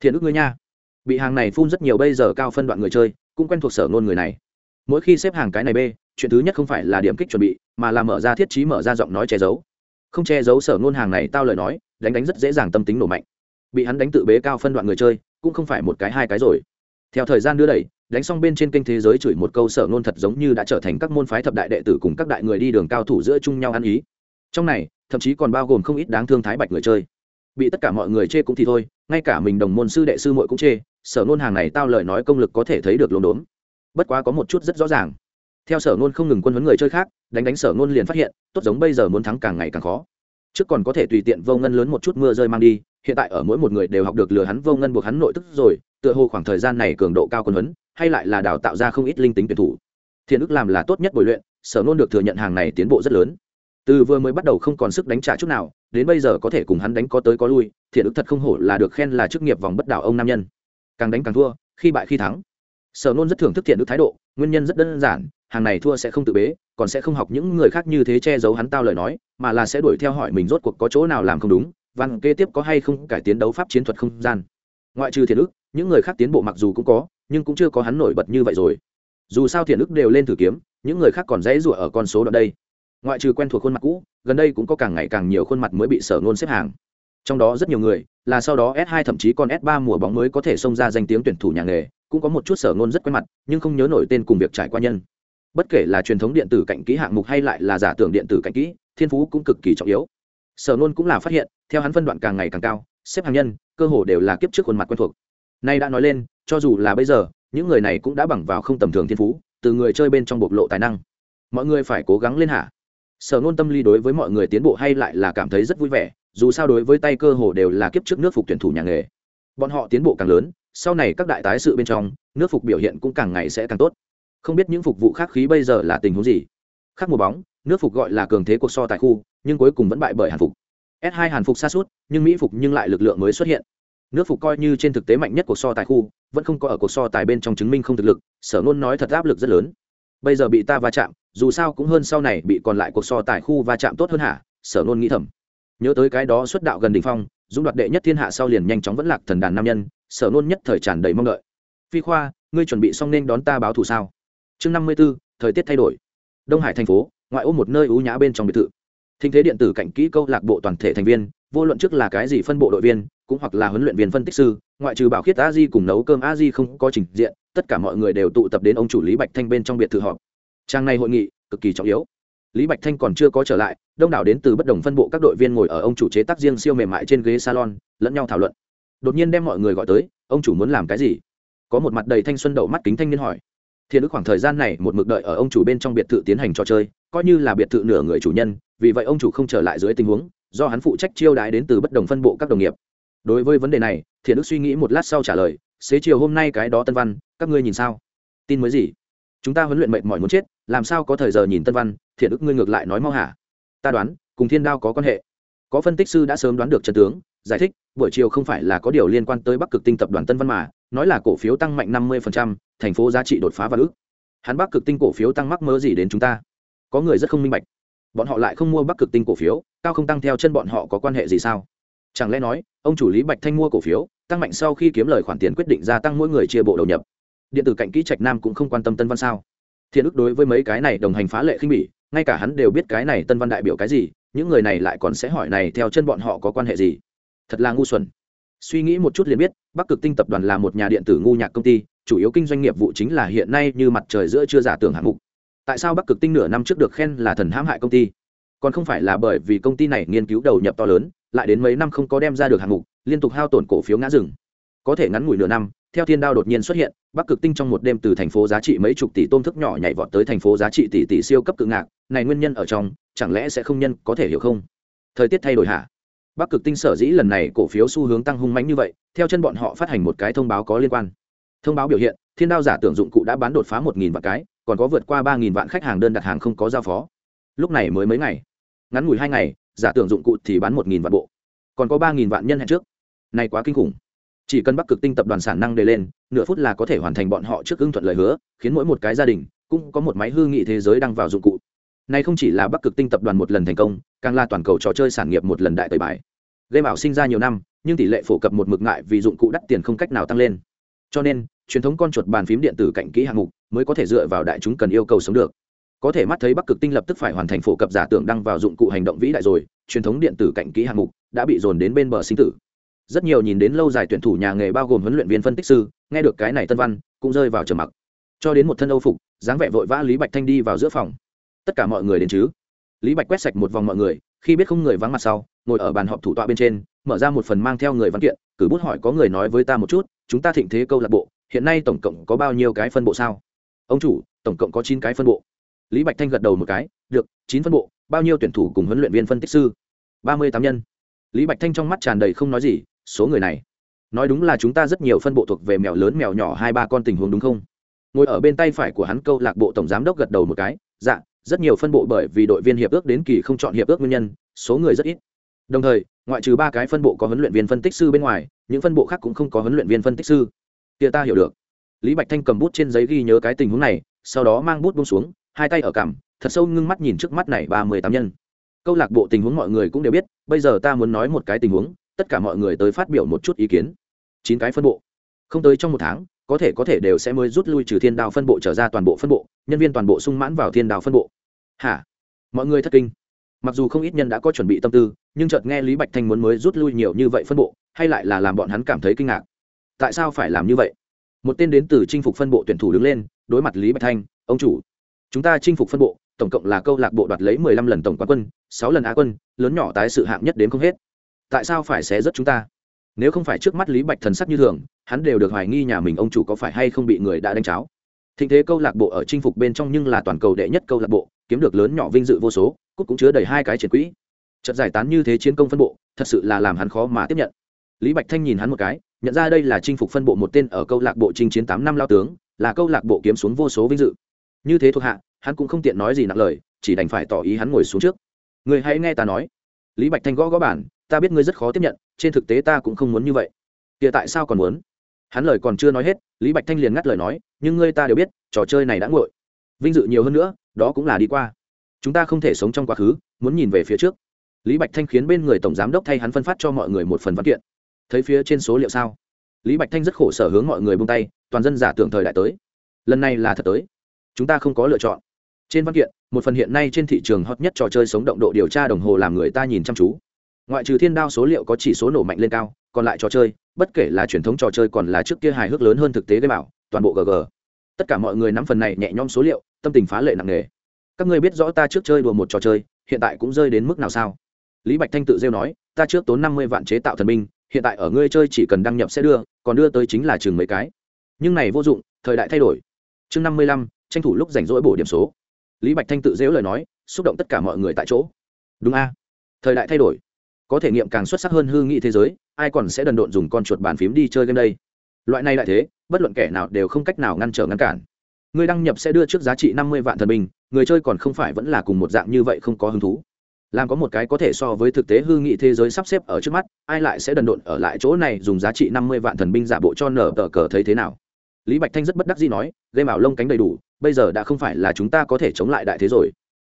thiện ức ngươi nha. Bị hàng này phun rất nhiều bây giờ cao phân đoạn người chơi, cũng quen thuộc sở ngôn người này. Mỗi khi xếp hàng cái này b, chuyện thứ nhất không phải là điểm kích chuẩn bị, mà là mở ra thiết trí mở ra giọng nói che giấu. Không che giấu sở ngôn hàng này tao lời nói, đánh đánh rất dễ dàng tâm tính nổ mạnh. Bị hắn đánh tự bế cao phân đoạn người chơi, cũng không phải một cái hai cái rồi. Theo thời gian đưa đẩy, đánh xong bên trên kênh thế giới chửi một câu sở ngôn thật giống như đã trở thành các môn phái thập đại đệ tử cùng các đại người đi đường cao thủ giữa chung nhau ăn ý. Trong này, thậm chí còn bao gồm không ít đáng thương thái bạch người chơi bị tất cả mọi người chê cũng thì thôi, ngay cả mình đồng môn sư đệ sư muội cũng chê, sở ngôn hàng này tao lời nói công lực có thể thấy được lốm đốn bất quá có một chút rất rõ ràng. Theo sở ngôn không ngừng quân huấn người chơi khác, đánh đánh sở ngôn liền phát hiện, tốt giống bây giờ muốn thắng càng ngày càng khó. Trước còn có thể tùy tiện vô ngân lớn một chút mưa rơi mang đi, hiện tại ở mỗi một người đều học được lừa hắn vô ngân buộc hắn nội tức rồi, tựa hồ khoảng thời gian này cường độ cao quân huấn, hay lại là đào tạo ra không ít linh tính tuyển thủ. Thiện ức làm là tốt nhất bồi luyện, sở nôn được thừa nhận hàng này tiến bộ rất lớn. Từ vừa mới bắt đầu không còn sức đánh trả chút nào đến bây giờ có thể cùng hắn đánh có tới có lui, thiện ức thật không hổ là được khen là chức nghiệp vòng bất đảo ông nam nhân. Càng đánh càng thua, khi bại khi thắng. Sở nôn rất thưởng thức thiện ức thái độ, nguyên nhân rất đơn giản, hàng này thua sẽ không tự bế, còn sẽ không học những người khác như thế che giấu hắn tao lời nói, mà là sẽ đuổi theo hỏi mình rốt cuộc có chỗ nào làm không đúng, văn kế tiếp có hay không cải tiến đấu pháp chiến thuật không gian. Ngoại trừ thiện ức những người khác tiến bộ mặc dù cũng có, nhưng cũng chưa có hắn nổi bật như vậy rồi. Dù sao thiện ức đều lên thử kiếm, những người khác còn dễ rủa ở con số đoạn đây ngoại trừ quen thuộc khuôn mặt cũ, gần đây cũng có càng ngày càng nhiều khuôn mặt mới bị sở ngôn xếp hàng. Trong đó rất nhiều người, là sau đó s 2 thậm chí còn s 3 mùa bóng mới có thể xông ra danh tiếng tuyển thủ nhà nghề, cũng có một chút sở ngôn rất quen mặt, nhưng không nhớ nổi tên cùng việc trải qua nhân. Bất kể là truyền thống điện tử cạnh kỹ hạng mục hay lại là giả tưởng điện tử cạnh kỹ, thiên phú cũng cực kỳ trọng yếu. Sở ngôn cũng là phát hiện, theo hắn phân đoạn càng ngày càng cao, xếp hàng nhân, cơ hồ đều là kiếp trước khuôn mặt quen thuộc. Nay đã nói lên, cho dù là bây giờ, những người này cũng đã bằng vào không tầm thường thiên phú, từ người chơi bên trong bộc lộ tài năng. Mọi người phải cố gắng lên hạ sở ngôn tâm lý đối với mọi người tiến bộ hay lại là cảm thấy rất vui vẻ, dù sao đối với tay cơ hồ đều là kiếp trước nước phục tuyển thủ nhà nghề. Bọn họ tiến bộ càng lớn, sau này các đại tái sự bên trong, nước phục biểu hiện cũng càng ngày sẽ càng tốt. Không biết những phục vụ khác khí bây giờ là tình huống gì? Khác mùa bóng, nước phục gọi là cường thế cuộc so tại khu, nhưng cuối cùng vẫn bại bởi hàn phục. S 2 hàn phục xa suốt, nhưng mỹ phục nhưng lại lực lượng mới xuất hiện. Nước phục coi như trên thực tế mạnh nhất cuộc so tài khu, vẫn không có ở cuộc so tài bên trong chứng minh không thực lực, sở ngôn nói thật áp lực rất lớn. Bây giờ bị ta va chạm dù sao cũng hơn sau này bị còn lại cuộc so tài khu va chạm tốt hơn hả? Sở nôn nghĩ thầm. Nhớ tới cái đó xuất đạo gần đ ỉ n h phong, dũng đoạt đệ nhất thiên hạ sau liền nhanh chóng vẫn lạc thần đàn nam nhân, sở nôn nhất thời tràn đầy mong đợi. Phi khoa, ngươi chuẩn bị xong nên đón ta báo thù sao? Chương năm mươi b ố thời tiết thay đổi. Đông hải thành phố, ngoại ô một nơi ú nhã bên trong biệt thự. Thinh thế điện tử cạnh kỹ câu lạc bộ toàn thể thành viên, vô luận trước là cái gì phân bộ đội viên, cũng hoặc là huấn luyện viên phân tích sư, ngoại trừ bảo khiết a di cùng nấu cơm a di không có trình diện, tất cả mọi người đều tụ tập đến ông chủ lý bạch thanh bên trong biệt thự họp trang này hội nghị, cực kỳ trọng yếu. Lý bạch thanh còn chưa có trở lại, đông đảo đến từ bất đồng phân bộ các đội viên ngồi ở ông chủ chế tác riêng siêu mềm mại trên ghế salon, lẫn nhau thảo luận. Đột nhiên đem mọi người gọi tới, ông chủ muốn làm cái gì? Có một mặt đầy thanh xuân đậu mắt kính thanh niên hỏi. Thiên ức khoảng thời gian này một mực đợi ở ông chủ bên trong biệt thự tiến hành trò chơi, coi như là biệt thự nửa người chủ nhân, vì vậy ông chủ không trở lại dưới tình huống, do hắn phụ trách chiêu đãi đến từ bất đồng phân bộ các đồng nghiệp. Đối với vấn đề này thiện đức suy nghĩ một lát sau trả lời, xế chiều hôm nay cái đó tân văn, các ngươi nhìn sao? Tin mới gì? Chúng ta huấn luyện mệt mỏi muốn chết làm sao có thời giờ nhìn tân văn, thiện ức ngươi ngược lại nói mau hả? Ta đoán, cùng thiên đao có quan hệ. Có phân tích sư đã sớm đoán được trần tướng, giải thích, buổi chiều không phải là có điều liên quan tới bắc cực tinh tập đoàn tân văn mà, nói là cổ phiếu tăng mạnh năm mươi thành phố giá trị đột phá và ước. Hắn bắc cực tinh cổ phiếu tăng mắc mơ gì đến chúng ta? Có người rất không minh bạch. Bọn họ lại không mua bắc cực tinh cổ phiếu, cao không tăng theo chân bọn họ có quan hệ gì sao? Chẳng lẽ nói, ông chủ lý bạch thanh mua cổ phiếu, tăng mạnh sau khi kiếm lời khoản tiền quyết định gia tăng mỗi người chia bộ đầu nhập. Điện tử cạnh kỹ trạch nam cũng không quan tâm tân văn sao? Thiện ức đối với mấy cái này đồng hành phá lệ khinh bỉ, ngay cả hắn đều biết cái này tân văn đại biểu cái gì, những người này lại còn sẽ hỏi này theo chân bọn họ có quan hệ gì. Thật là ngu xuẩn. Suy nghĩ một chút liền biết, bắc cực tinh tập đoàn là một nhà điện tử ngu nhạc công ty, chủ yếu kinh doanh nghiệp vụ chính là hiện nay như mặt trời giữa chưa giả tưởng hạng mục. Tại sao bắc cực tinh nửa năm trước được khen là thần hãm hại công ty? Còn không phải là bởi vì công ty này nghiên cứu đầu nhập to lớn, lại đến mấy năm không có đem ra được hạng mục, liên tục hao tổn cổ phiếu ngã rừng. Có thể ngắn ngủi nửa năm theo thiên đao đột nhiên xuất hiện, bắc cực tinh trong một đêm từ thành phố giá trị mấy chục tỷ tôm thức nhỏ nhảy vọt tới thành phố giá trị tỷ tỷ siêu cấp cự ngạc, này nguyên nhân ở trong, chẳng lẽ sẽ không nhân có thể hiểu không? Thời tiết thay đổi hả? Bắc cực tinh sở dĩ lần này cổ phiếu xu hướng tăng hung mãnh như vậy, theo chân bọn họ phát hành một cái thông báo có liên quan. Thông báo biểu hiện, thiên đao giả tưởng dụng cụ đã bán đột phá một nghìn vạn cái, còn có vượt qua ba nghìn vạn khách hàng đơn đặt hàng không có giao phó. Lúc này mới mấy ngày? Ngắn ngủi hai ngày, giả tưởng dụng cụ thì bán một nghìn vạn bộ, còn có ba nghìn vạn nhân hẹn trước. Này quá kinh khủng chỉ cần bắc cực tinh tập đoàn sản năng đề lên, nửa phút là có thể hoàn thành bọn họ trước ưng thuận lời hứa, khiến mỗi một cái gia đình cũng có một máy hư nghị thế giới đăng vào dụng cụ. Này không chỉ là bắc cực tinh tập đoàn một lần thành công, càng là toàn cầu trò chơi sản nghiệp một lần đại tời bài. Game ảo sinh ra nhiều năm, nhưng tỷ lệ phổ cập một mực ngại vì dụng cụ đắt tiền không cách nào tăng lên. Cho nên, truyền thống con chuột bàn phím điện tử cạnh kỹ hạng mục mới có thể dựa vào đại chúng cần yêu cầu sống được. Có thể mắt thấy bắc cực tinh lập tức phải hoàn thành phổ cập giả tưởng đăng vào dụng cụ hành động vĩ đại rồi, truyền thống điện tử cạnh kỹ hạng mục đã bị dồn đến bên bờ sinh tử rất nhiều nhìn đến lâu dài tuyển thủ nhà nghề bao gồm huấn luyện viên phân tích sư, nghe được cái này tân văn, cũng rơi vào trầm mặc. Cho đến một thân âu phục, dáng vẻ vội vã lý bạch thanh đi vào giữa phòng. Tất cả mọi người đến chứ? Lý bạch quét sạch một vòng mọi người, khi biết không người vắng mặt sau, ngồi ở bàn họp thủ tọa bên trên, mở ra một phần mang theo người văn kiện, cử bút hỏi có người nói với ta một chút, chúng ta thịnh thế câu lạc bộ, hiện nay tổng cộng có bao nhiêu cái phân bộ sao? Ông chủ, tổng cộng có chín cái phân bộ. Lý bạch thanh gật đầu một cái, được, chín phân bộ, bao nhiêu tuyển thủ cùng huấn luyện viên phân tích sư? Ba mươi tám nhân. Lý bạch thanh trong mắt tràn đầy không nói gì số người này. Nói đúng là chúng ta rất nhiều phân bộ thuộc về mèo lớn mèo nhỏ hai ba con tình huống đúng không? Ngồi ở bên tay phải của hắn câu lạc bộ tổng giám đốc gật đầu một cái dạ rất nhiều phân bộ bởi vì đội viên hiệp ước đến kỳ không chọn hiệp ước nguyên nhân, số người rất ít. Đồng thời, ngoại trừ ba cái phân bộ có huấn luyện viên phân tích sư bên ngoài, những phân bộ khác cũng không có huấn luyện viên phân tích sư. Kia ta hiểu được. Lý bạch thanh cầm bút trên giấy ghi nhớ cái tình huống này, sau đó mang bút bông xuống, hai tay ở cằm, thật sâu ngưng mắt nhìn trước mắt này ba mươi tám nhân. Câu lạc bộ tình huống mọi người cũng đều biết, bây giờ ta muốn nói một cái tình huống tất cả mọi người tới phát biểu một chút ý kiến. Chín cái phân bộ. Không tới trong một tháng, có thể có thể đều sẽ mới rút lui trừ thiên đao phân bộ trở ra toàn bộ phân bộ, nhân viên toàn bộ sung mãn vào thiên đao phân bộ. Hả? Mọi người thất kinh. Mặc dù không ít nhân đã có chuẩn bị tâm tư, nhưng chợt nghe lý bạch thanh muốn mới rút lui nhiều như vậy phân bộ, hay lại là làm bọn hắn cảm thấy kinh ngạc. Tại sao phải làm như vậy? Một tên đến từ chinh phục phân bộ tuyển thủ đứng lên, đối mặt lý bạch thanh, ông chủ, chúng ta chinh phục phân bộ, tổng cộng là câu lạc bộ đoạt lấy mười lăm lần tổng quán quân, sáu lần á quân, lớn nhỏ tái sự hạng nhất đến không hết tại sao phải xé rớt chúng ta? Nếu không phải trước mắt lý bạch thần sắc như thường, hắn đều được hoài nghi nhà mình ông chủ có phải hay không bị người đã đánh cháo. Thịnh thế câu lạc bộ ở chinh phục bên trong nhưng là toàn cầu đệ nhất câu lạc bộ, kiếm được lớn nhỏ vinh dự vô số cúc cũng chứa đầy hai cái triển quỹ. Trận giải tán như thế chiến công phân bộ, thật sự là làm hắn khó mà tiếp nhận. Lý bạch thanh nhìn hắn một cái, nhận ra đây là chinh phục phân bộ một tên ở câu lạc bộ chinh chiến tám năm lao tướng, là câu lạc bộ kiếm xuống vô số vinh dự. Như thế thuộc hạ, hắn cũng không tiện nói gì nặng lời, chỉ đành phải tỏ ý hắn ngồi xuống trước. Người hãy nghe ta nói. Lý bạch thanh gõ gõ bản ta biết ngươi rất khó tiếp nhận, trên thực tế ta cũng không muốn như vậy. Kia tại sao còn muốn? Hắn lời còn chưa nói hết, lý bạch thanh liền ngắt lời nói, nhưng ngươi ta đều biết, trò chơi này đã ngội vinh dự nhiều hơn nữa, đó cũng là đi qua. Chúng ta không thể sống trong quá khứ, muốn nhìn về phía trước. Lý bạch thanh khiến bên người tổng giám đốc thay hắn phân phát cho mọi người một phần văn kiện. Thấy phía trên số liệu sao? Lý bạch thanh rất khổ sở hướng mọi người bung tay, toàn dân giả tưởng thời đại tới. Lần này là thật tới. Chúng ta không có lựa chọn. Trên văn kiện, một phần hiện nay trên thị trường hot nhất trò chơi sống động độ điều tra đồng hồ làm người ta nhìn chăm chú ngoại trừ thiên đao số liệu có chỉ số nổ mạnh lên cao, còn lại trò chơi, bất kể là truyền thống trò chơi còn là trước kia hài hước lớn hơn thực tế gây bảo, toàn bộ gg tất cả mọi người nắm phần này nhẹ nhõm số liệu, tâm tình phá lệ nặng nề. Các ngươi biết rõ ta trước chơi đùa một trò chơi, hiện tại cũng rơi đến mức nào sao? Lý bạch thanh tự rêu nói, ta trước tốn năm mươi vạn chế tạo thần minh hiện tại ở ngươi chơi chỉ cần đăng nhập sẽ đưa, còn đưa tới chính là chừng mấy cái. Nhưng này vô dụng, thời đại thay đổi. Chương năm mươi lăm, tranh thủ lúc rảnh rỗi bổ điểm số. Lý bạch thanh tự dễu lời nói, xúc động tất cả mọi người tại chỗ. Đúng a. Thời đại thay đổi có thể nghiệm càng xuất sắc hơn hư nghị thế giới, ai còn sẽ đần độn dùng con chuột bàn phím đi chơi game đây? Loại này lại thế, bất luận kẻ nào đều không cách nào ngăn trở ngăn cản. Người đăng nhập sẽ đưa trước giá trị năm mươi vạn thần binh người chơi còn không phải vẫn là cùng một dạng như vậy không có hứng thú. Làm có một cái có thể so với thực tế hư nghị thế giới sắp xếp ở trước mắt, ai lại sẽ đần độn ở lại chỗ này dùng giá trị năm mươi vạn thần binh giả bộ cho nở tờ cờ thấy thế nào? Lý bạch thanh rất bất đắc dĩ nói gây bảo lông cánh đầy đủ, bây giờ đã không phải là chúng ta có thể chống lại đại thế rồi.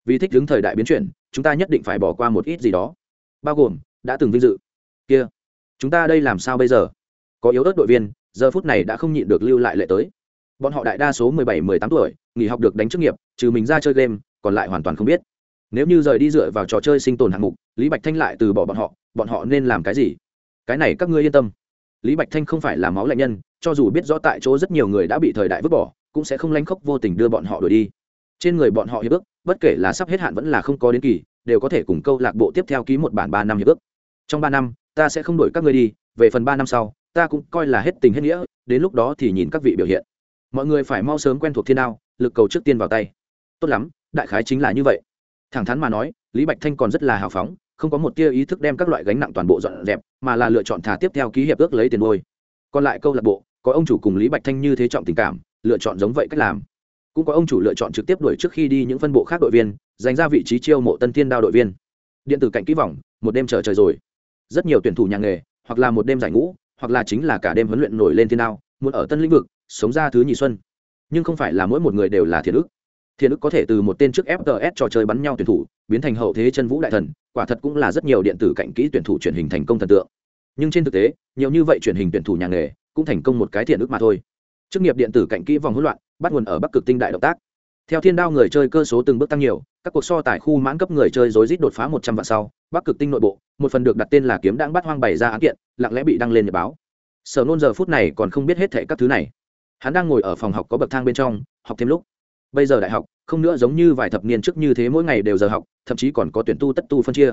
Vì thích ứng thời đại biến chuyển, chúng ta nhất định phải bỏ qua một ít gì đó. Bao gồm đã từng vinh dự. Kia, chúng ta đây làm sao bây giờ? Có yếu ớt đội viên, giờ phút này đã không nhịn được lưu lại lệ tới. Bọn họ đại đa số mười bảy, mười tám tuổi, nghỉ học được đánh chức nghiệp, trừ mình ra chơi game, còn lại hoàn toàn không biết. Nếu như rời đi dựa vào trò chơi sinh tồn hạng mục, lý bạch thanh lại từ bỏ bọn họ bọn họ nên làm cái gì? Cái này các ngươi yên tâm. Lý bạch thanh không phải là máu lạnh nhân, cho dù biết rõ tại chỗ rất nhiều người đã bị thời đại vứt bỏ, cũng sẽ không lanh khóc vô tình đưa bọn họ đuổi đi. Trên người bọn họ hiệp ước, bất kể là sắp hết hạn vẫn là không có đến kỳ, đều có thể cùng câu lạc bộ tiếp theo ký một bản ba năm hiệp ước trong ba năm ta sẽ không đổi các ngươi đi về phần ba năm sau ta cũng coi là hết tình hết nghĩa đến lúc đó thì nhìn các vị biểu hiện. Mọi người phải mau sớm quen thuộc thiên đao lực cầu trước tiên vào tay. Tốt lắm đại khái chính là như vậy. Thẳng thắn mà nói lý bạch thanh còn rất là hào phóng không có một tia ý thức đem các loại gánh nặng toàn bộ dọn dẹp mà là lựa chọn thả tiếp theo ký hiệp ước lấy tiền nuôi, còn lại câu lạc bộ có ông chủ cùng lý bạch thanh như thế trọng tình cảm lựa chọn giống vậy cách làm. Cũng có ông chủ lựa chọn trực tiếp đuổi trước khi đi những phân bộ khác đội viên dành ra vị trí chiêu mộ tân thiên đao đội viên. Điện tử cạnh kỹ vòng một đêm chờ trời rồi rất nhiều tuyển thủ nhà nghề, hoặc là một đêm giải ngũ, hoặc là chính là cả đêm huấn luyện nổi lên thiên đao, muốn ở tân lĩnh vực, sống ra thứ nhị xuân. Nhưng không phải là mỗi một người đều là thiện ức thiện ức có thể từ một tên trước fts trò chơi bắn nhau tuyển thủ, biến thành hậu thế chân vũ đại thần, quả thật cũng là rất nhiều điện tử cạnh kỹ tuyển thủ truyền hình thành công thần tượng. Nhưng trên thực tế, nhiều như vậy truyền hình tuyển thủ nhà nghề, cũng thành công một cái thiện ức mà thôi. Chức nghiệp điện tử cạnh kỹ vòng hỗn loạn, bắt nguồn ở bắc cực tinh đại động tác. Theo thiên đao người chơi cơ số từng bước tăng nhiều, các cuộc so tài khu mãn cấp người chơi rối rít đột phá một trăm vạn sau bắc cực tinh nội bộ, một phần được đặt tên là kiếm đang bắt hoang bày ra án kiện, lặng lẽ bị đăng lên nhật báo. Sở nôn giờ phút này còn không biết hết thệ các thứ này. Hắn đang ngồi ở phòng học có bậc thang bên trong, học thêm lúc. Bây giờ đại học, không nữa giống như vài thập niên trước như thế mỗi ngày đều giờ học, thậm chí còn có tuyển tu tất tu phân chia.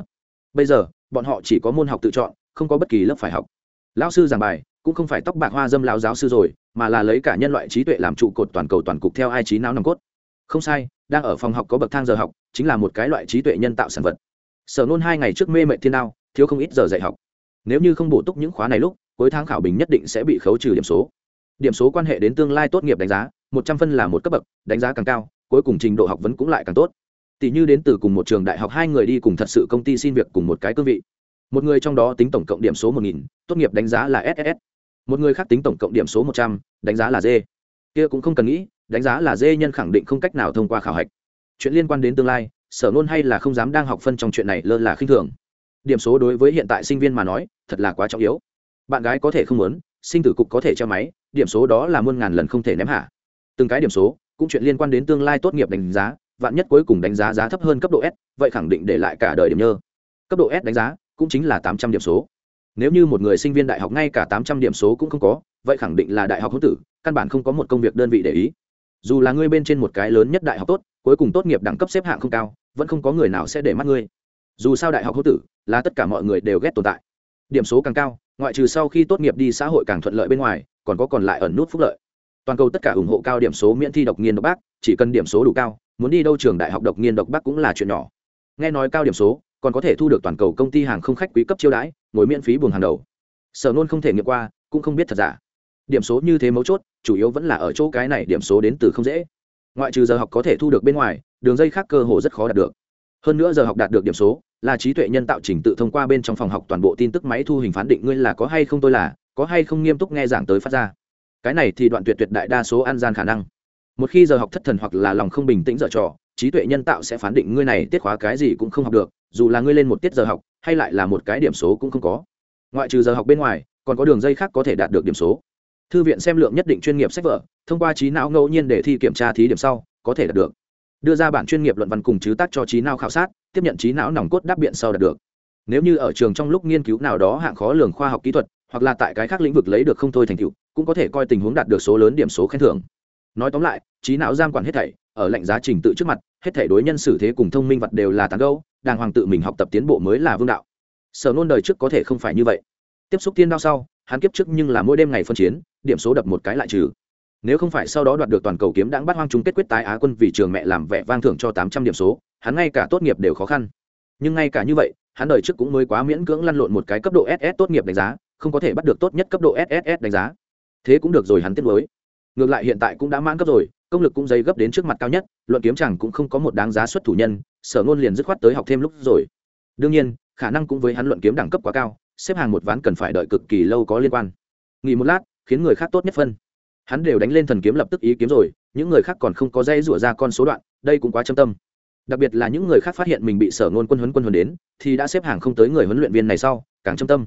Bây giờ, bọn họ chỉ có môn học tự chọn, không có bất kỳ lớp phải học. Lão sư giảng bài, cũng không phải tóc bạc hoa dâm lão giáo sư rồi, mà là lấy cả nhân loại trí tuệ làm trụ cột toàn cầu toàn cục theo ai trí não nòng cốt. Không sai, đang ở phòng học có bậc thang giờ học, chính là một cái loại trí tuệ nhân tạo sản vật sở nôn hai ngày trước mê mệ thiên đao, thiếu không ít giờ dạy học. Nếu như không bổ túc những khóa này lúc, cuối tháng khảo bình nhất định sẽ bị khấu trừ điểm số. Điểm số quan hệ đến tương lai tốt nghiệp đánh giá, một trăm phân là một cấp bậc, đánh giá càng cao, cuối cùng trình độ học vấn cũng lại càng tốt. Tỷ như đến từ cùng một trường đại học hai người đi cùng thật sự công ty xin việc cùng một cái cương vị. Một người trong đó tính tổng cộng điểm số một nghìn, tốt nghiệp đánh giá là ss một người khác tính tổng cộng điểm số một trăm, đánh giá là d. Kia cũng không cần nghĩ, đánh giá là d nhân khẳng định không cách nào thông qua khảo hạch. Chuyện liên quan đến tương lai sở nôn hay là không dám đang học phân trong chuyện này lơ là khinh thường. Điểm số đối với hiện tại sinh viên mà nói, thật là quá trọng yếu. Bạn gái có thể không muốn, sinh tử cục có thể treo máy, điểm số đó là muôn ngàn lần không thể ném hạ. Từng cái điểm số, cũng chuyện liên quan đến tương lai tốt nghiệp đánh giá, vạn nhất cuối cùng đánh giá giá thấp hơn cấp độ s, vậy khẳng định để lại cả đời điểm nhơ. Cấp độ s đánh giá, cũng chính là tám trăm điểm số. Nếu như một người sinh viên đại học ngay cả tám trăm điểm số cũng không có, vậy khẳng định là đại học hữu tử, căn bản không có một công việc đơn vị để ý. Dù là ngươi bên trên một cái lớn nhất đại học tốt, cuối cùng tốt nghiệp đẳng cấp xếp hạng không cao vẫn không có người nào sẽ để mắt ngươi. Dù sao đại học hữu tử là tất cả mọi người đều ghét tồn tại. Điểm số càng cao, ngoại trừ sau khi tốt nghiệp đi xã hội càng thuận lợi bên ngoài, còn có còn lại ẩn nút phúc lợi. Toàn cầu tất cả ủng hộ cao điểm số miễn thi độc nghiên độc bác, chỉ cần điểm số đủ cao, muốn đi đâu trường đại học độc nghiên độc bác cũng là chuyện nhỏ. Nghe nói cao điểm số, còn có thể thu được toàn cầu công ty hàng không khách quý cấp chiêu đãi, ngồi miễn phí buồng hàng đầu. Sở nôn không thể nghiệm qua, cũng không biết thật giả. Điểm số như thế mấu chốt, chủ yếu vẫn là ở chỗ cái này điểm số đến từ không dễ. Ngoại trừ giờ học có thể thu được bên ngoài đường dây khác cơ hồ rất khó đạt được. Hơn nữa giờ học đạt được điểm số, là trí tuệ nhân tạo trình tự thông qua bên trong phòng học toàn bộ tin tức máy thu hình phán định ngươi là có hay không tôi là, có hay không nghiêm túc nghe giảng tới phát ra. Cái này thì đoạn tuyệt tuyệt đại đa số an gian khả năng. Một khi giờ học thất thần hoặc là lòng không bình tĩnh dở trò, trí tuệ nhân tạo sẽ phán định ngươi này tiết khóa cái gì cũng không học được, dù là ngươi lên một tiết giờ học, hay lại là một cái điểm số cũng không có. Ngoại trừ giờ học bên ngoài, còn có đường dây khác có thể đạt được điểm số. Thư viện xem lượng nhất định chuyên nghiệp sách vở, thông qua trí não ngẫu nhiên để thi kiểm tra thí điểm sau, có thể đạt được đưa ra bản chuyên nghiệp luận văn cùng chứ tác cho trí não khảo sát, tiếp nhận trí não nòng cốt đáp biện sau đạt được. Nếu như ở trường trong lúc nghiên cứu nào đó hạng khó lường khoa học kỹ thuật, hoặc là tại cái khác lĩnh vực lấy được không thôi thành tựu, cũng có thể coi tình huống đạt được số lớn điểm số khen thưởng. Nói tóm lại, trí não giam quản hết thảy, ở lệnh giá trình tự trước mặt, hết thảy đối nhân xử thế cùng thông minh vật đều là tán gâu đàng hoàng tự mình học tập tiến bộ mới là vương đạo. Sở nôn đời trước có thể không phải như vậy. Tiếp xúc tiên đao sau, hắn kiếp trước nhưng là mỗi đêm ngày phân chiến, điểm số đập một cái lại trừ nếu không phải sau đó đoạt được toàn cầu kiếm đãng bắt hoang chung kết quyết tái á quân vì trường mẹ làm vẻ vang thưởng cho tám trăm điểm số, hắn ngay cả tốt nghiệp đều khó khăn. Nhưng ngay cả như vậy, hắn đời trước cũng mới quá miễn cưỡng lăn lộn một cái cấp độ ss tốt nghiệp đánh giá, không có thể bắt được tốt nhất cấp độ ss đánh giá. Thế cũng được rồi hắn tiết mới ngược lại hiện tại cũng đã mãn cấp rồi, công lực cũng dây gấp đến trước mặt cao nhất, luận kiếm chẳng cũng không có một đáng giá xuất thủ nhân, sở ngôn liền dứt khoát tới học thêm lúc rồi. Đương nhiên, khả năng cũng với hắn luận kiếm đẳng cấp quá cao, xếp hàng một ván cần phải đợi cực kỳ lâu có liên quan. Nghỉ một lát, khiến người khác tốt nhất phân hắn đều đánh lên thần kiếm lập tức ý kiếm rồi, những người khác còn không có dây rủa ra con số đoạn, đây cũng quá châm tâm. Đặc biệt là những người khác phát hiện mình bị sở ngôn quân huấn quân huấn đến, thì đã xếp hàng không tới người huấn luyện viên này sau, càng châm tâm.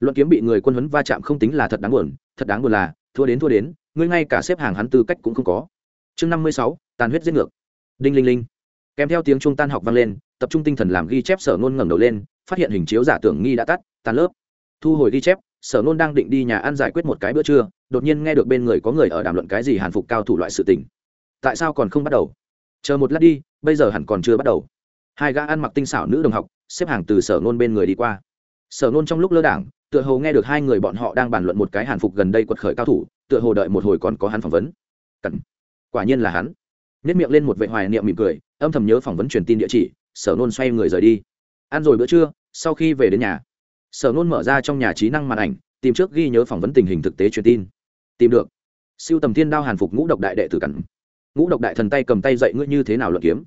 Luận kiếm bị người quân huấn va chạm không tính là thật đáng buồn, thật đáng buồn là, thua đến thua đến, ngươi ngay cả xếp hàng hắn tư cách cũng không có. Chương năm mươi sáu, tàn huyết giết ngược. Đinh linh linh. Kèm theo tiếng trung tan học vang lên, tập trung tinh thần làm ghi chép sở ngôn ngẩng đầu lên, phát hiện hình chiếu giả tưởng nghi đã tắt tan lớp. Thu hồi ghi chép, sở ngôn đang định đi nhà ăn giải quyết một cái bữa trưa đột nhiên nghe được bên người có người ở đàm luận cái gì hàn phục cao thủ loại sự tình. Tại sao còn không bắt đầu? Chờ một lát đi, bây giờ hẳn còn chưa bắt đầu. Hai gã ăn mặc tinh xảo nữ đồng học, xếp hàng từ sở nôn bên người đi qua. Sở nôn trong lúc lơ đảng, tựa hồ nghe được hai người bọn họ đang bàn luận một cái hàn phục gần đây quật khởi cao thủ, tựa hồ đợi một hồi còn có hắn phỏng vấn. Cẩn. quả nhiên là hắn. Nếp miệng lên một vệ hoài niệm mỉm cười, âm thầm nhớ phỏng vấn truyền tin địa chỉ, sở nôn xoay người rời đi. Ăn rồi bữa trưa, sau khi về đến nhà, sở nôn mở ra trong nhà trí năng màn ảnh, tìm trước ghi nhớ phỏng vấn tình hình thực tế truyền tin tìm được. Siêu tầm thiên đao hàn phục ngũ độc đại đệ tử cẩn ngũ độc đại thần tay cầm tay dậy ngươi như thế nào luận kiếm.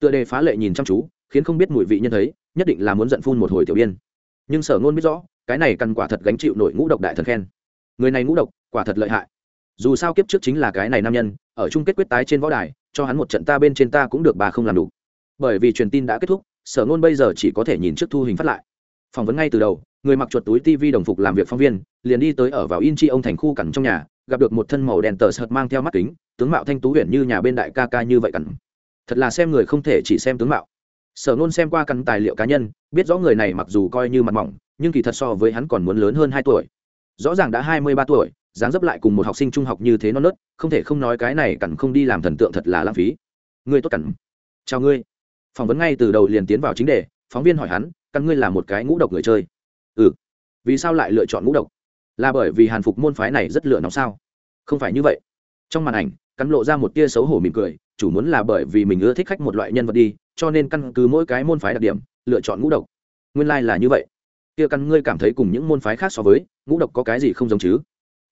Tựa đề phá lệ nhìn chăm chú, khiến không biết mùi vị nhân thấy, nhất định là muốn giận phun một hồi tiểu biên. Nhưng sở ngôn biết rõ, cái này cần quả thật gánh chịu nổi ngũ độc đại thần khen. Người này ngũ độc, quả thật lợi hại. Dù sao kiếp trước chính là cái này nam nhân, ở chung kết quyết tái trên võ đài, cho hắn một trận ta bên trên ta cũng được bà không làm đủ. Bởi vì truyền tin đã kết thúc, sở ngôn bây giờ chỉ có thể nhìn trước thu hình phát lại. Phỏng vấn ngay từ đầu người mặc chuột túi tv đồng phục làm việc phóng viên, liền đi tới ở vào in chi ông thành khu cẩn trong nhà, gặp được một thân màu đèn tờ sợt mang theo mắt kính, tướng mạo thanh tú huyện như nhà bên đại ca ca như vậy cẩn thật là xem người không thể chỉ xem tướng mạo. Sở nôn xem qua cẩn tài liệu cá nhân, biết rõ người này mặc dù coi như mặt mỏng, nhưng kỳ thật so với hắn còn muốn lớn hơn hai tuổi. Rõ ràng đã hai mươi ba tuổi, dáng dấp lại cùng một học sinh trung học như thế non nớt, không thể không nói cái này cẩn không đi làm thần tượng thật là lãng phí. Ngươi tốt cẩn chào ngươi. Phỏng vấn ngay từ đầu liền tiến vào chính đề, phóng viên hỏi hắn căn ngươi là một cái ngũ độc người chơi? Ừ. Vì sao lại lựa chọn ngũ độc? Là bởi vì hàn phục môn phái này rất lựa nóng sao? Không phải như vậy. Trong màn ảnh, cắn lộ ra một tia xấu hổ mỉm cười, chủ muốn là bởi vì mình ưa thích khách một loại nhân vật đi, cho nên căn cứ mỗi cái môn phái đặc điểm, lựa chọn ngũ độc. Nguyên lai、like、là như vậy. Kia căn ngươi cảm thấy cùng những môn phái khác so với, ngũ độc có cái gì không giống chứ?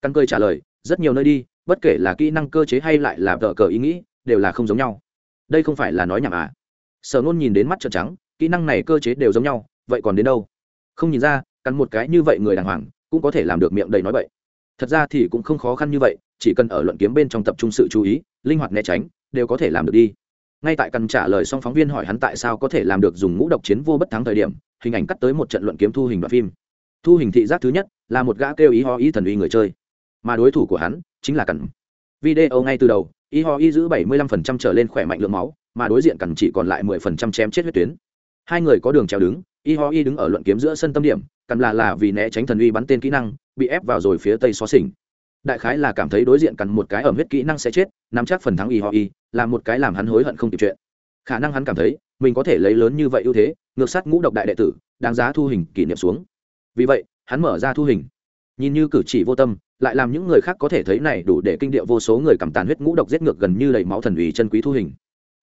Căn cơi trả lời, rất nhiều nơi đi, bất kể là kỹ năng cơ chế hay lại là vợ cờ ý nghĩ, đều là không giống nhau. Đây không phải là nói nhảm à? Sở nôn nhìn đến mắt trợn trắng, kỹ năng này cơ chế đều giống nhau, vậy còn đến đâu? Không nhìn ra cắn một cái như vậy người đàng hoàng, cũng có thể làm được miệng đầy nói vậy thật ra thì cũng không khó khăn như vậy, chỉ cần ở luận kiếm bên trong tập trung sự chú ý, linh hoạt né tránh, đều có thể làm được đi. Ngay tại cần trả lời xong phóng viên hỏi hắn tại sao có thể làm được dùng ngũ độc chiến vô bất thắng thời điểm, hình ảnh cắt tới một trận luận kiếm thu hình đoạn phim. Thu hình thị giác thứ nhất, là một gã kêu ý ho ý thần uy người chơi. Mà đối thủ của hắn, chính là cẩn. Video ngay từ đầu y ho y giữ 75% trở lên khỏe mạnh lượng máu, mà đối diện cẩn chỉ còn lại 10% chém chết huyết tuyến. Hai người có đường treo đứng y ho y đứng ở luận kiếm giữa sân tâm điểm cằn là là vì né tránh thần uy bắn tên kỹ năng, bị ép vào rồi phía tây xóa xỉnh. Đại khái là cảm thấy đối diện cần một cái ở huyết kỹ năng sẽ chết, nắm chắc phần thắng y họ y, là một cái làm hắn hối hận không kịp chuyện. Khả năng hắn cảm thấy, mình có thể lấy lớn như vậy ưu thế, ngược sát ngũ độc đại đệ tử, đáng giá thu hình kỷ niệm xuống. Vì vậy, hắn mở ra thu hình. Nhìn như cử chỉ vô tâm, lại làm những người khác có thể thấy này đủ để kinh điệu vô số người cầm tàn huyết ngũ độc giết ngược gần như đầy máu thần ủy chân quý thu hình.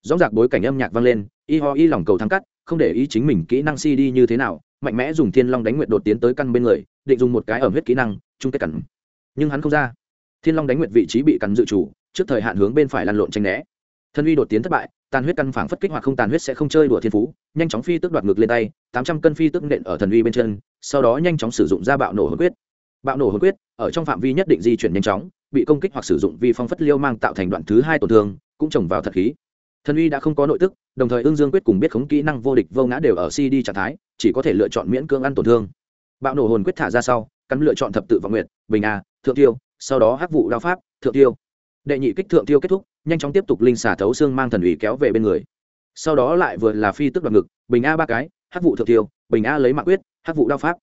Rõ rạc bối cảnh âm nhạc vang lên, y ho y lòng cầu thắng cắt, không để ý chính mình kỹ năng cd như thế nào mạnh mẽ dùng thiên long đánh nguyệt đột tiến tới căn bên người, định dùng một cái ở huyết kỹ năng, chung kết cắn. Nhưng hắn không ra. Thiên long đánh nguyệt vị trí bị cắn dự chủ, trước thời hạn hướng bên phải lăn lộn tranh né. Thân uy đột tiến thất bại, tàn huyết căn phản phất kích hoạt không tàn huyết sẽ không chơi đùa thiên phú, nhanh chóng phi tức đoạt ngược lên tay, tám trăm cân phi tức nện ở thần uy bên chân, sau đó nhanh chóng sử dụng ra bạo nổ hồn quyết. Bạo nổ hồn quyết, ở trong phạm vi nhất định di chuyển nhanh chóng, bị công kích hoặc sử dụng vi phong phất liêu mang tạo thành đoạn thứ hai tổn thương, cũng trồng vào thật khí thần uy đã không có nội tức, đồng thời ương dương quyết cùng biết khống kỹ năng vô địch vô ngã đều ở cd trạng thái, chỉ có thể lựa chọn miễn cưỡng ăn tổn thương. Bạo nổ hồn quyết thả ra sau, cắn lựa chọn thập tự vọng nguyệt, bình a, thượng tiêu, sau đó hắc vụ đao pháp, thượng tiêu. Đệ nhị kích thượng tiêu kết thúc, nhanh chóng tiếp tục linh xả thấu xương mang thần ủy kéo về bên người. Sau đó lại vừa là phi tức đoạt ngực, bình a ba cái, hắc vụ thượng tiêu, bình a lấy mạng quyết, hắc vụ đao pháp.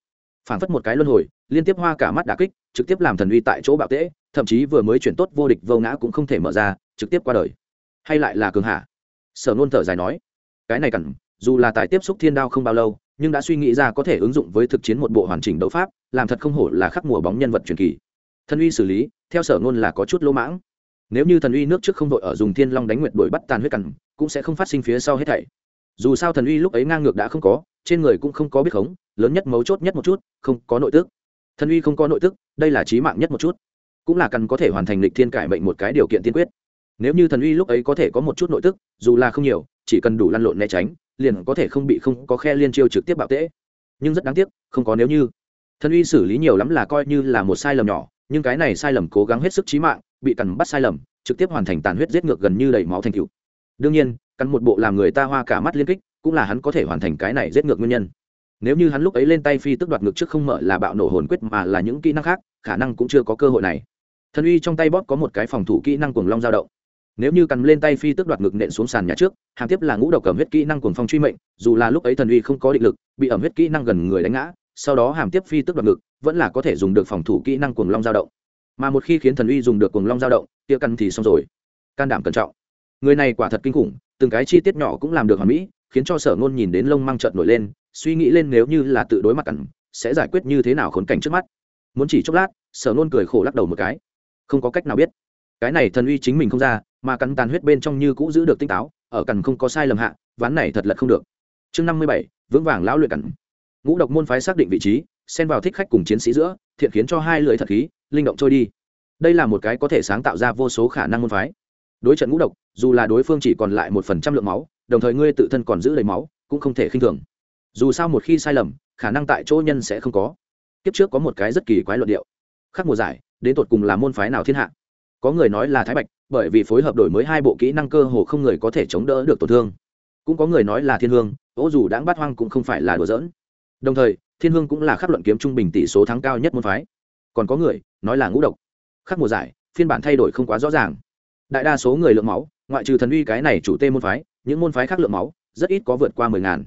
Phản phất một cái luân hồi, liên tiếp hoa cả mắt đà kích, trực tiếp làm thần uy tại chỗ bạo tễ, thậm chí vừa mới chuyển tốt vô địch vô ngã cũng không thể mở ra, trực tiếp qua đời. Hay lại là cường hạ sở nôn thở dài nói, cái này cẳng dù là tại tiếp xúc thiên đao không bao lâu, nhưng đã suy nghĩ ra có thể ứng dụng với thực chiến một bộ hoàn chỉnh đấu pháp, làm thật không hổ là khắc mùa bóng nhân vật truyền kỳ. Thần uy xử lý, theo sở ngôn là có chút lỗ mãng. Nếu như thần uy nước trước không đội ở dùng thiên long đánh nguyệt đổi bắt tàn huyết cằn cũng sẽ không phát sinh phía sau hết thảy. Dù sao thần uy lúc ấy ngang ngược đã không có, trên người cũng không có biết khống, lớn nhất mấu chốt nhất một chút, không có nội tức. Thần uy không có nội tức, đây là trí mạng nhất một chút. Cũng là cần có thể hoàn thành lịch thiên cải mệnh một cái điều kiện tiên quyết nếu như thần uy lúc ấy có thể có một chút nội tức, dù là không nhiều, chỉ cần đủ lăn lộn né tránh, liền có thể không bị không có khe liên chiêu trực tiếp bạo tễ. Nhưng rất đáng tiếc, không có nếu như. Thần uy xử lý nhiều lắm là coi như là một sai lầm nhỏ, nhưng cái này sai lầm cố gắng hết sức trí mạng, bị cằn bắt sai lầm, trực tiếp hoàn thành tàn huyết giết ngược gần như đầy máu thành cựu đương nhiên, cắn một bộ làm người ta hoa cả mắt liên kích, cũng là hắn có thể hoàn thành cái này giết ngược nguyên nhân. Nếu như hắn lúc ấy lên tay phi tức đoạt ngược trước không mở là bạo nổ hồn quyết mà là những kỹ năng khác, khả năng cũng chưa có cơ hội này. Thần uy trong tay bóp có một cái phòng thủ kỹ năng cuồng long dao động nếu như cắn lên tay phi tức đoạt ngực nện xuống sàn nhà trước hàng tiếp là ngũ độc cầm huyết kỹ năng cuồng phong truy mệnh, dù là lúc ấy thần uy không có định lực, bị ẩm huyết kỹ năng gần người đánh ngã, sau đó hàm tiếp phi tức đoạt ngực, vẫn là có thể dùng được phòng thủ kỹ năng cuồng long dao động. Mà một khi khiến thần uy dùng được cuồng long dao động, tia căn thì xong rồi. Can đảm cẩn trọng. Người này quả thật kinh khủng, từng cái chi tiết nhỏ cũng làm được hoàn mỹ, khiến cho sở ngôn nhìn đến lông mang trợn nổi lên, suy nghĩ lên nếu như là tự đối mặt cẩn sẽ giải quyết như thế nào khốn cảnh trước mắt. Muốn chỉ chốc lát, sở ngôn cười khổ lắc đầu một cái. Không có cách nào biết. Cái này thần uy chính mình không ra mà cắn tàn huyết bên trong như cũ giữ được tinh táo, ở cẩn không có sai lầm hạ, ván này thật lật không được. Chương năm mươi bảy, vững vàng lão luyện cẩn ngũ độc môn phái xác định vị trí, xen vào thích khách cùng chiến sĩ giữa, thiện khiến cho hai lưỡi thật khí, linh động trôi đi. Đây là một cái có thể sáng tạo ra vô số khả năng môn phái. Đối trận ngũ độc, dù là đối phương chỉ còn lại một phần trăm lượng máu, đồng thời ngươi tự thân còn giữ lấy máu, cũng không thể khinh thường. Dù sao một khi sai lầm, khả năng tại chỗ nhân sẽ không có. Kiếp trước có một cái rất kỳ quái luận điệu. Khắc mùa giải, đến tột cùng là môn phái nào thiên hạ? Có người nói là thái bạch, bởi vì phối hợp đổi mới hai bộ kỹ năng cơ hồ không người có thể chống đỡ được tổn thương. Cũng có người nói là thiên hương ố dù đáng bắt hoang cũng không phải là đùa giỡn. Đồng thời, thiên hương cũng là khắc luận kiếm trung bình tỷ số thắng cao nhất môn phái. Còn có người nói là ngũ độc. Khắc mùa giải, phiên bản thay đổi không quá rõ ràng. Đại đa số người lượng máu, ngoại trừ thần uy cái này chủ tê môn phái, những môn phái khác lượng máu, rất ít có vượt qua mười ngàn.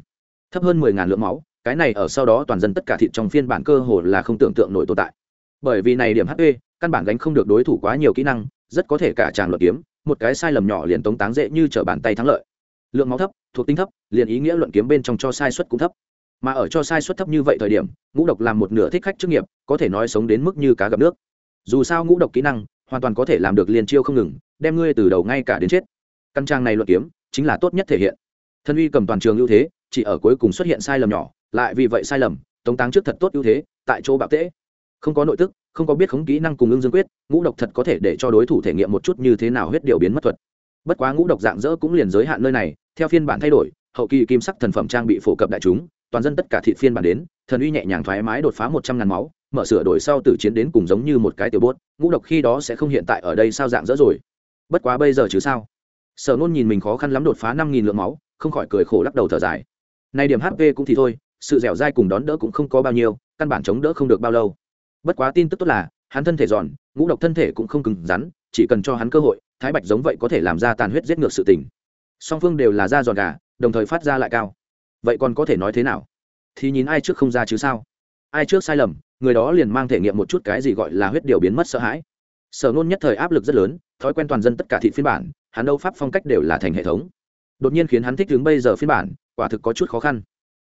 Thấp hơn mười ngàn lượng máu, cái này ở sau đó toàn dân tất cả thịt trong phiên bản cơ hồ là không tưởng tượng nổi tồn tại. Bởi vì này điểm hp căn bản gánh không được đối thủ quá nhiều kỹ năng, rất có thể cả tràng luận kiếm, một cái sai lầm nhỏ liền tống táng dễ như trở bàn tay thắng lợi. Lượng máu thấp, thuộc tính thấp, liền ý nghĩa luận kiếm bên trong cho sai suất cũng thấp. Mà ở cho sai suất thấp như vậy thời điểm, ngũ độc làm một nửa thích khách chức nghiệp, có thể nói sống đến mức như cá gặp nước. Dù sao ngũ độc kỹ năng, hoàn toàn có thể làm được liền chiêu không ngừng, đem ngươi từ đầu ngay cả đến chết. Căn trang này luận kiếm, chính là tốt nhất thể hiện. Thân uy cầm toàn trường ưu thế, chỉ ở cuối cùng xuất hiện sai lầm nhỏ, lại vì vậy sai lầm, tống táng trước thật tốt ưu thế, tại chỗ bạo tễ. Không có nội tức không có biết khống kỹ năng cùng ưng dương quyết, ngũ độc thật có thể để cho đối thủ thể nghiệm một chút như thế nào huyết điều biến mất thuật. Bất quá ngũ độc dạng dỡ cũng liền giới hạn nơi này, theo phiên bản thay đổi, hậu kỳ kim sắc thần phẩm trang bị phổ cập đại chúng, toàn dân tất cả thị phiên bản đến, thần uy nhẹ nhàng thoải mái đột phá một trăm ngàn máu, mở sửa đổi sau từ chiến đến cùng giống như một cái tiểu bốt, ngũ độc khi đó sẽ không hiện tại ở đây sao dạng dỡ rồi. Bất quá bây giờ chứ sao? Sở nôn nhìn mình khó khăn lắm đột phá năm nghìn lượng máu, không khỏi cười khổ lắc đầu thở dài. Nay điểm hp cũng thì thôi, sự dẻo dai cùng đón đỡ cũng không có bao nhiêu, căn bản chống đỡ không được bao lâu bất quá tin tức tốt là, hắn thân thể giòn, ngũ độc thân thể cũng không cứng rắn, chỉ cần cho hắn cơ hội, thái bạch giống vậy có thể làm ra tàn huyết giết ngược sự tình. Song phương đều là da giòn gà, đồng thời phát ra lại cao. Vậy còn có thể nói thế nào? Thì nhìn ai trước không ra chứ sao? Ai trước sai lầm, người đó liền mang thể nghiệm một chút cái gì gọi là huyết điều biến mất sợ hãi. Sở nôn nhất thời áp lực rất lớn, thói quen toàn dân tất cả thị phiên bản, hắn đâu pháp phong cách đều là thành hệ thống. Đột nhiên khiến hắn thích đứng bây giờ phiên bản, quả thực có chút khó khăn.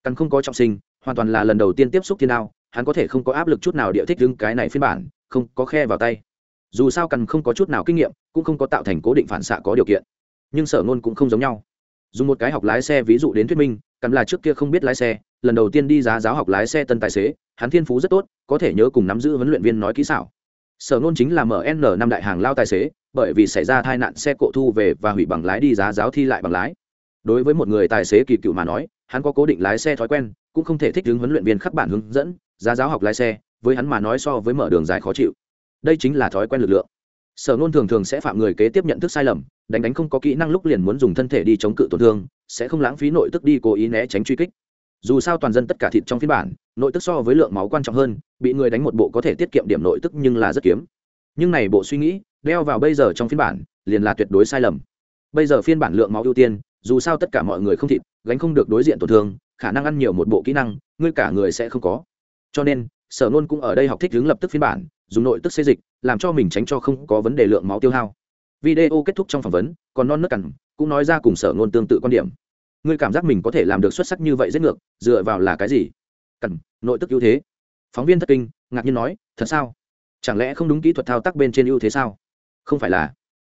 Căn không có trọng sinh, hoàn toàn là lần đầu tiên tiếp xúc thiên đao hắn có thể không có áp lực chút nào địa thích đứng cái này phiên bản, không có khe vào tay. Dù sao cần không có chút nào kinh nghiệm, cũng không có tạo thành cố định phản xạ có điều kiện. Nhưng sở ngôn cũng không giống nhau. Dùng một cái học lái xe ví dụ đến thuyết minh cần là trước kia không biết lái xe, lần đầu tiên đi giá giáo học lái xe tân tài xế, hắn thiên phú rất tốt, có thể nhớ cùng nắm giữ huấn luyện viên nói kỹ xảo. Sở ngôn chính là mn năm đại hàng lao tài xế, bởi vì xảy ra tai nạn xe cộ thu về và hủy bằng lái đi giá giáo thi lại bằng lái. Đối với một người tài xế kỳ cựu mà nói hắn có cố định lái xe thói quen, cũng không thể thích hướng huấn luyện viên khắc bản hướng dẫn, giá giáo học lái xe, với hắn mà nói so với mở đường dài khó chịu. Đây chính là thói quen lực lượng. Sở nôn thường thường sẽ phạm người kế tiếp nhận thức sai lầm, đánh đánh không có kỹ năng lúc liền muốn dùng thân thể đi chống cự tổn thương, sẽ không lãng phí nội tức đi cố ý né tránh truy kích. Dù sao toàn dân tất cả thịt trong phiên bản, nội tức so với lượng máu quan trọng hơn, bị người đánh một bộ có thể tiết kiệm điểm nội tức nhưng là rất kiếm. Nhưng này bộ suy nghĩ, đeo vào bây giờ trong phiên bản, liền là tuyệt đối sai lầm. Bây giờ phiên bản lượng máu ưu tiên, dù sao tất cả mọi người không thịt gánh không được đối diện tổn thương, khả năng ăn nhiều một bộ kỹ năng, ngươi cả người sẽ không có. Cho nên, sở nôn cũng ở đây học thích hướng lập tức phiên bản, dùng nội tức xê dịch, làm cho mình tránh cho không có vấn đề lượng máu tiêu hao. Video kết thúc trong phỏng vấn, còn non nước cằn, cũng nói ra cùng sở nôn tương tự quan điểm. Ngươi cảm giác mình có thể làm được xuất sắc như vậy giết ngược, dựa vào là cái gì? Cằn, nội tức ưu thế. Phóng viên thất kinh, ngạc nhiên nói, thật sao? Chẳng lẽ không đúng kỹ thuật thao tác bên trên ưu thế sao? Không phải là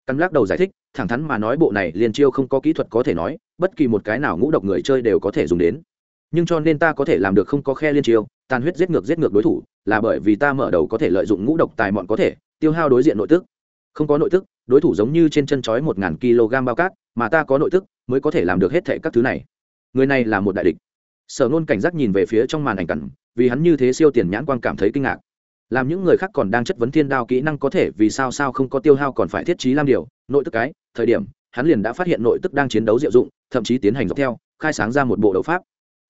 cắn lắc đầu giải thích, thẳng thắn mà nói bộ này liền chiêu không có kỹ thuật có thể nói, bất kỳ một cái nào ngũ độc người chơi đều có thể dùng đến. Nhưng cho nên ta có thể làm được không có khe liên chiêu, tàn huyết giết ngược giết ngược đối thủ, là bởi vì ta mở đầu có thể lợi dụng ngũ độc tài mọn có thể, tiêu hao đối diện nội tức. Không có nội tức, đối thủ giống như trên chân chói một ngàn kg bao cát, mà ta có nội tức, mới có thể làm được hết thệ các thứ này. Người này là một đại địch. Sở nôn cảnh giác nhìn về phía trong màn ảnh cẩn vì hắn như thế siêu tiền nhãn quan cảm thấy kinh ngạc làm những người khác còn đang chất vấn thiên đao kỹ năng có thể vì sao sao không có tiêu hao còn phải thiết trí làm điều, nội tức cái, thời điểm, hắn liền đã phát hiện nội tức đang chiến đấu diệu dụng, thậm chí tiến hành dọc theo, khai sáng ra một bộ đấu pháp.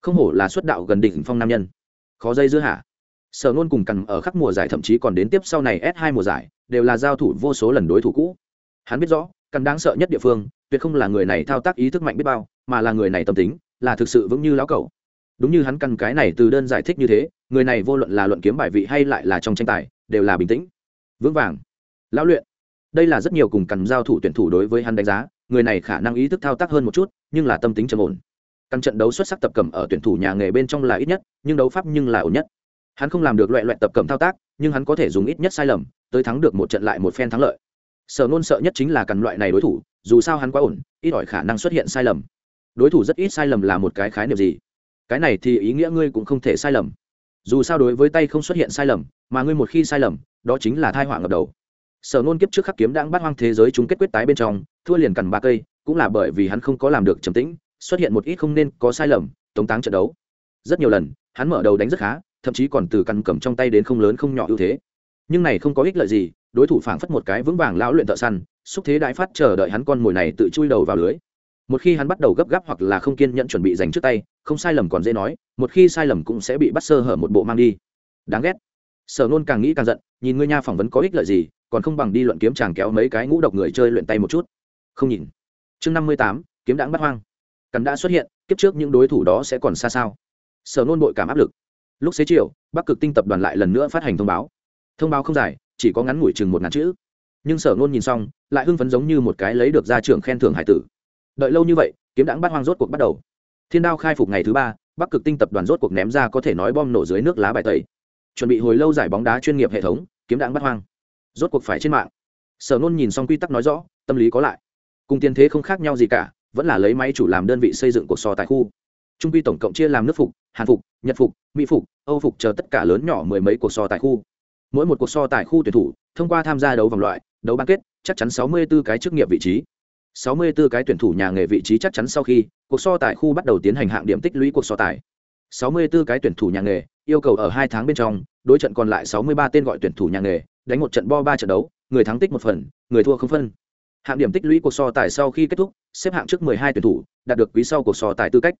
Không hổ là xuất đạo gần đỉnh phong nam nhân. Khó dây dưa hả? Sở nôn cùng cằn ở khắc mùa giải thậm chí còn đến tiếp sau này s 2 mùa giải, đều là giao thủ vô số lần đối thủ cũ. Hắn biết rõ cằn đáng sợ nhất địa phương, tuyệt không là người này thao tác ý thức mạnh biết bao, mà là người này tâm tính, là thực sự vững như lão cẩu. Đúng như hắn căn cái này từ đơn giải thích như thế người này vô luận là luận kiếm bài vị hay lại là trong tranh tài, đều là bình tĩnh, vững vàng. Lão luyện, đây là rất nhiều cùng cằn giao thủ tuyển thủ đối với hắn đánh giá, người này khả năng ý thức thao tác hơn một chút, nhưng là tâm tính trầm ổn. Căn trận đấu xuất sắc tập cầm ở tuyển thủ nhà nghề bên trong là ít nhất, nhưng đấu pháp nhưng là ổn nhất. Hắn không làm được loại loại tập cầm thao tác, nhưng hắn có thể dùng ít nhất sai lầm, tới thắng được một trận lại một phen thắng lợi. Sở nôn sợ nhất chính là cằn loại này đối thủ, dù sao hắn quá ổn, ít ỏi khả năng xuất hiện sai lầm. Đối thủ rất ít sai lầm là một cái khái niệm gì? Cái này thì ý nghĩa ngươi cũng không thể sai lầm dù sao đối với tay không xuất hiện sai lầm, mà ngươi một khi sai lầm, đó chính là thai họa ngập đầu. Sở nôn kiếp trước khắc kiếm đang bắt hoang thế giới chúng kết quyết tái bên trong, thua liền cằn ba cây, cũng là bởi vì hắn không có làm được trầm tĩnh, xuất hiện một ít không nên có sai lầm, tống táng trận đấu. Rất nhiều lần, hắn mở đầu đánh rất khá, thậm chí còn từ căn cầm trong tay đến không lớn không nhỏ ưu thế. Nhưng này không có ích lợi gì, đối thủ phảng phất một cái vững vàng lão luyện thợ săn, xúc thế đại phát chờ đợi hắn con mồi này tự chui đầu vào lưới một khi hắn bắt đầu gấp gáp hoặc là không kiên nhẫn chuẩn bị dành trước tay, không sai lầm còn dễ nói, một khi sai lầm cũng sẽ bị bắt sơ hở một bộ mang đi. Đáng ghét. Sở nôn càng nghĩ càng giận, nhìn ngươi nha phỏng vấn có ích lợi gì, còn không bằng đi luận kiếm chàng kéo mấy cái ngũ độc người chơi luyện tay một chút. Không nhìn. Chương năm mươi tám, kiếm đãng bắt hoang. Cắn đã xuất hiện, kiếp trước những đối thủ đó sẽ còn xa sao? Sở nôn bội cảm áp lực. Lúc xế chiều, bắc cực tinh tập đoàn lại lần nữa phát hành thông báo. Thông báo không dài, chỉ có ngắn ngủi chừng một ngàn chữ. Nhưng sở nôn nhìn xong, lại hưng phấn giống như một cái lấy được ra trường khen thưởng hải tử đợi lâu như vậy, kiếm đãng bắt hoang rốt cuộc bắt đầu. Thiên đao khai phục ngày thứ ba, bắc cực tinh tập đoàn rốt cuộc ném ra có thể nói bom nổ dưới nước lá bài tẩy. Chuẩn bị hồi lâu giải bóng đá chuyên nghiệp hệ thống, kiếm đãng bắt hoang. Rốt cuộc phải trên mạng. Sở nôn nhìn xong quy tắc nói rõ, tâm lý có lại. Cùng tiền thế không khác nhau gì cả, vẫn là lấy máy chủ làm đơn vị xây dựng cuộc so tại khu. Trung quy tổng cộng chia làm nước phục, hàn phục, nhật phục, mỹ phục, âu phục chờ tất cả lớn nhỏ mười mấy cuộc so tại khu. Mỗi một cuộc so tại khu tuyển thủ, thông qua tham gia đấu vòng loại, đấu bán kết, chắc chắn sáu mươi 64 cái chức nghiệp vị trí. 64 cái tuyển thủ nhà nghề vị trí chắc chắn sau khi, cuộc so tài khu bắt đầu tiến hành hạng điểm tích lũy cuộc so tài. Sáu mươi 64 cái tuyển thủ nhà nghề, yêu cầu ở hai tháng bên trong, đối trận còn lại sáu mươi ba tên gọi tuyển thủ nhà nghề, đánh một trận bo ba trận đấu, người thắng tích một phần, người thua không phân. Hạng điểm tích lũy cuộc so tài sau khi kết thúc, xếp hạng trước 12 tuyển thủ, đạt được quý sau cuộc so tài tư cách.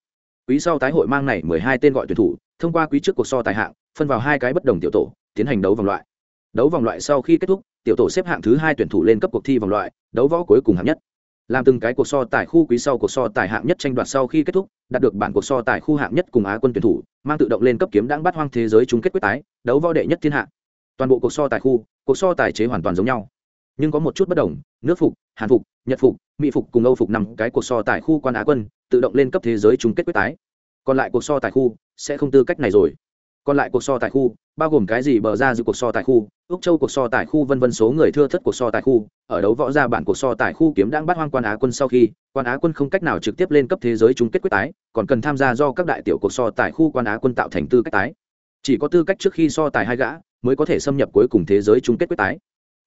Quý sau tái hội mang này 12 tên gọi tuyển thủ, thông qua quý trước cuộc so tài hạng, phân vào hai cái bất đồng tiểu tổ, tiến hành đấu vòng loại. Đấu vòng loại sau khi kết thúc, tiểu tổ xếp hạng thứ hai tuyển thủ lên cấp cuộc thi vòng loại, đấu võ cuối cùng hạng nhất làm từng cái cuộc so tài khu quý sau cuộc so tài hạng nhất tranh đoạt sau khi kết thúc, đạt được bản cuộc so tài khu hạng nhất cùng á quân tuyển thủ, mang tự động lên cấp kiếm đáng bắt hoang thế giới chung kết quyết tái, đấu võ đệ nhất thiên hạ. Toàn bộ cuộc so tài khu, cuộc so tài chế hoàn toàn giống nhau. Nhưng có một chút bất đồng, nước phục, hàn phục, nhật phục, mỹ phục cùng âu phục nằm cái cuộc so tài khu quan á quân, tự động lên cấp thế giới chung kết quyết tái. Còn lại cuộc so tài khu sẽ không tư cách này rồi. Còn lại cuộc so tài khu bao gồm cái gì bờ ra dự cuộc so tài khu, úc châu cuộc so tài khu, vân vân số người thưa thất cuộc so tài khu, ở đấu võ ra bản cuộc so tài khu kiếm đang bắt hoang quan á quân sau khi, quan á quân không cách nào trực tiếp lên cấp thế giới chung kết quyết tái, còn cần tham gia do các đại tiểu cuộc so tài khu quan á quân tạo thành tư cách tái. Chỉ có tư cách trước khi so tài hai gã, mới có thể xâm nhập cuối cùng thế giới chung kết quyết tái.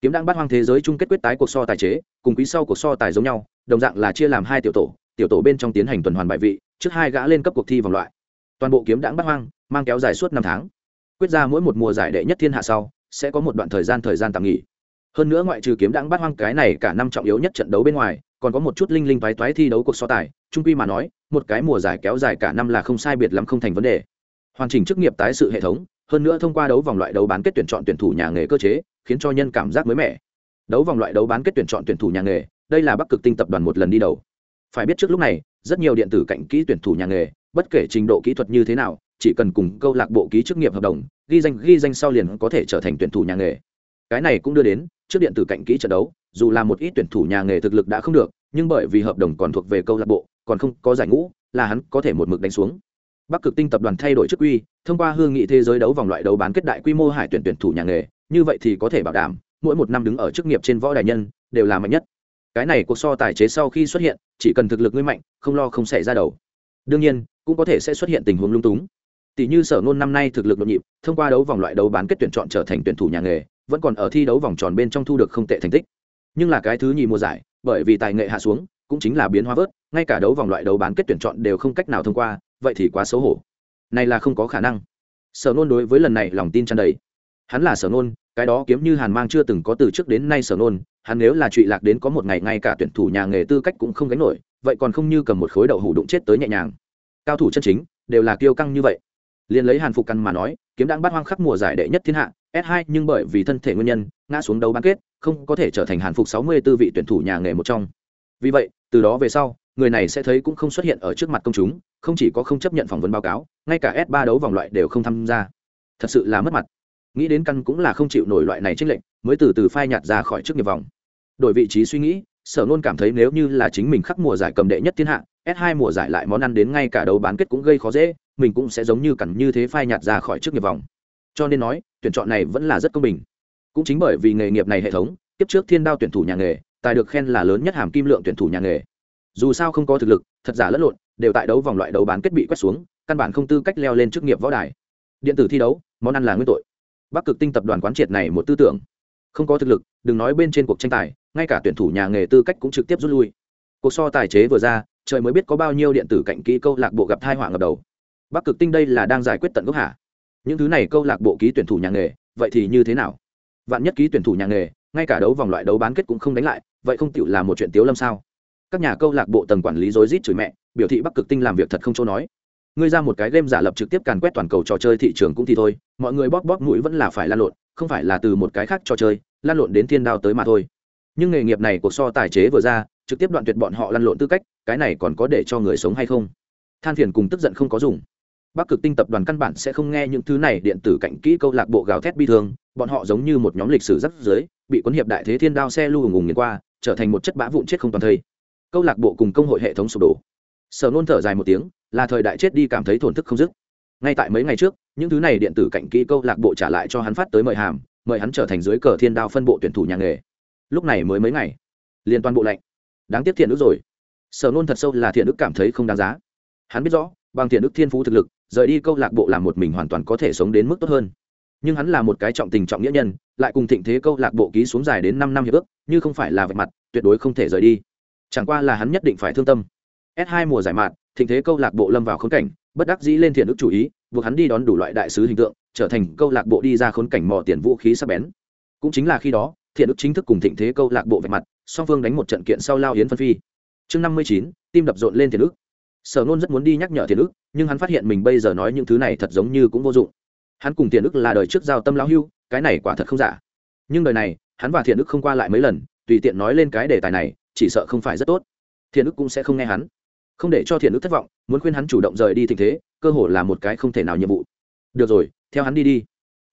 Kiếm đang bắt hoang thế giới chung kết quyết tái cuộc so tài chế, cùng quý sau cuộc so tài giống nhau, đồng dạng là chia làm hai tiểu tổ tiểu tổ bên trong tiến hành tuần hoàn bại vị, trước hai gã lên cấp cuộc thi vòng loại. Toàn bộ kiếm đãng bắt hoang, mang kéo dài suốt năm tháng quyết ra mỗi một mùa giải đệ nhất thiên hạ sau, sẽ có một đoạn thời gian thời gian tạm nghỉ. Hơn nữa ngoại trừ kiếm đáng bắt hoang cái này cả năm trọng yếu nhất trận đấu bên ngoài, còn có một chút linh linh toái toái thi đấu cuộc so tài trung quy mà nói, một cái mùa giải kéo dài cả năm là không sai biệt lắm không thành vấn đề. Hoàn chỉnh chức nghiệp tái sự hệ thống, hơn nữa thông qua đấu vòng loại đấu bán kết tuyển chọn tuyển thủ nhà nghề cơ chế, khiến cho nhân cảm giác mới mẻ. Đấu vòng loại đấu bán kết tuyển chọn tuyển thủ nhà nghề, đây là bắc cực tinh tập đoàn một lần đi đầu. Phải biết trước lúc này, rất nhiều điện tử cạnh kỹ tuyển thủ nhà nghề, bất kể trình độ kỹ thuật như thế nào chỉ cần cùng câu lạc bộ ký chức nghiệp hợp đồng, ghi danh ghi danh sau liền có thể trở thành tuyển thủ nhà nghề. Cái này cũng đưa đến, trước điện tử cạnh kỹ trận đấu, dù là một ít tuyển thủ nhà nghề thực lực đã không được, nhưng bởi vì hợp đồng còn thuộc về câu lạc bộ, còn không có giải ngũ, là hắn có thể một mực đánh xuống. Bắc cực tinh tập đoàn thay đổi chức quy thông qua hương nghị thế giới đấu vòng loại đấu bán kết đại quy mô hải tuyển tuyển thủ nhà nghề, như vậy thì có thể bảo đảm, mỗi một năm đứng ở chức nghiệp trên võ đài nhân, đều là mạnh nhất. Cái này cuộc so tài chế sau khi xuất hiện, chỉ cần thực lực ngươi mạnh, không lo không xảy ra đầu. Đương nhiên, cũng có thể sẽ xuất hiện tình huống lung túng tỷ như sở ngôn năm nay thực lực nội nhịp, thông qua đấu vòng loại đấu bán kết tuyển chọn trở thành tuyển thủ nhà nghề, vẫn còn ở thi đấu vòng tròn bên trong thu được không tệ thành tích. Nhưng là cái thứ nhì mùa giải, bởi vì tài nghệ hạ xuống, cũng chính là biến hóa vớt, ngay cả đấu vòng loại đấu bán kết tuyển chọn đều không cách nào thông qua, vậy thì quá xấu hổ. Này là không có khả năng. Sở nôn đối với lần này lòng tin tràn đầy. Hắn là sở nôn cái đó kiếm như hàn mang chưa từng có từ trước đến nay sở nôn hắn nếu là trụy lạc đến có một ngày ngay cả tuyển thủ nhà nghề tư cách cũng không gánh nổi, vậy còn không như cầm một khối đậu hủ đụng chết tới nhẹ nhàng. Cao thủ chân chính, đều là kiêu căng như vậy liền lấy hàn phục căn mà nói, kiếm đang bắt hoang khắc mùa giải đệ nhất thiên hạ, s 2 nhưng bởi vì thân thể nguyên nhân, ngã xuống đấu bán kết, không có thể trở thành hàn phục 64 vị tuyển thủ nhà nghề một trong. Vì vậy, từ đó về sau, người này sẽ thấy cũng không xuất hiện ở trước mặt công chúng, không chỉ có không chấp nhận phỏng vấn báo cáo, ngay cả s 3 đấu vòng loại đều không tham gia. Thật sự là mất mặt. Nghĩ đến căn cũng là không chịu nổi loại này trích lệnh mới từ từ phai nhạt ra khỏi trước nghiệp vòng. Đổi vị trí suy nghĩ, sở nôn cảm thấy nếu như là chính mình khắc mùa giải cầm đệ nhất thiên hạ, s 2 mùa giải lại món ăn đến ngay cả đấu bán kết cũng gây khó dễ mình cũng sẽ giống như cẩn như thế phai nhạt ra khỏi trước nghiệp vòng. Cho nên nói, tuyển chọn này vẫn là rất công bình. Cũng chính bởi vì nghề nghiệp này hệ thống tiếp trước thiên đao tuyển thủ nhà nghề, tài được khen là lớn nhất hàm kim lượng tuyển thủ nhà nghề. Dù sao không có thực lực, thật giả lẫn lộn, đều tại đấu vòng loại đấu bán kết bị quét xuống, căn bản không tư cách leo lên chức nghiệp võ đài. Điện tử thi đấu, món ăn là nguyên tội. Bắc cực tinh tập đoàn quán triệt này một tư tưởng. Không có thực lực, đừng nói bên trên cuộc tranh tài, ngay cả tuyển thủ nhà nghề tư cách cũng trực tiếp rút lui. Cuộc so tài chế vừa ra, trời mới biết có bao nhiêu điện tử cạnh kỹ câu lạc bộ gặp thai họa ngập đầu bắc cực tinh đây là đang giải quyết tận gốc hạ những thứ này câu lạc bộ ký tuyển thủ nhà nghề, vậy thì như thế nào? Vạn nhất ký tuyển thủ nhà nghề, ngay cả đấu vòng loại đấu bán kết cũng không đánh lại, vậy không tựu là một chuyện tiếu lâm sao? Các nhà câu lạc bộ tầng quản lý rối rít chửi mẹ, biểu thị bắc cực tinh làm việc thật không chỗ nói. Ngươi ra một cái game giả lập trực tiếp càn quét toàn cầu trò chơi thị trường cũng thì thôi, mọi người bóp bóp mũi vẫn là phải lan lộn, không phải là từ một cái khác trò chơi, lan lộn đến thiên đao tới mà thôi. Nhưng nghề nghiệp này cuộc so tài chế vừa ra, trực tiếp đoạn tuyệt bọn họ lăn lộn tư cách, cái này còn có để cho người sống hay không? Than phiền cùng tức giận không có dùng bắc cực tinh tập đoàn căn bản sẽ không nghe những thứ này, điện tử cạnh kỹ câu lạc bộ gào thét bi thương, bọn họ giống như một nhóm lịch sử rắc dưới bị quân hiệp đại thế thiên đao xe lưu hùng hùng nghiền qua, trở thành một chất bã vụn chết không toàn thây. Câu lạc bộ cùng công hội hệ thống sụp đổ. Sở nôn thở dài một tiếng, là thời đại chết đi cảm thấy thổn thức không dứt. Ngay tại mấy ngày trước, những thứ này điện tử cạnh kỹ câu lạc bộ trả lại cho hắn phát tới mời hàm, mời hắn trở thành dưới cờ thiên đao phân bộ tuyển thủ nhà nghề. Lúc này mới mấy ngày liên toàn bộ lệnh đáng tiếc thiện ức rồi. Sở nôn thật sâu là thiện ức cảm thấy không đáng giá. Hắn biết rõ, bằng thiện ức thiên phú thực lực rời đi câu lạc bộ làm một mình hoàn toàn có thể sống đến mức tốt hơn. Nhưng hắn là một cái trọng tình trọng nghĩa nhân, lại cùng thịnh thế câu lạc bộ ký xuống dài đến năm năm hiệp ước, như không phải là vạch mặt, tuyệt đối không thể rời đi. Chẳng qua là hắn nhất định phải thương tâm. S 2 mùa giải mạn thịnh thế câu lạc bộ lâm vào khốn cảnh, bất đắc dĩ lên thiện đức chủ ý, buộc hắn đi đón đủ loại đại sứ hình tượng, trở thành câu lạc bộ đi ra khốn cảnh mò tiền vũ khí sắc bén. Cũng chính là khi đó, thiện đức chính thức cùng thịnh thế câu lạc bộ vạch mặt, song phương đánh một trận kiện sau lao yến phân phi. Chương năm mươi chín, tim đập rộn lên thiện đức sở nôn rất muốn đi nhắc nhở thiện ức, nhưng hắn phát hiện mình bây giờ nói những thứ này thật giống như cũng vô dụng. Hắn cùng thiện ức là đời trước giao tâm lão hưu, cái này quả thật không giả. Nhưng đời này, hắn và thiện ức không qua lại mấy lần, tùy tiện nói lên cái đề tài này, chỉ sợ không phải rất tốt. Thiện ức cũng sẽ không nghe hắn. Không để cho thiện ức thất vọng, muốn khuyên hắn chủ động rời đi tình thế, cơ hội là một cái không thể nào nhiệm vụ. Được rồi, theo hắn đi đi.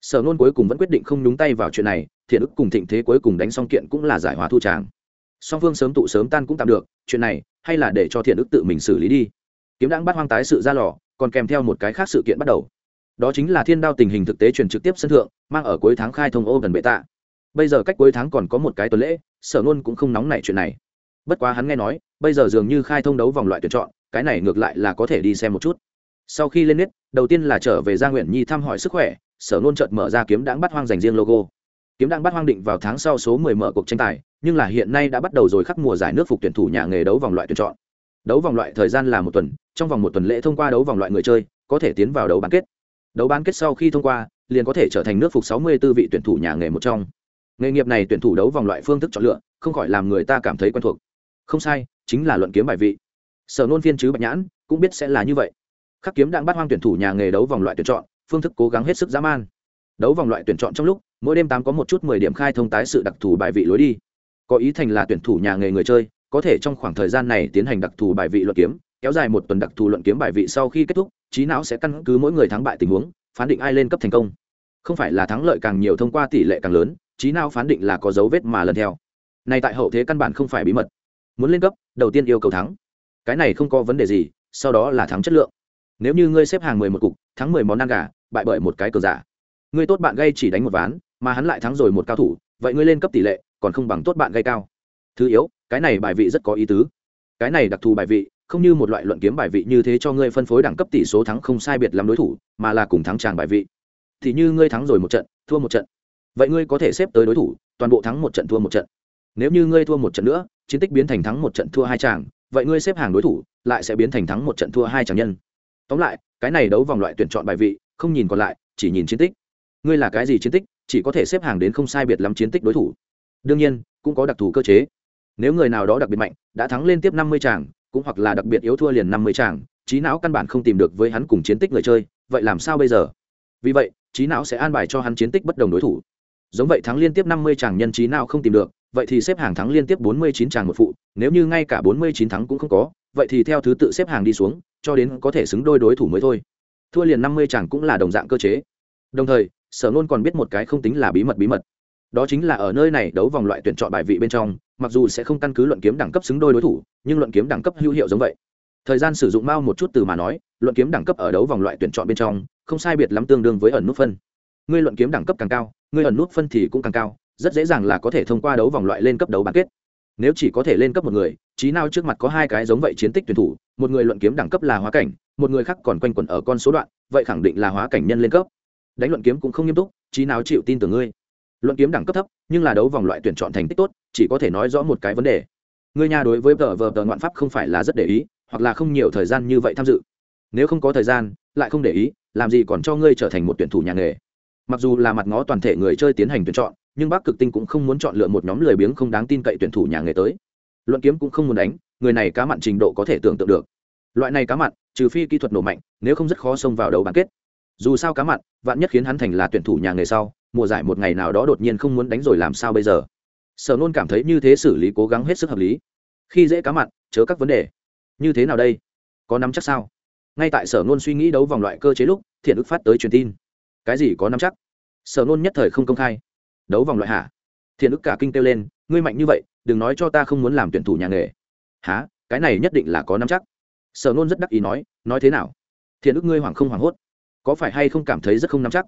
Sở nôn cuối cùng vẫn quyết định không nhúng tay vào chuyện này thiện ức cùng thịnh thế cuối cùng đánh xong kiện cũng là giải hòa thu tràng. Song phương sớm tụ sớm tan cũng tạm được, chuyện này hay là để cho thiện ức tự mình xử lý đi kiếm đáng bắt hoang tái sự ra lò, còn kèm theo một cái khác sự kiện bắt đầu. Đó chính là thiên đao tình hình thực tế truyền trực tiếp sân thượng, mang ở cuối tháng khai thông ô gần bệ tạ. Bây giờ cách cuối tháng còn có một cái tuần lễ, sở nôn cũng không nóng nảy chuyện này. Bất quá hắn nghe nói, bây giờ dường như khai thông đấu vòng loại tuyển chọn, cái này ngược lại là có thể đi xem một chút. Sau khi lên nét, đầu tiên là trở về gia nguyện nhi thăm hỏi sức khỏe, sở nôn chợt mở ra kiếm đáng bắt hoang dành riêng logo. Kiếm đang bắt hoang định vào tháng sau số 10 mở cuộc tranh tài, nhưng là hiện nay đã bắt đầu rồi khắc mùa giải nước phục tuyển thủ nhà nghề đấu vòng loại tuyển chọn đấu vòng loại thời gian là một tuần, trong vòng một tuần lễ thông qua đấu vòng loại người chơi, có thể tiến vào đấu bán kết. Đấu bán kết sau khi thông qua, liền có thể trở thành nước phục 64 vị tuyển thủ nhà nghề một trong. Nghề nghiệp này tuyển thủ đấu vòng loại phương thức chọn lựa, không khỏi làm người ta cảm thấy quen thuộc. Không sai, chính là luận kiếm bài vị. Sở nôn phiên chứ bạch nhãn cũng biết sẽ là như vậy. Khắc kiếm đang bắt hoang tuyển thủ nhà nghề đấu vòng loại tuyển chọn, phương thức cố gắng hết sức dã man. Đấu vòng loại tuyển chọn trong lúc, mỗi đêm tám có một chút mười điểm khai thông tái sự đặc thù bài vị lối đi. Có ý thành là tuyển thủ nhà nghề người chơi có thể trong khoảng thời gian này tiến hành đặc thù bài vị luận kiếm, kéo dài một tuần đặc thù luận kiếm bài vị sau khi kết thúc, trí não sẽ căn cứ mỗi người thắng bại tình huống, phán định ai lên cấp thành công. Không phải là thắng lợi càng nhiều thông qua tỷ lệ càng lớn, trí não phán định là có dấu vết mà lần theo. Này tại hậu thế căn bản không phải bí mật. Muốn lên cấp, đầu tiên yêu cầu thắng. Cái này không có vấn đề gì, sau đó là thắng chất lượng. Nếu như ngươi xếp hàng mười một cục, thắng mười món ăn gà, bại bởi một cái cờ giả. Ngươi tốt bạn gây chỉ đánh một ván, mà hắn lại thắng rồi một cao thủ, vậy ngươi lên cấp tỷ lệ, còn không bằng tốt bạn gây cao. Thứ yếu cái này bài vị rất có ý tứ. Cái này đặc thù bài vị, không như một loại luận kiếm bài vị như thế cho ngươi phân phối đẳng cấp tỷ số thắng không sai biệt làm đối thủ, mà là cùng thắng tràng bài vị. Thì như ngươi thắng rồi một trận, thua một trận. Vậy ngươi có thể xếp tới đối thủ, toàn bộ thắng một trận thua một trận. Nếu như ngươi thua một trận nữa, chiến tích biến thành thắng một trận thua hai tràng, vậy ngươi xếp hàng đối thủ, lại sẽ biến thành thắng một trận thua hai tràng nhân. Tóm lại, cái này đấu vòng loại tuyển chọn bài vị, không nhìn còn lại, chỉ nhìn chiến tích. Ngươi là cái gì chiến tích, chỉ có thể xếp hàng đến không sai biệt lắm chiến tích đối thủ. Đương nhiên, cũng có đặc thù cơ chế nếu người nào đó đặc biệt mạnh, đã thắng lên tiếp năm mươi tràng cũng hoặc là đặc biệt yếu thua liền năm mươi tràng trí não căn bản không tìm được với hắn cùng chiến tích người chơi, vậy làm sao bây giờ? Vì vậy, trí não sẽ an bài cho hắn chiến tích bất đồng đối thủ. Giống vậy thắng liên tiếp năm mươi tràng nhân trí não không tìm được, vậy thì xếp hàng thắng liên tiếp bốn mươi chín tràng một phụ, nếu như ngay cả bốn mươi chín thắng cũng không có, vậy thì theo thứ tự xếp hàng đi xuống, cho đến có thể xứng đôi đối thủ mới thôi. Thua liền năm mươi tràng cũng là đồng dạng cơ chế. Đồng thời, sở nôn còn biết một cái không tính là bí mật bí mật. Đó chính là ở nơi này đấu vòng loại tuyển chọn bài vị bên trong mặc dù sẽ không căn cứ luận kiếm đẳng cấp xứng đôi đối thủ, nhưng luận kiếm đẳng cấp hữu hiệu giống vậy. Thời gian sử dụng mau một chút từ mà nói, luận kiếm đẳng cấp ở đấu vòng loại tuyển chọn bên trong, không sai biệt lắm tương đương với ẩn nút phân. Ngươi luận kiếm đẳng cấp càng cao, ngươi ẩn nút phân thì cũng càng cao, rất dễ dàng là có thể thông qua đấu vòng loại lên cấp đấu bán kết. Nếu chỉ có thể lên cấp một người trí nào trước mặt có hai cái giống vậy chiến tích tuyển thủ, một người luận kiếm đẳng cấp là hóa cảnh, một người khác còn quanh quẩn ở con số đoạn, vậy khẳng định là hóa cảnh nhân lên cấp. Đánh luận kiếm cũng không nghiêm túc trí nào chịu tin tưởng ngươi luận kiếm đẳng cấp thấp, nhưng là đấu vòng loại tuyển chọn thành tích tốt, chỉ có thể nói rõ một cái vấn đề. Người nhà đối với tờ vờ tờ ngoạn pháp không phải là rất để ý, hoặc là không nhiều thời gian như vậy tham dự. Nếu không có thời gian, lại không để ý, làm gì còn cho ngươi trở thành một tuyển thủ nhà nghề. Mặc dù là mặt ngó toàn thể người chơi tiến hành tuyển chọn, nhưng bác cực tinh cũng không muốn chọn lựa một nhóm lười biếng không đáng tin cậy tuyển thủ nhà nghề tới. Luận kiếm cũng không muốn đánh, người này cá mặn trình độ có thể tưởng tượng được. Loại này cá mặn, trừ phi kỹ thuật nổ mạnh, nếu không rất khó xông vào đầu bán kết. Dù sao cá mặn, vạn nhất khiến hắn thành là tuyển thủ nhà nghề sau mùa giải một ngày nào đó đột nhiên không muốn đánh rồi làm sao bây giờ? Sở nôn cảm thấy như thế xử lý cố gắng hết sức hợp lý. Khi dễ cá mặn, chớ các vấn đề. Như thế nào đây? Có nắm chắc sao? Ngay tại sở nôn suy nghĩ đấu vòng loại cơ chế lúc, thiện ức phát tới truyền tin. Cái gì có nắm chắc? Sở nôn nhất thời không công khai. Đấu vòng loại hả? Thiện ức cả kinh kêu lên, ngươi mạnh như vậy, đừng nói cho ta không muốn làm tuyển thủ nhà nghề. Há cái này nhất định là có nắm chắc. Sở nôn rất đắc ý nói nói thế nào? Thiện ức ngươi hoảng không hoảng hốt? Có phải hay không cảm thấy rất không nắm chắc?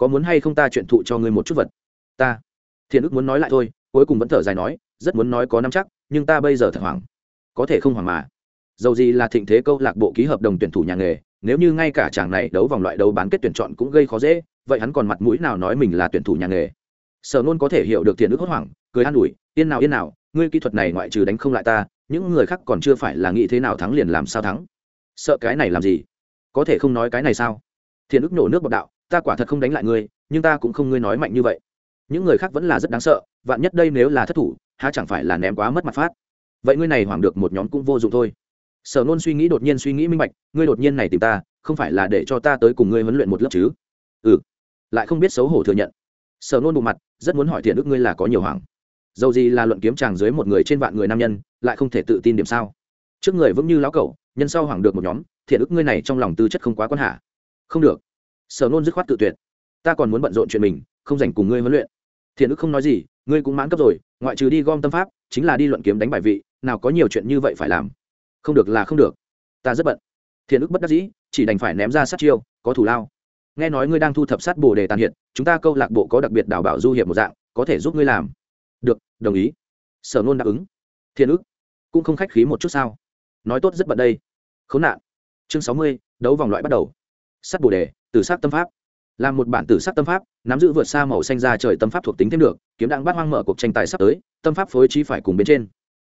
Có muốn hay không ta chuyện thụ cho ngươi một chút vật? Ta. Thiện ức muốn nói lại thôi, cuối cùng vẫn thở dài nói, rất muốn nói có nắm chắc, nhưng ta bây giờ thật hoảng. Có thể không hoảng mà. Dầu gì là thịnh thế câu lạc bộ ký hợp đồng tuyển thủ nhà nghề, nếu như ngay cả chàng này đấu vòng loại đấu bán kết tuyển chọn cũng gây khó dễ, vậy hắn còn mặt mũi nào nói mình là tuyển thủ nhà nghề? Sở nôn có thể hiểu được thiện ức hốt hoảng, cười an ủi, yên nào yên nào, ngươi kỹ thuật này ngoại trừ đánh không lại ta, những người khác còn chưa phải là nghĩ thế nào thắng liền làm sao thắng? Sợ cái này làm gì? Có thể không nói cái này sao? Thiện ức nổ nước bọc đạo ta quả thật không đánh lại ngươi, nhưng ta cũng không ngươi nói mạnh như vậy. Những người khác vẫn là rất đáng sợ, vạn nhất đây nếu là thất thủ, há chẳng phải là ném quá mất mặt phát. Vậy ngươi này hoảng được một nhóm cũng vô dụng thôi. Sở nôn suy nghĩ đột nhiên suy nghĩ minh bạch, ngươi đột nhiên này tìm ta, không phải là để cho ta tới cùng ngươi huấn luyện một lớp chứ? Ừ. Lại không biết xấu hổ thừa nhận. Sở nôn bộ mặt, rất muốn hỏi thiện đức ngươi là có nhiều hoảng. Dầu gì là luận kiếm chàng dưới một người trên vạn người nam nhân, lại không thể tự tin điểm sao? Trước người vững như lão cẩu, nhân sau hoảng được một nhóm, thiện ức ngươi này trong lòng tư chất không quá quan hạ. Không được sở nôn dứt khoát tự tuyệt. Ta còn muốn bận rộn chuyện mình, không dành cùng ngươi huấn luyện. Thiện ức không nói gì, ngươi cũng mãn cấp rồi, ngoại trừ đi gom tâm pháp, chính là đi luận kiếm đánh bài vị, nào có nhiều chuyện như vậy phải làm. Không được là không được. Ta rất bận. Thiện ức bất đắc dĩ, chỉ đành phải ném ra sát chiêu, có thủ lao. Nghe nói ngươi đang thu thập sát bồ đề tàn hiện, chúng ta câu lạc bộ có đặc biệt đào bảo du hiệp một dạng, có thể giúp ngươi làm. Được, đồng ý. Sở nôn đáp ứng. Thiện ức cũng không khách khí một chút sao? Nói tốt rất bận đây. Khốn nạn. Chương sáu mươi, đấu vòng loại bắt đầu. Sắt bồ đề tử sắc tâm pháp. Là một bản tử sắc tâm pháp, nắm giữ vượt xa màu xanh ra trời tâm pháp thuộc tính thêm được, kiếm đang bắt hoang mở cuộc tranh tài sắp tới, tâm pháp phối trí phải cùng bên trên.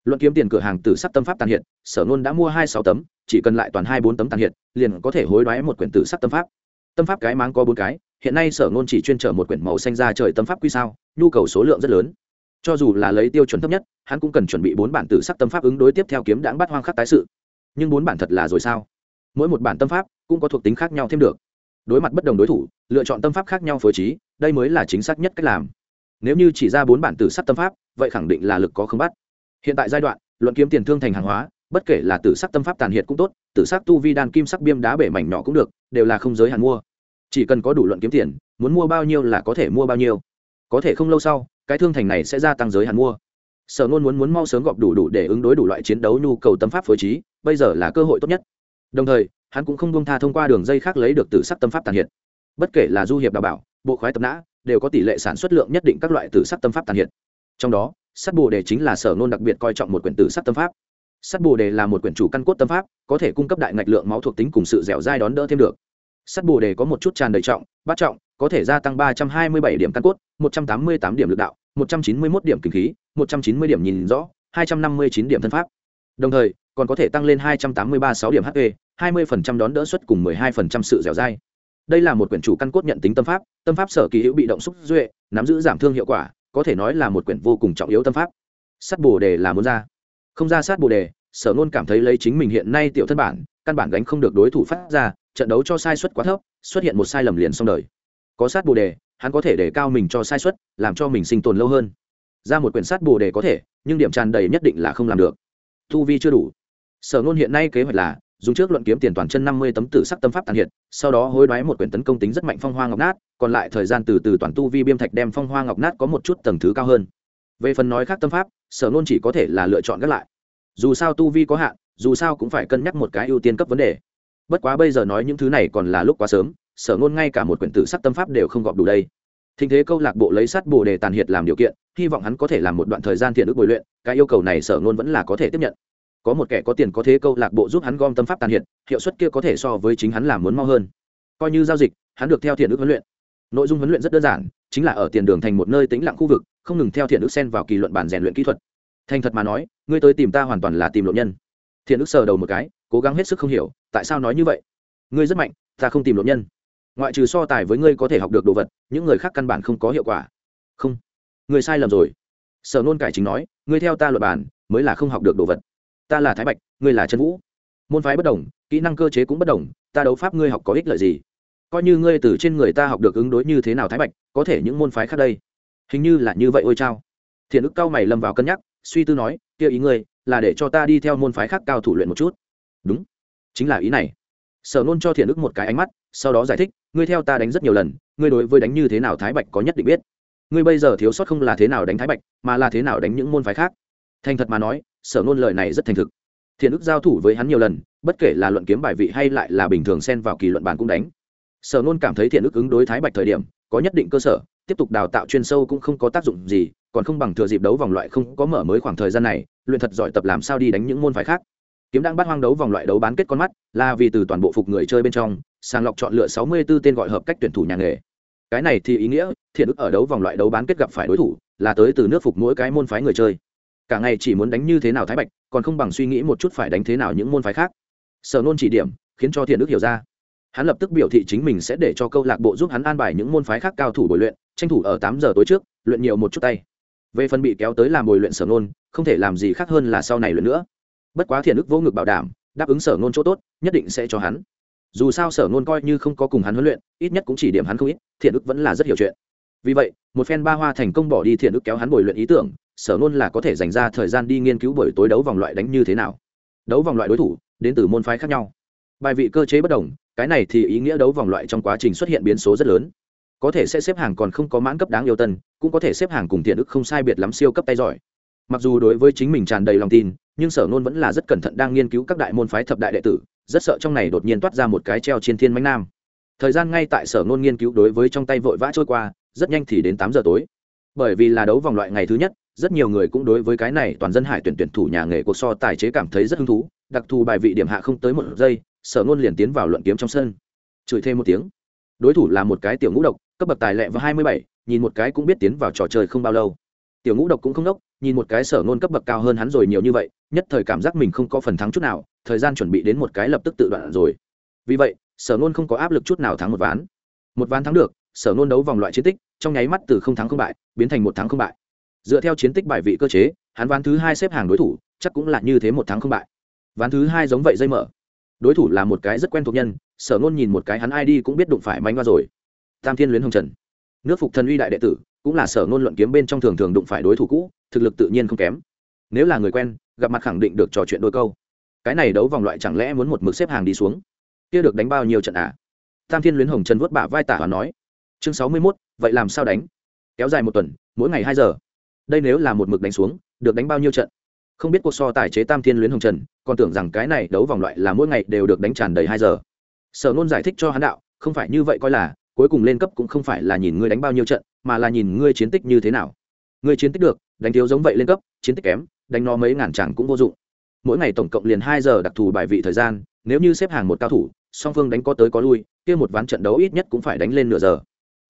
Luận kiếm tiền cửa hàng tử sắc tâm pháp tàn hiện, sở nôn đã mua hai sáu tấm, chỉ cần lại toàn hai bốn tấm tàn hiện, liền có thể hối đoái một quyển tử sắc tâm pháp. Tâm pháp cái máng có bốn cái, hiện nay sở nôn chỉ chuyên trở một quyển màu xanh ra trời tâm pháp quy sao, nhu cầu số lượng rất lớn. Cho dù là lấy tiêu chuẩn thấp nhất, hắn cũng cần chuẩn bị bốn bản tử sắc tâm pháp ứng đối tiếp theo kiếm đãng bắt hoang khắc tái sự. Nhưng bốn bản thật là rồi sao? Mỗi một bản tâm pháp cũng có thuộc tính khác nhau thêm được đối mặt bất đồng đối thủ, lựa chọn tâm pháp khác nhau phối trí, đây mới là chính xác nhất cách làm. Nếu như chỉ ra bốn bản tử sắc tâm pháp, vậy khẳng định là lực có không bắt. Hiện tại giai đoạn, luận kiếm tiền thương thành hàng hóa, bất kể là tử sắc tâm pháp tàn hiệt cũng tốt, tử sắc tu vi đan kim sắc biêm đá bể mảnh nhỏ cũng được, đều là không giới hạn mua. Chỉ cần có đủ luận kiếm tiền, muốn mua bao nhiêu là có thể mua bao nhiêu. Có thể không lâu sau, cái thương thành này sẽ gia tăng giới hạn mua. Sở nôn muốn muốn mau sớm gọp đủ đủ để ứng đối đủ loại chiến đấu nhu cầu tâm pháp phối trí, bây giờ là cơ hội tốt nhất. Đồng thời hắn cũng không buông tha thông qua đường dây khác lấy được tử sắc tâm pháp tàn hiện. Bất kể là du hiệp đào bảo, bộ khoái tập nã, đều có tỷ lệ sản xuất lượng nhất định các loại tử sắc tâm pháp tàn hiện. Trong đó sắt bồ đề chính là sở nôn đặc biệt coi trọng một quyển tử sắc tâm pháp. Sắt bồ đề là một quyển chủ căn cốt tâm pháp, có thể cung cấp đại ngạch lượng máu thuộc tính cùng sự dẻo dai đón đỡ thêm được. Sắt bồ đề có một chút tràn đầy trọng, bát trọng, có thể gia tăng ba trăm hai mươi bảy điểm căn cốt, một trăm tám mươi tám điểm lực đạo, một trăm chín mươi một điểm kinh khí, một trăm chín mươi điểm nhìn rõ, hai trăm năm mươi chín điểm thân pháp. Đồng thời, còn có thể tăng lên hai trăm tám mươi ba sáu điểm hp hai mươi đón đỡ suất cùng mười hai sự dẻo dai. Đây là một quyển chủ căn cốt nhận tính tâm pháp tâm pháp sở kỳ hữu bị động xúc duệ, nắm giữ giảm thương hiệu quả, có thể nói là một quyển vô cùng trọng yếu tâm pháp. Sát bồ đề là muốn ra. Không ra sát bồ đề, sở nôn cảm thấy lấy chính mình hiện nay tiểu thân bản, căn bản gánh không được đối thủ phát ra, trận đấu cho sai suất quá thấp, xuất hiện một sai lầm liền xong đời. Có sát bồ đề, hắn có thể để cao mình cho sai suất, làm cho mình sinh tồn lâu hơn. Ra một quyển sát bồ đề có thể, nhưng điểm tràn đầy nhất định là không làm được. Thu vi chưa đủ. Sở nôn hiện nay kế hoạch là dùng trước luận kiếm tiền toàn chân năm mươi tấm tử sắc tâm pháp tàn hiện sau đó hối đoái một quyển tấn công tính rất mạnh phong hoa ngọc nát, còn lại thời gian từ từ toàn tu vi biêm thạch đem phong hoa ngọc nát có một chút tầng thứ cao hơn. Về phần nói khác tâm pháp, sở nôn chỉ có thể là lựa chọn gác lại. Dù sao tu vi có hạn, dù sao cũng phải cân nhắc một cái ưu tiên cấp vấn đề. Bất quá bây giờ nói những thứ này còn là lúc quá sớm, sở nôn ngay cả một quyển tử sắc tâm pháp đều không gọp đủ đây. Thình thế câu lạc bộ lấy sắt bồ đề tàn hiệt làm điều kiện, hy vọng hắn có thể làm một đoạn thời gian thiện ước bồi luyện, cái yêu cầu này sở nôn vẫn là có thể tiếp nhận có một kẻ có tiền có thế câu lạc bộ giúp hắn gom tâm pháp tàn hiện, hiệu suất kia có thể so với chính hắn làm muốn mau hơn. Coi như giao dịch, hắn được theo thiện ước huấn luyện. Nội dung huấn luyện rất đơn giản, chính là ở tiền đường thành một nơi tĩnh lặng khu vực, không ngừng theo thiện ước xen vào kỳ luận bản rèn luyện kỹ thuật. Thành thật mà nói, ngươi tới tìm ta hoàn toàn là tìm lộ nhân. Thiện ước sờ đầu một cái, cố gắng hết sức không hiểu, tại sao nói như vậy? Ngươi rất mạnh, ta không tìm lộ nhân. Ngoại trừ so tài với ngươi có thể học được đồ vật, những người khác căn bản không có hiệu quả. Không. Người sai lầm rồi. Sở nôn cải chính nói, ngươi theo ta luật bản, mới là không học được đồ vật ta là thái bạch ngươi là trần vũ môn phái bất đồng kỹ năng cơ chế cũng bất đồng ta đấu pháp ngươi học có ích lợi gì coi như ngươi từ trên người ta học được ứng đối như thế nào thái bạch có thể những môn phái khác đây hình như là như vậy ôi chao thiện ức cao mày lâm vào cân nhắc suy tư nói kia ý ngươi là để cho ta đi theo môn phái khác cao thủ luyện một chút đúng chính là ý này sở nôn cho thiện ức một cái ánh mắt sau đó giải thích ngươi theo ta đánh rất nhiều lần ngươi đối với đánh như thế nào thái bạch có nhất định biết ngươi bây giờ thiếu sót không là thế nào đánh thái bạch mà là thế nào đánh những môn phái khác thành thật mà nói sở nôn lời này rất thành thực. Thiện ức giao thủ với hắn nhiều lần, bất kể là luận kiếm bài vị hay lại là bình thường xen vào kỳ luận bàn cũng đánh. Sở nôn cảm thấy thiện ức ứng đối thái bạch thời điểm, có nhất định cơ sở, tiếp tục đào tạo chuyên sâu cũng không có tác dụng gì, còn không bằng thừa dịp đấu vòng loại không có mở mới khoảng thời gian này, luyện thật giỏi tập làm sao đi đánh những môn phái khác. Kiếm đang bắt hoang đấu vòng loại đấu bán kết con mắt, là vì từ toàn bộ phục người chơi bên trong, sàng lọc chọn lựa sáu mươi 64 tên gọi hợp cách tuyển thủ nhà nghề. Cái này thì ý nghĩa, thiện ức ở đấu vòng loại đấu bán kết gặp phải đối thủ, là tới từ nước phục mỗi cái môn phái người chơi cả ngày chỉ muốn đánh như thế nào thái bạch, còn không bằng suy nghĩ một chút phải đánh thế nào những môn phái khác. Sở nôn chỉ điểm, khiến cho thiện đức hiểu ra. Hắn lập tức biểu thị chính mình sẽ để cho câu lạc bộ giúp hắn an bài những môn phái khác cao thủ bồi luyện, tranh thủ ở tám giờ tối trước, luyện nhiều một chút tay. Về phần bị kéo tới làm bồi luyện sở nôn, không thể làm gì khác hơn là sau này luyện nữa. Bất quá thiện đức vô ngực bảo đảm, đáp ứng sở nôn chỗ tốt, nhất định sẽ cho hắn. Dù sao sở nôn coi như không có cùng hắn huấn luyện, ít nhất cũng chỉ điểm hắn không ít, thiện đức vẫn là rất hiểu chuyện. Vì vậy, một phen ba hoa thành công bỏ đi thiện đức kéo hắn bồi luyện ý tưởng sở nôn là có thể dành ra thời gian đi nghiên cứu buổi tối đấu vòng loại đánh như thế nào. Đấu vòng loại đối thủ, đến từ môn phái khác nhau. Bài vị cơ chế bất đồng, cái này thì ý nghĩa đấu vòng loại trong quá trình xuất hiện biến số rất lớn. Có thể sẽ xếp hàng còn không có mãn cấp đáng yêu tân, cũng có thể xếp hàng cùng thiện ức không sai biệt lắm siêu cấp tay giỏi. Mặc dù đối với chính mình tràn đầy lòng tin, nhưng sở nôn vẫn là rất cẩn thận đang nghiên cứu các đại môn phái thập đại đệ tử, rất sợ trong này đột nhiên toát ra một cái treo trên thiên mánh nam. Thời gian ngay tại sở nôn nghiên cứu đối với trong tay vội vã trôi qua, rất nhanh thì đến tám giờ tối. Bởi vì là đấu vòng loại ngày thứ nhất rất nhiều người cũng đối với cái này toàn dân hải tuyển tuyển thủ nhà nghề cuộc so tài chế cảm thấy rất hứng thú, đặc thù bài vị điểm hạ không tới một giây, sở ngôn liền tiến vào luận kiếm trong sân. Chửi thêm một tiếng. Đối thủ là một cái tiểu ngũ độc, cấp bậc tài lẹ và hai mươi bảy, nhìn một cái cũng biết tiến vào trò chơi không bao lâu. Tiểu ngũ độc cũng không đốc, nhìn một cái sở ngôn cấp bậc cao hơn hắn rồi nhiều như vậy, nhất thời cảm giác mình không có phần thắng chút nào, thời gian chuẩn bị đến một cái lập tức tự đoạn rồi. Vì vậy, sở ngôn không có áp lực chút nào thắng một ván. Một ván thắng được, sở ngôn đấu vòng loại chiến tích, trong nháy mắt từ không thắng không bại, biến thành một thắng không bại dựa theo chiến tích bài vị cơ chế, hắn ván thứ hai xếp hàng đối thủ, chắc cũng là như thế một tháng không bại. Ván thứ hai giống vậy dây mở. Đối thủ là một cái rất quen thuộc nhân, sở ngôn nhìn một cái hắn ai đi cũng biết đụng phải mánh hoa rồi. Tam thiên luyến hồng trần. Nước phục thần uy đại đệ tử, cũng là sở ngôn luận kiếm bên trong thường thường đụng phải đối thủ cũ, thực lực tự nhiên không kém. Nếu là người quen, gặp mặt khẳng định được trò chuyện đôi câu. Cái này đấu vòng loại chẳng lẽ muốn một mực xếp hàng đi xuống? Kia được đánh bao nhiêu trận à? Tam thiên luyến hồng trần vuốt bả vai tả và nói. Chương sáu mươi mốt, vậy làm sao đánh? Kéo dài một tuần, mỗi ngày hai giờ đây nếu là một mực đánh xuống, được đánh bao nhiêu trận? Không biết cuộc so tài chế tam thiên luyến hồng trần, còn tưởng rằng cái này đấu vòng loại là mỗi ngày đều được đánh tràn đầy hai giờ. Sở nôn giải thích cho hắn đạo, không phải như vậy coi là, cuối cùng lên cấp cũng không phải là nhìn ngươi đánh bao nhiêu trận, mà là nhìn ngươi chiến tích như thế nào. Ngươi chiến tích được, đánh thiếu giống vậy lên cấp, chiến tích kém, đánh nó mấy ngàn chẳng cũng vô dụng. Mỗi ngày tổng cộng liền hai giờ đặc thù bài vị thời gian, nếu như xếp hàng một cao thủ, song phương đánh có tới có lui, kia một ván trận đấu ít nhất cũng phải đánh lên nửa giờ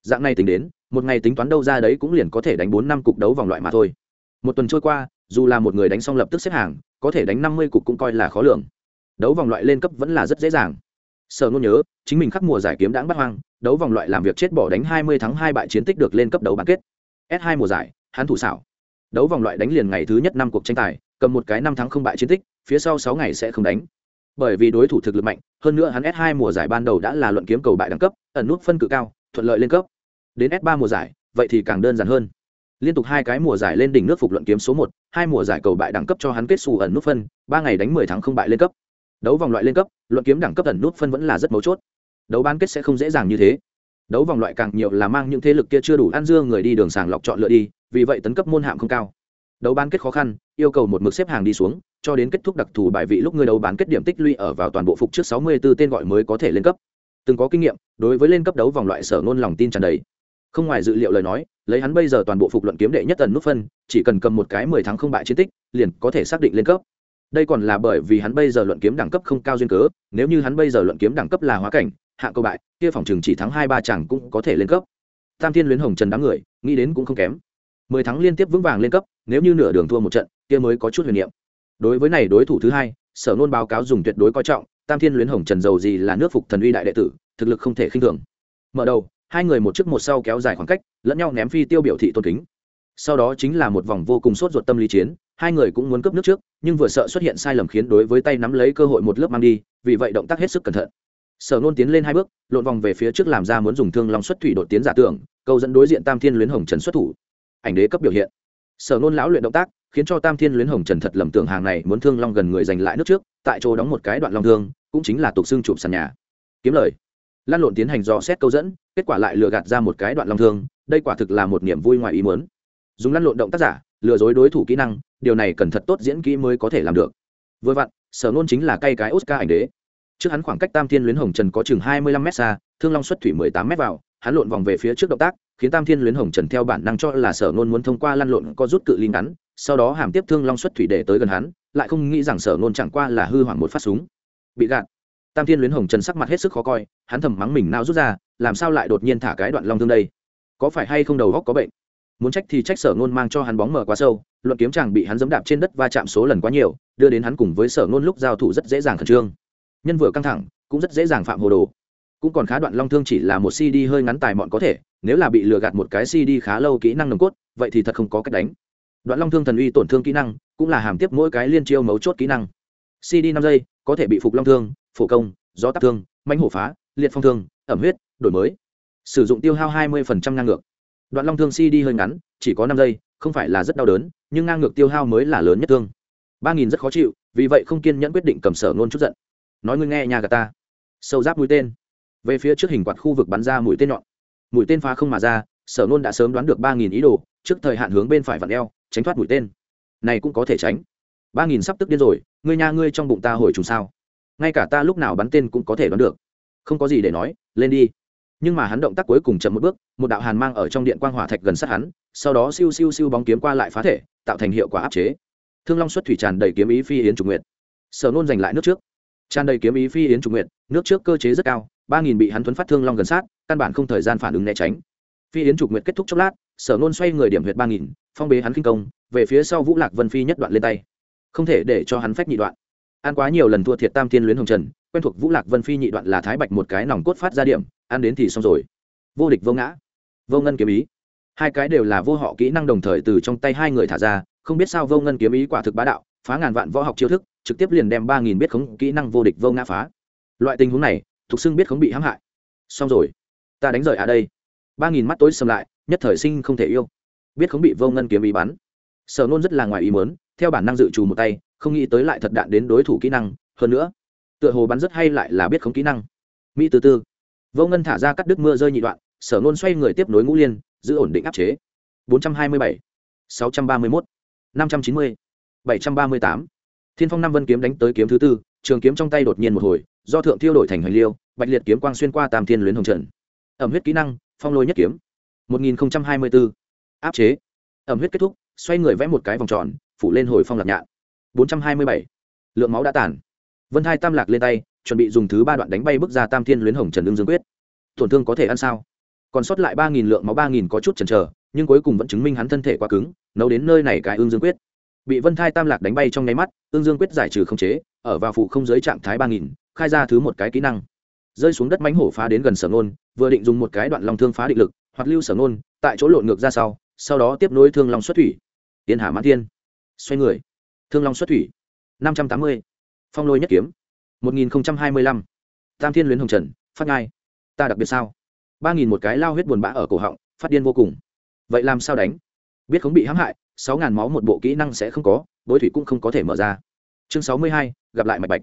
dạng này tính đến, một ngày tính toán đâu ra đấy cũng liền có thể đánh bốn năm cục đấu vòng loại mà thôi. Một tuần trôi qua, dù là một người đánh xong lập tức xếp hàng, có thể đánh năm mươi cục cũng coi là khó lường. Đấu vòng loại lên cấp vẫn là rất dễ dàng. Sở nôn nhớ, chính mình khắc mùa giải kiếm đãng bắt hoang, đấu vòng loại làm việc chết bỏ đánh hai mươi tháng hai bại chiến tích được lên cấp đấu bán kết. S hai mùa giải, hắn thủ xảo. Đấu vòng loại đánh liền ngày thứ nhất năm cuộc tranh tài, cầm một cái năm tháng không bại chiến tích, phía sau sáu ngày sẽ không đánh. Bởi vì đối thủ thực lực mạnh, hơn nữa hắn s hai mùa giải ban đầu đã là luận kiếm cầu bại đẳng cấp, ẩn nút phân cự cao, thuận lợi lên cấp đến s ba mùa giải, vậy thì càng đơn giản hơn. Liên tục hai cái mùa giải lên đỉnh nước phục luận kiếm số một, hai mùa giải cầu bại đẳng cấp cho hắn kết xù ẩn nút phân, ba ngày đánh mười tháng không bại lên cấp. Đấu vòng loại lên cấp, luận kiếm đẳng cấp ẩn nút phân vẫn là rất mấu chốt. Đấu bán kết sẽ không dễ dàng như thế. Đấu vòng loại càng nhiều là mang những thế lực kia chưa đủ ăn dưa người đi đường sàng lọc chọn lựa đi, vì vậy tấn cấp môn hạm không cao. Đấu bán kết khó khăn, yêu cầu một mực xếp hàng đi xuống, cho đến kết thúc đặc thù bài vị lúc người đấu bán kết điểm tích lũy ở vào toàn bộ phục trước sáu mươi 64 tên gọi mới có thể lên cấp. Từng có kinh nghiệm, đối với lên cấp đấu vòng loại sở ngôn lòng tin tràn đầy không ngoài dự liệu lời nói, lấy hắn bây giờ toàn bộ phục luận kiếm đệ nhất tần nút phân, chỉ cần cầm một cái mười tháng không bại chiến tích, liền có thể xác định lên cấp. Đây còn là bởi vì hắn bây giờ luận kiếm đẳng cấp không cao duyên cớ, nếu như hắn bây giờ luận kiếm đẳng cấp là hóa cảnh hạng câu bại, kia phòng trường chỉ thắng hai ba chẳng cũng có thể lên cấp. Tam thiên luyến hồng trần đám người, nghĩ đến cũng không kém. Mười tháng liên tiếp vững vàng lên cấp, nếu như nửa đường thua một trận, kia mới có chút huyền niệm. Đối với này đối thủ thứ hai, sở nôn báo cáo dùng tuyệt đối coi trọng, tam thiên luyến hồng trần dầu gì là nước phục thần uy đại đệ tử, thực lực không thể khinh thường. Mở đầu hai người một trước một sau kéo dài khoảng cách, lẫn nhau ném phi tiêu biểu thị tôn kính. Sau đó chính là một vòng vô cùng sốt ruột tâm lý chiến, hai người cũng muốn cướp nước trước, nhưng vừa sợ xuất hiện sai lầm khiến đối với tay nắm lấy cơ hội một lớp mang đi, vì vậy động tác hết sức cẩn thận. Sở nôn tiến lên hai bước, lộn vòng về phía trước làm ra muốn dùng thương long xuất thủy đột tiến giả tưởng, câu dẫn đối diện tam thiên luyến hồng trần xuất thủ. Ảnh đế cấp biểu hiện. Sở nôn lão luyện động tác, khiến cho tam thiên luyến hồng trần thật lầm tưởng hàng này muốn thương long gần người giành lại nước trước, tại chỗ đóng một cái đoạn long thương, cũng chính là tục xương chụp sàn nhà. Kiếm lời lan lộn tiến hành dò xét câu dẫn, kết quả lại lừa gạt ra một cái đoạn long thương, đây quả thực là một niềm vui ngoài ý muốn. Dùng lăn lộn động tác giả, lừa dối đối thủ kỹ năng, điều này cần thật tốt diễn kỹ mới có thể làm được. Vừa vặn, sở nôn chính là cây cái oscar ảnh đế. Trước hắn khoảng cách tam thiên luyến hồng trần có chừng hai mươi lăm m xa, thương long xuất thủy mười tám m vào, hắn lộn vòng về phía trước động tác, khiến tam thiên luyến hồng trần theo bản năng cho là sở nôn muốn thông qua lăn lộn có rút cự ly ngắn, sau đó hàm tiếp thương long xuất thủy để tới gần hắn, lại không nghĩ rằng sở nôn chẳng qua là hư hoảng một phát súng. Bị gạt tam thiên luyến hồng trần sắc mặt hết sức khó coi, hắn thầm mắng mình nao rút ra, làm sao lại đột nhiên thả cái đoạn long thương đây? Có phải hay không đầu góc có bệnh? Muốn trách thì trách sở ngôn mang cho hắn bóng mở quá sâu, luận kiếm chàng bị hắn dẫm đạp trên đất va chạm số lần quá nhiều, đưa đến hắn cùng với sở ngôn lúc giao thủ rất dễ dàng khẩn trương. Nhân vừa căng thẳng, cũng rất dễ dàng phạm hồ đồ. Cũng còn khá đoạn long thương chỉ là một cd hơi ngắn tài mọn có thể, nếu là bị lừa gạt một cái cd khá lâu kỹ năng nồng cốt, vậy thì thật không có cách đánh. Đoạn long thương thần uy tổn thương kỹ năng, cũng là hàm tiếp mỗi cái liên chiêu mấu chốt kỹ năng. Cd năm giây, có thể bị phục long thương phổ công, gió tắc thương manh hổ phá, liệt phong thương, ẩm huyết, đổi mới. Sử dụng tiêu hao 20% ngang ngược. Đoạn long thương cd hơi ngắn, chỉ có năm giây, không phải là rất đau đớn, nhưng ngang ngược tiêu hao mới là lớn nhất thương. ba nghìn rất khó chịu, vì vậy không kiên nhẫn quyết định cầm sở nôn chút giận. Nói ngươi nghe nhà gà ta. Sâu giáp mũi tên. Về phía trước hình quạt khu vực bắn ra mũi tên nhọn. Mũi tên phá không mà ra, sở nôn đã sớm đoán được ba nghìn ý đồ, trước thời hạn hướng bên phải vặn eo, tránh thoát mũi tên. Này cũng có thể tránh. ba nghìn sắp tức điên rồi, ngươi nhà ngươi trong bụng ta hồi trùng sao? Ngay cả ta lúc nào bắn tên cũng có thể đoán được. Không có gì để nói, lên đi. Nhưng mà hắn động tác cuối cùng chậm một bước, một đạo hàn mang ở trong điện quang hỏa thạch gần sát hắn, sau đó siêu siêu siêu bóng kiếm qua lại phá thể, tạo thành hiệu quả áp chế. Thương long xuất thủy tràn đầy kiếm ý phi yến trục nguyệt. Sở nôn giành lại nước trước. Tràn đầy kiếm ý phi yến trục nguyệt, nước trước cơ chế rất cao, ba nghìn bị hắn thuấn phát thương long gần sát, căn bản không thời gian phản ứng né tránh. Phi yến trục nguyệt kết thúc chốc lát, sở nôn xoay người điểm huyệt ba nghìn, phong bế hắn kinh công, về phía sau vũ lạc vân phi nhất đoạn lên tay. Không thể để cho hắn phách nhị đoạn ăn quá nhiều lần thua thiệt tam thiên luyến hồng trần, quen thuộc vũ lạc vân phi nhị đoạn là thái bạch một cái nòng cốt phát ra điểm, ăn đến thì xong rồi. Vô địch vô ngã. Vô ngân kiếm ý. Hai cái đều là vô họ kỹ năng đồng thời từ trong tay hai người thả ra, không biết sao vô ngân kiếm ý quả thực bá đạo, phá ngàn vạn võ học chiêu thức, trực tiếp liền đem ba nghìn biết khống kỹ năng vô địch vô ngã phá. Loại tình huống này thục xưng biết khống bị hãm hại. Xong rồi. Ta đánh rời à đây. ba nghìn mắt tối sầm lại, nhất thời sinh không thể yêu. Biết khống bị vô ngân kiếm ý bắn. Sở nôn rất là ngoài ý mớn theo bản năng dự trù một tay không nghĩ tới lại thật đạn đến đối thủ kỹ năng hơn nữa tựa hồ bắn rất hay lại là biết không kỹ năng. Mỹ từ tư vô ngân thả ra cắt đứt mưa rơi nhị đoạn sở nôn xoay người tiếp nối ngũ liên giữ ổn định áp chế. 427, 631, 590, 738. thiên phong năm vân kiếm đánh tới kiếm thứ tư trường kiếm trong tay đột nhiên một hồi do thượng thiêu đổi thành hoành liêu bạch liệt kiếm quang xuyên qua tam thiên luyến hồng trần ẩm huyết kỹ năng phong lôi nhất kiếm. 1024. áp chế. Ẩm huyết kết thúc xoay người vẽ một cái vòng tròn phủ lên hồi phong lạc nhạn. 427. lượng máu đã tàn. Vân thai tam lạc lên tay, chuẩn bị dùng thứ ba đoạn đánh bay bước ra tam thiên luyến hồng trần lương dương quyết. Tổn thương có thể ăn sao? Còn sót lại ba nghìn lượng máu, ba nghìn có chút chần chờ, nhưng cuối cùng vẫn chứng minh hắn thân thể quá cứng, nấu đến nơi này cái ương dương quyết. Bị vân thai tam lạc đánh bay trong nháy mắt ương dương quyết giải trừ không chế, ở vào phụ không giới trạng thái ba nghìn, khai ra thứ một cái kỹ năng. Rơi xuống đất mánh hổ phá đến gần sở nôn, vừa định dùng một cái đoạn long thương phá định lực, hoặc lưu sở nôn, tại chỗ lộn ngược ra sau sau đó tiếp nối thương long xuất thủy. Tiên hà mãn thiên. Xoay người thương long xuất thủy, năm trăm tám mươi. Phong lôi nhất kiếm, một nghìn hai mươi lăm. Tam thiên luyến hồng trần, phát ngai ta đặc biệt sao? ba nghìn một cái lao huyết buồn bã ở cổ họng, phát điên vô cùng. Vậy làm sao đánh? Biết không bị hãm hại, sáu ngàn máu một bộ kỹ năng sẽ không có, bối thủy cũng không có thể mở ra. Chương sáu mươi hai, gặp lại mạch bạch.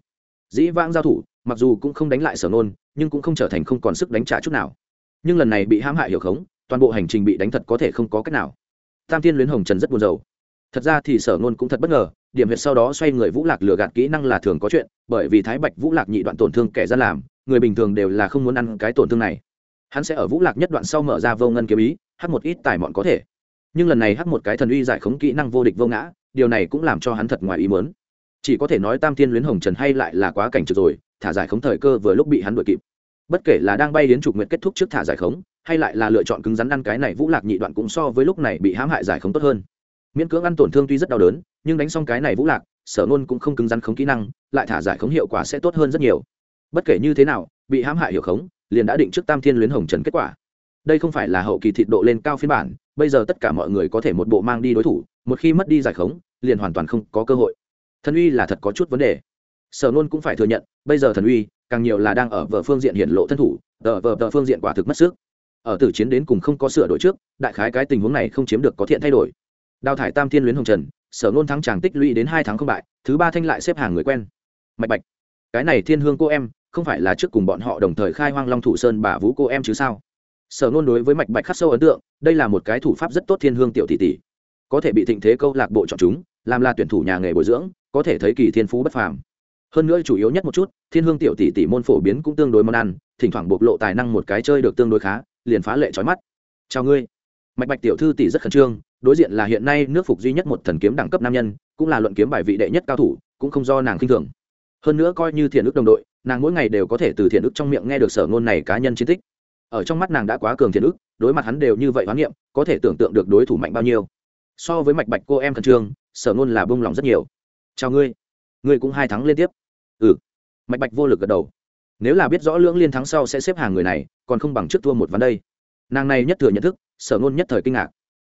Dĩ vãng giao thủ, mặc dù cũng không đánh lại sở nôn, nhưng cũng không trở thành không còn sức đánh trả chút nào. Nhưng lần này bị hãm hại hiểu khống, toàn bộ hành trình bị đánh thật có thể không có cách nào. Tam thiên luyến hồng trần rất buồn rầu. Thật ra thì sở nôn cũng thật bất ngờ điểm huyệt sau đó xoay người vũ lạc lừa gạt kỹ năng là thường có chuyện, bởi vì thái bạch vũ lạc nhị đoạn tổn thương kẻ ra làm, người bình thường đều là không muốn ăn cái tổn thương này. Hắn sẽ ở vũ lạc nhất đoạn sau mở ra vô ngân kiếm ý hắt một ít tài mọn có thể. Nhưng lần này hắt một cái thần uy giải khống kỹ năng vô địch vô ngã, điều này cũng làm cho hắn thật ngoài ý mớn chỉ có thể nói tam thiên luyến hồng trần hay lại là quá cảnh trực rồi, thả giải khống thời cơ vừa lúc bị hắn đuổi kịp. Bất kể là đang bay đến trục nguyện kết thúc trước thả giải khống, hay lại là lựa chọn cứng rắn ăn cái này vũ lạc nhị đoạn cũng so với lúc này bị hãm hại giải khống tốt hơn miễn cưỡng ăn tổn thương tuy rất đau đớn, nhưng đánh xong cái này vũ lạc, sở nôn cũng không cứng rắn khống kỹ năng, lại thả giải khống hiệu quả sẽ tốt hơn rất nhiều. Bất kể như thế nào, bị hãm hại hiểu khống, liền đã định trước tam thiên luyến hồng trần kết quả. Đây không phải là hậu kỳ thịt độ lên cao phiên bản, bây giờ tất cả mọi người có thể một bộ mang đi đối thủ, một khi mất đi giải khống, liền hoàn toàn không có cơ hội. Thần uy là thật có chút vấn đề. Sở nôn cũng phải thừa nhận, bây giờ thần uy, càng nhiều là đang ở vợ phương diện hiện lộ thân thủ tờ vợ tờ phương diện quả thực mất sức. Ở tử chiến đến cùng không có sửa đổi trước, đại khái cái tình huống này không chiếm được có thiện thay đổi đào thải tam thiên luyến hồng trần, sở nôn thắng chàng tích lũy đến hai tháng không bại, thứ ba thanh lại xếp hàng người quen. Mạch bạch, cái này thiên hương cô em, không phải là trước cùng bọn họ đồng thời khai hoang long thủ sơn bà vũ cô em chứ sao? Sở nôn đối với mạch bạch khắc sâu ấn tượng, đây là một cái thủ pháp rất tốt thiên hương tiểu tỷ tỷ. Có thể bị thịnh thế câu lạc bộ chọn chúng, làm là tuyển thủ nhà nghề bồi dưỡng, có thể thấy kỳ thiên phú bất phàm. Hơn nữa chủ yếu nhất một chút, thiên hương tiểu tỷ tỷ môn phổ biến cũng tương đối món ăn, thỉnh thoảng bộc lộ tài năng một cái chơi được tương đối khá, liền phá lệ trói mắt. Chào ngươi. Mạch bạch tiểu thư tỷ rất khẩn trương đối diện là hiện nay nước phục duy nhất một thần kiếm đẳng cấp nam nhân, cũng là luận kiếm bài vị đệ nhất cao thủ, cũng không do nàng khinh thường. Hơn nữa coi như thiện ức đồng đội, nàng mỗi ngày đều có thể từ thiện ức trong miệng nghe được sở ngôn này cá nhân chiến tích. Ở trong mắt nàng đã quá cường thiện ức đối mặt hắn đều như vậy hoán niệm, có thể tưởng tượng được đối thủ mạnh bao nhiêu. So với mạch bạch cô em khẩn trương, sở ngôn là bông lòng rất nhiều. Chào ngươi ngươi cũng hai thắng liên tiếp. Ừ. Mạch bạch vô lực gật đầu. Nếu là biết rõ lưỡng liên thắng sau sẽ xếp hàng người này, còn không bằng trước thua một ván đây. Nàng này nhất thừa nhận thức, sở ngôn nhất thời kinh ngạc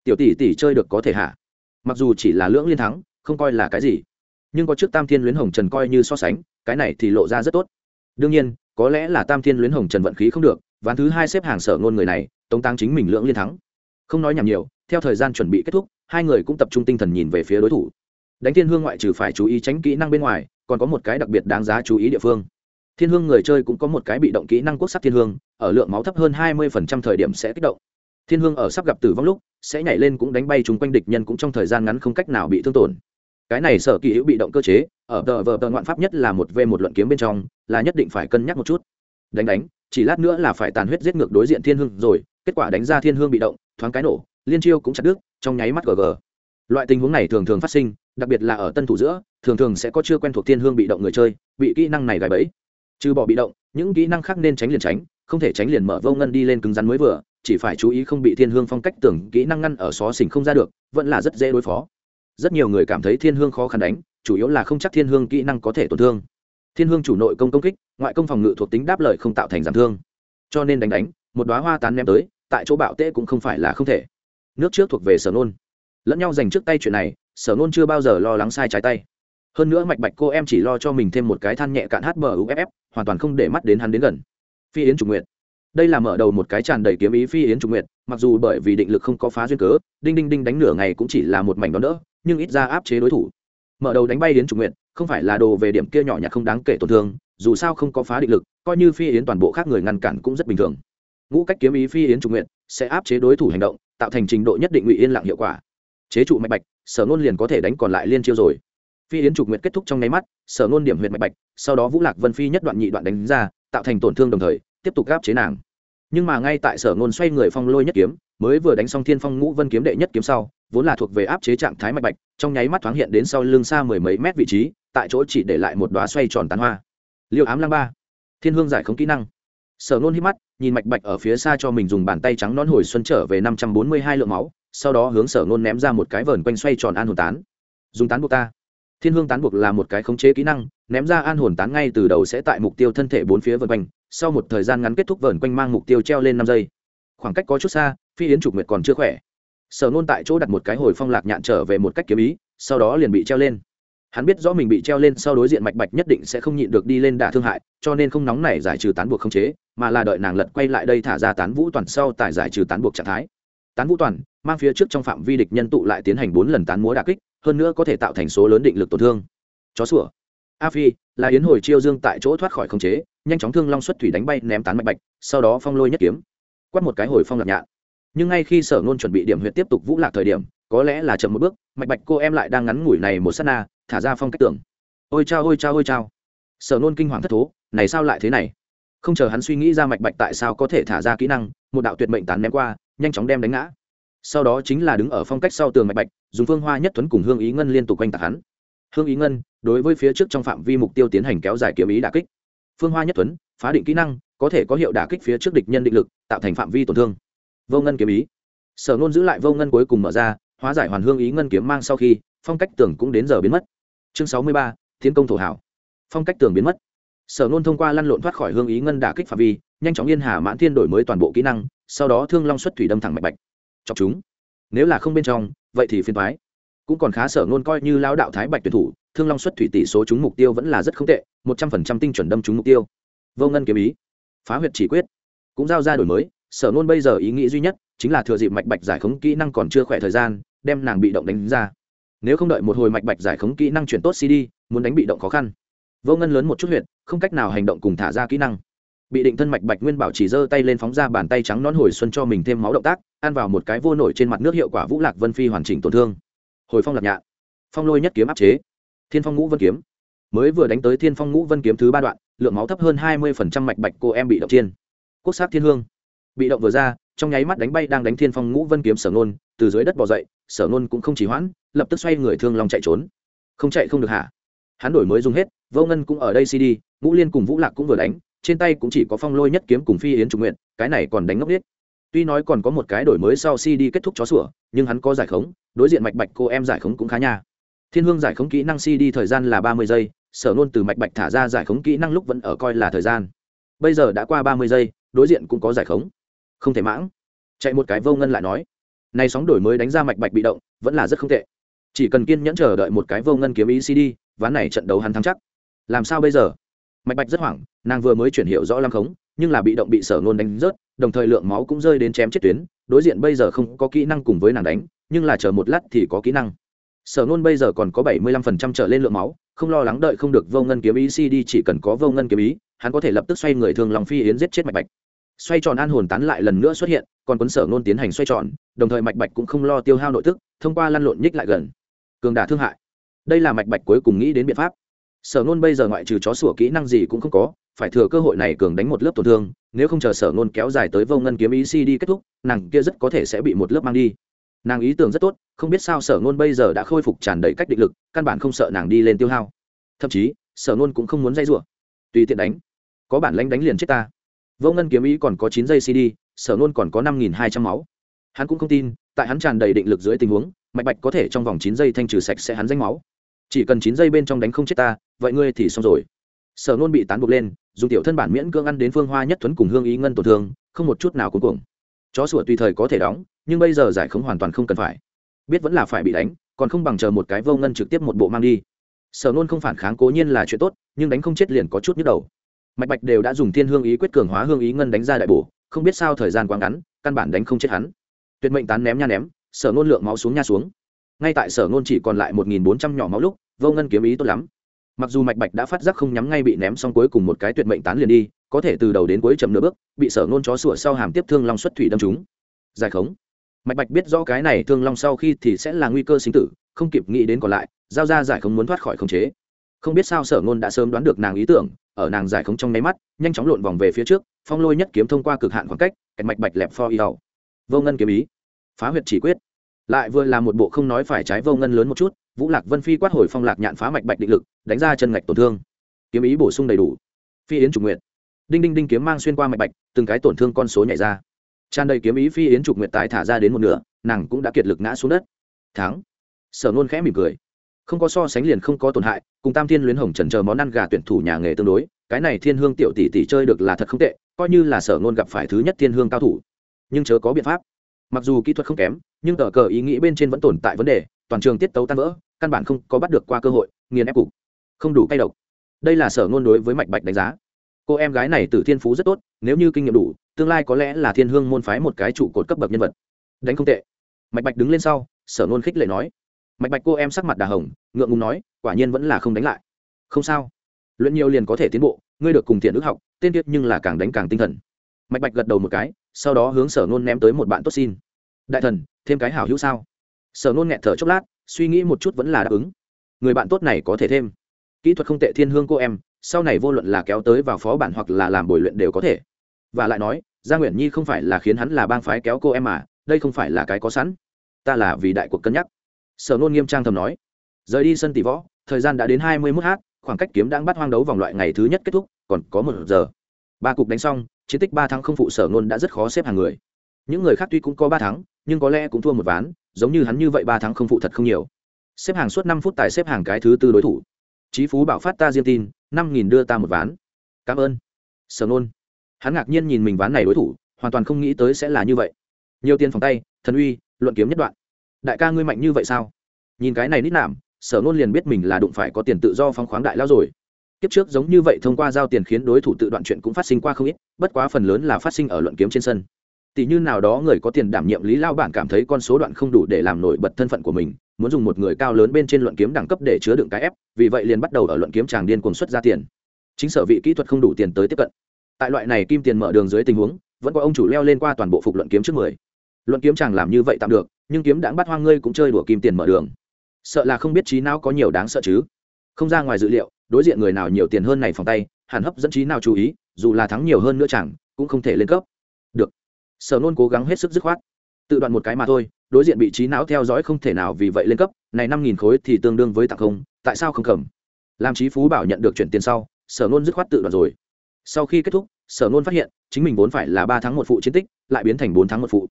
tiểu tỷ tỷ chơi được có thể hạ mặc dù chỉ là lưỡng liên thắng, không coi là cái gì. Nhưng có trước tam thiên luyến hồng trần coi như so sánh, cái này thì lộ ra rất tốt. Đương nhiên, có lẽ là tam thiên luyến hồng trần vận khí không được, ván thứ hai xếp hàng sở ngôn người này, tống tăng chính mình lưỡng liên thắng. Không nói nhảm nhiều, theo thời gian chuẩn bị kết thúc, hai người cũng tập trung tinh thần nhìn về phía đối thủ. Đánh thiên hương ngoại trừ phải chú ý tránh kỹ năng bên ngoài, còn có một cái đặc biệt đáng giá chú ý địa phương. Thiên hương người chơi cũng có một cái bị động kỹ năng quốc sắc thiên hương, ở lượng máu thấp hơn hai mươi thời điểm sẽ kích động thiên hương ở sắp gặp tử vong lúc, sẽ nhảy lên cũng đánh bay chúng quanh địch nhân cũng trong thời gian ngắn không cách nào bị thương tổn. Cái này sở kỳ hữu bị động cơ chế, ở tờ vờ tờ ngoạn pháp nhất là một v một luận kiếm bên trong, là nhất định phải cân nhắc một chút. Đánh đánh, chỉ lát nữa là phải tàn huyết giết ngược đối diện thiên hương rồi, kết quả đánh ra thiên hương bị động, thoáng cái nổ, liên chiêu cũng chặt đứt, trong nháy mắt gg. Loại tình huống này thường thường phát sinh, đặc biệt là ở tân thủ giữa, thường thường sẽ có chưa quen thuộc thiên hương bị động người chơi, bị kỹ năng này gài bẫy. Trừ bỏ bị động, những kỹ năng khác nên tránh liền tránh, không thể tránh liền mở vô ngân đi lên cứng rắn mới vừa chỉ phải chú ý không bị thiên hương phong cách tưởng kỹ năng ngăn ở xó xỉnh không ra được, vẫn là rất dễ đối phó. Rất nhiều người cảm thấy thiên hương khó khăn đánh, chủ yếu là không chắc thiên hương kỹ năng có thể tổn thương. Thiên hương chủ nội công công kích, ngoại công phòng ngự thuộc tính đáp lợi không tạo thành giảm thương. Cho nên đánh đánh, một đoá hoa tán ném tới, tại chỗ bạo tễ cũng không phải là không thể. Nước trước thuộc về sở nôn. Lẫn nhau dành trước tay chuyện này, sở nôn chưa bao giờ lo lắng sai trái tay. Hơn nữa mạch bạch cô em chỉ lo cho mình thêm một cái than nhẹ cạn hát bờ uff hoàn toàn không để mắt đến hắn đến gần. Phi yến chủ nguyện đây là mở đầu một cái tràn đầy kiếm ý phi yến trùng nguyện mặc dù bởi vì định lực không có phá duyên cớ, đinh đinh đinh đánh nửa ngày cũng chỉ là một mảnh đón đỡ, nhưng ít ra áp chế đối thủ. Mở đầu đánh bay yến trùng nguyện không phải là đồ về điểm kia nhỏ nhặt không đáng kể tổn thương, dù sao không có phá định lực, coi như phi yến toàn bộ khác người ngăn cản cũng rất bình thường. Ngũ cách kiếm ý phi yến trùng nguyện sẽ áp chế đối thủ hành động, tạo thành trình độ nhất định ngụy yên lặng hiệu quả. Chế trụ mạch bạch, sở ngôn liền có thể đánh còn lại liên chiêu rồi. Phi yến trục nguyện kết thúc trong nháy mắt, sở ngôn điểm huyện mạch bạch, sau đó vũ lạc vân phi nhất đoạn nhị đoạn đánh ra, tạo thành tổn thương đồng thời, tiếp tục gáp chế nàng nhưng mà ngay tại sở ngôn xoay người phong lôi nhất kiếm, mới vừa đánh xong thiên phong ngũ vân kiếm đệ nhất kiếm sau, vốn là thuộc về áp chế trạng thái mạch bạch, trong nháy mắt thoáng hiện đến sau lưng xa mười mấy mét vị trí, tại chỗ chỉ để lại một đoá xoay tròn tán hoa. Liêu ám lăng ba. Thiên hương giải không kỹ năng. Sở nôn hít mắt, nhìn mạch bạch ở phía xa cho mình dùng bàn tay trắng nón hồi xuân trở về năm trăm bốn mươi hai lượng máu, sau đó hướng sở nôn ném ra một cái vờn quanh xoay tròn an hồn tán. Dùng tán buộc ta. Thiên hương tán buộc là một cái khống chế kỹ năng, ném ra an hồn tán ngay từ đầu sẽ tại mục tiêu thân thể bốn phía vân quanh sau một thời gian ngắn kết thúc vờn quanh mang mục tiêu treo lên năm giây. Khoảng cách có chút xa, phi yến trục nguyệt còn chưa khỏe. Sở nôn tại chỗ đặt một cái hồi phong lạc nhạn trở về một cách kiếm ý, sau đó liền bị treo lên. Hắn biết rõ mình bị treo lên sau đối diện mạch bạch nhất định sẽ không nhịn được đi lên đả thương hại, cho nên không nóng này giải trừ tán buộc không chế, mà là đợi nàng lật quay lại đây thả ra tán vũ toàn sau tại giải trừ tán buộc trạng thái. Tán vũ toàn, mang phía trước trong phạm vi địch nhân tụ lại tiến hành bốn lần tán múa đà kích, hơn nữa có thể tạo thành số lớn định lực tổn thương. Chó sủa. A phi, là yến hồi chiêu dương tại chỗ thoát khỏi không chế nhanh chóng thương long xuất thủy đánh bay ném tán mạch bạch, sau đó phong lôi nhất kiếm quắt một cái hồi phong lạc nhạn. Nhưng ngay khi sở ngôn chuẩn bị điểm huyệt tiếp tục vũ lạc thời điểm, có lẽ là chậm một bước, mạch bạch cô em lại đang ngắn ngủi này một s á t na, thả ra phong cách tưởng. Ôi chao ôi chao ôi chao. Sở nôn kinh hoàng thất thố, này sao lại thế này? Không chờ hắn suy nghĩ ra mạch bạch tại sao có thể thả ra kỹ năng, một đạo tuyệt mệnh tán ném qua, nhanh chóng đem đánh ngã. Sau đó chính là đứng ở phong cách sau tường mạch bạch, dùng phương hoa nhất thuấn cùng hương ý ngân liên tục quanh tạc hắn. Hương ý ngân, đối với phía trước trong phạm vi mục tiêu tiến hành kéo dài kiếm ý đà kích phương hoa nhất tuấn, phá định kỹ năng, có thể có hiệu đả kích phía trước địch nhân định lực, tạo thành phạm vi tổn thương. Vô ngân kiếm ý. Sở nôn giữ lại vô ngân cuối cùng mở ra, hóa giải hoàn hương ý ngân kiếm mang sau khi, phong cách tưởng cũng đến giờ biến mất. Chương sáu mươi ba tiến công thổ hảo. Phong cách tường biến mất. Sở nôn thông qua lăn lộn thoát khỏi hương ý ngân đả kích phạm vi, nhanh chóng yên hà mãn thiên đổi mới toàn bộ kỹ năng, sau đó thương long xuất thủy đâm thẳng mạch bạch. Chọc chúng. Nếu là không bên trong, vậy thì phiên thoái. Cũng còn khá sở nôn coi như lao đạo thái bạch tuyển thủ, thương long xuất thủy tỷ số trúng mục tiêu vẫn là rất không tệ một trăm phần trăm tinh chuẩn đâm trúng mục tiêu. Vô ngân kiếm ý. Phá huyệt chỉ quyết. Cũng giao ra đổi mới. Sở nôn bây giờ ý nghĩ duy nhất chính là thừa dịp mạch bạch giải khống kỹ năng còn chưa khỏe thời gian, đem nàng bị động đánh ra. Nếu không đợi một hồi mạch bạch giải khống kỹ năng chuyển tốt cd, muốn đánh bị động khó khăn. Vô ngân lớn một chút huyệt, không cách nào hành động cùng thả ra kỹ năng. Bị định thân mạch bạch nguyên bảo chỉ giơ tay lên phóng ra bàn tay trắng nón hồi xuân cho mình thêm máu động tác, ăn vào một cái vô nổi trên mặt nước hiệu quả vũ lạc vân phi hoàn chỉnh tổn thương. Hồi phong lạc nhạn. Phong lôi nhất kiếm áp chế. Thiên phong ngũ vân kiếm mới vừa đánh tới thiên phong ngũ vân kiếm thứ ba đoạn, lượng máu thấp hơn hai mươi mạch bạch cô em bị động thiên quốc sát thiên hương. Bị động vừa ra, trong nháy mắt đánh bay đang đánh thiên phong ngũ vân kiếm sở nôn, từ dưới đất bỏ dậy, sở nôn cũng không chỉ hoãn, lập tức xoay người thương long chạy trốn. Không chạy không được hả? Hắn đổi mới dùng hết, vô ngân cũng ở đây cd ngũ liên cùng vũ lạc cũng vừa đánh, trên tay cũng chỉ có phong lôi nhất kiếm cùng phi yến Trung nguyện cái này còn đánh ngốc biết tuy nói còn có một cái đổi mới sau cd kết thúc chó sủa, nhưng hắn có giải khống, đối diện mạch bạch cô em giải khống cũng khá nha. Thiên hương giải khống kỹ năng cd thời gian là ba mươi giây sở nôn từ mạch bạch thả ra giải khống kỹ năng lúc vẫn ở coi là thời gian. Bây giờ đã qua ba mươi giây, đối diện cũng có giải khống. Không thể mãng. Chạy một cái vô ngân lại nói. Nay sóng đổi mới đánh ra mạch bạch bị động, vẫn là rất không tệ. Chỉ cần kiên nhẫn chờ đợi một cái vô ngân kiếm ý cd ván này trận đấu hắn thắng chắc. Làm sao bây giờ? Mạch bạch rất hoảng, nàng vừa mới chuyển hiệu rõ lam khống, nhưng là bị động bị sở nôn đánh rớt, đồng thời lượng máu cũng rơi đến chém chết tuyến. Đối diện bây giờ không có kỹ năng cùng với nàng đánh, nhưng là chờ một lát thì có kỹ năng sở nôn bây giờ còn có bảy mươi lăm phần trăm trở lên lượng máu, không lo lắng đợi không được vô ngân kiếm ý cd chỉ cần có vô ngân kiếm ý, hắn có thể lập tức xoay người thường lòng phi yến giết chết mạch bạch. Xoay tròn an hồn tán lại lần nữa xuất hiện, còn quấn sở nôn tiến hành xoay tròn, đồng thời mạch bạch cũng không lo tiêu hao nội tức, thông qua lăn lộn nhích lại gần. Cường đả thương hại. Đây là mạch bạch cuối cùng nghĩ đến biện pháp. Sở nôn bây giờ ngoại trừ chó sủa kỹ năng gì cũng không có, phải thừa cơ hội này cường đánh một lớp tổn thương, nếu không chờ sở nôn kéo dài tới vô ngân kiếm ý si đi kết thúc, nàng kia rất có thể sẽ bị một lớp mang đi nàng ý tưởng rất tốt, không biết sao sở ngôn bây giờ đã khôi phục tràn đầy cách định lực, căn bản không sợ nàng đi lên tiêu hao. Thậm chí, sở ngôn cũng không muốn dây rủa. Tùy tiện đánh, có bản lãnh đánh liền chết ta. Vô ngân kiếm ý còn có chín giây cd sở ngôn còn có năm nghìn hai trăm máu. Hắn cũng không tin, tại hắn tràn đầy định lực dưới tình huống, mạch bạch có thể trong vòng chín giây thanh trừ sạch sẽ hắn danh máu. Chỉ cần chín giây bên trong đánh không chết ta, vậy ngươi thì xong rồi. Sở nôn bị tán buộc lên, dùng tiểu thân bản miễn cưỡng ăn đến phương hoa nhất thuấn cùng hương ý ngân tổn thương, không một chút nào cuối cùng chó sủa tùy thời có thể đóng, nhưng bây giờ giải khống hoàn toàn không cần phải. Biết vẫn là phải bị đánh, còn không bằng chờ một cái vô ngân trực tiếp một bộ mang đi. Sở nôn không phản kháng cố nhiên là chuyện tốt, nhưng đánh không chết liền có chút nhức đầu. Mạch bạch đều đã dùng thiên hương ý quyết cường hóa hương ý ngân đánh ra đại bổ, không biết sao thời gian quá ngắn, căn bản đánh không chết hắn. Tuyệt mệnh tán ném nha ném, sở nôn lượng máu xuống nha xuống. Ngay tại sở nôn chỉ còn lại một nghìn bốn trăm nhỏ máu lúc, vô ngân kiếm ý tốt lắm. Mặc dù mạch bạch đã phát giác không nhắm ngay bị ném xong cuối cùng một cái tuyệt mệnh tán liền đi có thể từ đầu đến cuối chậm nửa bước, bị sở nôn chó sủa sau hàm tiếp thương long xuất thủy đâm chúng giải khống. Mạch bạch biết rõ cái này thương long sau khi thì sẽ là nguy cơ sinh tử, không kịp nghĩ đến còn lại, giao ra giải khống muốn thoát khỏi khống chế. Không biết sao sở ngôn đã sớm đoán được nàng ý tưởng, ở nàng giải khống trong nháy mắt, nhanh chóng lộn vòng về phía trước, phong lôi nhất kiếm thông qua cực hạn khoảng cách, kẹt mạch bạch lẹp pho y hầu vô ngân kiếm ý. Phá huyệt chỉ quyết. Lại vừa là một bộ không nói phải trái vô ngân lớn một chút, vũ lạc vân phi quát hồi phong lạc nhạn phá mạch bạch định lực, đánh ra chân ngạch tổn thương. Kiếm ý bổ sung đầy đủ. Phi yến chủ nguyện đinh đinh đinh kiếm mang xuyên qua mạch bạch, từng cái tổn thương con số nhảy ra. Tràn đầy kiếm ý phi yến trục nguyệt tái thả ra đến một nửa, nàng cũng đã kiệt lực ngã xuống đất. Thắng. Sở nôn khẽ mỉm cười. Không có so sánh liền không có tổn hại, cùng tam thiên luyến hồng trần chờ món ăn gà tuyển thủ nhà nghề tương đối, cái này thiên hương tiểu tỷ tỷ chơi được là thật không tệ, coi như là sở nôn gặp phải thứ nhất thiên hương cao thủ. Nhưng chớ có biện pháp. Mặc dù kỹ thuật không kém, nhưng tờ cờ ý nghĩ bên trên vẫn tồn tại vấn đề, toàn trường tiết tấu tan vỡ, căn bản không có bắt được qua cơ hội, nghiền ép cục. Không đủ cay độc. Đây là sở ngôn đối với mạch bạch đánh giá cô em gái này từ thiên phú rất tốt, nếu như kinh nghiệm đủ, tương lai có lẽ là thiên hương môn phái một cái trụ cột cấp bậc nhân vật. Đánh không tệ. Mạch bạch đứng lên sau, sở Nôn khích lệ nói. Mạch bạch cô em sắc mặt đà hồng, ngượng ngùng nói, quả nhiên vẫn là không đánh lại. Không sao. Luyện nhiều liền có thể tiến bộ, ngươi được cùng thiện ước học, tên tiết nhưng là càng đánh càng tinh thần. Mạch bạch gật đầu một cái, sau đó hướng sở nôn ném tới một bạn tốt xin. Đại thần, thêm cái hảo hữu sao? Sở nôn nghẹn thở chốc lát, suy nghĩ một chút vẫn là đáp ứng. Người bạn tốt này có thể thêm. Kỹ thuật không tệ thiên hương cô em sau này vô luận là kéo tới vào phó bản hoặc là làm bồi luyện đều có thể. Và lại nói, gia nguyễn nhi không phải là khiến hắn là bang phái kéo cô em mà, đây không phải là cái có sẵn. Ta là vì đại cuộc cân nhắc. Sở nôn nghiêm trang thầm nói. Rời đi sân tỷ võ, thời gian đã đến hai mươi mốt h khoảng cách kiếm đang bắt hoang đấu vòng loại ngày thứ nhất kết thúc, còn có một giờ. Ba cục đánh xong, chiến tích ba tháng không phụ sở nôn đã rất khó xếp hàng người. Những người khác tuy cũng có ba tháng, nhưng có lẽ cũng thua một ván, giống như hắn như vậy ba tháng không phụ thật không nhiều. Xếp hàng suốt năm phút tài xếp hàng cái thứ tư đối thủ. Chí phú bảo phát ta riêng tin năm nghìn đưa ta một ván. Cảm ơn. Sở nôn. Hắn ngạc nhiên nhìn mình ván này đối thủ, hoàn toàn không nghĩ tới sẽ là như vậy. Nhiều tiền phòng tay, thần uy, luận kiếm nhất đoạn. Đại ca ngươi mạnh như vậy sao? Nhìn cái này nít nảm sở nôn liền biết mình là đụng phải có tiền tự do phóng khoáng đại lao rồi. Kiếp trước giống như vậy thông qua giao tiền khiến đối thủ tự đoạn chuyện cũng phát sinh qua không ít, bất quá phần lớn là phát sinh ở luận kiếm trên sân tỷ như nào đó người có tiền đảm nhiệm lý lao bản cảm thấy con số đoạn không đủ để làm nổi bật thân phận của mình, muốn dùng một người cao lớn bên trên luận kiếm đẳng cấp để chứa đựng cái ép, vì vậy liền bắt đầu ở luận kiếm tràng điên cuồng xuất ra tiền. Chính sở vị kỹ thuật không đủ tiền tới tiếp cận. Tại loại này kim tiền mở đường dưới tình huống, vẫn có ông chủ leo lên qua toàn bộ phục luận kiếm trước mười. Luận kiếm chàng làm như vậy tạm được, nhưng kiếm đãng bắt hoang ngươi cũng chơi đùa kim tiền mở đường. Sợ là không biết trí não có nhiều đáng sợ chứ. Không ra ngoài dự liệu, đối diện người nào nhiều tiền hơn này phòng tay, hẳn hấp dẫn trí nào chú ý, dù là thắng nhiều hơn nữa chẳng cũng không thể lên cấp sở nôn cố gắng hết sức dứt khoát. Tự đoạn một cái mà thôi, đối diện bị trí não theo dõi không thể nào vì vậy lên cấp, này năm nghìn khối thì tương đương với tặng không, tại sao không cầm? Làm trí phú bảo nhận được chuyển tiền sau, sở nôn dứt khoát tự đoạn rồi. Sau khi kết thúc, sở nôn phát hiện, chính mình vốn phải là ba tháng một phụ chiến tích, lại biến thành bốn tháng một phụ.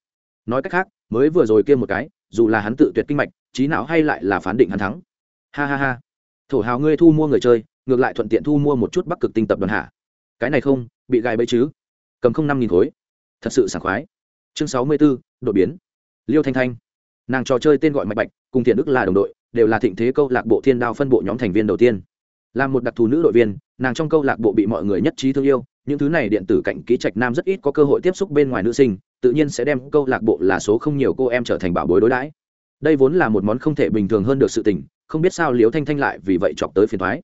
Nói cách khác, mới vừa rồi kia một cái, dù là hắn tự tuyệt kinh mạch, trí não hay lại là phán định hắn thắng. Ha ha ha. Thổ hào ngươi thu mua người chơi, ngược lại thuận tiện thu mua một chút bắc cực tinh tập đoàn hạ. Cái này không, bị gai bẫy chứ. Cầm không năm nghìn khối thật sự sảng khoái. Chương sáu mươi b ố đột biến. Liêu thanh thanh. Nàng trò chơi tên gọi mạch bạch, cùng thiện đức là đồng đội, đều là thịnh thế câu lạc bộ thiên đao phân bộ nhóm thành viên đầu tiên. Là một đặc thù nữ đội viên, nàng trong câu lạc bộ bị mọi người nhất trí thương yêu, những thứ này điện tử cạnh ký trạch nam rất ít có cơ hội tiếp xúc bên ngoài nữ sinh, tự nhiên sẽ đem câu lạc bộ là số không nhiều cô em trở thành bảo bối đối đãi. Đây vốn là một món không thể bình thường hơn được sự tình, không biết sao liễu thanh thanh lại vì vậy chọc tới phiền thoái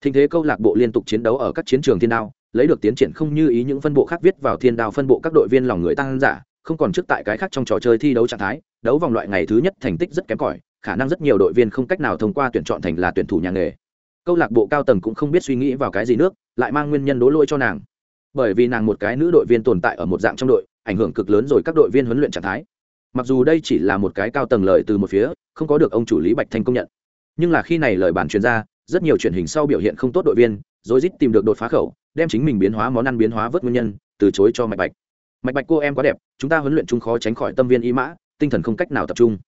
thịnh thế câu lạc bộ liên tục chiến đấu ở các chiến trường thiên đao lấy được tiến triển không như ý những phân bộ khác viết vào thiên đao phân bộ các đội viên lòng người tăng giả, không còn trước tại cái khác trong trò chơi thi đấu trạng thái, đấu vòng loại ngày thứ nhất thành tích rất kém cỏi, khả năng rất nhiều đội viên không cách nào thông qua tuyển chọn thành là tuyển thủ nhà nghề. Câu lạc bộ cao tầng cũng không biết suy nghĩ vào cái gì nước, lại mang nguyên nhân đố lôi cho nàng. Bởi vì nàng một cái nữ đội viên tồn tại ở một dạng trong đội, ảnh hưởng cực lớn rồi các đội viên huấn luyện trạng thái. Mặc dù đây chỉ là một cái cao tầng lời từ một phía, không có được ông chủ lý bạch thanh công nhận. Nhưng là khi này lời bản chuyên ra, rất nhiều truyền hình sau biểu hiện không tốt đội viên rồi rít tìm được đột phá khẩu đem chính mình biến hóa món ăn biến hóa vớt nguyên nhân, từ chối cho mạch bạch. Mạch bạch cô em quá đẹp, chúng ta huấn luyện chung khó tránh khỏi tâm viên y mã, tinh thần không cách nào tập trung.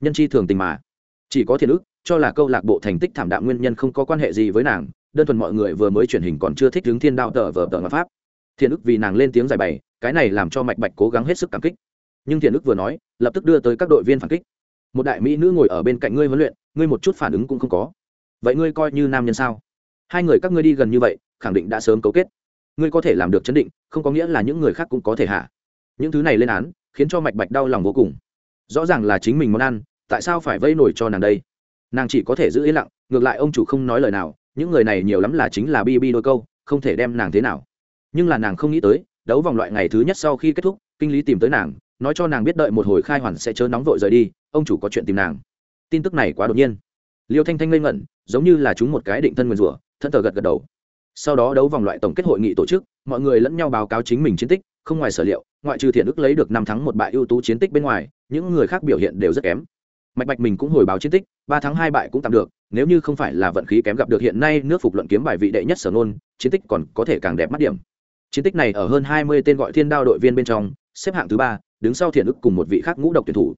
Nhân chi thường tình mà. Chỉ có thiện ức cho là câu lạc bộ thành tích thảm đạm nguyên nhân không có quan hệ gì với nàng, đơn thuần mọi người vừa mới truyền hình còn chưa thích hướng thiên đạo tờ vờ tờ pháp. Thiện ức vì nàng lên tiếng giải bày, cái này làm cho mạch bạch cố gắng hết sức cảm kích. Nhưng thiện ức vừa nói, lập tức đưa tới các đội viên phản kích. Một đại mỹ nữ ngồi ở bên cạnh ngươi huấn luyện, ngươi một chút phản ứng cũng không có. Vậy ngươi coi như nam nhân sao? Hai người các ngươi đi gần như vậy khẳng định đã sớm cấu kết. Ngươi có thể làm được chấn định, không có nghĩa là những người khác cũng có thể hạ. Những thứ này lên án, khiến cho mạch bạch đau lòng vô cùng. Rõ ràng là chính mình món ăn, tại sao phải vây nổi cho nàng đây? Nàng chỉ có thể giữ yên lặng, ngược lại ông chủ không nói lời nào, những người này nhiều lắm là chính là bi bi đôi câu, không thể đem nàng thế nào. Nhưng là nàng không nghĩ tới, đấu vòng loại ngày thứ nhất sau khi kết thúc, kinh lý tìm tới nàng, nói cho nàng biết đợi một hồi khai hoàn sẽ chớ nóng vội rời đi, ông chủ có chuyện tìm nàng. Tin tức này quá đột nhiên. Liêu thanh thanh ngây ngẩn, giống như là chúng một cái định thân nguyền rủa thân thờ gật gật đầu sau đó đấu vòng loại tổng kết hội nghị tổ chức, mọi người lẫn nhau báo cáo chính mình chiến tích, không ngoài sở liệu, ngoại trừ thiện ức lấy được năm thắng một bại ưu tú chiến tích bên ngoài, những người khác biểu hiện đều rất kém. Mạch bạch mình cũng hồi báo chiến tích, ba tháng hai bại cũng tạm được, nếu như không phải là vận khí kém gặp được hiện nay nước phục luận kiếm bài vị đệ nhất sở nôn chiến tích còn có thể càng đẹp mắt điểm. Chiến tích này ở hơn hai mươi tên gọi thiên đao đội viên bên trong, xếp hạng thứ ba, đứng sau thiện ức cùng một vị khác ngũ độc tuyển thủ.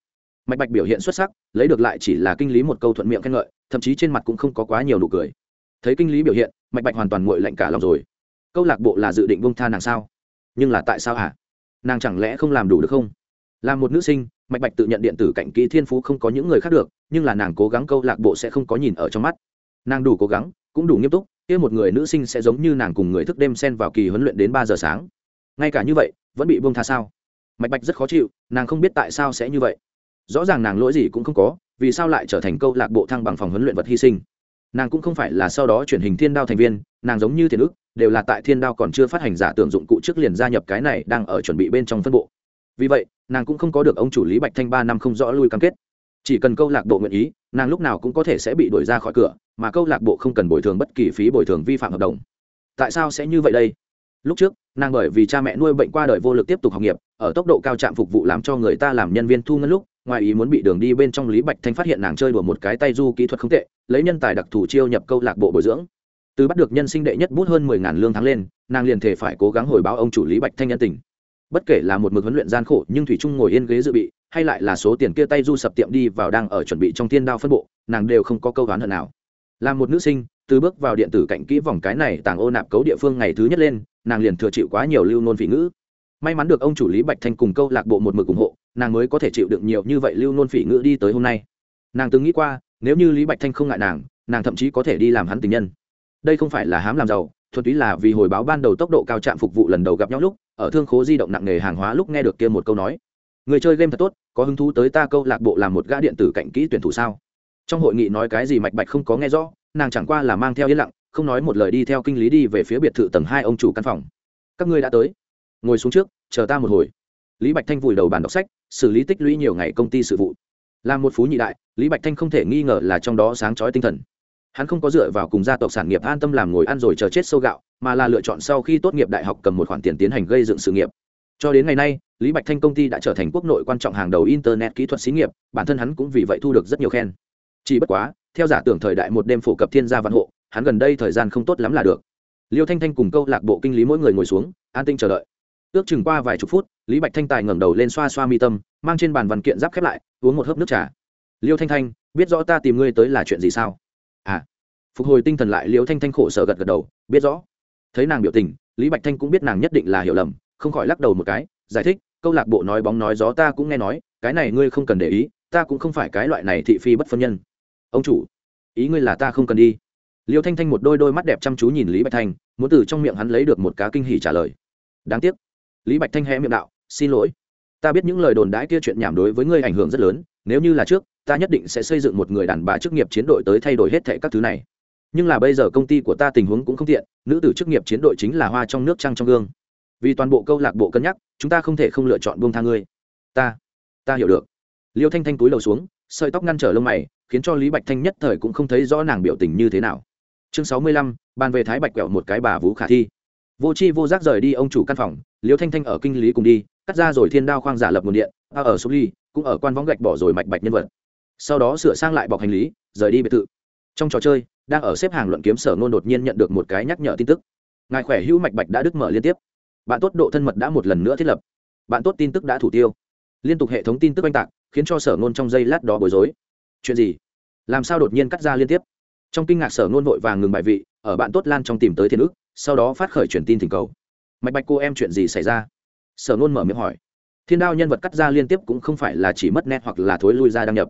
Mạch bạch biểu hiện xuất sắc, lấy được lại chỉ là kinh lý một câu thuận miệng khen ngợi, thậm chí trên mặt cũng không có quá nhiều nụ cười. Thấy kinh lý biểu hiện mạch bạch hoàn toàn nguội lạnh cả lòng rồi. Câu lạc bộ là dự định bông tha nàng sao? Nhưng là tại sao hả? Nàng chẳng lẽ không làm đủ được không? Là một nữ sinh, mạch bạch tự nhận điện tử cảnh kỹ thiên phú không có những người khác được, nhưng là nàng cố gắng câu lạc bộ sẽ không có nhìn ở trong mắt. Nàng đủ cố gắng, cũng đủ nghiêm túc, kia một người nữ sinh sẽ giống như nàng cùng người thức đêm xen vào kỳ huấn luyện đến ba giờ sáng. Ngay cả như vậy, vẫn bị bông tha sao? Mạch bạch rất khó chịu, nàng không biết tại sao sẽ như vậy. Rõ ràng nàng lỗi gì cũng không có, vì sao lại trở thành câu lạc bộ thăng bằng phòng huấn luyện vật hy sinh? Nàng cũng không phải là sau đó chuyển hình thiên đao thành viên, nàng giống như thiền ức đều là tại thiên đao còn chưa phát hành giả tưởng dụng cụ trước liền gia nhập cái này đang ở chuẩn bị bên trong phân bộ. Vì vậy, nàng cũng không có được ông chủ lý bạch thanh ba năm không rõ lui cam kết. Chỉ cần câu lạc bộ nguyện ý, nàng lúc nào cũng có thể sẽ bị đuổi ra khỏi cửa, mà câu lạc bộ không cần bồi thường bất kỳ phí bồi thường vi phạm hợp đồng. Tại sao sẽ như vậy đây? Lúc trước, nàng bởi vì cha mẹ nuôi bệnh qua đời vô lực tiếp tục học nghiệp, ở tốc độ cao trạm phục vụ làm cho người ta làm nhân viên thu ngân lúc ngoài ý muốn bị đường đi bên trong lý bạch thanh phát hiện nàng chơi đùa một cái tay du kỹ thuật không tệ, lấy nhân tài đặc thù chiêu nhập câu lạc bộ bồi dưỡng. Từ bắt được nhân sinh đệ nhất bút hơn mười ngàn lương tháng lên, nàng liền thể phải cố gắng hồi báo ông chủ lý bạch thanh nhân tình. Bất kể là một mực huấn luyện gian khổ nhưng thủy trung ngồi yên ghế dự bị, hay lại là số tiền kia tay du sập tiệm đi vào đang ở chuẩn bị trong thiên đao phân bộ, nàng đều không có câu đoán hận nào. Là một nữ sinh, từ bước vào điện tử cạnh kỹ vòng cái này tàng ô nạp cấu địa phương ngày thứ nhất lên, nàng liền thừa chịu quá nhiều lưu nôn vị ngữ. May mắn được ông chủ lý bạch thanh cùng câu lạc bộ một mực ủng hộ nàng mới có thể chịu đựng nhiều như vậy lưu nôn phỉ ngữ đi tới hôm nay. Nàng từng nghĩ qua, nếu như lý bạch thanh không ngại nàng nàng thậm chí có thể đi làm hắn tình nhân. Đây không phải là hám làm giàu, thuần túy là vì hồi báo ban đầu tốc độ cao trạm phục vụ lần đầu gặp nhau lúc, ở thương khố di động nặng nghề hàng hóa lúc nghe được kia một câu nói. Người chơi game thật tốt, có hứng thú tới ta câu lạc bộ làm một gã điện tử cạnh kỹ tuyển thủ sao? Trong hội nghị nói cái gì mạch bạch không có nghe rõ, nàng chẳng qua là mang theo yên lặng, không nói một lời đi theo kinh lý đi về phía biệt thự tầng hai ông chủ căn phòng. Các ngươi đã tới. Ngồi xuống trước, chờ ta một hồi. Lý bạch thanh vùi đầu bàn đọc sách xử lý tích lũy nhiều ngày công ty sự vụ. Là một phú nhị đại, lý bạch thanh không thể nghi ngờ là trong đó sáng trói tinh thần. Hắn không có dựa vào cùng gia tộc sản nghiệp an tâm làm ngồi ăn rồi chờ chết sâu gạo, mà là lựa chọn sau khi tốt nghiệp đại học cầm một khoản tiền tiến hành gây dựng sự nghiệp. Cho đến ngày nay, lý bạch thanh công ty đã trở thành quốc nội quan trọng hàng đầu internet kỹ thuật xí nghiệp, bản thân hắn cũng vì vậy thu được rất nhiều khen. Chỉ bất quá, theo giả tưởng thời đại một đêm phổ cập thiên gia văn hộ, hắn gần đây thời gian không tốt lắm là được. Liêu thanh thanh cùng câu lạc bộ kinh lý mỗi người ngồi xuống, an tinh chờ đợi ước chừng qua vài chục phút, lý bạch thanh tài ngẩng đầu lên xoa xoa mi tâm, mang trên bàn văn kiện giáp khép lại, uống một hớp nước trà. Liêu thanh thanh, biết rõ ta tìm ngươi tới là chuyện gì sao? À. Phục hồi tinh thần lại, liêu thanh thanh khổ sở gật gật đầu, biết rõ. Thấy nàng biểu tình, lý bạch thanh cũng biết nàng nhất định là hiểu lầm, không khỏi lắc đầu một cái, giải thích, câu lạc bộ nói bóng nói gió ta cũng nghe nói, cái này ngươi không cần để ý, ta cũng không phải cái loại này thị phi bất phân nhân. Ông chủ, ý ngươi là ta không cần đi. Liêu thanh thanh một đôi đôi mắt đẹp chăm chú nhìn lý bạch thanh, muốn từ trong miệng hắn lấy được một cá kinh hỉ trả lời. Đáng tiếc lý bạch thanh hé miệng đạo, xin lỗi, ta biết những lời đồn đãi kia chuyện nhảm đối với ngươi ảnh hưởng rất lớn, nếu như là trước, ta nhất định sẽ xây dựng một người đàn bà chức nghiệp chiến đội tới thay đổi hết thệ các thứ này. Nhưng là bây giờ công ty của ta tình huống cũng không tiện, nữ tử chức nghiệp chiến đội chính là hoa trong nước trăng trong gương. Vì toàn bộ câu lạc bộ cân nhắc, chúng ta không thể không lựa chọn buông tha ngươi. Ta ta hiểu được. Liêu thanh thanh túi đầu xuống, sợi tóc ngăn trở lông mày, khiến cho lý bạch thanh nhất thời cũng không thấy rõ nàng biểu tình như thế nào. Chương sáu mươi lăm, bàn về thái bạch quẹo một cái bà vũ khả thi vô c h i vô giác rời đi ông chủ căn phòng, liêu thanh thanh ở kinh lý cùng đi, cắt ra rồi thiên đao khoang giả lập nguồn điện, a ở số ly, cũng ở quan võng gạch bỏ rồi mạch bạch nhân vật. Sau đó sửa sang lại bọc hành lý, rời đi biệt thự. Trong trò chơi, đang ở xếp hàng luận kiếm sở nôn đột nhiên nhận được một cái nhắc nhở tin tức. Ngài khỏe hữu mạch bạch đã đứt mở liên tiếp. Bạn tốt độ thân mật đã một lần nữa thiết lập. Bạn tốt tin tức đã thủ tiêu. Liên tục hệ thống tin tức oanh tạc, khiến cho sở nôn trong giây lát đó bối rối. Chuyện gì? Làm sao đột nhiên cắt ra liên tiếp? Trong kinh ngạc sở nôn vội vàng ngừng bài vị, ở bạn tốt lan trong tìm tới thiên ức sau đó phát khởi truyền tin thỉnh cầu. Mạch bạch, cô em, chuyện gì xảy ra? Sở nôn mở miệng hỏi. Thiên đao nhân vật cắt ra liên tiếp cũng không phải là chỉ mất nét hoặc là thối lui ra đăng nhập.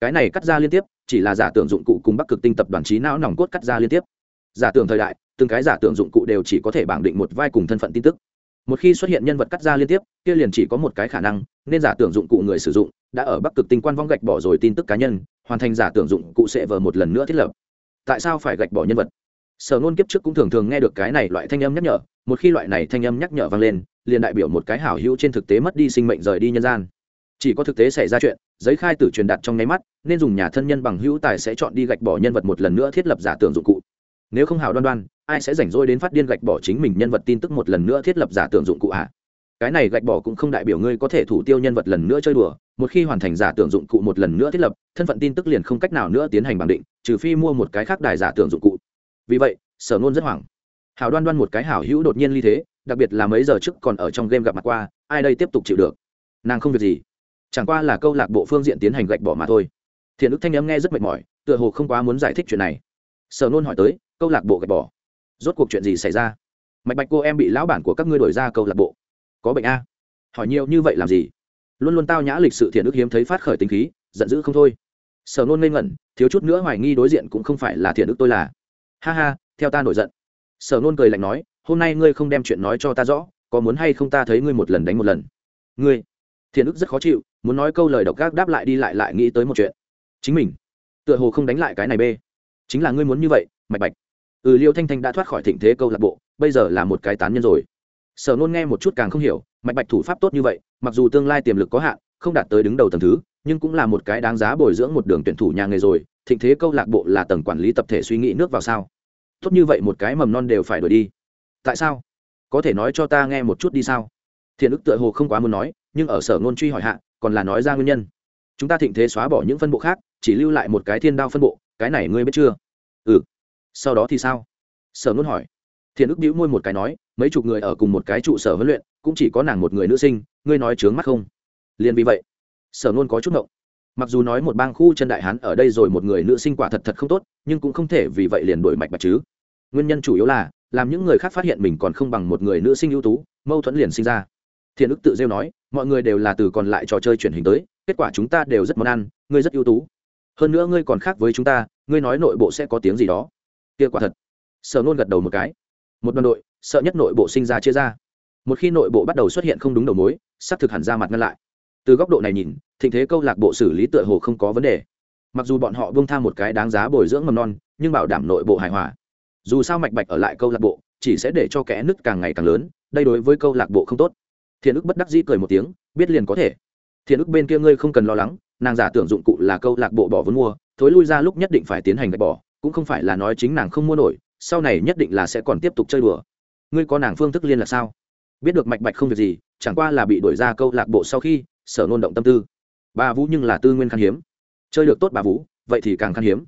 Cái này cắt ra liên tiếp, chỉ là giả tưởng dụng cụ cùng bắc cực tinh tập đoàn trí não nòng cốt cắt ra liên tiếp. Giả tưởng thời đại, từng cái giả tưởng dụng cụ đều chỉ có thể bảng định một vai cùng thân phận tin tức. Một khi xuất hiện nhân vật cắt ra liên tiếp, kia liền chỉ có một cái khả năng, nên giả tưởng dụng cụ người sử dụng, đã ở bắc cực tinh quan vong gạch bỏ rồi tin tức cá nhân, hoàn thành giả tưởng dụng cụ sẽ vờ một lần nữa thiết lập. Tại sao phải gạch bỏ nhân vật? Sở nôn kiếp trước cũng thường thường nghe được cái này loại thanh âm nhắc nhở, một khi loại này thanh âm nhắc nhở vang lên, liền đại biểu một cái hảo hữu trên thực tế mất đi sinh mệnh rời đi nhân gian. Chỉ có thực tế xảy ra chuyện, giấy khai tử truyền đạt trong nháy mắt, nên dùng nhà thân nhân bằng hữu tài sẽ chọn đi gạch bỏ nhân vật một lần nữa thiết lập giả tưởng dụng cụ. Nếu không hào đoan đoan, ai sẽ rảnh rỗi đến phát điên gạch bỏ chính mình nhân vật tin tức một lần nữa thiết lập giả tưởng dụng cụ ạ? À? cái này gạch bỏ cũng không đại biểu ngươi có thể thủ tiêu nhân vật lần nữa chơi đùa, một khi hoàn thành giả tưởng dụng cụ một lần nữa thiết lập, thân phận tin tức liền không cách nào nữa tiến hành bằng định, trừ phi mua một cái khác đài giả tưởng dụng cụ vì vậy, sở nôn rất hoảng. Hào đoan đoan một cái hảo hữu đột nhiên ly thế, đặc biệt là mấy giờ trước còn ở trong game gặp mặt qua, ai đây tiếp tục chịu được? Nàng không việc gì. Chẳng qua là câu lạc bộ phương diện tiến hành gạch bỏ mà thôi. Thiện ức thanh âm nghe rất mệt mỏi, tựa hồ không quá muốn giải thích chuyện này. Sở nôn hỏi tới, câu lạc bộ gạch bỏ. Rốt cuộc chuyện gì xảy ra? Mạch bạch cô em bị lão bản của các ngươi đổi ra câu lạc bộ. Có bệnh a. Hỏi nhiều như vậy làm gì? Luôn luôn tao nhã lịch sự thiện ức hiếm thấy phát khởi tính khí, giận dữ không thôi. Sở nôn ngây ngẩn, thiếu chút nữa hoài nghi đối diện cũng không phải là thiện ức tôi là ha ha, theo ta nổi giận. Sở nôn cười lạnh nói, hôm nay ngươi không đem chuyện nói cho ta rõ, có muốn hay không ta thấy ngươi một lần đánh một lần. Ngươi, thiện ức rất khó chịu, muốn nói câu lời độc gác đáp lại đi lại lại nghĩ tới một chuyện. Chính mình, tựa hồ không đánh lại cái này bê. Chính là ngươi muốn như vậy, mạch bạch. Ừ liêu thanh thanh đã thoát khỏi thịnh thế câu lạc bộ, bây giờ là một cái tán nhân rồi. Sở nôn nghe một chút càng không hiểu, mạch bạch thủ pháp tốt như vậy, mặc dù tương lai tiềm lực có hạn, không đạt tới đứng đầu tầng thứ, nhưng cũng là một cái đáng giá bồi dưỡng một đường tuyển thủ nhà nghề rồi thịnh thế câu lạc bộ là tầng quản lý tập thể suy nghĩ nước vào sao? Tốt như vậy một cái mầm non đều phải đổi đi. Tại sao? Có thể nói cho ta nghe một chút đi sao? Thiện ức tựa hồ không quá muốn nói, nhưng ở sở ngôn truy hỏi hạ, còn là nói ra nguyên nhân. Chúng ta thịnh thế xóa bỏ những phân bộ khác, chỉ lưu lại một cái thiên đao phân bộ, cái này ngươi biết chưa? Ừ. Sau đó thì sao? Sở ngôn hỏi. Thiện ức đĩu môi một cái nói, mấy chục người ở cùng một cái trụ sở huấn luyện, cũng chỉ có nàng một người nữ sinh, ngươi nói trướng mắt không? Liền vì vậy, sở ngôn có chút ngộng mặc dù nói một bang khu chân đại hán ở đây rồi một người nữ sinh quả thật thật không tốt, nhưng cũng không thể vì vậy liền đổi mạch bạch chứ. Nguyên nhân chủ yếu là, làm những người khác phát hiện mình còn không bằng một người nữ sinh ưu tú, mâu thuẫn liền sinh ra. Thiện ức tự rêu nói, mọi người đều là từ còn lại trò chơi truyền hình tới, kết quả chúng ta đều rất món ăn, ngươi rất ưu tú. Hơn nữa ngươi còn khác với chúng ta, ngươi nói nội bộ sẽ có tiếng gì đó. Kia quả thật. Sở nôn gật đầu một cái. Một đoàn đội, sợ nhất nội bộ sinh ra chia ra. Một khi nội bộ bắt đầu xuất hiện không đúng đầu mối, sắp thực hẳn ra mặt ngăn lại từ góc độ này nhìn, thịnh thế câu lạc bộ xử lý tựa hồ không có vấn đề. Mặc dù bọn họ bông tham một cái đáng giá bồi dưỡng mầm non, nhưng bảo đảm nội bộ hài hòa. Dù sao mạch bạch ở lại câu lạc bộ, chỉ sẽ để cho kẽ nứt càng ngày càng lớn, đây đối với câu lạc bộ không tốt. Thiện ức bất đắc dĩ cười một tiếng, biết liền có thể. Thiện ức bên kia ngươi không cần lo lắng, nàng giả tưởng dụng cụ là câu lạc bộ bỏ vốn mua, thối lui ra lúc nhất định phải tiến hành gạch bỏ, cũng không phải là nói chính nàng không mua nổi, sau này nhất định là sẽ còn tiếp tục chơi đùa. Ngươi có nàng phương thức liên là sao? Biết được mạch bạch không việc gì, chẳng qua là bị đuổi ra câu lạc bộ sau khi sở nôn động tâm tư. Bà vũ nhưng là tư nguyên khan hiếm. Chơi được tốt bà vũ, vậy thì càng khan hiếm.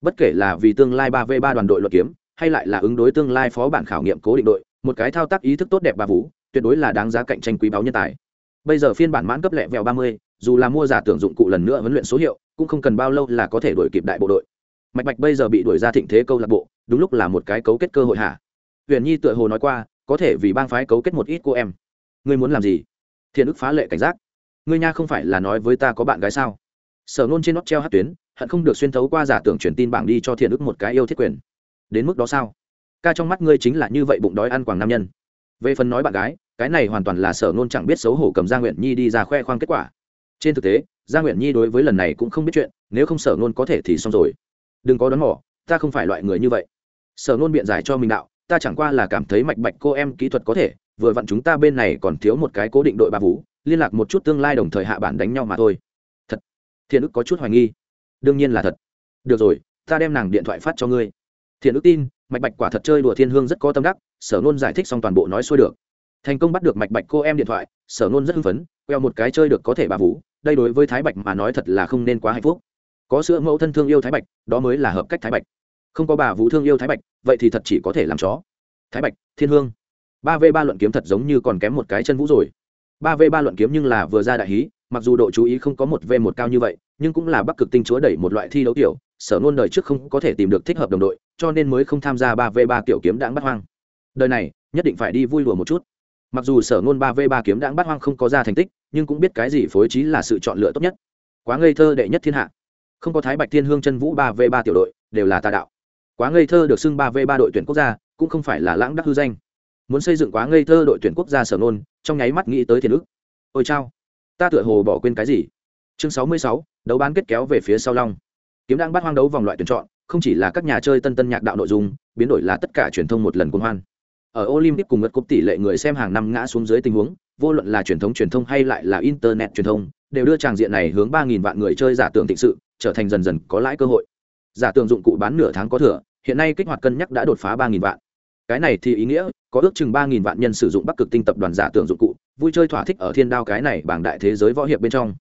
Bất kể là vì tương lai ba v ba đoàn đội luật kiếm, hay lại là ứng đối tương lai phó bản khảo nghiệm cố định đội, một cái thao tác ý thức tốt đẹp bà vũ, tuyệt đối là đáng giá cạnh tranh quý báu nhân tài. Bây giờ phiên bản mãn cấp lẹ vẹo ba mươi, dù là mua giả tưởng dụng cụ lần nữa huấn luyện số hiệu, cũng không cần bao lâu là có thể đuổi kịp đại bộ đội. Mạch bạch bây giờ bị đuổi ra thịnh thế câu lạc bộ, đúng lúc là một cái cấu kết cơ hội hạ huyền nhi tựa hồ nói qua, có thể vì bang phái cấu kết một ít cô em. Ngươi muốn làm gì? Thiện ức phá lệ cảnh giác ngươi nha không phải là nói với ta có bạn gái sao? Sở nôn trên nót treo hát tuyến, hận không được xuyên thấu qua giả tưởng truyền tin bảng đi cho thiện ức một cái yêu thiết quyền. Đến mức đó sao? Ca trong mắt ngươi chính là như vậy bụng đói ăn quảng nam nhân. Về phần nói bạn gái, cái này hoàn toàn là sở nôn chẳng biết xấu hổ cầm gia nguyện nhi đi ra khoe khoang kết quả. Trên thực tế gia nguyện nhi đối với lần này cũng không biết chuyện, nếu không sở nôn có thể thì xong rồi. Đừng có đón mỏ ta không phải loại người như vậy. Sở nôn biện giải cho mình đạo, ta chẳng qua là cảm thấy mạch bạch cô em kỹ thuật có thể, vừa vặn chúng ta bên này còn thiếu một cái cố định đội ba vũ liên lạc một chút tương lai đồng thời hạ bản đánh nhau mà thôi. Thật, thiện ức có chút hoài nghi. Đương nhiên là thật. Được rồi, ta đem nàng điện thoại phát cho ngươi. Thiện ức tin, mạch bạch quả thật chơi đùa thiên hương rất có tâm đắc, sở nôn giải thích xong toàn bộ nói xuôi được. Thành công bắt được mạch bạch cô em điện thoại, sở nôn rất hưng phấn, queo một cái chơi được có thể bà vũ, đây đối với thái bạch mà nói thật là không nên quá hạnh phúc. Có sữa mẫu thân thương yêu thái bạch, đó mới là hợp cách thái bạch. Không có bà vũ thương yêu thái bạch, vậy thì thật chỉ có thể làm chó. Thái bạch, thiên hương. Ba v ba luận kiếm thật giống như còn kém một cái chân vũ rồi ba v ba luận kiếm nhưng là vừa ra đại hí, mặc dù độ chú ý không có một v một cao như vậy, nhưng cũng là bắc cực tinh chúa đẩy một loại thi đấu tiểu sở nôn đời trước không có thể tìm được thích hợp đồng đội, cho nên mới không tham gia ba v ba kiểu kiếm đáng bắt hoang. Đời này, nhất định phải đi vui lùa một chút. Mặc dù sở nôn ba v ba kiếm đáng bắt hoang không có ra thành tích, nhưng cũng biết cái gì phối trí là sự chọn lựa tốt nhất. Quá ngây thơ đệ nhất thiên hạ. Không có thái bạch thiên hương chân vũ ba v ba tiểu đội, đều là tà đạo. Quá ngây thơ được xưng ba v ba đội tuyển quốc gia, cũng không phải là lãng đắc hư danh muốn xây dựng quá ngây thơ đội tuyển quốc gia sở nôn trong nháy mắt nghĩ tới thiên ức ôi chao, ta tựa hồ bỏ quên cái gì? Chương sáu mươi sáu, đấu bán kết kéo về phía sau long. Kiếm đang bắt hoang đấu vòng loại tuyển chọn, không chỉ là các nhà chơi tân tân nhạc đạo nội dung, biến đổi là tất cả truyền thông một lần cuồng hoan. Ở olympic cùng ngất cúp tỷ lệ người xem hàng năm ngã xuống dưới tình huống, vô luận là truyền thống truyền thông hay lại là internet truyền thông, đều đưa tràng diện này hướng ba nghìn vạn người chơi giả tưởng thịnh sự, trở thành dần dần có lãi cơ hội. Giả tưởng dụng cụ bán nửa tháng có thừa, hiện nay kích hoạt cân nhắc đã đột phá ba nghìn vạn. Cái này thì ý nghĩa có ước chừng ba nghìn vạn nhân sử dụng bắc cực tinh tập đoàn giả tưởng dụng cụ, vui chơi thỏa thích ở thiên đao cái này bảng đại thế giới võ hiệp bên trong.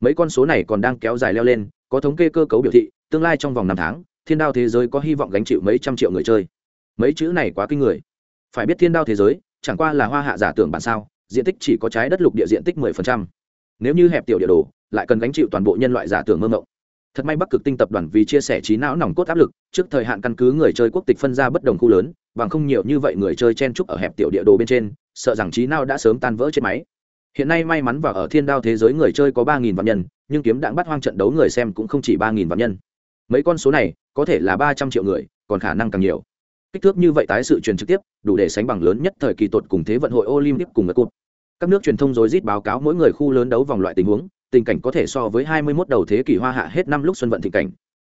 Mấy con số này còn đang kéo dài leo lên, có thống kê cơ cấu biểu thị, tương lai trong vòng năm tháng, thiên đao thế giới có hy vọng gánh chịu mấy trăm triệu người chơi. Mấy chữ này quá kinh người. Phải biết thiên đao thế giới, chẳng qua là hoa hạ giả tưởng bản sao, diện tích chỉ có trái đất lục địa diện tích mười phần trăm. Nếu như hẹp tiểu địa đồ, lại cần gánh chịu toàn bộ nhân loại giả tưởng mơ mộng thật may bắc cực tinh tập đoàn vì chia sẻ trí não nòng cốt áp lực, trước thời hạn căn cứ người chơi quốc tịch phân ra bất đồng khu lớn, bằng không nhiều như vậy người chơi chen trúc ở hẹp tiểu địa đồ bên trên, sợ rằng trí não đã sớm tan vỡ trên máy. Hiện nay may mắn và ở thiên đao thế giới người chơi có ba nghìn vạn nhân, nhưng kiếm đạn bắt hoang trận đấu người xem cũng không chỉ ba nghìn vạn nhân. Mấy con số này, có thể là ba trăm triệu người, còn khả năng càng nhiều. Kích thước như vậy tái sự truyền trực tiếp, đủ để sánh bằng lớn nhất thời kỳ tột cùng thế vận hội olympic cùng ngất cụt. Các nước truyền thông rối rít báo cáo mỗi người khu lớn đấu vòng loại tình huống tình cảnh có thể so với 21 đầu thế kỷ hoa hạ hết năm lúc xuân vận thịnh cảnh.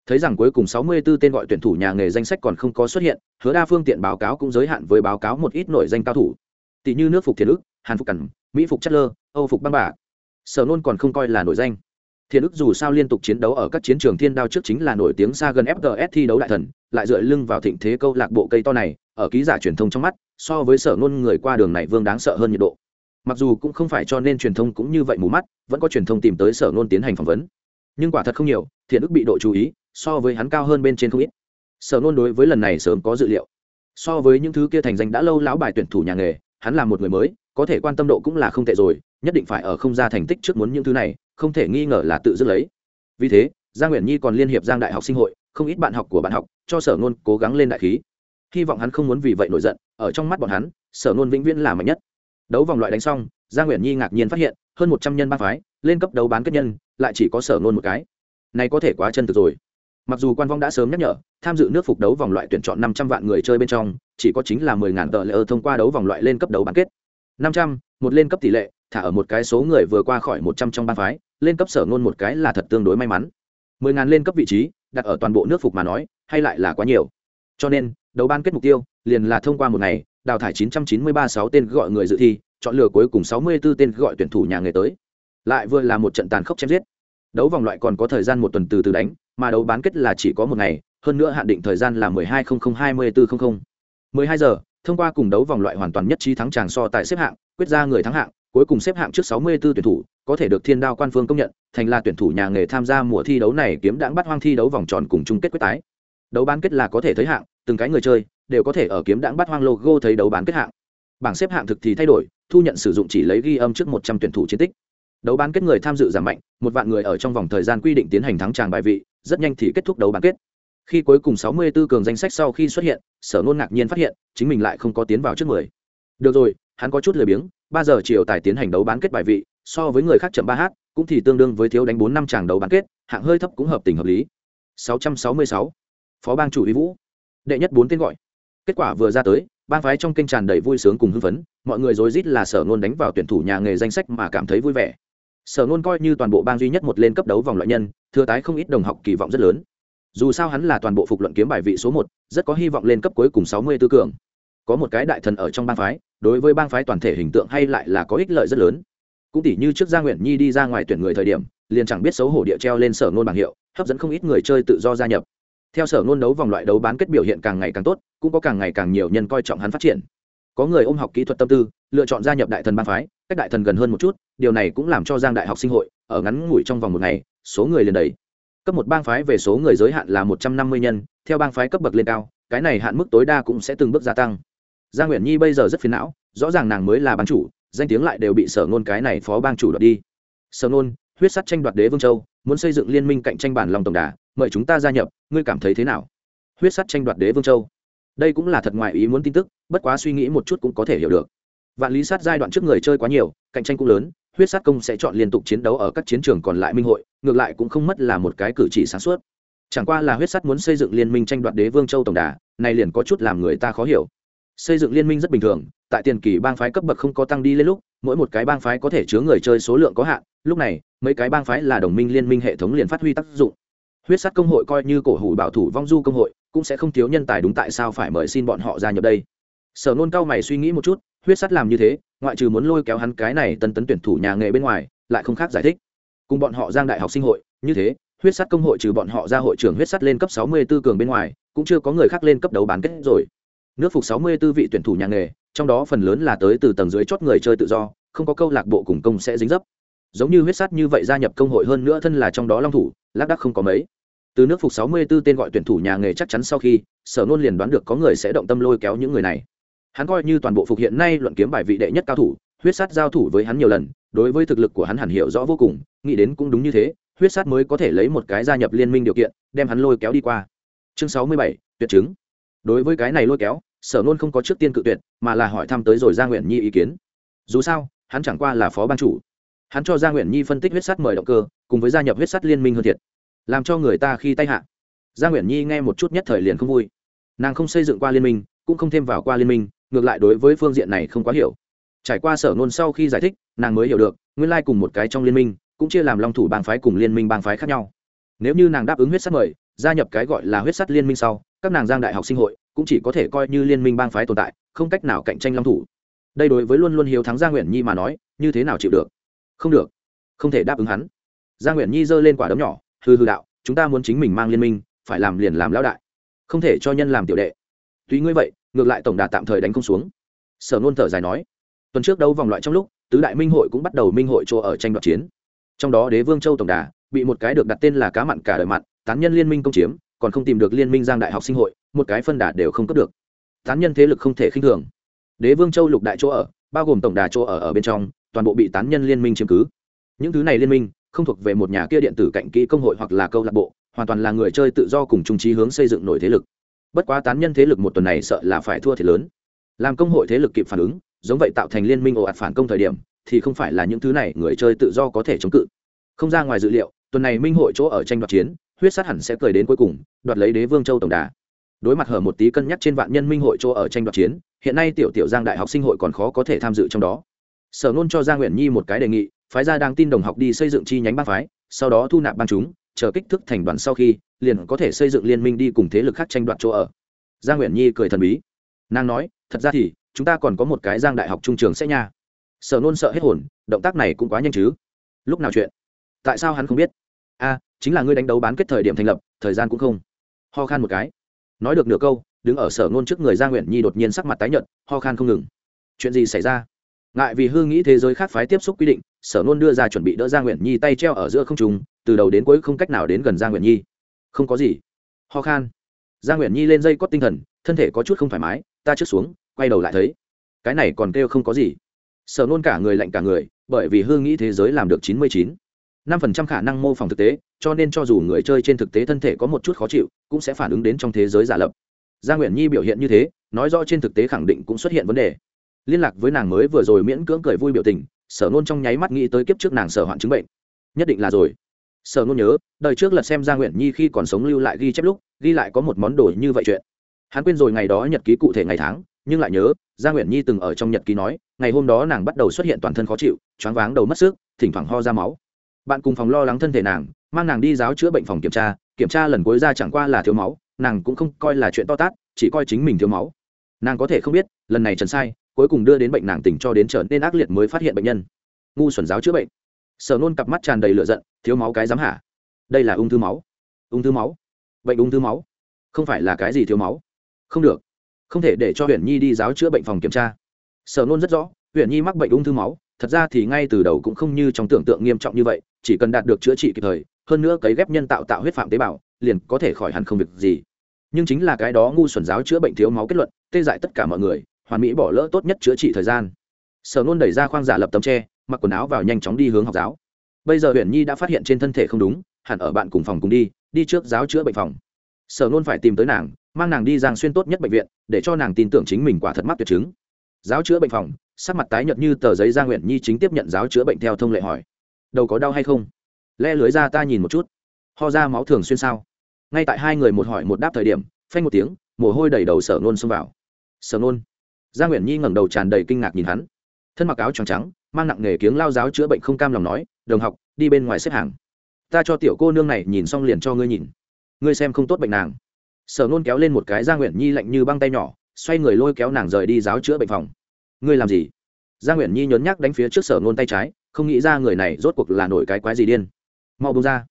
Thấy rằng cuối cùng 64 tên gọi tuyển thủ nhà nghề danh sách còn không có xuất hiện, hứa đa phương tiện báo cáo cũng giới hạn với báo cáo một ít nổi danh cao thủ. Tỷ như nước phục thiền ức, hàn phục cẩn, mỹ phục chất lơ, âu phục băng bả sở nôn còn không coi là nổi danh. Thiên ức dù sao liên tục chiến đấu ở các chiến trường thiên đao trước chính là nổi tiếng xa gần fgs thi đấu đại thần, lại dựa lưng vào thịnh thế câu lạc bộ cây to này, ở ký giả truyền thông trong mắt, so với sở nôn người qua đường này vương đáng sợ hơn nhiệt độ mặc dù cũng không phải cho nên truyền thông cũng như vậy mù mắt, vẫn có truyền thông tìm tới sở nôn tiến hành phỏng vấn. Nhưng quả thật không nhiều, thiện ức bị độ chú ý, so với hắn cao hơn bên trên không ít. Sở nôn đối với lần này sớm có dự liệu. So với những thứ kia thành danh đã lâu lão bài tuyển thủ nhà nghề, hắn là một người mới, có thể quan tâm độ cũng là không tệ rồi, nhất định phải ở không ra thành tích trước muốn những thứ này, không thể nghi ngờ là tự dứt lấy. Vì thế, giang nguyễn nhi còn liên hiệp giang đại học sinh hội, không ít bạn học của bạn học, cho sở nôn cố gắng lên đại khí. Hy vọng hắn không muốn vì vậy nổi giận, ở trong mắt bọn hắn, sở nôn vĩnh viễn là mạnh nhất đấu vòng loại đánh xong Gia nguyện nhi ngạc nhiên phát hiện, hơn một trăm nhân ba phái, lên cấp đấu bán kết nhân, lại chỉ có sở nôn một cái. Này có thể quá chân thực rồi. Mặc dù quan vong đã sớm nhắc nhở, tham dự nước phục đấu vòng loại tuyển chọn năm trăm vạn người chơi bên trong, chỉ có chính là mười ngàn tờ lệ ơ thông qua đấu vòng loại lên cấp đấu bán kết. Năm trăm, một lên cấp tỷ lệ, thả ở một cái số người vừa qua khỏi một trăm trong ba phái, lên cấp sở ngôn một cái là thật tương đối may mắn. Mười ngàn lên cấp vị trí, đặt ở toàn bộ nước phục mà nói, hay lại là quá nhiều. Cho nên, đấu ban kết mục tiêu, liền là thông qua một ngày đào thải 993 sáu tên gọi người dự thi, chọn lựa cuối cùng 64 tên gọi tuyển thủ nhà nghề tới. Lại vừa là một trận tàn khốc chém giết. Đấu vòng loại còn có thời gian một tuần từ từ đánh, mà đấu bán kết là chỉ có một ngày, hơn nữa hạn định thời gian là 12:00-24:00. 12 giờ, thông qua cùng đấu vòng loại hoàn toàn nhất trí thắng tràng so tại xếp hạng, quyết ra người thắng hạng, cuối cùng xếp hạng trước 64 tuyển thủ, có thể được thiên đao quan phương công nhận, thành là tuyển thủ nhà nghề tham gia mùa thi đấu này kiếm đãng bắt hoang thi đấu vòng tròn cùng chung kết quyết tái. Đấu bán kết là có thể thấy hạng, từng cái người chơi đều có thể ở kiếm đãng bắt hoang logo thấy đấu bán kết hạng. Bảng xếp hạng thực thì thay đổi, thu nhận sử dụng chỉ lấy ghi âm trước một trăm tuyển thủ chiến tích. Đấu bán kết người tham dự giảm mạnh, một vạn người ở trong vòng thời gian quy định tiến hành thắng tràng bài vị, rất nhanh thì kết thúc đấu bán kết. Khi cuối cùng 64 cường danh sách sau khi xuất hiện, sở nôn ngạc nhiên phát hiện, chính mình lại không có tiến vào trước mười. Được rồi, hắn có chút lười biếng, ba giờ chiều tài tiến hành đấu bán kết bài vị, so với người khác chậm ba h cũng thì tương đương với thiếu đánh bốn năm tràng đấu bán kết, hạng hơi thấp cũng hợp tình hợp lý. 666. phó bang chủ uy vũ. Đệ nhất bốn tên gọi kết quả vừa ra tới, bang phái trong kênh tràn đầy vui sướng cùng hưng phấn, mọi người rối rít là sở nôn đánh vào tuyển thủ nhà nghề danh sách mà cảm thấy vui vẻ. Sở nôn coi như toàn bộ bang duy nhất một lên cấp đấu vòng loại nhân, thừa tái không ít đồng học kỳ vọng rất lớn. Dù sao hắn là toàn bộ phục luận kiếm bài vị số một, rất có hy vọng lên cấp cuối cùng sáu mươi tư cường. Có một cái đại thần ở trong bang phái, đối với bang phái toàn thể hình tượng hay lại là có ích lợi rất lớn. Cũng tỷ như trước gia nguyện nhi đi ra ngoài tuyển người thời điểm, liền chẳng biết xấu hổ địa treo lên sở nôn bảng hiệu, hấp dẫn không ít người chơi tự do gia nhập theo sở ngôn đấu vòng loại đấu bán kết biểu hiện càng ngày càng tốt, cũng có càng ngày càng nhiều nhân coi trọng hắn phát triển. Có người ôm học kỹ thuật tâm tư, lựa chọn gia nhập đại thần bang phái, cách đại thần gần hơn một chút, điều này cũng làm cho giang đại học sinh hội, ở ngắn ngủi trong vòng một ngày, số người liền đầy. Cấp một bang phái về số người giới hạn là một trăm năm mươi nhân, theo bang phái cấp bậc lên cao, cái này hạn mức tối đa cũng sẽ từng bước gia tăng. Giang nguyễn nhi bây giờ rất phiền não, rõ ràng nàng mới là ban chủ, danh tiếng lại đều bị sở ngôn cái này phó bang chủ đoạt đi. Sở ngôn, huyết sắt tranh đoạt đế vương châu, muốn xây dựng liên minh cạnh tranh bản lòng tổng đà mời chúng ta gia nhập, ngươi cảm thấy thế nào? Huyết sắt tranh đoạt đế vương châu. Đây cũng là thật ngoài ý muốn tin tức, bất quá suy nghĩ một chút cũng có thể hiểu được. Vạn lý sát giai đoạn trước người chơi quá nhiều, cạnh tranh cũng lớn, huyết sát công sẽ chọn liên tục chiến đấu ở các chiến trường còn lại minh hội, ngược lại cũng không mất là một cái cử chỉ sáng suốt. Chẳng qua là huyết Sát muốn xây dựng liên minh tranh đoạt đế vương châu tổng đà, này liền có chút làm người ta khó hiểu. Xây dựng liên minh rất bình thường, tại tiền kỳ bang phái cấp bậc không có tăng đi lên lúc, mỗi một cái bang phái có thể chứa người chơi số lượng có hạn, lúc này, mấy cái bang phái là đồng minh liên minh hệ thống liền phát huy tác dụng huyết sắt công hội coi như cổ hủ bảo thủ vong du công hội, cũng sẽ không thiếu nhân tài đúng tại sao phải mời xin bọn họ ra nhập đây. Sở nôn cao mày suy nghĩ một chút, huyết sắt làm như thế, ngoại trừ muốn lôi kéo hắn cái này tân tấn tuyển thủ nhà nghề bên ngoài, lại không khác giải thích. Cùng bọn họ giang đại học sinh hội, như thế, huyết sắt công hội trừ bọn họ ra hội trưởng huyết sắt lên cấp sáu mươi 64 cường bên ngoài, cũng chưa có người khác lên cấp đấu bán kết rồi. Nước phục sáu mươi 64 vị tuyển thủ nhà nghề, trong đó phần lớn là tới từ tầng dưới chót người chơi tự do, không có câu lạc bộ cùng công sẽ dính dấp giống như huyết sắt như vậy gia nhập công hội hơn nữa thân là trong đó long thủ lác đắc không có mấy. Từ nước phục 64 tên gọi tuyển thủ nhà nghề chắc chắn sau khi sở nôn liền đoán được có người sẽ động tâm lôi kéo những người này. Hắn coi như toàn bộ phục hiện nay luận kiếm bài vị đệ nhất cao thủ huyết sát giao thủ với hắn nhiều lần đối với thực lực của hắn hẳn hiểu rõ vô cùng nghĩ đến cũng đúng như thế huyết sát mới có thể lấy một cái gia nhập liên minh điều kiện đem hắn lôi kéo đi qua. Chương 67, tuyệt chứng. Đối với cái này lôi kéo sở nôn không có trước tiên cự tuyệt mà là hỏi thăm tới rồi gia nguyện nhi ý kiến. Dù sao hắn chẳng qua là phó ban chủ hắn cho gia nguyễn nhi phân tích huyết sắt mời động cơ, cùng với gia nhập huyết sắt liên minh hơn thiệt, làm cho người ta khi tay hạ. Gia nguyễn nhi nghe một chút nhất thời liền không vui. Nàng không xây dựng qua liên minh, cũng không thêm vào qua liên minh, ngược lại đối với phương diện này không quá hiểu. Trải qua sở nôn sau khi giải thích, nàng mới hiểu được, nguyên lai cùng một cái trong liên minh, cũng chia làm long thủ bang phái cùng liên minh bang phái khác nhau. Nếu như nàng đáp ứng huyết sắt mời, gia nhập cái gọi là huyết sắt liên minh sau, các nàng giang đại học sinh hội cũng chỉ có thể coi như liên minh bang phái tồn tại, không cách nào cạnh tranh long thủ. Đây đối với luôn luôn hiếu thắng gia nguyễn nhi mà nói, như thế nào chịu được? Không được. Không thể đáp ứng hắn. Gia nguyễn nhi giơ lên quả đấm nhỏ hư hư đạo, chúng ta muốn chính mình mang liên minh, phải làm liền làm lão đại. Không thể cho nhân làm tiểu đệ. Tuy ngươi vậy, ngược lại tổng đà tạm thời đánh không xuống. Sở nôn thở dài nói. Tuần trước đấu vòng loại trong lúc, tứ đại minh hội cũng bắt đầu minh hội chỗ ở tranh đoạt chiến. Trong đó đế vương châu tổng đà, bị một cái được đặt tên là cá mặn cả đời mặn, tán nhân liên minh công chiếm, còn không tìm được liên minh giang đại học sinh hội, một cái phân đà đều không cấp được. Tán nhân thế lực không thể khinh thường. Đế vương châu lục đại chỗ ở, bao gồm tổng đà chỗ ở ở bên trong toàn bộ bị tán nhân liên minh chiếm cứ. Những thứ này liên minh không thuộc về một nhà kia điện tử cạnh kỹ công hội hoặc là câu lạc bộ, hoàn toàn là người chơi tự do cùng trung trí hướng xây dựng nổi thế lực. Bất quá tán nhân thế lực một tuần này sợ là phải thua thiệt lớn. Làm công hội thế lực kịp phản ứng, giống vậy tạo thành liên minh ồ ạt phản công thời điểm, thì không phải là những thứ này người chơi tự do có thể chống cự. Không ra ngoài dự liệu, tuần này minh hội chỗ ở tranh đoạt chiến, huyết sát hẳn sẽ cười đến cuối cùng, đoạt lấy đế vương châu tổng đà. Đối mặt hở một tí cân nhắc trên vạn nhân minh hội chỗ ở tranh đoạt chiến, hiện nay tiểu tiểu giang đại học sinh hội còn khó có thể tham dự trong đó sở nôn cho giang nguyện nhi một cái đề nghị, phái gia đang tin đồng học đi xây dựng chi nhánh bang phái, sau đó thu nạp bang chúng, chờ kích thước thành đoàn sau khi, liền có thể xây dựng liên minh đi cùng thế lực khác tranh đoạt chỗ ở. Giang nguyện nhi cười thần bí. Nàng nói, thật ra thì, chúng ta còn có một cái giang đại học trung trường sẽ nha. Sở nôn sợ hết hồn, động tác này cũng quá nhanh chứ. Lúc nào chuyện? Tại sao hắn không biết? A, chính là ngươi đánh đấu bán kết thời điểm thành lập, thời gian cũng không. Ho khan một cái. Nói được nửa câu, đứng ở sở nôn trước người gia nguyện nhi đột nhiên sắc mặt tái nhợt, ho khan không ngừng. Chuyện gì xảy ra? Ngại vì hư nghĩ thế giới khác phái tiếp xúc quy định, sở nôn đưa ra chuẩn bị đỡ gia nguyện nhi tay treo ở giữa không trùng từ đầu đến cuối không cách nào đến gần gia nguyện nhi. Không có gì. Ho khan. Gia nguyện nhi lên dây cót tinh thần, thân thể có chút không thoải mái, ta trước xuống, quay đầu lại thấy. Cái này còn kêu không có gì. Sở nôn cả người lạnh cả người, bởi vì hư nghĩ thế giới làm được chín mươi chín. năm phần trăm khả năng mô phỏng thực tế, cho nên cho dù người chơi trên thực tế thân thể có một chút khó chịu, cũng sẽ phản ứng đến trong thế giới giả lập. Gia nguyện nhi biểu hiện như thế, nói rõ trên thực tế khẳng định cũng xuất hiện vấn đề liên lạc với nàng mới vừa rồi miễn cưỡng cười vui biểu tình, sở nôn trong nháy mắt nghĩ tới kiếp trước nàng sở hoạn chứng bệnh. Nhất định là rồi. Sở nôn nhớ, đời trước lật xem gia nguyện nhi khi còn sống lưu lại ghi chép lúc, ghi lại có một món đồ như vậy chuyện. Hắn quên rồi ngày đó nhật ký cụ thể ngày tháng, nhưng lại nhớ gia nguyện nhi từng ở trong nhật ký nói, ngày hôm đó nàng bắt đầu xuất hiện toàn thân khó chịu, choáng váng đầu mất sức thỉnh thoảng ho ra máu. Bạn cùng phòng lo lắng thân thể nàng, mang nàng đi giáo chữa bệnh phòng kiểm tra kiểm tra lần cuối ra chẳng qua là thiếu máu, nàng cũng không coi là chuyện to tát, chỉ coi chính mình thiếu máu. Nàng có thể không biết, lần này trần sai cuối cùng đưa đến bệnh nàng tỉnh cho đến trở nên ác liệt mới phát hiện bệnh nhân. Ngu xuẩn giáo chữa bệnh. Sở nôn cặp mắt tràn đầy lửa giận, thiếu máu cái dám hả? Đây là ung thư máu. Ung thư máu? Bệnh ung thư máu? Không phải là cái gì thiếu máu? Không được. Không thể để cho huyện nhi đi giáo chữa bệnh phòng kiểm tra. Sở nôn rất rõ huyện nhi mắc bệnh ung thư máu, thật ra thì ngay từ đầu cũng không như trong tưởng tượng nghiêm trọng như vậy, chỉ cần đạt được chữa trị kịp thời, hơn nữa cấy ghép nhân tạo tạo huyết phạm tế bào, liền có thể khỏi hẳn không việc gì. Nhưng chính là cái đó ngu xuẩn giáo chữa bệnh thiếu máu kết luận, tê dại tất cả mọi người hoàn mỹ bỏ lỡ tốt nhất chữa trị thời gian. Sở nôn đẩy ra khoang giả lập tấm tre, mặc quần áo vào nhanh chóng đi hướng học giáo. Bây giờ Huyền nhi đã phát hiện trên thân thể không đúng, hẳn ở bạn cùng phòng cùng đi đi trước giáo chữa bệnh phòng. Sở nôn phải tìm tới nàng, mang nàng đi giang xuyên tốt nhất bệnh viện, để cho nàng tin tưởng chính mình quả thật mắc tuyệt chứng. Giáo chữa bệnh phòng, sắc mặt tái nhợt như tờ giấy gia nguyện nhi chính tiếp nhận giáo chữa bệnh theo thông lệ hỏi. Đầu có đau hay không? Le lưới ra ta nhìn một chút. Ho ra máu thường xuyên sao? Ngay tại hai người một hỏi một đáp thời điểm, phanh một tiếng, mồ hôi đầy đầu sở nôn xông vào. Sở nôn gia nguyện nhi ngẩng đầu tràn đầy kinh ngạc nhìn hắn. Thân mặc áo trắng trắng, mang nặng nghề kiếng lao giáo chữa bệnh không cam lòng nói, đồng học, đi bên ngoài xếp hàng. Ta cho tiểu cô nương này nhìn xong liền cho ngươi nhìn. Ngươi xem không tốt bệnh nàng. Sở nôn kéo lên một cái gia nguyện nhi lạnh như băng tay nhỏ, xoay người lôi kéo nàng rời đi giáo chữa bệnh phòng. Ngươi làm gì? Gia nguyện nhi nhốn nhắc đánh phía trước sở nôn tay trái, không nghĩ ra người này rốt cuộc là nổi cái quái gì điên. Mau bông ra.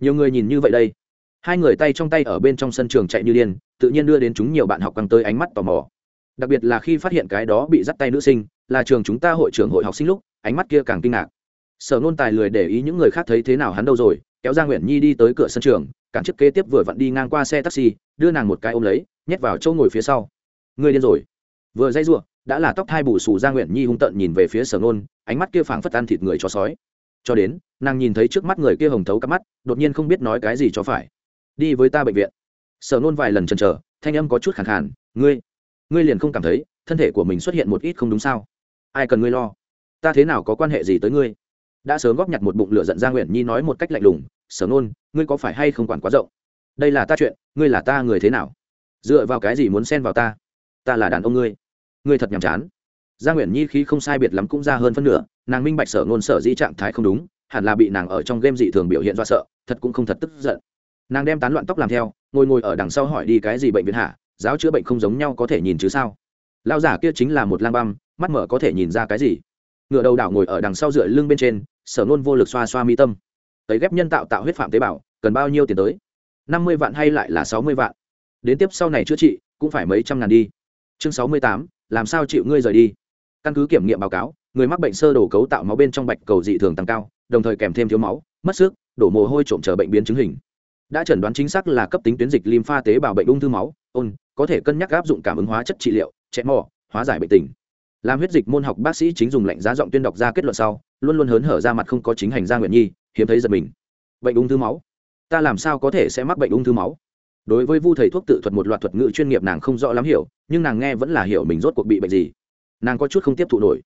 Nhiều người nhìn như vậy đây. Hai người tay trong tay ở bên trong sân trường chạy như điên, tự nhiên đưa đến chúng nhiều bạn học căng tới ánh mắt tò mò đặc biệt là khi phát hiện cái đó bị dắt tay nữ sinh, là trường chúng ta hội trưởng hội học sinh lúc, ánh mắt kia càng kinh ngạc. Sở nôn tài lười để ý những người khác thấy thế nào hắn đâu rồi, kéo ra nguyện nhi đi tới cửa sân trường, cản chiếc kế tiếp vừa vặn đi ngang qua xe taxi, đưa nàng một cái ôm lấy, nhét vào chỗ ngồi phía sau. Người điên rồi. Vừa dây giụa đã là tóc hai bù xù ra nguyện nhi hung tận nhìn về phía sở nôn, ánh mắt kia phảng phất ăn thịt người cho sói. Cho đến, nàng nhìn thấy trước mắt người kia hồng thấu cắp mắt, đột nhiên không biết nói cái gì cho phải. Đi với ta bệnh viện. Sở nôn vài lần chần chờ, thanh âm có chút khẳng khàn, ngươi ngươi liền không cảm thấy thân thể của mình xuất hiện một ít không đúng sao? Ai cần ngươi lo? Ta thế nào có quan hệ gì tới ngươi? Đã sớm góp nhặt một bụng lửa giận gia nguyễn nhi nói một cách lạnh lùng, sở nôn, ngươi có phải hay không quản quá rộng? Đây là ta chuyện, ngươi là ta người thế nào? Dựa vào cái gì muốn xen vào ta? Ta là đàn ông ngươi. Ngươi thật nhàm chán. Gia nguyễn nhi khi không sai biệt lắm cũng ra hơn phân nửa, nàng minh bạch sở ngôn sở dĩ trạng thái không đúng, hẳn là bị nàng ở trong game dị thường biểu hiện do sợ, thật cũng không thật tức giận. Nàng đem tán loạn tóc làm theo, ngồi ngồi ở đằng sau hỏi đi cái gì bệnh viện hạ giáo chữa bệnh không giống nhau có thể nhìn chứ sao? Lao giả kia chính là một lang băm, mắt mở có thể nhìn ra cái gì? Ngựa đầu đảo ngồi ở đằng sau dựa lưng bên trên, sở nôn vô lực xoa xoa mi tâm. Tấy ghép nhân tạo tạo huyết phạm tế bào, cần bao nhiêu tiền tới? Năm mươi vạn hay lại là sáu mươi vạn? Đến tiếp sau này chữa trị, cũng phải mấy trăm ngàn đi. Chương sáu mươi tám, làm sao chịu ngươi rời đi? Căn cứ kiểm nghiệm báo cáo, người mắc bệnh sơ đổ cấu tạo máu bên trong bạch cầu dị thường tăng cao, đồng thời kèm thêm thiếu máu, mất sức, đổ mồ hôi trộm chờ bệnh biến chứng hình đã chẩn đoán chính xác là cấp tính tuyến dịch lympha tế bào bệnh ung thư máu, ôn, có thể cân nhắc áp dụng cảm ứng hóa chất trị liệu chẽ mỏ hóa giải bệnh tình. Làm huyết dịch môn học bác sĩ chính dùng lệnh giá giọng tuyên đọc ra kết luận sau, luôn luôn hớn hở ra mặt không có chính hành gia nguyện nhi, hiếm thấy giật mình. Bệnh ung thư máu? Ta làm sao có thể sẽ mắc bệnh ung thư máu? Đối với vu thầy thuốc tự thuật một loạt thuật ngữ chuyên nghiệp nàng không rõ lắm hiểu, nhưng nàng nghe vẫn là hiểu mình rốt cuộc bị bệnh gì. Nàng có chút không tiếp thụ nổi.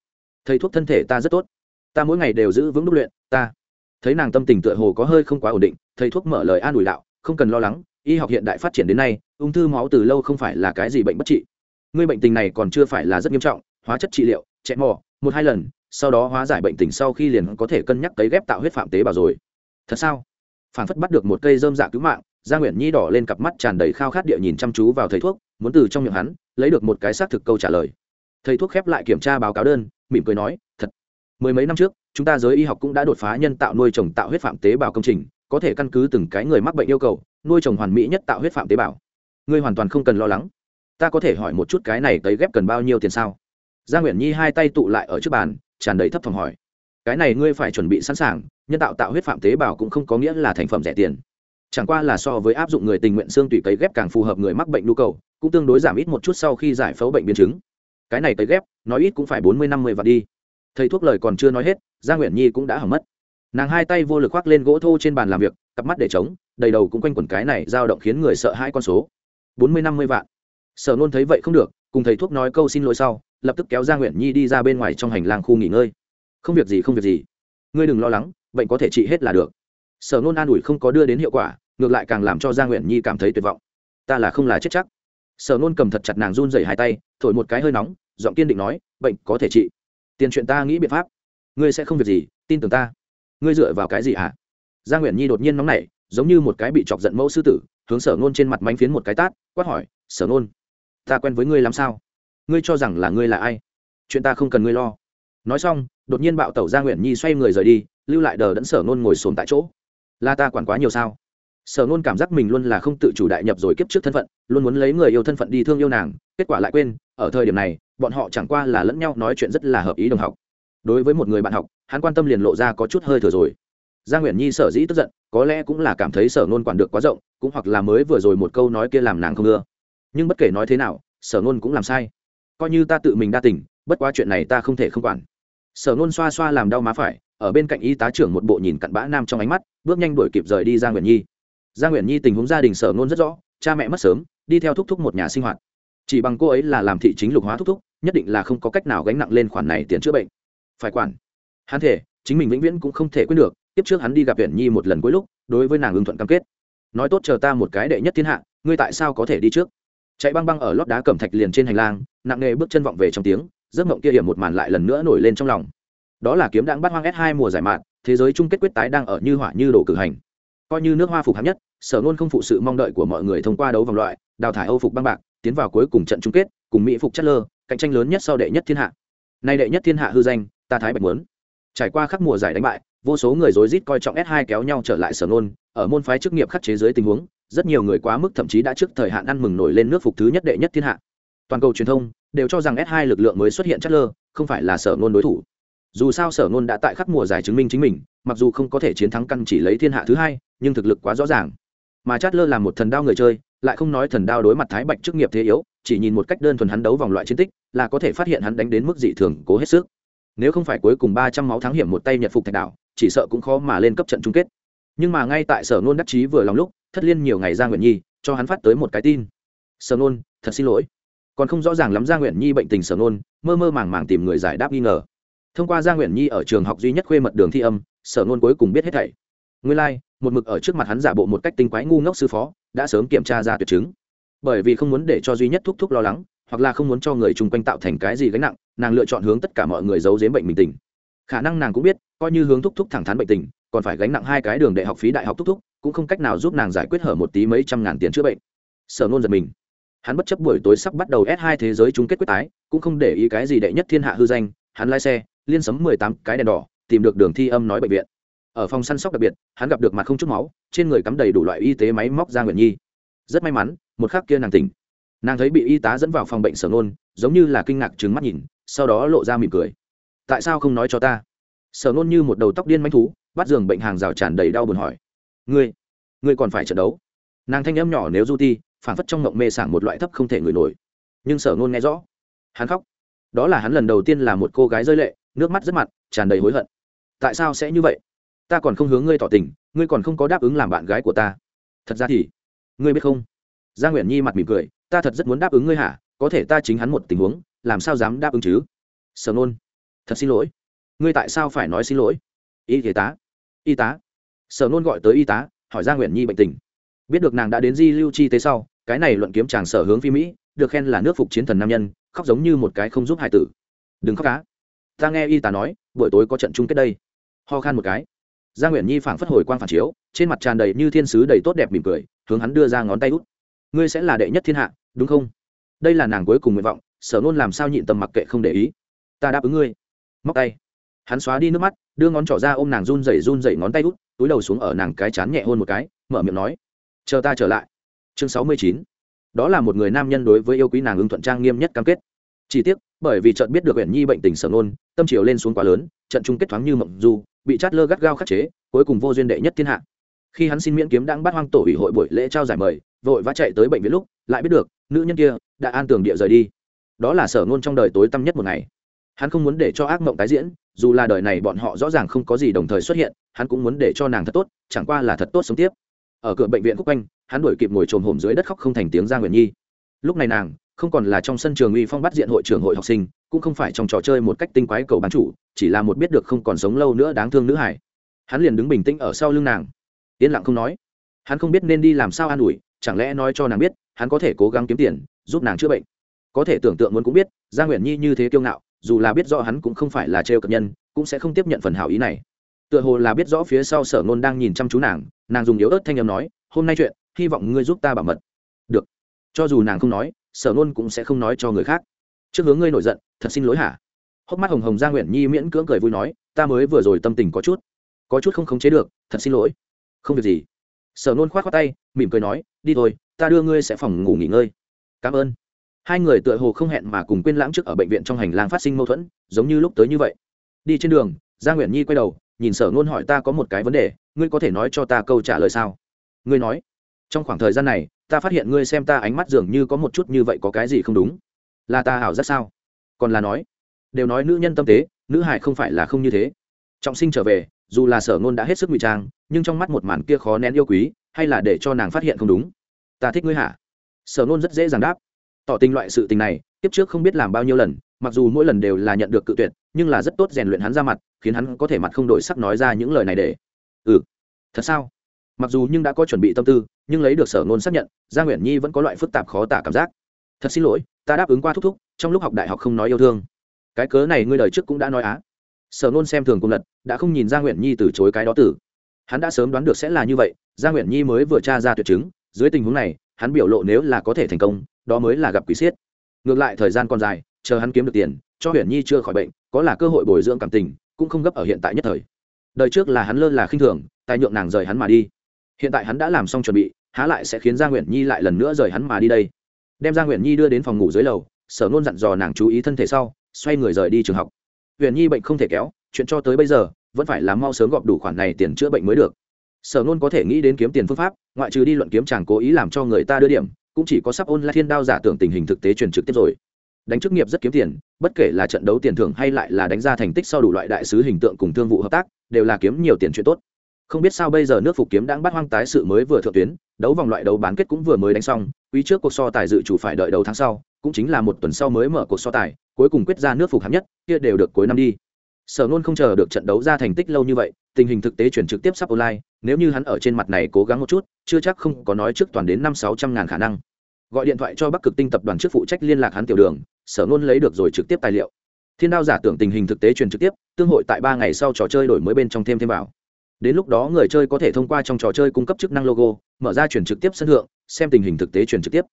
Thầy thuốc thân thể ta rất tốt. Ta mỗi ngày đều giữ vững đúc luyện, ta thấy nàng tâm tình tựa hồ có hơi không quá ổn định, thầy thuốc mở lời an ủi đạo, không cần lo lắng, y học hiện đại phát triển đến nay, ung thư máu từ lâu không phải là cái gì bệnh bất trị. Ngươi bệnh tình này còn chưa phải là rất nghiêm trọng, hóa chất trị liệu chạy mò, một hai lần, sau đó hóa giải bệnh tình sau khi liền có thể cân nhắc cấy ghép tạo huyết phạm tế bào rồi. Thật sao? Phản phất bắt được một cây dơm dạ cứu mạng, gia nguyễn nhi đỏ lên cặp mắt tràn đầy khao khát địa nhìn chăm chú vào thầy thuốc, muốn từ trong miệng hắn lấy được một cái xác thực câu trả lời. Thầy thuốc khép lại kiểm tra báo cáo đơn, mỉm cười nói, thật mười mấy năm trước, chúng ta giới y học cũng đã đột phá nhân tạo nuôi trồng tạo huyết phạm tế bào công trình, có thể căn cứ từng cái người mắc bệnh yêu cầu, nuôi trồng hoàn mỹ nhất tạo huyết phạm tế bào. Ngươi hoàn toàn không cần lo lắng. Ta có thể hỏi một chút cái này tới ghép cần bao nhiêu tiền sao? Gia nguyễn nhi hai tay tụ lại ở trước bàn, tràn đầy thấp phòng hỏi. Cái này ngươi phải chuẩn bị sẵn sàng, nhân tạo tạo huyết phạm tế bào cũng không có nghĩa là thành phẩm rẻ tiền. Chẳng qua là so với áp dụng người tình nguyện xương tùy cấy ghép càng phù hợp người mắc bệnh nhu cầu, cũng tương đối giảm ít một chút sau khi giải phẫu bệnh biến chứng. Cái này cấy ghép, nói ít cũng phải bốn mươi năm mươi vạn đi thầy thuốc lời còn chưa nói hết gia nguyễn nhi cũng đã hỏng mất. Nàng hai tay vô lực khoác lên gỗ thô trên bàn làm việc, cặp mắt để trống, đầy đầu cũng quanh quẩn cái này dao động khiến người sợ hai con số. Bốn mươi, năm mươi vạn. Sở nôn thấy vậy không được, cùng thầy thuốc nói câu xin lỗi sau, lập tức kéo gia nguyễn nhi đi ra bên ngoài trong hành lang khu nghỉ ngơi. Không việc gì, không việc gì. Ngươi đừng lo lắng, bệnh có thể trị hết là được. Sở nôn an ủi không có đưa đến hiệu quả, ngược lại càng làm cho gia nguyễn nhi cảm thấy tuyệt vọng. Ta là không là chết chắc. Sở nôn cầm thật chặt nàng run dày hai tay, thổi một cái hơi nóng, giọng kiên định nói, bệnh có thể trị tiền chuyện ta nghĩ biện pháp. Ngươi sẽ không việc gì, tin tưởng ta. Ngươi dựa vào cái gì hả? Gia nguyễn nhi đột nhiên nóng nảy, giống như một cái bị chọc giận mẫu sư tử, hướng sở nôn trên mặt mánh phiến một cái tát, quát hỏi, sở nôn, ta quen với ngươi làm sao? Ngươi cho rằng là ngươi là ai? Chuyện ta không cần ngươi lo. Nói xong, đột nhiên bạo tẩu gia nguyễn nhi xoay người rời đi, lưu lại đờ đẫn sở nôn ngồi xổm tại chỗ. Là ta quản quá nhiều sao? Sở nôn cảm giác mình luôn là không tự chủ đại nhập rồi kiếp trước thân phận, luôn muốn lấy người yêu thân phận đi thương yêu nàng, kết quả lại quên, ở thời điểm này bọn họ chẳng qua là lẫn nhau nói chuyện rất là hợp ý đồng học. Đối với một người bạn học, hắn quan tâm liền lộ ra có chút hơi thừa rồi. Gia nguyễn nhi sở dĩ tức giận, có lẽ cũng là cảm thấy sở nôn quản được quá rộng, cũng hoặc là mới vừa rồi một câu nói kia làm nàng không ưa. Nhưng bất kể nói thế nào, sở nôn cũng làm sai. Coi như ta tự mình đa tình, bất quá chuyện này ta không thể không quản. Sở nôn xoa xoa làm đau má phải, ở bên cạnh y tá trưởng một bộ nhìn cặn bã nam trong ánh mắt, bước nhanh đuổi kịp rời đi gia nguyễn nhi. Gia nguyễn nhi tình huống gia đình sở nôn rất rõ, cha mẹ mất sớm, đi theo thúc thúc một nhà sinh hoạt. Chỉ bằng cô ấy là làm thị chính lục hóa thúc thúc nhất định là không có cách nào gánh nặng lên khoản này tiền chữa bệnh. Phải quản. Hắn thể, chính mình vĩnh viễn cũng không thể quyết được tiếp trước hắn đi gặp huyện nhi một lần cuối lúc, đối với nàng ưng thuận cam kết. Nói tốt chờ ta một cái đệ nhất thiên hạ, ngươi tại sao có thể đi trước? Chạy băng băng ở lót đá cẩm thạch liền trên hành lang, nặng nề bước chân vọng về trong tiếng, giấc mộng kia hiểm một màn lại lần nữa nổi lên trong lòng. Đó là kiếm đang bắt hoang s hai mùa giải mạn, thế giới chung kết quyết tái đang ở như hỏa như đổ cử hành. Coi như nước hoa phục hạng nhất, sở ngôn không phụ sự mong đợi của mọi người thông qua đấu vòng loại, đào thải âu phục băng bạc, tiến vào cuối cùng trận chung kết, cùng mỹ phục chất lơ cạnh tranh lớn nhất sau đệ nhất thiên hạ. Nay đệ nhất thiên hạ hư danh, ta thái bạch muốn. Trải qua khắc mùa giải đánh bại, vô số người rối rít coi trọng s 2 kéo nhau trở lại sở nôn ở môn phái chức nghiệp khắc chế dưới tình huống, rất nhiều người quá mức thậm chí đã trước thời hạn ăn mừng nổi lên nước phục thứ nhất đệ nhất thiên hạ. Toàn cầu truyền thông đều cho rằng s 2 lực lượng mới xuất hiện chất lơ, không phải là sở nôn đối thủ. Dù sao sở nôn đã tại khắc mùa giải chứng minh chính mình, mặc dù không có thể chiến thắng căn chỉ lấy thiên hạ thứ hai, nhưng thực lực quá rõ ràng. Mà chát lơ là một thần đao người chơi, lại không nói thần đao đối mặt thái bạch chức nghiệp thế yếu chỉ nhìn một cách đơn thuần hắn đấu vòng loại chiến tích là có thể phát hiện hắn đánh đến mức dị thường cố hết sức. Nếu không phải cuối cùng ba trăm máu thắng hiểm một tay nhật phục thạch đảo chỉ sợ cũng khó mà lên cấp trận chung kết. Nhưng mà ngay tại sở nôn đắc chí vừa lòng lúc thất liên nhiều ngày ra nguyện nhi cho hắn phát tới một cái tin. Sở nôn thật xin lỗi. Còn không rõ ràng lắm gia nguyện nhi bệnh tình sở nôn mơ mơ màng màng tìm người giải đáp nghi ngờ. Thông qua gia nguyện nhi ở trường học duy nhất khuê mật đường thi âm sở nôn cuối cùng biết hết thảy. Nguyên lai、like, một mực ở trước mặt hắn giả bộ một cách tinh quái ngu ngốc sư phó đã sớm kiểm tra ra tuyệt chứng bởi vì không muốn để cho duy nhất thúc thúc lo lắng, hoặc là không muốn cho người chung quanh tạo thành cái gì gánh nặng, nàng lựa chọn hướng tất cả mọi người giấu giếm bệnh mình tình. Khả năng nàng cũng biết, coi như hướng thúc thúc thẳng thắn bệnh tình, còn phải gánh nặng hai cái đường đại học phí đại học thúc thúc, cũng không cách nào giúp nàng giải quyết hở một tí mấy trăm ngàn tiền chữa bệnh. Sở nôn giật mình. Hắn bất chấp buổi tối sắp bắt đầu s hai thế giới chung kết quyết tái, cũng không để ý cái gì đệ nhất thiên hạ hư danh, hắn lái xe, liên sấm mười tám cái đèn đỏ, tìm được đường thi âm nói bệnh viện. Ở phòng săn sóc đặc biệt, hắn gặp được mặt không chút máu, trên người cắm đầy đủ loại y tế máy móc ra nguyện nhi rất may mắn, một khắc kia nàng tỉnh. Nàng thấy bị y tá dẫn vào phòng bệnh sở nôn giống như là kinh ngạc trứng mắt nhìn, sau đó lộ ra mỉm cười. Tại sao không nói cho ta? Sở nôn như một đầu tóc điên manh thú, bắt giường bệnh hàng rào tràn đầy đau buồn hỏi. Ngươi ngươi còn phải trận đấu. Nàng thanh em nhỏ nếu du ti, phản phất trong ngộng mê sảng một loại thấp không thể ngửi nổi. Nhưng sở nôn nghe rõ. Hắn khóc. Đó là hắn lần đầu tiên là một cô gái rơi lệ, nước mắt rất mặt tràn đầy hối hận. Tại sao sẽ như vậy? Ta còn không hướng ngươi tỏ tình, ngươi còn không có đáp ứng làm bạn gái của ta. Thật ra thì ngươi biết không? Gia nguyễn nhi mặt mỉm cười, ta thật rất muốn đáp ứng ngươi hả? Có thể ta chính hắn một tình huống, làm sao dám đáp ứng chứ? Sở nôn, thật xin lỗi. Ngươi tại sao phải nói xin lỗi? Y thế tá, y tá. Sở nôn gọi tới y tá, hỏi gia nguyễn nhi bệnh tình. Biết được nàng đã đến di lưu chi tế sau, cái này luận kiếm chàng sở hướng phi mỹ, được khen là nước phục chiến thần nam nhân, khóc giống như một cái không giúp hải tử. Đừng khóc cá ta nghe y tá nói, buổi tối có trận chung kết đây. Ho khan một cái. Gia nguyễn nhi phảng phất hồi quang phản chiếu, trên mặt tràn đầy như thiên sứ đầy tốt đẹp mỉm cười hướng hắn đưa ra ngón tay út. Ngươi sẽ là đệ nhất thiên hạ, đúng không? Đây là nàng cuối cùng nguyện vọng, sở nôn làm sao nhịn tầm mặc kệ không để ý. Ta đáp ứng ngươi. Móc tay. Hắn xóa đi nước mắt, đưa ngón trỏ ra ôm nàng run rẩy run rẩy ngón tay út, túi đầu xuống ở nàng cái chán nhẹ hôn một cái, mở miệng nói. Chờ ta trở lại. Chương sáu mươi chín. Đó là một người nam nhân đối với yêu quý nàng ưng thuận trang nghiêm nhất cam kết. Chỉ tiếc, bởi vì trận biết được huyện nhi bệnh tình sở nôn tâm chiều lên xuống quá lớn, trận chung kết thoáng như mộng du, bị chát lơ gắt gao khắc chế, cuối cùng vô duyên đệ nhất thiên hạ khi hắn xin miễn kiếm đang bắt hoang tổ ủy hội buổi lễ trao giải mời, vội vã chạy tới bệnh viện lúc, lại biết được, nữ nhân kia đã an tường địa rời đi. Đó là sở ngôn trong đời tối tăm nhất một ngày. Hắn không muốn để cho ác mộng tái diễn, dù là đời này bọn họ rõ ràng không có gì đồng thời xuất hiện, hắn cũng muốn để cho nàng thật tốt, chẳng qua là thật tốt sống tiếp. Ở cửa bệnh viện khúc quanh, hắn đuổi kịp ngồi trồm hổm dưới đất khóc không thành tiếng ra nguyện nhi. Lúc này nàng, không còn là trong sân trường uy phong bắt diện hội trưởng hội học sinh, cũng không phải trong trò chơi một cách tinh quái cầu bán chủ, chỉ là một biết được không còn sống lâu nữa đáng thương nữ hải hắn liền đứng bình tĩnh ở sau lưng nàng yên lặng không nói. Hắn không biết nên đi làm sao an ủi, chẳng lẽ nói cho nàng biết, hắn có thể cố gắng kiếm tiền, giúp nàng chữa bệnh. Có thể tưởng tượng muốn cũng biết gia nguyễn nhi như thế kiêu ngạo, dù là biết rõ hắn cũng không phải là trêu cập nhân, cũng sẽ không tiếp nhận phần hảo ý này. Tựa hồ là biết rõ phía sau sở ngôn đang nhìn chăm chú nàng nàng dùng yếu ớt thanh âm nói, hôm nay chuyện, hy vọng ngươi giúp ta bảo mật. Được. Cho dù nàng không nói, sở ngôn cũng sẽ không nói cho người khác. Trước hướng ngươi nổi giận, thật xin lỗi hả? Hốc mắt hồng hồng gia nguyễn nhi miễn cưỡng cười vui nói, ta mới vừa rồi tâm tình có chút có chút không khống chế được, thật xin lỗi không việc gì. Sở nôn k h o á t khoác tay, mỉm cười nói, đi thôi, ta đưa ngươi sẽ phòng ngủ nghỉ ngơi. Cảm ơn. Hai người tựa hồ không hẹn mà cùng quên lãng trước ở bệnh viện trong hành lang phát sinh mâu thuẫn, giống như lúc tới như vậy. Đi trên đường gia nguyễn nhi quay đầu, nhìn sở nôn hỏi ta có một cái vấn đề, ngươi có thể nói cho ta câu trả lời sao? Ngươi nói. Trong khoảng thời gian này, ta phát hiện ngươi xem ta ánh mắt dường như có một chút như vậy có cái gì không đúng. Là ta hảo rất sao? Còn là nói. Đều nói nữ nhân tâm tế, nữ hải không phải là không như thế. Trọng sinh trở về dù là sở ngôn đã hết sức ngụy trang, nhưng trong mắt một màn kia khó nén yêu quý, hay là để cho nàng phát hiện không đúng. Ta thích ngươi hả? Sở ngôn rất dễ dàng đáp. Tỏ tình loại sự tình này tiếp trước không biết làm bao nhiêu lần, mặc dù mỗi lần đều là nhận được cự tuyệt, nhưng là rất tốt rèn luyện hắn ra mặt, khiến hắn có thể mặt không đổi sắc nói ra những lời này để. Ừ. Thật sao? Mặc dù nhưng đã có chuẩn bị tâm tư, nhưng lấy được sở ngôn xác nhận gia nguyễn nhi vẫn có loại phức tạp khó tả cảm giác. Thật xin lỗi, ta đáp ứng qua thúc thúc, trong lúc học đại học không nói yêu thương. Cái cớ này ngươi đời trước cũng đã nói á sở nôn xem thường cung lật, đã không nhìn gia nguyện nhi từ chối cái đó tử. Hắn đã sớm đoán được sẽ là như vậy, gia nguyện nhi mới vừa tra ra tuyệt chứng, dưới tình huống này, hắn biểu lộ nếu là có thể thành công, đó mới là gặp quý siết. ngược lại thời gian còn dài, chờ hắn kiếm được tiền, cho Huyền nhi chưa khỏi bệnh, có là cơ hội bồi dưỡng cảm tình, cũng không gấp ở hiện tại nhất thời. Đời trước là hắn lơ là khinh thường, tài nhượng nàng rời hắn mà đi. Hiện tại hắn đã làm xong chuẩn bị, há lại sẽ khiến gia nguyện nhi lại lần nữa rời hắn mà đi đây. Đem gia nguyện nhi đưa đến phòng ngủ dưới lầu, sở nôn dặn dò nàng chú ý thân thể sau, xoay người rời đi trường học huyền nhi bệnh không thể kéo, chuyện cho tới bây giờ, vẫn phải là mau sớm gọp đủ khoản này tiền chữa bệnh mới được. Sở nôn có thể nghĩ đến kiếm tiền phương pháp, ngoại trừ đi luận kiếm chàng cố ý làm cho người ta đưa điểm, cũng chỉ có sắp ôn lại thiên đao giả tưởng tình hình thực tế truyền trực tiếp rồi. Đánh chức nghiệp rất kiếm tiền, bất kể là trận đấu tiền thưởng hay lại là đánh ra thành tích sau đủ loại đại sứ hình tượng cùng thương vụ hợp tác, đều là kiếm nhiều tiền chuyện tốt. Không biết sao bây giờ nước phục kiếm đang bắt hoang tái sự mới vừa thượng tuyến, đấu vòng loại đấu bán kết cũng vừa mới đánh xong, quý trước cuộc so tài dự chủ phải đợi đầu tháng sau cũng chính là một tuần sau mới mở cuộc so tài, cuối cùng quyết ra nước phục hạng nhất, kia đều được cuối năm đi. Sở nôn không chờ được trận đấu ra thành tích lâu như vậy, tình hình thực tế chuyển trực tiếp sắp online, nếu như hắn ở trên mặt này cố gắng một chút, chưa chắc không có nói trước toàn đến năm sáu trăm ngàn khả năng. Gọi điện thoại cho bắc cực tinh tập đoàn trước phụ trách liên lạc hắn tiểu đường, sở nôn lấy được rồi trực tiếp tài liệu. Thiên đao giả tưởng tình hình thực tế truyền trực tiếp, tương hội tại ba ngày sau trò chơi đổi mới bên trong thêm thêm vào. Đến lúc đó người chơi có thể thông qua trong trò chơi cung cấp chức năng logo, mở ra truyền trực tiếp sân thượng, xem tình hình thực tế truyền trực tiếp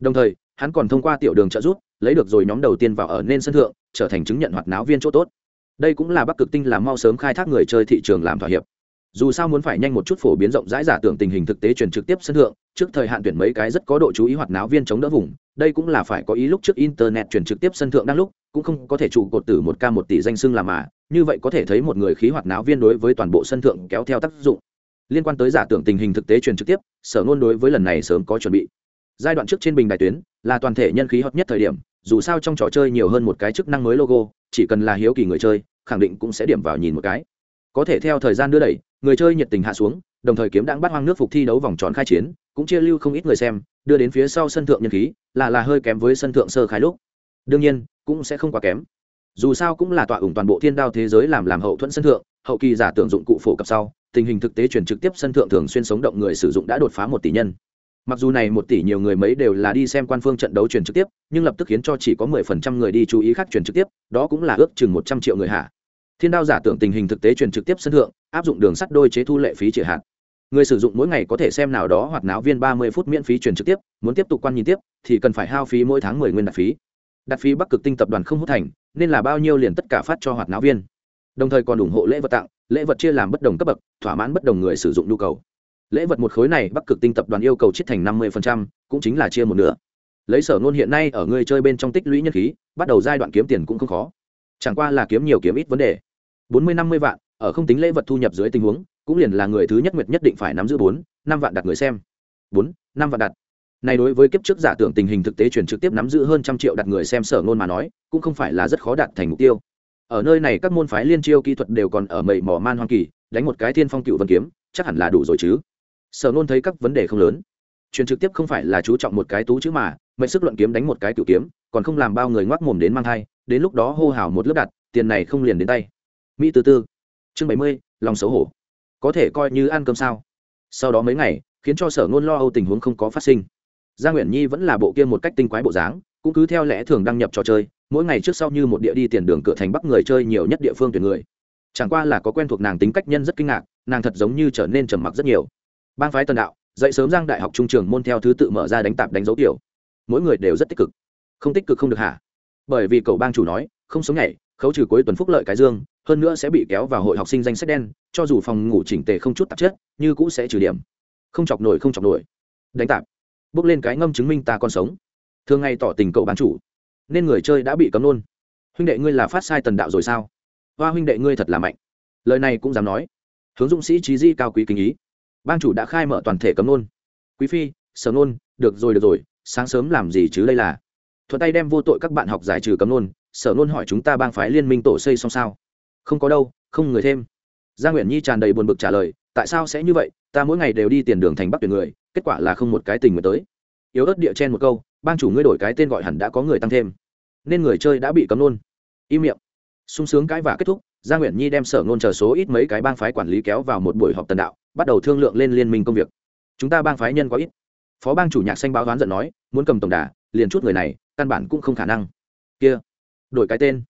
đồng thời, hắn còn thông qua tiểu đường trợ giúp, lấy được rồi nhóm đầu tiên vào ở nên sân thượng, trở thành chứng nhận hoạt náo viên chỗ tốt. Đây cũng là bắc cực tinh làm mau sớm khai thác người chơi thị trường làm thỏa hiệp. Dù sao muốn phải nhanh một chút phổ biến rộng rãi giả tưởng tình hình thực tế truyền trực tiếp sân thượng, trước thời hạn tuyển mấy cái rất có độ chú ý hoạt náo viên chống đỡ vùng, đây cũng là phải có ý lúc trước internet truyền trực tiếp sân thượng đang lúc, cũng không có thể trụ cột tử một ca một tỷ danh xưng làm mà, như vậy có thể thấy một người khí hoạt náo viên đối với toàn bộ sân thượng kéo theo tác dụng. Liên quan tới giả tưởng tình hình thực tế truyền trực tiếp, sở ngôn đối với lần này sớm có chuẩn bị giai đoạn trước trên bình đài tuyến, là toàn thể nhân khí hot nhất thời điểm, dù sao trong trò chơi nhiều hơn một cái chức năng mới logo, chỉ cần là hiếu kỳ người chơi, khẳng định cũng sẽ điểm vào nhìn một cái. Có thể theo thời gian đưa đẩy, người chơi nhiệt tình hạ xuống, đồng thời kiếm đang bắt hoang nước phục thi đấu vòng tròn khai chiến, cũng chia lưu không ít người xem, đưa đến phía sau sân thượng nhân khí, là là hơi kém với sân thượng sơ khai lúc. Đương nhiên, cũng sẽ không quá kém. Dù sao cũng là tọa ủng toàn bộ thiên đao thế giới làm làm hậu thuẫn sân thượng, hậu kỳ giả tưởng dụng cụ phổ cập sau, tình hình thực tế chuyển trực tiếp sân thượng thường xuyên sống động người sử dụng đã đột phá một tỷ nhân mặc dù này một tỷ nhiều người mấy đều là đi xem quan phương trận đấu truyền trực tiếp, nhưng lập tức khiến cho chỉ có mười phần trăm người đi chú ý khác truyền trực tiếp, đó cũng là ước chừng một trăm triệu người hạ. Thiên đao giả tưởng tình hình thực tế truyền trực tiếp sân thượng, áp dụng đường sắt đôi chế thu lệ phí trị hạn. Người sử dụng mỗi ngày có thể xem nào đó hoặc náo viên ba mươi phút miễn phí truyền trực tiếp, muốn tiếp tục quan nhìn tiếp, thì cần phải hao phí mỗi tháng mười nguyên đặt phí. Đặt phí bắc cực tinh tập đoàn không hút thành, nên là bao nhiêu liền tất cả phát cho hoạt náo viên. Đồng thời còn ủng hộ lễ vật tặng, lễ vật chia làm bất đồng cấp bậc, thỏa mãn bất đồng người sử dụng nhu cầu lễ vật một khối này bắc cực tinh tập đoàn yêu cầu chiết thành năm mươi cũng chính là chia một nửa. Lấy sở ngôn hiện nay ở người chơi bên trong tích lũy nhân khí, bắt đầu giai đoạn kiếm tiền cũng không khó. Chẳng qua là kiếm nhiều kiếm ít vấn đề. bốn mươi năm mươi vạn, ở không tính lễ vật thu nhập dưới tình huống, cũng liền là người thứ nhất nguyệt nhất định phải nắm giữ bốn, năm vạn đặt người xem. Bốn, năm vạn đặt. Này đối với kiếp trước giả tưởng tình hình thực tế truyền trực tiếp nắm giữ hơn trăm triệu đặt người xem sở ngôn mà nói, cũng không phải là rất khó đạt thành mục tiêu. Ở nơi này các môn phái liên chiêu kỹ thuật đều còn ở mầy mỏ man hoang kỳ, đánh một cái thiên phong cựu vân kiếm, chắc hẳn là đủ rồi chứ sở nôn thấy các vấn đề không lớn. Truyền trực tiếp không phải là chú trọng một cái tú chữ mà, mệnh sức luận kiếm đánh một cái cựu kiếm, còn không làm bao người ngoác mồm đến mang thai, đến lúc đó hô hào một lớp đặt, tiền này không liền đến tay. Mỹ từ tư, chương bảy mươi, lòng xấu hổ. Có thể coi như ăn cơm sao? Sau đó mấy ngày, khiến cho sở ngôn lo âu tình huống không có phát sinh. Gia nguyễn nhi vẫn là bộ kia một cách tinh quái bộ dáng, cũng cứ theo lẽ thường đăng nhập trò chơi, mỗi ngày trước sau như một địa đi tiền đường cửa thành bắc người chơi nhiều nhất địa phương tuyển người. Chẳng qua là có quen thuộc nàng tính cách nhân rất kinh ngạc, nàng thật giống như trở nên trầm mặc rất nhiều bang phái tần đạo, dậy sớm giang đại học trung trường môn theo thứ tự mở ra đánh tạp đánh dấu tiểu. Mỗi người đều rất tích cực. Không tích cực không được hả? Bởi vì cậu bang chủ nói, không sống nhảy, khấu trừ cuối tuần phúc lợi cái dương, hơn nữa sẽ bị kéo vào hội học sinh danh sách đen, cho dù phòng ngủ chỉnh tề không chút tạp chất, như cũ sẽ trừ điểm. Không chọc nổi, không chọc nổi. Đánh tạp. Bước lên cái ngâm chứng minh ta còn sống. Thường ngày tỏ tình cậu bán chủ. Nên người chơi đã bị cấm luôn. Huynh đệ ngươi là phát sai tần đạo rồi sao? Hoa huynh đệ ngươi thật là mạnh. Lời này cũng dám nói. Hướng dũng sĩ trí di cao quý kính ý bang chủ đã khai mở toàn thể cấm nôn. Quý phi, sở nôn, được rồi được rồi, sáng sớm làm gì chứ đây là? Thuận tay đem vô tội các bạn học giải trừ cấm nôn. Sở nôn hỏi chúng ta bang phái liên minh tổ xây xong sao? Không có đâu, không người thêm. Gia nguyễn nhi tràn đầy buồn bực trả lời, tại sao sẽ như vậy? Ta mỗi ngày đều đi tiền đường thành bắc tuyển người, kết quả là không một cái tình người tới. Yếu ớt địa chen một câu, bang chủ ngươi đổi cái tên gọi hẳn đã có người tăng thêm. Nên người chơi đã bị cấm nôn. Im miệng. Sung sướng cãi và kết thúc, gia nguyễn nhi đem sở nôn chờ số ít mấy cái bang phái quản lý kéo vào một buổi họp tần đạo bắt đầu thương lượng lên liên minh công việc. Chúng ta bang phái nhân quá ít. Phó bang chủ nhạc xanh báo đoán giận nói, muốn cầm tổng đà, liền chút người này, căn bản cũng không khả năng. Kia, đổi cái tên.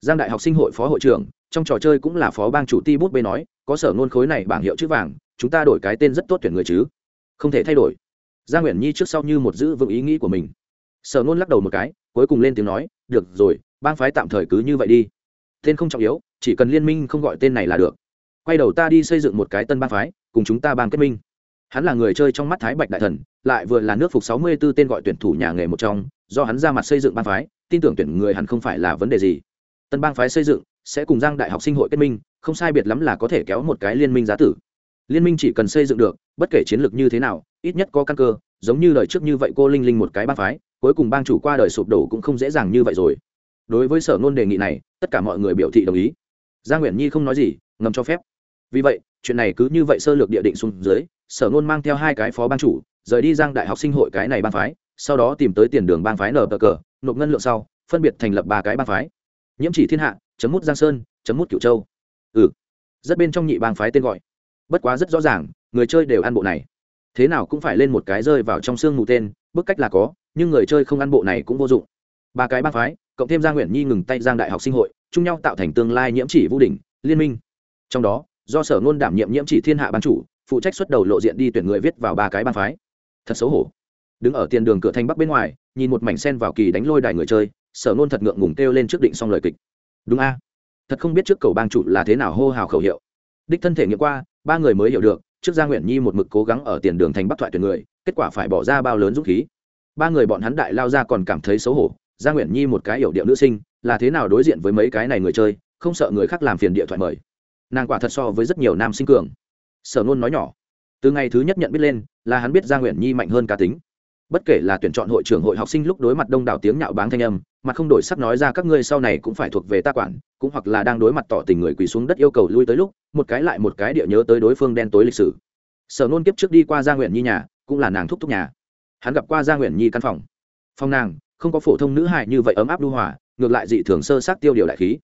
Giang đại học sinh hội phó hội trưởng, trong trò chơi cũng là phó bang chủ ti bút bê nói, có sở ngôn khối này bảng hiệu chữ vàng, chúng ta đổi cái tên rất tốt tuyển người chứ. Không thể thay đổi. Giang nguyễn nhi trước sau như một giữ vững ý nghĩ của mình. Sở ngôn lắc đầu một cái, cuối cùng lên tiếng nói, được rồi, bang phái tạm thời cứ như vậy đi. Tên không trọng yếu, chỉ cần liên minh không gọi tên này là được. Quay đầu ta đi xây dựng một cái tân bang phái cùng chúng ta bang kết minh. Hắn là người chơi trong mắt thái bạch đại thần, lại vừa là nước phục sáu mươi 64 tên gọi tuyển thủ nhà nghề một trong, do hắn ra mặt xây dựng bang phái, tin tưởng tuyển người hắn không phải là vấn đề gì. Tân bang phái xây dựng sẽ cùng giang đại học sinh hội kết minh, không sai biệt lắm là có thể kéo một cái liên minh giá tử. Liên minh chỉ cần xây dựng được, bất kể chiến lược như thế nào, ít nhất có căn cơ, giống như đời trước như vậy cô linh linh một cái bang phái, cuối cùng bang chủ qua đời sụp đổ cũng không dễ dàng như vậy rồi. Đối với sở ngôn đề nghị này, tất cả mọi người biểu thị đồng ý. Gia nguyễn nhi không nói gì, ngầm cho phép. Vì vậy chuyện này cứ như vậy sơ lược địa định xuống dưới, sở ngôn mang theo hai cái phó ban chủ, rời đi giang đại học sinh hội cái này ban phái, sau đó tìm tới tiền đường ban phái nờ cờ, nộp ngân lượng sau, phân biệt thành lập ba cái ban phái. Nhiễm chỉ thiên hạ, chấm mút giang sơn, chấm mút cửu châu. Ừ. Rất bên trong nhị bang phái tên gọi. Bất quá rất rõ ràng, người chơi đều ăn bộ này. Thế nào cũng phải lên một cái rơi vào trong xương mù tên, bức cách là có, nhưng người chơi không ăn bộ này cũng vô dụng. Ba cái bang phái, cộng thêm gia nguyễn nhi ngừng tay giang đại học sinh hội, chung nhau tạo thành tương lai nhiễm chỉ vũ đỉnh, liên minh. Trong đó do sở ngôn đảm nhiệm nhiễm chỉ thiên hạ ban chủ, phụ trách xuất đầu lộ diện đi tuyển người viết vào ba cái ban phái. Thật xấu hổ. Đứng ở tiền đường cửa thanh bắc bên ngoài, nhìn một mảnh sen vào kỳ đánh lôi đài người chơi, sở ngôn thật ngượng ngùng kêu lên trước định xong lời kịch. Đúng a. Thật không biết trước cầu bang chủ là thế nào hô hào khẩu hiệu. Đích thân thể nghiệm qua, ba người mới hiểu được, trước gia nguyễn nhi một mực cố gắng ở tiền đường thành bắc thoại tuyển người, kết quả phải bỏ ra bao lớn dũng khí. Ba người bọn hắn đại lao ra còn cảm thấy xấu hổ gia nguyễn nhi một cái hiểu điệu nữ sinh, là thế nào đối diện với mấy cái này người chơi, không sợ người khác làm phiền địa thoại mời nàng quả thật so với rất nhiều nam sinh cường. Sở nôn nói nhỏ, từ ngày thứ nhất nhận biết lên, là hắn biết gia nguyện nhi mạnh hơn cá tính. Bất kể là tuyển chọn hội trưởng hội học sinh lúc đối mặt đông đảo tiếng nhạo báng thanh âm mặt không đổi sắc nói ra các ngươi sau này cũng phải thuộc về ta quản, cũng hoặc là đang đối mặt tỏ tình người quỳ xuống đất yêu cầu lui tới lúc, một cái lại một cái địa nhớ tới đối phương đen tối lịch sử. Sở nôn kiếp trước đi qua gia nguyện nhi nhà, cũng là nàng thúc thúc nhà. Hắn gặp qua gia nguyện nhi căn phòng. Phòng nàng, không có phổ thông nữ hại như vậy ấm áp lưu hòa, ngược lại dị thường sơ sát tiêu điều đại khí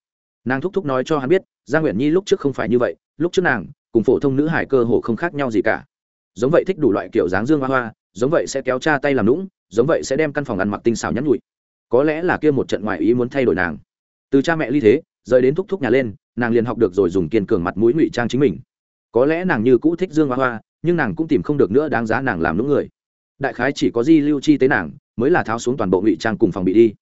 nàng thúc thúc nói cho hắn biết gia nguyễn nhi lúc trước không phải như vậy, lúc trước nàng cùng phổ thông nữ hải cơ hồ không khác nhau gì cả. Giống vậy thích đủ loại kiểu dáng dương hoa hoa, giống vậy sẽ kéo cha tay làm lũng giống vậy sẽ đem căn phòng ăn mặc tinh xảo nhắn nhụi có lẽ là kia một trận ngoại ý muốn thay đổi nàng. Từ cha mẹ ly thế, rời đến thúc thúc nhà lên, nàng liền học được rồi dùng kiên cường mặt mũi ngụy trang chính mình. Có lẽ nàng như cũ thích dương hoa hoa, nhưng nàng cũng tìm không được nữa đáng giá nàng làm lũng người. Đại khái chỉ có di lưu chi tế nàng, mới là tháo xuống toàn bộ ngụy trang cùng phòng bị đi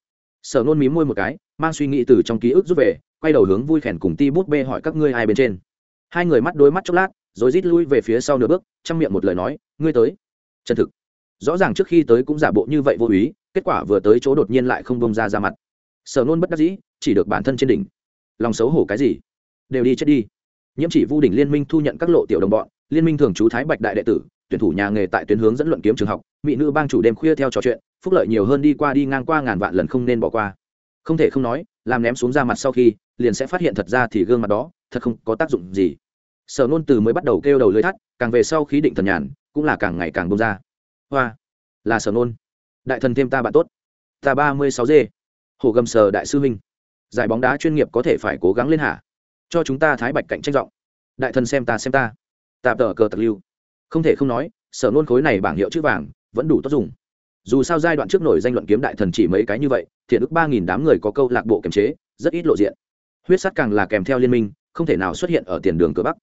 sở nôn mí môi một cái, mang suy nghĩ từ trong ký ức rút về, quay đầu hướng vui khèn cùng ti bút bê hỏi các ngươi ai bên trên. Hai người mắt đôi mắt chốc lát, rồi rít lui về phía sau nửa bước trong miệng một lời nói, ngươi tới. Chân thực. Rõ ràng trước khi tới cũng giả bộ như vậy vô ý, kết quả vừa tới chỗ đột nhiên lại không bông ra ra mặt. Sở nôn bất đắc dĩ, chỉ được bản thân trên đỉnh. Lòng xấu hổ cái gì? Đều đi chết đi. Nhiễm chỉ vu đỉnh liên minh thu nhận các lộ tiểu đồng bọn, liên minh thường trú thái bạch đại đệ tử tuyển thủ nhà nghề tại tuyến hướng dẫn luận kiếm trường học, mỹ nữ bang chủ đêm khuya theo trò chuyện, phúc lợi nhiều hơn đi qua đi ngang qua ngàn vạn lần không nên bỏ qua. Không thể không nói, làm ném xuống ra mặt sau khi, liền sẽ phát hiện thật ra thì gương mặt đó, thật không có tác dụng gì. Sở nôn từ mới bắt đầu kêu đầu lưới thắt, càng về sau khí định thần nhàn, cũng là càng ngày càng bông ra. Hoa, là sở nôn. Đại thần thêm ta bạn tốt. Ta ba mươi sáu dê hồ gầm sở đại sư huynh giải bóng đá chuyên nghiệp có thể phải cố gắng lên hả? Cho chúng ta thái bạch cạnh tranh rộng đại thần xem ta xem ta. Tạp tờ cờ tặc lưu không thể không nói, sở nôn khối này bảng hiệu chữ vàng vẫn đủ tốt dùng. Dù sao giai đoạn trước nổi danh luận kiếm đại thần chỉ mấy cái như vậy, thiện ức ba nghìn đám người có câu lạc bộ kiềm chế, rất ít lộ diện. Huyết sắt càng là kèm theo liên minh, không thể nào xuất hiện ở tiền đường cửa bắc.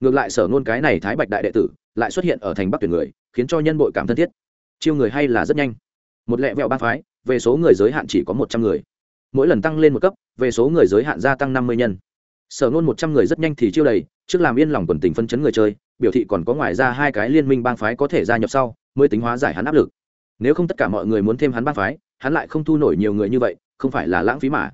Ngược lại sở nôn cái này thái bạch đại đệ tử lại xuất hiện ở thành bắc tuyển người, khiến cho nhân bội cảm thân thiết. Chiêu người hay là rất nhanh. Một lẹ vẹo ba phái, về số người giới hạn chỉ có một trăm người. Mỗi lần tăng lên một cấp, về số người giới hạn gia tăng năm mươi nhân. Sở nôn một trăm người rất nhanh thì chiêu đầy, trước làm yên lòng quần tình phân chấn người chơi biểu thị còn có ngoài ra hai cái liên minh bang phái có thể gia nhập sau, mới tính hóa giải hắn áp lực. Nếu không tất cả mọi người muốn thêm hắn bang phái, hắn lại không thu nổi nhiều người như vậy, không phải là lãng phí mà.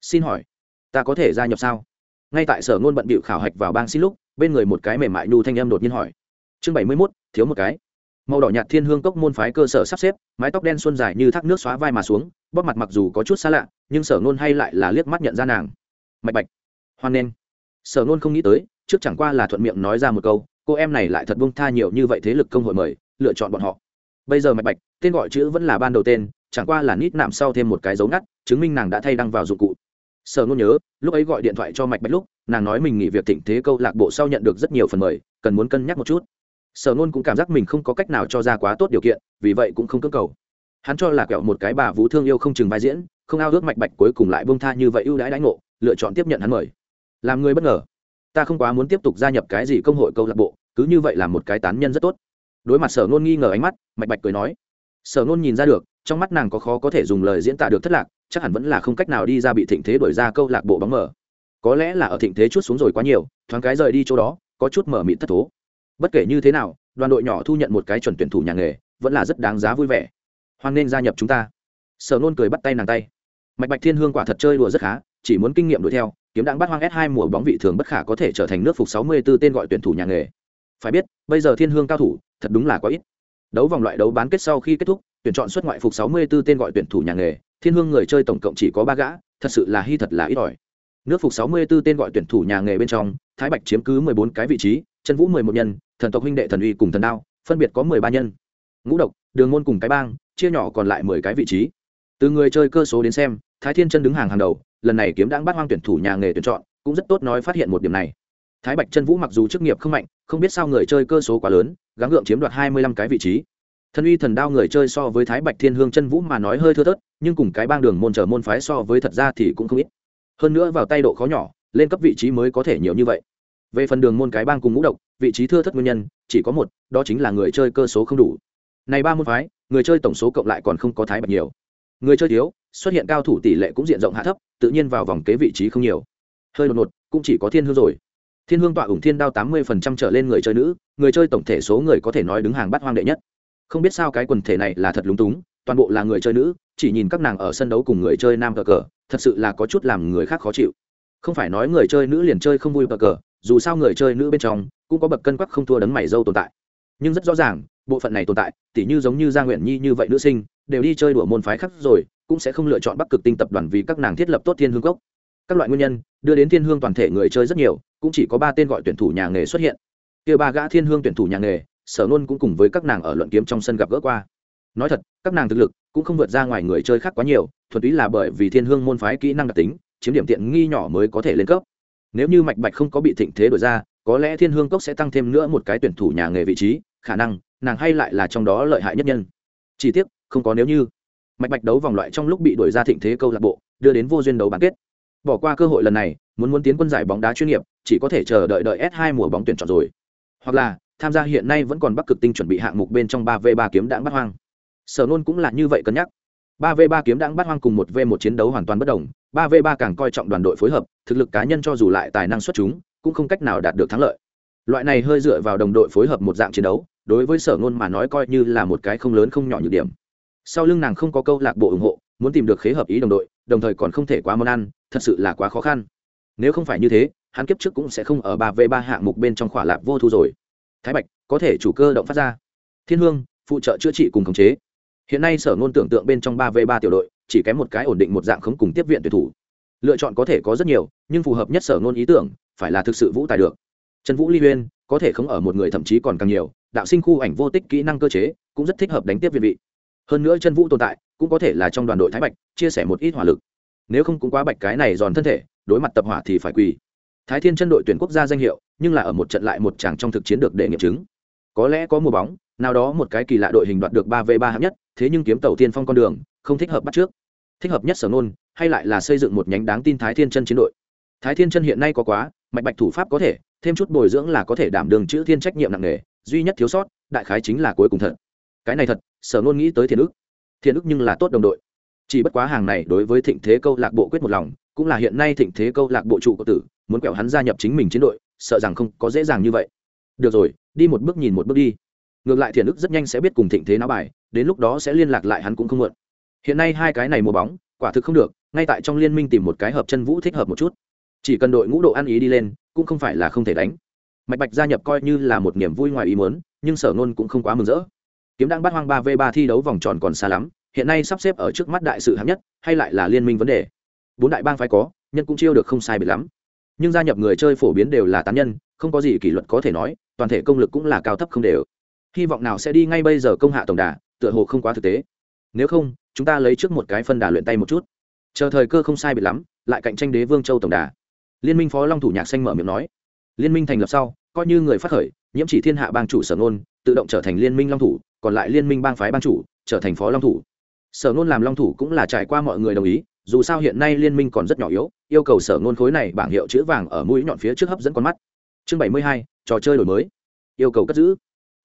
Xin hỏi, ta có thể gia nhập sao? Ngay tại sở ngôn bận bịu khảo hạch vào bang xin lúc, bên người một cái mềm mại nhu thanh em đột nhiên hỏi. Chương bảy mươi mốt, thiếu một cái. Màu đỏ nhạt thiên hương cốc môn phái cơ sở sắp xếp, mái tóc đen xuân dài như thác nước xóa vai mà xuống, bóp mặt mặc dù có chút xa lạ, nhưng sở ngôn hay lại là liếc mắt nhận ra nàng. Mạch bạch. Hoan nghênh. Sở ngôn không nghĩ tới, trước chẳng qua là thuận miệng nói ra một câu cô em này lại thật bông tha nhiều như vậy thế lực công hội mời, lựa chọn bọn họ. Bây giờ mạch bạch, tên gọi chữ vẫn là ban đầu tên, chẳng qua là nít nạm sau thêm một cái dấu ngắt, chứng minh nàng đã thay đăng vào dụng cụ. Sở ngôn nhớ, lúc ấy gọi điện thoại cho mạch bạch lúc, nàng nói mình nghỉ việc thịnh thế câu lạc bộ sau nhận được rất nhiều phần mời, cần muốn cân nhắc một chút. Sở ngôn cũng cảm giác mình không có cách nào cho ra quá tốt điều kiện, vì vậy cũng không cưỡng cầu. Hắn cho là kẹo một cái bà vũ thương yêu không chừng vai diễn, không ao ước mạch bạch cuối cùng lại bông tha như vậy ưu đãi đãi ngộ, lựa chọn tiếp nhận hắn mời. Làm người bất ngờ. Ta không quá muốn tiếp tục gia nhập cái gì công hội câu lạc bộ cứ như vậy là một cái tán nhân rất tốt. Đối mặt sở ngôn nghi ngờ ánh mắt, mạch bạch cười nói, sở ngôn nhìn ra được, trong mắt nàng có khó có thể dùng lời diễn tả được thất lạc, chắc hẳn vẫn là không cách nào đi ra bị thịnh thế đổi ra câu lạc bộ bóng mở. Có lẽ là ở thịnh thế chút xuống rồi quá nhiều, thoáng cái rời đi chỗ đó, có chút mở mịn thất thố. Bất kể như thế nào, đoàn đội nhỏ thu nhận một cái chuẩn tuyển thủ nhà nghề, vẫn là rất đáng giá vui vẻ. Hoan nên gia nhập chúng ta. Sở nôn cười bắt tay nàng tay. Mạch bạch thiên hương quả thật chơi đùa rất khá, chỉ muốn kinh nghiệm đuổi theo, kiếm đang bắt hoang s 2 mùa bóng vị thường bất khả có thể trở thành nước phục 64 tên gọi tuyển thủ nhà nghề phải biết, bây giờ thiên hương cao thủ, thật đúng là quá ít. Đấu vòng loại đấu bán kết sau khi kết thúc, tuyển chọn xuất ngoại phục 64 tên gọi tuyển thủ nhà nghề, thiên hương người chơi tổng cộng chỉ có ba gã, thật sự là hy thật là ít ỏi. Nước phục 64 tên gọi tuyển thủ nhà nghề bên trong, thái bạch chiếm cứ 14 cái vị trí chân vũ 11 nhân, thần tộc huynh đệ thần uy cùng thần đao, phân biệt có 13 nhân. Ngũ độc, đường môn cùng cái bang, chia nhỏ còn lại 10 cái vị trí. Từ người chơi cơ số đến xem, thái thiên chân đứng hàng hàng đầu, lần này kiếm đáng bắt hoang tuyển thủ nhà nghề tuyển chọn, cũng rất tốt nói phát hiện một điểm này thái bạch chân vũ mặc dù chức nghiệp không mạnh, không biết sao người chơi cơ số quá lớn, gắng gượng chiếm đoạt 25 cái vị trí. Thần uy thần đao người chơi so với thái bạch thiên hương chân vũ mà nói hơi thưa thớt, nhưng cùng cái bang đường môn trở môn phái so với thật ra thì cũng không ít. Hơn nữa vào tay độ khó nhỏ, lên cấp vị trí mới có thể nhiều như vậy. Về phần đường môn cái bang cùng ngũ độc, vị trí thưa thất nguyên nhân, chỉ có một, đó chính là người chơi cơ số không đủ. Này ba môn phái, người chơi tổng số cộng lại còn không có thái bạch nhiều. Người chơi thiếu, xuất hiện cao thủ tỷ lệ cũng diện rộng hạ thấp, tự nhiên vào vòng kế vị trí không nhiều. Hơi đột ngột, cũng chỉ có thiên hương rồi thiên hương tọa ủng thiên đao tám mươi phần trăm trở lên người chơi nữ, người chơi tổng thể số người có thể nói đứng hàng bắt hoang đệ nhất. Không biết sao cái quần thể này là thật lúng túng, toàn bộ là người chơi nữ, chỉ nhìn các nàng ở sân đấu cùng người chơi nam cờ cờ, thật sự là có chút làm người khác khó chịu. Không phải nói người chơi nữ liền chơi không vui cờ cờ, dù sao người chơi nữ bên trong cũng có bậc cân quắc không thua đấng mày dâu tồn tại. Nhưng rất rõ ràng, bộ phận này tồn tại, tỉ như giống như gia nguyện nhi như vậy nữ sinh, đều đi chơi đùa môn phái khác rồi, cũng sẽ không lựa chọn bắc cực tinh tập đoàn vì các nàng thiết lập tốt thiên hương cốc. Các loại nguyên nhân, đưa đến thiên hương toàn thể người chơi rất nhiều cũng chỉ có ba tên gọi tuyển thủ nhà nghề xuất hiện. Kia ba gã thiên hương tuyển thủ nhà nghề, sở nôn cũng cùng với các nàng ở luận kiếm trong sân gặp gỡ qua. Nói thật, các nàng thực lực cũng không vượt ra ngoài người chơi khác quá nhiều, thuần túy là bởi vì thiên hương môn phái kỹ năng đặc tính, chiếm điểm tiện nghi nhỏ mới có thể lên cấp. Nếu như mạch bạch không có bị thịnh thế đổi ra, có lẽ thiên hương cốc sẽ tăng thêm nữa một cái tuyển thủ nhà nghề vị trí, khả năng, nàng hay lại là trong đó lợi hại nhất nhân. Chỉ tiếc, không có nếu như. Mạch bạch đấu vòng loại trong lúc bị đuổi ra thịnh thế câu lạc bộ, đưa đến vô duyên đấu bán kết. Bỏ qua cơ hội lần này, muốn muốn tiến quân giải bóng đá chuyên nghiệp chỉ có thể chờ đợi đợi s 2 mùa bóng tuyển chọn rồi. Hoặc là, tham gia hiện nay vẫn còn bắc cực tinh chuẩn bị hạng mục bên trong ba v ba kiếm đãng bắt hoang. Sở nôn cũng là như vậy cân nhắc. ba v ba kiếm đãng bắt hoang cùng một v một chiến đấu hoàn toàn bất đồng, ba v ba càng coi trọng đoàn đội phối hợp, thực lực cá nhân cho dù lại tài năng xuất chúng, cũng không cách nào đạt được thắng lợi. Loại này hơi dựa vào đồng đội phối hợp một dạng chiến đấu, đối với sở nôn mà nói coi như là một cái không lớn không nhỏ nhược điểm. Sau lưng nàng không có câu lạc bộ ủng hộ, muốn tìm được khế hợp ý đồng đội, đồng thời còn không thể quá món ăn, thật sự là quá khó khăn. Nếu không phải như thế hắn kiếp trước cũng sẽ không ở ba v ba hạng mục bên trong khỏa lạp vô thu rồi. Thái bạch, có thể chủ cơ động phát ra. Thiên hương, phụ trợ chữa trị cùng khống chế. Hiện nay sở ngôn tưởng tượng bên trong ba v ba tiểu đội, chỉ kém một cái ổn định một dạng khống cùng tiếp viện tuyển thủ. Lựa chọn có thể có rất nhiều, nhưng phù hợp nhất sở ngôn ý tưởng, phải là thực sự vũ tài được. Trần vũ ly huyên, có thể không ở một người thậm chí còn càng nhiều, đạo sinh khu ảnh vô tích kỹ năng cơ chế, cũng rất thích hợp đánh tiếp viện vị. Hơn nữa chân vũ tồn tại, cũng có thể là trong đoàn đội thái bạch, chia sẻ một ít hỏa lực. Nếu không cũng quá bạch cái này giòn thân thể, đối mặt tập hỏa thì phải quỳ thái thiên chân đội tuyển quốc gia danh hiệu, nhưng là ở một trận lại một chàng trong thực chiến được để nghiệm chứng. Có lẽ có mùa bóng, nào đó một cái kỳ lạ đội hình đoạt được ba v ba hạng nhất, thế nhưng kiếm tàu tiên phong con đường, không thích hợp bắt trước. Thích hợp nhất sở nôn hay lại là xây dựng một nhánh đáng tin thái thiên chân chiến đội. Thái thiên chân hiện nay có quá, mạch bạch thủ pháp có thể, thêm chút bồi dưỡng là có thể đảm đường chữ thiên trách nhiệm nặng nề, duy nhất thiếu sót, đại khái chính là cuối cùng thật. Cái này thật, sở nôn nghĩ tới Thiên ức Thiên ức nhưng là tốt đồng đội. Chỉ bất quá hàng này đối với thịnh thế câu lạc bộ quyết một lòng, cũng là hiện nay thịnh thế câu lạc bộ trụ của tử muốn quẹo hắn gia nhập chính mình chiến đội, sợ rằng không có dễ dàng như vậy. Được rồi, đi một bước nhìn một bước đi. Ngược lại thiện ức rất nhanh sẽ biết cùng thịnh thế náo bài, đến lúc đó sẽ liên lạc lại hắn cũng không muộn. Hiện nay hai cái này mùa bóng, quả thực không được, ngay tại trong liên minh tìm một cái hợp chân vũ thích hợp một chút. Chỉ cần đội ngũ độ ăn ý đi lên, cũng không phải là không thể đánh. Mạch bạch gia nhập coi như là một niềm vui ngoài ý muốn, nhưng sở ngôn cũng không quá mừng rỡ. Kiếm đang bắt hoang ba v ba thi đấu vòng tròn còn xa lắm, hiện nay sắp xếp ở trước mắt đại sự hạng nhất, hay lại là liên minh vấn đề. Bốn đại bang phải có, nhân cũng chiêu được không sai biệt lắm nhưng gia nhập người chơi phổ biến đều là tán nhân, không có gì kỷ luật có thể nói, toàn thể công lực cũng là cao thấp không đều. Hy vọng nào sẽ đi ngay bây giờ công hạ tổng đà, tựa hồ không quá thực tế. Nếu không, chúng ta lấy trước một cái phân đà luyện tay một chút. Chờ thời cơ không sai biệt lắm, lại cạnh tranh đế vương châu tổng đà. Liên minh phó long thủ nhạc xanh mở miệng nói. Liên minh thành lập sau, coi như người phát khởi, nhiễm chỉ thiên hạ bang chủ sở ngôn, tự động trở thành liên minh long thủ, còn lại liên minh bang phái bang chủ, trở thành phó long thủ. Sở ngôn làm long thủ cũng là trải qua mọi người đồng ý, dù sao hiện nay liên minh còn rất nhỏ yếu yêu cầu sở ngôn khối này bảng hiệu chữ vàng ở mũi nhọn phía trước hấp dẫn con mắt. Chương bảy mươi hai, trò chơi đổi mới. Yêu cầu cất giữ.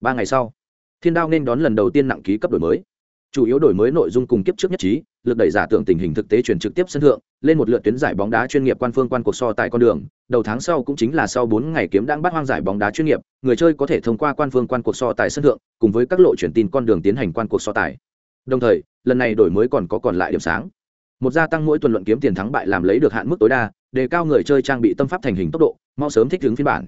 Ba ngày sau, thiên đao nên đón lần đầu tiên nặng ký cấp đổi mới. Chủ yếu đổi mới nội dung cùng kiếp trước nhất trí, lực đẩy giả tưởng tình hình thực tế chuyển trực tiếp sân thượng, lên một lượt tuyến giải bóng đá chuyên nghiệp quan phương quan cuộc so tại con đường. Đầu tháng sau cũng chính là sau bốn ngày kiếm đang bắt hoang giải bóng đá chuyên nghiệp, người chơi có thể thông qua quan phương quan cuộc so tại sân thượng, cùng với các lộ truyền tin con đường tiến hành quan cuộc so tài. Đồng thời, lần này đổi mới còn có còn lại điểm sáng một gia tăng mỗi tuần luận kiếm tiền thắng bại làm lấy được hạn mức tối đa, đề cao người chơi trang bị tâm pháp thành hình tốc độ, mau sớm thích ứng phiên bản.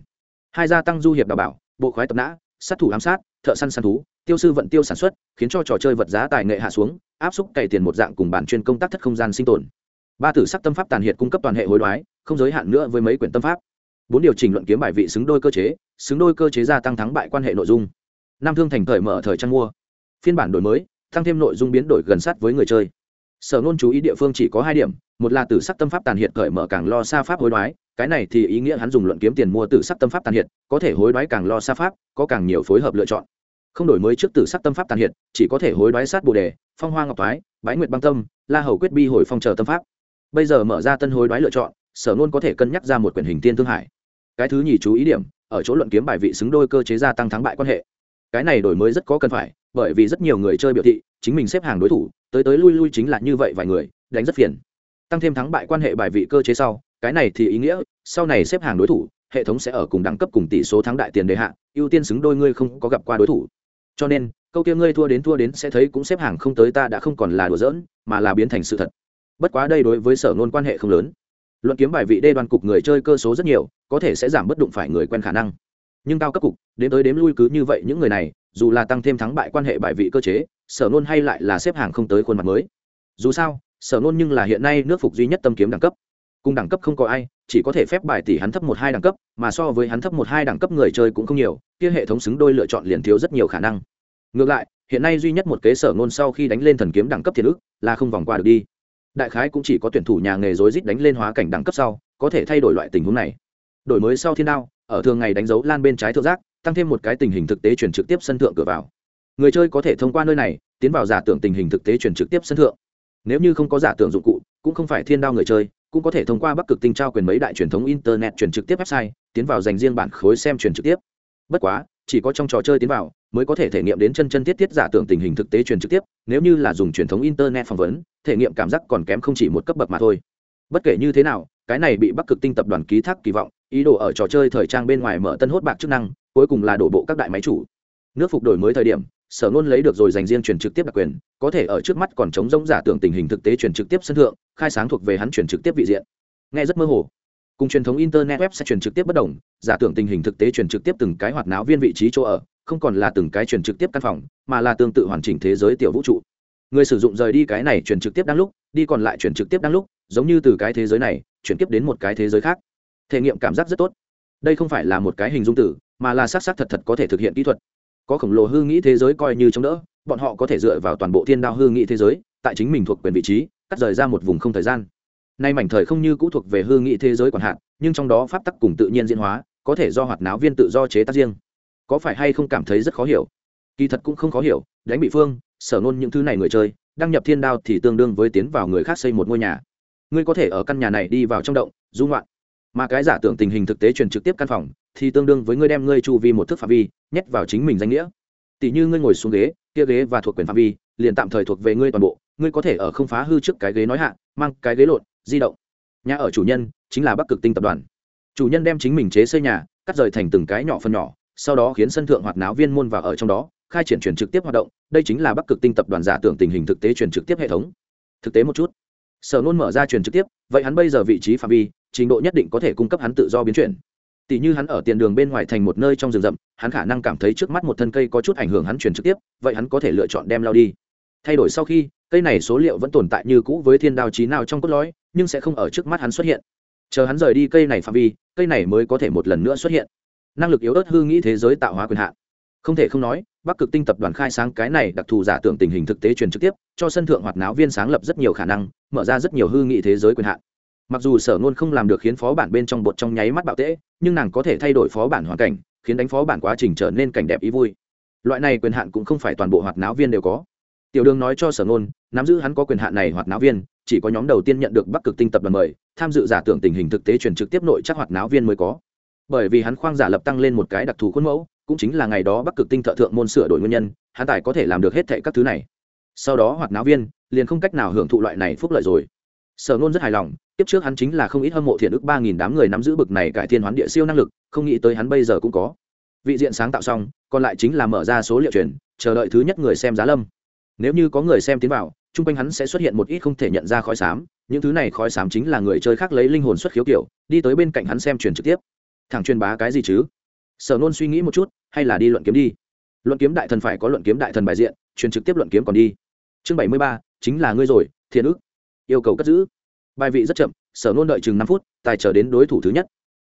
Hai gia tăng du hiệp đảm bảo, bộ khoái tập nã, sát thủ ám sát, thợ săn săn thú, tiêu sư vận tiêu sản xuất, khiến cho trò chơi vật giá tài nghệ hạ xuống, áp xúc cày tiền một dạng cùng bản chuyên công tác thất không gian sinh tồn. Ba tử sắc tâm pháp tàn hiệt cung cấp toàn hệ hối đoái, không giới hạn nữa với mấy quyển tâm pháp. Bốn điều chỉnh luận kiếm bài vị xứng đôi cơ chế, xứng đôi cơ chế gia tăng thắng bại quan hệ nội dung. Năm thương thành thời mở thời trang mua. Phiên bản đổi mới, tăng thêm nội dung biến đổi gần sát với người chơi sở ngôn chú ý địa phương chỉ có hai điểm một là tử sắc tâm pháp tàn hiện cởi mở càng lo xa pháp hối đoái cái này thì ý nghĩa hắn dùng luận kiếm tiền mua tử sắc tâm pháp tàn hiện, có thể hối đoái càng lo xa pháp có càng nhiều phối hợp lựa chọn. Không đổi mới trước tử sắc tâm pháp tàn hiện, chỉ có thể hối đoái sát bồ đề phong hoa ngọc thoái bái nguyệt băng tâm la hầu quyết bi hồi phong chờ tâm pháp. Bây giờ mở ra tân hối đoái lựa chọn sở ngôn có thể cân nhắc ra một quyển hình tiên thương hải. Cái thứ nhì chú ý điểm ở chỗ luận kiếm bài vị xứng đôi cơ chế gia tăng thắng bại quan hệ. Cái này đổi mới rất có cần phải bởi vì rất nhiều người chơi biểu thị chính mình xếp hàng đối thủ, tới tới lui lui chính là như vậy vài người, đánh rất phiền. Tăng thêm thắng bại quan hệ bài vị cơ chế sau, cái này thì ý nghĩa, sau này xếp hàng đối thủ, hệ thống sẽ ở cùng đẳng cấp cùng tỷ số thắng đại tiền đề hạ, ưu tiên xứng đôi ngươi không có gặp qua đối thủ. Cho nên, câu kia ngươi thua đến thua đến sẽ thấy cũng xếp hàng không tới ta đã không còn là đùa giỡn, mà là biến thành sự thật. Bất quá đây đối với sở ngôn quan hệ không lớn. Luận kiếm bài vị đê đoàn cục người chơi cơ số rất nhiều, có thể sẽ giảm bất đụng phải người quen khả năng. Nhưng cao cấp cục, đến tới đếm lui cứ như vậy những người này, dù là tăng thêm thắng bại quan hệ bài vị cơ chế sở nôn hay lại là xếp hàng không tới khuôn mặt mới. Dù sao, sở nôn nhưng là hiện nay nước phục duy nhất tâm kiếm đẳng cấp. Cùng đẳng cấp không có ai, chỉ có thể phép bài tỷ hắn thấp một hai đẳng cấp, mà so với hắn thấp một hai đẳng cấp người chơi cũng không nhiều, kia hệ thống xứng đôi lựa chọn liền thiếu rất nhiều khả năng. Ngược lại, hiện nay duy nhất một kế sở ngôn sau khi đánh lên thần kiếm đẳng cấp thiền ức là không vòng qua được đi. Đại khái cũng chỉ có tuyển thủ nhà nghề rối rít đánh lên hóa cảnh đẳng cấp sau, có thể thay đổi loại tình huống này. Đổi mới sau thiên đao, ở thường ngày đánh dấu lan bên trái thượng giác, tăng thêm một cái tình hình thực tế chuyển trực tiếp sân thượng cửa vào người chơi có thể thông qua nơi này tiến vào giả tưởng tình hình thực tế chuyển trực tiếp sân thượng. Nếu như không có giả tưởng dụng cụ, cũng không phải thiên đao người chơi, cũng có thể thông qua bắc cực tinh trao quyền mấy đại truyền thống internet truyền trực tiếp website, tiến vào dành riêng bản khối xem truyền trực tiếp. Bất quá, chỉ có trong trò chơi tiến vào mới có thể thể nghiệm đến chân chân thiết thiết giả tưởng tình hình thực tế truyền trực tiếp, nếu như là dùng truyền thống internet phỏng vấn, thể nghiệm cảm giác còn kém không chỉ một cấp bậc mà thôi. Bất kể như thế nào, cái này bị bắc cực tinh tập đoàn ký thác kỳ vọng, ý đồ ở trò chơi thời trang bên ngoài mở tân hốt bạc chức năng, cuối cùng là đổ bộ các đại máy chủ. Nước phục đổi mới thời điểm sở ngôn lấy được rồi dành riêng truyền trực tiếp đặc quyền, có thể ở trước mắt còn chống giống giả tưởng tình hình thực tế truyền trực tiếp sân thượng, khai sáng thuộc về hắn truyền trực tiếp vị diện. Nghe rất mơ hồ. Cùng truyền thống internet web sẽ truyền trực tiếp bất đồng, giả tưởng tình hình thực tế truyền trực tiếp từng cái hoạt náo viên vị trí chỗ ở, không còn là từng cái truyền trực tiếp căn phòng, mà là tương tự hoàn chỉnh thế giới tiểu vũ trụ. Người sử dụng rời đi cái này truyền trực tiếp đang lúc, đi còn lại truyền trực tiếp đang lúc, giống như từ cái thế giới này, chuyển tiếp đến một cái thế giới khác. Thể nghiệm cảm giác rất tốt. Đây không phải là một cái hình dung tử, mà là xác xác thật thật có thể thực hiện kỹ thuật có khổng lồ hư nghĩ thế giới coi như chống đỡ, bọn họ có thể dựa vào toàn bộ thiên đao hư nghĩ thế giới, tại chính mình thuộc quyền vị trí, cắt rời ra một vùng không thời gian. Nay mảnh thời không như cũ thuộc về hư nghĩ thế giới còn hạn nhưng trong đó pháp tắc cùng tự nhiên diễn hóa, có thể do hoạt náo viên tự do chế tác riêng. Có phải hay không cảm thấy rất khó hiểu? Kỳ thật cũng không khó hiểu, đánh bị phương, sở nôn những thứ này người chơi, đăng nhập thiên đao thì tương đương với tiến vào người khác xây một ngôi nhà. Ngươi có thể ở căn nhà này đi vào trong động dung loạn mà cái giả tưởng tình hình thực tế truyền trực tiếp căn phòng, thì tương đương với ngươi đem ngươi chu vi một thước phạm vi nhét vào chính mình danh nghĩa. Tỷ như ngươi ngồi xuống ghế, kia ghế và thuộc quyền phạm vi, liền tạm thời thuộc về ngươi toàn bộ, ngươi có thể ở không phá hư trước cái ghế nói hạ, mang cái ghế lộn, di động. Nhà ở chủ nhân chính là bắc cực tinh tập đoàn. Chủ nhân đem chính mình chế xây nhà, cắt rời thành từng cái nhỏ phần nhỏ, sau đó khiến sân thượng hoạt náo viên môn vào ở trong đó, khai triển truyền trực tiếp hoạt động, đây chính là bắc cực tinh tập đoàn giả tưởng tình hình thực tế truyền trực tiếp hệ thống. Thực tế một chút, sở nôn mở ra truyền trực tiếp, vậy hắn bây giờ vị trí phạm vi, trình độ nhất định có thể cung cấp hắn tự do biến chuyển tỷ như hắn ở tiền đường bên ngoài thành một nơi trong rừng rậm, hắn khả năng cảm thấy trước mắt một thân cây có chút ảnh hưởng hắn truyền trực tiếp, vậy hắn có thể lựa chọn đem lao đi. Thay đổi sau khi, cây này số liệu vẫn tồn tại như cũ với thiên đao trí nào trong cốt lõi, nhưng sẽ không ở trước mắt hắn xuất hiện. Chờ hắn rời đi cây này phạm vi, cây này mới có thể một lần nữa xuất hiện. Năng lực yếu ớt hư nghĩ thế giới tạo hóa quyền hạn. Không thể không nói, bắc cực tinh tập đoàn khai sáng cái này đặc thù giả tưởng tình hình thực tế truyền trực tiếp, cho sân thượng hoạt náo viên sáng lập rất nhiều khả năng, mở ra rất nhiều hư nghị thế giới quyền hạn mặc dù sở ngôn không làm được khiến phó bản bên trong bột trong nháy mắt bạo tễ, nhưng nàng có thể thay đổi phó bản hoàn cảnh, khiến đánh phó bản quá trình trở nên cảnh đẹp ý vui. Loại này quyền hạn cũng không phải toàn bộ hoạt náo viên đều có. Tiểu đường nói cho sở ngôn, nắm giữ hắn có quyền hạn này hoạt náo viên, chỉ có nhóm đầu tiên nhận được bắc cực tinh tập đoàn mời, tham dự giả tưởng tình hình thực tế truyền trực tiếp nội chắc hoạt náo viên mới có. Bởi vì hắn khoang giả lập tăng lên một cái đặc thù khuôn mẫu, cũng chính là ngày đó bắc cực tinh thợ thượng môn sửa đổi nguyên nhân, hắn tài có thể làm được hết thệ các thứ này. Sau đó hoạt náo viên, liền không cách nào hưởng thụ loại này phúc lợi rồi sở nôn rất hài lòng tiếp trước hắn chính là không ít hâm mộ thiện ức ba nghìn đám người nắm giữ bực này cải thiên hoán địa siêu năng lực, không nghĩ tới hắn bây giờ cũng có. Vị diện sáng tạo xong, còn lại chính là mở ra số liệu truyền, chờ đợi thứ nhất người xem giá lâm. Nếu như có người xem tiến vào, chung quanh hắn sẽ xuất hiện một ít không thể nhận ra khói xám, những thứ này khói xám chính là người chơi khác lấy linh hồn xuất khiếu kiểu, đi tới bên cạnh hắn xem truyền trực tiếp. Thẳng truyền bá cái gì chứ? Sở nôn suy nghĩ một chút, hay là đi luận kiếm đi? Luận kiếm đại thần phải có luận kiếm đại thần bài diện, truyền trực tiếp luận kiếm còn đi. Chương bảy mươi ba, chính là ngươi rồi, thiện ức yêu cầu cất giữ. Bài vị rất chậm, sở nôn đợi chừng năm phút, tài chờ đến đối thủ thứ nhất.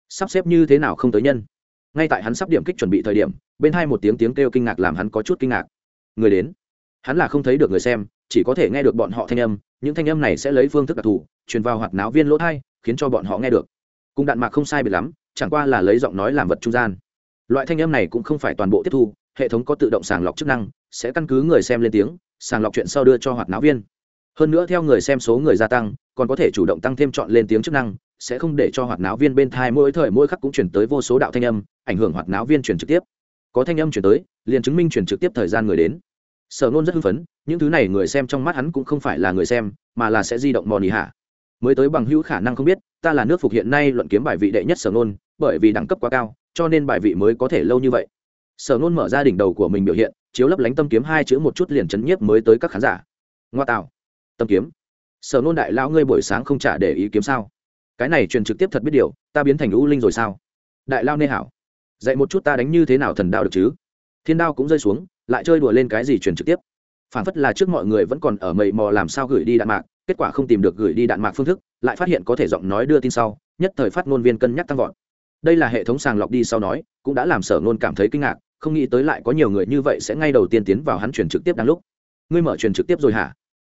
Sắp xếp như thế nào không tới nhân. Ngay tại hắn sắp điểm kích chuẩn bị thời điểm, bên hai một tiếng tiếng kêu kinh ngạc làm hắn có chút kinh ngạc. Người đến. Hắn là không thấy được người xem, chỉ có thể nghe được bọn họ thanh âm, những thanh âm này sẽ lấy phương thức đặc thù, truyền vào hoạt náo viên lỗ thai, khiến cho bọn họ nghe được. Cùng đạn mạc không sai biệt lắm, chẳng qua là lấy giọng nói làm vật trung gian. Loại thanh âm này cũng không phải toàn bộ tiếp thu, hệ thống có tự động sàng lọc chức năng, sẽ căn cứ người xem lên tiếng, sàng lọc chuyện sau đưa cho hoạt náo viên hơn nữa theo người xem số người gia tăng, còn có thể chủ động tăng thêm chọn lên tiếng chức năng, sẽ không để cho hoạt náo viên bên thai mỗi thời mỗi khắc cũng chuyển tới vô số đạo thanh âm, ảnh hưởng hoạt náo viên chuyển trực tiếp. Có thanh âm chuyển tới, liền chứng minh chuyển trực tiếp thời gian người đến. Sở nôn rất hưng phấn, những thứ này người xem trong mắt hắn cũng không phải là người xem, mà là sẽ di động mò nỉ hạ. Mới tới bằng hữu khả năng không biết, ta là nước phục hiện nay luận kiếm bài vị đệ nhất sở nôn, bởi vì đẳng cấp quá cao, cho nên bài vị mới có thể lâu như vậy. Sở nôn mở ra đỉnh đầu của mình biểu hiện, chiếu lấp lánh tâm kiếm hai chữ một chút liền chấn nhiếp mới tới các khán giả. Ngoa tạo tâm kiếm. Sở nôn đại lão ngươi buổi sáng không trả để ý kiếm sao? Cái này truyền trực tiếp thật biết điều, ta biến thành u linh rồi sao? Đại lao nê hảo. Dạy một chút ta đánh như thế nào thần đạo được chứ? Thiên đao cũng rơi xuống, lại chơi đùa lên cái gì truyền trực tiếp? Phản phất là trước mọi người vẫn còn ở mầy mò làm sao gửi đi đạn mạc, kết quả không tìm được gửi đi đạn mạc phương thức, lại phát hiện có thể giọng nói đưa tin sau, nhất thời phát ngôn viên cân nhắc tăng vọt. Đây là hệ thống sàng lọc đi sau nói, cũng đã làm sở ngôn cảm thấy kinh ngạc, không nghĩ tới lại có nhiều người như vậy sẽ ngay đầu tiên tiến vào hắn truyền trực tiếp đáng lúc. Ngươi mở truyền trực tiếp rồi hả?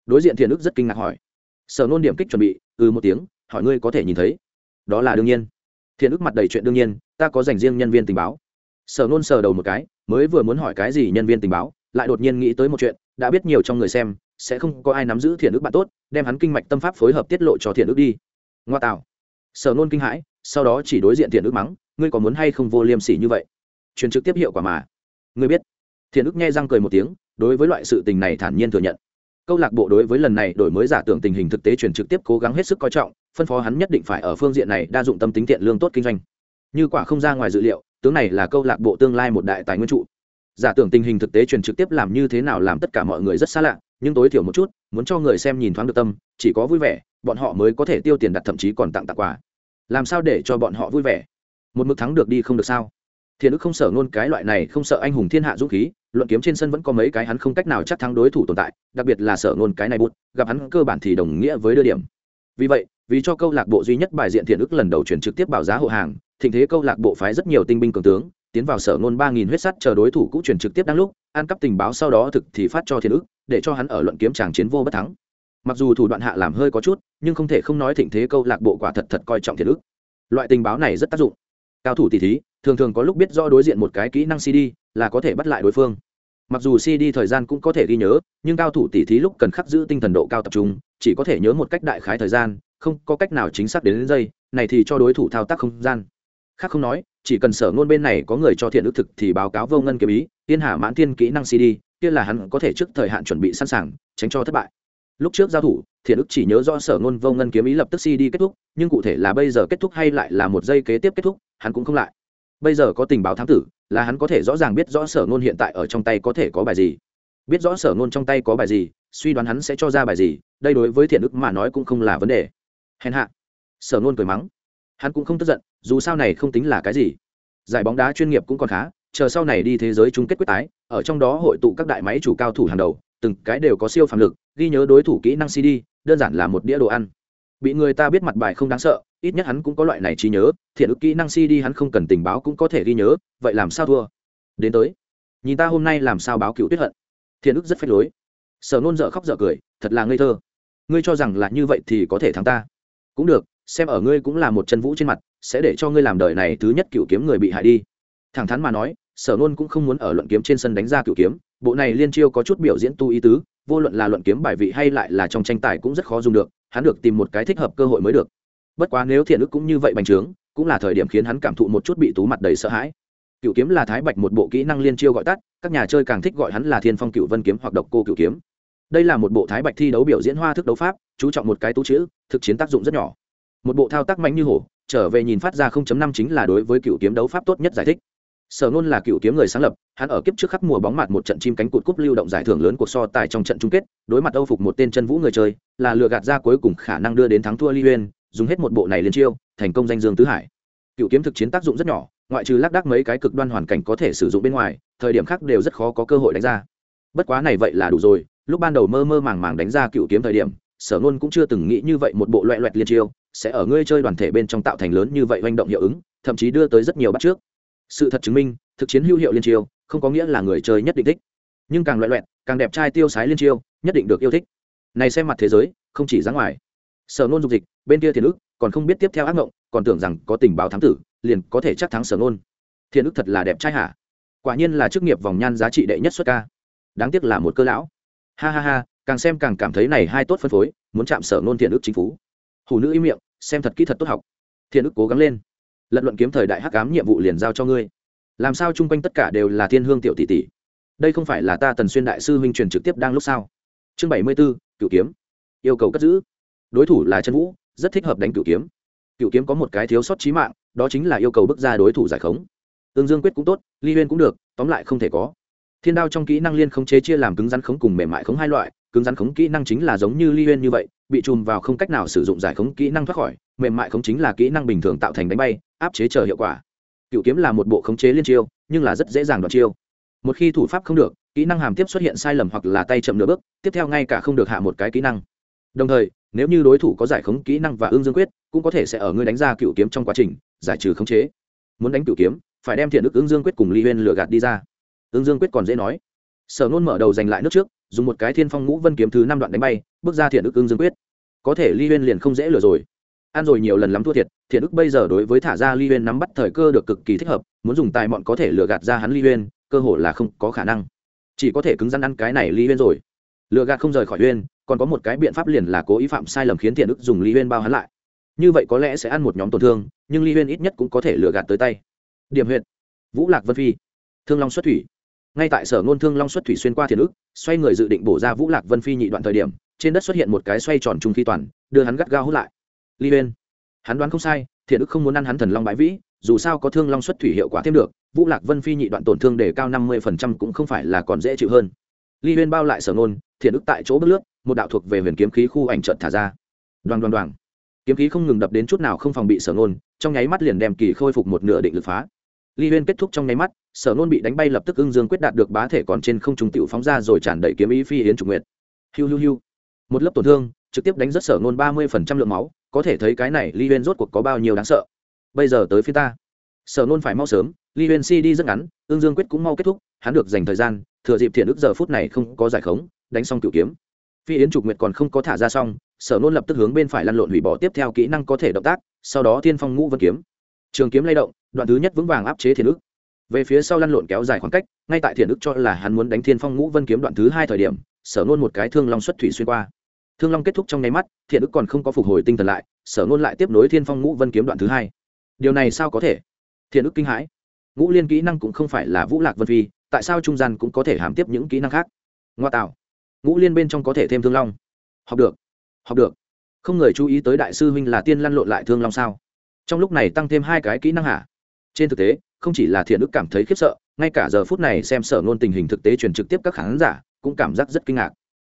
Đối diện thiền ức rất kinh ngạc hỏi. Sở nôn điểm kích chuẩn bị ừ một tiếng, hỏi ngươi có thể nhìn thấy. Đó là đương nhiên. Thiện ức mặt đầy chuyện đương nhiên, ta có dành riêng nhân viên tình báo. Sở nôn sờ đầu một cái, mới vừa muốn hỏi cái gì nhân viên tình báo, lại đột nhiên nghĩ tới một chuyện, đã biết nhiều trong người xem, sẽ không có ai nắm giữ thiện ức bạn tốt, đem hắn kinh mạch tâm pháp phối hợp tiết lộ cho thiện ức đi. Ngoa tạo. Sở nôn kinh hãi, sau đó chỉ đối diện thiện ức mắng, ngươi có muốn hay không vô liêm sỉ như vậy? Truyền trực tiếp hiệu quả mà. Ngươi biết. Thiện ức nghe răng cười một tiếng, đối với loại sự tình này thản nhiên thừa nhận câu lạc bộ đối với lần này đổi mới giả tưởng tình hình thực tế truyền trực tiếp cố gắng hết sức coi trọng, phân phó hắn nhất định phải ở phương diện này đa dụng tâm tính tiện lương tốt kinh doanh. Như quả không ra ngoài dự liệu, tướng này là câu lạc bộ tương lai một đại tài nguyên trụ. Giả tưởng tình hình thực tế truyền trực tiếp làm như thế nào làm tất cả mọi người rất xa lạ, nhưng tối thiểu một chút, muốn cho người xem nhìn thoáng được tâm, chỉ có vui vẻ, bọn họ mới có thể tiêu tiền đặt thậm chí còn tặng tặng quà. Làm sao để cho bọn họ vui vẻ? Một mực thắng được đi không được sao? Thiện ức không sợ ngôn cái loại này, không sợ anh hùng thiên hạ dũng khí luận kiếm trên sân vẫn có mấy cái hắn không cách nào chắc thắng đối thủ tồn tại, đặc biệt là sở ngôn cái này bút, gặp hắn cơ bản thì đồng nghĩa với đưa điểm. Vì vậy, vì cho câu lạc bộ duy nhất bài diện thiện ức lần đầu chuyển trực tiếp bảo giá hộ hàng, thịnh thế câu lạc bộ phái rất nhiều tinh binh cường tướng, tiến vào sở ngôn ba nghìn huyết sắt chờ đối thủ cũ chuyển trực tiếp đang lúc, ăn cắp tình báo sau đó thực thì phát cho thiện ức để cho hắn ở luận kiếm tràng chiến vô bất thắng. Mặc dù thủ đoạn hạ làm hơi có chút, nhưng không thể không nói thịnh thế câu lạc bộ quả thật thật coi trọng thiện ức loại tình báo này rất tác dụng. Cao thủ tỷ thí thường thường có lúc biết do đối diện một cái kỹ năng cd là có thể bắt lại đối phương. Mặc dù cd thời gian cũng có thể ghi nhớ nhưng cao thủ tỷ thí lúc cần khắc giữ tinh thần độ cao tập trung chỉ có thể nhớ một cách đại khái thời gian không có cách nào chính xác đến, đến giây này thì cho đối thủ thao tác không gian. Khác không nói chỉ cần sở ngôn bên này có người cho thiện ước thực thì báo cáo vô ngân kiếm ý tiên hạ mãn thiên kỹ năng cd kia là hắn có thể trước thời hạn chuẩn bị sẵn sàng tránh cho thất bại. Lúc trước giao thủ thiện ức chỉ nhớ do sở ngôn vô ngân kiếm ý lập tức cd kết thúc nhưng cụ thể là bây giờ kết thúc hay lại là một giây kế tiếp kết thúc hắn cũng không lại bây giờ có tình báo thám tử, là hắn có thể rõ ràng biết rõ sở ngôn hiện tại ở trong tay có thể có bài gì. Biết rõ sở ngôn trong tay có bài gì, suy đoán hắn sẽ cho ra bài gì, đây đối với thiện ức mà nói cũng không là vấn đề. Hèn hạ. Sở ngôn cười mắng. Hắn cũng không tức giận, dù sao này không tính là cái gì. Giải bóng đá chuyên nghiệp cũng còn khá, chờ sau này đi thế giới chung kết quyết tái, ở trong đó hội tụ các đại máy chủ cao thủ hàng đầu, từng cái đều có siêu phàm lực, ghi nhớ đối thủ kỹ năng cd đơn giản là một đĩa đồ ăn bị người ta biết mặt bài không đáng sợ, ít nhất hắn cũng có loại này trí nhớ, thiện ức kỹ năng si đi hắn không cần tình báo cũng có thể ghi nhớ, vậy làm sao thua? Đến tới. Nhìn ta hôm nay làm sao báo cựu tuyết hận. Thiện ức rất phách lối. Sở nôn dợ khóc dợ cười, thật là ngây thơ. Ngươi cho rằng là như vậy thì có thể thắng ta. Cũng được, xem ở ngươi cũng là một chân vũ trên mặt, sẽ để cho ngươi làm đời này thứ nhất cựu kiếm người bị hại đi. Thẳng thắn mà nói, sở nôn cũng không muốn ở luận kiếm trên sân đánh ra cựu kiếm, bộ này liên chiêu có chút biểu diễn tu ý tứ, vô luận là luận kiếm bài vị hay lại là trong tranh tài cũng rất khó dùng được hắn được tìm một cái thích hợp cơ hội mới được. Bất quá nếu thiện ức cũng như vậy bành trướng, cũng là thời điểm khiến hắn cảm thụ một chút bị tú mặt đầy sợ hãi. Cựu kiếm là thái bạch một bộ kỹ năng liên chiêu gọi tắt, các nhà chơi càng thích gọi hắn là thiên phong cựu vân kiếm hoặc độc cô cựu kiếm. Đây là một bộ thái bạch thi đấu biểu diễn hoa thức đấu pháp, chú trọng một cái tú chữ, thực chiến tác dụng rất nhỏ. Một bộ thao tác mạnh như hổ, trở về nhìn phát ra 0.5 chính là đối với cựu kiếm đấu pháp tốt nhất giải thích sở nôn là cựu kiếm người sáng lập, hắn ở kiếp trước khắc mùa bóng mặt một trận chim cánh cụt cúp lưu động giải thưởng lớn cuộc so tài trong trận chung kết, đối mặt âu phục một tên chân vũ người chơi, là lừa gạt ra cuối cùng khả năng đưa đến thắng thua ly uyên dùng hết một bộ này liên chiêu, thành công danh dương tứ hải. Cựu kiếm thực chiến tác dụng rất nhỏ, ngoại trừ lác đác mấy cái cực đoan hoàn cảnh có thể sử dụng bên ngoài, thời điểm khác đều rất khó có cơ hội đánh ra. Bất quá này vậy là đủ rồi, lúc ban đầu mơ mơ màng màng đánh ra cựu kiếm thời điểm, sở nôn cũng chưa từng nghĩ như vậy một bộ loẹ loẹt liên chiêu, sẽ ở ngươi chơi đoàn thể bên trong tạo thành lớn như vậy manh động hiệu ứng, thậm chí đưa tới rất nhiều bắt trước sự thật chứng minh, thực chiến hữu hiệu liên chiêu, không có nghĩa là người chơi nhất định thích. Nhưng càng loại loẹn càng đẹp trai tiêu sái liên chiêu, nhất định được yêu thích. Này xem mặt thế giới, không chỉ ra ngoài. Sở nôn dục dịch, bên kia thiền ức còn không biết tiếp theo ác ngộng, còn tưởng rằng có tình báo thám tử, liền có thể chắc thắng sở nôn. Thiền ức thật là đẹp trai hả? Quả nhiên là chức nghiệp vòng nhan giá trị đệ nhất xuất ca. Đáng tiếc là một cơ lão. Ha ha ha, càng xem càng cảm thấy này hai tốt phân phối, muốn chạm sở nôn thiền ức chính phủ hủ nữ im miệng, xem thật kỹ thật tốt học. Thiền ức cố gắng lên lật luận kiếm thời đại hắc ám nhiệm vụ liền giao cho ngươi. Làm sao chung quanh tất cả đều là thiên hương tiểu tỷ tỷ? Đây không phải là ta tần xuyên đại sư huynh truyền trực tiếp đang lúc sao? Chương bảy mươi b ố cựu kiếm. Yêu cầu cất giữ. Đối thủ là chân vũ, rất thích hợp đánh cựu kiếm. Cựu kiếm có một cái thiếu sót trí mạng, đó chính là yêu cầu bước ra đối thủ giải khống. Tương dương quyết cũng tốt, ly huyên cũng được, tóm lại không thể có. Thiên đao trong kỹ năng liên không chế chia làm cứng rắn khống cùng mềm mại khống hai loại, cứng rắn khống kỹ năng chính là giống như ly huyên như vậy, bị chùm vào không cách nào sử dụng giải khống kỹ năng thoát khỏi mềm mại không chính là kỹ năng bình thường tạo thành đánh bay, áp chế chờ hiệu quả. Cựu kiếm là một bộ khống chế liên chiêu, nhưng là rất dễ dàng đoạt chiêu. Một khi thủ pháp không được, kỹ năng hàm tiếp xuất hiện sai lầm hoặc là tay chậm nửa bước, tiếp theo ngay cả không được hạ một cái kỹ năng. Đồng thời, nếu như đối thủ có giải khống kỹ năng và ương dương quyết, cũng có thể sẽ ở ngươi đánh ra cựu kiếm trong quá trình, giải trừ khống chế. Muốn đánh cựu kiếm, phải đem thiện ức ương dương quyết cùng ly huyên lừa gạt đi ra. Ương dương quyết còn dễ nói. Sở nôn mở đầu giành lại nước trước, dùng một cái thiên phong ngũ vân kiếm thứ năm đoạn đánh bay, bước ra thiện ức ương dương quyết. Có thể ly huyên liền không dễ lừa rồi ăn rồi nhiều lần lắm thua thiệt, thiện ức bây giờ đối với thả ra ly huyên nắm bắt thời cơ được cực kỳ thích hợp, muốn dùng tài mọn có thể lừa gạt ra hắn ly huyên, cơ hội là không có khả năng. Chỉ có thể cứng rắn ăn cái này ly huyên rồi. Lừa gạt không rời khỏi huyên, còn có một cái biện pháp liền là cố ý phạm sai lầm khiến thiện ức dùng ly huyên bao hắn lại. Như vậy có lẽ sẽ ăn một nhóm tổn thương, nhưng ly huyên ít nhất cũng có thể lừa gạt tới tay. Điểm huyện vũ lạc vân phi. Thương long xuất thủy. Ngay tại sở ngôn thương long xuất thủy xuyên qua thiền ức, xoay người dự định bổ ra vũ lạc vân phi nhị đoạn thời điểm, trên đất xuất hiện một cái xoay tròn trung khí toàn, đưa hắn gắt gao hút lại ly bên hắn đoán không sai, thiện ức không muốn ăn hắn thần long bãi vĩ, dù sao có thương long xuất thủy hiệu quả thêm được, vũ lạc vân phi nhị đoạn tổn thương để cao năm mươi phần trăm cũng không phải là còn dễ chịu hơn. Ly huyên bao lại sở nôn thiện ức tại chỗ bước lướt, một đạo thuộc về huyền kiếm khí khu ảnh trận thả ra. Đoàn đoàn đoàn kiếm khí không ngừng đập đến chút nào không phòng bị sở nôn trong nháy mắt liền đem kỳ khôi phục một nửa định lực phá. Ly huyên kết thúc trong nháy mắt, sở nôn bị đánh bay lập tức ưng dương quyết đạt được bá thể còn trên không trùng tiểu phóng ra rồi tràn đầy kiếm ý phi yến trục nguyệt. Hiu hiu hiu. Một lớp tổn thương, trực tiếp đánh rất sở nôn ba mươi phần trăm lượng máu có thể thấy cái này ly huyên rốt cuộc có bao nhiêu đáng sợ. Bây giờ tới phía ta. Sở nôn phải mau sớm ly huyên si đi rất ngắn, ương dương quyết cũng mau kết thúc, hắn được dành thời gian, thừa dịp thiện ức giờ phút này không có giải khống, đánh xong cựu kiếm. Phi yến trục nguyệt còn không có thả ra xong, sở nôn lập tức hướng bên phải lăn lộn hủy bỏ tiếp theo kỹ năng có thể động tác, sau đó tiên phong ngũ vân kiếm. Trường kiếm lay động, đoạn thứ nhất vững vàng áp chế thiện ức về phía sau lăn lộn kéo dài khoảng cách, ngay tại thiện ức cho là hắn muốn đánh thiên phong ngũ vân kiếm đoạn thứ hai thời điểm, sở nôn một cái thương long xuất thủy xuyên qua thương long kết thúc trong nháy mắt, thiện Ức còn không có phục hồi tinh thần lại, sở ngôn lại tiếp nối thiên phong ngũ vân kiếm đoạn thứ hai. Điều này sao có thể? Thiện Ức kinh hãi. Ngũ liên kỹ năng cũng không phải là vũ lạc vân phi, tại sao trung gian cũng có thể hàm tiếp những kỹ năng khác? Ngoa tạo. Ngũ liên bên trong có thể thêm thương long. Học được. Học được. Không người chú ý tới đại sư huynh là tiên lăn lộn lại thương long sao? Trong lúc này tăng thêm hai cái kỹ năng hả? Trên thực tế, không chỉ là thiện ức cảm thấy khiếp sợ, ngay cả giờ phút này xem sở ngôn tình hình thực tế truyền trực tiếp các khán giả cũng cảm giác rất kinh ngạc.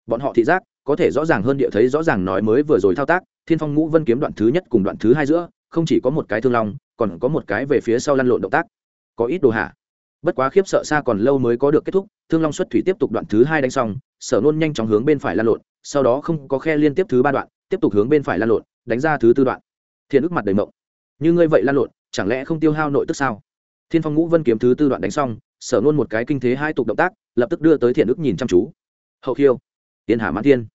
Bọn họ thị giác có thể rõ ràng hơn địa thấy rõ ràng nói mới vừa rồi thao tác, thiên phong ngũ vân kiếm đoạn thứ nhất cùng đoạn thứ hai giữa, không chỉ có một cái thương long, còn có một cái về phía sau lăn lộn động tác. Có ít đồ hạ bất quá khiếp sợ xa còn lâu mới có được kết thúc, thương long xuất thủy tiếp tục đoạn thứ hai đánh xong, sở nôn nhanh chóng hướng bên phải lăn lộn, sau đó không có khe liên tiếp thứ ba đoạn, tiếp tục hướng bên phải lăn lộn, đánh ra thứ tư đoạn. Thiện ức mặt đầy mộng. Như ngươi vậy lăn lộn, chẳng lẽ không tiêu hao nội tức sao? Thiên phong ngũ vân kiếm thứ tư đoạn đánh xong, sở nôn một cái kinh thế hai tục động tác, lập tức đưa tới thiện ức nhìn chăm chú. Hậu khiêu. Tiến hà mãn thiên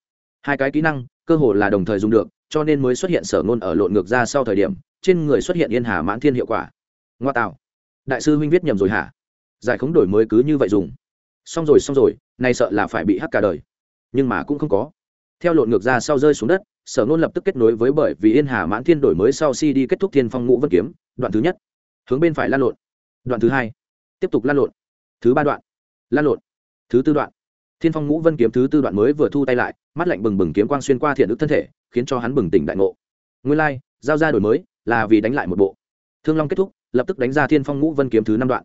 hai cái kỹ năng, cơ hồ là đồng thời dùng được, cho nên mới xuất hiện sở ngôn ở lộn ngược ra sau thời điểm, trên người xuất hiện yên hà mãn thiên hiệu quả. Ngoa tạo. Đại sư huynh viết nhầm rồi hả? Giải khống đổi mới cứ như vậy dùng. Xong rồi xong rồi, nay sợ là phải bị hắc cả đời. Nhưng mà cũng không có. Theo lộn ngược ra sau rơi xuống đất, sở ngôn lập tức kết nối với bởi vì yên hà mãn thiên đổi mới sau si đi kết thúc thiên phong ngũ vân kiếm, đoạn thứ nhất. Hướng bên phải lan lộn. Đoạn thứ hai. Tiếp tục lan lộn. Thứ ba đoạn. Lan lộn. Thứ tư đoạn thiên phong ngũ vân kiếm thứ tư đoạn mới vừa thu tay lại mắt lạnh bừng bừng kiếm quang xuyên qua thiện ức thân thể khiến cho hắn bừng tỉnh đại ngộ. Nguyên lai、like, giao ra đổi mới là vì đánh lại một bộ. Thương long kết thúc lập tức đánh ra thiên phong ngũ vân kiếm thứ năm đoạn.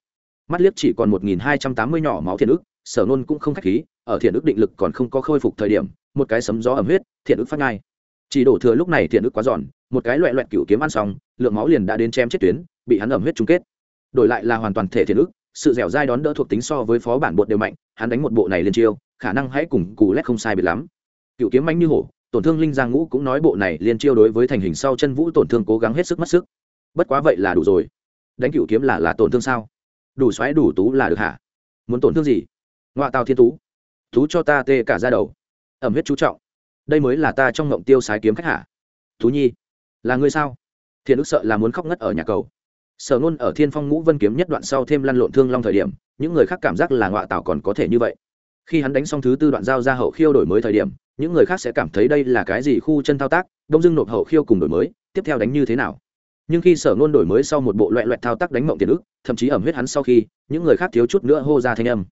Mắt liếc chỉ còn một nghìn hai trăm tám mươi nhỏ máu thiện ức sở nôn cũng không k h á c h khí ở thiện ức định lực còn không có khôi phục thời điểm một cái sấm gió ẩm huyết thiện ức phát ngai chỉ đổ thừa lúc này thiện ức quá giòn một cái loẹ loẹt cựu kiếm ăn xong lượng máu liền đã đến chém chết tuyến bị hắn ẩm huyết chung kết. Đổi lại là hoàn toàn thể thiện ức sự dẻo dai đón đỡ thuộc tính so với phó bản bột đều mạnh, hắn đánh một bộ này lên chiêu, khả năng hãy cùng cù lét không sai biệt lắm. Cựu kiếm manh như hổ, tổn thương linh giang ngũ cũng nói bộ này liên chiêu đối với thành hình sau chân vũ tổn thương cố gắng hết sức mất sức. Bất quá vậy là đủ rồi. Đánh cựu kiếm là là tổn thương sao? Đủ xoáy đủ tú là được hả? Muốn tổn thương gì? Ngoại tào thiên tú. Tú cho ta tê cả ra đầu. Ẩm huyết chú trọng. Đây mới là ta trong ngộng tiêu sái kiếm khách hả? Tú nhi, là ngươi sao? Thiện ức sợ là muốn khóc ngất ở nhà cầu sở nôn ở thiên phong ngũ vân kiếm nhất đoạn sau thêm lăn lộn thương long thời điểm, những người khác cảm giác là ngọa tảo còn có thể như vậy. Khi hắn đánh xong thứ tư đoạn giao ra hậu khiêu đổi mới thời điểm, những người khác sẽ cảm thấy đây là cái gì khu chân thao tác, đông dưng nộp hậu khiêu cùng đổi mới, tiếp theo đánh như thế nào. Nhưng khi sở nôn đổi mới sau một bộ loẹ loẹt thao tác đánh mộng tiền ức, thậm chí ẩm huyết hắn sau khi, những người khác thiếu chút nữa hô ra thanh âm.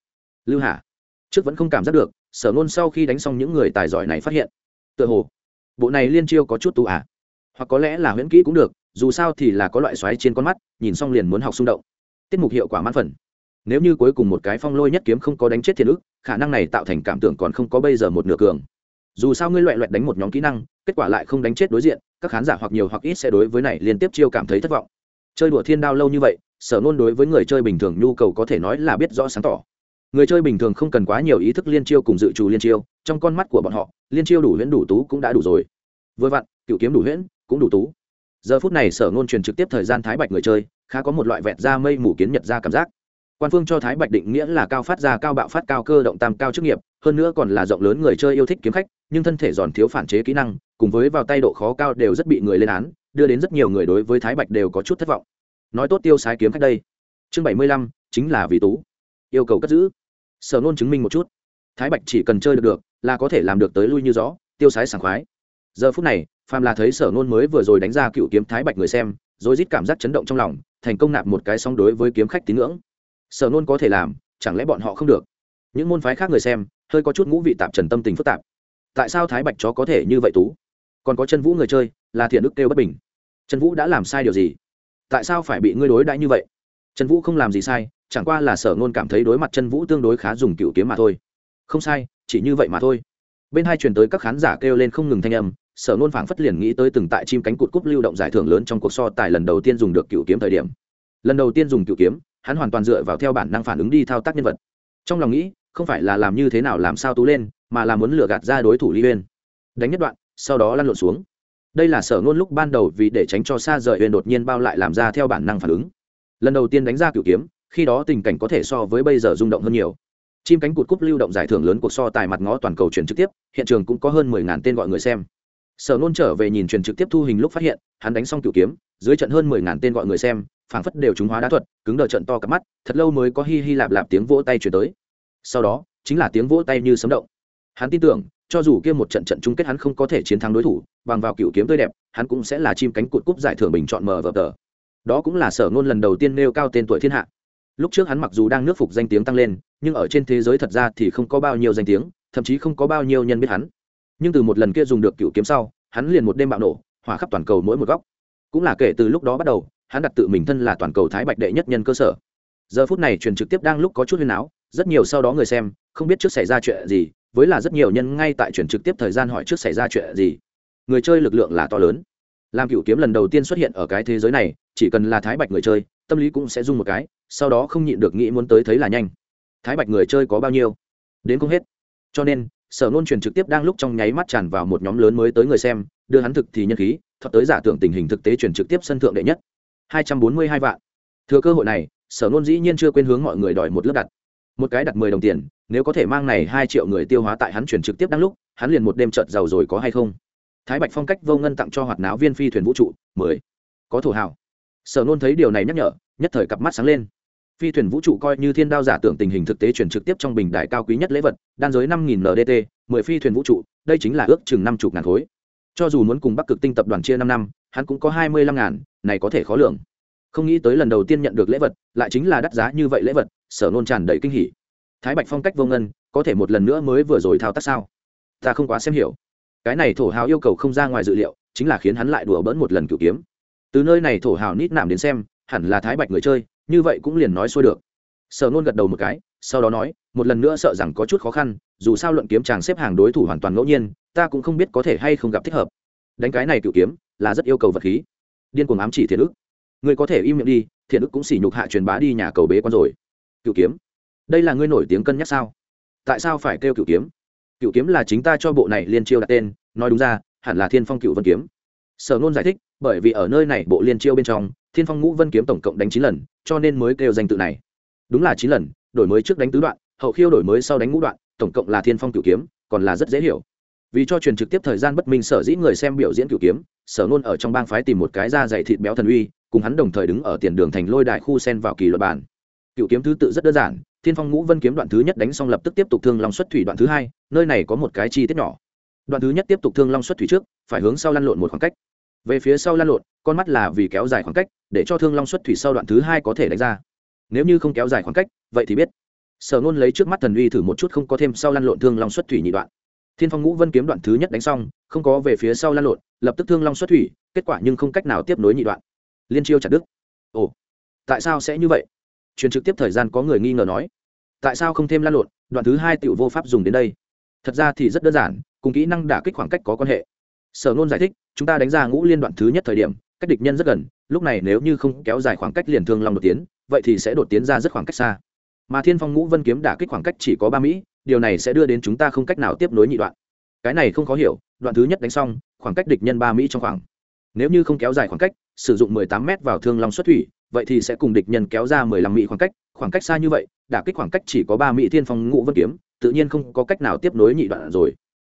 Lưu hà, trước vẫn không cảm giác được, sở nôn sau khi đánh xong những người tài giỏi này phát hiện. Tựa hồ, bộ này liên chiêu có chút tù à? Hoặc có lẽ là huyễn kỹ cũng được dù sao thì là có loại xoáy trên con mắt, nhìn xong liền muốn học xung động. Tiết mục hiệu quả mãn phần. Nếu như cuối cùng một cái phong lôi nhất kiếm không có đánh chết thiên ức, khả năng này tạo thành cảm tưởng còn không có bây giờ một nửa cường. Dù sao ngươi loại loại đánh một nhóm kỹ năng, kết quả lại không đánh chết đối diện, các khán giả hoặc nhiều hoặc ít sẽ đối với này liên tiếp chiêu cảm thấy thất vọng. Chơi đùa thiên đao lâu như vậy, sở nôn đối với người chơi bình thường nhu cầu có thể nói là biết rõ sáng tỏ. Người chơi bình thường không cần quá nhiều ý thức liên chiêu cùng dự trù liên chiêu, trong con mắt của bọn họ, liên chiêu đủ huyễn đủ tú cũng đã đủ rồi. Vừa vặn, cựu kiếm đủ huyễn cũng đủ tú giờ phút này sở ngôn truyền trực tiếp thời gian thái bạch người chơi, khá có một loại vẹt da mây mù kiến nhật ra cảm giác. Quan phương cho thái bạch định nghĩa là cao phát ra, cao bạo phát, cao cơ động tam, cao chức nghiệp, hơn nữa còn là rộng lớn người chơi yêu thích kiếm khách, nhưng thân thể giòn thiếu phản chế kỹ năng, cùng với vào tay độ khó cao đều rất bị người lên án, đưa đến rất nhiều người đối với thái bạch đều có chút thất vọng. Nói tốt tiêu sái kiếm khách đây. Chương bảy mươi lăm, chính là vì tú. Yêu cầu cất giữ. Sở nôn chứng minh một chút. Thái bạch chỉ cần chơi được được, là có thể làm được tới lui như gió, tiêu sái sảng khoái. Giờ phút này phàm là thấy sở nôn mới vừa rồi đánh ra cựu kiếm thái bạch người xem rồi rít cảm giác chấn động trong lòng, thành công nạp một cái song đối với kiếm khách tín ngưỡng. Sở nôn có thể làm, chẳng lẽ bọn họ không được? Những môn phái khác người xem, hơi có chút ngũ vị tạp trần tâm tình phức tạp. Tại sao thái bạch chó có thể như vậy tú? Còn có chân vũ người chơi, là thiện đức kêu bất bình. Chân vũ đã làm sai điều gì? Tại sao phải bị ngươi đối đãi như vậy? Chân vũ không làm gì sai, chẳng qua là sở ngôn cảm thấy đối mặt chân vũ tương đối khá dùng cựu kiếm mà thôi. Không sai, chỉ như vậy mà thôi. Bên hai truyền tới các khán giả kêu lên không ngừng thanh âm sở nôn phảng phất liền nghĩ tới từng tại chim cánh cụt cúp lưu động giải thưởng lớn trong cuộc so tài lần đầu tiên dùng được cựu kiếm thời điểm. Lần đầu tiên dùng cựu kiếm, hắn hoàn toàn dựa vào theo bản năng phản ứng đi thao tác nhân vật. Trong lòng nghĩ, không phải là làm như thế nào làm sao tú lên, mà là muốn lừa gạt ra đối thủ ly bên. đánh nhất đoạn, sau đó lăn lộn xuống. Đây là sở ngôn lúc ban đầu vì để tránh cho xa rời uyên đột nhiên bao lại làm ra theo bản năng phản ứng. Lần đầu tiên đánh ra cựu kiếm, khi đó tình cảnh có thể so với bây giờ rung động hơn nhiều. Chim cánh cụt cúp lưu động giải thưởng lớn cuộc so tài mặt ngó toàn cầu truyền trực tiếp, hiện trường cũng có hơn mười ngàn tên gọi người xem sở nôn trở về nhìn truyền trực tiếp thu hình lúc phát hiện, hắn đánh xong cựu kiếm, dưới trận hơn mười ngàn tên gọi người xem, phảng phất đều trúng hóa đá thuật, cứng đờ trận to cặp mắt, thật lâu mới có hi hi lạp lạp tiếng vỗ tay chuyển tới. Sau đó, chính là tiếng vỗ tay như sấm động. Hắn tin tưởng, cho dù kia một trận trận chung kết hắn không có thể chiến thắng đối thủ, bằng vào cựu kiếm tươi đẹp, hắn cũng sẽ là chim cánh cụt cúp giải thưởng bình chọn mờ vờ tờ. Đó cũng là sở ngôn lần đầu tiên nêu cao tên tuổi thiên hạ. Lúc trước hắn mặc dù đang nước phục danh tiếng tăng lên, nhưng ở trên thế giới thật ra thì không có bao nhiêu danh tiếng, thậm chí không có bao nhiêu nhân biết hắn nhưng từ một lần kia dùng được cựu kiếm sau, hắn liền một đêm bạo nổ, hỏa khắp toàn cầu mỗi một góc. Cũng là kể từ lúc đó bắt đầu, hắn đặt tự mình thân là toàn cầu thái bạch đệ nhất nhân cơ sở. Giờ phút này truyền trực tiếp đang lúc có chút huyền áo rất nhiều sau đó người xem không biết trước xảy ra chuyện gì, với là rất nhiều nhân ngay tại truyền trực tiếp thời gian hỏi trước xảy ra chuyện gì. Người chơi lực lượng là to lớn. Làm cựu kiếm lần đầu tiên xuất hiện ở cái thế giới này, chỉ cần là thái bạch người chơi, tâm lý cũng sẽ dung một cái, sau đó không nhịn được nghĩ muốn tới thấy là nhanh. Thái bạch người chơi có bao nhiêu? Đến không hết. Cho nên sở nôn truyền trực tiếp đang lúc trong nháy mắt tràn vào một nhóm lớn mới tới người xem, đưa hắn thực thì nhân khí thuật tới giả tưởng tình hình thực tế truyền trực tiếp sân thượng đệ nhất. hai trăm bốn mươi hai vạn. Thừa cơ hội này, sở nôn dĩ nhiên chưa quên hướng mọi người đòi một lớp đặt. Một cái đặt mười đồng tiền, nếu có thể mang này hai triệu người tiêu hóa tại hắn truyền trực tiếp đang lúc, hắn liền một đêm trợt giàu rồi có hay không? Thái bạch phong cách vô ngân tặng cho hoạt náo viên phi thuyền vũ trụ, mười. Có thổ hào. Sở nôn thấy điều này nhắc nhở, nhất thời cặp mắt sáng lên phi thuyền vũ trụ coi như thiên đao giả tưởng tình hình thực tế chuyển trực tiếp trong bình đại cao quý nhất lễ vật, đan giới năm nghìn ndt mười phi thuyền vũ trụ, đây chính là ước chừng năm chục ngàn khối. Cho dù muốn cùng bắc cực tinh tập đoàn chia năm năm, hắn cũng có hai mươi lăm ngàn, này có thể khó lường. Không nghĩ tới lần đầu tiên nhận được lễ vật, lại chính là đắt giá như vậy lễ vật, sở nôn tràn đầy kinh hỉ. Thái bạch phong cách vô ngân, có thể một lần nữa mới vừa rồi thao tác sao? Ta không quá xem hiểu. Cái này thổ hào yêu cầu không ra ngoài dự liệu, chính là khiến hắn lại đùa bỡn một lần cựu kiếm. Từ nơi này thổ hào nít nạm đến xem, hẳn là thái bạch người chơi như vậy cũng liền nói xuôi được. Sở nôn gật đầu một cái, sau đó nói, một lần nữa sợ rằng có chút khó khăn, dù sao luận kiếm chàng xếp hàng đối thủ hoàn toàn ngẫu nhiên, ta cũng không biết có thể hay không gặp thích hợp. Đánh cái này cựu kiếm, là rất yêu cầu vật khí. Điên cuồng ám chỉ thiện ức người có thể im miệng đi, thiện ức cũng xỉ nhục hạ truyền bá đi nhà cầu bế con rồi. Cựu kiếm. Đây là ngươi nổi tiếng cân nhắc sao? Tại sao phải kêu cựu kiếm? Cựu kiếm là chính ta cho bộ này liên chiêu đặt tên, nói đúng ra, hẳn là thiên phong cựu vân kiếm. Sở nôn giải thích, bởi vì ở nơi này bộ liên chiêu bên trong thiên phong ngũ vân kiếm tổng cộng đánh chín lần, cho nên mới kêu danh tự này. Đúng là chín lần, đổi mới trước đánh tứ đoạn, hậu khiêu đổi mới sau đánh ngũ đoạn, tổng cộng là thiên phong cựu kiếm, còn là rất dễ hiểu. Vì cho truyền trực tiếp thời gian bất minh sở dĩ người xem biểu diễn cựu kiếm, sở nôn ở trong bang phái tìm một cái da dày thịt béo thần uy, cùng hắn đồng thời đứng ở tiền đường thành lôi đại khu sen vào kỳ luật bản. Cựu kiếm thứ tự rất đơn giản, thiên phong ngũ vân kiếm đoạn thứ nhất đánh xong lập tức tiếp tục thương long xuất thủy đoạn thứ hai, nơi này có một cái chi tiết nhỏ. Đoạn thứ nhất tiếp tục thương long xuất thủy trước, phải hướng sau lăn lộn một khoảng cách về phía sau lan lộn, con mắt là vì kéo dài khoảng cách, để cho thương long xuất thủy sau đoạn thứ hai có thể đánh ra. Nếu như không kéo dài khoảng cách, vậy thì biết. Sở nôn lấy trước mắt thần uy thử một chút không có thêm sau lăn lộn thương long xuất thủy nhị đoạn. Thiên phong ngũ vân kiếm đoạn thứ nhất đánh xong, không có về phía sau lăn lộn, lập tức thương long xuất thủy, kết quả nhưng không cách nào tiếp nối nhị đoạn. Liên chiêu chặt đức ồ, tại sao sẽ như vậy? Truyền trực tiếp thời gian có người nghi ngờ nói. Tại sao không thêm lăn lộn? Đoạn thứ hai tiểu vô pháp dùng đến đây. Thật ra thì rất đơn giản, cùng kỹ năng đả kích khoảng cách có quan hệ sở nôn giải thích, chúng ta đánh ra ngũ liên đoạn thứ nhất thời điểm, cách địch nhân rất gần, lúc này nếu như không kéo dài khoảng cách liền thương long đột tiến, vậy thì sẽ đột tiến ra rất khoảng cách xa. Mà thiên phong ngũ vân kiếm đả kích khoảng cách chỉ có ba mỹ, điều này sẽ đưa đến chúng ta không cách nào tiếp nối nhị đoạn. Cái này không khó hiểu, đoạn thứ nhất đánh xong, khoảng cách địch nhân ba mỹ trong khoảng. Nếu như không kéo dài khoảng cách, sử dụng mười tám m vào thương long xuất thủy, vậy thì sẽ cùng địch nhân kéo ra mười lăm mỹ khoảng cách khoảng cách xa như vậy, đả kích khoảng cách chỉ có ba mỹ thiên phong ngũ vân kiếm, tự nhiên không có cách nào tiếp nối nhị đoạn rồi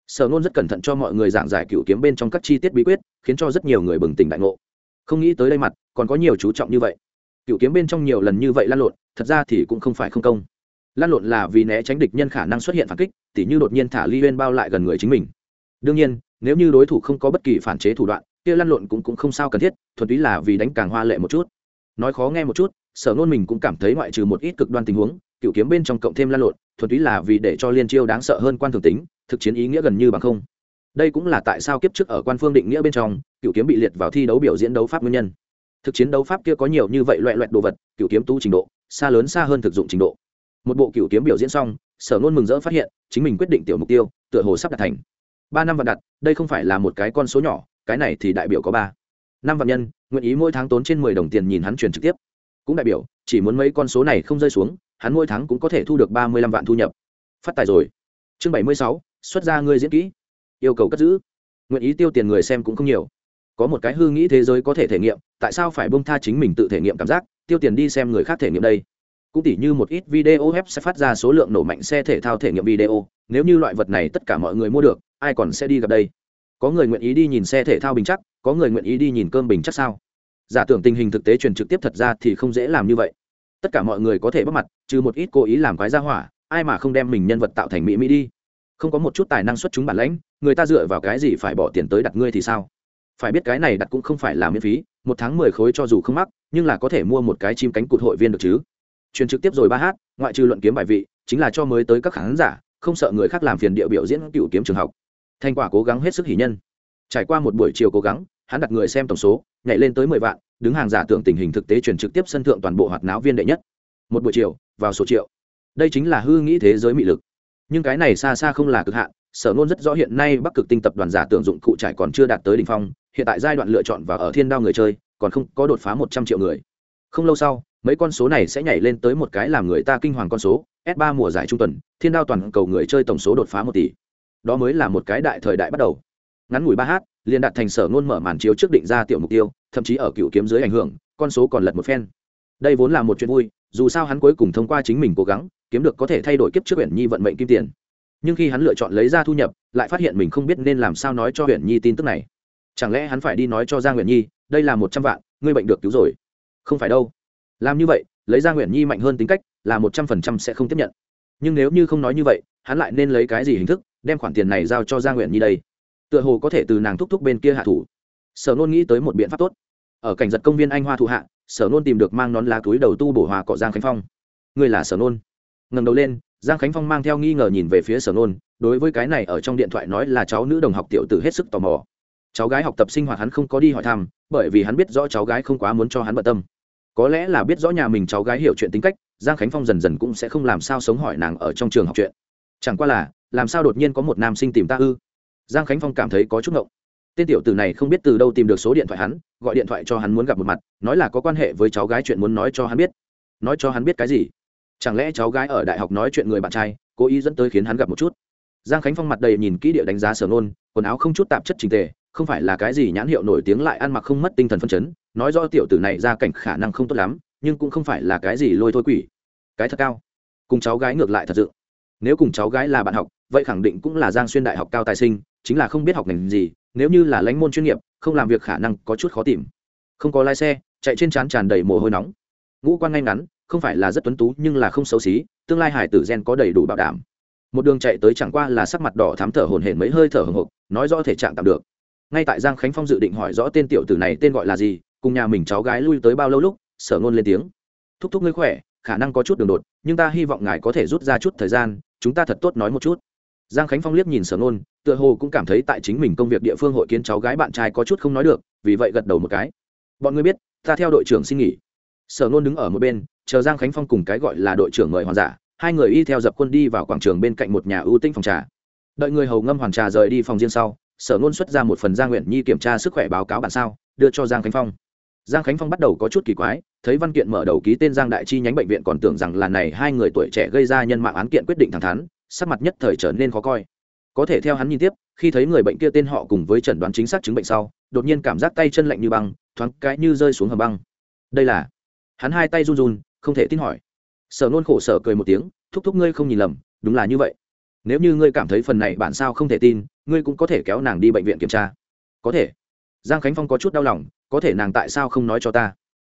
sở nôn rất cẩn thận cho mọi người giảng giải cựu kiếm bên trong các chi tiết bí quyết, khiến cho rất nhiều người bừng tỉnh đại ngộ. Không nghĩ tới đây mặt, còn có nhiều chú trọng như vậy. Cựu kiếm bên trong nhiều lần như vậy lan lộn, thật ra thì cũng không phải không công. Lan lộn là vì né tránh địch nhân khả năng xuất hiện phản kích, tỉ như đột nhiên thả ly huyên bao lại gần người chính mình. Đương nhiên, nếu như đối thủ không có bất kỳ phản chế thủ đoạn, kia lăn lộn cũng cũng không sao cần thiết, thuần túy là vì đánh càng hoa lệ một chút. Nói khó nghe một chút, sở nôn mình cũng cảm thấy ngoại trừ một ít cực đoan tình huống cựu kiếm bên trong cộng thêm lăn lộn, thuần túy là vì để cho liên chiêu đáng sợ hơn quan thường tính thực chiến ý nghĩa gần như bằng không. Đây cũng là tại sao kiếp trước ở quan phương định nghĩa bên trong, cựu kiếm bị liệt vào thi đấu biểu diễn đấu pháp nguyên nhân. Thực chiến đấu pháp kia có nhiều như vậy loại loại đồ vật, cựu kiếm tu trình độ, xa lớn xa hơn thực dụng trình độ. Một bộ cựu kiếm biểu diễn xong, sở nôn mừng rỡ phát hiện, chính mình quyết định tiểu mục tiêu, tựa hồ sắp đạt thành. Ba năm vạn đặt, đây không phải là một cái con số nhỏ, cái này thì đại biểu có ba. Năm vạn nhân, nguyện ý mỗi tháng tốn trên mười đồng tiền nhìn hắn truyền trực tiếp. Cũng đại biểu, chỉ muốn mấy con số này không rơi xuống, hắn mỗi tháng cũng có thể thu được ba mươi lăm vạn thu nhập. Phát tài rồi. Chương bảy mươi sáu xuất ra ngươi diễn kỹ. Yêu cầu cất giữ. Nguyện ý tiêu tiền người xem cũng không nhiều. Có một cái hư nghĩ thế giới có thể thể nghiệm, tại sao phải bông tha chính mình tự thể nghiệm cảm giác, tiêu tiền đi xem người khác thể nghiệm đây. Cũng tỉ như một ít video web sẽ phát ra số lượng nổ mạnh xe thể thao thể nghiệm video, nếu như loại vật này tất cả mọi người mua được, ai còn sẽ đi gặp đây? Có người nguyện ý đi nhìn xe thể thao bình chắc, có người nguyện ý đi nhìn cơm bình chắc sao? Giả tưởng tình hình thực tế truyền trực tiếp thật ra thì không dễ làm như vậy. Tất cả mọi người có thể bắt mặt, trừ một ít cố ý làm quái ra hỏa, ai mà không đem mình nhân vật tạo thành mỹ mỹ đi không có một chút tài năng xuất chúng bản lãnh, người ta dựa vào cái gì phải bỏ tiền tới đặt ngươi thì sao? Phải biết cái này đặt cũng không phải là miễn phí, một tháng mười khối cho dù không mắc, nhưng là có thể mua một cái chim cánh cụt hội viên được chứ. Truyền trực tiếp rồi ba hát, ngoại trừ luận kiếm bài vị, chính là cho mới tới các khán giả, không sợ người khác làm phiền địa biểu diễn cựu kiếm trường học. Thành quả cố gắng hết sức hỷ nhân. Trải qua một buổi chiều cố gắng, hắn đặt người xem tổng số, nhảy lên tới mười vạn, đứng hàng giả tưởng tình hình thực tế truyền trực tiếp sân thượng toàn bộ hoạt náo viên đệ nhất. Một buổi chiều, vào số triệu. Đây chính là hư nghĩ thế giới mị lực nhưng cái này xa xa không là cực hạn, sở ngôn rất rõ hiện nay bắc cực tinh tập đoàn giả tưởng dụng cụ trải còn chưa đạt tới đ ỉ n h phong, hiện tại giai đoạn lựa chọn và ở thiên đao người chơi, còn không có đột phá một trăm triệu người. Không lâu sau, mấy con số này sẽ nhảy lên tới một cái làm người ta kinh hoàng con số, s 3 mùa giải trung tuần, thiên đao toàn cầu người chơi tổng số đột phá một tỷ. Đó mới là một cái đại thời đại bắt đầu. Ngắn ngủi ba h liền đạt thành sở ngôn mở màn chiếu trước định ra tiểu mục tiêu, thậm chí ở cựu kiếm dưới ảnh hưởng, con số còn lật một phen. Đây vốn là một chuyện vui, dù sao hắn cuối cùng thông qua chính mình cố gắng kiếm được có thể thay đổi kiếp trước huyện nhi vận mệnh kim tiền. Nhưng khi hắn lựa chọn lấy ra thu nhập, lại phát hiện mình không biết nên làm sao nói cho huyện nhi tin tức này. Chẳng lẽ hắn phải đi nói cho giang huyện nhi, đây là một trăm vạn, ngươi bệnh được cứu rồi. Không phải đâu. Làm như vậy, lấy giang huyện nhi mạnh hơn tính cách, là một trăm phần trăm sẽ không tiếp nhận. Nhưng nếu như không nói như vậy, hắn lại nên lấy cái gì hình thức, đem khoản tiền này giao cho gia nguyện nhi đây? Tựa hồ có thể từ nàng thúc thúc bên kia hạ thủ. Sở nôn nghĩ tới một biện pháp tốt. Ở cảnh giật công viên anh hoa thụ hạ, sở nôn tìm được mang nón lá túi đầu tu bổ hòa cọ giang khánh phong. Người là sở nôn? Ngầm đầu lên, giang khánh phong mang theo nghi ngờ nhìn về phía sở nôn, đối với cái này ở trong điện thoại nói là cháu nữ đồng học tiểu tử hết sức tò mò. Cháu gái học tập sinh hoạt hắn không có đi hỏi thăm, bởi vì hắn biết rõ cháu gái không quá muốn cho hắn bận tâm. Có lẽ là biết rõ nhà mình cháu gái hiểu chuyện tính cách, giang khánh phong dần dần cũng sẽ không làm sao sống hỏi nàng ở trong trường học chuyện. Chẳng qua là, làm sao đột nhiên có một nam sinh tìm ta ư? Giang khánh phong cảm thấy có chút ngộng. Tên tiểu tử này không biết từ đâu tìm được số điện thoại hắn, gọi điện thoại cho hắn muốn gặp một mặt, nói là có quan hệ với cháu gái chuyện muốn nói cho hắn biết. Nói cho hắn biết cái gì? Chẳng lẽ cháu gái ở đại học nói chuyện người bạn trai, cố ý dẫn tới khiến hắn gặp một chút? Giang khánh phong mặt đầy nhìn kỹ địa đánh giá sở nôn, quần áo không chút tạp chất trình tề, không phải là cái gì nhãn hiệu nổi tiếng lại ăn mặc không mất tinh thần phân chấn, nói do tiểu tử này ra cảnh khả năng không tốt lắm, nhưng cũng không phải là cái gì lôi thôi quỷ. Cái thật cao. Cùng cháu gái ngược lại thật dự nếu cùng cháu gái là bạn học, vậy khẳng định cũng là giang xuyên đại học cao tài sinh, chính là không biết học ngành gì, nếu như là lãnh môn chuyên nghiệp, không làm việc khả năng có chút khó tìm. Không có lái xe, chạy trên trán tràn đầy mồ hôi nóng. Ngũ quan ngay ngắn không phải là rất tuấn tú nhưng là không xấu xí, tương lai hải tử gen có đầy đủ bảo đảm. Một đường chạy tới chẳng qua là sắc mặt đỏ thắm thở hổn hển mấy hơi thở hồng hộc, nói rõ thể trạng tạm được. Ngay tại giang khánh phong dự định hỏi rõ tên tiểu tử này tên gọi là gì, cùng nhà mình cháu gái lui tới bao lâu lúc, sở ngôn lên tiếng. Thúc thúc ngươi khỏe, khả năng có chút đường đột, nhưng ta hy vọng ngài có thể rút ra chút thời gian, chúng ta thật tốt nói một chút. Giang khánh phong liếc nhìn sở nôn tựa hồ cũng cảm thấy tại chính mình công việc địa phương hội kiến cháu gái bạn trai có chút không nói được, vì vậy gật đầu một cái. Bọn ngươi biết, ta theo đội trưởng xin nghỉ. Sở nôn đứng ở một bên chờ giang khánh phong cùng cái gọi là đội trưởng mời hoàn giả, hai người y theo dập quân đi vào quảng trường bên cạnh một nhà ưu tinh phòng trà. Đợi người hầu ngâm hoàn trà rời đi phòng riêng sau, sở nôn xuất ra một phần giang nguyện nhi kiểm tra sức khỏe báo cáo bản sao, đưa cho giang khánh phong. Giang khánh phong bắt đầu có chút kỳ quái, thấy văn kiện mở đầu ký tên giang đại chi nhánh bệnh viện còn tưởng rằng là này hai người tuổi trẻ gây ra nhân mạng án kiện quyết định thẳng thắn, sắc mặt nhất thời trở nên khó coi. Có thể theo hắn nhìn tiếp, khi thấy người bệnh kia tên họ cùng với chẩn đoán chính xác chứng bệnh sau, đột nhiên cảm giác tay chân lạnh như băng, thoáng cái như rơi xuống hầm băng. Đây là, hắn hai tay run run không thể tin hỏi. Sở nôn khổ sở cười một tiếng, thúc thúc ngươi không nhìn lầm, đúng là như vậy. Nếu như ngươi cảm thấy phần này bản sao không thể tin, ngươi cũng có thể kéo nàng đi bệnh viện kiểm tra. Có thể. Giang khánh phong có chút đau lòng, có thể nàng tại sao không nói cho ta?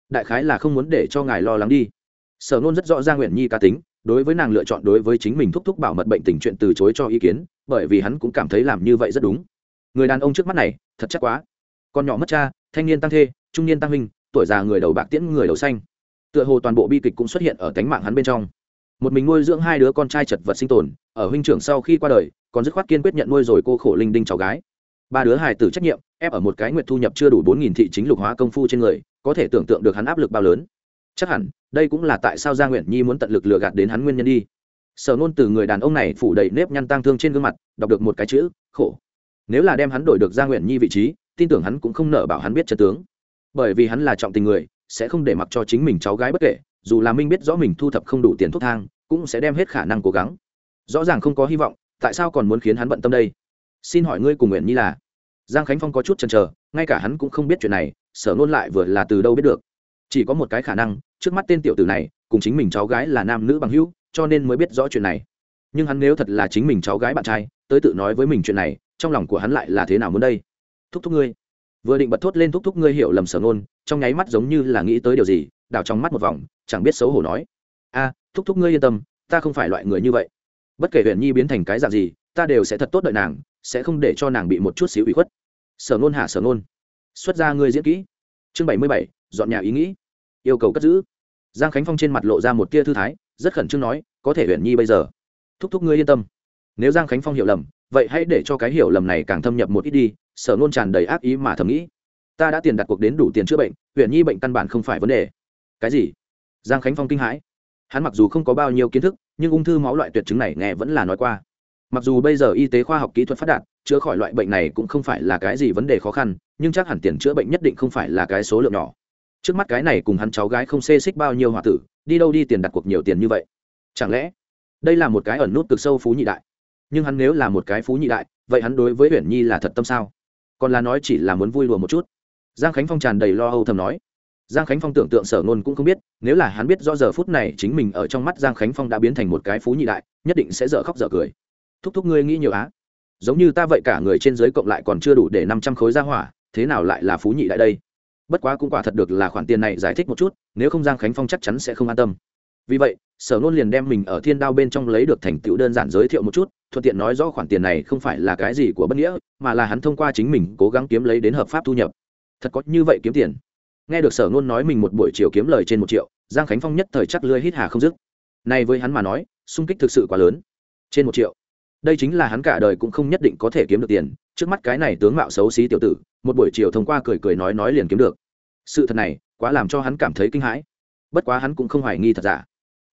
Đại khái là không muốn để cho ngài lo lắng đi. Sở nôn rất rõ ra nguyện nhi ca tính, đối với nàng lựa chọn đối với chính mình thúc thúc bảo mật bệnh tình chuyện từ chối cho ý kiến, bởi vì hắn cũng cảm thấy làm như vậy rất đúng. Người đàn ông trước mắt này, thật chắc quá. Con nhỏ mất cha, thanh niên tăng thê, trung niên tăng minh tuổi già người đầu bạc tiễn người đầu xanh tựa hồ toàn bộ bi kịch cũng xuất hiện ở cánh mạng hắn bên trong. Một mình nuôi dưỡng hai đứa con trai chật vật sinh tồn, ở huynh trưởng sau khi qua đời, còn dứt khoát kiên quyết nhận nuôi rồi cô khổ linh đinh cháu gái. Ba đứa hài tử trách nhiệm, ép ở một cái nguyện thu nhập chưa đủ bốn nghìn thị chính lục hóa công phu trên người, có thể tưởng tượng được hắn áp lực bao lớn. Chắc hẳn, đây cũng là tại sao gia nguyện nhi muốn tận lực lừa gạt đến hắn nguyên nhân đi. Sở nôn từ người đàn ông này phủ đầy nếp nhăn tang thương trên gương mặt, đọc được một cái chữ, khổ. Nếu là đem hắn đổi được gia nguyện nhi vị trí, tin tưởng hắn cũng không nợ bảo hắn biết trật tướng. Bởi vì hắn là trọng tình người sẽ không để mặc cho chính mình cháu gái bất kể, dù là minh biết rõ mình thu thập không đủ tiền thuốc thang, cũng sẽ đem hết khả năng cố gắng. Rõ ràng không có hy vọng, tại sao còn muốn khiến hắn bận tâm đây? Xin hỏi ngươi cùng nguyện nhi là? Giang khánh phong có chút chần chờ, ngay cả hắn cũng không biết chuyện này, sở nôn lại vừa là từ đâu biết được. Chỉ có một cái khả năng, trước mắt tên tiểu tử này, cùng chính mình cháu gái là nam nữ bằng hữu, cho nên mới biết rõ chuyện này. Nhưng hắn nếu thật là chính mình cháu gái bạn trai, tới tự nói với mình chuyện này, trong lòng của hắn lại là thế nào muốn đây? Thúc thúc ngươi. Vừa định bật thốt lên thúc thúc ngươi hiểu lầm sở nôn trong nháy mắt giống như là nghĩ tới điều gì đào trong mắt một vòng, chẳng biết xấu hổ nói. A, thúc thúc ngươi yên tâm, ta không phải loại người như vậy. Bất kể huyện nhi biến thành cái dạng gì, ta đều sẽ thật tốt đợi nàng, sẽ không để cho nàng bị một chút xíu ủy khuất. Sở nôn hạ sở nôn? Xuất ra ngươi diễn kỹ. Chương bảy mươi bảy, dọn nhà ý nghĩ. Yêu cầu cất giữ. Giang khánh phong trên mặt lộ ra một tia thư thái, rất khẩn trương nói, có thể huyện nhi bây giờ. Thúc thúc ngươi yên tâm. Nếu giang khánh phong hiểu lầm, vậy hãy để cho cái hiểu lầm này càng thâm nhập một ít đi, sở nôn tràn đầy ác ý mà thầm nghĩ ta đã tiền đặt cuộc đến đủ tiền chữa bệnh huyện nhi bệnh căn bản không phải vấn đề. Cái gì? Giang khánh phong kinh hãi. Hắn mặc dù không có bao nhiêu kiến thức, nhưng ung thư máu loại tuyệt chứng này nghe vẫn là nói qua. Mặc dù bây giờ y tế khoa học kỹ thuật phát đạt, chữa khỏi loại bệnh này cũng không phải là cái gì vấn đề khó khăn, nhưng chắc hẳn tiền chữa bệnh nhất định không phải là cái số lượng nhỏ. Trước mắt cái này cùng hắn cháu gái không xê xích bao nhiêu h tử, đi đâu đi tiền đặt cuộc nhiều tiền như vậy? Chẳng lẽ đây là một cái ẩn nút cực sâu phú nhị đại? Nhưng hắn nếu là một cái phú nhị đại, vậy hắn đối với uyển nhi là thật tâm sao? Còn là nói chỉ là muốn vui đùa một chút giang khánh phong tràn đầy lo âu thầm nói. Giang khánh phong tưởng tượng sở nôn cũng không biết, nếu là hắn biết do giờ phút này chính mình ở trong mắt giang khánh phong đã biến thành một cái phú nhị đại, nhất định sẽ dở khóc dở cười. Thúc thúc ngươi nghĩ nhiều á. Giống như ta vậy cả người trên giới cộng lại còn chưa đủ để năm trăm khối ra hỏa, thế nào lại là phú nhị đại đây? Bất quá cũng quả thật được là khoản tiền này giải thích một chút, nếu không giang khánh phong chắc chắn sẽ không an tâm. Vì vậy, sở nôn liền đem mình ở thiên đao bên trong lấy được thành tựu đơn giản giới thiệu một chút, thuận tiện nói rõ khoản tiền này không phải là cái gì của bất nghĩa, mà là hắn thông qua chính mình cố gắng kiếm lấy đến hợp pháp thu nhập thật có như vậy kiếm tiền. Nghe được sở nôn nói mình một buổi chiều kiếm lời trên một triệu, giang khánh phong nhất thời chắc lưới hít hà không dứt. Này với hắn mà nói sung kích thực sự quá lớn. Trên một triệu. Đây chính là hắn cả đời cũng không nhất định có thể kiếm được tiền. Trước mắt cái này tướng mạo xấu xí tiểu tử, một buổi chiều thông qua cười cười nói nói liền kiếm được. Sự thật này, quá làm cho hắn cảm thấy kinh hãi. Bất quá hắn cũng không hoài nghi thật giả.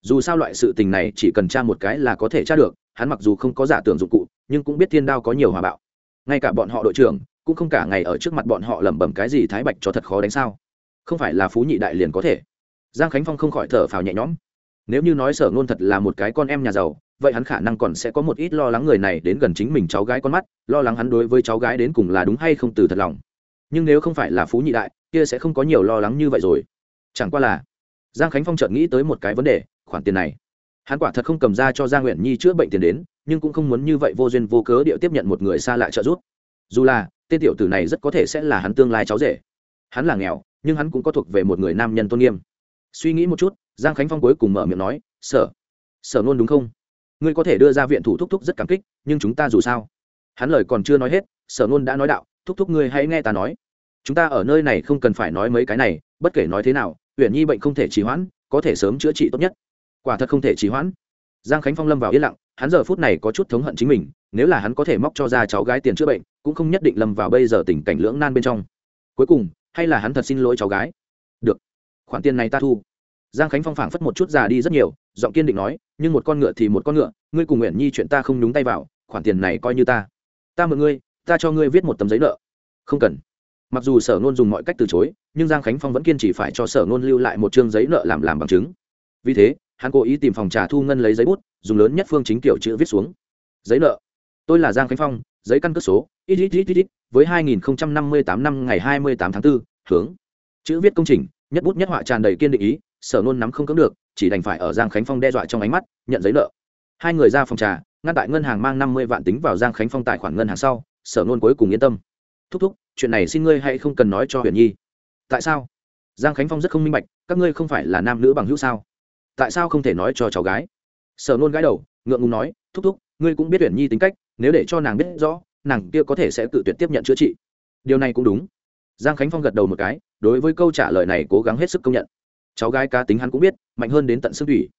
Dù sao loại sự tình này chỉ cần tra một cái là có thể tra được, hắn mặc dù không có giả tưởng dụng cụ, nhưng cũng biết thiên đao có nhiều hòa bạo. Ngay cả bọn họ đội trưởng cũng không cả ngày ở trước mặt bọn họ lẩm bẩm cái gì thái bạch cho thật khó đánh sao? Không phải là phú nhị đại liền có thể. Giang khánh phong không khỏi thở phào nhẹ nhõm. Nếu như nói sở ngôn thật là một cái con em nhà giàu, vậy hắn khả năng còn sẽ có một ít lo lắng người này đến gần chính mình cháu gái con mắt, lo lắng hắn đối với cháu gái đến cùng là đúng hay không từ thật lòng. Nhưng nếu không phải là phú nhị đại, kia sẽ không có nhiều lo lắng như vậy rồi. Chẳng qua là, giang khánh phong chợt nghĩ tới một cái vấn đề, khoản tiền này. Hắn quả thật không cầm ra cho giang nguyện nhi chữa bệnh tiền đến, nhưng cũng không muốn như vậy vô duyên vô cớ điệu tiếp nhận một người xa lạ trợ giúp. Dù là tên tiểu tử này rất có thể sẽ là hắn tương lai cháu rể. Hắn là nghèo, nhưng hắn cũng có thuộc về một người nam nhân tôn nghiêm. Suy nghĩ một chút, giang khánh phong cuối cùng mở miệng nói, sở sở nôn đúng không? Ngươi có thể đưa ra viện thủ thúc thúc rất cảm kích, nhưng chúng ta dù sao? Hắn lời còn chưa nói hết, sở nôn đã nói đạo, thúc thúc ngươi hãy nghe ta nói. Chúng ta ở nơi này không cần phải nói mấy cái này, bất kể nói thế nào huyện nhi bệnh không thể trì hoãn, có thể sớm chữa trị tốt nhất. Quả thật không thể trì hoãn. Giang khánh phong lâm vào yên lặng, hắn giờ phút này có chút thống hận chính mình, nếu là hắn có thể móc cho ra cháu gái tiền chữa bệnh cũng không nhất định lâm vào bây giờ tình cảnh lưỡng nan bên trong. Cuối cùng, hay là hắn thật xin lỗi cháu gái. Được, khoản tiền này ta thu. Giang khánh phong phảng phất một chút già đi rất nhiều, giọng kiên định nói, nhưng một con ngựa thì một con ngựa, ngươi cùng nguyện nhi chuyện ta không nhúng tay vào, khoản tiền này coi như ta. Ta mượn ngươi, ta cho ngươi viết một tấm giấy nợ. Không cần. Mặc dù sở nôn dùng mọi cách từ chối, nhưng giang khánh phong vẫn kiên trì phải cho sở nôn lưu lại một chương giấy nợ làm làm bằng chứng. Vì thế, hắn cố ý tìm phòng trà thu ngân lấy giấy bút, dùng lớn nhất phương chính kiểu chữ viết xuống. Giấy nợ. Tôi là giang khánh phong giấy căn cước số ít ít ít ít với 2058 năm ngày 28 tháng 4, hướng. Chữ viết công trình nhất bút nhất họa tràn đầy kiên định ý sở nôn nắm không cưỡng được chỉ đành phải ở giang khánh phong đe dọa trong ánh mắt nhận giấy nợ. Hai người ra phòng trà ngăn tại ngân hàng mang năm mươi vạn tính vào giang khánh phong tài khoản ngân hàng sau sở nôn cuối cùng yên tâm. Thúc thúc chuyện này xin ngươi hay không cần nói cho huyền nhi. Tại sao? Giang khánh phong rất không minh bạch các ngươi không phải là nam nữ bằng hữu sao? Tại sao không thể nói cho cháu gái? Sở nôn gái đầu ngượng ngùng nói thúc thúc ngươi cũng biết tuyển nhi tính cách, nếu để cho nàng biết rõ, nàng kia có thể sẽ tự tuyệt tiếp nhận chữa trị. Điều này cũng đúng. Giang khánh phong gật đầu một cái, đối với câu trả lời này cố gắng hết sức công nhận. Cháu gái cá tính hắn cũng biết, mạnh hơn đến tận xương thủy.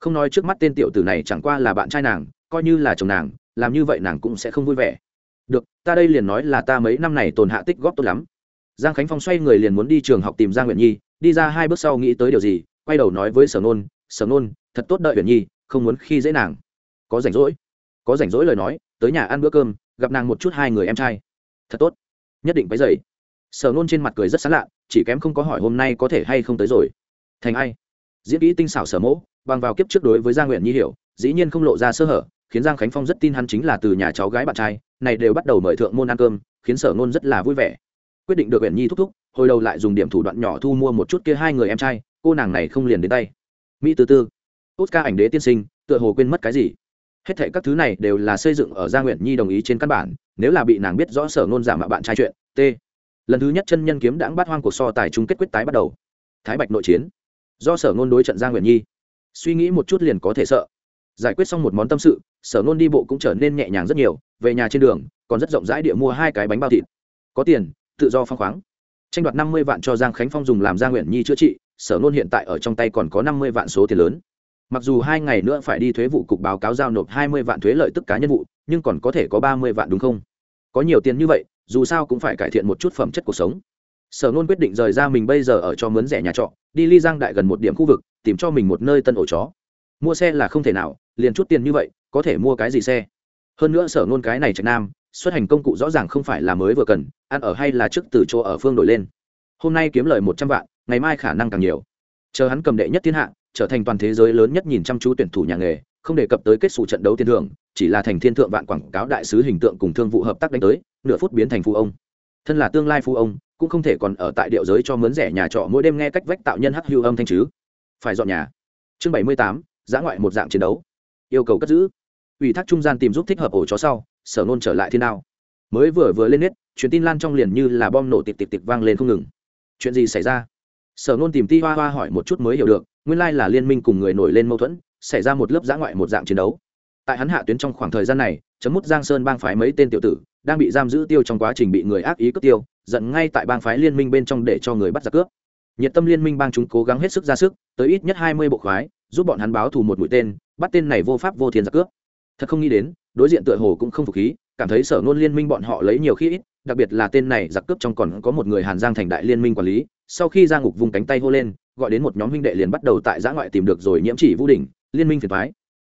Không nói trước mắt tên tiểu tử này chẳng qua là bạn trai nàng, coi như là chồng nàng, làm như vậy nàng cũng sẽ không vui vẻ. Được, ta đây liền nói là ta mấy năm này tồn hạ tích góp tốt lắm. Giang khánh phong xoay người liền muốn đi trường học tìm giang nguyện nhi, đi ra hai bước sau nghĩ tới điều gì, quay đầu nói với sở nôn sở nôn, thật tốt đợi nguyện nhi, không muốn khi dễ nàng. Có rảnh rỗi có rảnh rỗi lời nói, tới nhà ăn bữa cơm, gặp nàng một chút hai người em trai. Thật tốt. Nhất định phải dậy. Sở nôn trên mặt cười rất sán lạ, chỉ kém không có hỏi hôm nay có thể hay không tới rồi. Thành ai? Diễn kỹ tinh xảo sở mỗ, bằng vào kiếp trước đối với giang nguyện nhi hiểu, dĩ nhiên không lộ ra sơ hở, khiến giang khánh phong rất tin hắn chính là từ nhà cháu gái bạn trai, này đều bắt đầu mời thượng môn ăn cơm, khiến sở nôn rất là vui vẻ. Quyết định được nguyện nhi thúc thúc, hồi đầu lại dùng điểm thủ đoạn nhỏ thu mua một chút kia hai người em trai, cô nàng này không liền đến tay. Mỹ từ tư. Tốt ca ảnh đế tiên sinh, tựa hồ quên mất cái gì? Hết thệ các thứ này đều là xây dựng ở gia nguyện nhi đồng ý trên căn bản, nếu là bị nàng biết rõ sở nôn giả mạo bạn trai chuyện, t. Lần thứ nhất chân nhân kiếm đãng bắt hoang cuộc so tài chung kết quyết tái bắt đầu. Thái bạch nội chiến. Do sở nôn đối trận gia nguyện nhi. Suy nghĩ một chút liền có thể sợ. Giải quyết xong một món tâm sự, sở nôn đi bộ cũng trở nên nhẹ nhàng rất nhiều, về nhà trên đường, còn rất rộng rãi địa mua hai cái bánh bao thịt. Có tiền, tự do phong khoáng. Tranh đoạt năm mươi vạn cho giang khánh phong dùng làm gia nguyện nhi chữa trị, sở nôn hiện tại ở trong tay còn có năm mươi vạn số tiền lớn mặc dù hai ngày nữa phải đi thuế vụ cục báo cáo giao nộp hai mươi vạn thuế lợi tức cá nhân vụ, nhưng còn có thể có ba mươi vạn đúng không? Có nhiều tiền như vậy, dù sao cũng phải cải thiện một chút phẩm chất cuộc sống. Sở nôn quyết định rời ra mình bây giờ ở cho mướn rẻ nhà trọ, đi ly giang đại gần một điểm khu vực, tìm cho mình một nơi tân ổ chó. Mua xe là không thể nào, liền chút tiền như vậy, có thể mua cái gì xe? Hơn nữa sở nôn cái này trạch nam, xuất hành công cụ rõ ràng không phải là mới vừa cần, ăn ở hay là trước từ chỗ ở phương đổi lên. Hôm nay kiếm lời một trăm vạn, ngày mai khả năng càng nhiều. Chờ hắn cầm đệ nhất thiên hạ trở thành toàn thế giới lớn nhất nhìn chăm chú tuyển thủ nhà nghề, không đề cập tới kết xù trận đấu tiền thưởng, chỉ là thành thiên thượng vạn quảng cáo đại sứ hình tượng cùng thương vụ hợp tác đánh tới, nửa phút biến thành phu ông. Thân là tương lai phu ông, cũng không thể còn ở tại điệu giới cho mướn rẻ nhà trọ mỗi đêm nghe cách vách tạo nhân hắc hưu âm thanh chứ. Phải dọn nhà. Chương bảy mươi tám, giã ngoại một dạng chiến đấu. Yêu cầu cất giữ. Ủy thác trung gian tìm giúp thích hợp ổ chó sau, sở nôn trở lại thiên nào mới vừa vừa lên nết, truyền tin lan trong liền như là bom nổ tịp tịp tịp vang lên không ngừng. Chuyện gì xảy ra? Sở nôn tìm ti hoa hoa hỏi một chút mới hiểu được, nguyên lai là liên minh cùng người nổi lên mâu thuẫn, xảy ra một lớp giã ngoại một dạng chiến đấu. Tại hắn hạ tuyến trong khoảng thời gian này, chấm mút giang sơn bang phái mấy tên tiểu tử, đang bị giam giữ tiêu trong quá trình bị người ác ý cướp tiêu, giận ngay tại bang phái liên minh bên trong để cho người bắt giặc cướp. Nhiệt tâm liên minh bang chúng cố gắng hết sức ra sức, tới ít nhất hai mươi bộ khoái, giúp bọn hắn báo thù một mũi tên, bắt tên này vô pháp vô thiên giặc cướp. Thật không nghĩ đến, đối diện tựa hồ cũng không phục khí, cảm thấy sở ngôn liên minh bọn họ lấy nhiều khi ít, đặc biệt là tên này giặc cướp trong còn có một người hàn giang thành đại liên minh quản lý sau khi ra ngục vùng cánh tay hô lên, gọi đến một nhóm huynh đệ liền bắt đầu tại giã ngoại tìm được rồi nhiễm chỉ vũ đỉnh, liên minh phiền thoái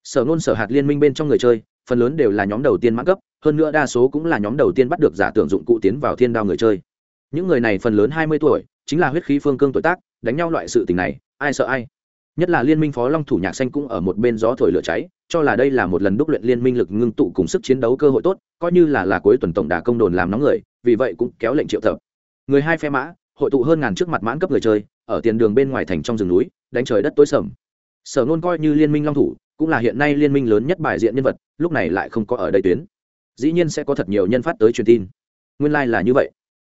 sở ngôn sở hạt liên minh bên trong người chơi, phần lớn đều là nhóm đầu tiên mãn cấp, hơn nữa đa số cũng là nhóm đầu tiên bắt được giả tưởng dụng cụ tiến vào thiên đao người chơi. Những người này phần lớn hai mươi tuổi, chính là huyết khí phương cương tuổi tác, đánh nhau loại sự tình này, ai sợ ai? Nhất là liên minh phó long thủ nhạc xanh cũng ở một bên gió thổi lửa cháy, cho là đây là một lần đúc luyện liên minh lực ngưng tụ cùng sức chiến đấu cơ hội tốt, coi như là là cuối tuần tổng đà công đồn làm nóng người, vì vậy cũng kéo lệnh triệu tập. Người hai phe mã hội tụ hơn ngàn trước mặt mãn cấp người chơi, ở tiền đường bên ngoài thành trong rừng núi, đánh trời đất tối sầm. Sở nôn coi như liên minh long thủ, cũng là hiện nay liên minh lớn nhất bài diện nhân vật, lúc này lại không có ở đây tuyến. Dĩ nhiên sẽ có thật nhiều nhân phát tới truyền tin. Nguyên lai、like、là như vậy.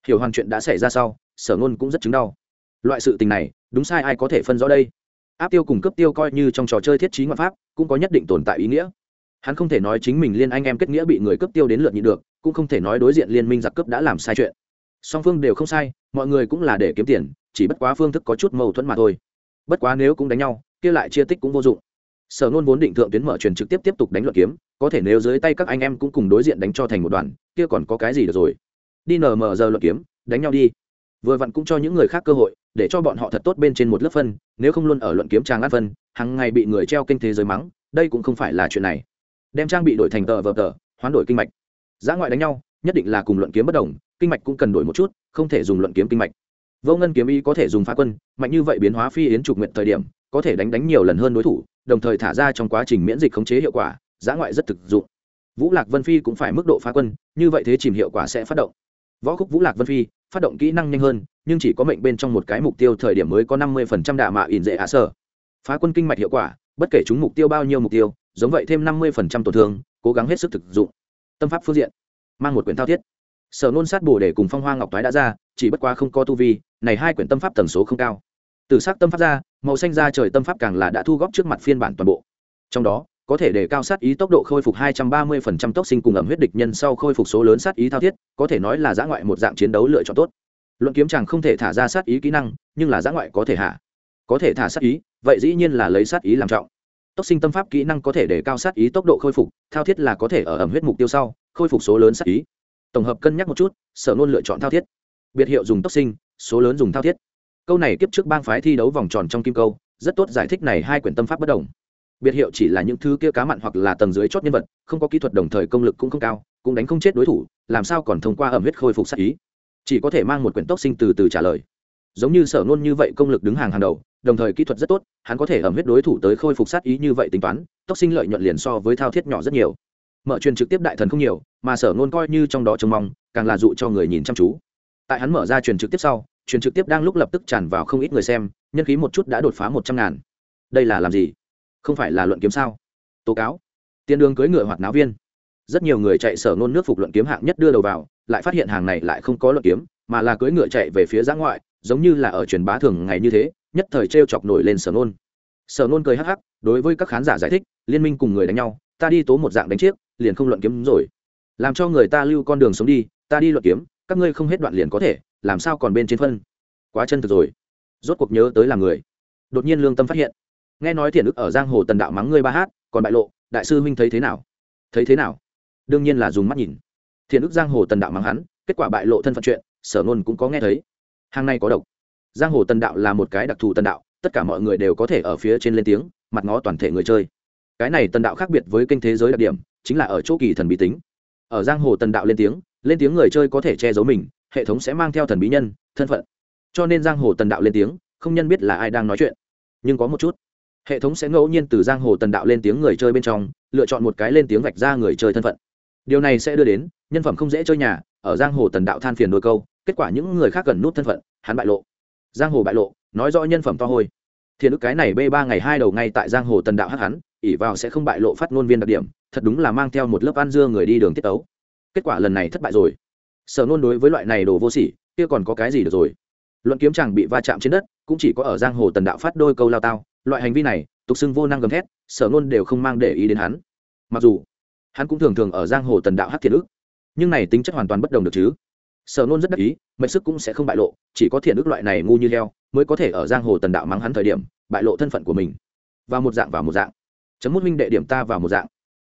Hiểu hoàn chuyện đã xảy ra sau, sở nôn cũng rất chứng đau. Loại sự tình này, đúng sai ai có thể phân rõ đây? Áp tiêu cùng cấp tiêu coi như trong trò chơi thiết trí ngoại pháp, cũng có nhất định tồn tại ý nghĩa. Hắn không thể nói chính mình liên anh em kết nghĩa bị người cấp tiêu đến lượt nhịn được, cũng không thể nói đối diện liên minh giặc cấp đã làm sai chuyện. Song phương đều không sai mọi người cũng là để kiếm tiền, chỉ bất quá phương thức có chút mâu thuẫn mà thôi. Bất quá nếu cũng đánh nhau, kia lại chia tích cũng vô dụng. Sở nôn vốn định thượng tuyến mở truyền trực tiếp tiếp tục đánh luận kiếm, có thể nếu dưới tay các anh em cũng cùng đối diện đánh cho thành một đoàn, kia còn có cái gì được rồi? Đi nở mở giờ luận kiếm, đánh nhau đi. Vừa vặn cũng cho những người khác cơ hội, để cho bọn họ thật tốt bên trên một lớp phân, nếu không luôn ở luận kiếm trang ăn phân hàng ngày bị người treo kinh thế giới mắng, đây cũng không phải là chuyện này. Đem trang bị đổi thành tờ vờ tờ, hoán đổi kinh mạch. Giã ngoại đánh nhau, nhất định là cùng luận kiếm bất đồng kinh mạch cũng cần đổi một chút, không thể dùng luận kiếm kinh mạch. Vô ngân kiếm ý có thể dùng phá quân, mạnh như vậy biến hóa phi yến trục nguyện thời điểm, có thể đánh đánh nhiều lần hơn đối thủ, đồng thời thả ra trong quá trình miễn dịch khống chế hiệu quả, giã ngoại rất thực dụng. Vũ lạc vân phi cũng phải mức độ phá quân, như vậy thế chìm hiệu quả sẽ phát động. Võ khúc vũ lạc vân phi, phát động kỹ năng nhanh hơn, nhưng chỉ có mệnh bên trong một cái mục tiêu thời điểm mới có năm mươi phần trăm đạ mạ ỉn dễ hạ sở. Phá quân kinh mạch hiệu quả, bất kể chúng mục tiêu bao nhiêu mục tiêu, giống vậy thêm năm mươi phần trăm tổn thương, cố gắng hết sức thực dụng. Tâm pháp phương diện, mang một quyển thao thiết sở nôn sát bổ để cùng phong hoa ngọc toái đã ra, chỉ bất quá không có tu vi, này hai quyển tâm pháp tần số không cao. Từ sắc tâm pháp ra, màu xanh ra trời tâm pháp càng là đã thu góp trước mặt phiên bản toàn bộ. Trong đó, có thể để cao sát ý tốc độ khôi phục 230% tốc sinh cùng ẩm huyết địch nhân sau khôi phục số lớn sát ý thao thiết, có thể nói là giã ngoại một dạng chiến đấu lựa chọn tốt. Luận kiếm chàng không thể thả ra sát ý kỹ năng, nhưng là giã ngoại có thể hạ. Có thể thả sát ý, vậy dĩ nhiên là lấy sát ý làm trọng. Tốc sinh tâm pháp kỹ năng có thể để cao sát ý tốc độ khôi phục, thao thiết là có thể ở ẩm huyết mục tiêu sau, khôi phục số lớn sát ý tổng hợp cân nhắc một chút, sở nôn lựa chọn thao thiết. Biệt hiệu dùng tốc sinh, số lớn dùng thao thiết. Câu này kiếp trước bang phái thi đấu vòng tròn trong kim câu, rất tốt giải thích này hai quyển tâm pháp bất đồng. Biệt hiệu chỉ là những thứ kia cá mặn hoặc là tầng dưới chót nhân vật, không có kỹ thuật đồng thời công lực cũng không cao, cũng đánh không chết đối thủ, làm sao còn thông qua ẩm huyết khôi phục sát ý? Chỉ có thể mang một quyển tốc sinh từ từ trả lời. Giống như sở nôn như vậy công lực đứng hàng hàng đầu, đồng thời kỹ thuật rất tốt, hắn có thể ẩm huyết đối thủ tới khôi phục sát ý như vậy tính toán, tốc sinh lợi nhuận liền so với thao thiết nhỏ rất nhiều mở truyền trực tiếp đại thần không nhiều, mà sở nôn coi như trong đó trông mong, càng là dụ cho người nhìn chăm chú. Tại hắn mở ra truyền trực tiếp sau, truyền trực tiếp đang lúc lập tức tràn vào không ít người xem, nhân khí một chút đã đột phá một trăm ngàn. Đây là làm gì? Không phải là luận kiếm sao? Tố cáo. Tiền đường cưới ngựa hoặc náo viên. Rất nhiều người chạy sở nôn nước phục luận kiếm hạng nhất đưa đầu vào, lại phát hiện hàng này lại không có luận kiếm, mà là cưới ngựa chạy về phía giã ngoại, giống như là ở truyền bá thường ngày như thế, nhất thời t r e o chọc nổi lên sở nôn sở nôn cười hắc hắc, đối với các khán giả giải thích, liên minh cùng người đánh nhau ta đi tố một dạng đánh chiếc, liền không luận kiếm rồi. Làm cho người ta lưu con đường sống đi, ta đi luận kiếm, các ngươi không hết đoạn liền có thể, làm sao còn bên trên phân? Quá chân thực rồi. Rốt cuộc nhớ tới là người. Đột nhiên lương tâm phát hiện. Nghe nói thiện ức ở giang hồ tần đạo mắng ngươi ba hát, còn bại lộ, đại sư huynh thấy thế nào? Thấy thế nào? Đương nhiên là dùng mắt nhìn. Thiện ức giang hồ tần đạo mắng hắn, kết quả bại lộ thân phận chuyện, sở ngôn cũng có nghe thấy. Hàng này có độc. Giang hồ tần đạo là một cái đặc thù tần đạo, tất cả mọi người đều có thể ở phía trên lên tiếng, mặt ngó toàn thể người chơi cái này tần đạo khác biệt với kênh thế giới đặc điểm, chính là ở chỗ kỳ thần bí tính. Ở giang hồ tần đạo lên tiếng lên tiếng người chơi có thể che giấu mình, hệ thống sẽ mang theo thần bí nhân, thân phận. Cho nên giang hồ tần đạo lên tiếng, không nhân biết là ai đang nói chuyện. Nhưng có một chút, hệ thống sẽ ngẫu nhiên từ giang hồ tần đạo lên tiếng người chơi bên trong, lựa chọn một cái lên tiếng vạch ra người chơi thân phận. Điều này sẽ đưa đến, nhân phẩm không dễ chơi nhà, ở giang hồ tần đạo than phiền đôi câu, kết quả những người khác gần nút thân phận, hắn bại lộ. Giang hồ bại lộ, nói rõ nhân phẩm to hôi. Thiện ức cái này b ba ngày hai đầu ngay tại giang hồ tần đạo hắc hắn ỉ vào sẽ không bại lộ phát ngôn viên đặc điểm, thật đúng là mang theo một lớp ăn dưa người đi đường tiết ấu kết quả lần này thất bại rồi. Sở nôn đối với loại này đồ vô sỉ, kia còn có cái gì được rồi? Luận kiếm chàng bị va chạm trên đất, cũng chỉ có ở giang hồ tần đạo phát đôi câu lao tao, loại hành vi này, tục xưng vô năng gầm thét, sở nôn đều không mang để ý đến hắn. Mặc dù, hắn cũng thường thường ở giang hồ tần đạo hát thiệt ức nhưng này tính chất hoàn toàn bất đồng được chứ. Sở nôn rất đắc ý, mệnh sức cũng sẽ không bại lộ, chỉ có thiện ức loại này ngu như heo, mới có thể ở giang hồ tần đạo mắng hắn thời điểm, bại lộ thân phận của mình. Vào một dạng, vào một dạng chấm mút minh đệ điểm ta vào một dạng.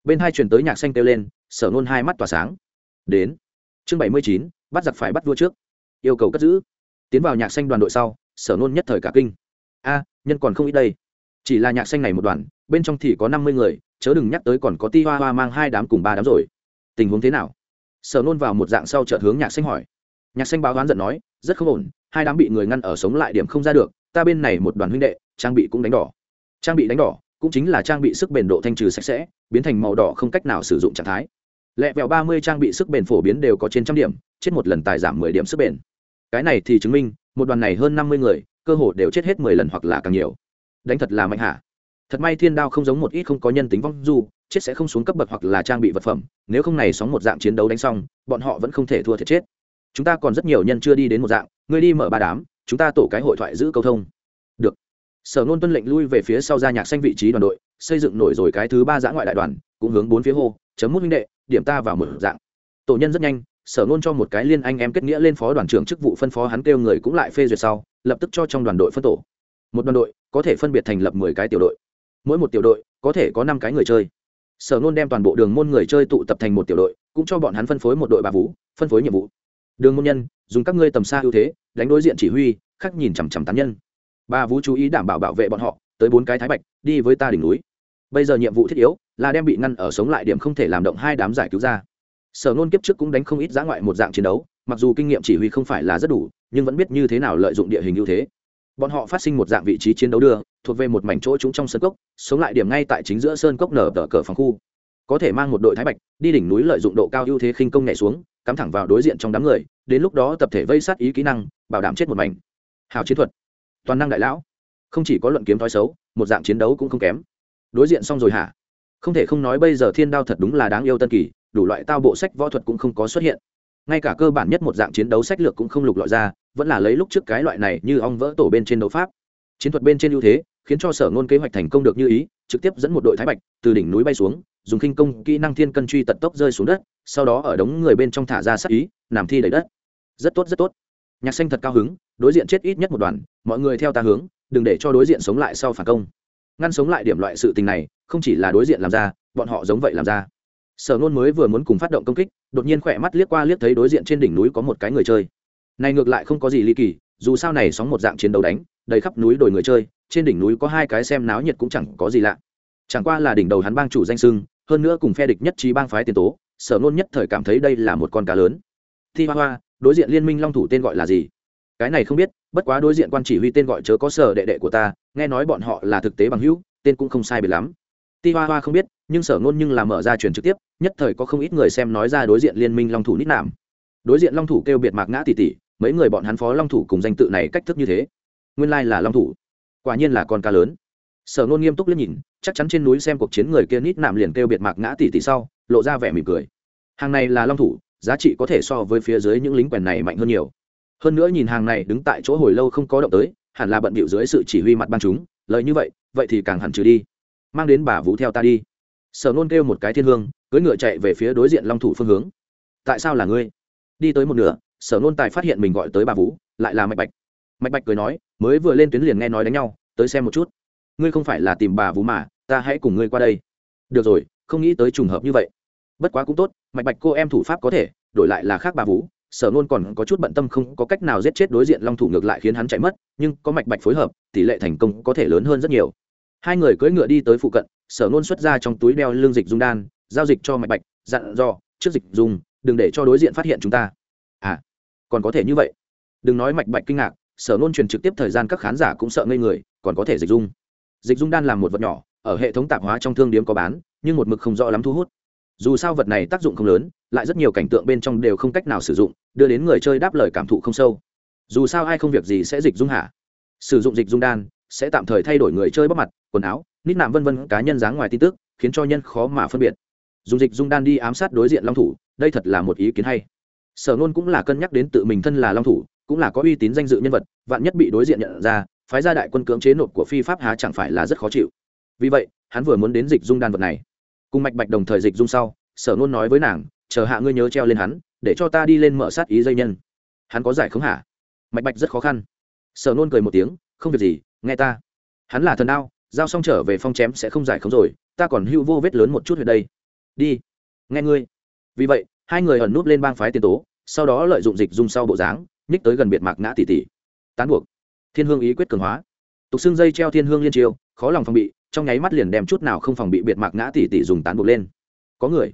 Bên hai truyền tới nhạc xanh kêu lên, sở nôn hai mắt tỏa sáng. Đến. Chương bảy mươi chín, bắt giặc phải bắt vua trước. Yêu cầu cất giữ. Tiến vào nhạc xanh đoàn đội sau, sở nôn nhất thời cả kinh. A, nhân còn không ít đây. Chỉ là nhạc xanh này một đoàn, bên trong thì có năm mươi người, chớ đừng nhắc tới còn có ti hoa hoa mang hai đám cùng ba đám rồi. Tình huống thế nào? Sở nôn vào một dạng sau chợt hướng nhạc xanh hỏi. Nhạc xanh báo oán giận nói, rất không ổn, hai đám bị người ngăn ở sống lại điểm không ra được, ta bên này một đoàn huynh đệ, trang bị cũng đánh đỏ. Trang bị đánh đỏ cũng chính là trang bị sức bền độ thanh trừ sạch sẽ, biến thành màu đỏ không cách nào sử dụng trạng thái. Lẹ vẹo ba mươi trang bị sức bền phổ biến đều có trên trăm điểm, chết một lần tài giảm mười điểm sức bền. Cái này thì chứng minh, một đoàn này hơn năm mươi người, cơ hồ đều chết hết mười lần hoặc là càng nhiều. Đánh thật là mạnh hả? Thật may thiên đao không giống một ít không có nhân tính vong du, chết sẽ không xuống cấp bậc hoặc là trang bị vật phẩm, nếu không này sóng một dạng chiến đấu đánh xong, bọn họ vẫn không thể thua thiệt chết. Chúng ta còn rất nhiều nhân chưa đi đến một dạng người đi mở ba đám, chúng ta tổ cái hội thoại giữ câu thông sở nôn tuân lệnh lui về phía sau gia nhạc xanh vị trí đoàn đội, xây dựng nổi rồi cái thứ ba giã ngoại đại đoàn, cũng hướng bốn phía hô, chấm mút minh đệ, điểm ta vào một dạng. Tổ nhân rất nhanh, sở nôn cho một cái liên anh em kết nghĩa lên phó đoàn trưởng chức vụ phân phó hắn kêu người cũng lại phê duyệt sau, lập tức cho trong đoàn đội phân tổ. Một đoàn đội, có thể phân biệt thành lập mười cái tiểu đội. Mỗi một tiểu đội, có thể có năm cái người chơi. Sở nôn đem toàn bộ đường môn người chơi tụ tập thành một tiểu đội, cũng cho bọn hắn phân phối một đội bà vũ, phân phối nhiệm vụ. Đường môn nhân, dùng các ngươi tầm xa ưu thế, đánh đối diện chỉ huy, khắc nhìn chằm chằm tán nhân bà vũ chú ý đảm bảo bảo vệ bọn họ, tới bốn cái thái bạch, đi với ta đỉnh núi. Bây giờ nhiệm vụ thiết yếu là đem bị ngăn ở sống lại điểm không thể làm động hai đám giải cứu ra. Sở nôn kiếp trước cũng đánh không ít giã ngoại một dạng chiến đấu, mặc dù kinh nghiệm chỉ huy không phải là rất đủ, nhưng vẫn biết như thế nào lợi dụng địa hình ưu thế. Bọn họ phát sinh một dạng vị trí chiến đấu đưa, thuộc về một mảnh chỗ chúng trong sơn cốc, sống lại điểm ngay tại chính giữa sơn cốc nở tờ cờ phòng khu. Có thể mang một đội thái bạch, đi đỉnh núi lợi dụng độ cao ưu thế khinh công nhảy xuống, cắm thẳng vào đối diện trong đám người, đến lúc đó tập thể vây sát ý kỹ năng, bảo đảm chết một mảnh. Hào chiến thuật toàn năng đại lão. Không chỉ có luận kiếm thói xấu, một dạng chiến đấu cũng không kém. Đối diện xong rồi hả? Không thể không nói bây giờ thiên đao thật đúng là đáng yêu tân kỳ, đủ loại tao bộ sách võ thuật cũng không có xuất hiện. Ngay cả cơ bản nhất một dạng chiến đấu sách lược cũng không lục lọi ra, vẫn là lấy lúc trước cái loại này như ong vỡ tổ bên trên đấu pháp. Chiến thuật bên trên ưu thế, khiến cho sở ngôn kế hoạch thành công được như ý, trực tiếp dẫn một đội thái bạch từ đỉnh núi bay xuống, dùng khinh công, kỹ năng thiên cân truy tận tốc rơi xuống đất, sau đó ở đống người bên trong thả ra sát ý làm thi đầy đất. Rất tốt rất tốt. Nhạc xanh thật cao hứng đối diện chết ít nhất một đoàn, mọi người theo ta hướng, đừng để cho đối diện sống lại sau phản công. Ngăn sống lại điểm loại sự tình này, không chỉ là đối diện làm ra, bọn họ giống vậy làm ra. Sở nôn mới vừa muốn cùng phát động công kích, đột nhiên khỏe mắt liếc qua liếc thấy đối diện trên đỉnh núi có một cái người chơi. Này ngược lại không có gì ly kỳ, dù sao này sóng một dạng chiến đấu đánh, đầy khắp núi đồi người chơi, trên đỉnh núi có hai cái xem náo nhiệt cũng chẳng có gì lạ. Chẳng qua là đỉnh đầu hắn bang chủ danh sưng, hơn nữa cùng phe địch nhất trí bang phái tiền tố, sở nôn nhất thời cảm thấy đây là một con cá lớn. Thi hoa hoa, đối diện liên minh long thủ tên gọi là gì? Cái này không biết, bất quá đối diện quan chỉ huy tên gọi chớ có sở đệ đệ của ta, nghe nói bọn họ là thực tế bằng hữu, tên cũng không sai biệt lắm. Ti hoa hoa không biết, nhưng sở ngôn nhưng là mở ra truyền trực tiếp, nhất thời có không ít người xem nói ra đối diện liên minh long thủ nít nạm đối diện long thủ kêu biệt mạc ngã tỷ tỷ, mấy người bọn hắn phó long thủ cùng danh tự này cách thức như thế. Nguyên lai là long thủ. Quả nhiên là con cá lớn. Sở ngôn nghiêm túc liếc nhìn, chắc chắn trên núi xem cuộc chiến người kia nít nạm liền kêu biệt mạc ngã tỷ tỷ sau, lộ ra vẻ mỉm cười. Hàng này là long thủ, giá trị có thể so với phía dưới những lính quèn này mạnh hơn nhiều hơn nữa nhìn hàng này đứng tại chỗ hồi lâu không có động tới, hẳn là bận bịu dưới sự chỉ huy mặt ban chúng, lời như vậy vậy thì càng hẳn trừ đi. Mang đến bà vũ theo ta đi. Sở nôn kêu một cái thiên hương, cưỡi ngựa chạy về phía đối diện long thủ phương hướng. Tại sao là ngươi? Đi tới một nửa, sở nôn tài phát hiện mình gọi tới bà vũ, lại là mạch bạch. Mạch bạch cười nói, mới vừa lên tuyến liền nghe nói đánh nhau, tới xem một chút. Ngươi không phải là tìm bà vũ mà, ta hãy cùng ngươi qua đây. Được rồi, không nghĩ tới trùng hợp như vậy. Bất quá cũng tốt, mạch bạch cô em thủ pháp có thể, đổi lại là khác bà vũ sở ngôn còn có chút bận tâm không có cách nào giết chết đối diện long thủ ngược lại khiến hắn chạy mất, nhưng có mạch bạch phối hợp, tỷ lệ thành công có thể lớn hơn rất nhiều. Hai người cưỡi ngựa đi tới phụ cận, sở ngôn xuất ra trong túi đeo lương dịch dung đan, giao dịch cho mạch bạch, dặn dò, trước dịch dùng đừng để cho đối diện phát hiện chúng ta. À còn có thể như vậy. Đừng nói mạch bạch kinh ngạc, sở ngôn truyền trực tiếp thời gian các khán giả cũng sợ ngây người, còn có thể dịch dung. Dịch dung đan làm một vật nhỏ, ở hệ thống tạp hóa trong thương điếm có bán, nhưng một mực không rõ lắm thu hút dù sao vật này tác dụng không lớn, lại rất nhiều cảnh tượng bên trong đều không cách nào sử dụng, đưa đến người chơi đáp lời cảm thụ không sâu. Dù sao ai không việc gì sẽ dịch dung hả? Sử dụng dịch dung đan, sẽ tạm thời thay đổi người chơi bóc mặt, quần áo, nít nạm vân vân, cá nhân dáng ngoài tin tức, khiến cho nhân khó mà phân biệt. Dùng dịch dung đan đi ám sát đối diện long thủ, đây thật là một ý kiến hay. Sở nôn cũng là cân nhắc đến tự mình thân là long thủ, cũng là có uy tín danh dự nhân vật, vạn nhất bị đối diện nhận ra, phái gia đại quân cưỡng chế nộp của phi pháp há chẳng phải là rất khó chịu. Vì vậy, hắn vừa muốn đến dịch dung đan vật này cùng mạch bạch đồng thời dịch dung sau, sở nôn nói với nàng, chờ hạ ngươi nhớ treo lên hắn, để cho ta đi lên mở sát ý dây nhân. Hắn có giải không hả? Mạch bạch rất khó khăn. Sở nôn cười một tiếng, không việc gì, nghe ta. Hắn là thần đao, giao xong trở về phong chém sẽ không giải không rồi, ta còn hưu vô vết lớn một chút về đây. Đi, nghe ngươi. Vì vậy, hai người ẩn núp lên bang phái tiền tố, sau đó lợi dụng dịch dung sau bộ dáng, nhích tới gần biệt mạc ngã tỷ tỷ tán buộc. Thiên hương ý quyết cường hóa. Tục xương dây treo thiên hương liên triều, khó lòng phòng bị trong nháy mắt liền đem chút nào không phòng bị biệt mạc ngã tỷ tỷ dùng tán buộc lên. Có người.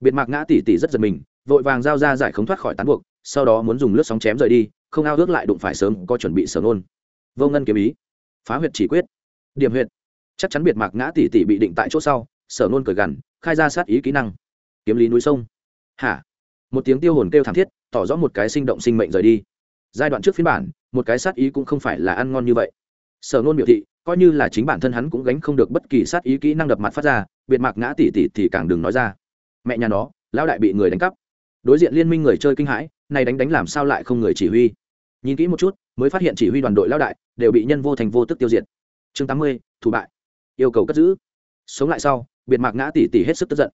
Biệt mạc ngã tỷ tỷ rất giật mình, vội vàng giao ra giải khống thoát khỏi tán buộc, sau đó muốn dùng lướt sóng chém rời đi, không ao ước lại đụng phải sớm, có chuẩn bị sở nôn vô ngân kiếm ý. Phá huyệt chỉ quyết. Điểm huyệt. Chắc chắn biệt mạc ngã tỷ tỷ bị định tại chỗ sau sở nôn cởi gằn, khai ra sát ý kỹ năng. Kiếm lý núi sông. Hả? Một tiếng tiêu hồn kêu thảm thiết, tỏ rõ một cái sinh động sinh mệnh rời đi. Giai đoạn trước phiên bản, một cái sát ý cũng không phải là ăn ngon như vậy. Sở nôn biểu thị coi như là chính bản thân hắn cũng gánh không được bất kỳ sát ý kỹ năng đập mặt phát ra, biệt mạc ngã tỷ tỷ thì càng đừng nói ra. Mẹ nhà nó, lão đại bị người đánh cắp. Đối diện liên minh người chơi kinh hãi, này đánh đánh làm sao lại không người chỉ huy? Nhìn kỹ một chút, mới phát hiện chỉ huy đoàn đội lão đại đều bị nhân vô thành vô tức tiêu diệt. Chương tám mươi, thủ bại. Yêu cầu cất giữ. Sống lại sau, biệt mạc ngã tỷ tỷ hết sức tức giận.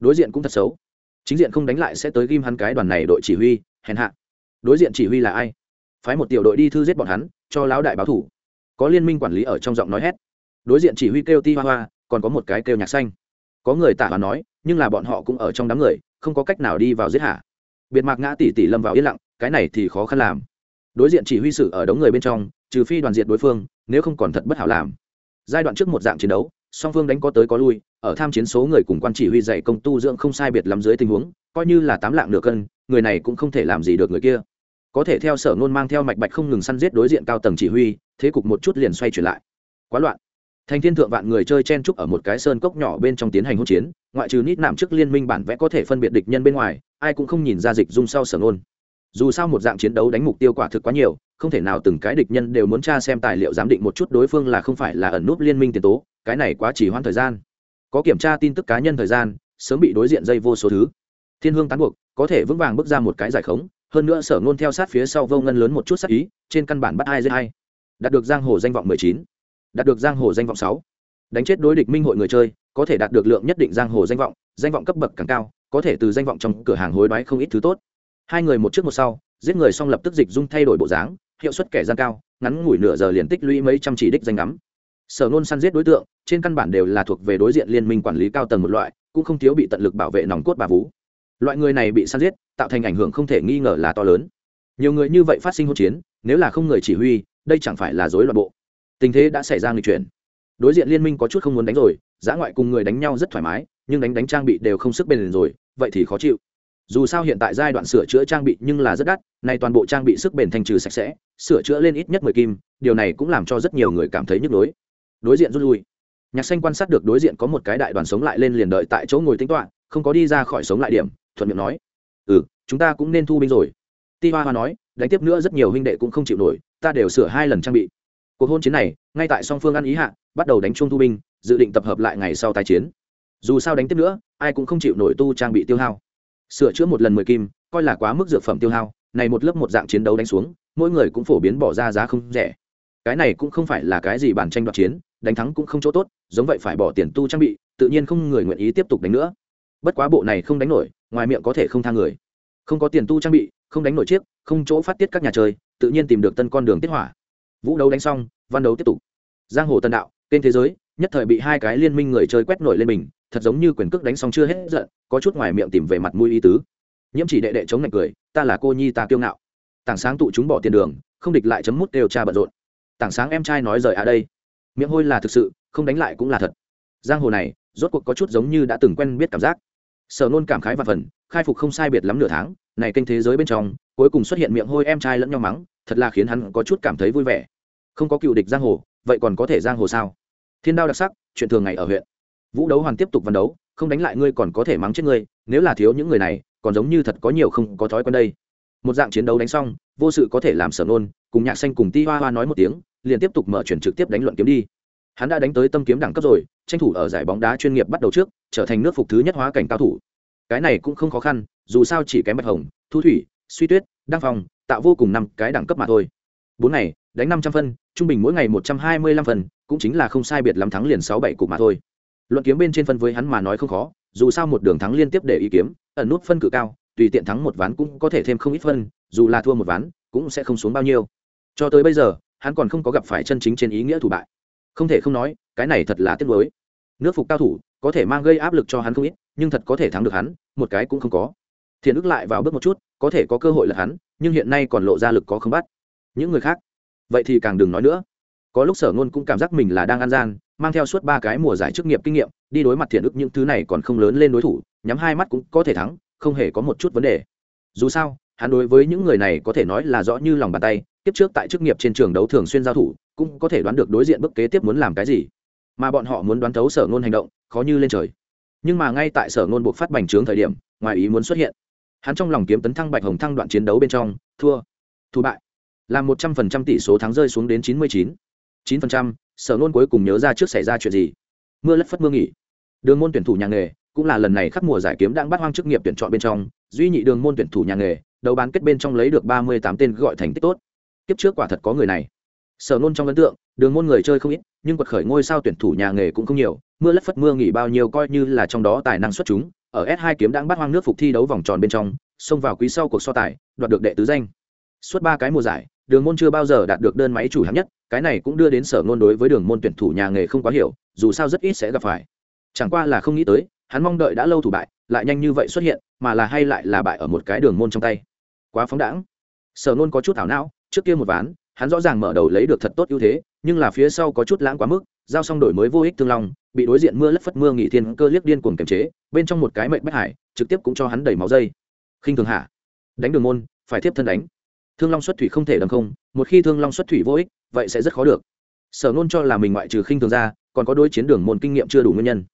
Đối diện cũng thật xấu. Chính diện không đánh lại sẽ tới ghim hắn cái đoàn này đội chỉ huy, hèn hạ. Đối diện chỉ huy là ai? Phái một tiểu đội đi thư giết bọn hắn, cho lão đại báo thủ có liên minh quản lý ở trong giọng nói hét. Đối diện chỉ huy kêu ti hoa hoa, còn có một cái kêu nhạc xanh. Có người tả và nói, nhưng là bọn họ cũng ở trong đám người, không có cách nào đi vào giết hạ. Biệt mạc ngã tỷ tỷ lâm vào yên lặng, cái này thì khó khăn làm. Đối diện chỉ huy sự ở đống người bên trong, trừ phi đoàn diện đối phương, nếu không còn thật bất hảo làm. Giai đoạn trước một dạng chiến đấu, song phương đánh có tới có lui, ở tham chiến số người cùng quan chỉ huy dạy công tu dưỡng không sai biệt lắm dưới tình huống, coi như là tám lạng nửa cân, người này cũng không thể làm gì được người kia. Có thể theo sở ngôn mang theo mạch bạch không ngừng săn giết đối diện cao tầng chỉ huy thế cục một chút liền xoay chuyển lại. Quá loạn. Thành thiên thượng vạn người chơi chen trúc ở một cái sơn cốc nhỏ bên trong tiến hành hỗn chiến, ngoại trừ nít nạm trước liên minh bản vẽ có thể phân biệt địch nhân bên ngoài, ai cũng không nhìn ra dịch dung sau sở ngôn. Dù sao một dạng chiến đấu đánh mục tiêu quả thực quá nhiều, không thể nào từng cái địch nhân đều muốn tra xem tài liệu giám định một chút đối phương là không phải là ẩn núp liên minh tiền tố, cái này quá chỉ hoãn thời gian. Có kiểm tra tin tức cá nhân thời gian, sớm bị đối diện dây vô số thứ. Thiên hương tán buộc, có thể vững vàng bước ra một cái giải khống, hơn nữa sở ngôn theo sát phía sau vô ngân lớn một chút sắc ý, trên căn bản bắt hai dễ hai đạt được giang hồ danh vọng mười chín. Đạt được giang hồ danh vọng 6, đánh chết đối địch minh hội người chơi có thể đạt được lượng nhất định giang hồ danh vọng danh vọng cấp bậc càng cao có thể từ danh vọng trong cửa hàng hối đoái không ít thứ tốt. Hai người một trước một sau giết người xong lập tức dịch dung thay đổi bộ dáng hiệu suất kẻ gian cao ngắn ngủi nửa giờ liền tích lũy mấy trăm chỉ đích danh ngắm. Sở nôn săn giết đối tượng trên căn bản đều là thuộc về đối diện liên minh quản lý cao tầng một loại cũng không thiếu bị tận lực bảo vệ nòng cốt bà vũ. loại người này bị săn giết tạo thành ảnh hưởng không thể nghi ngờ là to lớn. Nhiều người như vậy phát sinh hỗn chiến nếu là không người chỉ huy đây chẳng phải là dối loạn bộ. Tình thế đã xảy ra người chuyển. Đối diện liên minh có chút không muốn đánh rồi, giã ngoại cùng người đánh nhau rất thoải mái, nhưng đánh đánh trang bị đều không sức bền rồi, vậy thì khó chịu. Dù sao hiện tại giai đoạn sửa chữa trang bị nhưng là rất đắt, nay toàn bộ trang bị sức bền thành trừ sạch sẽ, sửa chữa lên ít nhất mười kim, điều này cũng làm cho rất nhiều người cảm thấy nhức nhối. Đối diện rút lui. Nhạc xanh quan sát được đối diện có một cái đại đoàn sống lại lên liền đợi tại chỗ ngồi tính toạ không có đi ra khỏi sống lại điểm, thuận miệng nói ừ chúng ta cũng nên thu binh rồi. Ti hoa hoa nói đánh tiếp nữa rất nhiều huynh đệ cũng không chịu nổi, ta đều sửa hai lần trang bị. Cuộc hôn chiến này, ngay tại song phương ăn ý hạ, bắt đầu đánh chung thu binh, dự định tập hợp lại ngày sau tái chiến. Dù sao đánh tiếp nữa, ai cũng không chịu nổi tu trang bị tiêu hao. Sửa chữa một lần mười kim, coi là quá mức dược phẩm tiêu hao, này một lớp một dạng chiến đấu đánh xuống, mỗi người cũng phổ biến bỏ ra giá không rẻ. Cái này cũng không phải là cái gì bản tranh đoạt chiến, đánh thắng cũng không chỗ tốt, giống vậy phải bỏ tiền tu trang bị, tự nhiên không người nguyện ý tiếp tục đánh nữa. Bất quá bộ này không đánh nổi, ngoài miệng có thể không thang người. Không có tiền tu trang bị không đánh nổi chiếc, không chỗ phát tiết các nhà chơi, tự nhiên tìm được tân con đường tiết hỏa. Vũ đấu đánh xong, văn đấu tiếp tục. Giang hồ tân đạo tên thế giới, nhất thời bị hai cái liên minh người chơi quét nổi lên mình, thật giống như quyền cước đánh xong chưa hết giận, có chút ngoài miệng tìm về mặt mũi ý tứ. Nhiễm chỉ đệ đệ chống ngạch cười, ta là cô nhi, ta kiêu ngạo. Tảng sáng tụ chúng bỏ tiền đường, không địch lại chấm mút đều cha bận rộn. Tảng sáng em trai nói rời à đây. Miệng hôi là thực sự, không đánh lại cũng là thật. Giang hồ này, rốt cuộc có chút giống như đã từng quen biết cảm giác sở nôn cảm khái và phần, khai phục không sai biệt lắm nửa tháng, này kênh thế giới bên trong, cuối cùng xuất hiện miệng hôi em trai lẫn nhau mắng, thật là khiến hắn có chút cảm thấy vui vẻ. Không có cựu địch giang hồ, vậy còn có thể giang hồ sao? Thiên đao đặc sắc, chuyện thường ngày ở huyện. Vũ đấu hoàn tiếp tục văn đấu, không đánh lại ngươi còn có thể mắng chết ngươi, nếu là thiếu những người này, còn giống như thật có nhiều không có thói quen đây. Một dạng chiến đấu đánh xong, vô sự có thể làm sở nôn cùng nhạc xanh cùng ti hoa hoa nói một tiếng, liền tiếp tục mở chuyển trực tiếp đánh luận kiếm đi hắn đã đánh tới tâm kiếm đẳng cấp rồi, tranh thủ ở giải bóng đá chuyên nghiệp bắt đầu trước, trở thành nước phục thứ nhất hóa cảnh cao thủ. Cái này cũng không khó khăn, dù sao chỉ kém bạch hồng, thu thủy, suy tuyết, đăng phòng tạo vô cùng năm cái đẳng cấp mà thôi. Bốn ngày, đánh năm trăm phân, trung bình mỗi ngày một trăm hai mươi lăm phần, cũng chính là không sai biệt lắm thắng liền sáu bảy cục mà thôi. Luận kiếm bên trên phân với hắn mà nói không khó, dù sao một đường thắng liên tiếp để ý kiếm, ẩn nút phân cự cao, tùy tiện thắng một ván cũng có thể thêm không ít phân, dù là thua một ván, cũng sẽ không xuống bao nhiêu. Cho tới bây giờ, hắn còn không có gặp phải chân chính trên ý nghĩa thủ bại không thể không nói, cái này thật là tiếc nuối. Nước phục cao thủ, có thể mang gây áp lực cho hắn không ít, nhưng thật có thể thắng được hắn, một cái cũng không có. Thiện ức lại vào bước một chút, có thể có cơ hội là hắn, nhưng hiện nay còn lộ ra lực có không bắt. Những người khác? Vậy thì càng đừng nói nữa. Có lúc sở ngôn cũng cảm giác mình là đang ăn gian, mang theo suốt ba cái mùa giải chức nghiệp kinh nghiệm, đi đối mặt thiện ức những thứ này còn không lớn lên đối thủ, nhắm hai mắt cũng có thể thắng, không hề có một chút vấn đề. Dù sao, hắn đối với những người này có thể nói là rõ như lòng bàn tay tiếp trước tại chức nghiệp trên trường đấu thường xuyên giao thủ cũng có thể đoán được đối diện bức kế tiếp muốn làm cái gì. Mà bọn họ muốn đoán thấu sở ngôn hành động, khó như lên trời. Nhưng mà ngay tại sở ngôn buộc phát bành trướng thời điểm, ngoài ý muốn xuất hiện. Hắn trong lòng kiếm tấn thăng bạch hồng thăng đoạn chiến đấu bên trong, thua thù bại. Làm một trăm phần trăm tỷ số thắng rơi xuống đến chín mươi chín. chín phần trăm, sở ngôn cuối cùng nhớ ra trước xảy ra chuyện gì. Mưa lất phất mưa nghỉ. Đường môn tuyển thủ nhà nghề, cũng là lần này khắc mùa giải kiếm đang bắt hoang chức nghiệp tuyển chọn bên trong, duy nhị đường môn tuyển thủ nhà nghề đầu bán kết bên trong lấy được ba mươi tám tên gọi thành tích tốt. Kiếp trước quả thật có người này sở nôn trong ấn tượng, đường môn người chơi không ít, nhưng quật khởi ngôi sao tuyển thủ nhà nghề cũng không nhiều, mưa lất phất mưa nghỉ bao nhiêu coi như là trong đó tài năng xuất chúng, ở s 2 kiếm đang bắt hoang nước phục thi đấu vòng tròn bên trong, xông vào quý sau cuộc so tài, đoạt được đệ tứ danh. Suốt ba cái mùa giải, đường môn chưa bao giờ đạt được đơn máy chủ hạng nhất, cái này cũng đưa đến sở ngôn đối với đường môn tuyển thủ nhà nghề không quá hiểu, dù sao rất ít sẽ gặp phải. Chẳng qua là không nghĩ tới, hắn mong đợi đã lâu thủ bại, lại nhanh như vậy xuất hiện, mà là hay lại là bại ở một cái đường môn trong tay. Quá phóng đãng. Sở ngôn có chút ảo não, trước kia một ván hắn rõ ràng mở đầu lấy được thật tốt ưu thế, nhưng là phía sau có chút lãng quá mức, giao xong đổi mới vô ích thương long, bị đối diện mưa lất phất mưa nghị thiên cơ liếc điên cuồng kiềm chế, bên trong một cái mệnh bất hải, trực tiếp cũng cho hắn đẩy máu dây. Khinh thường hạ. Đánh đường môn, phải tiếp thân đánh. Thương long xuất thủy không thể đâm không, một khi thương long xuất thủy vô ích, vậy sẽ rất khó được. Sở nôn cho là mình ngoại trừ khinh thường ra, còn có đối chiến đường môn kinh nghiệm chưa đủ nguyên nhân.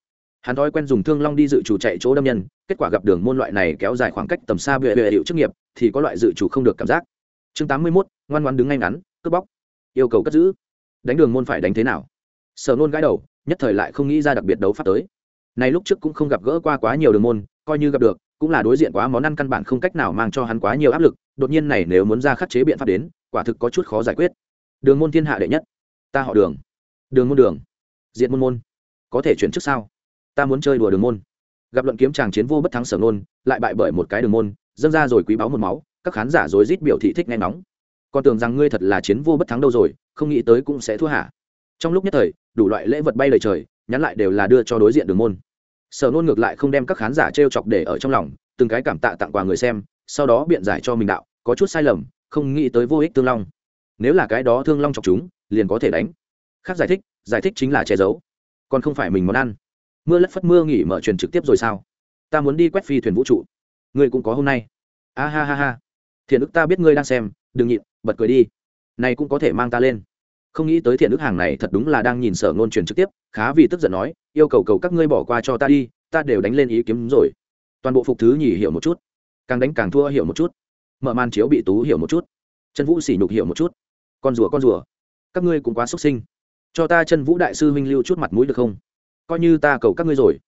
Hắn thói quen dùng thương long đi dự chủ chạy chỗ đâm nhân, kết quả gặp đường môn loại này kéo dài khoảng cách tầm xa bệ bệ hiệu chức nghiệp, thì có loại dự chủ không được cảm giác. Chương tám mươi mốt, ngoan ngoan đứng ngay ngắn cướp bóc. Yêu cầu cất giữ. Đánh đường môn phải đánh thế nào? Sở nôn gãi đầu, nhất thời lại không nghĩ ra đặc biệt đấu pháp tới. Này lúc trước cũng không gặp gỡ qua quá nhiều đường môn, coi như gặp được, cũng là đối diện quá món ăn căn bản không cách nào mang cho hắn quá nhiều áp lực, đột nhiên này nếu muốn ra khắc chế biện pháp đến, quả thực có chút khó giải quyết. Đường môn thiên hạ đệ nhất, ta họ đường. Đường môn đường. Diện môn môn. Có thể chuyển trước sao? Ta muốn chơi đùa đường môn. Gặp luận kiếm chàng chiến vô bất thắng sở nôn, lại bại bởi một cái đường môn, dâng ra rồi quý báu một máu, các khán giả rối rít biểu thị thích nghe nóng còn tưởng rằng ngươi thật là chiến vô bất thắng đâu rồi, không nghĩ tới cũng sẽ thua hả? Trong lúc nhất thời, đủ loại lễ vật bay lời trời, nhắn lại đều là đưa cho đối diện đường môn. Sở nôn ngược lại không đem các khán giả t r e o chọc để ở trong lòng, từng cái cảm tạ tặng quà người xem, sau đó biện giải cho mình đạo, có chút sai lầm, không nghĩ tới vô ích tương long. Nếu là cái đó thương long chọc chúng, liền có thể đánh. Khác giải thích giải thích chính là che giấu. Còn không phải mình món ăn. Mưa lất phất mưa nghỉ mở truyền trực tiếp rồi sao? Ta muốn đi quét phi thuyền vũ trụ. Ngươi cũng có hôm nay. A ha ha ha. Thiện ức ta biết ngươi đang xem, đừng nhịn bật cười đi. Này cũng có thể mang ta lên. Không nghĩ tới thiện đức hàng này thật đúng là đang nhìn sở ngôn truyền trực tiếp, khá vì tức giận nói, yêu cầu cầu các ngươi bỏ qua cho ta đi, ta đều đánh lên ý kiếm rồi. Toàn bộ phục thứ nhì hiểu một chút. Càng đánh càng thua hiểu một chút. Mở màn chiếu bị tú hiểu một chút. Chân vũ sỉ nhục hiểu một chút. Con rùa con rùa. Các ngươi cũng quá xuất sinh. Cho ta chân vũ đại sư minh lưu chút mặt mũi được không? Coi như ta cầu các ngươi rồi.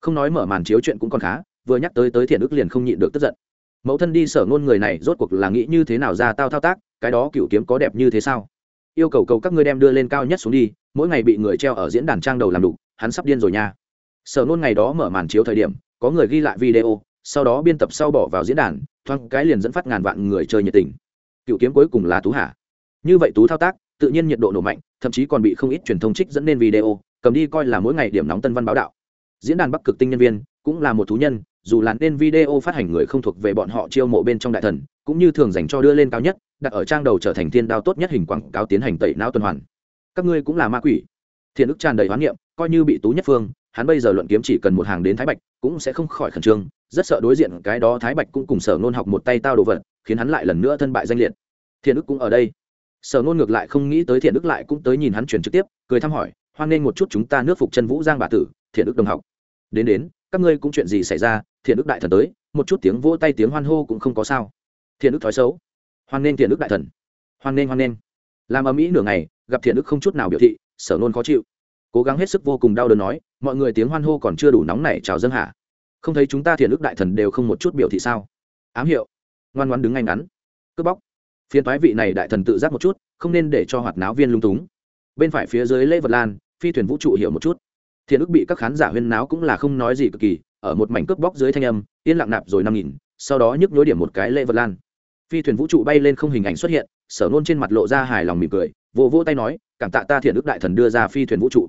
Không nói mở màn chiếu chuyện cũng còn khá, vừa nhắc tới tới thiện ức liền không nhịn được tức giận. Mẫu thân đi sở ngôn người này rốt cuộc là nghĩ như thế nào ra tao thao tác cái đó cựu kiếm có đẹp như thế sao? Yêu cầu cầu các ngươi đem đưa lên cao nhất xuống đi, mỗi ngày bị người treo ở diễn đàn trang đầu làm đủ hắn sắp điên rồi nha. Sở nôn ngày đó mở màn chiếu thời điểm, có người ghi lại video, sau đó biên tập sau bỏ vào diễn đàn, thoáng cái liền dẫn phát ngàn vạn người chơi nhiệt tình. Cựu kiếm cuối cùng là tú hạ như vậy tú thao tác, tự nhiên nhiệt độ nổ mạnh, thậm chí còn bị không ít truyền thông trích dẫn nên video, cầm đi coi là mỗi ngày điểm nóng tân văn báo đạo. Diễn đàn bắc cực tinh nhân viên cũng là một thú nhân dù là nên video phát hành người không thuộc về bọn họ chiêu mộ bên trong đại thần, cũng như thường dành cho đưa lên cao nhất, đặt ở trang đầu trở thành thiên đao tốt nhất hình quảng cáo tiến hành tẩy não tuần hoàn. Các ngươi cũng là ma quỷ. Thiện ức tràn đầy hoán niệm, coi như bị tú nhất phương, hắn bây giờ luận kiếm chỉ cần một hàng đến thái bạch, cũng sẽ không khỏi khẩn trương, rất sợ đối diện cái đó thái bạch cũng cùng sở nôn học một tay tao đồ vật, khiến hắn lại lần nữa thân bại danh liệt. Thiện ức cũng ở đây. Sở nôn ngược lại không nghĩ tới thiện ức lại cũng tới nhìn hắn chuyển trực tiếp, cười thăm hỏi, hoan nghênh một chút chúng ta nước phục chân vũ giang bà tử, thiện ức đồng học. Đến đến, các ngươi cũng chuyện gì xảy ra thiện đức đại thần tới, một chút tiếng vỗ tay tiếng hoan hô cũng không có sao. Thiện đức thói xấu. Hoan nên thiện đức đại thần. Hoan nên hoan nên. làm ở mỹ nửa ngày, gặp thiện đức không chút nào biểu thị sở nôn khó chịu. Cố gắng hết sức vô cùng đau đớn nói, mọi người tiếng hoan hô còn chưa đủ nóng này chào dân hạ. Không thấy chúng ta thiện đức đại thần đều không một chút biểu thị sao? Ám hiệu. Ngoan ngoan đứng ngay ngắn. Cướp bóc. Phiên thoái vị này đại thần tự giác một chút, không nên để cho hoạt náo viên lung túng. Bên phải phía dưới lễ vật lan, phi thuyền vũ trụ hiểu một chút. Thiện ức bị các khán giả huyên náo cũng là không nói gì cực kỳ ở một mảnh cướp bóc dưới thanh âm, yên lặng nạp rồi năm nghìn, sau đó nhức nhối điểm một cái lễ vật lan. Phi thuyền vũ trụ bay lên không hình ảnh xuất hiện, sở nôn trên mặt lộ ra hài lòng mỉm cười, vỗ vỗ tay nói, cảm tạ ta thiện đức đại thần đưa ra phi thuyền vũ trụ.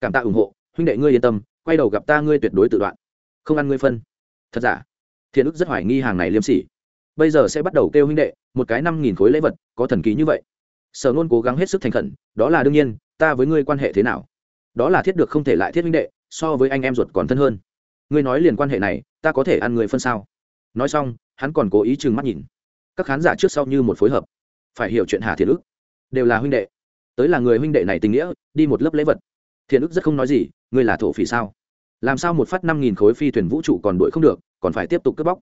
Cảm tạ ủng hộ, huynh đệ ngươi yên tâm, quay đầu gặp ta ngươi tuyệt đối tự đoạn. Không ăn ngươi phân. Thật giả? Thiện đức rất hoài nghi hàng này liêm sỉ. Bây giờ sẽ bắt đầu kêu huynh đệ, một cái năm nghìn khối lễ vật, có thần ký như vậy. Sở nôn cố gắng hết sức thành khẩn, đó là đương nhiên, ta với ngươi quan hệ thế nào? Đó là thiết được không thể lại thiết huynh đệ, so với anh em ruột còn thân hơn ngươi nói liền quan hệ này, ta có thể ăn người phân sao? Nói xong, hắn còn cố ý trừng mắt nhìn. Các khán giả trước sau như một phối hợp. Phải hiểu chuyện hà thiện ức đều là huynh đệ. Tới là người huynh đệ này tình nghĩa, đi một lớp lễ vật. Thiện ức rất không nói gì, ngươi là thổ phỉ sao? Làm sao một phát năm nghìn khối phi thuyền vũ trụ còn đuổi không được, còn phải tiếp tục cướp bóc?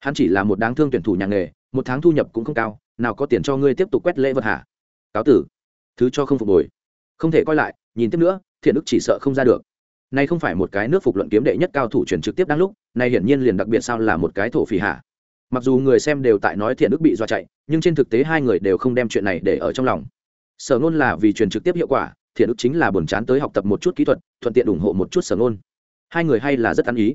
Hắn chỉ là một đáng thương tuyển thủ nhà nghề, một tháng thu nhập cũng không cao, nào có tiền cho ngươi tiếp tục quét lễ vật hả? Cáo tử. Thứ cho không phục hồi. Không thể coi lại, nhìn tiếp nữa, thiện ức chỉ sợ không ra được nay không phải một cái nước phục luận kiếm đệ nhất cao thủ truyền trực tiếp đang lúc nay hiển nhiên liền đặc biệt sao là một cái thổ phỉ hạ. mặc dù người xem đều tại nói thiện ức bị do chạy, nhưng trên thực tế hai người đều không đem chuyện này để ở trong lòng. Sở ngôn là vì truyền trực tiếp hiệu quả, thiện ức chính là buồn chán tới học tập một chút kỹ thuật, thuận tiện ủng hộ một chút sở ngôn. Hai người hay là rất ăn ý.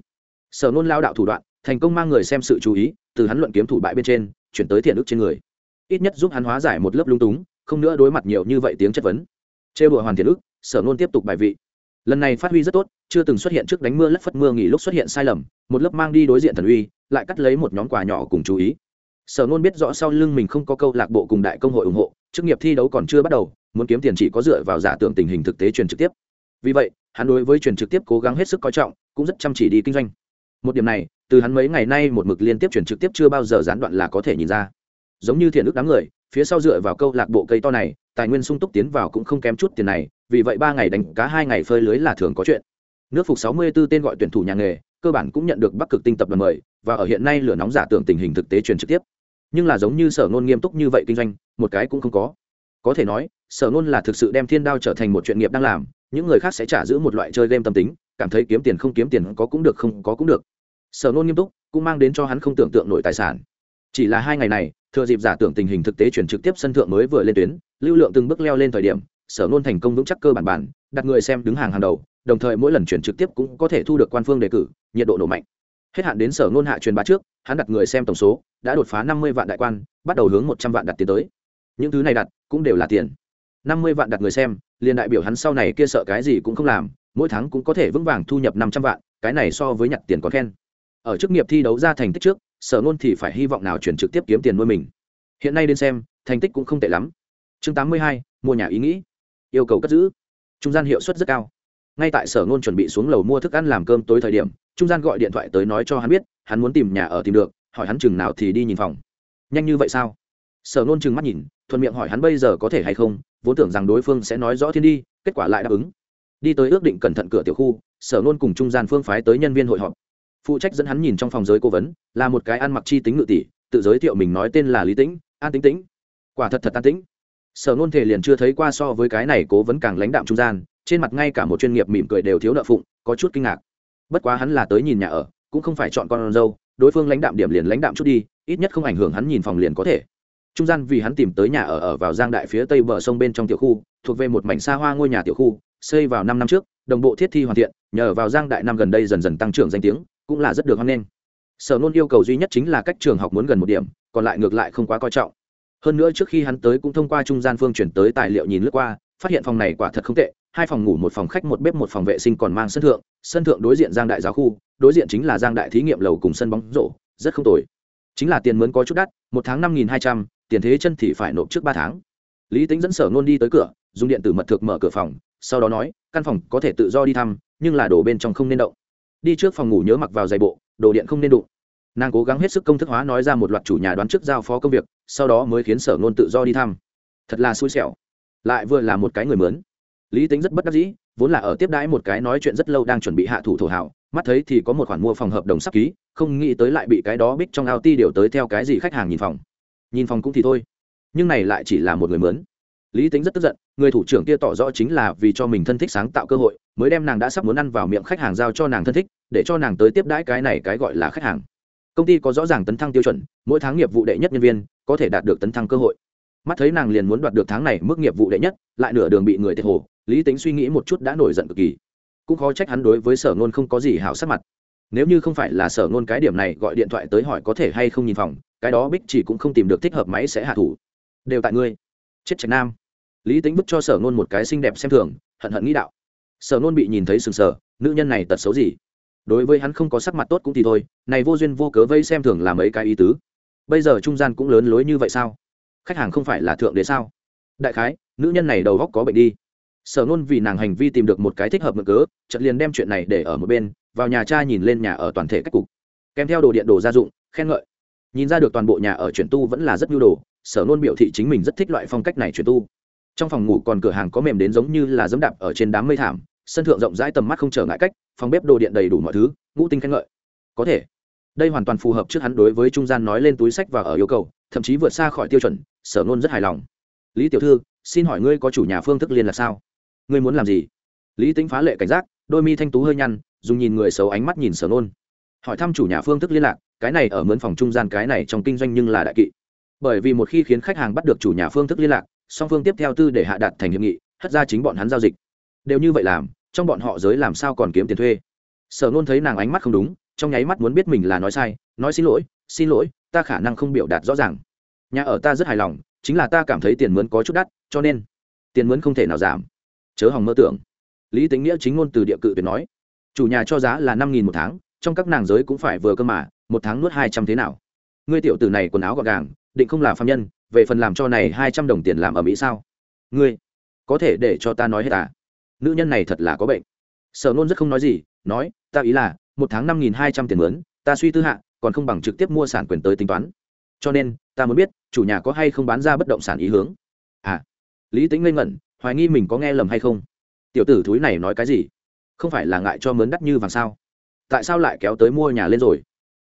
Sở ngôn lao đạo thủ đoạn, thành công mang người xem sự chú ý, từ hắn luận kiếm thủ bại bên trên, chuyển tới thiện ức trên người. Ít nhất giúp hắn hóa giải một lớp lung túng, không nữa đối mặt nhiều như vậy tiếng chất vấn. Chê bùa hoàn thiện ức sở ngôn tiếp tục bài vị lần này phát huy rất tốt, chưa từng xuất hiện trước đánh mưa lất phất mưa nghỉ lúc xuất hiện sai lầm, một lớp mang đi đối diện thần uy, lại cắt lấy một nhóm quà nhỏ cùng chú ý. Sở nôn biết rõ sau lưng mình không có câu lạc bộ cùng đại công hội ủng hộ, chức nghiệp thi đấu còn chưa bắt đầu, muốn kiếm tiền chỉ có dựa vào giả tưởng tình hình thực tế truyền trực tiếp. Vì vậy, hắn đối với truyền trực tiếp cố gắng hết sức coi trọng, cũng rất chăm chỉ đi kinh doanh. Một điểm này, từ hắn mấy ngày nay một mực liên tiếp truyền trực tiếp chưa bao giờ gián đoạn là có thể nhìn ra. Giống như thiện ước đám người, phía sau dựa vào câu lạc bộ cây to này, tài nguyên sung túc tiến vào cũng không kém chút tiền này vì vậy ba ngày đánh cá, hai ngày phơi lưới là thường có chuyện. Nước phục 64 tên gọi tuyển thủ nhà nghề, cơ bản cũng nhận được bắc cực tinh tập đoàn mời, và ở hiện nay lửa nóng giả tưởng tình hình thực tế truyền trực tiếp. Nhưng là giống như sở ngôn nghiêm túc như vậy kinh doanh, một cái cũng không có. Có thể nói, sở ngôn là thực sự đem thiên đao trở thành một chuyện nghiệp đang làm, những người khác sẽ trả giữ một loại chơi game tâm tính, cảm thấy kiếm tiền không kiếm tiền có cũng được, không có cũng được. Sở ngôn nghiêm túc, cũng mang đến cho hắn không tưởng tượng nổi tài sản. Chỉ là hai ngày này, thừa dịp giả tưởng tình hình thực tế chuyển trực tiếp sân thượng mới vừa lên tuyến, lưu lượng từng bước leo lên thời điểm sở nôn thành công vững chắc cơ bản bản, đặt người xem đứng hàng hàng đầu, đồng thời mỗi lần chuyển trực tiếp cũng có thể thu được quan phương đề cử, nhiệt độ nổ mạnh. Hết hạn đến sở nôn hạ truyền bá trước, hắn đặt người xem tổng số, đã đột phá năm mươi vạn đại quan, bắt đầu hướng một trăm vạn đặt tiền tới. Những thứ này đặt, cũng đều là tiền. Năm mươi vạn đặt người xem, liền đại biểu hắn sau này kia sợ cái gì cũng không làm, mỗi tháng cũng có thể vững vàng thu nhập năm trăm vạn, cái này so với nhặt tiền có khen. Ở chức nghiệp thi đấu ra thành tích trước, sở nôn thì phải hy vọng nào chuyển trực tiếp kiếm tiền nuôi mình. Hiện nay đến xem, thành tích cũng không tệ lắm. Chương tám mươi hai, mua nhà ý nghĩ yêu cầu cất giữ. Trung gian hiệu suất rất cao. Ngay tại sở ngôn chuẩn bị xuống lầu mua thức ăn làm cơm tối thời điểm, trung gian gọi điện thoại tới nói cho hắn biết, hắn muốn tìm nhà ở tìm được, hỏi hắn chừng nào thì đi nhìn phòng. Nhanh như vậy sao? Sở ngôn chừng mắt nhìn, thuận miệng hỏi hắn bây giờ có thể hay không, vốn tưởng rằng đối phương sẽ nói rõ thiên đi, kết quả lại đáp ứng. Đi tới ước định cẩn thận cửa tiểu khu, sở ngôn cùng trung gian phương phái tới nhân viên hội họp. Phụ trách dẫn hắn nhìn trong phòng giới cố vấn, là một cái ăn mặc chi tính ngự tỷ, tự giới thiệu mình nói tên là lý tĩnh, an tính tĩnh. Quả thật thật an tĩnh sở ngôn thể liền chưa thấy qua so với cái này cố vấn càng lãnh đạm trung gian, trên mặt ngay cả một chuyên nghiệp mỉm cười đều thiếu nợ phụng, có chút kinh ngạc. Bất quá hắn là tới nhìn nhà ở, cũng không phải chọn con dâu, đối phương lãnh đạm điểm liền lãnh đạm chút đi, ít nhất không ảnh hưởng hắn nhìn phòng liền có thể. Trung gian vì hắn tìm tới nhà ở ở vào giang đại phía tây bờ sông bên trong tiểu khu, thuộc về một mảnh xa hoa ngôi nhà tiểu khu, xây vào năm năm trước, đồng bộ thiết thi hoàn thiện, nhờ vào giang đại năm gần đây dần dần tăng trưởng danh tiếng, cũng là rất được hoan nghênh. Sở nôn yêu cầu duy nhất chính là cách trường học muốn gần một điểm, còn lại ngược lại không quá coi trọng hơn nữa trước khi hắn tới cũng thông qua trung gian phương chuyển tới tài liệu nhìn lướt qua, phát hiện phòng này quả thật không tệ, hai phòng ngủ một phòng khách một bếp một phòng vệ sinh còn mang sân thượng sân thượng đối diện giang đại giáo khu, đối diện chính là giang đại thí nghiệm lầu cùng sân bóng rổ, rất không tồi. Chính là tiền mướn có chút đắt, một tháng năm nghìn hai trăm, tiền thế chân thì phải nộp trước ba tháng. Lý tính dẫn sở nôn đi tới cửa, dùng điện tử mật thực mở cửa phòng, sau đó nói, căn phòng có thể tự do đi thăm, nhưng là đồ bên trong không nên động. Đi trước phòng ngủ nhớ mặc vào giày bộ, đồ điện không nên đụng nàng cố gắng hết sức công thức hóa nói ra một loạt chủ nhà đoán trước giao phó công việc, sau đó mới khiến sở ngôn tự do đi thăm. Thật là xui xẻo. Lại vừa là một cái người mướn. Lý tính rất bất đắc dĩ, vốn là ở tiếp đãi một cái nói chuyện rất lâu đang chuẩn bị hạ thủ thổ hảo, mắt thấy thì có một khoản mua phòng hợp đồng sắp ký, không nghĩ tới lại bị cái đó bích trong ao ti điều tới theo cái gì khách hàng nhìn phòng. Nhìn phòng cũng thì thôi. Nhưng này lại chỉ là một người mướn. Lý tính rất tức giận, người thủ trưởng kia tỏ rõ chính là vì cho mình thân thích sáng tạo cơ hội, mới đem nàng đã sắp muốn ăn vào miệng khách hàng giao cho nàng thân thích, để cho nàng tới tiếp đãi cái này cái gọi là khách hàng công ty có rõ ràng tấn thăng tiêu chuẩn, mỗi tháng nghiệp vụ đệ nhất nhân viên có thể đạt được tấn thăng cơ hội. Mắt thấy nàng liền muốn đoạt được tháng này mức nghiệp vụ đệ nhất, lại nửa đường bị người thiệt hồ, lý tính suy nghĩ một chút đã nổi giận cực kỳ. Cũng khó trách hắn đối với sở ngôn không có gì hảo sắc mặt. Nếu như không phải là sở ngôn cái điểm này gọi điện thoại tới hỏi có thể hay không nhìn phòng, cái đó bích chỉ cũng không tìm được thích hợp máy sẽ hạ thủ. Đều tại ngươi. Chết trạch nam. Lý tính bức cho sở ngôn một cái xinh đẹp xem thường, hận hận nghĩ đạo. Sở ngôn bị nhìn thấy sừng sờ, nữ nhân này tật xấu gì? Đối với hắn không có sắc mặt tốt cũng thì thôi, này vô duyên vô cớ vây xem thường làm mấy cái ý tứ. Bây giờ trung gian cũng lớn lối như vậy sao? Khách hàng không phải là thượng đế sao? Đại khái, nữ nhân này đầu góc có bệnh đi. Sở nôn vì nàng hành vi tìm được một cái thích hợp mực cớ, chợt liền đem chuyện này để ở một bên, vào nhà cha nhìn lên nhà ở toàn thể cách cục. Kèm theo đồ điện đồ gia dụng, khen ngợi. Nhìn ra được toàn bộ nhà ở chuyển tu vẫn là rất nhu đồ, sở nôn biểu thị chính mình rất thích loại phong cách này chuyển tu. Trong phòng ngủ còn cửa hàng có mềm đến giống như là dẫm đạp ở trên đám mây thảm, sân thượng rộng rãi tầm mắt không trở ngại cách phòng bếp đồ điện đầy đủ mọi thứ, ngũ tinh khen ngợi. Có thể. Đây hoàn toàn phù hợp trước hắn đối với trung gian nói lên túi sách và ở yêu cầu, thậm chí vượt xa khỏi tiêu chuẩn, sở nôn rất hài lòng. Lý tiểu thư, xin hỏi ngươi có chủ nhà phương thức liên là sao? Ngươi muốn làm gì? Lý tính phá lệ cảnh giác, đôi mi thanh tú hơi nhăn, dùng nhìn người xấu ánh mắt nhìn sở nôn hỏi thăm chủ nhà phương thức liên lạc, cái này ở mướn phòng trung gian, cái này trong kinh doanh nhưng là đại kỵ. Bởi vì một khi khiến khách hàng bắt được chủ nhà phương thức liên lạc, song phương tiếp theo tư để hạ đặt thành hiệp nghị, hất ra chính bọn hắn giao dịch. Đều như vậy làm trong bọn họ giới làm sao còn kiếm tiền thuê? Sở nôn thấy nàng ánh mắt không đúng, trong nháy mắt muốn biết mình là nói sai, nói xin lỗi xin lỗi, ta khả năng không biểu đạt rõ ràng. Nhà ở ta rất hài lòng, chính là ta cảm thấy tiền mướn có chút đắt, cho nên tiền mướn không thể nào giảm. Chớ hòng mơ tưởng. Lý tính nghĩa chính ngôn từ địa cự tuyệt nói, chủ nhà cho giá là năm nghìn một tháng, trong các nàng giới cũng phải vừa cơ mà, một tháng nuốt hai trăm thế nào? Ngươi tiểu tử này quần áo gọn gàng, định không là phạm nhân, về phần làm cho này hai trăm đồng tiền làm ở mỹ sao? Ngươi có thể để cho ta nói hết à? Nữ nhân này thật là có bệnh. Sở nôn rất không nói gì, nói, ta ý là, một tháng năm nghìn hai trăm tiền mướn, ta suy tư hạ, còn không bằng trực tiếp mua sản quyền tới tính toán. Cho nên, ta muốn biết, chủ nhà có hay không bán ra bất động sản ý hướng? À lý tính ngây ngẩn, hoài nghi mình có nghe lầm hay không. Tiểu tử thúi này nói cái gì? Không phải là ngại cho mướn đắt như vàng sao? Tại sao lại kéo tới mua nhà lên rồi?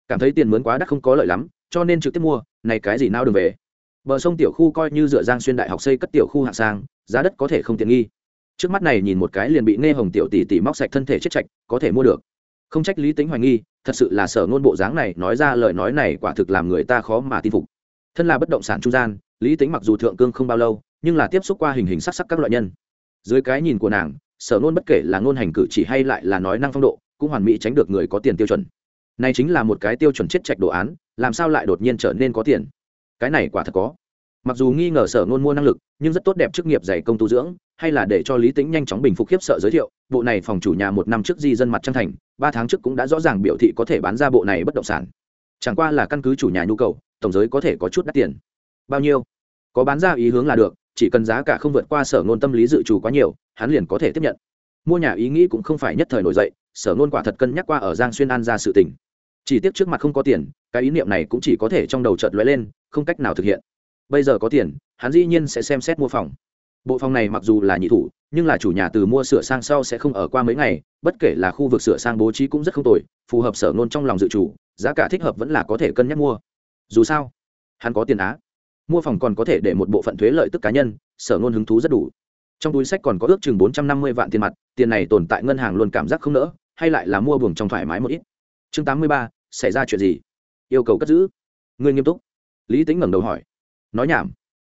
Cảm thấy tiền mướn quá đắt không có lợi lắm, cho nên trực tiếp mua, này cái gì nào đường về? Bờ sông tiểu khu coi như dựa giang xuyên đại học xây cất tiểu khu hạng sang, giá đất có thể không tiện nghi trước mắt này nhìn một cái liền bị nghe hồng tiểu tỷ tỷ móc sạch thân thể chết chạch có thể mua được. Không trách lý tính hoài nghi, thật sự là sở ngôn bộ dáng này, nói ra lời nói này quả thực làm người ta khó mà tin phục. Thân là bất động sản trung gian, lý tính mặc dù thượng cương không bao lâu, nhưng là tiếp xúc qua hình hình sắc sắc các loại nhân. Dưới cái nhìn của nàng, sở ngôn bất kể là ngôn hành cử chỉ hay lại là nói năng phong độ, cũng hoàn mỹ tránh được người có tiền tiêu chuẩn. Này chính là một cái tiêu chuẩn chết chạch đồ án, làm sao lại đột nhiên trở nên có tiền? Cái này quả thật có mặc dù nghi ngờ sở ngôn mua năng lực, nhưng rất tốt đẹp chức nghiệp dày công tu dưỡng, hay là để cho lý tính nhanh chóng bình phục khiếp sợ giới thiệu, bộ này phòng chủ nhà một năm trước di dân mặt trăng thành, ba tháng trước cũng đã rõ ràng biểu thị có thể bán ra bộ này bất động sản. Chẳng qua là căn cứ chủ nhà nhu cầu, tổng giới có thể có chút đắt tiền. Bao nhiêu? Có bán ra ý hướng là được, chỉ cần giá cả không vượt qua sở ngôn tâm lý dự trù quá nhiều, hắn liền có thể tiếp nhận. Mua nhà ý nghĩ cũng không phải nhất thời nổi dậy, sở ngôn quả thật cân nhắc qua ở giang xuyên an ra sự tình. Chỉ tiếc trước mặt không có tiền, cái ý niệm này cũng chỉ có thể trong đầu chợt lóe lên, không cách nào thực hiện bây giờ có tiền, hắn dĩ nhiên sẽ xem xét mua phòng. Bộ phòng này mặc dù là nhị thủ, nhưng là chủ nhà từ mua sửa sang sau sẽ không ở qua mấy ngày, bất kể là khu vực sửa sang bố trí cũng rất không tồi, phù hợp sở nôn trong lòng dự chủ, giá cả thích hợp vẫn là có thể cân nhắc mua. Dù sao, hắn có tiền á. Mua phòng còn có thể để một bộ phận thuế lợi tức cá nhân, sở nôn hứng thú rất đủ. Trong túi sách còn có ước chừng bốn trăm năm mươi vạn tiền mặt, tiền này tồn tại ngân hàng luôn cảm giác không nỡ, hay lại là mua buồng trong thoải mái một ít. Chương tám mươi ba, xảy ra chuyện gì? Yêu cầu cất giữ. Ngươi nghiêm túc. Lý tính ngẩng đầu hỏi nói nhảm.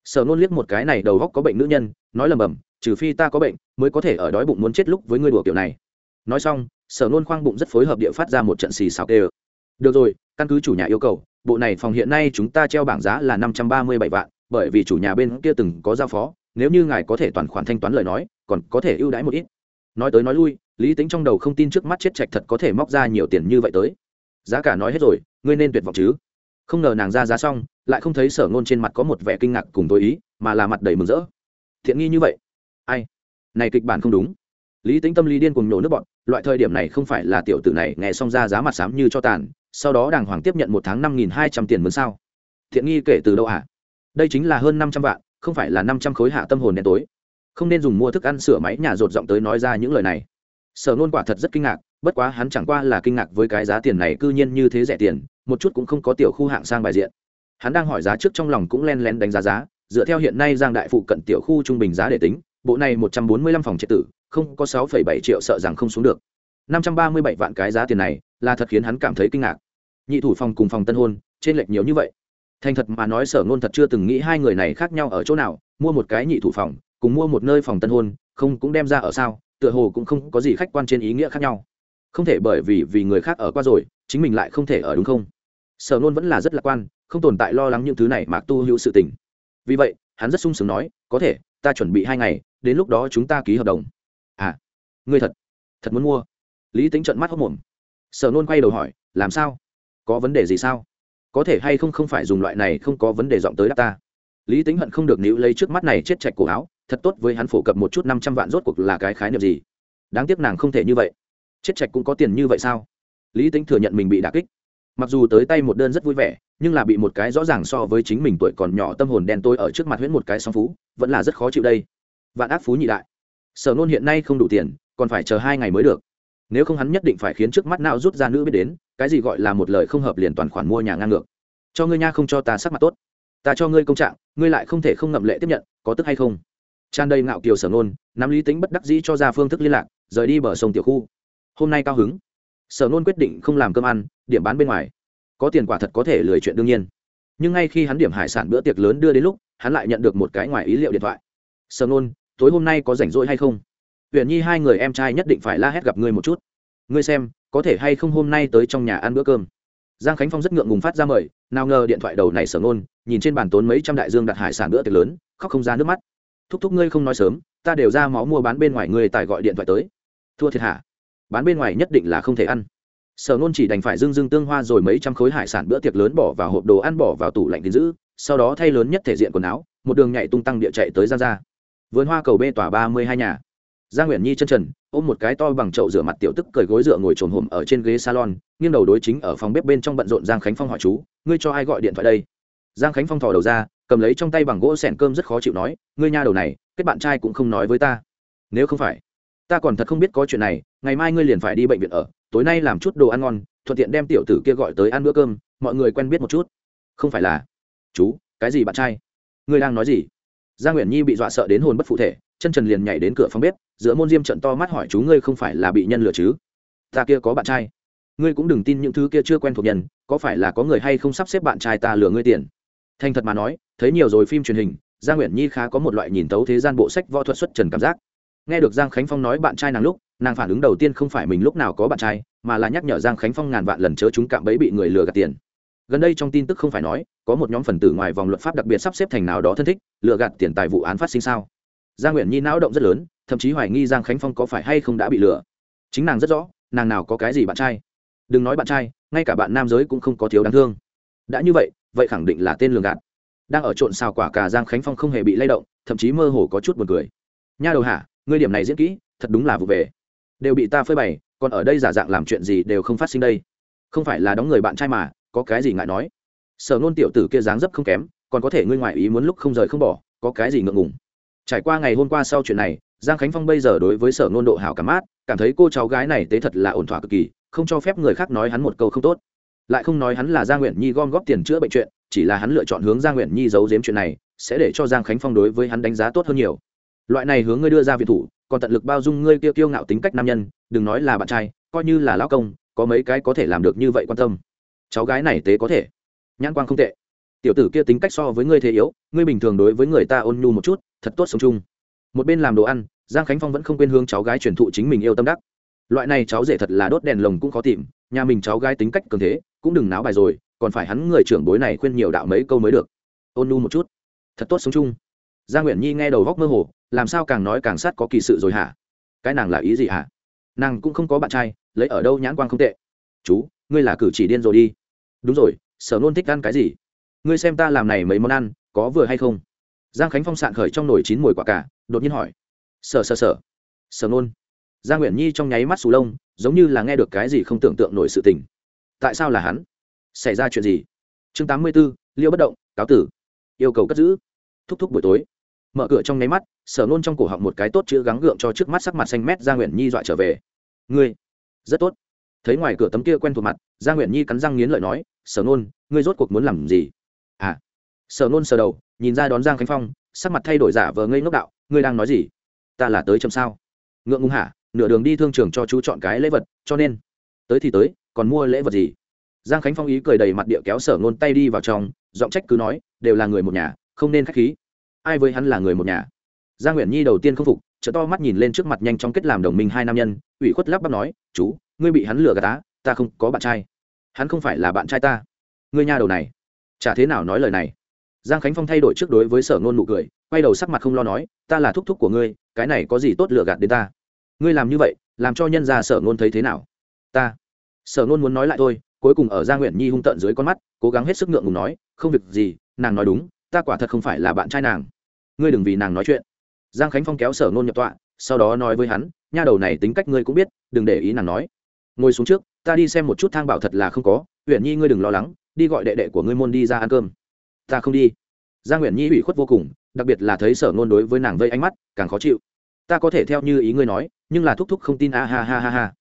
Sở nôn liếc một cái này đầu góc có bệnh nữ nhân, nói lầm bầm, trừ phi ta có bệnh, mới có thể ở đói bụng muốn chết lúc với ngươi đùa kiểu này. Nói xong, sở nôn khoang bụng rất phối hợp địa phát ra một trận xì xào tê được rồi, căn cứ chủ nhà yêu cầu, bộ này phòng hiện nay chúng ta treo bảng giá là năm trăm ba mươi bảy vạn, bởi vì chủ nhà bên kia từng có giao phó, nếu như ngài có thể toàn khoản thanh toán lời nói, còn có thể ưu đãi một ít. Nói tới nói lui, lý tính trong đầu không tin trước mắt chết chạch thật có thể móc ra nhiều tiền như vậy tới. Giá cả nói hết rồi, ngươi nên tuyệt vọng chứ. Không ngờ nàng ra giá xong lại không thấy sở ngôn trên mặt có một vẻ kinh ngạc cùng tối ý, mà là mặt đầy mừng rỡ. Thiện nghi như vậy? Ai? Này kịch bản không đúng. Lý tính tâm lý điên cùng nhổ nước bọn loại thời điểm này không phải là tiểu tử này nghe xong ra giá mặt xám như cho tàn, sau đó đàng hoàng tiếp nhận một tháng năm nghìn hai trăm tiền mướn sao. Thiện nghi kể từ đâu ạ? À? đây chính là hơn năm trăm vạn, không phải là năm trăm khối hạ tâm hồn đen tối. Không nên dùng mua thức ăn sửa máy nhà rột giọng tới nói ra những lời này. Sở nôn quả thật rất kinh ngạc, bất quá hắn chẳng qua là kinh ngạc với cái giá tiền này cư nhiên như thế rẻ tiền, một chút cũng không có tiểu khu hạng sang bài diện hắn đang hỏi giá trước trong lòng cũng len lén đánh giá giá, dựa theo hiện nay giang đại phụ cận tiểu khu trung bình giá để tính, bộ này một trăm bốn mươi lăm phòng trệ tử, không có sáu phẩy bảy triệu sợ rằng không xuống được. năm trăm ba mươi bảy vạn cái giá tiền này là thật khiến hắn cảm thấy kinh ngạc. Nhị thủ phòng cùng phòng tân hôn trên lệch nhiều như vậy. Thành thật mà nói, sở ngôn thật chưa từng nghĩ hai người này khác nhau ở chỗ nào, mua một cái nhị thủ phòng, cùng mua một nơi phòng tân hôn, không cũng đem ra ở sao, tựa hồ cũng không có gì khách quan trên ý nghĩa khác nhau. Không thể bởi vì vì người khác ở qua rồi, chính mình lại không thể ở đúng không? Sở nôn vẫn là rất lạc quan không tồn tại lo lắng những thứ này mà tu hữu sự tình. Vì vậy, hắn rất sung sướng nói, có thể, ta chuẩn bị hai ngày, đến lúc đó chúng ta ký hợp đồng. À ngươi thật thật muốn mua? Lý tính trận mắt hốc mồm sở nôn quay đầu hỏi, làm sao? Có vấn đề gì sao? Có thể hay không không phải dùng loại này không có vấn đề dọn tới đáp ta? Lý tính hận không được níu lấy trước mắt này chết chạch cổ áo, thật tốt, với hắn phổ cập một chút năm trăm vạn rốt cuộc là cái khái niệm gì? Đáng tiếc nàng không thể như vậy. Chết chạch cũng có tiền như vậy sao? Lý tính thừa nhận mình bị đà kích mặc dù tới tay một đơn rất vui vẻ, nhưng là bị một cái rõ ràng so với chính mình tuổi còn nhỏ tâm hồn đen tôi ở trước mặt huyễn một cái song phú, vẫn là rất khó chịu đây. Vạn ác phú nhị đại. Sở nôn hiện nay không đủ tiền, còn phải chờ hai ngày mới được. Nếu không hắn nhất định phải khiến trước mắt nào rút ra nữ biết đến, cái gì gọi là một lời không hợp liền toàn khoản mua nhà ngang ngược. Cho ngươi nha không cho ta sắc mặt tốt. Ta cho ngươi công trạng, ngươi lại không thể không ngậm lệ tiếp nhận, có tức hay không? Tràn đầy ngạo kiều sở nôn, nắm lý tính bất đắc dĩ cho ra phương thức liên lạc, rời đi bờ sông tiểu khu. Hôm nay cao hứng. Sở nôn quyết định không làm cơm ăn điểm bán bên ngoài. Có tiền quả thật có thể lười chuyện đương nhiên. Nhưng ngay khi hắn điểm hải sản bữa tiệc lớn đưa đến lúc, hắn lại nhận được một cái ngoài ý liệu điện thoại. Sờ nôn, tối hôm nay có rảnh rỗi hay không? Huyền nhi hai người em trai nhất định phải la hét gặp ngươi một chút. Ngươi xem, có thể hay không hôm nay tới trong nhà ăn bữa cơm? Giang khánh phong rất ngượng ngùng phát ra mời, nào ngờ điện thoại đầu này sở nôn, nhìn trên bàn tốn mấy trăm đại dương đặt hải sản bữa tiệc lớn, khóc không ra nước mắt. Thúc thúc ngươi không nói sớm, ta đều ra máu mua bán bên ngoài ngươi tài gọi điện thoại tới. Thua thiệt hả? Bán bên ngoài nhất định là không thể ăn sở nôn chỉ đành phải dưng dưng tương hoa rồi mấy trăm khối hải sản bữa tiệc lớn bỏ vào hộp đồ ăn bỏ vào tủ lạnh tín giữ, sau đó thay lớn nhất thể diện quần áo, một đường nhảy tung tăng địa chạy tới giang gia. Vườn hoa cầu bê tỏa ba mươi hai nhà. Giang nguyện nhi chân trần, ôm một cái to bằng chậu rửa mặt tiểu tức cởi gối dựa ngồi trồn hổm ở trên ghế salon, nghiêng đầu đối chính ở phòng bếp bên trong bận rộn giang khánh phong hỏi chú, ngươi cho ai gọi điện thoại đây? Giang khánh phong thò đầu ra, cầm lấy trong tay bằng gỗ sẻn cơm rất khó chịu nói, ngươi nha đầu này, kết bạn trai cũng không nói với ta. Nếu không phải, ta còn thật không biết có chuyện này ngày mai ngươi liền phải đi bệnh viện ở, tối nay làm chút đồ ăn ngon, thuận tiện đem tiểu tử kia gọi tới ăn bữa cơm, mọi người quen biết một chút. Không phải là, chú, cái gì bạn trai? Ngươi đang nói gì? Gia nguyễn nhi bị dọa sợ đến hồn bất phụ thể, chân trần liền nhảy đến cửa phòng bếp, giữa môn diêm trận to mắt hỏi chú ngươi không phải là bị nhân lừa chứ? Ta kia có bạn trai. Ngươi cũng đừng tin những thứ kia chưa quen thuộc nhân, có phải là có người hay không sắp xếp bạn trai ta lừa ngươi tiền? Thành thật mà nói, thấy nhiều rồi phim truyền hình gia nguyễn nhi khá có một loại nhìn tấu thế gian bộ sách võ thuật xuất trần cảm giác nghe được giang khánh phong nói bạn trai nàng lúc, nàng phản ứng đầu tiên không phải mình lúc nào có bạn trai, mà là nhắc nhở giang khánh phong ngàn vạn lần chớ chúng cạm bẫy bị người lừa gạt tiền. Gần đây trong tin tức không phải nói, có một nhóm phần tử ngoài vòng luật pháp đặc biệt sắp xếp thành nào đó thân thích, lừa gạt tiền tài vụ án phát sinh sao? Giang nguyện nhi não động rất lớn, thậm chí hoài nghi giang khánh phong có phải hay không đã bị lừa. Chính nàng rất rõ, nàng nào có cái gì bạn trai. Đừng nói bạn trai, ngay cả bạn nam giới cũng không có thiếu đáng thương. Đã như vậy vậy khẳng định là tên lường gạt. Đang ở trộn xào quả cà giang khánh phong không hề bị lay động, thậm chí mơ hồ có chút buồn cười. Nha đầu hả? Ngươi điểm này diễn kỹ, thật đúng là vụ về. Đều bị ta phơi bày, còn ở đây giả dạng làm chuyện gì đều không phát sinh đây. Không phải là đóng người bạn trai mà, có cái gì ngại nói? Sở nôn tiểu tử kia dáng dấp không kém, còn có thể ngươi ngoại ý muốn lúc không rời không bỏ, có cái gì ngượng ngùng? Trải qua ngày hôm qua sau chuyện này, giang khánh phong bây giờ đối với sở nôn độ hảo cảm mát, cảm thấy cô cháu gái này tế thật là ổn thỏa cực kỳ, không cho phép người khác nói hắn một câu không tốt. Lại không nói hắn là gia nguyện nhi gom góp tiền chữa bệnh chuyện, chỉ là hắn lựa chọn hướng gia nguyện nhi giấu giếm chuyện này, sẽ để cho giang khánh phong đối với hắn đánh giá tốt hơn nhiều loại này hướng ngươi đưa ra viện thủ, còn tận lực bao dung ngươi kia kiêu ngạo tính cách nam nhân, đừng nói là bạn trai, coi như là lão công, có mấy cái có thể làm được như vậy quan tâm. Cháu gái này tế có thể. Nhãn quang không tệ. Tiểu tử kia tính cách so với ngươi thế yếu, ngươi bình thường đối với người ta ôn nhu một chút, thật tốt sống chung. Một bên làm đồ ăn, giang khánh phong vẫn không quên hướng cháu gái truyền thụ chính mình yêu tâm đắc. Loại này cháu rể thật là đốt đèn lồng cũng khó tìm, nhà mình cháu gái tính cách cường thế, cũng đừng náo bài rồi, còn phải hắn người trưởng bối này khuyên nhiều đạo mấy câu mới được. Ôn nhu một chút. Thật tốt sống chung gia nguyễn nhi nghe đầu góc mơ hồ, làm sao càng nói càng sát có kỳ sự rồi hả? Cái nàng là ý gì hả? Nàng cũng không có bạn trai, lấy ở đâu nhãn quang không tệ. Chú, ngươi là cử chỉ điên rồi đi. Đúng rồi, sở nôn thích ăn cái gì? Ngươi xem ta làm này mấy món ăn, có vừa hay không? Giang khánh phong sạn khởi trong nồi chín mùi quả cả, đột nhiên hỏi. Sở sở sở. Sở nôn giang nguyện nhi trong nháy mắt sù lông, giống như là nghe được cái gì không tưởng tượng nổi sự tình. Tại sao là hắn? Xảy ra chuyện gì? Chương tám mươi b ố liêu bất động, cáo tử. Yêu cầu cất giữ. Thúc thúc buổi tối mở cửa trong nháy mắt, sở nôn trong cổ họng một cái tốt chữ gắng gượng cho trước mắt sắc mặt xanh mét gia nguyễn nhi dọa trở về. Ngươi, rất tốt. Thấy ngoài cửa tấm kia quen thuộc mặt gia nguyễn nhi cắn răng nghiến lợi nói, sở nôn ngươi rốt cuộc muốn làm gì? À. Sở nôn sờ đầu, nhìn ra đón giang khánh phong, sắc mặt thay đổi giả vờ ngây ngốc đạo, ngươi đang nói gì? Ta là tới chậm sao? Ngượng ngùng hả? Nửa đường đi thương trường cho chú chọn cái lễ vật, cho nên. Tới thì tới, còn mua lễ vật gì? Giang khánh phong ý cười đầy mặt địa kéo sở nôn tay đi vào trong, giọng trách cứ nói, đều là người một nhà, không nên k h á c h khí ai với hắn là người một nhà. Giang nguyễn nhi đầu tiên không phục chợ to mắt nhìn lên trước mặt nhanh chóng kết làm đồng minh hai nam nhân, ủy khuất lắp bắp nói, chú, ngươi bị hắn lừa gạt tá ta không có bạn trai. Hắn không phải là bạn trai ta. Ngươi nhà đầu này. Chả thế nào nói lời này. Giang khánh phong thay đổi trước đối với sở ngôn nụ cười, quay đầu sắc mặt không lo nói, ta là thúc thúc của ngươi, cái này có gì tốt lừa gạt đến ta? Ngươi làm như vậy, làm cho nhân gia sở ngôn thấy thế nào? Ta. Sở ngôn muốn nói lại thôi, cuối cùng ở gia nguyễn nhi hung tận dưới con mắt, cố gắng hết sức ngượng ngùng nói, không việc gì, nàng nói đúng ta quả thật không phải là bạn trai nàng. Ngươi đừng vì nàng nói chuyện. Giang khánh phong kéo sở nôn nhập tọa, sau đó nói với hắn, nha đầu này tính cách ngươi cũng biết, đừng để ý nàng nói. Ngồi xuống trước, ta đi xem một chút thang bảo thật là không có huyện nhi ngươi đừng lo lắng, đi gọi đệ đệ của ngươi môn đi ra ăn cơm. Ta không đi. Giang nguyện nhi ủy khuất vô cùng, đặc biệt là thấy sở ngôn đối với nàng vây ánh mắt, càng khó chịu. Ta có thể theo như ý ngươi nói, nhưng là thúc thúc không tin, a ha ha ha ha.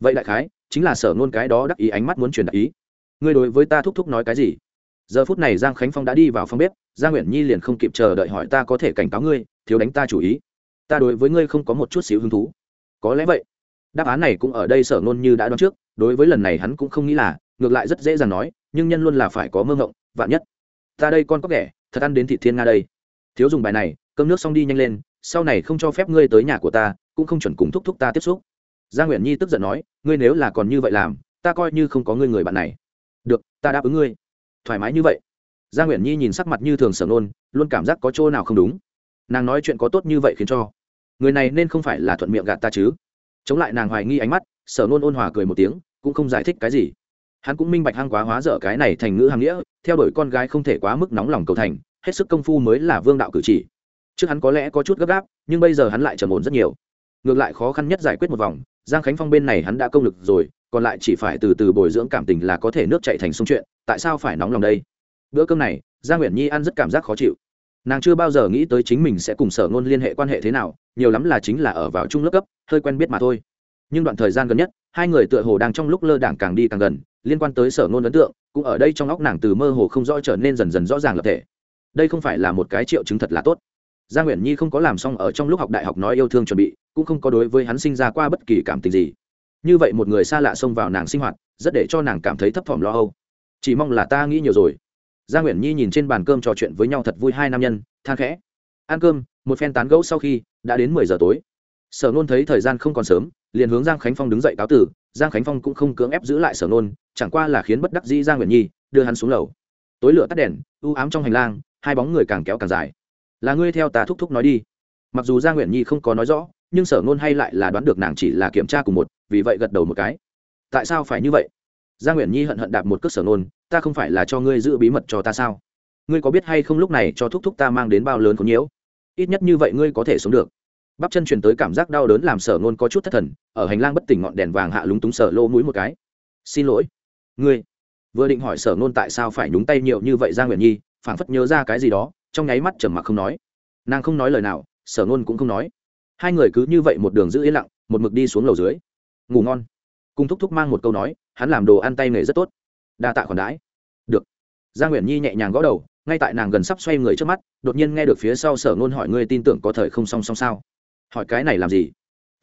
Vậy đại khái, chính là sở ngôn cái đó đắc ý ánh mắt muốn truyền đạt ý. Ngươi đối với ta thúc thúc nói cái gì? Giờ phút này giang khánh phong đã đi vào phòng bếp giang nguyễn nhi liền không kịp chờ đợi hỏi ta có thể cảnh cáo ngươi thiếu đánh ta chủ ý. Ta đối với ngươi không có một chút xíu hứng thú. Có lẽ vậy. Đáp án này cũng ở đây sở ngôn như đã đoán trước đối với lần này hắn cũng không nghĩ là ngược lại rất dễ dàng nói nhưng nhân luôn là phải có mơ ngộng vạn nhất. Ta đây con có kẻ, thật ăn đến thị thiên nga đây. Thiếu dùng bài này cơm nước xong đi nhanh lên sau này không cho phép ngươi tới nhà của ta cũng không chuẩn cùng thúc thúc ta tiếp xúc. Giang nguyễn nhi tức giận nói ngươi nếu là còn như vậy làm ta coi như không có ngươi người bạn này. Được ta đáp ứng ngươi thoải mái như vậy. Gia nguyễn nhi nhìn sắc mặt như thường sở nôn luôn cảm giác có chỗ nào không đúng. Nàng nói chuyện có tốt như vậy khiến cho người này nên không phải là thuận miệng gạt ta chứ. Chống lại nàng hoài nghi ánh mắt, sở nôn ôn hòa cười một tiếng, cũng không giải thích cái gì. Hắn cũng minh bạch hăng quá hóa dở cái này thành ngữ hàng nghĩa, theo đuổi con gái không thể quá mức nóng lòng cầu thành, hết sức công phu mới là vương đạo cử chỉ. Trước hắn có lẽ có chút gấp gáp, nhưng bây giờ hắn lại trầm ổn rất nhiều. Ngược lại khó khăn nhất giải quyết một vòng, giang khánh phong bên này hắn đã công lực rồi, còn lại chỉ phải từ từ bồi dưỡng cảm tình là có thể nước chạy thành sông chuyện tại sao phải nóng lòng đây? Bữa cơm này giang nguyễn nhi ăn rất cảm giác khó chịu. Nàng chưa bao giờ nghĩ tới chính mình sẽ cùng sở ngôn liên hệ quan hệ thế nào, nhiều lắm là chính là ở vào chung lớp cấp, hơi quen biết mà thôi. Nhưng đoạn thời gian gần nhất, hai người tựa hồ đang trong lúc lơ đảng càng đi càng gần, liên quan tới sở ngôn ấn tượng, cũng ở đây trong óc nàng từ mơ hồ không rõ trở nên dần dần rõ ràng lập thể. Đây không phải là một cái triệu chứng thật là tốt. Gia nguyễn nhi không có làm xong ở trong lúc học đại học nói yêu thương chuẩn bị, cũng không có đối với hắn sinh ra qua bất kỳ cảm tình gì. Như vậy một người xa lạ xông vào nàng sinh hoạt, rất để cho nàng cảm thấy thấp thỏm lo âu chỉ mong là ta nghĩ nhiều rồi. Gia nguyễn nhi nhìn trên bàn cơm trò chuyện với nhau thật vui hai nam nhân, than khẽ. Ăn cơm, một phen tán gẫu sau khi, đã đến mười giờ tối. Sở nôn thấy thời gian không còn sớm, liền hướng giang khánh phong đứng dậy cáo tử. Giang khánh phong cũng không cưỡng ép giữ lại sở nôn, chẳng qua là khiến bất đắc dĩ giang nguyễn nhi đưa hắn xuống lầu. Tối lửa tắt đèn ưu ám trong hành lang, hai bóng người càng kéo càng dài. Là ngươi theo ta thúc thúc nói đi. Mặc dù giang nguyễn nhi không có nói rõ, nhưng sở nôn hay lại là đoán được nàng chỉ là kiểm tra cùng một, vì vậy gật đầu một cái. Tại sao phải như vậy? Giang nguyễn nhi hận hận đạp một cước sở nôn, ta không phải là cho ngươi giữ bí mật cho ta sao? Ngươi có biết hay không lúc này cho thúc thúc ta mang đến bao lớn có nhiễu? Ít nhất như vậy ngươi có thể sống được. Bắp chân truyền tới cảm giác đau đớn làm sở nôn có chút thất thần, ở hành lang bất tỉnh ngọn đèn vàng hạ lúng túng sở lô mũi một cái. Xin lỗi, ngươi. Vừa định hỏi sở nôn tại sao phải nhúng tay nhiều như vậy giang nguyện nhi, phảng phất nhớ ra cái gì đó, trong nháy mắt trầm mặc không nói. Nàng không nói lời nào, sở nôn cũng không nói. Hai người cứ như vậy một đường giữ yên lặng, một mực đi xuống lầu dưới. Ngủ ngon cùng thúc thúc mang một câu nói, hắn làm đồ ăn tay nghề rất tốt. Đa tạ khoản đãi. Được. Gia nguyễn nhi nhẹ nhàng gõ đầu, ngay tại nàng gần sắp xoay người trước mắt, đột nhiên nghe được phía sau sở nôn hỏi ngươi tin tưởng có thời không song song sao? Hỏi cái này làm gì?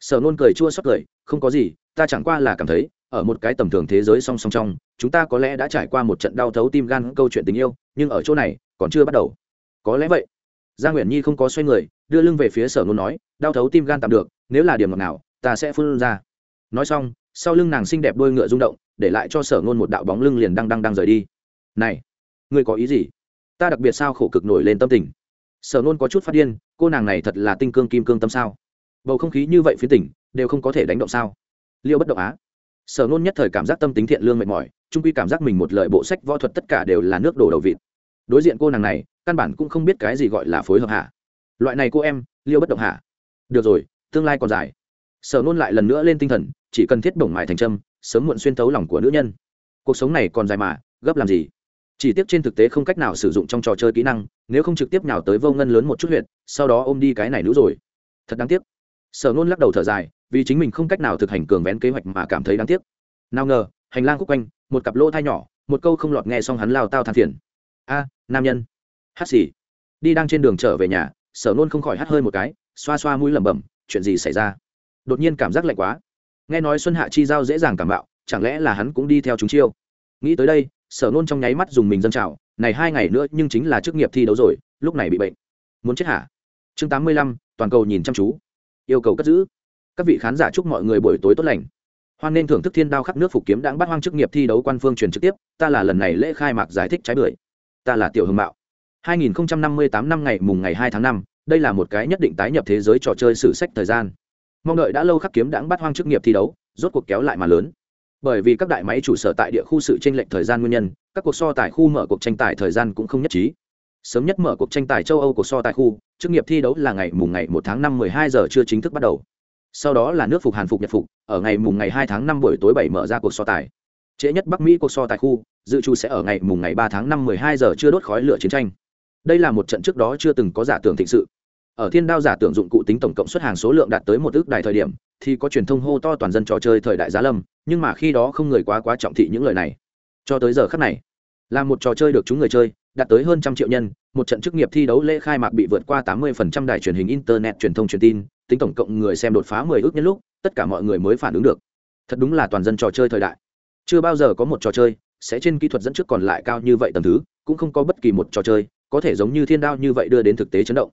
Sở nôn cười chua xót cười, không có gì, ta chẳng qua là cảm thấy, ở một cái tầm thường thế giới song song trong, chúng ta có lẽ đã trải qua một trận đau thấu tim gan câu chuyện tình yêu, nhưng ở chỗ này, còn chưa bắt đầu. Có lẽ vậy. Gia nguyễn nhi không có xoay người, đưa lưng về phía sở nôn nói, đau thấu tim gan tạm được, nếu là điểm ngọt nào, ta sẽ phun ra. Nói xong sau lưng nàng xinh đẹp đôi ngựa rung động, để lại cho sở nôn một đạo bóng lưng liền đang đang đang rời đi. Này, ngươi có ý gì? Ta đặc biệt sao khổ cực nổi lên tâm tình. Sở nôn có chút phát điên, cô nàng này thật là tinh cương kim cương tâm sao? Bầu không khí như vậy phía tỉnh, đều không có thể đánh động sao? Liệu bất động á? Sở nôn nhất thời cảm giác tâm tính thiện lương mệt mỏi, trung quy cảm giác mình một lợi bộ sách võ thuật tất cả đều là nước đổ đầu vịt. Đối diện cô nàng này, căn bản cũng không biết cái gì gọi là phối hợp hạ loại này cô em, liêu bất động hạ được rồi, tương lai còn dài. Sở nôn lại lần nữa lên tinh thần chỉ cần thiết bổng mài thành trâm, sớm muộn xuyên thấu lòng của nữ nhân. Cuộc sống này còn dài mà, gấp làm gì? Chỉ tiếc trên thực tế không cách nào sử dụng trong trò chơi kỹ năng, nếu không trực tiếp nào tới vô ngân lớn một chút huyện sau đó ôm đi cái này nữ rồi. Thật đáng tiếc. Sở nôn lắc đầu thở dài, vì chính mình không cách nào thực hành cường vén kế hoạch mà cảm thấy đáng tiếc. Nào ngờ, hành lang khúc quanh, một cặp lỗ thai nhỏ, một câu không lọt nghe xong hắn lao tao than phiền. A, nam nhân. Hát xì. Đi đang trên đường trở về nhà, sở nôn không khỏi hát hơi một cái, xoa xoa mũi lẩm bẩm, chuyện gì xảy ra? Đột nhiên cảm giác lạnh quá nghe nói xuân hạ chi giao dễ dàng cảm bạo chẳng lẽ là hắn cũng đi theo chúng chiêu? Nghĩ tới đây sở nôn trong nháy mắt dùng mình dân trào này hai ngày nữa nhưng chính là chức nghiệp thi đấu rồi lúc này bị bệnh. Muốn chết hả? Chương tám mươi lăm toàn cầu nhìn chăm chú. Yêu cầu cất giữ. Các vị khán giả chúc mọi người buổi tối tốt lành. Hoan nên thưởng thức thiên đao khắp nước phục kiếm đáng bắt hoang chức nghiệp thi đấu quan phương truyền trực tiếp ta là lần này lễ khai mạc giải thích trái bưởi. Ta là tiểu hưng mạo. 2058 năm ngày mùng ngày 2 tháng 5, đây là một cái nhất định tái nhập thế giới trò chơi sử sách thời gian mong đợi đã lâu khắc kiếm đãng bắt hoang chức nghiệp thi đấu, rốt cuộc kéo lại mà lớn. Bởi vì các đại máy chủ sở tại địa khu sự tranh lệch thời gian nguyên nhân, các cuộc so tài khu mở cuộc tranh tài thời gian cũng không nhất trí. Sớm nhất mở cuộc tranh tài châu âu cuộc so tài khu, chức nghiệp thi đấu là ngày mùng ngày một tháng năm mười hai giờ chưa chính thức bắt đầu. Sau đó là nước phục, hàn phục, nhật phục, ở ngày mùng ngày hai tháng năm buổi tối bảy mở ra cuộc so tài. Trễ nhất bắc mỹ cuộc so tài khu, dự trù sẽ ở ngày mùng ngày ba tháng năm mười hai giờ chưa đốt khói lửa chiến tranh. Đây là một trận trước đó chưa từng có giả tưởng thịnh sự ở thiên đao giả tưởng dụng cụ tính tổng cộng xuất hàng số lượng đạt tới một ước đài thời điểm, thì có truyền thông hô to toàn dân trò chơi thời đại giá lâm, nhưng mà khi đó không người quá quá trọng thị những lời này. Cho tới giờ khắc này, là một trò chơi được chúng người chơi, đạt tới hơn trăm triệu nhân, một trận chức nghiệp thi đấu lễ khai mạc bị vượt qua tám mươi phần trăm đài truyền hình internet truyền thông truyền tin, tính tổng cộng người xem đột phá mười ước nhân lúc, tất cả mọi người mới phản ứng được. Thật đúng là toàn dân trò chơi thời đại. Chưa bao giờ có một trò chơi sẽ trên kỹ thuật dẫn trước còn lại cao như vậy tầm thứ, cũng không có bất kỳ một trò chơi có thể giống như thiên đao như vậy đưa đến thực tế chấn động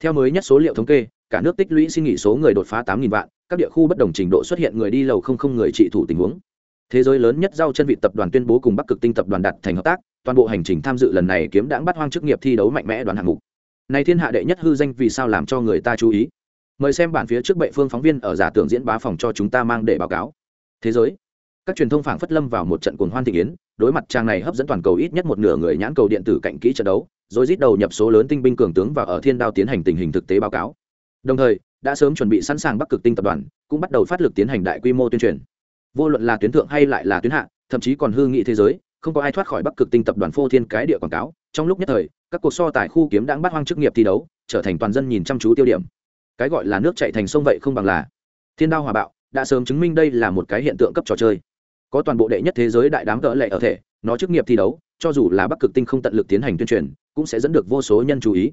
theo mới nhất số liệu thống kê, cả nước tích lũy xin nghỉ số người đột phá tám vạn, các địa khu bất đồng trình độ xuất hiện người đi lầu không không người trị thủ tình huống. Thế giới lớn nhất giao chân vị tập đoàn tuyên bố cùng bắc cực tinh tập đoàn đặt thành hợp tác, toàn bộ hành trình tham dự lần này kiếm đãng bắt hoang chức nghiệp thi đấu mạnh mẽ đoàn hạng mục. Này thiên hạ đệ nhất hư danh vì sao làm cho người ta chú ý? Mời xem bản phía trước bệ phương phóng viên ở giả tưởng diễn bá phòng cho chúng ta mang để báo cáo. Thế giới các truyền thông phảng phất lâm vào một trận cuồng hoan thị yến đối mặt trang này hấp dẫn toàn cầu ít nhất một nửa người nhãn cầu điện tử cạnh kỹ trận đấu, rồi rít đầu nhập số lớn tinh binh cường tướng và ở thiên đao tiến hành tình hình thực tế báo cáo. Đồng thời, đã sớm chuẩn bị sẵn sàng bắc cực tinh tập đoàn, cũng bắt đầu phát lực tiến hành đại quy mô tuyên truyền. Vô luận là tuyến thượng hay lại là tuyến hạ, thậm chí còn hư nghị thế giới, không có ai thoát khỏi bắc cực tinh tập đoàn phô thiên cái địa quảng cáo. Trong lúc nhất thời, các cuộc so tài khu kiếm đang bắt hoang chức nghiệp thi đấu, trở thành toàn dân nhìn chăm chú tiêu điểm. Cái gọi là nước chạy thành sông vậy không bằng là. Thiên đao hòa bạo, đã sớm chứng minh đây là một cái hiện tượng cấp trò chơi có toàn bộ đệ nhất thế giới đại đám cỡ lệ ở thể, nó chức nghiệp thi đấu, cho dù là bắc cực tinh không tận lực tiến hành tuyên truyền, cũng sẽ dẫn được vô số nhân chú ý.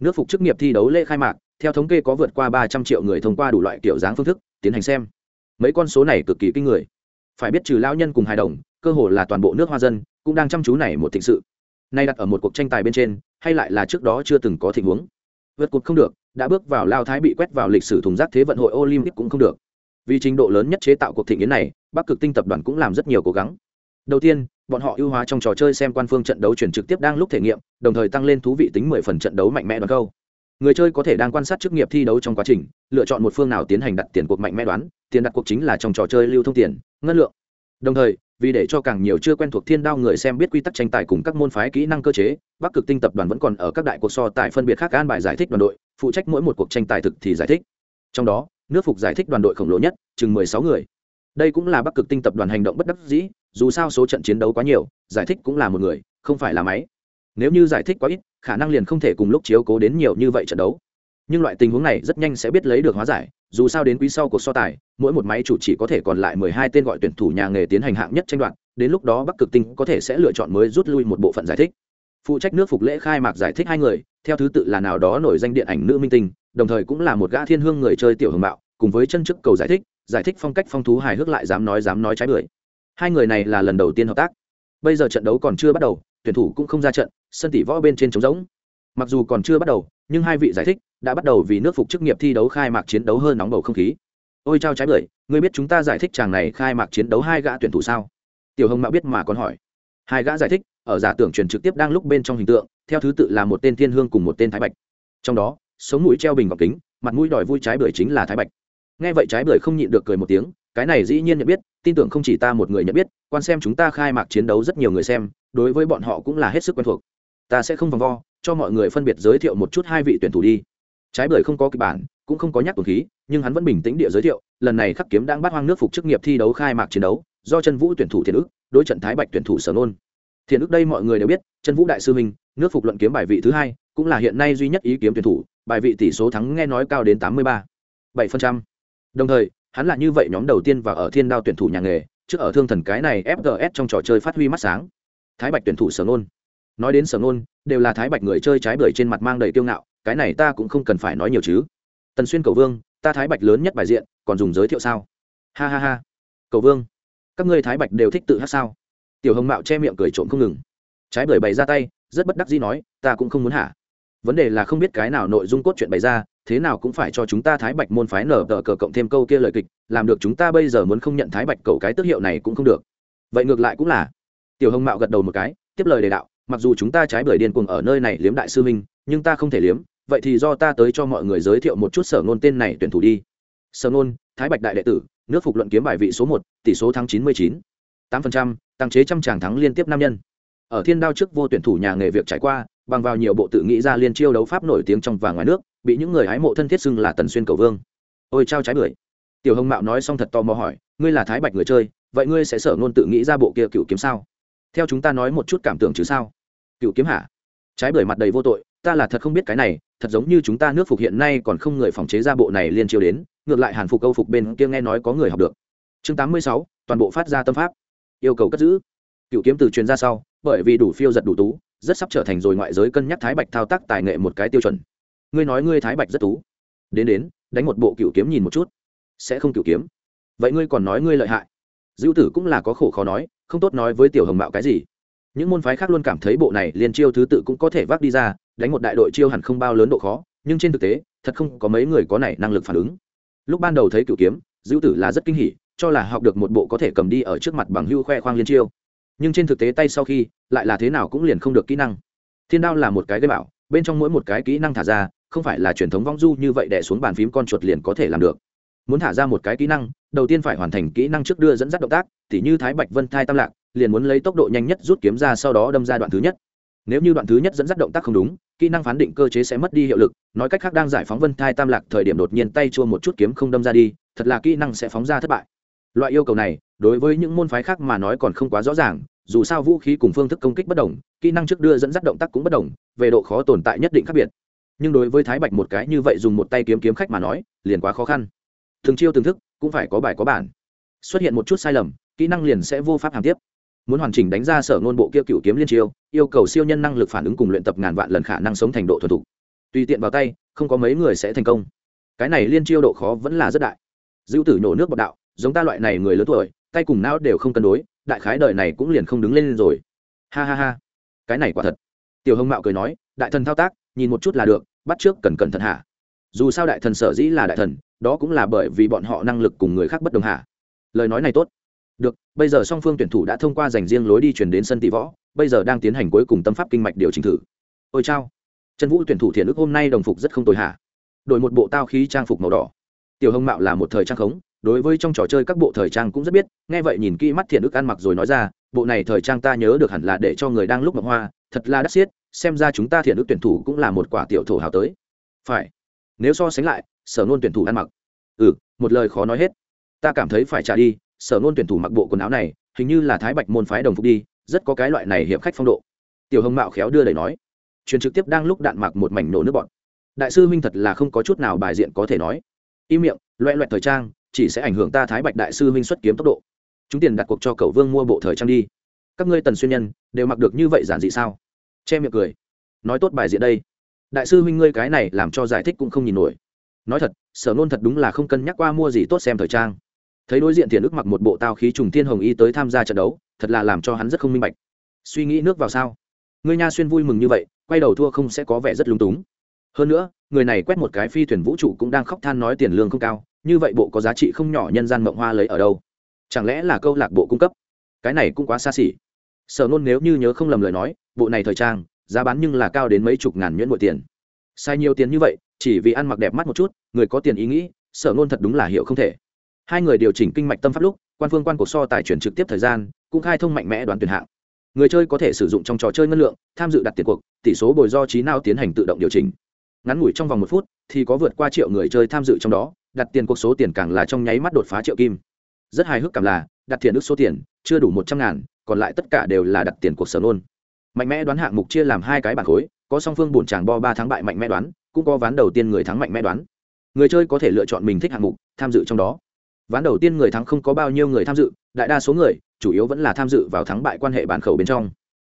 Nước phục chức nghiệp thi đấu lễ khai mạc, theo thống kê có vượt qua ba trăm triệu người thông qua đủ loại kiểu dáng phương thức, tiến hành xem. Mấy con số này cực kỳ kinh người. Phải biết trừ lao nhân cùng hài đồng, cơ hồ là toàn bộ nước hoa dân, cũng đang chăm chú này một thịnh sự. Nay đặt ở một cuộc tranh tài bên trên, hay lại là trước đó chưa từng có tình huống. Vượt cột không được, đã bước vào lao thái bị quét vào lịch sử thùng rác thế vận hội olympic cũng không được. Vì trình độ lớn nhất chế tạo cuộc thịnh yến này bắc cực tinh tập đoàn cũng làm rất nhiều cố gắng. Đầu tiên, bọn họ ưu hóa trong trò chơi xem quan phương trận đấu chuyển trực tiếp đang lúc thể nghiệm, đồng thời tăng lên thú vị tính mười phần trận đấu mạnh mẽ đoán câu. Người chơi có thể đang quan sát chức nghiệp thi đấu trong quá trình, lựa chọn một phương nào tiến hành đặt tiền cuộc mạnh mẽ đoán, tiền đặt cuộc chính là trong trò chơi lưu thông tiền, ngân lượng. Đồng thời, vì để cho càng nhiều chưa quen thuộc thiên đao người xem biết quy tắc tranh tài cùng các môn phái kỹ năng cơ chế, bắc cực tinh tập đoàn vẫn còn ở các đại cuộc so tài phân biệt khác an bài giải thích đoàn đội, phụ trách mỗi một cuộc tranh tài thực thì giải thích. Trong đó, nước phục giải thích đoàn đội khổng lồ nhất, chừng mười sáu người đây cũng là bắc cực tinh tập đoàn hành động bất đắc dĩ, dù sao số trận chiến đấu quá nhiều, giải thích cũng là một người, không phải là máy. Nếu như giải thích quá ít, khả năng liền không thể cùng lúc chiếu cố đến nhiều như vậy trận đấu. Nhưng loại tình huống này rất nhanh sẽ biết lấy được hóa giải, dù sao đến quý sau cuộc so tài, mỗi một máy chủ chỉ có thể còn lại mười hai tên gọi tuyển thủ nhà nghề tiến hành hạng nhất tranh đoạt, đến lúc đó bắc cực tinh có thể sẽ lựa chọn mới rút lui một bộ phận giải thích. Phụ trách nước phục lễ khai mạc giải thích hai người, theo thứ tự là nào đó nổi danh điện ảnh nữ minh tinh, đồng thời cũng là một gã thiên hương người chơi tiểu hưởng mạo cùng với chân chức cầu giải thích giải thích phong cách phong thú hài hước lại dám nói dám nói trái bưởi. Hai người này là lần đầu tiên hợp tác. Bây giờ trận đấu còn chưa bắt đầu, tuyển thủ cũng không ra trận, sân tỷ võ bên trên trống rỗng. Mặc dù còn chưa bắt đầu, nhưng hai vị giải thích đã bắt đầu vì nước phục chức nghiệp thi đấu khai mạc chiến đấu hơn nóng bầu không khí. Ôi trao trái bưởi, ngươi biết chúng ta giải thích chàng này khai mạc chiến đấu hai gã tuyển thủ sao? Tiểu hồng mạo biết mà còn hỏi. Hai gã giải thích, ở giả tưởng truyền trực tiếp đang lúc bên trong hình tượng, theo thứ tự là một tên thiên hương cùng một tên thái bạch. Trong đó, sống mũi treo bình gọc kính, mặt mũi đòi vui trái bưởi chính là thái bạch nghe vậy trái bưởi không nhịn được cười một tiếng, cái này dĩ nhiên nhận biết, tin tưởng không chỉ ta một người nhận biết, quan xem chúng ta khai mạc chiến đấu rất nhiều người xem, đối với bọn họ cũng là hết sức quen thuộc. Ta sẽ không vòng vo, cho mọi người phân biệt giới thiệu một chút hai vị tuyển thủ đi. Trái bưởi không có kịch bản, cũng không có nhắc tuần khí, nhưng hắn vẫn bình tĩnh địa giới thiệu, lần này khắc kiếm đang bắt hoang nước phục chức nghiệp thi đấu khai mạc chiến đấu, do chân vũ tuyển thủ thiền ức đối trận thái bạch tuyển thủ sở nôn. Thiền ức đây mọi người đều biết chân vũ đại sư minh nước phục luận kiếm bài vị thứ hai, cũng là hiện nay duy nhất ý kiếm tuyển thủ, bài vị tỷ số thắng nghe nói cao đến tám mươi ba bảy phần trăm đồng thời, hắn là như vậy nhóm đầu tiên và ở thiên đao tuyển thủ nhà nghề, trước ở thương thần cái này fgs trong trò chơi phát huy mắt sáng. Thái bạch tuyển thủ sở nôn. Nói đến sở nôn, đều là thái bạch người chơi trái bưởi trên mặt mang đầy kiêu ngạo, cái này ta cũng không cần phải nói nhiều chứ. Tần xuyên cầu vương, ta thái bạch lớn nhất bài diện, còn dùng giới thiệu sao? Ha ha ha. Cầu vương, các ngươi thái bạch đều thích tự hát sao? Tiểu hồng mạo che miệng cười trộm không ngừng. Trái bưởi bày ra tay, rất bất đắc dĩ nói, ta cũng không muốn hả? Vấn đề là không biết cái nào nội dung cốt truyện bày ra, thế nào cũng phải cho chúng ta thái bạch môn phái nở tờ cờ cộng thêm câu kia lời kịch, làm được chúng ta bây giờ muốn không nhận thái bạch cầu cái tước hiệu này cũng không được. Vậy ngược lại cũng là. Tiểu hồng mạo gật đầu một cái, tiếp lời đề đạo, mặc dù chúng ta trái bưởi điên cuồng ở nơi này liếm đại sư minh nhưng ta không thể liếm, vậy thì do ta tới cho mọi người giới thiệu một chút sở ngôn tên này tuyển thủ đi. Sở ngôn, thái bạch đại đệ tử, nước phục luận kiếm bài vị số một, tỷ số tháng chín mươi chín. Tám phần trăm, tăng chế trăm tràng thắng liên tiếp năm nhân. Ở thiên đao trước vô tuyển thủ nhà nghề việc trải qua bằng vào nhiều bộ tự nghĩ ra liên chiêu đấu pháp nổi tiếng trong và ngoài nước, bị những người hái mộ thân thiết xưng là tần xuyên cầu vương. Ôi, trao trái bưởi. Tiểu hồng mạo nói xong thật to mò hỏi, ngươi là thái bạch người chơi, vậy ngươi sẽ sở ngôn tự nghĩ ra bộ kia cựu kiếm sao? Theo chúng ta nói một chút cảm tưởng chứ sao? Cựu kiếm hả? Trái bưởi mặt đầy vô tội, ta là thật không biết cái này, thật giống như chúng ta nước phục hiện nay còn không người phòng chế ra bộ này liên chiêu đến, ngược lại hàn phục câu phục bên kia nghe nói có người học được. Chương tám mươi sáu, toàn bộ phát ra tâm pháp. Yêu cầu cất giữ. Cựu kiếm từ truyền ra sau, bởi vì đủ phiêu giật đủ tú rất sắp trở thành rồi ngoại giới cân nhắc thái bạch thao tác tài nghệ một cái tiêu chuẩn. Ngươi nói ngươi thái bạch rất tú. Đến đến, đánh một bộ cựu kiếm nhìn một chút. Sẽ không cựu kiếm. Vậy ngươi còn nói ngươi lợi hại. Dữ tử cũng là có khổ khó nói, không tốt nói với tiểu hồng mạo cái gì. Những môn phái khác luôn cảm thấy bộ này liên chiêu thứ tự cũng có thể vác đi ra, đánh một đại đội chiêu hẳn không bao lớn độ khó, nhưng trên thực tế, thật không có mấy người có này năng lực phản ứng. Lúc ban đầu thấy cựu kiếm dữ tử là rất kinh hỉ, cho là học được một bộ có thể cầm đi ở trước mặt bằng hưu khoe khoang liên chiêu nhưng trên thực tế tay sau khi lại là thế nào cũng liền không được kỹ năng. Thiên đao là một cái gây bảo, bên trong mỗi một cái kỹ năng thả ra, không phải là truyền thống vong du như vậy đẻ xuống bàn phím con chuột liền có thể làm được. Muốn thả ra một cái kỹ năng, đầu tiên phải hoàn thành kỹ năng trước đưa dẫn dắt động tác thì như thái bạch vân thai tam lạc, liền muốn lấy tốc độ nhanh nhất rút kiếm ra sau đó đâm ra đoạn thứ nhất. Nếu như đoạn thứ nhất dẫn dắt động tác không đúng, kỹ năng phán định cơ chế sẽ mất đi hiệu lực, nói cách khác đang giải phóng vân thai tam lạc thời điểm đột nhiên tay chua một chút kiếm không đâm ra đi, thật là kỹ năng sẽ phóng ra thất bại loại yêu cầu này, đối với những môn phái khác mà nói còn không quá rõ ràng, dù sao vũ khí cùng phương thức công kích bất đồng, kỹ năng trước đưa dẫn dắt động tác cũng bất đồng, về độ khó tồn tại nhất định khác biệt. Nhưng đối với thái bạch một cái như vậy dùng một tay kiếm kiếm khách mà nói, liền quá khó khăn. Thường chiêu từng thức, cũng phải có bài có bản. Xuất hiện một chút sai lầm, kỹ năng liền sẽ vô pháp hàm tiếp. Muốn hoàn chỉnh đánh ra sở ngôn bộ kia cựu kiếm liên chiêu, yêu cầu siêu nhân năng lực phản ứng cùng luyện tập ngàn vạn lần khả năng sống thành độ thuần thục. Tùy tiện vào tay, không có mấy người sẽ thành công. Cái này liên chiêu độ khó vẫn là rất đại. Dữ tử nhổ nước bọc đạo giống ta loại này người lớn tuổi, tay cùng não đều không cân đối, đại khái đời này cũng liền không đứng lên rồi. Ha ha ha. Cái này quả thật. Tiểu hồng mạo cười nói, đại thần thao tác, nhìn một chút là được, bắt trước cần cẩn thận hạ dù sao đại thần sở dĩ là đại thần, đó cũng là bởi vì bọn họ năng lực cùng người khác bất đồng hạ lời nói này tốt. Được, bây giờ song phương tuyển thủ đã thông qua dành riêng lối đi chuyển đến sân tỷ võ, bây giờ đang tiến hành cuối cùng tâm pháp kinh mạch điều chỉnh thử. Ôi chao. Trần vũ tuyển thủ thiện ức hôm nay đồng phục rất không tồi hạ đổi một bộ tao khí trang phục màu đỏ. Tiểu hồng mạo là một thời trang khống đối với trong trò chơi các bộ thời trang cũng rất biết, nghe vậy nhìn kỹ mắt thiện ức ăn mặc rồi nói ra, bộ này thời trang ta nhớ được hẳn là để cho người đang lúc mặc hoa, thật là đắt xiết, xem ra chúng ta thiện ức tuyển thủ cũng là một quả tiểu thổ hào tới. Phải. Nếu so sánh lại, sở nôn tuyển thủ ăn mặc. Ừ một lời khó nói hết. Ta cảm thấy phải trả đi, sở nôn tuyển thủ mặc bộ quần áo này, hình như là thái bạch môn phái đồng phục đi, rất có cái loại này hiệp khách phong độ. Tiểu hồng mạo khéo đưa đẩy nói. Truyền trực tiếp đang lúc đạn mặc một mảnh nổ nước bọn đại sư minh thật là không có chút nào bài diện có thể nói. Im miệng, loẹ loẹt thời trang chỉ sẽ ảnh hưởng ta thái bạch đại sư huynh xuất kiếm tốc độ. Chúng tiền đặt cuộc cho cậu vương mua bộ thời trang đi. Các ngươi tần xuyên nhân, đều mặc được như vậy giản dị sao? Che miệng cười. Nói tốt bài diện đây. Đại sư huynh ngươi cái này làm cho giải thích cũng không nhìn nổi. Nói thật, sở nôn thật đúng là không cân nhắc qua mua gì tốt xem thời trang. Thấy đối diện tiền ức mặc một bộ tao khí trùng thiên hồng y tới tham gia trận đấu, thật là làm cho hắn rất không minh bạch. Suy nghĩ nước vào sao? Ngươi nha xuyên vui mừng như vậy, quay đầu thua không sẽ có vẻ rất lung túng. Hơn nữa, người này quét một cái phi thuyền vũ trụ cũng đang khóc than nói tiền lương không cao như vậy bộ có giá trị không nhỏ nhân gian mộng hoa lấy ở đâu? Chẳng lẽ là câu lạc bộ cung cấp? Cái này cũng quá xa xỉ. Sở nôn nếu như nhớ không lầm lời nói, bộ này thời trang, giá bán nhưng là cao đến mấy chục ngàn nhuyễn bội tiền. Sai nhiều tiền như vậy, chỉ vì ăn mặc đẹp mắt một chút, người có tiền ý nghĩ, sở nôn thật đúng là hiệu không thể. Hai người điều chỉnh kinh mạch tâm pháp lúc, quan phương quan cuộc so tài chuyển trực tiếp thời gian, cũng khai thông mạnh mẽ đoàn tuyển hạng. Người chơi có thể sử dụng trong trò chơi ngân lượng, tham dự đặt tiền cuộc, tỷ số bồi do trí nào tiến hành tự động điều chỉnh. Ngắn ngủi trong vòng một phút, thì có vượt qua triệu người chơi tham dự trong đó đặt tiền cuộc số tiền càng là trong nháy mắt đột phá triệu kim. Rất hài hước cảm là, đặt tiền ước số tiền, chưa đủ một trăm ngàn, còn lại tất cả đều là đặt tiền cuộc sở nôn mạnh mẽ đoán hạng mục chia làm hai cái bản khối, có song phương bổn tràng bo ba thắng bại mạnh mẽ đoán, cũng có ván đầu tiên người thắng mạnh mẽ đoán. Người chơi có thể lựa chọn mình thích hạng mục, tham dự trong đó. Ván đầu tiên người thắng không có bao nhiêu người tham dự, đại đa số người, chủ yếu vẫn là tham dự vào thắng bại quan hệ bản khẩu bên trong.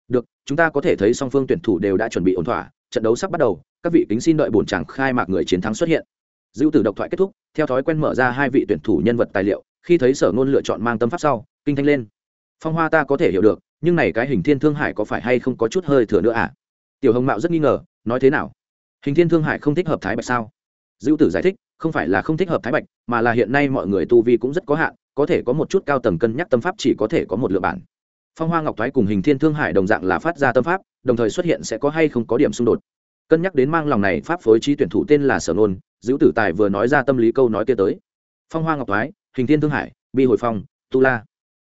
Được, chúng ta có thể thấy song phương tuyển thủ đều đã chuẩn bị ổn thỏa, trận đấu sắp bắt đầu, các vị kính xin đợi bổn chàng khai mạc người chiến thắng xuất hiện dữ tử độc thoại kết thúc, theo thói quen mở ra hai vị tuyển thủ nhân vật tài liệu, khi thấy sở ngôn lựa chọn mang tâm pháp sau, kinh thanh lên. Phong hoa ta có thể hiểu được, nhưng này cái hình thiên thương hải có phải hay không có chút hơi thừa nữa à? Tiểu hồng mạo rất nghi ngờ, nói thế nào? Hình thiên thương hải không thích hợp thái bạch sao? Dữ tử giải thích, không phải là không thích hợp thái bạch, mà là hiện nay mọi người tu vi cũng rất có hạn, có thể có một chút cao tầng cân nhắc tâm pháp chỉ có thể có một lựa bản. Phong hoa ngọc thoái cùng hình thiên thương hải đồng dạng là phát ra tâm pháp, đồng thời xuất hiện sẽ có hay không có điểm xung đột cân nhắc đến mang lòng này pháp phối trí tuyển thủ tên là sở nôn giữ tử tài vừa nói ra tâm lý câu nói kia tới. Phong hoa ngọc thoái, hình thiên thương hải, bi hồi phong, tu la.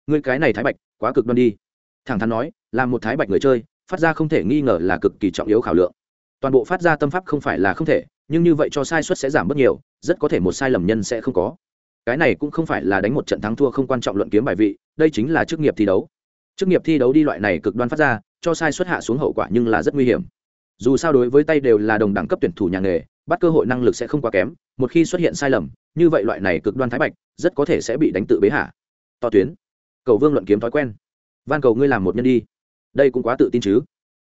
Người cái này thái bạch, quá cực đoan đi. Thẳng thắn nói, là một thái bạch người chơi, phát ra không thể nghi ngờ là cực kỳ trọng yếu khảo lượng. Toàn bộ phát ra tâm pháp không phải là không thể, nhưng như vậy cho sai suất sẽ giảm bớt nhiều, rất có thể một sai lầm nhân sẽ không có. Cái này cũng không phải là đánh một trận thắng thua không quan trọng luận kiếm bài vị, đây chính là chức nghiệp thi đấu. Chức nghiệp thi đấu đi loại này cực đoan phát ra, cho sai xuất hạ xuống hậu quả nhưng là rất nguy hiểm dù sao đối với tay đều là đồng đẳng cấp tuyển thủ nhà nghề, bắt cơ hội năng lực sẽ không quá kém, một khi xuất hiện sai lầm, như vậy loại này cực đoan thái bạch, rất có thể sẽ bị đánh tự bế hạ. To tuyến, cầu vương luận kiếm thói quen. Van cầu ngươi làm một nhân đi. Đây cũng quá tự tin chứ.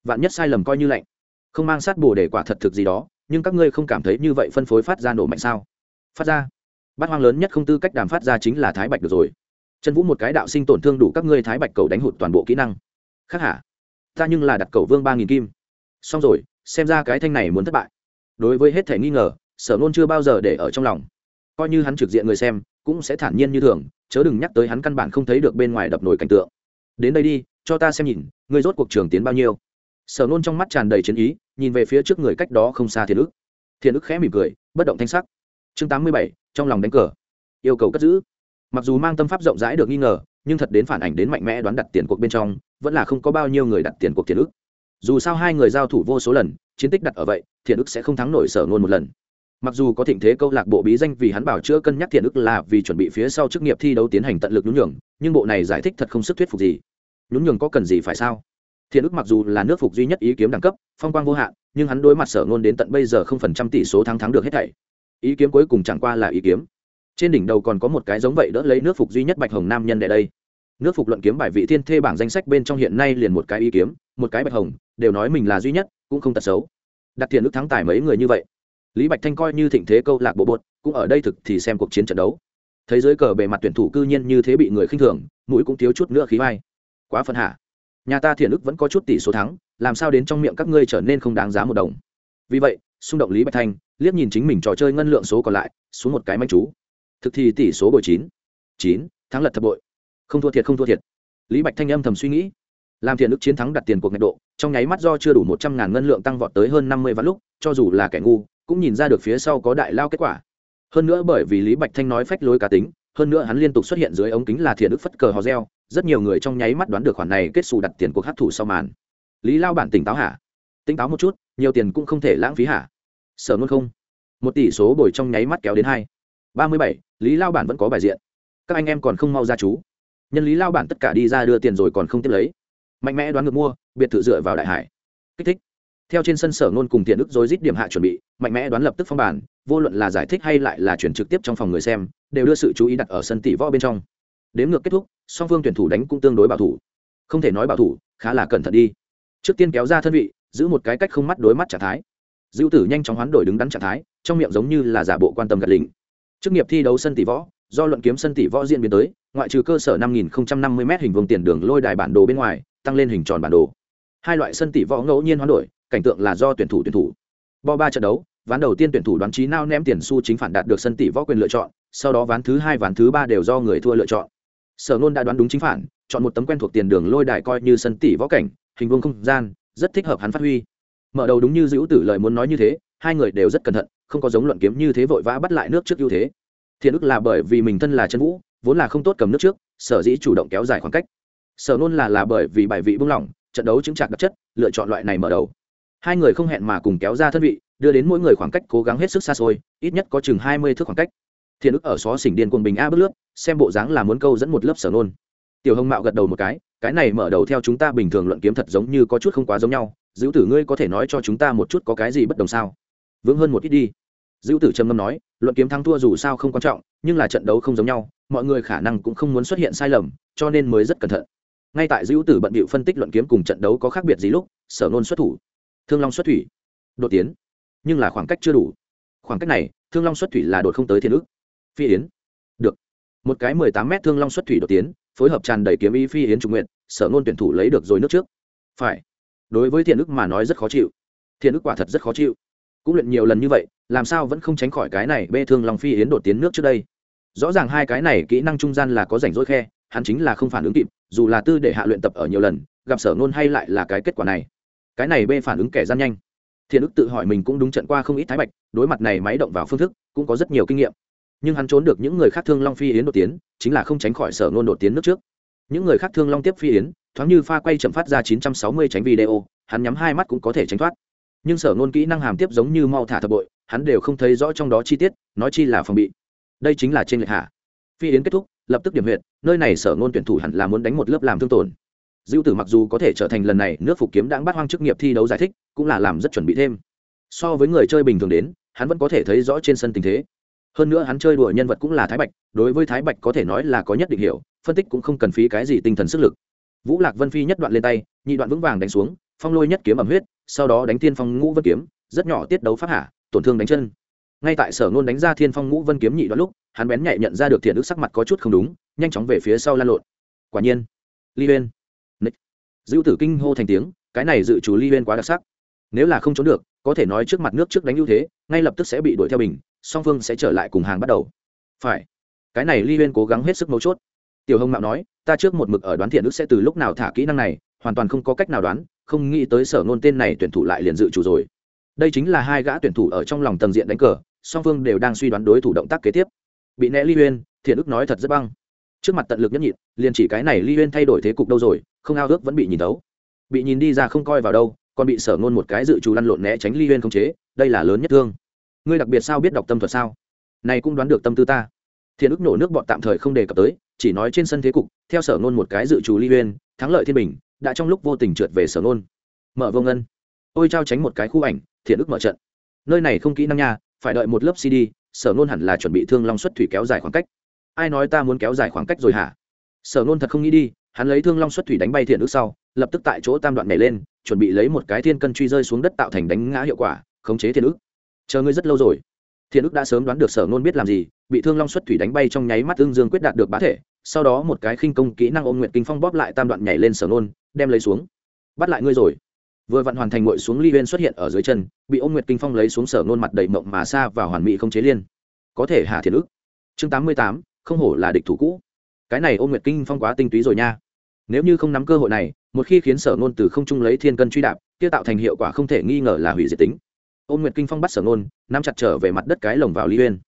Vạn nhất sai lầm coi như lạnh, không mang sát bồ để quả thật thực gì đó, nhưng các ngươi không cảm thấy như vậy phân phối phát ra nổ mạnh sao? Phát ra. Bát hoang lớn nhất không tư cách đàm phát ra chính là thái bạch được rồi. Trần vũ một cái đạo sinh tổn thương đủ các ngươi thái bạch cầu đánh hụt toàn bộ kỹ năng. Khác hả ta nhưng là đặt cầu vương ba nghìn kim xong rồi, xem ra cái thanh này muốn thất bại. Đối với hết thể nghi ngờ, sở nôn chưa bao giờ để ở trong lòng. Coi như hắn trực diện người xem, cũng sẽ thản nhiên như thường, chớ đừng nhắc tới hắn căn bản không thấy được bên ngoài đập nổi cảnh tượng. Đến đây đi, cho ta xem nhìn ngươi rốt cuộc trường tiến bao nhiêu. Sở nôn trong mắt tràn đầy chiến ý, nhìn về phía trước người cách đó không xa thiền ức. Thiền ức khẽ mỉm cười, bất động thanh sắc. Chương tám mươi bảy, trong lòng đánh cờ. Yêu cầu cất giữ. Mặc dù mang tâm pháp rộng rãi được nghi ngờ, nhưng thật đến phản ảnh đến mạnh mẽ đoán đặt tiền cuộc bên trong, vẫn là không có bao nhiêu người đặt tiền cuộc thiền ức dù sao hai người giao thủ vô số lần, chiến tích đặt ở vậy, Thiện ức sẽ không thắng nổi sở ngôn một lần. Mặc dù có thịnh thế câu lạc bộ bí danh vì hắn bảo chữa cân nhắc Thiện ức là vì chuẩn bị phía sau chức nghiệp thi đấu tiến hành tận lực nhún nhường, nhưng bộ này giải thích thật không sức thuyết phục gì. Nhún nhường có cần gì phải sao? Thiện ức mặc dù là nước phục duy nhất ý kiếm đẳng cấp, phong quang vô hạn, nhưng hắn đối mặt sở ngôn đến tận bây giờ không phần trăm tỷ số thắng thắng được hết thảy. Ý kiếm cuối cùng chẳng qua là ý kiếm. Trên đỉnh đầu còn có một cái giống vậy đỡ lấy nước phục duy nhất bạch hồng nam nhân tại đây. Nước phục luận kiếm bài vị thiên thê bảng danh sách bên trong hiện nay liền một cái ý kiếm một cái bạch hồng, đều nói mình là duy nhất, cũng không tật xấu. Đặt tiền ước thắng tài mấy người như vậy. Lý bạch thanh coi như thịnh thế câu lạc bộ bột cũng ở đây thực thì xem cuộc chiến trận đấu. Thấy dưới cờ bề mặt tuyển thủ cư nhiên như thế bị người khinh thường, mũi cũng thiếu chút nữa khí vai. Quá phân hạ. Nhà ta thiện ức vẫn có chút tỷ số thắng, làm sao đến trong miệng các ngươi trở nên không đáng giá một đồng. Vì vậy, xung động lý bạch thanh, liếc nhìn chính mình trò chơi ngân lượng số còn lại, xuống một cái manh chú. Thực thì tỷ số bội chín. Chín, thắng lật thập bội. Không thua thiệt, không thua thiệt. Lý bạch thanh âm thầm suy nghĩ làm thiện ức chiến thắng đặt tiền cuộc ngạch độ, trong nháy mắt do chưa đủ một trăm ngàn ngân lượng tăng vọt tới hơn năm mươi vạn lúc, cho dù là kẻ ngu, cũng nhìn ra được phía sau có đại lao kết quả. Hơn nữa bởi vì lý bạch thanh nói phách lối cá tính, hơn nữa hắn liên tục xuất hiện dưới ống kính là thiện ức phất cờ hò reo, rất nhiều người trong nháy mắt đoán được khoản này kết xù đặt tiền cuộc hát thủ sau màn. Lý lao bản tỉnh táo hả? Tỉnh táo một chút, nhiều tiền cũng không thể lãng phí hả? Sở luôn không? Một tỷ số bồi trong nháy mắt kéo đến hai. Ba mươi bảy, lý lao bản vẫn có bài diện. Các anh em còn không mau ra chú. Nhân lý lao bản tất cả đi ra đưa tiền rồi còn không tiếp lấy mạnh mẽ đoán ngược mua, biệt thự dựa vào đại hải. Kích thích. Theo trên sân sở ngôn cùng tiền ức dối rít điểm hạ chuẩn bị, mạnh mẽ đoán lập tức phong bản vô luận là giải thích hay lại là chuyển trực tiếp trong phòng người xem, đều đưa sự chú ý đặt ở sân tỷ võ bên trong. Đếm ngược kết thúc, song phương tuyển thủ đánh cũng tương đối bảo thủ. Không thể nói bảo thủ, khá là cẩn thận đi. Trước tiên kéo ra thân vị, giữ một cái cách không mắt đối mắt trạng thái. Dữ tử nhanh chóng hoán đổi đứng đắn trạng thái, trong miệng giống như là giả bộ quan tâm gật lình chức nghiệp thi đấu sân tỷ võ, do luận kiếm sân tỷ võ diễn biến tới, ngoại trừ cơ sở 5050 m hình vuông tiền đường lôi đài bản đồ bên ngoài tăng lên hình tròn bản đồ. Hai loại sân tỷ võ ngẫu nhiên hoán đổi, cảnh tượng là do tuyển thủ tuyển thủ. Bo ba trận đấu, ván đầu tiên tuyển thủ đoán trí nao ném tiền xu chính phản đạt được sân tỷ võ quyền lựa chọn, sau đó ván thứ hai, ván thứ ba đều do người thua lựa chọn. Sở nôn đã đoán đúng chính phản, chọn một tấm quen thuộc tiền đường lôi đài coi như sân tỷ võ cảnh, hình vuông không gian, rất thích hợp hắn phát huy. Mở đầu đúng như dữ tử lời muốn nói như thế, hai người đều rất cẩn thận, không có giống luận kiếm như thế vội vã bắt lại nước trước ưu thế. Thiện ức là bởi vì mình thân là chân vũ, vốn là không tốt cầm nước trước, sở dĩ chủ động kéo dài khoảng cách sở nôn là là bởi vì bài vị buông lỏng, trận đấu chứng trạc đặc chất, lựa chọn loại này mở đầu. Hai người không hẹn mà cùng kéo ra thân vị, đưa đến mỗi người khoảng cách cố gắng hết sức xa xôi, ít nhất có chừng hai mươi thước khoảng cách. Thiện ức ở xó xỉnh điên cuồng bình a bước lướt, xem bộ dáng là muốn câu dẫn một lớp sở nôn. Tiểu hồng mạo gật đầu một cái cái này mở đầu theo chúng ta bình thường luận kiếm thật giống như có chút không quá giống nhau dữ tử ngươi có thể nói cho chúng ta một chút có cái gì bất đồng sao? Vững hơn một ít đi. Dữ tử trầm ngâm nói, luận kiếm thắng thua dù sao không quan trọng, nhưng là trận đấu không giống nhau, mọi người khả năng cũng không muốn xuất hiện sai lầm, cho nên mới rất cẩn thận ngay tại dữ tử bận bịu phân tích luận kiếm cùng trận đấu có khác biệt gì lúc, sở nôn xuất thủ. Thương long xuất thủy. Đột tiến. Nhưng là khoảng cách chưa đủ. Khoảng cách này, thương long xuất thủy là đột không tới thiên ước. Phi yến. Được. Một cái mười tám m thương long xuất thủy đột tiến, phối hợp tràn đầy kiếm ý phi yến trung nguyện, sở nôn tuyển thủ lấy được rồi nước trước. Phải. Đối với thiện ức mà nói rất khó chịu. Thiện ức quả thật rất khó chịu. Cũng luyện nhiều lần như vậy, làm sao vẫn không tránh khỏi cái này bê thương Long phi yến đột tiến nước trước đây? Rõ ràng hai cái này kỹ năng trung gian là có rảnh rỗi khe hắn chính là không phản ứng kịp, dù là tư để hạ luyện tập ở nhiều lần, gặp sở nôn hay lại là cái kết quả này. Cái này bê phản ứng kẻ gian nhanh. Thiện ức tự hỏi mình cũng đúng trận qua không ít thái bạch, đối mặt này máy động vào phương thức, cũng có rất nhiều kinh nghiệm. Nhưng hắn trốn được những người khác thương long phi yến đột tiến, chính là không tránh khỏi sở nôn đột tiến nước trước. Những người khác thương long tiếp phi yến, thoáng như pha quay chậm phát ra 960 tránh video, hắn nhắm hai mắt cũng có thể tránh thoát. Nhưng sở nôn kỹ năng hàm tiếp giống như mau thả thập bội, hắn đều không thấy rõ trong đó chi tiết, nói chi là phòng bị. Đây chính là trên lệch hạ. Phi yến kết thúc lập tức điểm huyệt, nơi này sở ngôn tuyển thủ hẳn là muốn đánh một lớp làm thương tổn. Dữ tử mặc dù có thể trở thành lần này nước phục kiếm đang bắt hoang chức nghiệp thi đấu giải thích, cũng là làm rất chuẩn bị thêm. So với người chơi bình thường đến, hắn vẫn có thể thấy rõ trên sân tình thế. Hơn nữa hắn chơi đùa nhân vật cũng là thái bạch, đối với thái bạch có thể nói là có nhất định hiểu, phân tích cũng không cần phí cái gì tinh thần sức lực. Vũ lạc vân phi nhất đoạn lên tay, nhị đoạn vững vàng đánh xuống, phong lôi nhất kiếm ẩm huyết, sau đó đánh thiên phong ngũ vân kiếm, rất nhỏ tiết đấu pháp hạ, tổn thương đánh chân. Ngay tại sở ngôn đánh ra thiên phong ngũ vân kiếm nhị đoạn lúc hắn bén nhạy nhận ra được thiện ức sắc mặt có chút không đúng, nhanh chóng về phía sau lan lộn. Quả nhiên, ly huyên. Dữ tử kinh hô thành tiếng, cái này dự chủ ly huyên quá đặc sắc. Nếu là không trốn được, có thể nói trước mặt nước trước đánh ưu thế, ngay lập tức sẽ bị đuổi theo bình, song phương sẽ trở lại cùng hàng bắt đầu. Phải. Cái này ly huyên cố gắng hết sức mấu chốt. Tiểu hồng mạo nói, ta trước một mực ở đoán thiện ức sẽ từ lúc nào thả kỹ năng này, hoàn toàn không có cách nào đoán, không nghĩ tới sở ngôn tên này tuyển thủ lại liền dự chủ rồi. Đây chính là hai gã tuyển thủ ở trong lòng tầng diện đánh cờ, song phương đều đang suy đoán đối thủ động tác kế tiếp bị né ly uyên thiện ức nói thật rất băng. Trước mặt tận lực nhất nhịn, liền chỉ cái này ly uyên thay đổi thế cục đâu rồi, không ao ước vẫn bị nhìn tấu bị nhìn đi ra không coi vào đâu, còn bị sở ngôn một cái dự trù lăn lộn né tránh ly uyên không chế, đây là lớn nhất thương. Ngươi đặc biệt sao biết đọc tâm thuật sao? Này cũng đoán được tâm tư ta. Thiện ức nổ nước bọn tạm thời không đề cập tới, chỉ nói trên sân thế cục, theo sở ngôn một cái dự trù ly uyên thắng lợi thiên bình, đã trong lúc vô tình trượt về sở ngôn. Mở vô ngân. Ôi trao tránh một cái khu ảnh, thiện ức mở trận. Nơi này không kỹ năng nha phải đợi một lớp cd sở nôn hẳn là chuẩn bị thương long xuất thủy kéo dài khoảng cách. Ai nói ta muốn kéo dài khoảng cách rồi hả? Sở nôn thật không nghĩ đi, hắn lấy thương long xuất thủy đánh bay thiện ước sau, lập tức tại chỗ tam đoạn nhảy lên, chuẩn bị lấy một cái thiên cân truy rơi xuống đất tạo thành đánh ngã hiệu quả, khống chế thiện ước. Chờ ngươi rất lâu rồi. Thiện ước đã sớm đoán được sở nôn biết làm gì, bị thương long xuất thủy đánh bay trong nháy mắt tương dương quyết đạt được bá thể, sau đó một cái khinh công kỹ năng ôm nguyện kinh phong bóp lại tam đoạn nhảy lên sở nôn đem lấy xuống. Bắt lại ngươi rồi vừa vặn hoàn thành ngồi xuống ly huyên xuất hiện ở dưới chân, bị ôm nguyệt kinh phong lấy xuống sở nôn mặt đầy mộng mà xa và hoàn mỹ không chế liên. Có thể hạ thiệt ức. Chương tám mươi tám, không hổ là địch thủ cũ. Cái này ôm nguyệt kinh phong quá tinh túy rồi nha. Nếu như không nắm cơ hội này, một khi khiến sở nôn từ không trung lấy thiên cân truy đạp, kia tạo thành hiệu quả không thể nghi ngờ là hủy diệt tính. Ôm nguyệt kinh phong bắt sở nôn nắm chặt trở về mặt đất cái lồng vào ly huyên.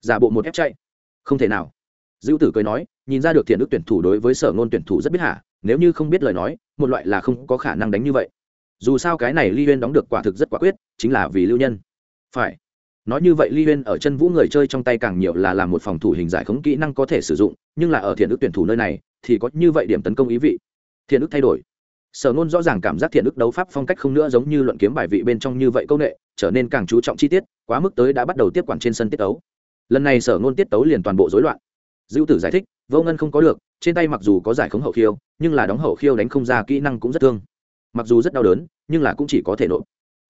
Giả bộ một ép chạy. Không thể nào. Dữ tử cười nói, nhìn ra được thiện ức tuyển thủ đối với sở nôn tuyển thủ rất biết hả, nếu như không biết lời nói, một loại là không có khả năng đánh như vậy dù sao cái này ly huyên đóng được quả thực rất quả quyết, chính là vì lưu nhân. Phải. Nói như vậy ly huyên ở chân vũ người chơi trong tay càng nhiều là làm một phòng thủ hình giải khống kỹ năng có thể sử dụng, nhưng là ở thiện ức tuyển thủ nơi này, thì có như vậy điểm tấn công ý vị. Thiện ức thay đổi. Sở nôn rõ ràng cảm giác thiện ức đấu pháp phong cách không nữa giống như luận kiếm bài vị bên trong như vậy công nghệ trở nên càng chú trọng chi tiết, quá mức tới đã bắt đầu tiếp quản trên sân tiết tấu. Lần này sở nôn tiết tấu liền toàn bộ rối loạn. Dữ tử giải thích, vô ngân không có được, trên tay mặc dù có giải khống hậu khiêu, nhưng là đóng hậu khiêu đánh không ra kỹ năng cũng rất thương mặc dù rất đau đớn, nhưng là cũng chỉ có thể nộp.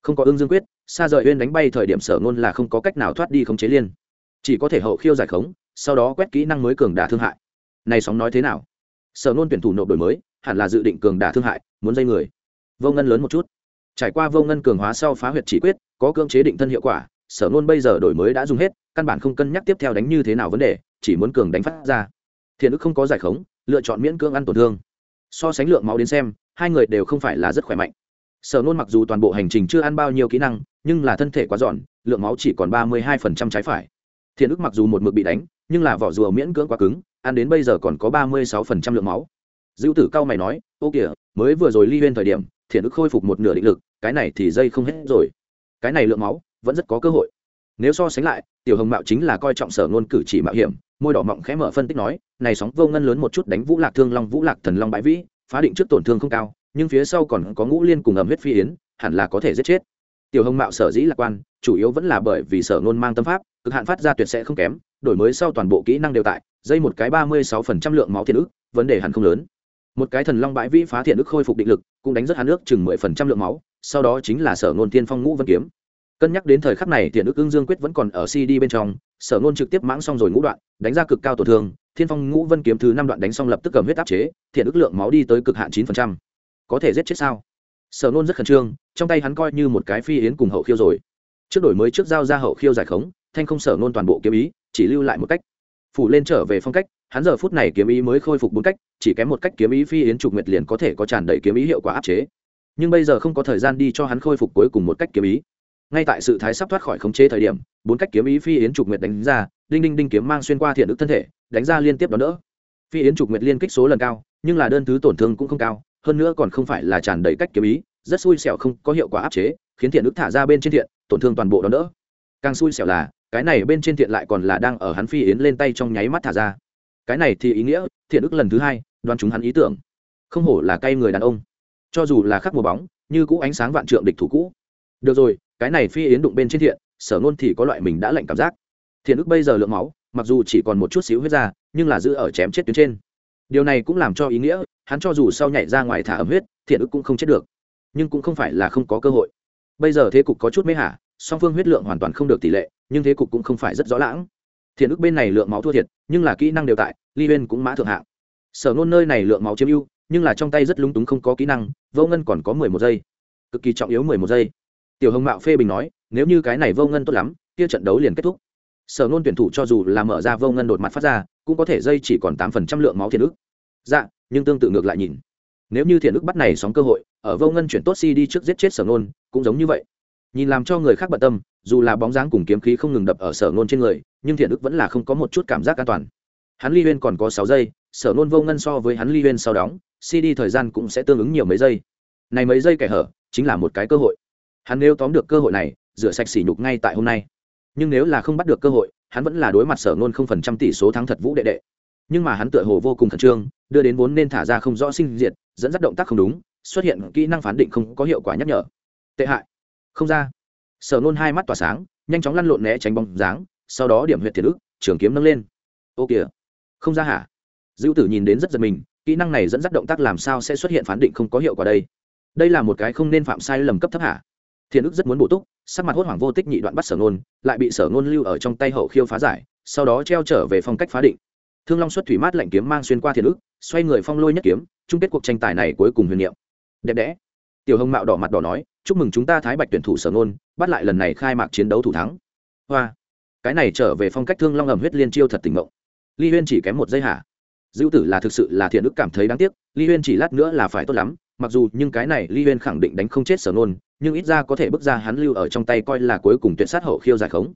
Không có ương dương quyết xa rời uyên đánh bay thời điểm sở ngôn là không có cách nào thoát đi không chế liên. Chỉ có thể hậu khiêu giải khống, sau đó quét kỹ năng mới cường đả thương hại. Này sóng nói thế nào? Sở ngôn tuyển thủ nộp đổi mới, hẳn là dự định cường đả thương hại, muốn dây người. Vô ngân lớn một chút. Trải qua vô ngân cường hóa sau phá huyệt chỉ quyết, có cưỡng chế định thân hiệu quả, sở ngôn bây giờ đổi mới đã dùng hết, căn bản không cân nhắc tiếp theo đánh như thế nào vấn đề, chỉ muốn cường đánh phát ra. Thiện ức không có giải khống, lựa chọn miễn cưỡng ăn tổn thương. So sánh lượng máu đến xem hai người đều không phải là rất khỏe mạnh. Sở nôn mặc dù toàn bộ hành trình chưa ăn bao nhiêu kỹ năng, nhưng là thân thể quá giòn, lượng máu chỉ còn ba mươi hai phần trăm trái phải. Thiện ức mặc dù một mực bị đánh, nhưng là vỏ rùa miễn cưỡng quá cứng, ăn đến bây giờ còn có ba mươi sáu phần trăm lượng máu. Dữ tử cao mày nói, ô kìa, mới vừa rồi ly huyên thời điểm, thiện ức khôi phục một nửa định lực, cái này thì dây không hết rồi. Cái này lượng máu, vẫn rất có cơ hội. Nếu so sánh lại, tiểu hồng mạo chính là coi trọng sở ngôn cử chỉ mạo hiểm, môi đỏ mọng khẽ mở phân tích nói, này sóng vô ngân lớn một chút đánh vũ lạc thương long, vũ lạc thần long bãi vĩ phá định trước tổn thương không cao, nhưng phía sau còn có ngũ liên cùng ẩm huyết phi yến, hẳn là có thể giết chết. Tiểu hồng mạo sở dĩ lạc quan, chủ yếu vẫn là bởi vì sở ngôn mang tâm pháp, cực hạn phát ra tuyệt sẽ không kém, đổi mới sau toàn bộ kỹ năng đều tại, dây một cái ba mươi sáu phần trăm lượng máu thiện ức, vấn đề hẳn không lớn. Một cái thần long bãi vĩ phá thiện ức khôi phục định lực, cũng đánh rất hắn ước chừng mười phần trăm lượng máu, sau đó chính là sở ngôn tiên phong ngũ vân kiếm. Cân nhắc đến thời khắc này, thiện ức ưng dương quyết vẫn còn ở cd bên trong, sở ngôn trực tiếp mãng xong rồi ngũ đoạn, đánh ra cực cao tổn thương thiên phong ngũ vân kiếm thứ năm đoạn đánh xong lập tức cầm huyết áp chế, thiện ức lượng máu đi tới cực hạn chín phần trăm. Có thể giết chết sao? Sở nôn rất khẩn trương, trong tay hắn coi như một cái phi yến cùng hậu khiêu rồi. Trước đổi mới trước giao ra hậu khiêu giải khống, thanh không sở nôn toàn bộ kiếm ý, chỉ lưu lại một cách. Phủ lên trở về phong cách, hắn giờ phút này kiếm ý mới khôi phục bốn cách, chỉ kém một cách kiếm ý phi yến trục nguyệt liền có thể có tràn đầy kiếm ý hiệu quả áp chế. Nhưng bây giờ không có thời gian đi cho hắn khôi phục cuối cùng một cách kiếm ý ngay tại sự thái sắp thoát khỏi khống chế thời điểm, bốn cách kiếm ý phi yến trục nguyệt đánh ra, đinh đinh đinh kiếm mang xuyên qua thiện ức thân thể, đánh ra liên tiếp đó nữa phi yến trục nguyệt liên kích số lần cao, nhưng là đơn thứ tổn thương cũng không cao, hơn nữa còn không phải là tràn đầy cách kiếm ý, rất xui xẻo không có hiệu quả áp chế, khiến thiện ức thả ra bên trên thiện, tổn thương toàn bộ đó nữa càng xui xẻo là, cái này bên trên thiện lại còn là đang ở hắn phi yến lên tay trong nháy mắt thả ra. Cái này thì ý nghĩa, thiện ức lần thứ hai, đoán chúng hắn ý tưởng. Không hổ là cay người đàn ông. Cho dù là khắc mùa bóng, như cũ ánh sáng vạn trượng địch thủ cũ. Được rồi cái này phi yến đụng bên trên thiện, sở ngôn thì có loại mình đã lạnh cảm giác. Thiện ức bây giờ lượng máu, mặc dù chỉ còn một chút xíu huyết ra, nhưng là giữ ở chém chết tuyến trên. Điều này cũng làm cho ý nghĩa, hắn cho dù sau nhảy ra ngoài thả ấm huyết, thiện ức cũng không chết được. Nhưng cũng không phải là không có cơ hội. Bây giờ thế cục có chút mê hả, song phương huyết lượng hoàn toàn không được tỷ lệ, nhưng thế cục cũng không phải rất rõ lãng. Thiện ức bên này lượng máu thua thiệt, nhưng là kỹ năng đều tại, ly bên cũng mã thượng hạng. Sở nôn nơi này lượng máu chiếm ưu, nhưng là trong tay rất lúng túng không có kỹ năng, vô ngân còn có mười một giây. Cực kỳ trọng yếu mười một giây tiểu hồng mạo phê bình nói, nếu như cái này vô ngân tốt lắm, kia trận đấu liền kết thúc. Sở nôn tuyển thủ cho dù là mở ra vô ngân đột mặt phát ra, cũng có thể dây chỉ còn tám phần trăm lượng máu thiện ức dạ nhưng tương tự ngược lại nhìn. Nếu như thiện ức bắt này sóng cơ hội, ở vô ngân chuyển tốt si đi trước giết chết sở nôn cũng giống như vậy. Nhìn làm cho người khác bận tâm, dù là bóng dáng cùng kiếm khí không ngừng đập ở sở nôn trên người, nhưng thiện ức vẫn là không có một chút cảm giác an toàn. Hắn ly huyên còn có sáu giây, sở nôn vô ngân so với hắn ly huyên sau đóng cd thời gian cũng sẽ tương ứng nhiều mấy giây. Này mấy giây kẻ hở, chính là một cái cơ hội hắn nếu tóm được cơ hội này, rửa sạch sỉ nhục ngay tại hôm nay. Nhưng nếu là không bắt được cơ hội, hắn vẫn là đối mặt sở nôn không phần trăm tỷ số thắng thật vũ đệ đệ. Nhưng mà hắn tựa hồ vô cùng khẩn trương, đưa đến vốn nên thả ra không rõ sinh diệt, dẫn dắt động tác không đúng, xuất hiện kỹ năng phán định không có hiệu quả nhắc nhở. Tệ hại. Không ra. Sở nôn hai mắt tỏa sáng, nhanh chóng lăn lộn né tránh bóng dáng, sau đó điểm huyện thiệt ức trường kiếm nâng lên. Ô kìa. Không ra hả? Dữ tử nhìn đến rất giật mình, kỹ năng này dẫn dắt động tác làm sao sẽ xuất hiện phán định không có hiệu quả đây? Đây là một cái không nên phạm sai lầm cấp thấp hả? Thiên ức rất muốn bổ túc sắc mặt hốt hoảng vô tích nhị đoạn bắt sở ngôn, lại bị sở ngôn lưu ở trong tay hậu khiêu phá giải sau đó treo trở về phong cách phá định. Thương long xuất thủy mát lạnh kiếm mang xuyên qua Thiên ức xoay người phong lôi nhất kiếm chung kết cuộc tranh tài này cuối cùng huyền niệm. Đẹp đẽ. Tiểu hồng mạo đỏ mặt đỏ nói chúc mừng chúng ta thái bạch tuyển thủ sở ngôn, bắt lại lần này khai mạc chiến đấu thủ thắng. Hoa. Cái này trở về phong cách thương long ẩm huyết liên chiêu thật tình mộng. Ly huyên chỉ kém một giây hả? Dữ tử là thực sự là thiện ức cảm thấy đáng tiếc ly huyên chỉ lát nữa là phải tốt lắm mặc dù nhưng cái này ly huyên khẳng định đánh không chết sở nôn nhưng ít ra có thể bước ra hắn lưu ở trong tay coi là cuối cùng tuyệt sát hậu khiêu giải khống.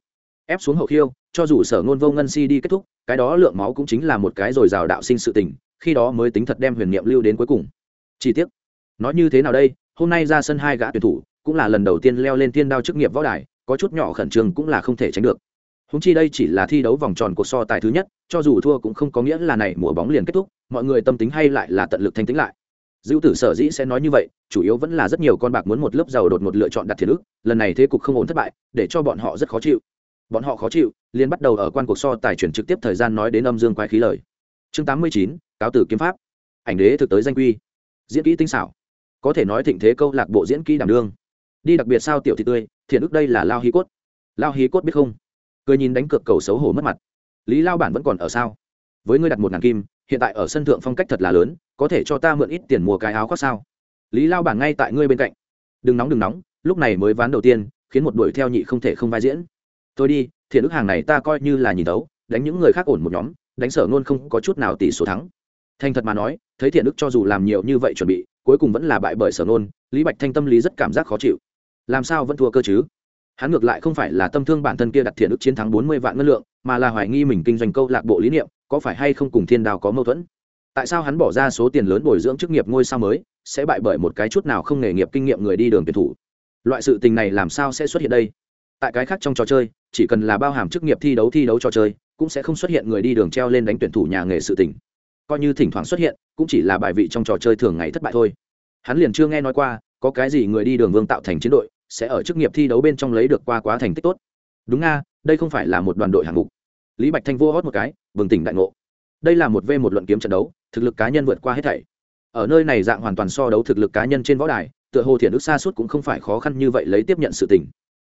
Ép xuống hậu khiêu, cho dù sở ngôn vô ngân si đi kết thúc, cái đó lượng máu cũng chính là một cái rồi rào đạo sinh sự tình, khi đó mới tính thật đem huyền niệm lưu đến cuối cùng. Chi tiết nói như thế nào đây, hôm nay ra sân hai gã tuyển thủ, cũng là lần đầu tiên leo lên tiên đao chức nghiệp võ đài, có chút nhỏ khẩn trương cũng là không thể tránh được. Húng chi đây chỉ là thi đấu vòng tròn cuộc so tài thứ nhất, cho dù thua cũng không có nghĩa là này mùa bóng liền kết thúc, mọi người tâm tính hay lại là tận lực thanh tính lại dữ tử sở dĩ sẽ nói như vậy, chủ yếu vẫn là rất nhiều con bạc muốn một lớp giàu đột một lựa chọn đặt thiền ức lần này thế cục không ổn thất bại, để cho bọn họ rất khó chịu. Bọn họ khó chịu, liền bắt đầu ở quan cuộc so tài chuyển trực tiếp thời gian nói đến âm dương quái khí lời. Chương tám mươi chín, cáo tử kiếm pháp. Ảnh đế thực tới danh quy. Diễn kỹ tinh xảo. Có thể nói thịnh thế câu lạc bộ diễn kỹ đảm đương. Đi đặc biệt sao tiểu thị tươi, thiện ức đây là lao hí cốt. Lao hí cốt biết không? Cười nhìn đánh cược cầu xấu hổ mất mặt. Lý lao bản vẫn còn ở sao? Với ngươi đặt một ngàn kim, hiện tại ở sân thượng phong cách thật là lớn có thể cho ta mượn ít tiền mua cái áo khoác sao? Lý lao bản ngay tại ngươi bên cạnh. Đừng nóng đừng nóng, lúc này mới ván đầu tiên, khiến một đuổi theo nhị không thể không vai diễn. Tôi đi, thiện ức hàng này ta coi như là nhìn đấu đánh những người khác ổn một nhóm, đánh sở ngôn không có chút nào tỷ số thắng. Thành thật mà nói, thấy thiện ức cho dù làm nhiều như vậy chuẩn bị, cuối cùng vẫn là bại bởi sở ngôn, lý bạch thanh tâm lý rất cảm giác khó chịu. Làm sao vẫn thua cơ chứ? Hắn ngược lại không phải là tâm thương bản thân kia đặt thiện ức chiến thắng bốn mươi vạn ngân lượng, mà là hoài nghi mình kinh doanh câu lạc bộ lý niệm, có phải hay không cùng thiên đào có mâu thuẫn? Tại sao hắn bỏ ra số tiền lớn bồi dưỡng chức nghiệp ngôi sao mới, sẽ bại bởi một cái chút nào không nghề nghiệp kinh nghiệm người đi đường tuyển thủ? Loại sự tình này làm sao sẽ xuất hiện đây? Tại cái khác trong trò chơi, chỉ cần là bao hàm chức nghiệp thi đấu thi đấu trò chơi, cũng sẽ không xuất hiện người đi đường treo lên đánh tuyển thủ nhà nghề sự tình. Coi như thỉnh thoảng xuất hiện, cũng chỉ là bài vị trong trò chơi thường ngày thất bại thôi. Hắn liền chưa nghe nói qua, có cái gì người đi đường vương tạo thành chiến đội, sẽ ở chức nghiệp thi đấu bên trong lấy được qua quá thành tích tốt. Đúng nga, đây không phải là một đoàn đội hạng mục. Lý bạch thanh vô hót một cái, bừng tỉnh đại ngộ đây là một v một luận kiếm trận đấu, thực lực cá nhân vượt qua hết thảy. Ở nơi này dạng hoàn toàn so đấu thực lực cá nhân trên võ đài, tựa hồ thiện ước xa suốt cũng không phải khó khăn như vậy lấy tiếp nhận sự tình.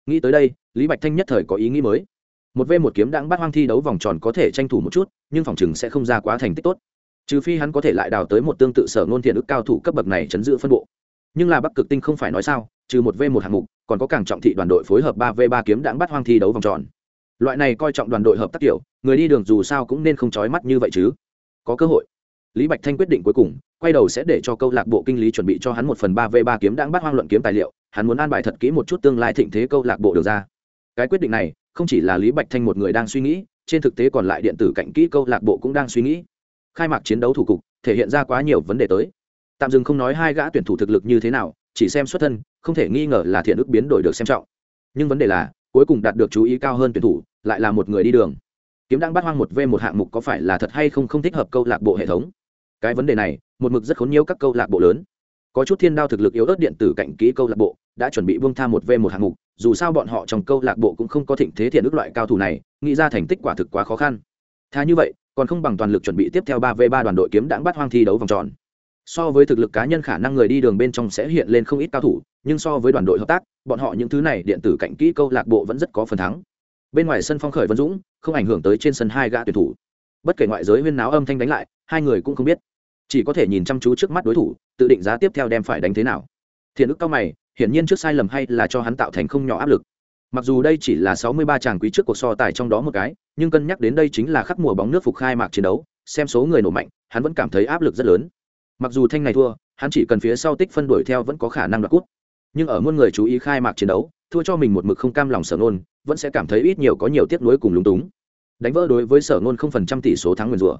Nghĩ tới đây, lý bạch thanh nhất thời có ý nghĩ mới. Một v một kiếm đáng bắt hoang thi đấu vòng tròn có thể tranh thủ một chút, nhưng phòng chừng sẽ không ra quá thành tích tốt. Trừ phi hắn có thể lại đào tới một tương tự sở ngôn thiện ức cao thủ cấp bậc này chấn giữ phân bộ. Nhưng là bắc cực tinh không phải nói sao, trừ một v một hạng mục, còn có càng trọng thị đoàn đội phối hợp ba v ba kiếm đáng bắt hoang thi đấu vòng tròn loại này coi trọng đoàn đội hợp tác kiểu, người đi đường dù sao cũng nên không trói mắt như vậy chứ. Có cơ hội. Lý bạch thanh quyết định cuối cùng, quay đầu sẽ để cho câu lạc bộ kinh lý chuẩn bị cho hắn một phần ba v ba kiếm đáng bắt hoang luận kiếm tài liệu, hắn muốn an bài thật kỹ một chút tương lai thịnh thế câu lạc bộ được ra. Cái quyết định này, không chỉ là lý bạch thanh một người đang suy nghĩ, trên thực tế còn lại điện tử cạnh kỹ câu lạc bộ cũng đang suy nghĩ. Khai mạc chiến đấu thủ cục, thể hiện ra quá nhiều vấn đề tới. Tạm dừng không nói hai gã tuyển thủ thực lực như thế nào, chỉ xem xuất thân, không thể nghi ngờ là thiện ức biến đổi được xem trọng. Nhưng vấn đề là cuối cùng đạt được chú ý cao hơn tuyển thủ, lại là một người đi đường. Kiếm đang bắt hoang một v một hạng mục có phải là thật hay không không thích hợp câu lạc bộ hệ thống? Cái vấn đề này, một mực rất khốn nhiều các câu lạc bộ lớn. Có chút thiên đao thực lực yếu ớt điện tử cạnh kỹ câu lạc bộ, đã chuẩn bị vương tham một v một hạng mục, dù sao bọn họ trong câu lạc bộ cũng không có thịnh thế thiện ước loại cao thủ này, nghĩ ra thành tích quả thực quá khó khăn. Thà như vậy, còn không bằng toàn lực chuẩn bị tiếp theo ba v ba đoàn đội kiếm đãng bắt hoang thi đấu vòng tròn. So với thực lực cá nhân khả năng người đi đường bên trong sẽ hiện lên không ít cao thủ nhưng so với đoàn đội hợp tác, bọn họ những thứ này điện tử cạnh kỹ câu lạc bộ vẫn rất có phần thắng. Bên ngoài sân phong khởi vân dũng, không ảnh hưởng tới trên sân hai gã tuyển thủ. Bất kể ngoại giới huyên náo âm thanh đánh lại, hai người cũng không biết. Chỉ có thể nhìn chăm chú trước mắt đối thủ, tự định giá tiếp theo đem phải đánh thế nào. Thiện ức cao mày, hiển nhiên trước sai lầm hay là cho hắn tạo thành không nhỏ áp lực. Mặc dù đây chỉ là sáu mươi ba quý trước cuộc so tài trong đó một cái, nhưng cân nhắc đến đây chính là khắc mùa bóng nước phục khai mạc chiến đấu, xem số người nổ mạnh, hắn vẫn cảm thấy áp lực rất lớn. Mặc dù thanh này thua, hắn chỉ cần phía sau tích phân đuổi theo vẫn có khả năng đoạt cút nhưng ở muôn người chú ý khai mạc chiến đấu, thua cho mình một mực không cam lòng sở nôn vẫn sẽ cảm thấy ít nhiều có nhiều tiếc nuối cùng lúng túng. Đánh vỡ đối với sở nôn không phần trăm tỷ số thắng nguyền rủa.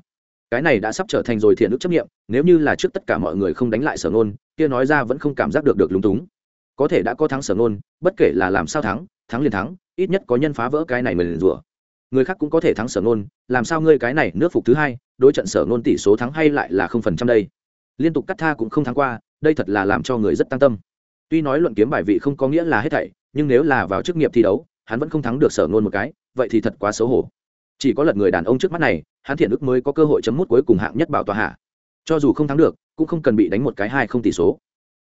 Cái này đã sắp trở thành rồi thiện ức chấp nghiệm nếu như là trước tất cả mọi người không đánh lại sở nôn kia nói ra vẫn không cảm giác được được lúng túng. Có thể đã có thắng sở nôn bất kể là làm sao thắng thắng liền thắng, ít nhất có nhân phá vỡ cái này mình rủa. Người khác cũng có thể thắng sở nôn làm sao ngươi cái này nước phục thứ hai, đối trận sở nôn tỷ số thắng hay lại là không phần trăm đây? Liên tục cắt tha cũng không thắng qua, đây thật là làm cho người rất tăng tâm tuy nói luận kiếm bài vị không có nghĩa là hết thảy, nhưng nếu là vào chức nghiệp thi đấu, hắn vẫn không thắng được sở ngôn một cái, vậy thì thật quá xấu hổ. Chỉ có lật người đàn ông trước mắt này, hắn thiện ức mới có cơ hội chấm mút cuối cùng hạng nhất bảo tòa hạ. Cho dù không thắng được, cũng không cần bị đánh một cái hai không tỷ số.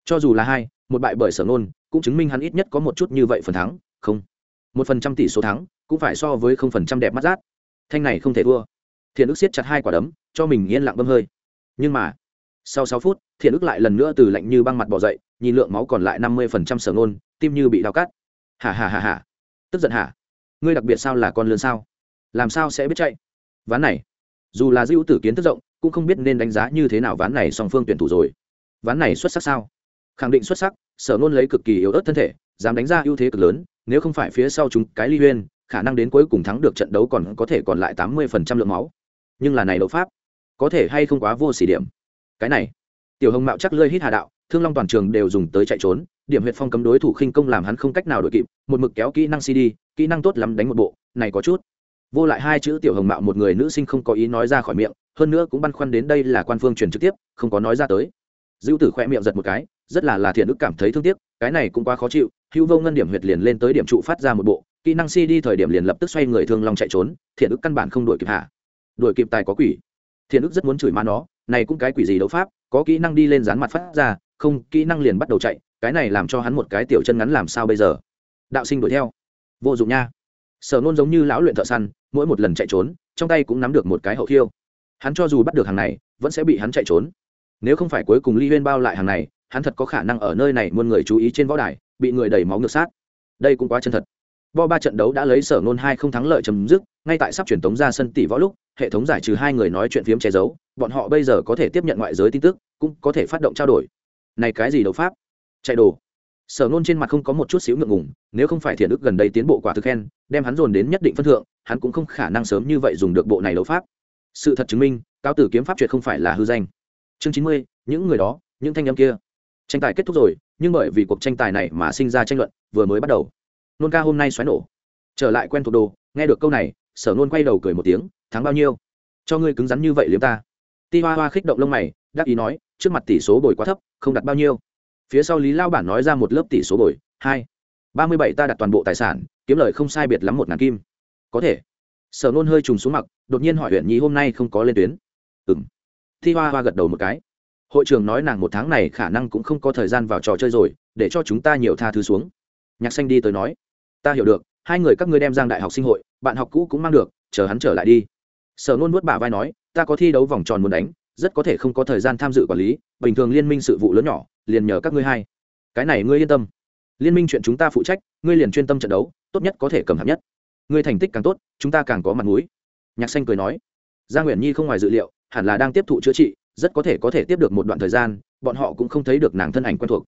Cho dù là hai, một bại bởi sở ngôn, cũng chứng minh hắn ít nhất có một chút như vậy phần thắng, không. Một phần trăm tỷ số thắng, cũng phải so với không phần trăm đẹp mắt rát. Thanh này không thể thua. Thiện ức siết chặt hai quả đấm, cho mình yên lặng bơm hơi. Nhưng mà sau sáu phút, thiện ức lại lần nữa từ lạnh như băng mặt bỏ dậy, nhìn lượng máu còn lại năm mươi phần trăm sở ngôn, tim như bị đau cắt. Hả hả hả hả tức giận hả? Ngươi đặc biệt sao là con lươn sao? Làm sao sẽ biết chạy? Ván này. Dù là dữ tử kiến tức rộng, cũng không biết nên đánh giá như thế nào ván này song phương tuyển thủ rồi. Ván này xuất sắc sao? Khẳng định xuất sắc, sở ngôn lấy cực kỳ yếu ớt thân thể, dám đánh ra ưu thế cực lớn, nếu không phải phía sau chúng cái ly huyên, khả năng đến cuối cùng thắng được trận đấu còn có thể còn lại tám mươi phần trăm lượng máu. Nhưng là này đấu pháp, có thể hay không quá vô xỉ điểm? Cái này. Tiểu hồng mạo chắc lơi hít hà đạo, thương long toàn trường đều dùng tới chạy trốn, điểm huyệt phong cấm đối thủ khinh công làm hắn không cách nào đội kịp, một mực kéo kỹ năng cd, kỹ năng tốt lắm đánh một bộ, này có chút. Vô lại hai chữ tiểu hồng mạo một người nữ sinh không có ý nói ra khỏi miệng, hơn nữa cũng băn khoăn đến đây là quan phương truyền trực tiếp, không có nói ra tới. Dữ tử khoe miệng giật một cái, rất là là thiện đức cảm thấy thương tiếc, cái này cũng quá khó chịu, hữu vô ngân điểm huyệt liền lên tới điểm trụ phát ra một bộ, kỹ năng cd thời điểm liền lập tức xoay người thương long chạy trốn, thiện đức căn bản không đuổi kịp hạ đuổi kịp tài có quỷ thiện ức rất muốn chửi ma nó, này cũng cái quỷ gì đấu pháp, có kỹ năng đi lên dán mặt phát ra, không, kỹ năng liền bắt đầu chạy, cái này làm cho hắn một cái tiểu chân ngắn làm sao bây giờ? Đạo sinh đuổi theo. Vô dụng nha. Sở nôn giống như lão luyện thợ săn, mỗi một lần chạy trốn, trong tay cũng nắm được một cái hậu khiêu. Hắn cho dù bắt được hàng này, vẫn sẽ bị hắn chạy trốn. Nếu không phải cuối cùng ly huyên bao lại hàng này, hắn thật có khả năng ở nơi này muôn người chú ý trên võ đài, bị người đẩy máu ngược sát. Đây cũng quá chân thật. Vo ba trận đấu đã lấy sở nôn hai không thắng lợi chấm dứt ngay tại sắp truyền tống ra sân tỷ võ lúc, hệ thống giải trừ hai người nói chuyện phiếm che giấu, bọn họ bây giờ có thể tiếp nhận ngoại giới tin tức, cũng có thể phát động trao đổi. Này cái gì đấu pháp? Chạy đồ. Sở nôn trên mặt không có một chút xíu ngượng ngùng, nếu không phải thiện đức gần đây tiến bộ quả thực khen, đem hắn dồn đến nhất định phân thượng, hắn cũng không khả năng sớm như vậy dùng được bộ này đấu pháp. Sự thật chứng minh, cao tử kiếm pháp chuyện không phải là hư danh. Chương chín mươi, những người đó, những thanh âm kia. Tranh tài kết thúc rồi, nhưng bởi vì cuộc tranh tài này mà sinh ra tranh luận, vừa mới bắt đầu. Nôn ca hôm nay xoáy nổ. Trở lại quen thuộc đồ, nghe được câu này sở nôn quay đầu cười một tiếng, thắng bao nhiêu? Cho ngươi cứng rắn như vậy liếm ta. Ti hoa hoa khích động lông mày, đắc ý nói, trước mặt tỷ số bồi quá thấp, không đặt bao nhiêu. Phía sau lý lao bản nói ra một lớp tỷ số bồi, hai, ba mươi bảy ta đặt toàn bộ tài sản, kiếm lời không sai biệt lắm một ngàn kim. Có thể. Sở nôn hơi trùng xuống mặt, đột nhiên hỏi huyện nhi, hôm nay không có lên tuyến? Ừ m thi hoa hoa gật đầu một cái. Hội trưởng nói nàng một tháng này khả năng cũng không có thời gian vào trò chơi rồi, để cho chúng ta nhiều tha thứ xuống. Nhạc xanh đi tới nói, ta hiểu được hai người các ngươi đem giang đại học sinh hội, bạn học cũ cũng mang được, chờ hắn trở lại đi. Sở nôn nuốt bả vai nói, ta có thi đấu vòng tròn muốn đánh, rất có thể không có thời gian tham dự quản lý, bình thường liên minh sự vụ lớn nhỏ, liền nhờ các ngươi hai. Cái này ngươi yên tâm. Liên minh chuyện chúng ta phụ trách, ngươi liền chuyên tâm trận đấu, tốt nhất có thể cầm hạng nhất. Ngươi thành tích càng tốt, chúng ta càng có mặt mũi. Nhạc xanh cười nói gia nguyễn nhi không ngoài dự liệu, hẳn là đang tiếp thụ chữa trị, rất có thể có thể tiếp được một đoạn thời gian, bọn họ cũng không thấy được nàng thân ảnh quen thuộc.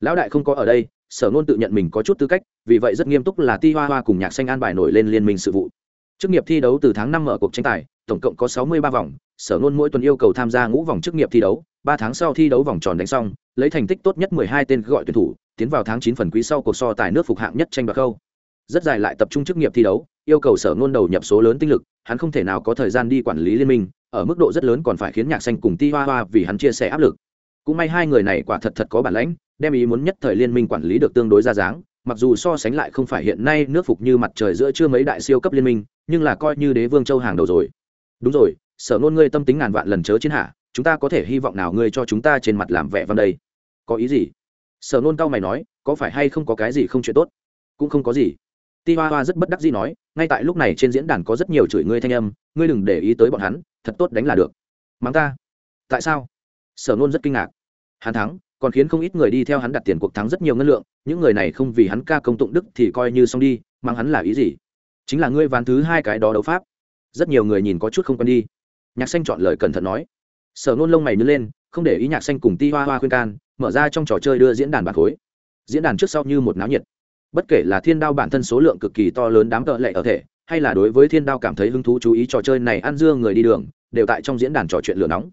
Lão đại không có ở đây sở nôn tự nhận mình có chút tư cách, vì vậy rất nghiêm túc là ti hoa hoa cùng nhạc xanh an bài nổi lên liên minh sự vụ. Chức nghiệp thi đấu từ tháng năm mở cuộc tranh tài, tổng cộng có sáu mươi ba vòng, sở nôn mỗi tuần yêu cầu tham gia ngũ vòng chức nghiệp thi đấu, ba tháng sau thi đấu vòng tròn đánh xong, lấy thành tích tốt nhất mười hai tên gọi tuyển thủ, tiến vào tháng chín phần quý sau cuộc so tài nước phục hạng nhất tranh đoạt khâu rất dài lại tập trung chức nghiệp thi đấu, yêu cầu sở nôn đầu nhập số lớn tinh lực, hắn không thể nào có thời gian đi quản lý liên minh, ở mức độ rất lớn còn phải khiến nhạc xanh cùng ti hoa hoa vì hắn chia sẻ áp lực. Cũng may hai người này quả thật thật có bản lãnh đem ý muốn nhất thời liên minh quản lý được tương đối ra dáng, mặc dù so sánh lại không phải hiện nay nước phục như mặt trời giữa chưa mấy đại siêu cấp liên minh, nhưng là coi như đế vương châu hàng đầu rồi. Đúng rồi, sở nôn ngươi tâm tính ngàn vạn lần chớ chiến hạ, chúng ta có thể hy vọng nào ngươi cho chúng ta trên mặt làm vẻ văn đây? Có ý gì? Sở nôn cao mày nói, có phải hay không có cái gì không chuyện tốt? Cũng không có gì. Ti hoa hoa rất bất đắc gì nói, ngay tại lúc này trên diễn đàn có rất nhiều chửi ngươi thanh âm, ngươi đừng để ý tới bọn hắn, thật tốt đánh là được. Mắng ta. Tại sao? Sở nôn rất kinh ngạc. Hắn thắng còn khiến không ít người đi theo hắn đặt tiền cuộc thắng rất nhiều ngân lượng, những người này không vì hắn ca công tụng đức thì coi như xong đi, mang hắn là ý gì? Chính là ngươi ván thứ hai cái đó đấu pháp. Rất nhiều người nhìn có chút không quen đi. Nhạc xanh chọn lời cẩn thận nói. Sở nôn lông mày nhớ lên, không để ý nhạc xanh cùng ti hoa hoa khuyên can, mở ra trong trò chơi đưa diễn đàn bàn khối. Diễn đàn trước sau như một náo nhiệt. Bất kể là thiên đao bản thân số lượng cực kỳ to lớn đám tợ lệ ở thể, hay là đối với thiên đao cảm thấy hứng thú chú ý trò chơi này ăn dưa người đi đường, đều tại trong diễn đàn trò chuyện lửa nóng.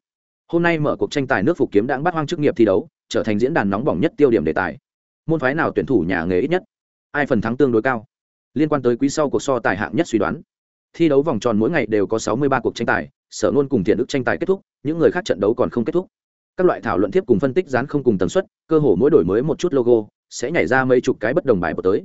Hôm nay mở cuộc tranh tài nước phục kiếm đãng bắt hoang chức nghiệp thi đấu trở thành diễn đàn nóng bỏng nhất tiêu điểm đề tài. Môn phái nào tuyển thủ nhà nghề ít nhất? Ai phần thắng tương đối cao? Liên quan tới quý sau cuộc so tài hạng nhất suy đoán. Thi đấu vòng tròn mỗi ngày đều có sáu mươi ba cuộc tranh tài, sở luôn cùng thiện đức tranh tài kết thúc, những người khác trận đấu còn không kết thúc. Các loại thảo luận tiếp cùng phân tích dán không cùng tần suất, cơ hồ mỗi đổi mới một chút logo, sẽ nhảy ra mấy chục cái bất đồng bài bột tới.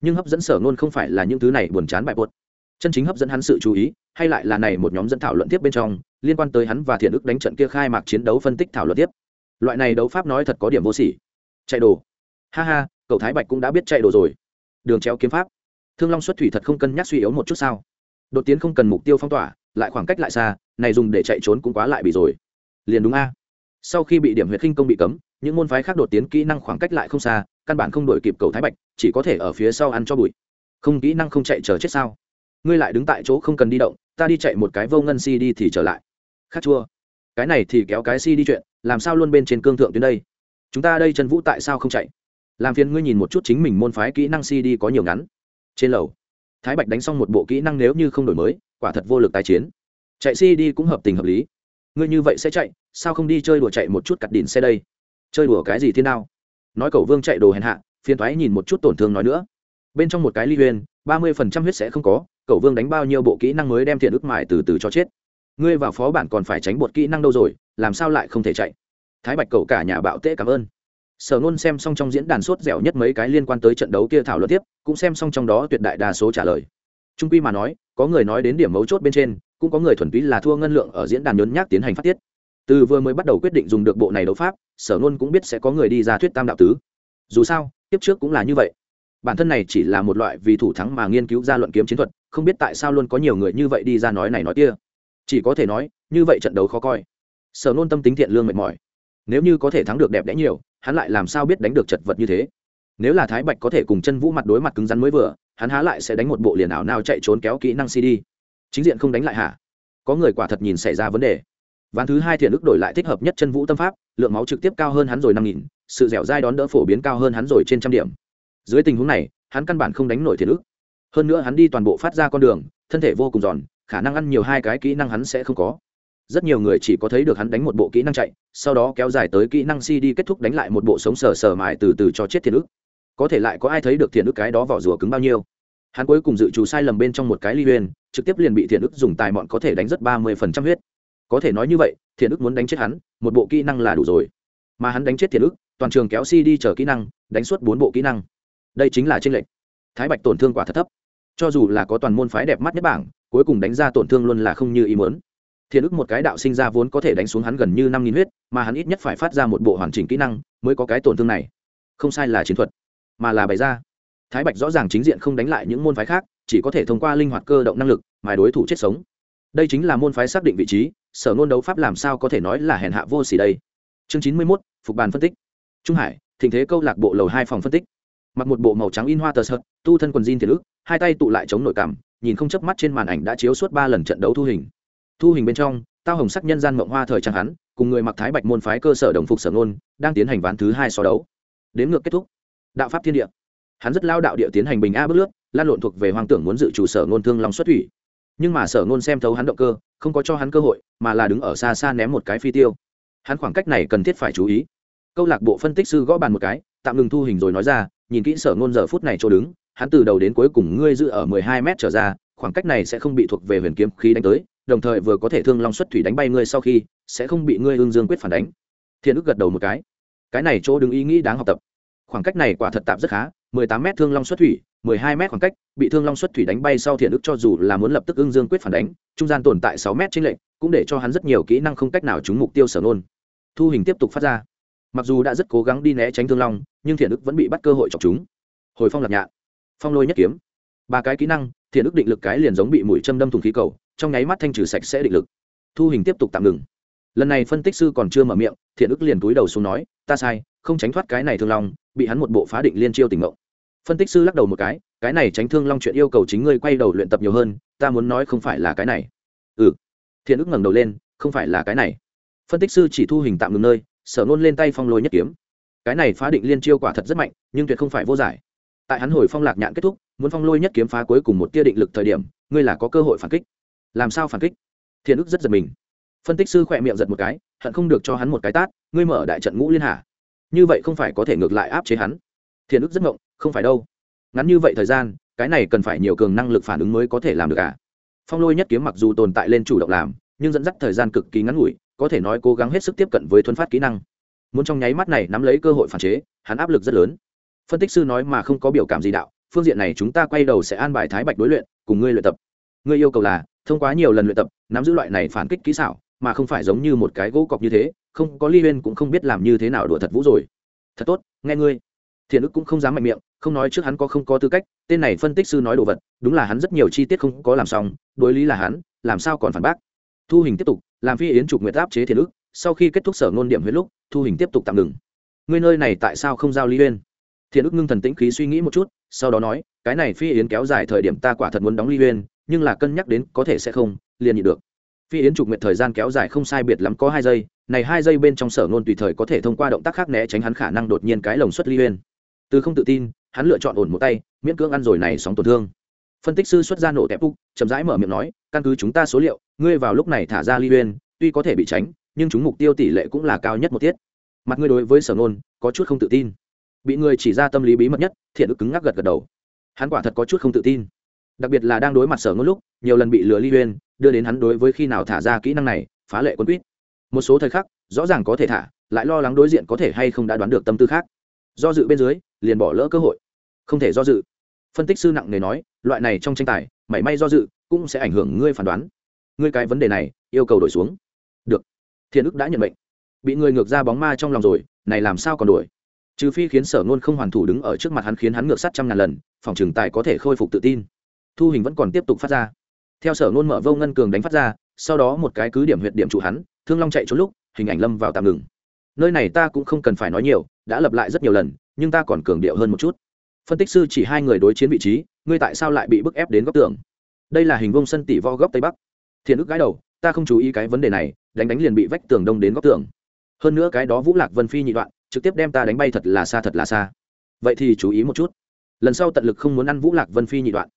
Nhưng hấp dẫn sở ngôn không phải là những thứ này buồn chán bài bột. Chân chính hấp dẫn hắn sự chú ý, hay lại là này một nhóm dẫn thảo luận tiếp bên trong, liên quan tới hắn và thiện ức đánh trận kia khai mạc chiến đấu phân tích thảo luận tiếp loại này đấu pháp nói thật có điểm vô sỉ. Chạy đồ. Ha ha, cậu thái bạch cũng đã biết chạy đồ rồi. Đường treo kiếm pháp. Thương long xuất thủy thật không cân nhắc suy yếu một chút sao? Đột tiến không cần mục tiêu phong tỏa, lại khoảng cách lại xa, này dùng để chạy trốn cũng quá lại bị rồi. Liền đúng a. Sau khi bị điểm huyệt khinh công bị cấm, những môn phái khác đột tiến kỹ năng khoảng cách lại không xa, căn bản không đổi kịp cầu thái bạch, chỉ có thể ở phía sau ăn cho bụi. Không kỹ năng không chạy chờ chết sao? Ngươi lại đứng tại chỗ không cần đi động, ta đi chạy một cái vô ngân si đi thì trở lại. Khát chua cái này thì kéo cái si đi chuyện, làm sao luôn bên trên cương thượng tuyến đây? Chúng ta đây trần vũ tại sao không chạy? Làm phiền ngươi nhìn một chút chính mình môn phái kỹ năng si đi có nhiều ngắn. Trên lầu, thái bạch đánh xong một bộ kỹ năng nếu như không đổi mới, quả thật vô lực tái chiến. Chạy si đi cũng hợp tình hợp lý. Ngươi như vậy sẽ chạy, sao không đi chơi đùa chạy một chút cặt đỉn xe đây? Chơi đùa cái gì thế nào nói cầu vương chạy đồ hèn hạ, phiền thoái nhìn một chút tổn thương nói nữa. Bên trong một cái ly huyền, ba mươi phần trăm huyết sẽ không có cầu vương đánh bao nhiêu bộ kỹ năng mới đem thiện ức mại từ từ cho chết ngươi vào phó bản còn phải tránh bột kỹ năng đâu rồi, làm sao lại không thể chạy? Thái bạch cầu cả nhà bạo tễ cảm ơn. Sở ngôn xem xong trong diễn đàn sốt dẻo nhất mấy cái liên quan tới trận đấu kia thảo luận tiếp, cũng xem xong trong đó tuyệt đại đa số trả lời. Trung quy mà nói, có người nói đến điểm mấu chốt bên trên, cũng có người thuần túy là thua ngân lượng ở diễn đàn nhốn nhác tiến hành phát tiết. Từ vừa mới bắt đầu quyết định dùng được bộ này đấu pháp, sở ngôn cũng biết sẽ có người đi ra thuyết tam đạo tứ. Dù sao, tiếp trước cũng là như vậy. Bản thân này chỉ là một loại vì thủ thắng mà nghiên cứu ra luận kiếm chiến thuật, không biết tại sao luôn có nhiều người như vậy đi ra nói này nói kia chỉ có thể nói, như vậy trận đấu khó coi. Sở nôn tâm tính thiện lương mệt mỏi. Nếu như có thể thắng được đẹp đẽ nhiều, hắn lại làm sao biết đánh được chật vật như thế? Nếu là thái bạch có thể cùng chân vũ mặt đối mặt cứng rắn mới vừa, hắn há lại sẽ đánh một bộ liền ảo nào chạy trốn kéo kỹ năng cd. Chính diện không đánh lại hả? Có người quả thật nhìn xảy ra vấn đề. Ván thứ hai thiện ức đổi lại thích hợp nhất chân vũ tâm pháp, lượng máu trực tiếp cao hơn hắn rồi năm nghìn, sự dẻo dai đón đỡ phổ biến cao hơn hắn rồi trên trăm điểm. Dưới tình huống này, hắn căn bản không đánh nổi thiện ức hơn nữa hắn đi toàn bộ phát ra con đường, thân thể vô cùng giòn khả năng ăn nhiều hai cái kỹ năng hắn sẽ không có. Rất nhiều người chỉ có thấy được hắn đánh một bộ kỹ năng chạy, sau đó kéo dài tới kỹ năng cd kết thúc đánh lại một bộ sống sờ sờ mài từ từ cho chết thiền ức có thể lại có ai thấy được thiền ức cái đó vỏ rùa cứng bao nhiêu? Hắn cuối cùng dự trù sai lầm bên trong một cái ly huyền, trực tiếp liền bị thiền ức dùng tài mọn có thể đánh rất ba mươi phần trăm huyết. Có thể nói như vậy thiền ức muốn đánh chết hắn, một bộ kỹ năng là đủ rồi. Mà hắn đánh chết thiền ức toàn trường kéo cd chờ kỹ năng, đánh suốt bốn bộ kỹ năng. Đây chính là tranh lệch. Thái bạch tổn thương quả thật thấp. Cho dù là có toàn môn phái đẹp mắt nhất bảng cuối cùng đánh ra tổn thương luôn là không như ý muốn. Thiện ức một cái đạo sinh ra vốn có thể đánh xuống hắn gần như năm nghìn huyết, mà hắn ít nhất phải phát ra một bộ hoàn chỉnh kỹ năng mới có cái tổn thương này. Không sai là chiến thuật, mà là bày ra. Thái bạch rõ ràng chính diện không đánh lại những môn phái khác, chỉ có thể thông qua linh hoạt cơ động năng lực mà đối thủ chết sống. Đây chính là môn phái xác định vị trí, sở ngôn đấu pháp làm sao có thể nói là hèn hạ vô xỉ đây. Chương chín mươi mốt, phục bàn phân tích. Trung hải thình thế câu lạc bộ lầu hai phòng phân tích. Mặc một bộ màu trắng in hoa tờ sợt, tu thân quần jean thiệt ức, hai tay tụ lại chống nội cảm nhìn không chớp mắt trên màn ảnh đã chiếu suốt ba lần trận đấu thu hình. Thu hình bên trong, tao hồng sắc nhân gian mộng hoa thời trang hắn, cùng người mặc thái bạch môn phái cơ sở đồng phục sở ngôn, đang tiến hành ván thứ hai so đấu. Đến ngược kết thúc. Đạo pháp thiên địa. Hắn rất lao đạo địa tiến hành bình a bước lướt, lan lộn thuộc về hoàng tưởng muốn dự chủ sở ngôn thương long xuất thủy. Nhưng mà sở ngôn xem thấu hắn động cơ, không có cho hắn cơ hội, mà là đứng ở xa xa ném một cái phi tiêu. Hắn khoảng cách này cần thiết phải chú ý. Câu lạc bộ phân tích sư gõ bàn một cái, tạm ngừng thu hình rồi nói ra, nhìn kỹ sở ngôn giờ phút này chỗ đứng hắn từ đầu đến cuối cùng ngươi giữ ở mười hai m trở ra, khoảng cách này sẽ không bị thuộc về huyền kiếm khí đánh tới, đồng thời vừa có thể thương long xuất thủy đánh bay ngươi sau khi, sẽ không bị ngươi hương dương quyết phản đánh. Thiện ức gật đầu một cái. Cái này chỗ đứng ý nghĩ đáng học tập. Khoảng cách này quả thật tạm rất khá, mười tám m thương long xuất thủy, mười hai m khoảng cách, bị thương long xuất thủy đánh bay sau thiện ức cho dù là muốn lập tức ương dương quyết phản đánh, trung gian tồn tại sáu m trên lệnh cũng để cho hắn rất nhiều kỹ năng không cách nào trúng mục tiêu sở nôn thu hình tiếp tục phát ra. Mặc dù đã rất cố gắng đi né tránh thương long, nhưng thiện ức vẫn bị bắt cơ hội chọc chúng. Hồi phong lạc nhạn phong lôi nhất kiếm. Ba cái kỹ năng, thiện ức định lực cái liền giống bị mũi châm đâm thùng khí cầu, trong nháy mắt thanh trừ sạch sẽ định lực. Thu hình tiếp tục tạm ngừng. Lần này phân tích sư còn chưa mở miệng, thiện ức liền túi đầu xuống nói, ta sai, không tránh thoát cái này thương long, bị hắn một bộ phá định liên chiêu tình mộng phân tích sư lắc đầu một cái cái này tránh thương long chuyện yêu cầu chính ngươi quay đầu luyện tập nhiều hơn, ta muốn nói không phải là cái này. Ừ. Thiện ức ngẩng đầu lên, không phải là cái này. Phân tích sư chỉ thu hình tạm ngừng nơi, sở nôn lên tay phong lôi nhất kiếm. Cái này phá định liên chiêu quả thật rất mạnh, nhưng tuyệt không phải vô giải tại hắn hồi phong lạc nhạn kết thúc, muốn phong lôi nhất kiếm phá cuối cùng một tia định lực thời điểm, ngươi là có cơ hội phản kích. Làm sao phản kích? Thiện ức rất giật mình. Phân tích sư khỏe miệng giật một cái, hận không được cho hắn một cái tát, ngươi mở đại trận ngũ liên hà như vậy không phải có thể ngược lại áp chế hắn. Thiện ức rất ngộng không phải đâu. Ngắn như vậy thời gian, cái này cần phải nhiều cường năng lực phản ứng mới có thể làm được cả à? phong lôi nhất kiếm mặc dù tồn tại lên chủ động làm, nhưng dẫn dắt thời gian cực kỳ ngắn ngủi, có thể nói cố gắng hết sức tiếp cận với thuấn phát kỹ năng. Muốn trong nháy mắt này nắm lấy cơ hội phản chế, hắn áp lực rất lớn phân tích sư nói mà không có biểu cảm gì đạo, phương diện này chúng ta quay đầu sẽ an bài thái bạch đối luyện, cùng ngươi luyện tập. Ngươi yêu cầu là, thông qua nhiều lần luyện tập, nắm giữ loại này phản kích kỹ xảo, mà không phải giống như một cái gỗ cọc như thế, không có ly huyên cũng không biết làm như thế nào đùa thật vũ rồi. Thật tốt, nghe ngươi. Thiện ức cũng không dám mạnh miệng, không nói trước hắn có không có tư cách, tên này phân tích sư nói đồ vật, đúng là hắn rất nhiều chi tiết không có làm xong, đối lý là hắn, làm sao còn phản bác. Thu hình tiếp tục, làm phi yến trục nguyệt áp chế thiện ức sau khi kết thúc sở ngôn điểm huyết lúc, thu hình tiếp tục tạm ngừng. Ngươi nơi này tại sao không giao ly huyên? Thiện ức ngưng thần tĩnh khí suy nghĩ một chút, sau đó nói, cái này phi yến kéo dài thời điểm ta quả thật muốn đóng ly huyên nhưng là cân nhắc đến có thể sẽ không, liền nhị được. Phi yến trục nguyện thời gian kéo dài không sai biệt lắm có hai giây, này hai giây bên trong sở ngôn tùy thời có thể thông qua động tác khác né tránh hắn khả năng đột nhiên cái lồng xuất ly huyên từ không tự tin, hắn lựa chọn ổn một tay, miễn cưỡng ăn rồi này sóng tổn thương. Phân tích sư xuất ra nổ tẹp úc, chậm rãi mở miệng nói, căn cứ chúng ta số liệu, ngươi vào lúc này thả ra ly huyên tuy có thể bị tránh, nhưng chúng mục tiêu tỷ lệ cũng là cao nhất một tiết. Mặt ngươi đối với sở ngôn có chút không tự tin bị người chỉ ra tâm lý bí mật nhất, thiện ức cứng ngắc gật gật đầu. Hắn quả thật có chút không tự tin. Đặc biệt là đang đối mặt sở ngôn lúc, nhiều lần bị lừa ly huyên đưa đến hắn đối với khi nào thả ra kỹ năng này, phá lệ quân quýt. Một số thời khắc, rõ ràng có thể thả, lại lo lắng đối diện có thể hay không đã đoán được tâm tư khác. Do dự bên dưới, liền bỏ lỡ cơ hội. Không thể do dự. Phân tích sư nặng nề nói, loại này trong tranh tài, mảy may do dự, cũng sẽ ảnh hưởng ngươi phán đoán. Ngươi cái vấn đề này, yêu cầu đổi xuống. Được. Thiện ức đã nhận bệnh bị người ngược ra bóng ma trong lòng rồi, này làm sao còn đổi? Trừ phi khiến sở nôn không hoàn thủ đứng ở trước mặt hắn khiến hắn ngược sắt trăm ngàn lần, phòng trường tài có thể khôi phục tự tin. Thu hình vẫn còn tiếp tục phát ra. Theo sở nôn mở vô ngân cường đánh phát ra, sau đó một cái cứ điểm huyệt điểm trụ hắn, thương long chạy trốn lúc, hình ảnh lâm vào tạm ngừng. Nơi này ta cũng không cần phải nói nhiều, đã lập lại rất nhiều lần, nhưng ta còn cường điệu hơn một chút. Phân tích sư chỉ hai người đối chiến vị trí, ngươi tại sao lại bị bức ép đến góc tường? Đây là hình vông sân tỷ vo góc tây bắc. Thiện ức gái đầu, ta không chú ý cái vấn đề này, đánh đánh liền bị vách tường đông đến góc tường. Hơn nữa cái đó vũ lạc vân phi nhị đoạn trực tiếp đem ta đánh bay thật là xa thật là xa. Vậy thì chú ý một chút. Lần sau tận lực không muốn ăn vũ lạc vân phi nhị đoạn.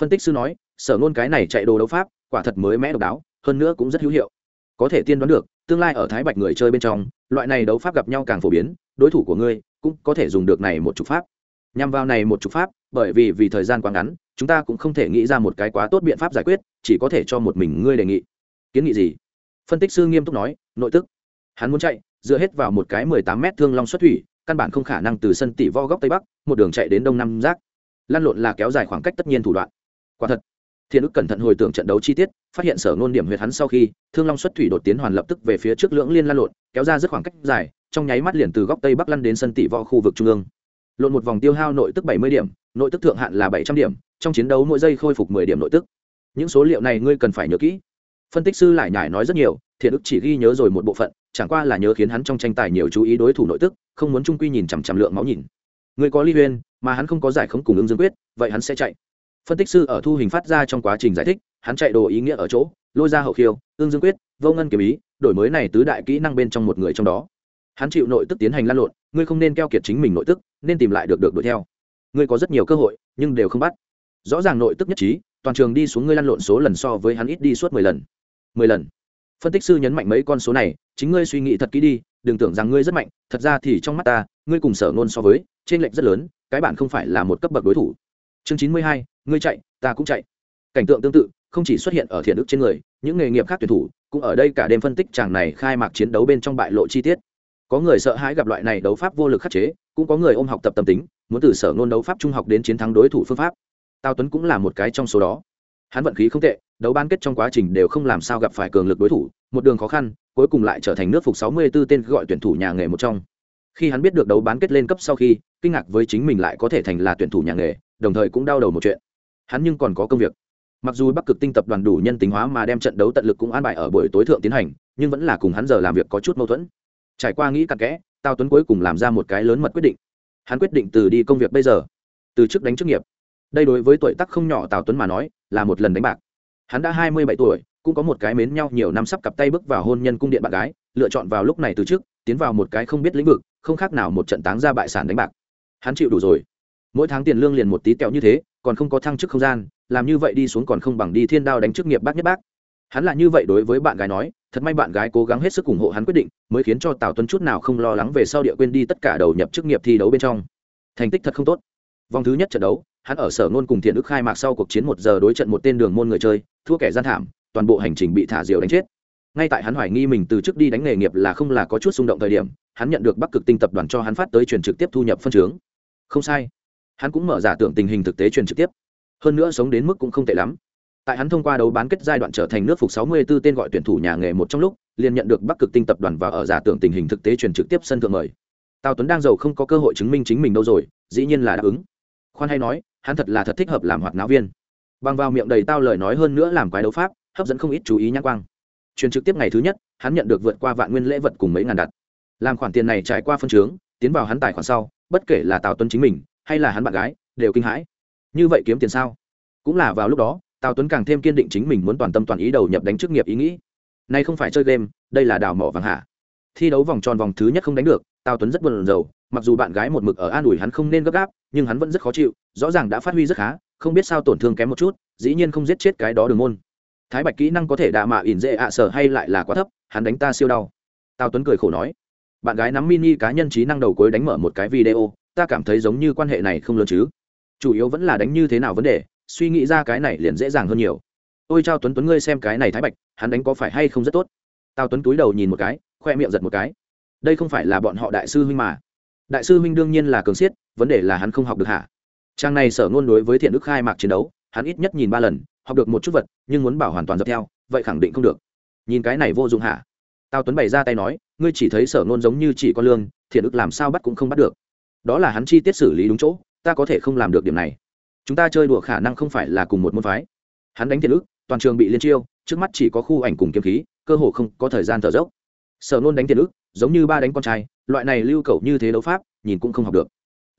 Phân tích sư nói, sở ngôn cái này chạy đồ đấu pháp, quả thật mới mẽ độc đáo, hơn nữa cũng rất hữu hiệu. Có thể tiên đoán được, tương lai ở thái bạch người chơi bên trong, loại này đấu pháp gặp nhau càng phổ biến, đối thủ của ngươi cũng có thể dùng được này một trục pháp. Nhằm vào này một trục pháp, bởi vì vì thời gian quá ngắn, chúng ta cũng không thể nghĩ ra một cái quá tốt biện pháp giải quyết, chỉ có thể cho một mình ngươi đề nghị. Kiến nghị gì? Phân tích sư nghiêm túc nói, nội tức. Hắn muốn chạy dựa hết vào một cái mười tám mét thương long xuất thủy, căn bản không khả năng từ sân tỷ vo góc tây bắc, một đường chạy đến đông nam giác. Lăn lộn là kéo dài khoảng cách tất nhiên thủ đoạn. Quả thật, thiên ức cẩn thận hồi tưởng trận đấu chi tiết, phát hiện sở ngôn điểm huyệt hắn sau khi, thương long xuất thủy đột tiến hoàn lập tức về phía trước lưỡng liên lan lộn, kéo ra rất khoảng cách dài, trong nháy mắt liền từ góc tây bắc lăn đến sân tỷ võ khu vực trung ương. Lộn một vòng tiêu hao nội tức bảy mươi điểm, nội tức thượng hạn là bảy trăm điểm, trong chiến đấu mỗi giây khôi phục mười điểm nội tức. Những số liệu này ngươi cần phải nhớ kỹ phân tích sư lại nhải nói rất nhiều, thiện ức chỉ ghi nhớ rồi một bộ phận, chẳng qua là nhớ khiến hắn trong tranh tài nhiều chú ý đối thủ nội tức, không muốn trung quy nhìn chằm chằm lượng máu nhìn. Người có ly huyên mà hắn không có giải khống cùng ứng dương quyết, vậy hắn sẽ chạy. Phân tích sư ở thu hình phát ra trong quá trình giải thích, hắn chạy đồ ý nghĩa ở chỗ, lôi ra hậu khiêu ương dương quyết, vô ngân kiếm ý, đổi mới này tứ đại kỹ năng bên trong một người trong đó. Hắn chịu nội tức tiến hành lan lộn, ngươi không nên keo kiệt chính mình nội tức, nên tìm lại được được đuổi theo. Ngươi có rất nhiều cơ hội, nhưng đều không bắt. Rõ ràng nội tức nhất trí, toàn trường đi xuống ngươi lăn lộn số lần so với hắn ít đi suốt mười lần mười lần. Phân tích sư nhấn mạnh mấy con số này, chính ngươi suy nghĩ thật kỹ đi, đừng tưởng rằng ngươi rất mạnh, thật ra thì trong mắt ta, ngươi cùng sở ngôn so với trên lệnh rất lớn, cái bạn không phải là một cấp bậc đối thủ. Chương chín mươi hai, ngươi chạy, ta cũng chạy. Cảnh tượng tương tự, không chỉ xuất hiện ở thiện đức trên người, những nghề nghiệp khác tuyển thủ, cũng ở đây cả đêm phân tích chàng này khai mạc chiến đấu bên trong bại lộ chi tiết. Có người sợ hãi gặp loại này đấu pháp vô lực khắc chế, cũng có người ôm học tập tâm tính, muốn từ sở ngôn đấu pháp trung học đến chiến thắng đối thủ phương pháp. Tào tuấn cũng là một cái trong số đó hắn vận khí không tệ, đấu bán kết trong quá trình đều không làm sao gặp phải cường lực đối thủ, một đường khó khăn, cuối cùng lại trở thành nước phục 64 tên gọi tuyển thủ nhà nghề một trong. Khi hắn biết được đấu bán kết lên cấp sau khi, kinh ngạc với chính mình lại có thể thành là tuyển thủ nhà nghề, đồng thời cũng đau đầu một chuyện. Hắn nhưng còn có công việc. Mặc dù bắc cực tinh tập đoàn đủ nhân tính hóa mà đem trận đấu tận lực cũng an bài ở buổi tối thượng tiến hành, nhưng vẫn là cùng hắn giờ làm việc có chút mâu thuẫn. Trải qua nghĩ cặn kẽ tao tuấn cuối cùng làm ra một cái lớn mật quyết định. Hắn quyết định từ đi công việc bây giờ, từ chức đánh chức nghiệp. Đây đối với tuổi tác không nhỏ tào tuấn mà nói là một lần đánh bạc. Hắn đã hai mươi bảy tuổi, cũng có một cái mến nhau nhiều năm sắp cặp tay bước vào hôn nhân cung điện bạn gái, lựa chọn vào lúc này từ trước, tiến vào một cái không biết lĩnh vực, không khác nào một trận táng ra bại sản đánh bạc. Hắn chịu đủ rồi. Mỗi tháng tiền lương liền một tí tẹo như thế, còn không có thăng chức không gian, làm như vậy đi xuống còn không bằng đi thiên đao đánh chức nghiệp bác nhất bác. Hắn là như vậy đối với bạn gái nói, thật may bạn gái cố gắng hết sức ủng hộ hắn quyết định, mới khiến cho tào tuấn chút nào không lo lắng về sau địa quên đi tất cả đầu nhập chức nghiệp thi đấu bên trong. Thành tích thật không tốt. Vòng thứ nhất trận đấu hắn ở sở ngôn cùng thiện ức khai mạc sau cuộc chiến một giờ đối trận một tên đường môn người chơi, thua kẻ gian thảm, toàn bộ hành trình bị thả diều đánh chết. Ngay tại hắn hoài nghi mình từ trước đi đánh nghề nghiệp là không là có chút xung động thời điểm, hắn nhận được bắc cực tinh tập đoàn cho hắn phát tới truyền trực tiếp thu nhập phân chướng. Không sai. Hắn cũng mở giả tưởng tình hình thực tế truyền trực tiếp. Hơn nữa sống đến mức cũng không tệ lắm. Tại hắn thông qua đấu bán kết giai đoạn trở thành nước phục 64 tên gọi tuyển thủ nhà nghề một trong lúc, liền nhận được bắc cực tinh tập đoàn và ở giả tưởng tình hình thực tế truyền trực tiếp sân thượng mời. Tào tuấn đang giàu không có cơ hội chứng minh chính mình đâu rồi, dĩ nhiên là đáp ứng. Khoan hay nói hắn thật là thật thích hợp làm hoạt náo viên. Bằng vào miệng đầy tao lời nói hơn nữa làm quái đấu pháp, hấp dẫn không ít chú ý nhãn quang. Truyền trực tiếp ngày thứ nhất, hắn nhận được vượt qua vạn nguyên lễ vật cùng mấy ngàn đặt. Làm khoản tiền này trải qua phân chướng, tiến vào hắn tài khoản sau, bất kể là tào tuấn chính mình, hay là hắn bạn gái, đều kinh hãi. Như vậy kiếm tiền sao? Cũng là vào lúc đó, tào tuấn càng thêm kiên định chính mình muốn toàn tâm toàn ý đầu nhập đánh chức nghiệp ý nghĩ. Nay không phải chơi game, đây là đào mỏ vàng hạ. Thi đấu vòng tròn vòng thứ nhất không đánh được, tào tuấn rất buồn rầu mặc dù bạn gái một mực ở an ủi hắn không nên gấp gáp, nhưng hắn vẫn rất khó chịu, rõ ràng đã phát huy rất khá, không biết sao tổn thương kém một chút, dĩ nhiên không giết chết cái đó đường môn. Thái bạch kỹ năng có thể đạ mạ ỉn dễ ạ à sở hay lại là quá thấp, hắn đánh ta siêu đau. Tào tuấn cười khổ nói, bạn gái nắm mini cá nhân trí năng đầu cuối đánh mở một cái video, ta cảm thấy giống như quan hệ này không lớn chứ. Chủ yếu vẫn là đánh như thế nào vấn đề, suy nghĩ ra cái này liền dễ dàng hơn nhiều. Ôi chao tuấn tuấn ngươi xem cái này thái bạch, hắn đánh có phải hay không rất tốt? Tào tuấn túi đầu nhìn một cái, khoe miệng giật một cái. Đây không phải là bọn họ đại sư huynh mà đại sư huynh đương nhiên là cường siết vấn đề là hắn không học được hả? Trang này sở ngôn đối với thiện đức khai mạc chiến đấu hắn ít nhất nhìn ba lần học được một chút vật nhưng muốn bảo hoàn toàn dập theo vậy khẳng định không được. Nhìn cái này vô dụng hả? Tào tuấn bày ra tay nói ngươi chỉ thấy sở ngôn giống như chỉ con lương thiện đức làm sao bắt cũng không bắt được. Đó là hắn chi tiết xử lý đúng chỗ ta có thể không làm được điểm này. Chúng ta chơi đùa khả năng không phải là cùng một môn phái. Hắn đánh thiện Đức, toàn trường bị liên chiêu trước mắt chỉ có khu ảnh cùng kiếm khí cơ hồ không có thời gian thở dốc. Sở nôn đánh thiện Đức, giống như ba đánh con trai loại này lưu cầu như thế đấu pháp, nhìn cũng không học được.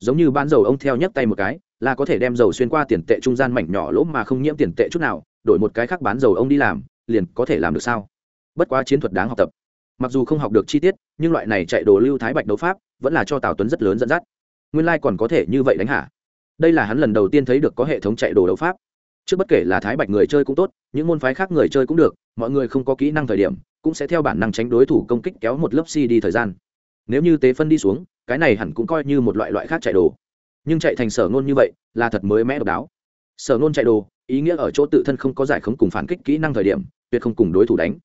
Giống như bán dầu ông theo nhấc tay một cái, là có thể đem dầu xuyên qua tiền tệ trung gian mảnh nhỏ lỗ mà không nhiễm tiền tệ chút nào, đổi một cái khác bán dầu ông đi làm, liền có thể làm được sao? Bất quá chiến thuật đáng học tập. Mặc dù không học được chi tiết, nhưng loại này chạy đồ lưu thái bạch đấu pháp, vẫn là cho tào tuấn rất lớn dẫn dắt. Nguyên lai、like、còn có thể như vậy đánh hả? Đây là hắn lần đầu tiên thấy được có hệ thống chạy đồ đấu pháp. Trước bất kể là thái bạch người chơi cũng tốt, những môn phái khác người chơi cũng được, mọi người không có kỹ năng thời điểm, cũng sẽ theo bản năng tránh đối thủ công kích kéo một lớp si đi thời gian nếu như tế phân đi xuống, cái này hẳn cũng coi như một loại loại khác chạy đồ. Nhưng chạy thành sở ngôn như vậy, là thật mới mẽ độc đáo. Sở ngôn chạy đồ, ý nghĩa ở chỗ tự thân không có giải khống cùng phản kích kỹ năng thời điểm, tuyệt không cùng đối thủ đánh.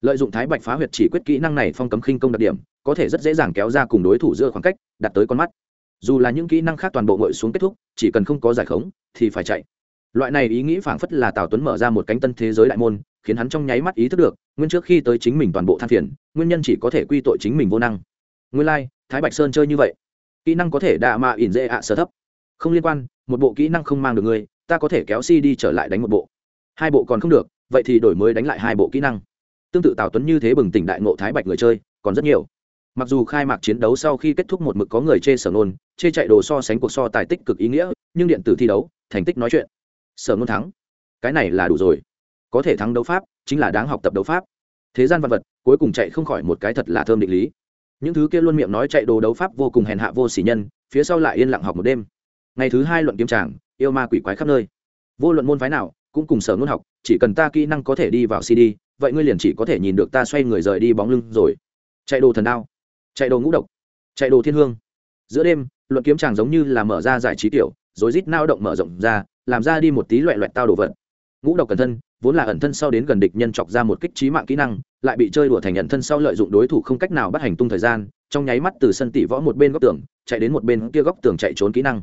Lợi dụng thái bạch phá huyệt chỉ quyết kỹ năng này phong cấm khinh công đặc điểm, có thể rất dễ dàng kéo ra cùng đối thủ giữa khoảng cách, đặt tới con mắt. Dù là những kỹ năng khác toàn bộ ngội xuống kết thúc, chỉ cần không có giải khống, thì phải chạy. Loại này ý nghĩ phảng phất là tào tuấn mở ra một cánh tân thế giới đại môn, khiến hắn trong nháy mắt ý thức được, nguyên trước khi tới chính mình toàn bộ than phiền, nguyên nhân chỉ có thể quy tội chính mình vô năng nguyên lai、like, thái bạch sơn chơi như vậy. Kỹ năng có thể đạ mạ ỉn dễ ạ sở thấp. Không liên quan một bộ kỹ năng không mang được ngươi ta có thể kéo si đi trở lại đánh một bộ. Hai bộ còn không được vậy thì đổi mới đánh lại hai bộ kỹ năng. Tương tự tào tuấn như thế bừng tỉnh đại ngộ thái bạch người chơi còn rất nhiều. Mặc dù khai mạc chiến đấu sau khi kết thúc một mực có người chê sở nôn chê chạy đồ so sánh cuộc so tài tích cực ý nghĩa nhưng điện tử thi đấu thành tích nói chuyện. Sở nôn thắng. Cái này là đủ rồi. Có thể thắng đấu pháp chính là đáng học tập đấu pháp. Thế gian vật vật cuối cùng chạy không khỏi một cái thật là thơm định lý những thứ kia luôn miệng nói chạy đồ đấu pháp vô cùng hèn hạ vô xỉ nhân, phía sau lại yên lặng học một đêm. Ngày thứ hai luận kiếm tràng, yêu ma quỷ quái khắp nơi. Vô luận môn phái nào, cũng cùng sở ngôn học, chỉ cần ta kỹ năng có thể đi vào cd, vậy ngươi liền chỉ có thể nhìn được ta xoay người rời đi bóng lưng rồi. Chạy đồ thần đao, chạy đồ ngũ độc, chạy đồ thiên hương. Giữa đêm, luận kiếm tràng giống như là mở ra giải trí tiểu, rồi rít nao động mở rộng ra, làm ra đi một tí loẹ loẹt tao đồ vật ngũ độc cẩn thân, vốn là ẩn thân sau đến gần địch nhân chọc ra một kích trí mạng kỹ năng, lại bị chơi đùa thành ẩn thân sau lợi dụng đối thủ không cách nào bắt hành tung thời gian, trong nháy mắt từ sân tỷ võ một bên góc tường, chạy đến một bên kia góc tường chạy trốn kỹ năng.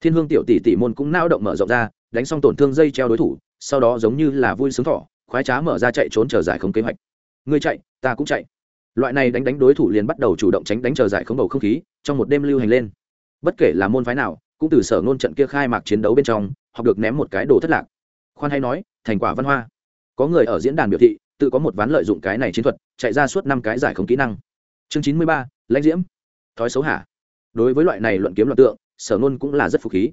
Thiên hương tiểu tỷ tỷ môn cũng nao động mở rộng ra, đánh xong tổn thương dây treo đối thủ, sau đó giống như là vui sướng thỏ khoái trá mở ra chạy trốn chờ giải không kế hoạch. Ngươi chạy, ta cũng chạy. Loại này đánh đánh đối thủ liền bắt đầu chủ động tránh đánh chờ giải không bầu không khí, trong một đêm lưu hành lên. Bất kể là môn phái nào, cũng từ sở ngôn trận kia khai mạc chiến đấu bên trong, học được ném một cái đồ thất lạc khoan hay nói, thành quả văn hoa. Có người ở diễn đàn biểu thị, tự có một ván lợi dụng cái này chiến thuật, chạy ra suốt năm cái giải không kỹ năng. Chương chín mươi ba, lãnh diễm. Thói xấu hả? Đối với loại này luận kiếm luận tượng, sở nôn cũng là rất phục khí.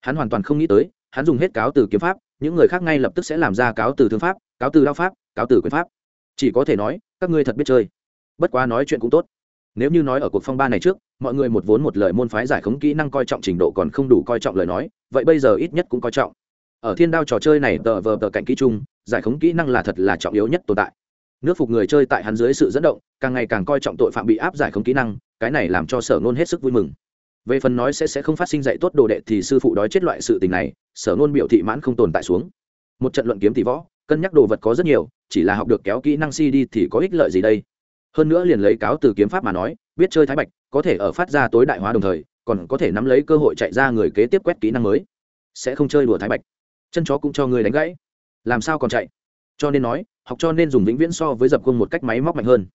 Hắn hoàn toàn không nghĩ tới, hắn dùng hết cáo từ kiếm pháp, những người khác ngay lập tức sẽ làm ra cáo từ thương pháp, cáo từ đao pháp, cáo từ quyền pháp. Chỉ có thể nói, các ngươi thật biết chơi. Bất quá nói chuyện cũng tốt. Nếu như nói ở cuộc phong ba này trước, mọi người một vốn một lời môn phái giải khống kỹ năng coi trọng trình độ còn không đủ coi trọng lời nói, vậy bây giờ ít nhất cũng coi trọng ở thiên đao trò chơi này tờ vờ tờ cạnh kỹ chung giải khống kỹ năng là thật là trọng yếu nhất tồn tại. Nước phục người chơi tại hắn dưới sự dẫn động, càng ngày càng coi trọng tội phạm bị áp giải khống kỹ năng, cái này làm cho sở nôn hết sức vui mừng. Về phần nói sẽ sẽ không phát sinh dạy tốt đồ đệ thì sư phụ đói chết loại sự tình này, sở nôn biểu thị mãn không tồn tại xuống. Một trận luận kiếm tỷ võ, cân nhắc đồ vật có rất nhiều, chỉ là học được kéo kỹ năng si đi thì có ích lợi gì đây? Hơn nữa liền lấy cáo từ kiếm pháp mà nói, biết chơi thái bạch, có thể ở phát ra tối đại hóa đồng thời, còn có thể nắm lấy cơ hội chạy ra người kế tiếp quét kỹ năng mới. Sẽ không chơi đùa thái bạch chân chó cũng cho người đánh gãy. Làm sao còn chạy? Cho nên nói, học cho nên dùng vĩnh viễn so với dập quân một cách máy móc mạnh hơn.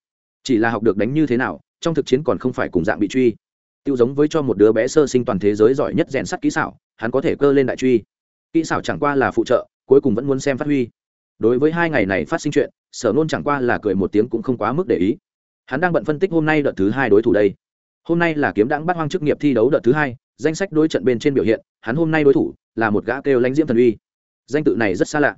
Chỉ là học được đánh như thế nào, trong thực chiến còn không phải cùng dạng bị truy. Tiêu giống với cho một đứa bé sơ sinh toàn thế giới giỏi nhất rèn sắt kỹ xảo, hắn có thể cơ lên đại truy. Kỹ xảo chẳng qua là phụ trợ, cuối cùng vẫn muốn xem phát huy. Đối với hai ngày này phát sinh chuyện, sở nôn chẳng qua là cười một tiếng cũng không quá mức để ý. Hắn đang bận phân tích hôm nay đợt thứ hai đối thủ đây. Hôm nay là kiếm đãng bắt hoang chức nghiệp thi đấu đợt thứ hai, danh sách đối trận bên trên biểu hiện, hắn hôm nay đối thủ là một gã kêu lãnh diễm thần uy danh tự này rất xa lạ.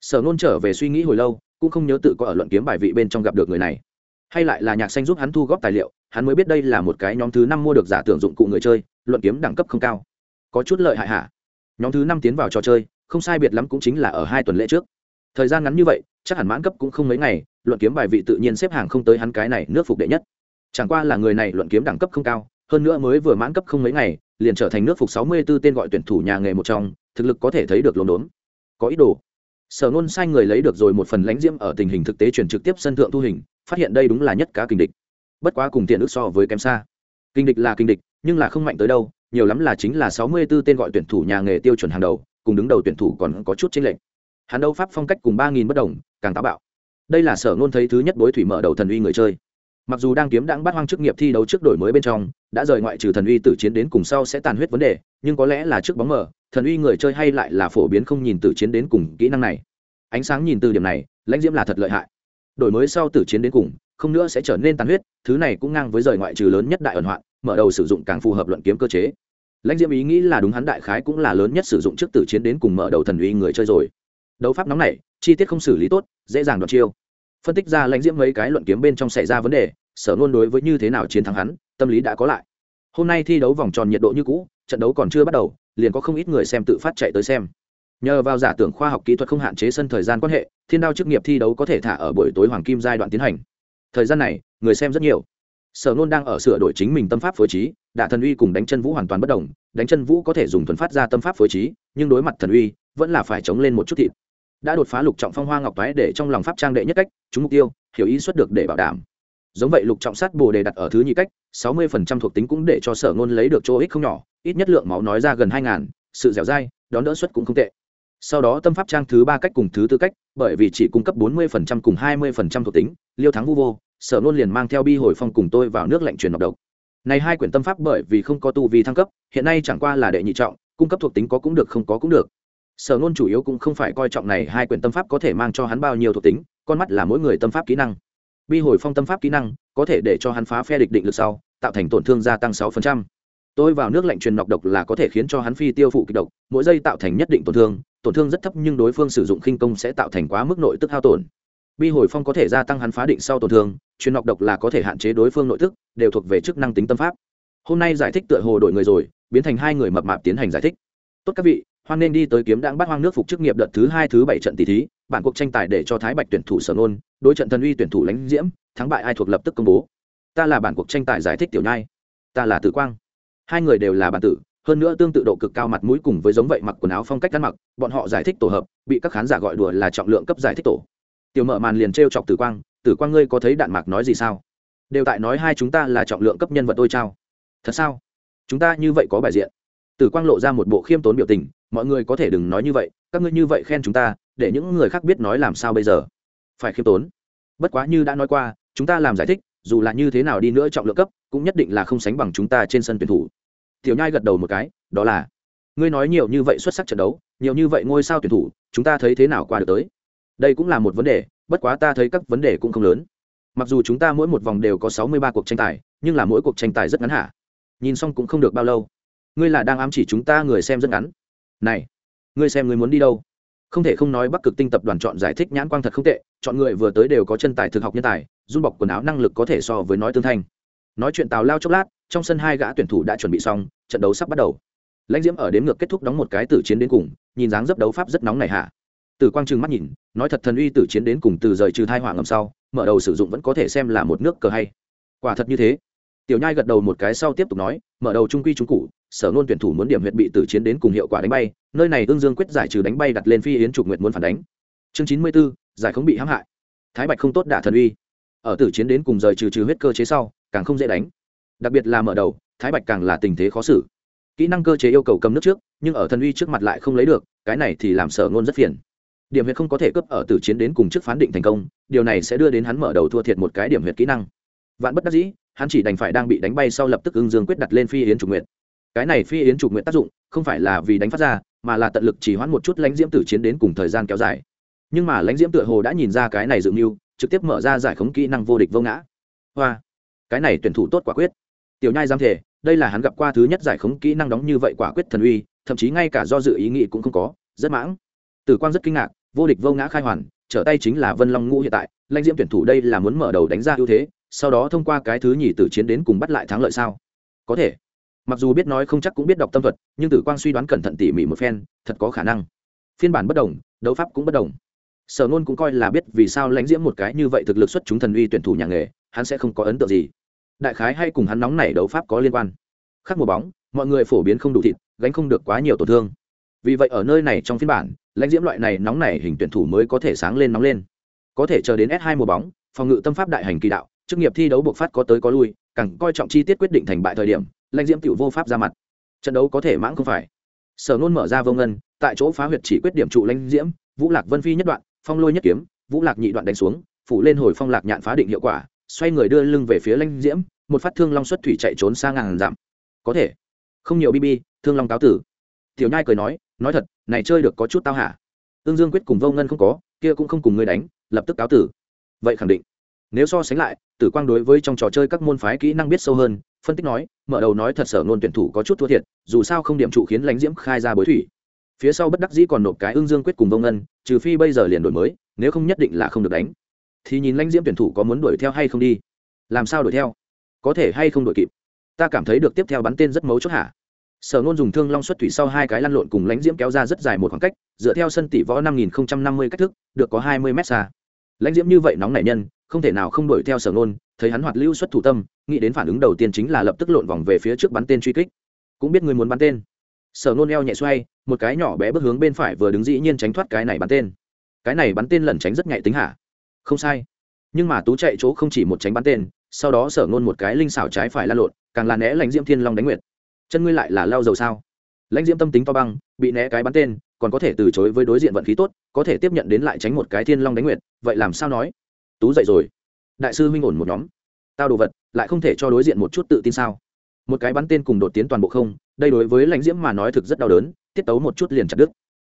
Sở nôn trở về suy nghĩ hồi lâu, cũng không nhớ tự có ở luận kiếm bài vị bên trong gặp được người này. Hay lại là nhạc xanh giúp hắn thu góp tài liệu, hắn mới biết đây là một cái nhóm thứ năm mua được giả tưởng dụng cụ người chơi, luận kiếm đẳng cấp không cao. Có chút lợi hại hả? Nhóm thứ năm tiến vào trò chơi, không sai biệt lắm cũng chính là ở hai tuần lễ trước. Thời gian ngắn như vậy, chắc hẳn mãn cấp cũng không mấy ngày, luận kiếm bài vị tự nhiên xếp hàng không tới hắn cái này nước phục đệ nhất. Chẳng qua là người này luận kiếm đẳng cấp không cao, hơn nữa mới vừa mãn cấp không mấy ngày, liền trở thành nước phục sáu mươi 64 tên gọi tuyển thủ nhà nghề một trong, thực lực có thể thấy được lồn đốn có ý đồ. Sở nôn sai người lấy được rồi một phần lãnh diễm ở tình hình thực tế chuyển trực tiếp sân thượng thu hình, phát hiện đây đúng là nhất cá kinh địch. Bất quá cùng tiền ước so với kém xa. Kinh địch là kinh địch, nhưng là không mạnh tới đâu, nhiều lắm là chính là sáu mươi 64 tên gọi tuyển thủ nhà nghề tiêu chuẩn hàng đầu, cùng đứng đầu tuyển thủ còn có chút chênh lệch. Hắn đấu pháp phong cách cùng ba nghìn bất đồng, càng táo bạo. Đây là sở nôn thấy thứ nhất bối thủy mở đầu thần uy người chơi mặc dù đang kiếm đang bắt hoang chức nghiệp thi đấu trước đổi mới bên trong, đã rời ngoại trừ thần uy tử chiến đến cùng sau sẽ tàn huyết vấn đề, nhưng có lẽ là trước bóng mở thần uy người chơi hay lại là phổ biến không nhìn tử chiến đến cùng kỹ năng này. Ánh sáng nhìn từ điểm này, lãnh diễm là thật lợi hại. Đổi mới sau tử chiến đến cùng, không nữa sẽ trở nên tàn huyết, thứ này cũng ngang với rời ngoại trừ lớn nhất đại ẩn hoạn, mở đầu sử dụng càng phù hợp luận kiếm cơ chế. Lãnh diễm ý nghĩ là đúng hắn đại khái cũng là lớn nhất sử dụng trước tử chiến đến cùng mở đầu thần uy người chơi rồi. Đấu pháp nóng này, chi tiết không xử lý tốt, dễ dàng đoạt chiêu phân tích ra lãnh diễm mấy cái luận kiếm bên trong xảy ra vấn đề, sở luôn đối với như thế nào chiến thắng hắn, tâm lý đã có lại. Hôm nay thi đấu vòng tròn nhiệt độ như cũ, trận đấu còn chưa bắt đầu, liền có không ít người xem tự phát chạy tới xem. Nhờ vào giả tưởng khoa học kỹ thuật không hạn chế sân thời gian quan hệ, thiên đao chức nghiệp thi đấu có thể thả ở buổi tối hoàng kim giai đoạn tiến hành. Thời gian này, người xem rất nhiều. Sở nôn đang ở sửa đổi chính mình tâm pháp phối trí, đả thần uy cùng đánh chân vũ hoàn toàn bất đồng, đánh chân vũ có thể dùng thuần phát ra tâm pháp phối trí, nhưng đối mặt thần uy, vẫn là phải chống lên một chút thịt đã đột phá lục trọng phong hoa ngọc toái để trong lòng pháp trang đệ nhất cách chúng mục tiêu, hiểu ý xuất được để bảo đảm. Giống vậy lục trọng sát bồ đề đặt ở thứ nhị cách, sáu mươi phần trăm thuộc tính cũng để cho sở ngôn lấy được chỗ ích không nhỏ, ít nhất lượng máu nói ra gần hai ngàn, sự dẻo dai, đón đỡ suất cũng không tệ. Sau đó tâm pháp trang thứ ba cách cùng thứ tư cách, bởi vì chỉ cung cấp bốn mươi phần trăm cùng hai mươi phần trăm thuộc tính, liêu thắng vu vô, sở ngôn liền mang theo bi hồi phong cùng tôi vào nước lạnh truyền độc độc. Này hai quyển tâm pháp bởi vì không có tu vi thăng cấp, hiện nay chẳng qua là đệ nhị trọng, cung cấp thuộc tính có cũng được không có cũng được sở ngôn chủ yếu cũng không phải coi trọng này hai quyển tâm pháp có thể mang cho hắn bao nhiêu thuộc tính, con mắt là mỗi người tâm pháp kỹ năng. Bi hồi phong tâm pháp kỹ năng, có thể để cho hắn phá phe địch định lực sau, tạo thành tổn thương gia tăng sáu tôi vào nước lạnh truyền nọc độc là có thể khiến cho hắn phi tiêu phụ kịch độc, mỗi giây tạo thành nhất định tổn thương tổn thương rất thấp nhưng đối phương sử dụng khinh công sẽ tạo thành quá mức nội tức hao tổn. Bi hồi phong có thể gia tăng hắn phá định sau tổn thương, truyền nọc độc là có thể hạn chế đối phương nội tức, đều thuộc về chức năng tính tâm pháp. Hôm nay giải thích tựa hồ đổi người rồi, biến thành hai người mập mạp tiến hành giải thích. Tốt các vị hoan nên đi tới kiếm đang bắt hoang nước phục chức nghiệp đợt thứ hai thứ bảy trận tỷ thí, bản cuộc tranh tài để cho thái bạch tuyển thủ sở nôn, đối trận thần uy tuyển thủ lãnh diễm, thắng bại ai thuộc lập tức công bố. Ta là bản cuộc tranh tài giải thích tiểu nhai. Ta là tử quang. Hai người đều là bản tử, hơn nữa tương tự độ cực cao mặt mũi cùng với giống vậy mặc quần áo phong cách ăn mặc, bọn họ giải thích tổ hợp, bị các khán giả gọi đùa là trọng lượng cấp giải thích tổ. Tiểu mở màn liền t chọc tử quang tử quang ngươi có thấy đạn mạc nói gì sao? Đều tại nói hai chúng ta là trọng lượng cấp nhân vật tôi trao. Thật sao? Chúng ta như vậy có bài diện tử quang lộ ra một bộ khiêm tốn biểu tình, mọi người có thể đừng nói như vậy, các ngươi như vậy khen chúng ta, để những người khác biết nói làm sao bây giờ. Phải khiêm tốn. Bất quá như đã nói qua, chúng ta làm giải thích, dù là như thế nào đi nữa trọng lượng cấp, cũng nhất định là không sánh bằng chúng ta trên sân tuyển thủ. Tiểu nhai gật đầu một cái, đó là, ngươi nói nhiều như vậy xuất sắc trận đấu, nhiều như vậy ngôi sao tuyển thủ, chúng ta thấy thế nào qua được tới? Đây cũng là một vấn đề, bất quá ta thấy các vấn đề cũng không lớn. Mặc dù chúng ta mỗi một vòng đều có sáu mươi ba cuộc tranh tài, nhưng là mỗi cuộc tranh tài rất ngắn hả? Nhìn xong cũng không được bao lâu ngươi là đang ám chỉ chúng ta người xem rất ngắn. Này, ngươi xem ngươi muốn đi đâu? Không thể không nói bắc cực tinh tập đoàn chọn giải thích nhãn quang thật không tệ, chọn người vừa tới đều có chân tài thực học nhân tài dung bọc quần áo năng lực có thể so với nói tương thanh. Nói chuyện tào lao chốc lát, trong sân hai gã tuyển thủ đã chuẩn bị xong, trận đấu sắp bắt đầu. Lãnh diễm ở đếm ngược kết thúc đóng một cái tử chiến đến cùng, nhìn dáng dấp đấu pháp rất nóng này hạ. Từ quang trừng mắt nhìn, nói thật thần uy tử chiến đến cùng từ rời trừ thai hỏa ngầm sau, mở đầu sử dụng vẫn có thể xem là một nước cờ hay. Quả thật như thế tiểu nhai gật đầu một cái sau tiếp tục nói, mở đầu trung quy trung cụ sở nôn tuyển thủ muốn điểm huyện bị tử chiến đến cùng hiệu quả đánh bay, nơi này ương dương quyết giải trừ đánh bay đặt lên phi yến trục nguyện muốn phản đánh. Chương chín mươi b ố giải không bị hãm hại. Thái bạch không tốt đả thần uy. Ở tử chiến đến cùng rời trừ trừ huyết cơ chế sau, càng không dễ đánh. Đặc biệt là mở đầu, thái bạch càng là tình thế khó xử. Kỹ năng cơ chế yêu cầu cầm nước trước, nhưng ở thần uy trước mặt lại không lấy được, cái này thì làm sở ngôn rất phiền. Điểm huyệt không có thể cấp ở từ chiến đến cùng trước phán định thành công, điều này sẽ đưa đến hắn mở đầu thua thiệt một cái điểm huyệt kỹ năng. Vạn bất đắc dĩ hắn chỉ đành phải đang bị đánh bay sau lập tức ưng dương quyết đặt lên phi yến trục nguyện cái này phi yến trục nguyện tác dụng, không phải là vì đánh phát ra, mà là tận lực chỉ hoãn một chút lãnh diễm tử chiến đến cùng thời gian kéo dài. Nhưng mà lãnh diễm tựa hồ đã nhìn ra cái này dự mưu, trực tiếp mở ra giải khống kỹ năng vô địch vô ngã. Hoa, cái này tuyển thủ tốt quả quyết. Tiểu nhai giam thể đây là hắn gặp qua thứ nhất giải khống kỹ năng đóng như vậy quả quyết thần uy, thậm chí ngay cả do dự ý nghĩ cũng không có, rất mãng. Tử quang rất kinh ngạc, vô địch vô ngã khai hoàn, trở tay chính là vân long ngũ hiện tại, lãnh diễm tuyển thủ đây là muốn mở đầu đánh ra ưu thế sau đó thông qua cái thứ nhì tử chiến đến cùng bắt lại thắng lợi sao? Có thể. Mặc dù biết nói không chắc cũng biết đọc tâm thuật, nhưng tử quang suy đoán cẩn thận tỉ mỉ một phen, thật có khả năng. Phiên bản bất đồng, đấu pháp cũng bất đồng. Sở nôn cũng coi là biết vì sao lãnh diễm một cái như vậy thực lực xuất chúng thần uy tuyển thủ nhà nghề, hắn sẽ không có ấn tượng gì. Đại khái hay cùng hắn nóng nảy đấu pháp có liên quan. Khác mùa bóng, mọi người phổ biến không đủ thịt, gánh không được quá nhiều tổn thương. Vì vậy ở nơi này trong phiên bản, lãnh diễm loại này nóng nảy hình tuyển thủ mới có thể sáng lên nóng lên. Có thể chờ đến s 2 mùa bóng, phòng ngự tâm pháp đại hành kỳ đạo chức nghiệp thi đấu buộc phát có tới có lui, càng coi trọng chi tiết quyết định thành bại thời điểm, lãnh diễm tiểu vô pháp ra mặt. Trận đấu có thể mãng không phải. Sở nôn mở ra vô ngân, tại chỗ phá huyệt chỉ quyết điểm trụ lãnh diễm, vũ lạc vân phi nhất đoạn, phong lôi nhất kiếm, vũ lạc nhị đoạn đánh xuống, phủ lên hồi phong lạc nhạn phá định hiệu quả, xoay người đưa lưng về phía lãnh diễm, một phát thương long xuất thủy chạy trốn sang ngàn dặm. Có thể. Không nhiều bb thương long cáo tử. Tiểu nhai cười nói nói thật, này chơi được có chút tao hả? Tương dương quyết cùng vô ngân không có, kia cũng không cùng ngươi đánh, lập tức cáo tử. Vậy khẳng định nếu so sánh lại, tử quang đối với trong trò chơi các môn phái kỹ năng biết sâu hơn, phân tích nói, mở đầu nói thật sở ngôn tuyển thủ có chút thua thiệt, dù sao không điểm trụ khiến lãnh diễm khai ra bối thủy. Phía sau bất đắc dĩ còn nộp cái ưng dương quyết cùng vông ngân, trừ phi bây giờ liền đổi mới, nếu không nhất định là không được đánh. Thì nhìn lãnh diễm tuyển thủ có muốn đuổi theo hay không đi. Làm sao đuổi theo? Có thể hay không đuổi kịp? Ta cảm thấy được tiếp theo bắn tên rất mấu chốt hả? Sở nôn dùng thương long xuất thủy sau hai cái lăn lộn cùng lãnh diễm kéo ra rất dài một khoảng cách, dựa theo sân tỷ võ năm nghìn năm mươi cách thức, được có hai mươi m xa. Lãnh diễm như vậy nóng nảy nhân không thể nào không đuổi theo sở nôn thấy hắn hoạt lưu xuất thủ tâm, nghĩ đến phản ứng đầu tiên chính là lập tức lộn vòng về phía trước bắn tên truy kích. Cũng biết người muốn bắn tên. Sở nôn eo nhẹ xoay, một cái nhỏ bé bước hướng bên phải vừa đứng dĩ nhiên tránh thoát cái này bắn tên. Cái này bắn tên lẩn tránh rất nhạy tính hả? Không sai. Nhưng mà tú chạy chỗ không chỉ một tránh bắn tên, sau đó sở nôn một cái linh xảo trái phải la lộn, càng là né lãnh diễm thiên long đánh nguyệt. Chân ngươi lại là lao dầu sao? Lãnh diễm tâm tính to băng, bị né cái bắn tên, còn có thể từ chối với đối diện vận khí tốt, có thể tiếp nhận đến lại tránh một cái thiên long đánh nguyệt, vậy làm sao nói? Tú dậy rồi. Đại sư huynh ổn một nhóm. Tao đồ vật, lại không thể cho đối diện một chút tự tin sao? Một cái bắn tên cùng đột tiến toàn bộ không, đây đối với lãnh diễm mà nói thực rất đau đớn, tiết tấu một chút liền chặt đứt.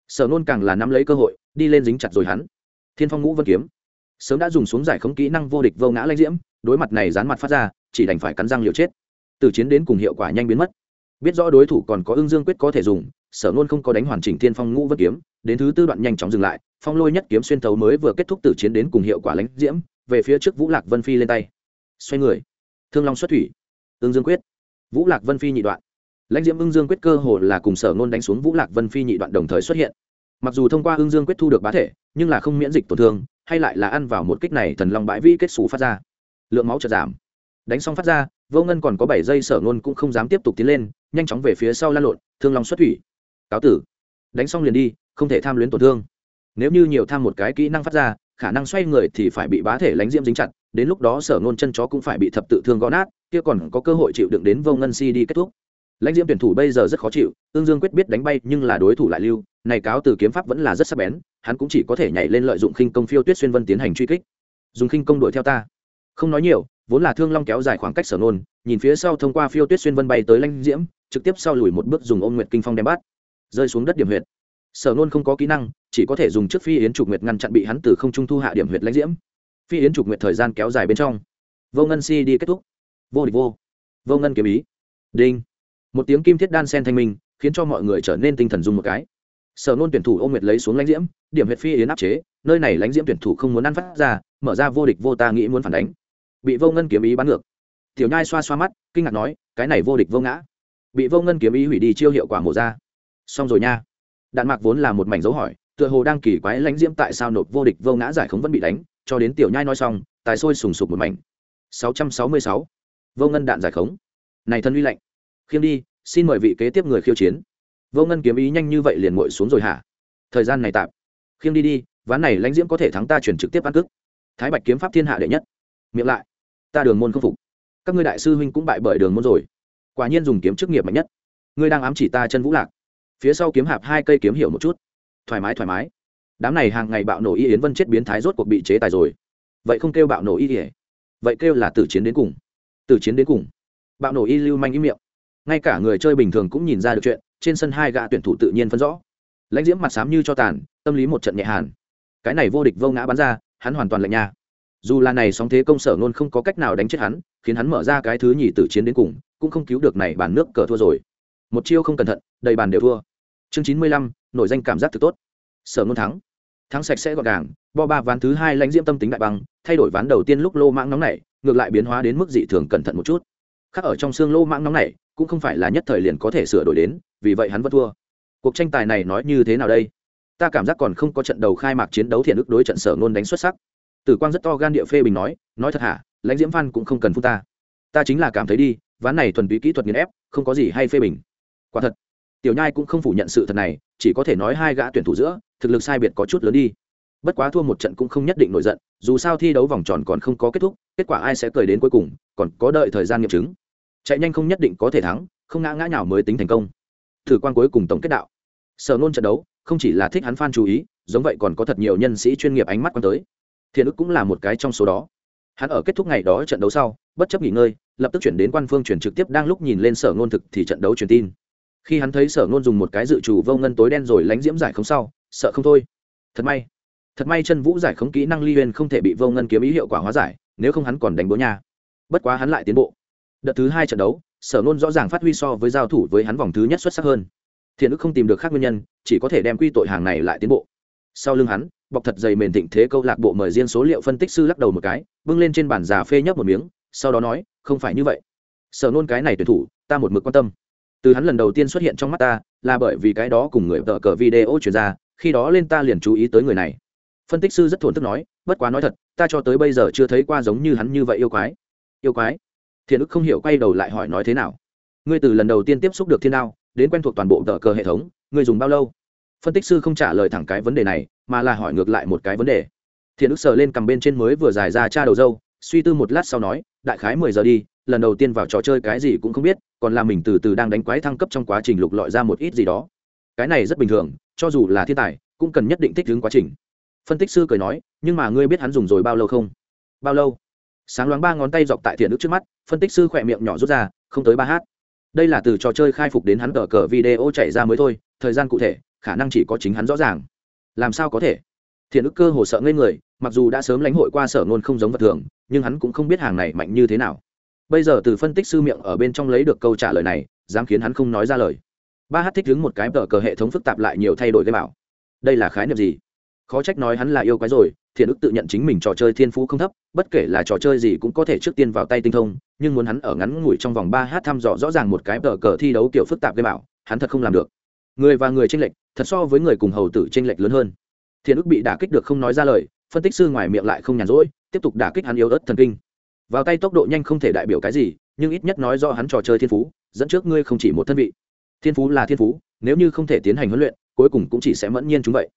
Sở nôn càng là nắm lấy cơ hội, đi lên dính chặt rồi hắn. Thiên phong ngũ vân kiếm. Sớm đã dùng xuống giải khống kỹ năng vô địch vô ngã lãnh diễm, đối mặt này dán mặt phát ra, chỉ đành phải cắn răng liều chết. Từ chiến đến cùng hiệu quả nhanh biến mất biết rõ đối thủ còn có ưng dương quyết có thể dùng, sở nôn không có đánh hoàn chỉnh thiên phong ngũ vân kiếm, đến thứ tư đoạn nhanh chóng dừng lại, phong lôi nhất kiếm xuyên thấu mới vừa kết thúc từ chiến đến cùng hiệu quả lãnh diễm, về phía trước vũ lạc vân phi lên tay. Xoay người. Thương long xuất thủy. Ưng dương quyết. Vũ lạc vân phi nhị đoạn. Lãnh diễm ưng dương quyết cơ hồ là cùng sở nôn đánh xuống vũ lạc vân phi nhị đoạn đồng thời xuất hiện. Mặc dù thông qua ưng dương quyết thu được bá thể, nhưng là không miễn dịch tổn thương, hay lại là ăn vào một kích này thần long bãi vĩ kết xù phát ra. Lượng máu chợt giảm. Đánh xong phát ra, vô ngân còn có bảy giây, sở nôn cũng không dám tiếp tục tiến lên nhanh chóng về phía sau lan lộn, thương long xuất thủy. Cáo tử. Đánh xong liền đi, không thể tham luyến tổn thương. Nếu như nhiều tham một cái kỹ năng phát ra, khả năng xoay người thì phải bị bá thể lánh diễm dính chặt, đến lúc đó sở ngôn chân chó cũng phải bị thập tự thương gõ nát, kia còn có cơ hội chịu đựng đến vô ngân si đi kết thúc. Lãnh diễm tuyển thủ bây giờ rất khó chịu tương dương quyết biết đánh bay nhưng là đối thủ lại lưu, này cáo từ kiếm pháp vẫn là rất sắc bén, hắn cũng chỉ có thể nhảy lên lợi dụng khinh công phiêu tuyết xuyên vân tiến hành truy kích. Dùng khinh công đuổi theo ta. Không nói nhiều, vốn là thương long kéo dài khoảng cách sở nôn nhìn phía sau thông qua phiêu tuyết xuyên vân bay tới lãnh diễm trực tiếp sau lùi một bước dùng ôn nguyệt kinh phong đem bắt, rơi xuống đất điểm huyệt. Sở nôn không có kỹ năng, chỉ có thể dùng trước phi yến trục nguyệt ngăn chặn bị hắn từ không trung thu hạ điểm huyệt lãnh diễm. Phi yến trục nguyệt thời gian kéo dài bên trong. Vô ngân si đi kết thúc. Vô địch vô. Vô ngân kiếm ý. Đinh. Một tiếng kim thiết đan sen thanh minh, khiến cho mọi người trở nên tinh thần dùng một cái. Sở nôn tuyển thủ ôm nguyệt lấy xuống lãnh diễm, điểm huyệt phi yến áp chế, nơi này lãnh diễm tuyển thủ không muốn ăn phát ra, mở ra vô địch vô ta nghĩ muốn phản đánh. Bị vô ngân kiếm ý bắn ngược. Tiểu nhai xoa xoa mắt, kinh ngạc nói, cái này vô địch vô ngã bị vô ngân kiếm ý hủy đi chiêu hiệu quả mổ ra. Xong rồi nha. Đạn mạc vốn là một mảnh dấu hỏi, tựa hồ đang kỳ quái lãnh diễm tại sao nộp vô địch vô ngã giải khống vẫn bị đánh, cho đến tiểu nhai nói xong, tài sôi sùng sục một mảnh. 666. vô ngân đạn giải khống. Này thân uy lạnh. Khiêm đi, xin mời vị kế tiếp người khiêu chiến. Vô ngân kiếm ý nhanh như vậy liền ngồi xuống rồi hả? Thời gian này tạm. Khiêm đi đi, ván này lãnh diễm có thể thắng ta chuyển trực tiếp ăn cước. Thái bạch kiếm pháp thiên hạ đệ nhất. Miệng lại. Ta đường môn không phục. Các ngươi đại sư huynh cũng bại bởi đường môn rồi quả nhiên dùng kiếm chức nghiệp mạnh nhất. Ngươi đang ám chỉ ta chân vũ lạc. Phía sau kiếm hạp hai cây kiếm hiểu một chút. Thoải mái thoải mái. Đám này hàng ngày bạo nổ y yến vân chết biến thái rốt cuộc bị chế tài rồi. Vậy không kêu bạo nổ y ỉa vậy kêu là tử chiến đến cùng. Tử chiến đến cùng. Bạo nổ y lưu manh ý miệng. Ngay cả người chơi bình thường cũng nhìn ra được chuyện, trên sân hai gã tuyển thủ tự nhiên phân rõ. Lãnh diễm mặt xám như cho tàn, tâm lý một trận nhẹ hàn. Cái này vô địch vô ngã bắn ra, hắn hoàn toàn lạnh nha. Dù là này sóng thế công sở nôn không có cách nào đánh chết hắn, khiến hắn mở ra cái thứ nhì tử chiến đến cùng cũng không cứu được này bàn nước cờ thua rồi. Một chiêu không cẩn thận, đầy bàn đều thua. Chương chín mươi lăm, nổi danh cảm giác thực tốt. Sở ngôn thắng. Thắng sạch sẽ gọn gàng, bo ba ván thứ hai lãnh diễm tâm tính đại băng thay đổi ván đầu tiên lúc lô mãng nóng này, ngược lại biến hóa đến mức dị thường cẩn thận một chút. Khác ở trong xương lô mãng nóng này, cũng không phải là nhất thời liền có thể sửa đổi đến, vì vậy hắn vẫn thua. Cuộc tranh tài này nói như thế nào đây? Ta cảm giác còn không có trận đầu khai mạc chiến đấu thiện ức đối trận sở ngôn đánh xuất sắc. Tử quang rất to gan địa phê bình nói nói thật hả, lãnh diễm văn cũng không cần phun ta. Ta chính là cảm thấy đi ván này thuần túy kỹ thuật nghiền ép, không có gì hay phê bình. Quả thật, tiểu nhai cũng không phủ nhận sự thật này, chỉ có thể nói hai gã tuyển thủ giữa, thực lực sai biệt có chút lớn đi. Bất quá thua một trận cũng không nhất định nổi giận, dù sao thi đấu vòng tròn còn không có kết thúc, kết quả ai sẽ cười đến cuối cùng, còn có đợi thời gian nghiệm chứng. Chạy nhanh không nhất định có thể thắng, không ngã ngã nào mới tính thành công. Thử quan cuối cùng tổng kết đạo. Sở nôn trận đấu, không chỉ là thích hắn f chú ý, giống vậy còn có thật nhiều nhân sĩ chuyên nghiệp ánh mắt quan tới. Thiện ức cũng là một cái trong số đó hắn ở kết thúc ngày đó trận đấu sau, bất chấp nghỉ ngơi, lập tức chuyển đến quan phương chuyển trực tiếp đang lúc nhìn lên sở ngôn thực thì trận đấu truyền tin. Khi hắn thấy sở ngôn dùng một cái dự trù vô ngân tối đen rồi lánh diễm giải không sau, sợ không thôi. Thật may thật may chân vũ giải không kỹ năng ly huyền không thể bị vô ngân kiếm ý hiệu quả hóa giải, nếu không hắn còn đánh bố nhà. bất quá hắn lại tiến bộ. Đợt thứ hai trận đấu, sở ngôn rõ ràng phát huy so với giao thủ với hắn vòng thứ nhất xuất sắc hơn. Thiện ức không tìm được khác nguyên nhân, chỉ có thể đem quy tội hàng này lại tiến bộ. Sau lưng hắn bọc thật dày mền thịnh thế câu lạc bộ mời riêng số liệu phân tích sư lắc đầu một cái, bưng lên trên bản già phê nhấp một miếng, sau đó nói, không phải như vậy. Sở nôn cái này tuyển thủ, ta một mực quan tâm. Từ hắn lần đầu tiên xuất hiện trong mắt ta, là bởi vì cái đó cùng người vợ cờ video chuyển ra, khi đó lên ta liền chú ý tới người này. Phân tích sư rất thổn thức nói, bất quá nói thật, ta cho tới bây giờ chưa thấy qua giống như hắn như vậy yêu quái. Yêu quái? Thiện ức không hiểu quay đầu lại hỏi nói thế nào. Ngươi từ lần đầu tiên tiếp xúc được thiên đao, đến quen thuộc toàn bộ tờ cờ hệ thống, ngươi dùng bao lâu? Phân tích sư không trả lời thẳng cái vấn đề này, mà là hỏi ngược lại một cái vấn đề. Thiện ức sờ lên cầm bên trên mới vừa dài ra cha đầu dâu, suy tư một lát sau nói, đại khái mười giờ đi, lần đầu tiên vào trò chơi cái gì cũng không biết, còn là mình từ từ đang đánh quái thăng cấp trong quá trình lục lọi ra một ít gì đó. Cái này rất bình thường, cho dù là thiên tài, cũng cần nhất định thích ứng quá trình. Phân tích sư cười nói, nhưng mà ngươi biết hắn dùng rồi bao lâu không? Bao lâu? Sáng loáng ba ngón tay dọc tại thiện ức trước mắt, phân tích sư khỏe miệng nhỏ rút ra, không tới ba h đây là từ trò chơi khai phục đến hắn cờ cờ video chạy ra mới thôi, thời gian cụ thể khả năng chỉ có chính hắn rõ ràng. Làm sao có thể? Thiện ức cơ hồ sợ ngây người, mặc dù đã sớm lãnh hội qua sở ngôn không giống vật thường, nhưng hắn cũng không biết hàng này mạnh như thế nào. Bây giờ từ phân tích sư miệng ở bên trong lấy được câu trả lời này, dám khiến hắn không nói ra lời. Ba h thích đứng một cái tờ cờ hệ thống phức tạp lại nhiều thay đổi gây bảo. Đây là khái niệm gì? Khó trách nói hắn là yêu quái rồi, thiện ức tự nhận chính mình trò chơi thiên phú không thấp, bất kể là trò chơi gì cũng có thể trước tiên vào tay tinh thông, nhưng muốn hắn ở ngắn ngủi trong vòng ba h thăm dò rõ ràng một cái tờ cờ thi đấu kiểu phức tạp gây bảo, hắn thật không làm được. Người và người tranh lệch thật so với người cùng hầu tử tranh lệch lớn hơn. Thiền ức bị đả kích được không nói ra lời, phân tích sư ngoài miệng lại không nhàn rỗi, tiếp tục đả kích hắn yếu ớt thần kinh. Vào tay tốc độ nhanh không thể đại biểu cái gì, nhưng ít nhất nói do hắn trò chơi thiên phú, dẫn trước ngươi không chỉ một thân vị. Thiên phú là thiên phú, nếu như không thể tiến hành huấn luyện, cuối cùng cũng chỉ sẽ mẫn nhiên chúng vậy.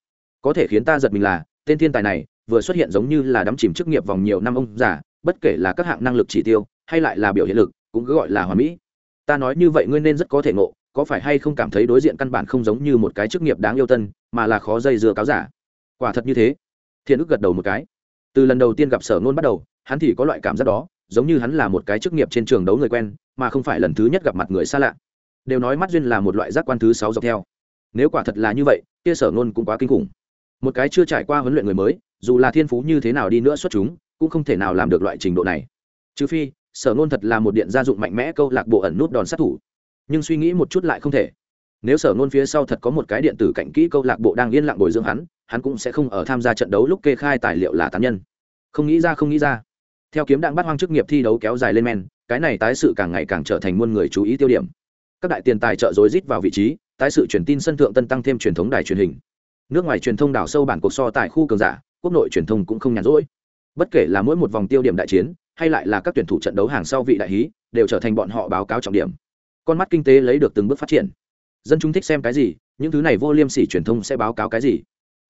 Có thể khiến ta giật mình là, tên thiên tài này vừa xuất hiện giống như là đắm chìm chức nghiệp vòng nhiều năm ông già, bất kể là các hạng năng lực chỉ tiêu, hay lại là biểu hiện lực, cũng cứ gọi là hòa mỹ. Ta nói như vậy ngươi nên rất có thể ngộ có phải hay không cảm thấy đối diện căn bản không giống như một cái chức nghiệp đáng yêu tân, mà là khó dây dưa cáo giả? Quả thật như thế. Thiện ức gật đầu một cái. Từ lần đầu tiên gặp sở nôn bắt đầu, hắn thì có loại cảm giác đó, giống như hắn là một cái chức nghiệp trên trường đấu người quen, mà không phải lần thứ nhất gặp mặt người xa lạ. Đều nói mắt duyên là một loại giác quan thứ sáu dọc theo. Nếu quả thật là như vậy, kia sở nôn cũng quá kinh khủng. Một cái chưa trải qua huấn luyện người mới, dù là thiên phú như thế nào đi nữa xuất chúng, cũng không thể nào làm được loại trình độ này. Trừ phi, sở nôn thật là một điện gia dụng mạnh mẽ câu lạc bộ ẩn nút đòn sát thủ nhưng suy nghĩ một chút lại không thể. Nếu sở nôn phía sau thật có một cái điện tử cạnh kỹ câu lạc bộ đang yên lặng bồi dưỡng hắn hắn cũng sẽ không ở tham gia trận đấu lúc kê khai tài liệu là tán nhân. Không nghĩ ra, không nghĩ ra. Theo kiếm đạn bắt hoang chức nghiệp thi đấu kéo dài lên men, cái này tái sự càng ngày càng trở thành muôn người chú ý tiêu điểm. Các đại tiền tài trợ rối rít vào vị trí, tái sự truyền tin sân thượng tân tăng thêm truyền thống đài truyền hình. Nước ngoài truyền thông đảo sâu bản cuộc so tại khu cường giả, quốc nội truyền thông cũng không nhàn rỗi. Bất kể là mỗi một vòng tiêu điểm đại chiến, hay lại là các tuyển thủ trận đấu hàng sau vị đại hí, đều trở thành bọn họ báo cáo trọng điểm con mắt kinh tế lấy được từng bước phát triển. Dân chúng thích xem cái gì, những thứ này vô liêm sỉ truyền thông sẽ báo cáo cái gì.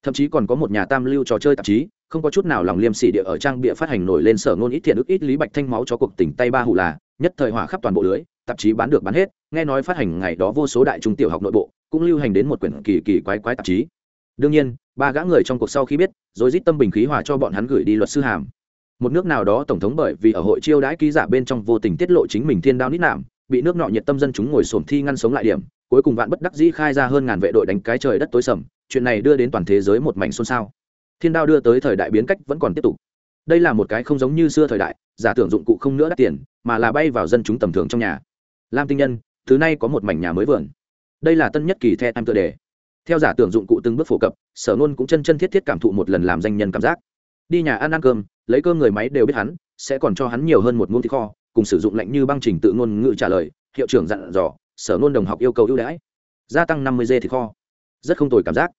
Thậm chí còn có một nhà tam lưu trò chơi tạp chí, không có chút nào lòng liêm sỉ địa ở trang bịa phát hành nổi lên sở ngôn ít thiện ức ít lý bạch thanh máu cho cuộc tỉnh tay ba hụ là, nhất thời hỏa khắp toàn bộ lưới, tạp chí bán được bán hết, nghe nói phát hành ngày đó vô số đại trung tiểu học nội bộ, cũng lưu hành đến một quyển kỳ kỳ quái quái tạp chí. Đương nhiên, ba gã người trong cuộc sau khi biết, rồi rít tâm bình khí hòa cho bọn hắn gửi đi luật sư hàm. Một nước nào đó tổng thống bởi vì ở hội chiêu đãi ký giả bên trong vô tình tiết lộ chính mình thiên đao nít nạm bị nước nọ nhiệt tâm dân chúng ngồi xổm thi ngăn sống lại điểm, cuối cùng vạn bất đắc dĩ khai ra hơn ngàn vệ đội đánh cái trời đất tối sầm, chuyện này đưa đến toàn thế giới một mảnh xôn xao. Thiên đao đưa tới thời đại biến cách vẫn còn tiếp tục. Đây là một cái không giống như xưa thời đại, giả tưởng dụng cụ không nữa đắt tiền, mà là bay vào dân chúng tầm thường trong nhà. Lam tinh nhân, thứ này có một mảnh nhà mới vườn. Đây là tân nhất kỳ the em tự đề. Theo giả tưởng dụng cụ từng bước phổ cập, sở nôn cũng chân chân thiết thiết cảm thụ một lần làm danh nhân cảm giác. Đi nhà ăn ăn cơm, lấy cơm người máy đều biết hắn, sẽ còn cho hắn nhiều hơn một muôn thịt kho cùng sử dụng lệnh như băng trình tự ngôn ngữ trả lời, hiệu trưởng dặn dò, sở ngôn đồng học yêu cầu ưu đãi. Gia tăng năm mươi dê thì kho. Rất không tồi cảm giác.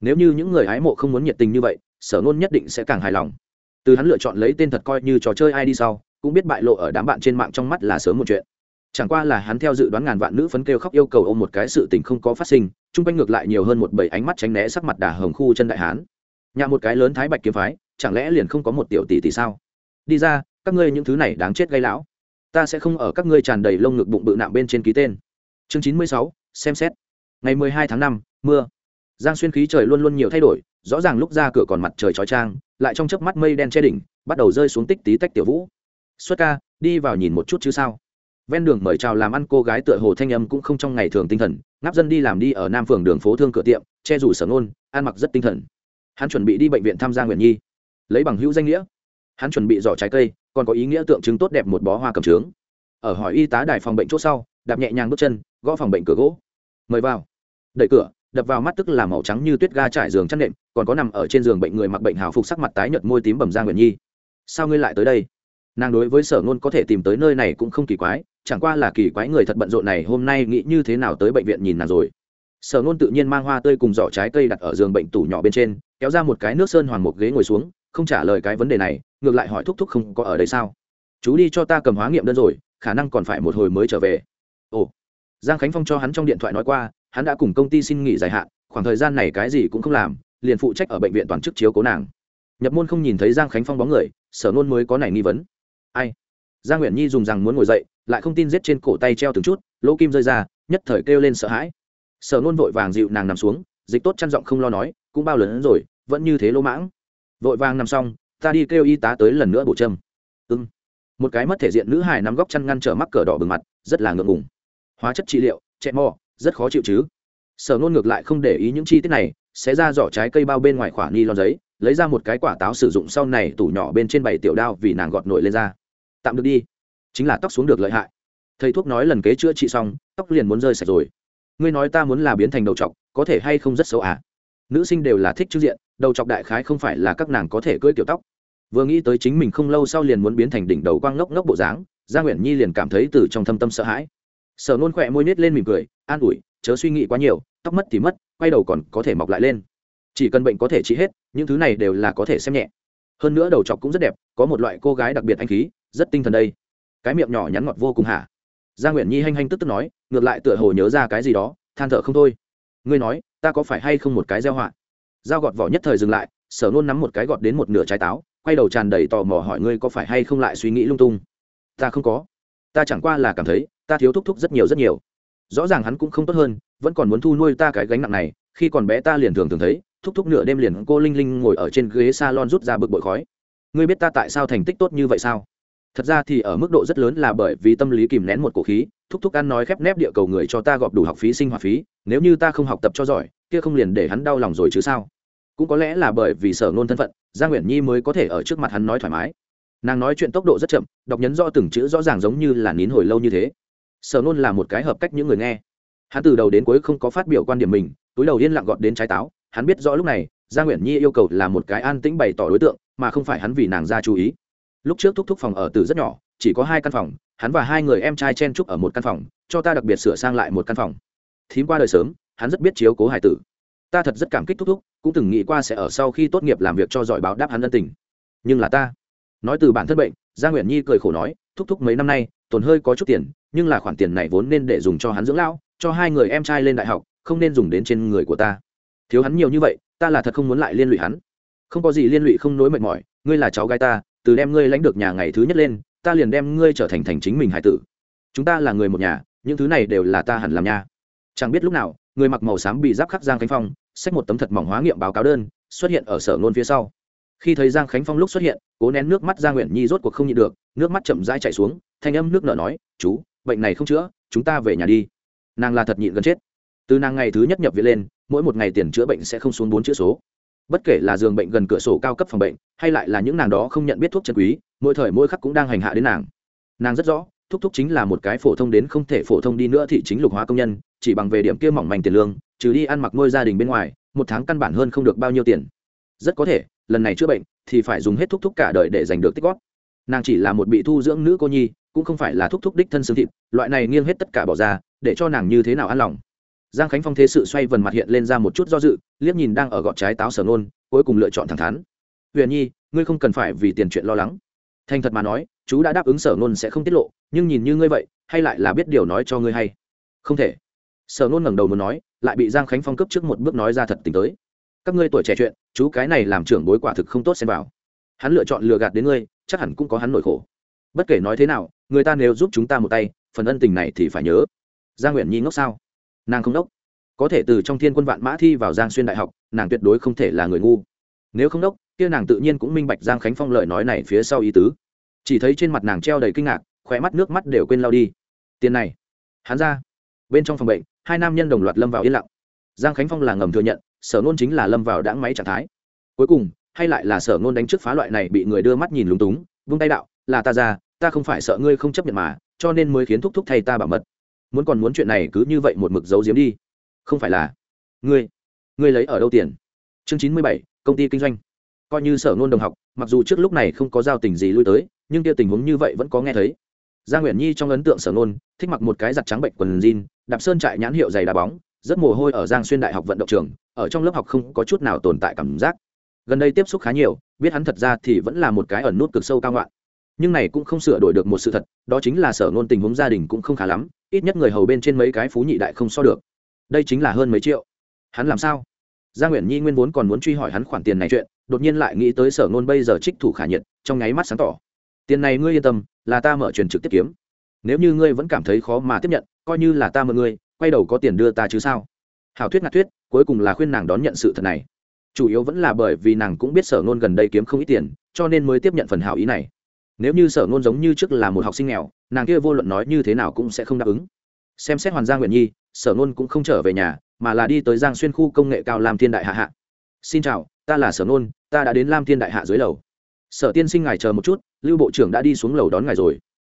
Nếu như những người hái mộ không muốn nhiệt tình như vậy, sở ngôn nhất định sẽ càng hài lòng. Từ hắn lựa chọn lấy tên thật coi như trò chơi ai đi sau, cũng biết bại lộ ở đám bạn trên mạng trong mắt là sớm một chuyện. Chẳng qua là hắn theo dự đoán ngàn vạn nữ phấn kêu khóc yêu cầu ôm một cái sự tình không có phát sinh, chung quanh ngược lại nhiều hơn một bảy ánh mắt tránh né sắc mặt đà hồng khu chân đại hán. Nhà một cái lớn thái bạch kiếm phái, chẳng lẽ liền không có một tiểu tỷ tỷ sao? Đi ra, các ngươi những thứ này đáng chết gây lão ta sẽ không ở các ngươi tràn đầy lông ngực bụng bự nạm bên trên ký tên. Chương chín mươi sáu, xem xét. Ngày mười hai tháng năm, mưa. Giang xuyên khí trời luôn luôn nhiều thay đổi, rõ ràng lúc ra cửa còn mặt trời chói trang lại trong chớp mắt mây đen che đỉnh, bắt đầu rơi xuống tích tí tách tiểu vũ. Xuất ca, đi vào nhìn một chút chứ sao? Ven đường mời chào làm ăn cô gái tựa hồ thanh âm cũng không trong ngày thường tinh thần, ngáp dân đi làm đi ở nam phường đường phố thương cửa tiệm, che rủ sở ngôn, ăn mặc rất tinh thần. Hắn chuẩn bị đi bệnh viện tham gia nguyện nhi. Lấy bằng hữu danh nghĩa. Hắn chuẩn bị giỏ trái cây còn có ý nghĩa tượng trưng tốt đẹp một bó hoa cầm trướng. Ở hỏi y tá đài phòng bệnh chỗ sau, đạp nhẹ nhàng bước chân, gõ phòng bệnh cửa gỗ. Mời vào. Đẩy cửa, đập vào mắt tức là màu trắng như tuyết ga trải giường chăn nệm, còn có nằm ở trên giường bệnh người mặc bệnh hào phục sắc mặt tái nhợt môi tím bầm ra nguyện nhi. Sao ngươi lại tới đây? Nàng đối với sở ngôn có thể tìm tới nơi này cũng không kỳ quái, chẳng qua là kỳ quái người thật bận rộn này hôm nay nghĩ như thế nào tới bệnh viện nhìn nàng rồi. Sở ngôn tự nhiên mang hoa tươi cùng giỏ trái cây đặt ở giường bệnh tủ nhỏ bên trên, kéo ra một cái nước sơn hoàng một ghế ngồi xuống, không trả lời cái vấn đề này ngược lại hỏi thúc thúc không có ở đây sao? Chú đi cho ta cầm hóa nghiệm đơn rồi, khả năng còn phải một hồi mới trở về. Ồ. Giang khánh phong cho hắn trong điện thoại nói qua, hắn đã cùng công ty xin nghỉ dài hạn, khoảng thời gian này cái gì cũng không làm, liền phụ trách ở bệnh viện toàn chức chiếu cố nàng. Nhập môn không nhìn thấy giang khánh phong bóng người, sở nôn mới có này nghi vấn. Ai? Giang nguyện nhi dùng rằng muốn ngồi dậy, lại không tin giết trên cổ tay treo từng chút, lỗ kim rơi ra, nhất thời kêu lên sợ hãi. Sở nôn vội vàng dịu nàng nằm xuống, dịch tốt chăn giọng không lo nói, cũng bao lớn rồi, vẫn như thế lỗ mãng. Vội vàng nằm xong ta đi kêu y tá tới lần nữa bổ châm. Ưng một cái mất thể diện nữ hài nắm góc chăn ngăn trở mắc cờ đỏ bừng mặt, rất là ngượng ngùng. Hóa chất trị liệu chẹt mò, rất khó chịu chứ. Sở nôn ngược lại không để ý những chi tiết này, sẽ ra giỏ trái cây bao bên ngoài khoản ni lon giấy, lấy ra một cái quả táo sử dụng sau này tủ nhỏ bên trên bảy tiểu đao vì nàng gọt nổi lên ra. Tạm được đi. Chính là tóc xuống được lợi hại. Thầy thuốc nói lần kế chữa trị xong, tóc liền muốn rơi sạch rồi. Ngươi nói ta muốn là biến thành đầu t có thể hay không rất xấu à? Nữ sinh đều là thích trước diện đầu chọc đại khái không phải là các nàng có thể cưỡi tiểu tóc. Vừa nghĩ tới chính mình không lâu sau liền muốn biến thành đỉnh đầu quang ngốc ngốc bộ dáng gia nguyễn nhi liền cảm thấy từ trong thâm tâm sợ hãi. Sở nôn khỏe môi nết lên mỉm cười, an ủi, chớ suy nghĩ quá nhiều, tóc mất thì mất, quay đầu còn có thể mọc lại lên. Chỉ cần bệnh có thể trị hết, những thứ này đều là có thể xem nhẹ. Hơn nữa đầu chọc cũng rất đẹp, có một loại cô gái đặc biệt anh khí, rất tinh thần đây. Cái miệng nhỏ nhắn ngọt vô cùng hả? Gia nguyễn nhi hanh hanh tức tức nói, ngược lại tựa hồ nhớ ra cái gì đó, than thở không thôi. Ngươi nói, ta có phải hay không một cái gieo họa? Dao gọt vỏ nhất thời dừng lại, sở nôn nắm một cái gọt đến một nửa trái táo, quay đầu tràn đầy tò mò hỏi ngươi có phải hay không lại suy nghĩ lung tung. Ta không có. Ta chẳng qua là cảm thấy, ta thiếu thúc thúc rất nhiều rất nhiều. Rõ ràng hắn cũng không tốt hơn, vẫn còn muốn thu nuôi ta cái gánh nặng này, khi còn bé ta liền thường thường thấy, thúc thúc nửa đêm liền cô linh linh ngồi ở trên ghế s a lon rút ra bực bội khói. Ngươi biết ta tại sao thành tích tốt như vậy sao? Thật ra thì ở mức độ rất lớn là bởi vì tâm lý kìm nén một cổ khí, thúc thúc ăn nói khép nép địa cầu người cho ta gọp đủ học phí sinh hoạt phí, nếu như ta không học tập cho giỏi, kia không liền để hắn đau lòng rồi chứ sao? Cũng có lẽ là bởi vì sở ngôn thân phận gia nguyễn nhi mới có thể ở trước mặt hắn nói thoải mái. Nàng nói chuyện tốc độ rất chậm, đọc nhấn rõ từng chữ rõ ràng giống như là nín hồi lâu như thế. Sở ngôn là một cái hợp cách những người nghe. Hắn từ đầu đến cuối không có phát biểu quan điểm mình, túi đầu yên lặng gọt đến trái táo. Hắn biết rõ lúc này gia nguyễn nhi yêu cầu là một cái an tĩnh bày tỏ đối tượng, mà không phải hắn vì nàng ra chú ý. Lúc trước thúc thúc phòng ở từ rất nhỏ, chỉ có hai căn phòng, hắn và hai người em trai chen trúc ở một căn phòng, cho ta đặc biệt sửa sang lại một căn phòng. Thím qua đời sớm, hắn rất biết chiếu cố hải tử ta thật rất cảm kích thúc thúc, cũng từng nghĩ qua sẽ ở sau khi tốt nghiệp làm việc cho giỏi báo đáp hắn ân tình. Nhưng là ta, nói từ bản thân bệnh gia nguyễn nhi cười khổ nói, thúc thúc mấy năm nay tồn hơi có chút tiền, nhưng là khoản tiền này vốn nên để dùng cho hắn dưỡng lão, cho hai người em trai lên đại học, không nên dùng đến trên người của ta. Thiếu hắn nhiều như vậy, ta là thật không muốn lại liên lụy hắn. Không có gì liên lụy không nối mệt mỏi, ngươi là cháu gái ta, từ đem ngươi lãnh được nhà ngày thứ nhất lên, ta liền đem ngươi trở thành thành chính mình hải tử. Chúng ta là người một nhà, những thứ này đều là ta hẳn làm nha. Chẳng biết lúc nào, người mặc màu xám bị giáp khắc giang khánh phong xách một tấm thật mỏng hóa nghiệm báo cáo đơn, xuất hiện ở sở nôn phía sau. Khi thấy giang khánh phong lúc xuất hiện, cố nén nước mắt giang nguyện nhi rốt cuộc không nhịn được, nước mắt chậm rãi chảy xuống, thanh âm nước nở nói, chú, bệnh này không chữa, chúng ta về nhà đi. Nàng là thật nhịn gần chết. Từ nàng ngày thứ nhất nhập viện lên, mỗi một ngày tiền chữa bệnh sẽ không xuống bốn chữ số. Bất kể là giường bệnh gần cửa sổ cao cấp phòng bệnh, hay lại là những nàng đó không nhận biết thuốc chân quý, mỗi thời mỗi khắc cũng đang hành hạ đến nàng. Nàng rất rõ, thúc thúc chính là một cái phổ thông đến không thể phổ thông đi nữa thì chính lục hóa công nhân, chỉ bằng về điểm kia mỏng manh tiền lương trừ đi ăn mặc nuôi gia đình bên ngoài, một tháng căn bản hơn không được bao nhiêu tiền. Rất có thể, lần này chữa bệnh thì phải dùng hết thúc thúc cả đời để giành được tích góp. Nàng chỉ là một bị thu dưỡng nữ cô nhi, cũng không phải là thúc thúc đích thân xương thịt, loại này nghiêng hết tất cả bỏ ra, để cho nàng như thế nào an lòng. Giang khánh phong thế sự xoay vần mặt hiện lên ra một chút do dự, liếc nhìn đang ở gọt trái táo sở nôn cuối cùng lựa chọn thẳng thắn. Huyền nhi, ngươi không cần phải vì tiền chuyện lo lắng. Thành thật mà nói, chú đã đáp ứng sở nôn sẽ không tiết lộ, nhưng nhìn như ngươi vậy, hay lại là biết điều nói cho ngươi hay. Không thể. Sở nôn ngẩng đầu muốn nói lại bị giang khánh phong cấp trước một bước nói ra thật tình tới. Các ngươi tuổi trẻ chuyện, chú cái này làm trưởng bối quả thực không tốt xem vào. Hắn lựa chọn lừa gạt đến ngươi, chắc hẳn cũng có hắn nỗi khổ. Bất kể nói thế nào, người ta nếu giúp chúng ta một tay, phần ân tình này thì phải nhớ. Giang nguyện nhi ngốc sao? Nàng không đốc. Có thể từ trong thiên quân vạn mã thi vào giang xuyên đại học, nàng tuyệt đối không thể là người ngu. Nếu không đốc, kia nàng tự nhiên cũng minh bạch giang khánh phong lời nói này phía sau ý tứ. Chỉ thấy trên mặt nàng treo đầy kinh ngạc khỏe mắt nước mắt đều quên lao đi. Tiền này, hắn ra. Bên trong phòng bệnh hai nam nhân đồng loạt lâm vào yên lặng. Giang khánh phong là ngầm thừa nhận, sở nôn chính là lâm vào đãng máy trạng thái. Cuối cùng, hay lại là sở nôn đánh trước phá loại này bị người đưa mắt nhìn lúng túng, vung tay đạo, là ta ra, ta không phải sợ ngươi không chấp nhận mà, cho nên mới khiến thúc thúc thay ta bảo mật. Muốn còn muốn chuyện này cứ như vậy một mực giấu giếm đi. Không phải là, ngươi ngươi lấy ở đâu tiền? Chương chín mươi bảy, công ty kinh doanh. Coi như sở nôn đồng học, mặc dù trước lúc này không có giao tình gì lui tới, nhưng kia tình huống như vậy vẫn có nghe thấy gia nguyễn nhi trong ấn tượng sở nôn thích mặc một cái giặt trắng bệnh quần jean, đạp sơn trại nhãn hiệu giày đá bóng, rất mồ hôi ở giang xuyên đại học vận động trường, ở trong lớp học không có chút nào tồn tại cảm giác. Gần đây tiếp xúc khá nhiều, biết hắn thật ra thì vẫn là một cái ẩn nút cực sâu cao ngoạn. Nhưng này cũng không sửa đổi được một sự thật, đó chính là sở nôn tình huống gia đình cũng không khá lắm, ít nhất người hầu bên trên mấy cái phú nhị đại không so được. Đây chính là hơn mấy triệu. Hắn làm sao? Gia nguyễn nhi nguyên vốn còn muốn truy hỏi hắn khoản tiền này chuyện, đột nhiên lại nghĩ tới sở nôn bây giờ trích thủ khả nhiệt, trong nháy mắt sáng tỏ. Tiền này ngươi yên tâm là ta mở truyền trực tiếp kiếm. Nếu như ngươi vẫn cảm thấy khó mà tiếp nhận, coi như là ta mượn ngươi, quay đầu có tiền đưa ta chứ sao? Hảo thuyết ngạt thuyết, cuối cùng là khuyên nàng đón nhận sự thật này. Chủ yếu vẫn là bởi vì nàng cũng biết sở ngôn gần đây kiếm không ít tiền, cho nên mới tiếp nhận phần hảo ý này. Nếu như sở ngôn giống như trước là một học sinh nghèo, nàng kia vô luận nói như thế nào cũng sẽ không đáp ứng. Xem xét hoàn giang nguyện nhi, sở ngôn cũng không trở về nhà, mà là đi tới giang xuyên khu công nghệ cao lam thiên đại hạ hạ. Xin chào, ta là sở ngôn, ta đã đến lam thiên đại hạ dưới lầu sở tiên sinh ngài chờ một chút, lưu bộ trưởng đã đi xuống lầu đón ngài rồi.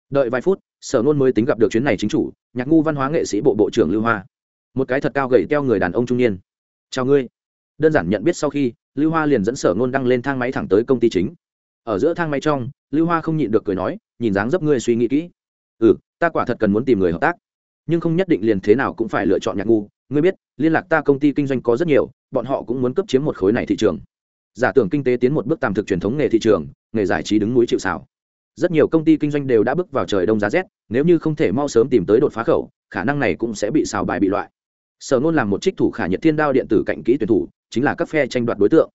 Đợi vài phút, sở nôn mới tính gặp được chuyến này chính chủ, nhạc ngu văn hóa nghệ sĩ bộ bộ trưởng lưu hoa. Một cái thật cao gậy teo người đàn ông trung niên. Chào ngươi. Đơn giản nhận biết sau khi, lưu hoa liền dẫn sở nôn đăng lên thang máy thẳng tới công ty chính. Ở giữa thang máy trong, lưu hoa không nhịn được cười nói, nhìn dáng dấp ngươi suy nghĩ kỹ. Ừ ta quả thật cần muốn tìm người hợp tác. Nhưng không nhất định liền thế nào cũng phải lựa chọn nhạc ngu. Ngươi biết, liên lạc ta công ty kinh doanh có rất nhiều, bọn họ cũng muốn cấp chiếm một khối này thị trường giả tưởng kinh tế tiến một bước tạm thực truyền thống nghề thị trường, nghề giải trí đứng núi chịu sào. rất nhiều công ty kinh doanh đều đã bước vào trời đông giá rét, nếu như không thể mau sớm tìm tới đột phá khẩu, khả năng này cũng sẽ bị xào bài bị loại. Sở nôn làm một trích thủ khả nhật thiên đao điện tử cạnh kỹ tuyển thủ, chính là các phe tranh đoạt đối tượng.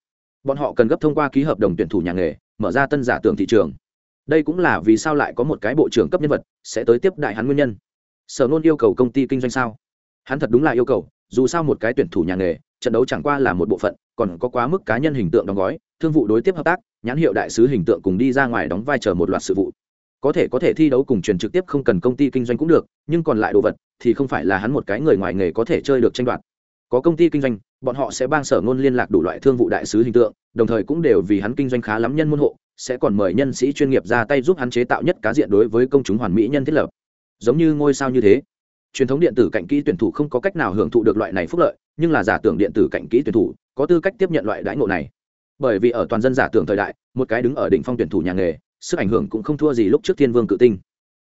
Bọn họ cần gấp thông qua ký hợp đồng tuyển thủ nhà nghề, mở ra tân giả tưởng thị trường. Đây cũng là vì sao lại có một cái bộ trưởng cấp nhân vật sẽ tới tiếp đại hắn nguyên nhân. Sở nôn yêu cầu công ty kinh doanh sao? Hắn thật đúng là yêu cầu, dù sao một cái tuyển thủ nhà nghề trận đấu chẳng qua là một bộ phận, còn có quá mức cá nhân hình tượng đóng gói, thương vụ đối tiếp hợp tác, nhãn hiệu đại sứ hình tượng cùng đi ra ngoài đóng vai trò một loạt sự vụ. Có thể có thể thi đấu cùng truyền trực tiếp không cần công ty kinh doanh cũng được, nhưng còn lại đồ vật thì không phải là hắn một cái người ngoài nghề có thể chơi được tranh đoạt. Có công ty kinh doanh, bọn họ sẽ bang sở ngôn liên lạc đủ loại thương vụ đại sứ hình tượng, đồng thời cũng đều vì hắn kinh doanh khá lắm nhân môn hộ, sẽ còn mời nhân sĩ chuyên nghiệp ra tay giúp hắn chế tạo nhất cá diện đối với công chúng hoàn mỹ nhân thiết lập. Giống như ngôi sao như thế, truyền thống điện tử cạnh kỹ tuyển thủ không có cách nào hưởng thụ được loại này phúc lợi nhưng là giả tưởng điện tử cạnh kỹ tuyển thủ, có tư cách tiếp nhận loại đãi ngộ này. Bởi vì ở toàn dân giả tưởng thời đại, một cái đứng ở đỉnh phong tuyển thủ nhà nghề, sức ảnh hưởng cũng không thua gì lúc trước thiên vương cự tinh.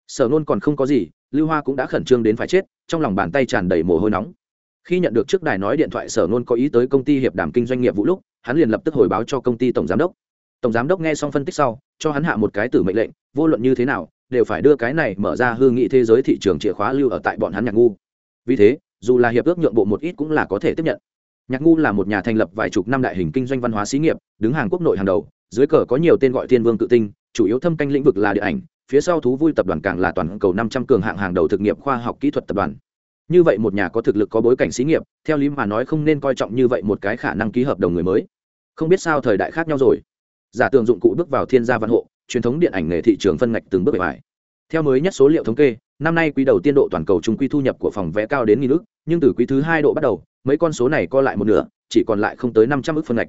Sở nôn còn không có gì, lưu hoa cũng đã khẩn trương đến phải chết, trong lòng bàn tay tràn đầy mồ hôi nóng. Khi nhận được trước đài nói điện thoại, sở nôn có ý tới công ty hiệp đàm kinh doanh nghiệp vũ lúc, hắn liền lập tức hồi báo cho công ty tổng giám đốc. Tổng giám đốc nghe xong phân tích sau, cho hắn hạ một cái tử mệnh lệnh, vô luận như thế nào, đều phải đưa cái này mở ra hương nghị thế giới thị trường chìa khóa lưu ở tại bọn hắn nhạc ngu. Vì thế dù là hiệp ước nhượng bộ một ít cũng là có thể tiếp nhận. Nhạc ngu là một nhà thành lập vài chục năm đại hình kinh doanh văn hóa xí nghiệp, đứng hàng quốc nội hàng đầu, dưới cờ có nhiều tên gọi thiên vương tự tinh, chủ yếu thâm canh lĩnh vực là điện ảnh, phía sau thú vui tập đoàn càng là toàn cầu năm trăm cường hạng hàng đầu thực nghiệp khoa học kỹ thuật tập đoàn. Như vậy một nhà có thực lực có bối cảnh xí nghiệp, theo lý mà nói không nên coi trọng như vậy một cái khả năng ký hợp đồng người mới. Không biết sao thời đại khác nhau rồi. Giả tưởng dụng cụ bước vào thiên gia văn hộ, truyền thống điện ảnh nghề thị trường phân ngạch từng bước bề bài theo mới nhất số liệu thống kê năm nay quý đầu tiên độ toàn cầu trung quy thu nhập của phòng vé cao đến nghìn ước nhưng từ quý thứ hai độ bắt đầu, mấy con số này co lại một nửa, chỉ còn lại không tới năm trăm ước phân ngạch.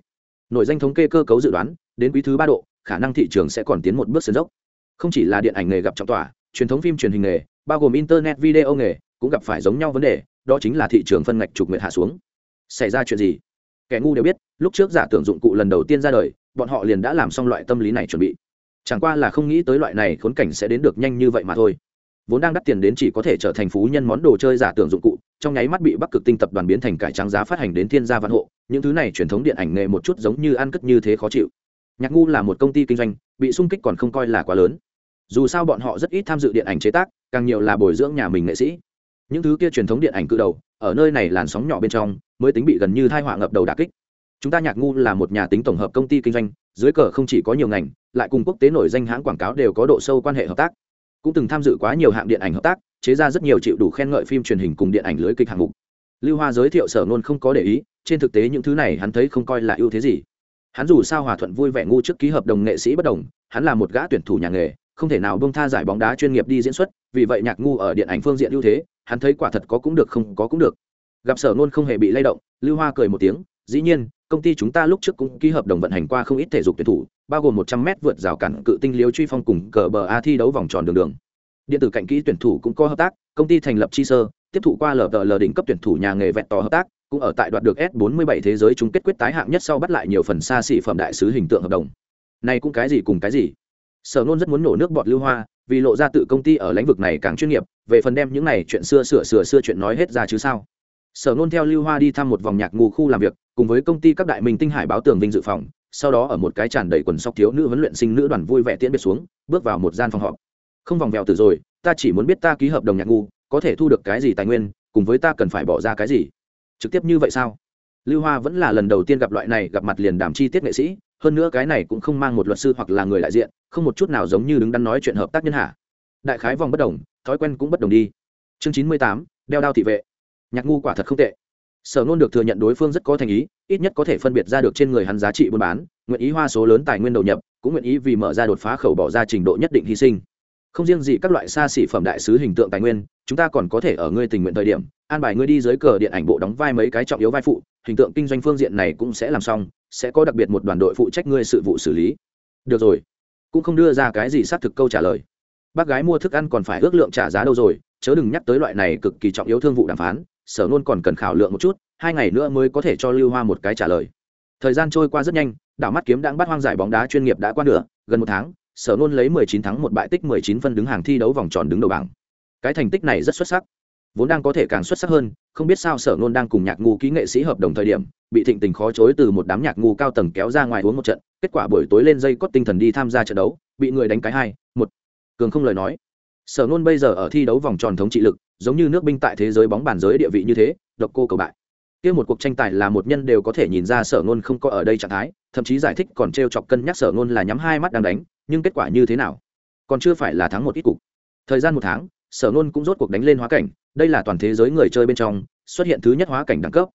Nội danh thống kê cơ cấu dự đoán, đến quý thứ ba độ, khả năng thị trường sẽ còn tiến một bước sân dốc. Không chỉ là điện ảnh nghề gặp trọng tỏa, truyền thống phim truyền hình nghề, bao gồm internet video nghề, cũng gặp phải giống nhau vấn đề, đó chính là thị trường phân ngạch trục nguyện hạ xuống. Xảy ra chuyện gì? Kẻ ngu đều biết, lúc trước giả tưởng dụng cụ lần đầu tiên ra đời, bọn họ liền đã làm xong loại tâm lý này chuẩn bị. Chẳng qua là không nghĩ tới loại này khốn cảnh sẽ đến được nhanh như vậy mà thôi vốn đang đắt tiền đến chỉ có thể trở thành phú nhân món đồ chơi giả tưởng dụng cụ, trong nháy mắt bị bắc cực tinh tập đoàn biến thành cải trắng giá phát hành đến thiên gia văn hộ, những thứ này truyền thống điện ảnh nghề một chút giống như ăn cất như thế khó chịu. Nhạc ngu là một công ty kinh doanh, bị sung kích còn không coi là quá lớn. Dù sao bọn họ rất ít tham dự điện ảnh chế tác, càng nhiều là bồi dưỡng nhà mình nghệ sĩ. Những thứ kia truyền thống điện ảnh cự đầu, ở nơi này làn sóng nhỏ bên trong, mới tính bị gần như thai họa ngập đầu đà kích. Chúng ta nhạc ngu là một nhà tính tổng hợp công ty kinh doanh, dưới cờ không chỉ có nhiều ngành, lại cùng quốc tế nổi danh hãng quảng cáo đều có độ sâu quan hệ hợp tác cũng từng tham dự quá nhiều hạng điện ảnh hợp tác, chế ra rất nhiều chịu đủ khen ngợi phim truyền hình cùng điện ảnh lưới kịch hạng mục. Lưu hoa giới thiệu sở nôn không có để ý, trên thực tế những thứ này hắn thấy không coi là ưu thế gì. Hắn dù sao hòa thuận vui vẻ ngu trước ký hợp đồng nghệ sĩ bất đồng, hắn là một gã tuyển thủ nhà nghề, không thể nào bông tha giải bóng đá chuyên nghiệp đi diễn xuất, vì vậy nhạc ngu ở điện ảnh phương diện ưu thế, hắn thấy quả thật có cũng được không có cũng được. Gặp sở nôn không hề bị lay động, lưu hoa cười một tiếng, dĩ nhiên, công ty chúng ta lúc trước cũng ký hợp đồng vận hành qua không ít thể dục tuyển thủ bao gồm một trăm mét vượt rào cản cự tinh liếu truy phong cùng cờ bờ a thi đấu vòng tròn đường đường. Điện tử cạnh kỹ tuyển thủ cũng có hợp tác, công ty thành lập chi sơ, tiếp thụ qua lờ lờ đỉnh cấp tuyển thủ nhà nghề vẹn tỏ hợp tác, cũng ở tại đoạt được s 47 thế giới chung kết quyết tái hạng nhất sau bắt lại nhiều phần xa xỉ phẩm đại sứ hình tượng hợp đồng. Này cũng cái gì cùng cái gì? Sở nôn rất muốn nổ nước bọt lưu hoa, vì lộ ra tự công ty ở lĩnh vực này càng chuyên nghiệp, về phần đem những này chuyện xưa sửa sửa xưa chuyện nói hết ra chứ sao? Sở nôn theo lưu hoa đi thăm một vòng nhạc ngu khu làm việc, cùng với công ty các đại minh tinh hải báo tường vinh dự phòng sau đó ở một cái tràn đầy quần sóc thiếu nữ huấn luyện sinh nữ đoàn vui vẻ tiễn biệt xuống, bước vào một gian phòng họp. Không vòng vèo từ rồi, ta chỉ muốn biết ta ký hợp đồng nhạc ngu, có thể thu được cái gì tài nguyên, cùng với ta cần phải bỏ ra cái gì? Trực tiếp như vậy sao? Lưu hoa vẫn là lần đầu tiên gặp loại này, gặp mặt liền đàm chi tiết nghệ sĩ, hơn nữa cái này cũng không mang một luật sư hoặc là người đại diện, không một chút nào giống như đứng đắn nói chuyện hợp tác nhân hạ. Đại khái vòng bất đồng, thói quen cũng bất đồng đi. Chương chín mươi tám, đeo đao thị vệ. Nhạc ngu quả thật không tệ sở nôn được thừa nhận đối phương rất có thành ý, ít nhất có thể phân biệt ra được trên người hắn giá trị buôn bán, nguyện ý hoa số lớn tài nguyên đầu nhập, cũng nguyện ý vì mở ra đột phá khẩu bỏ ra trình độ nhất định hy sinh. Không riêng gì các loại xa xỉ phẩm đại sứ hình tượng tài nguyên, chúng ta còn có thể ở ngươi tình nguyện thời điểm, an bài ngươi đi dưới cờ điện ảnh bộ đóng vai mấy cái trọng yếu vai phụ, hình tượng kinh doanh phương diện này cũng sẽ làm xong, sẽ có đặc biệt một đoàn đội phụ trách ngươi sự vụ xử lý. Được rồi. Cũng không đưa ra cái gì xác thực câu trả lời. Bác gái mua thức ăn còn phải ước lượng trả giá đâu rồi, chớ đừng nhắc tới loại này cực kỳ trọng yếu thương vụ đàm phán sở nôn còn cần khảo lượng một chút, hai ngày nữa mới có thể cho lưu hoa một cái trả lời. Thời gian trôi qua rất nhanh, đảo mắt kiếm đang bắt hoang giải bóng đá chuyên nghiệp đã qua nửa, gần một tháng, sở nôn lấy 19 thắng một bại tích 19 phân đứng hàng thi đấu vòng tròn đứng đầu bảng. Cái thành tích này rất xuất sắc. Vốn đang có thể càng xuất sắc hơn, không biết sao sở nôn đang cùng nhạc ngu ký nghệ sĩ hợp đồng thời điểm, bị thịnh tình khó chối từ một đám nhạc ngu cao tầng kéo ra ngoài uống một trận, kết quả buổi tối lên dây cót tinh thần đi tham gia trận đấu, bị người đánh cái hai, một. Cường không lời nói. Sở nôn bây giờ ở thi đấu vòng tròn thống trị lực giống như nước binh tại thế giới bóng bàn giới địa vị như thế, độc cô cầu bại. Kia một cuộc tranh tài là một nhân đều có thể nhìn ra sở nôn không có ở đây trạng thái, thậm chí giải thích còn t r e o chọc cân nhắc sở nôn là nhắm hai mắt đang đánh, nhưng kết quả như thế nào? Còn chưa phải là thắng một ít cục. Thời gian một tháng, sở nôn cũng rốt cuộc đánh lên hóa cảnh, đây là toàn thế giới người chơi bên trong, xuất hiện thứ nhất hóa cảnh đẳng cấp.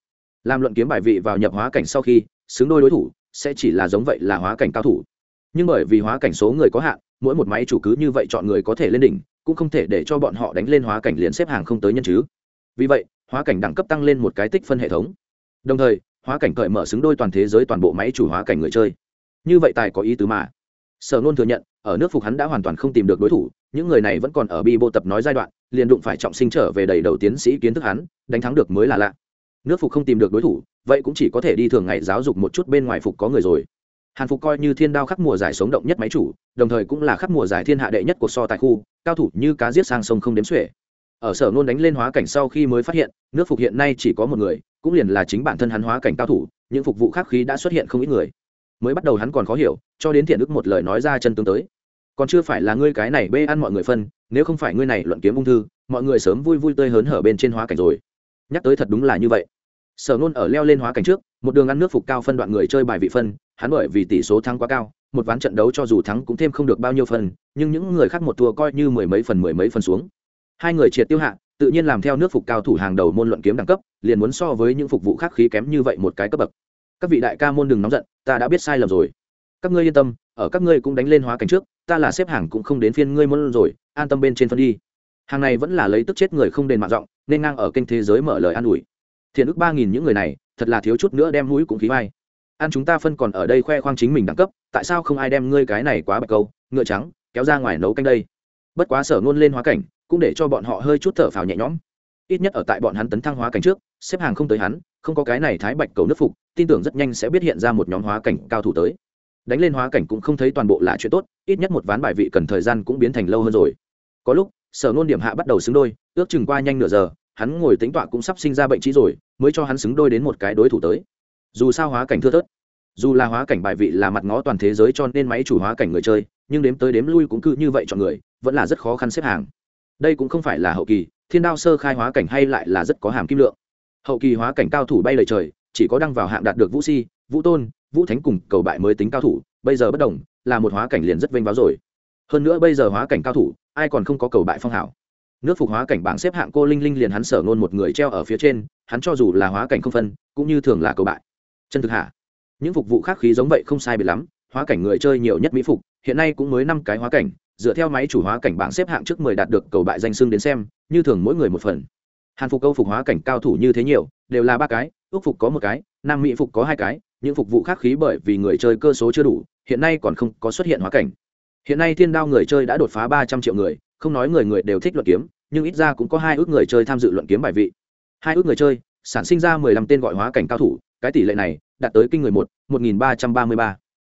Làm luận kiếm bài vị vào nhập hóa cảnh sau khi, xứng đôi đối thủ, sẽ chỉ là giống vậy là hóa cảnh cao thủ. Nhưng bởi vì hóa cảnh số người có hạn, mỗi một máy chủ cứ như vậy chọn người có thể lên đỉnh cũng không thể để cho bọn họ đánh lên hóa cảnh liền xếp hàng không tới nhân chứ. Vì vậy, hóa cảnh đẳng cấp tăng lên một cái tích phân hệ thống. Đồng thời, hóa cảnh cởi mở xứng đôi toàn thế giới toàn bộ máy chủ hóa cảnh người chơi. Như vậy tài có ý tứ mà. Sở nôn thừa nhận, ở nước phục hắn đã hoàn toàn không tìm được đối thủ, những người này vẫn còn ở bi bộ tập nói giai đoạn, liền đụng phải trọng sinh trở về đầy đầu tiến sĩ kiến thức hắn, đánh thắng được mới là lạ. Nước phục không tìm được đối thủ, vậy cũng chỉ có thể đi thường ngày giáo dục một chút bên ngoài phục có người rồi hàn phục coi như thiên đao khắc mùa giải sống động nhất máy chủ, đồng thời cũng là khắc mùa giải thiên hạ đệ nhất của so tại khu, cao thủ như cá giết sang sông không đếm xuể. Ở sở nôn đánh lên hóa cảnh sau khi mới phát hiện, nước phục hiện nay chỉ có một người, cũng liền là chính bản thân hắn hóa cảnh cao thủ, những phục vụ khác khí đã xuất hiện không ít người. Mới bắt đầu hắn còn khó hiểu, cho đến thiện ức một lời nói ra chân tương tới. Còn chưa phải là ngươi cái này bê ăn mọi người phân, nếu không phải ngươi này luận kiếm ung thư, mọi người sớm vui vui tươi hớn hở bên trên hóa cảnh rồi. Nhắc tới thật đúng là như vậy. Sở nôn ở leo lên hóa cảnh trước, một đường ăn nước phục cao phân đoạn người chơi bài vị phân hắn bởi vì tỷ số thắng quá cao, một ván trận đấu cho dù thắng cũng thêm không được bao nhiêu phần, nhưng những người khác một thua coi như mười mấy phần mười mấy phần xuống. Hai người triệt tiêu hạ, tự nhiên làm theo nước phục cao thủ hàng đầu môn luận kiếm đẳng cấp, liền muốn so với những phục vụ khác khí kém như vậy một cái cấp bậc. Các vị đại ca môn đừng nóng giận, ta đã biết sai lầm rồi. Các ngươi yên tâm, ở các ngươi cũng đánh lên hóa cảnh trước, ta là xếp hàng cũng không đến phiên ngươi môn rồi, an tâm bên trên phân đi. Hàng này vẫn là lấy tức chết người không đền mạng giọng, nên ngang ở kênh thế giới mở lời an ủi. Thiện ức ba nghìn những người này, thật là thiếu chút nữa đem mũi cũng khí vai ăn chúng ta phân còn ở đây khoe khoang chính mình đẳng cấp, tại sao không ai đem ngươi cái này quá bạch câu, ngựa trắng, kéo ra ngoài nấu canh đây? Bất quá sở ngôn lên hóa cảnh, cũng để cho bọn họ hơi chút thở phào nhẹ nhõm. Ít nhất ở tại bọn hắn tấn thăng hóa cảnh trước, xếp hàng không tới hắn, không có cái này thái bạch cầu nước phục, tin tưởng rất nhanh sẽ biết hiện ra một nhóm hóa cảnh cao thủ tới. Đánh lên hóa cảnh cũng không thấy toàn bộ là chuyện tốt, ít nhất một ván bài vị cần thời gian cũng biến thành lâu hơn rồi. Có lúc, sở nôn điểm hạ bắt đầu xứng đôi, ước chừng qua nhanh nửa giờ, hắn ngồi tính tọa cũng sắp sinh ra bệnh trí rồi, mới cho hắn xứng đôi đến một cái đối thủ tới dù sao hóa cảnh thưa thớt, dù là hóa cảnh bài vị là mặt ngó toàn thế giới cho nên máy chủ hóa cảnh người chơi, nhưng đếm tới đếm lui cũng cứ như vậy chọn người, vẫn là rất khó khăn xếp hàng. Đây cũng không phải là hậu kỳ, thiên đao sơ khai hóa cảnh hay lại là rất có hàm kim lượng. Hậu kỳ hóa cảnh cao thủ bay lời trời, chỉ có đăng vào hạng đạt được vũ si, vũ tôn, vũ thánh cùng cầu bại mới tính cao thủ, bây giờ bất đồng, là một hóa cảnh liền rất vênh váo rồi. Hơn nữa bây giờ hóa cảnh cao thủ, ai còn không có cầu bại phong hảo. Nước phục hóa cảnh bảng xếp hạng cô linh linh liền hắn sở ngôn một người treo ở phía trên, hắn cho dù là hóa cảnh không phân, cũng như thường là cầu bại chân thực hạ. Những phục vụ khác khí giống vậy không sai biệt lắm, hóa cảnh người chơi nhiều nhất mỹ phục, hiện nay cũng mới năm cái hóa cảnh, dựa theo máy chủ hóa cảnh bảng xếp hạng trước mười đạt được cầu bại danh xưng đến xem, như thường mỗi người một phần. Hàn phục câu phục hóa cảnh cao thủ như thế nhiều, đều là ba cái, ước phục có một cái, nam mỹ phục có hai cái, những phục vụ khác khí bởi vì người chơi cơ số chưa đủ, hiện nay còn không có xuất hiện hóa cảnh. Hiện nay thiên đao người chơi đã đột phá ba trăm triệu người, không nói người người đều thích luận kiếm, nhưng ít ra cũng có hai ước người chơi tham dự luận kiếm bài vị. Hai ước người chơi, sản sinh ra mười lăm tên gọi hóa cảnh cao thủ, cái tỷ lệ này đạt tới kinh người một một nghìn ba trăm ba mươi ba.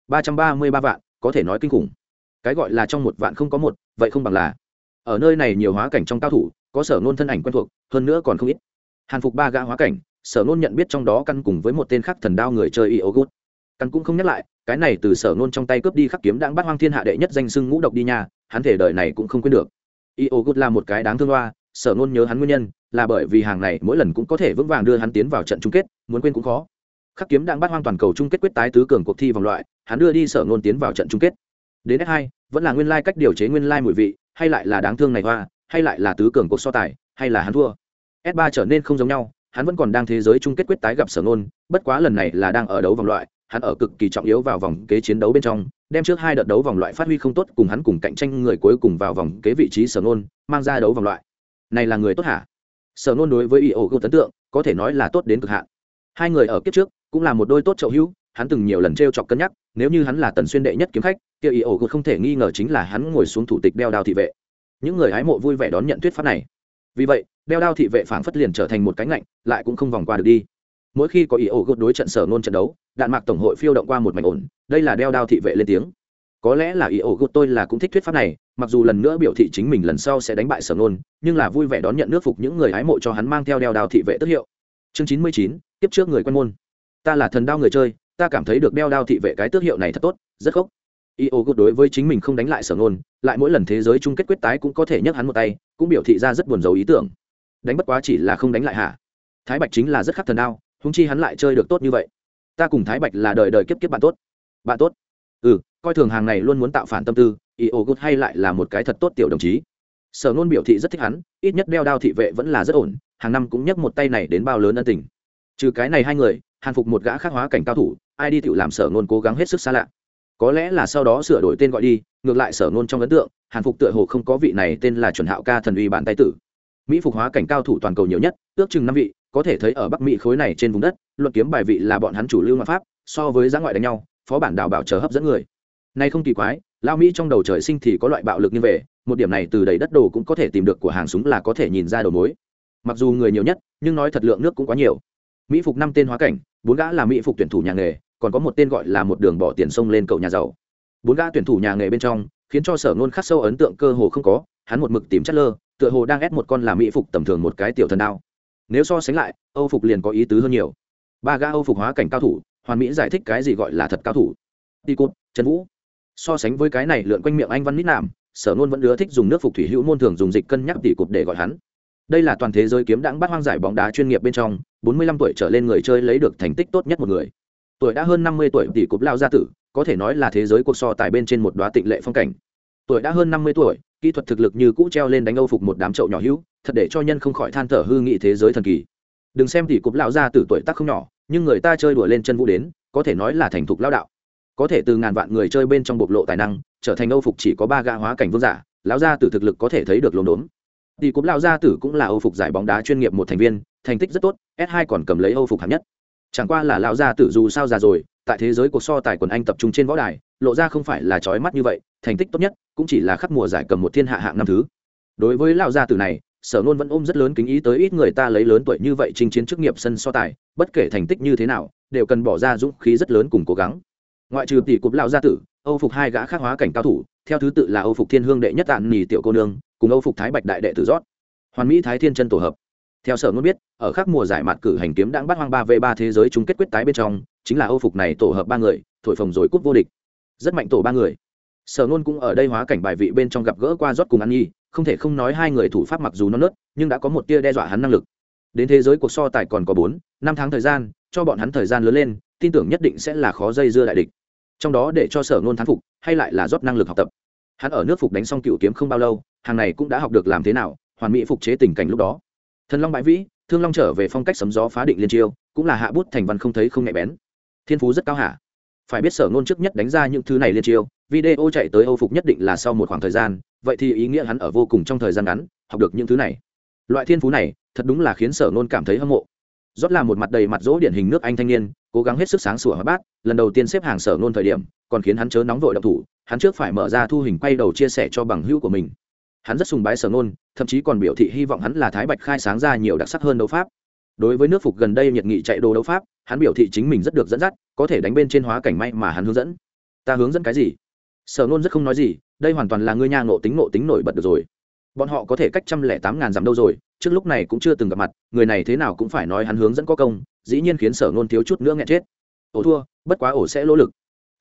ba trăm ba mươi ba vạn, có thể nói kinh khủng. Cái gọi là trong một vạn không có một, vậy không bằng là. Ở nơi này nhiều hóa cảnh trong cao thủ, có sở nôn thân ảnh quen thuộc, hơn nữa còn không ít. Hàn phục ba gã hóa cảnh, sở nôn nhận biết trong đó căn cùng với một tên khác thần đao người chơi y ô gút căn cũng không nhắc lại, cái này từ sở nôn trong tay cướp đi khắc kiếm đang bắt hoang thiên hạ đệ nhất danh sưng ngũ độc đi nha, hắn thể đời này cũng không quên được. Y ô gút là một cái đáng thương loa sở nôn nhớ hắn nguyên nhân, là bởi vì hàng này mỗi lần cũng có thể vững vàng đưa hắn tiến vào trận chung kết, muốn quên cũng khó khắc kiếm đang bắt hoang toàn cầu chung kết quyết tái tứ cường cuộc thi vòng loại, hắn đưa đi sở ngôn tiến vào trận chung kết. Đến s hai, vẫn là nguyên lai cách điều chế nguyên lai mùi vị, hay lại là đáng thương này hoa, hay lại là tứ cường cuộc so tài, hay là hắn thua. S ba trở nên không giống nhau, hắn vẫn còn đang thế giới chung kết quyết tái gặp sở ngôn, bất quá lần này là đang ở đấu vòng loại, hắn ở cực kỳ trọng yếu vào vòng kế chiến đấu bên trong, đem trước hai đợt đấu vòng loại phát huy không tốt cùng hắn cùng cạnh tranh người cuối cùng vào vòng kế vị trí sở ngôn, mang ra đấu vòng loại. Này là người tốt hả? Sở ngôn đối với ý ổ ấn tượng, có thể nói là tốt đến cực hạn. Hai người ở kiếp trước cũng là một đôi tốt chậu hữu, hắn từng nhiều lần t chọc cân nhắc, nếu như hắn là tần xuyên đệ nhất kiếm khách, kia ý ổ không thể nghi ngờ chính là hắn ngồi xuống thủ tịch đeo đao thị vệ. Những người hái mộ vui vẻ đón nhận thuyết pháp này. Vì vậy, đeo đao thị vệ phảng phất liền trở thành một cánh lạnh lại cũng không vòng qua được đi. Mỗi khi có ý ổ gột đối trận sở nôn trận đấu, đạn mạc tổng hội phiêu động qua một mảnh ổn, đây là đeo đao thị vệ lên tiếng. Có lẽ là ý ổ gột tôi là cũng thích thuyết pháp này, mặc dù lần nữa biểu thị chính mình lần sau sẽ đánh bại sở nôn nhưng là vui vẻ đón nhận nước phục những người hái mộ cho hắn mang theo đeo đao thị vệ tức hiệu. Chương chín mươi chín, tiếp trước người quen môn ta là thần đao người chơi, ta cảm thấy được đeo đao thị vệ cái tước hiệu này thật tốt, rất khóc y ô đối với chính mình không đánh lại sở ngôn, lại mỗi lần thế giới chung kết quyết tái cũng có thể nhấc hắn một tay, cũng biểu thị ra rất buồn rầu ý tưởng. Đánh bất quá chỉ là không đánh lại hả? Thái bạch chính là rất khắc thần đao húng chi hắn lại chơi được tốt như vậy. Ta cùng thái bạch là đời đời kiếp kiếp bạn tốt. Bạn tốt? Ừ coi thường hàng này luôn muốn tạo phản tâm tư y ô hay lại là một cái thật tốt tiểu đồng chí. Sở ngôn biểu thị rất thích hắn, ít nhất đeo đao thị vệ vẫn là rất ổn, hàng năm cũng nhấc một tay này đến bao lớn ân tình. Trừ cái này hai người hàn phục một gã khắc hóa cảnh cao thủ, ai đi tự làm sở ngôn cố gắng hết sức xa lạ. Có lẽ là sau đó sửa đổi tên gọi đi, ngược lại sở ngôn trong ấn tượng, hàn phục tựa hồ không có vị này tên là chuẩn hạo ca thần uy bản tay tử. Mỹ phục hóa cảnh cao thủ toàn cầu nhiều nhất, ước chừng năm vị, có thể thấy ở bắc mỹ khối này trên vùng đất, luận kiếm bài vị là bọn hắn chủ lưu ngoại pháp, so với giá ngoại đánh nhau, phó bản đào bảo chờ hấp dẫn người. Nay không kỳ quái lao mỹ trong đầu trời sinh thì có loại bạo lực như về một điểm này từ đầy đất đồ cũng có thể tìm được của hàng súng là có thể nhìn ra đầu mối. Mặc dù người nhiều nhất, nhưng nói thật lượng nước cũng quá nhiều. Mỹ phục năm tên hóa cảnh bốn gã là mỹ phục tuyển thủ nhà nghề, còn có một tên gọi là một đường bỏ tiền sông lên cậu nhà giàu. Bốn gã tuyển thủ nhà nghề bên trong, khiến cho sở nôn khắc sâu ấn tượng cơ hồ không có, hắn một mực tìm chất lơ, tựa hồ đang ép một con là mỹ phục tầm thường một cái tiểu thần đao. Nếu so sánh lại, âu phục liền có ý tứ hơn nhiều. Ba gã âu phục hóa cảnh cao thủ, hoàn mỹ giải thích cái gì gọi là thật cao thủ. Đi cụt trần vũ. So sánh với cái này lượn quanh miệng anh văn nít nạm sở nôn vẫn ưa thích dùng nước phục thủy hữu môn thường dùng dịch cân nhắc tỷ cụt để gọi hắn đây là toàn thế giới kiếm đãng bắt hoang giải bóng đá chuyên nghiệp bên trong 45 tuổi trở lên người chơi lấy được thành tích tốt nhất một người. Tuổi đã hơn 50 tuổi tỷ cục lao gia tử, có thể nói là thế giới cuộc so tài bên trên một đóa tịnh lệ phong cảnh. Tuổi đã hơn năm mươi tuổi, kỹ thuật thực lực như cũ treo lên đánh âu phục một đám chậu nhỏ hữu, thật để cho nhân không khỏi than thở hư nghị thế giới thần kỳ. Đừng xem tỷ cục lão gia tử tuổi tác không nhỏ, nhưng người ta chơi đùa lên chân vũ đến, có thể nói là thành thục lao đạo. Có thể từ ngàn vạn người chơi bên trong bộc lộ tài năng, trở thành âu phục chỉ có ba gã hóa cảnh vương giả lão gia tử thực lực có thể thấy được lốm đốm Tỷ cúp lão gia tử cũng là âu phục giải bóng đá chuyên nghiệp một thành viên, thành tích rất tốt, s 2 còn cầm lấy âu phục hạng nhất. Chẳng qua là lão gia tử dù sao già rồi, tại thế giới cuộc so tài quần anh tập trung trên võ đài, lộ ra không phải là trói mắt như vậy, thành tích tốt nhất cũng chỉ là khắc mùa giải cầm một thiên hạ hạng năm thứ. Đối với lão gia tử này, sở nôn vẫn ôm rất lớn kính ý tới ít người ta lấy lớn tuổi như vậy chinh chiến chức nghiệp sân so tài, bất kể thành tích như thế nào, đều cần bỏ ra dũng khí rất lớn cùng cố gắng. Ngoại trừ tỷ cục lão gia tử, âu phục hai gã khắc hóa cảnh cao thủ, theo thứ tự là âu phục thiên hương đệ nhất tạn nhì tiểu cô nương cùng âu phục thái bạch đại đệ tử rót. Hoàn mỹ thái thiên chân tổ hợp. Theo sở ngôn biết, ở khắc mùa giải mặt cử hành kiếm đang bắt hoang ba v ba thế giới chung kết quyết tái bên trong, chính là âu phục này tổ hợp ba người, thổi phồng rồi cúp vô địch. Rất mạnh tổ ba người. Sở ngôn cũng ở đây hóa cảnh bài vị bên trong gặp gỡ qua rót cùng ăn nhi không thể không nói hai người thủ pháp mặc dù non nớt, nhưng đã có một tia đe dọa hắn năng lực. Đến thế giới cuộc so tài còn có bốn, năm tháng thời gian, cho bọn hắn thời gian lớn lên, tin tưởng nhất định sẽ là khó dây dưa đại địch. Trong đó để cho sở ngôn thán phục, hay lại là rót năng lực học tập hắn ở nước phục đánh xong cựu kiếm không bao lâu, hàng này cũng đã học được làm thế nào hoàn mỹ phục chế tình cảnh lúc đó. Thần long bãi vĩ, thương long trở về phong cách sấm gió phá định liên chiêu, cũng là hạ bút thành văn không thấy không nhạy bén. Thiên phú rất cao hả? phải biết sở ngôn trước nhất đánh ra những thứ này liên chiêu, video chạy tới âu phục nhất định là sau một khoảng thời gian, vậy thì ý nghĩa hắn ở vô cùng trong thời gian ngắn, học được những thứ này. Loại thiên phú này, thật đúng là khiến sở ngôn cảm thấy hâm mộ. Rót là một mặt đầy mặt dỗ điển hình nước anh thanh niên, cố gắng hết sức sáng sủa hóa bát, lần đầu tiên xếp hàng sở ngôn thời điểm, còn khiến hắn chớ nóng vội độc thủ hắn trước phải mở ra thu hình quay đầu chia sẻ cho bằng hữu của mình. Hắn rất sùng bái sở nôn thậm chí còn biểu thị hy vọng hắn là thái bạch khai sáng ra nhiều đặc sắc hơn đấu pháp. Đối với nước phục gần đây nhiệt nghị chạy đồ đấu pháp, hắn biểu thị chính mình rất được dẫn dắt, có thể đánh bên trên hóa cảnh may mà hắn hướng dẫn. Ta hướng dẫn cái gì? Sở nôn rất không nói gì, đây hoàn toàn là ngươi nha ngộ tính ngộ tính nổi bật được rồi. Bọn họ có thể cách trăm lẻ tám ngàn dặm đâu rồi, trước lúc này cũng chưa từng gặp mặt, người này thế nào cũng phải nói hắn hướng dẫn có công, dĩ nhiên khiến sở nôn thiếu chút nữa nghẹn chết. Ổ thua, bất quá ổ sẽ lỗ lực.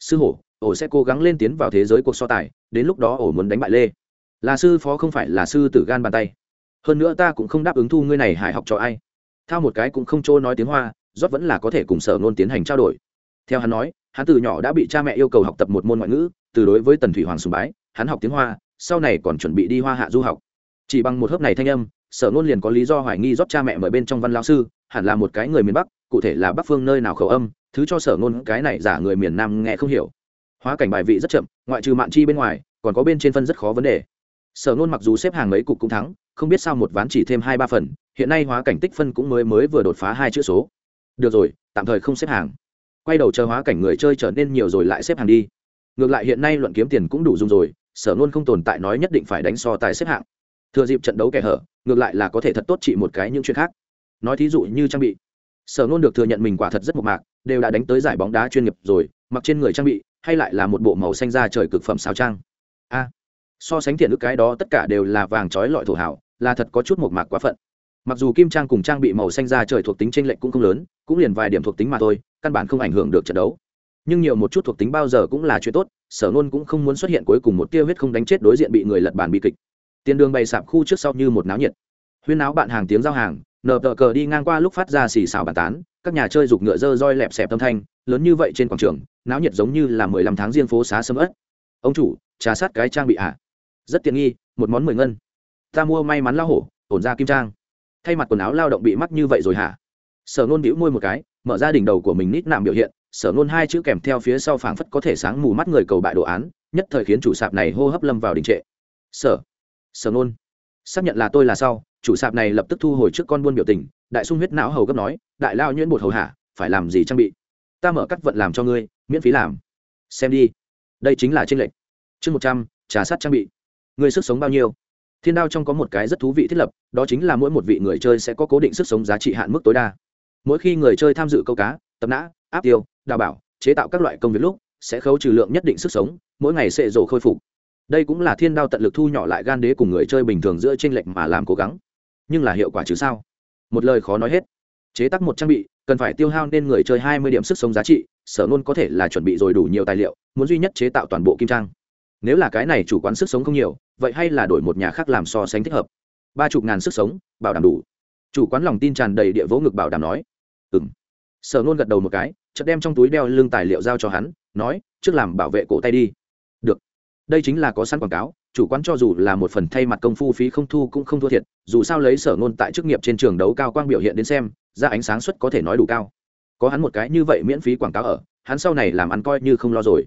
Sư hổ ổ sẽ cố gắng lên tiến vào thế giới cuộc so tài, đến lúc đó ổ muốn đánh bại lê. Là sư phó không phải là sư tử gan bàn tay. Hơn nữa ta cũng không đáp ứng thu ngươi này hải học cho ai. Thao một cái cũng không trôi nói tiếng hoa rót vẫn là có thể cùng sở ngôn tiến hành trao đổi. Theo hắn nói, hắn từ nhỏ đã bị cha mẹ yêu cầu học tập một môn ngoại ngữ, từ đối với tần thủy hoàng sùng bái, hắn học tiếng hoa, sau này còn chuẩn bị đi hoa hạ du học. Chỉ bằng một hớp này thanh âm, sở ngôn liền có lý do hoài nghi rót cha mẹ mời bên trong văn lao sư, hẳn là một cái người miền bắc, cụ thể là bắc phương nơi nào khẩu âm, thứ cho sở ngôn cái này giả người miền nam nghe không hiểu hóa cảnh bài vị rất chậm, ngoại trừ mạn chi bên ngoài, còn có bên trên phân rất khó vấn đề. Sở nôn mặc dù xếp hàng mấy cục cũng thắng, không biết sao một ván chỉ thêm hai ba phần, hiện nay hóa cảnh tích phân cũng mới mới vừa đột phá hai chữ số. Được rồi, tạm thời không xếp hàng. Quay đầu chờ hóa cảnh người chơi trở nên nhiều rồi lại xếp hàng đi. Ngược lại hiện nay luận kiếm tiền cũng đủ dùng rồi, sở nôn không tồn tại nói nhất định phải đánh so tài xếp hạng. Thừa dịp trận đấu kẻ hở, ngược lại là có thể thật tốt trị một cái những chuyện khác. Nói thí dụ như trang bị. Sở nôn được thừa nhận mình quả thật rất một mạc, đều đã đánh tới giải bóng đá chuyên nghiệp rồi, mặc trên người trang bị hay lại là một bộ màu xanh da trời cực phẩm sao trang? A, so sánh thiện ức cái đó tất cả đều là vàng trói lọi thổ hảo là thật có chút một mạc quá phận. Mặc dù kim trang cùng trang bị màu xanh da trời thuộc tính tranh lệch cũng không lớn, cũng liền vài điểm thuộc tính mà thôi, căn bản không ảnh hưởng được trận đấu. Nhưng nhiều một chút thuộc tính bao giờ cũng là chuyện tốt, sở nôn cũng không muốn xuất hiện cuối cùng một tia huyết không đánh chết đối diện bị người lật bàn bị kịch. Tiền đường bày sạp khu trước sau như một náo nhiệt. Huyên náo bạn hàng tiếng giao hàng, nờ tờ cờ đi ngang qua lúc phát ra xì xào bàn tán các nhà chơi giục ngựa dơ roi lẹp xẹp âm thanh, lớn như vậy trên quảng trường, náo nhiệt giống như là mười lăm tháng riêng phố xá sâm ất ông chủ, trà sát cái trang bị ạ. Rất tiện nghi, một món mười ngân. Ta mua may mắn lao hổ, ổn ra kim trang. Thay mặt quần áo lao động bị mắc như vậy rồi hả? Sở nôn bĩu môi một cái, mở ra đỉnh đầu của mình nít nạm biểu hiện, sở nôn hai chữ kèm theo phía sau phảng phất có thể sáng mù mắt người cầu bại đồ án, nhất thời khiến chủ sạp này hô hấp lâm vào đình trệ. Sở sở nôn xác nhận là tôi là sau, chủ sạp này lập tức thu hồi trước con buôn biểu tình đại sung huyết não hầu gấp nói, đại lao nhuyễn bột hầu hạ, phải làm gì trang bị? Ta mở cắt vận làm cho ngươi, miễn phí làm. Xem đi. Đây chính là tranh lệch. Chương một trăm, trà sát trang bị. Người sức sống bao nhiêu? Thiên đao trong có một cái rất thú vị thiết lập, đó chính là mỗi một vị người chơi sẽ có cố định sức sống giá trị hạn mức tối đa. Mỗi khi người chơi tham dự câu cá, tập nã, áp tiêu, đào bảo, chế tạo các loại công việc lúc, sẽ khấu trừ lượng nhất định sức sống, mỗi ngày sẽ rổ khôi phục. Đây cũng là thiên đao tận lực thu nhỏ lại gan đế cùng người chơi bình thường giữa tranh lệch mà làm cố gắng. Nhưng là hiệu quả chứ sao? Một lời khó nói hết. Chế tác một trang bị, cần phải tiêu hao nên người chơi hai mươi điểm sức sống giá trị, sở nôn có thể là chuẩn bị rồi đủ nhiều tài liệu, muốn duy nhất chế tạo toàn bộ kim trang. Nếu là cái này chủ quán sức sống không nhiều, vậy hay là đổi một nhà khác làm so sánh thích hợp. Ba chục ngàn sức sống, bảo đảm đủ. Chủ quán lòng tin tràn đầy địa vỗ ngực bảo đảm nói. Ừ m sở nôn gật đầu một cái, chợt đem trong túi đeo lưng tài liệu giao cho hắn, nói, trước làm bảo vệ cổ tay đi. Được. Đây chính là có sẵn quảng cáo chủ quán cho dù là một phần thay mặt công phu phí không thu cũng không thua thiệt, dù sao lấy sở ngôn tại chức nghiệp trên trường đấu cao quang biểu hiện đến xem, ra ánh sáng suất có thể nói đủ cao. Có hắn một cái như vậy miễn phí quảng cáo ở, hắn sau này làm ăn coi như không lo rồi.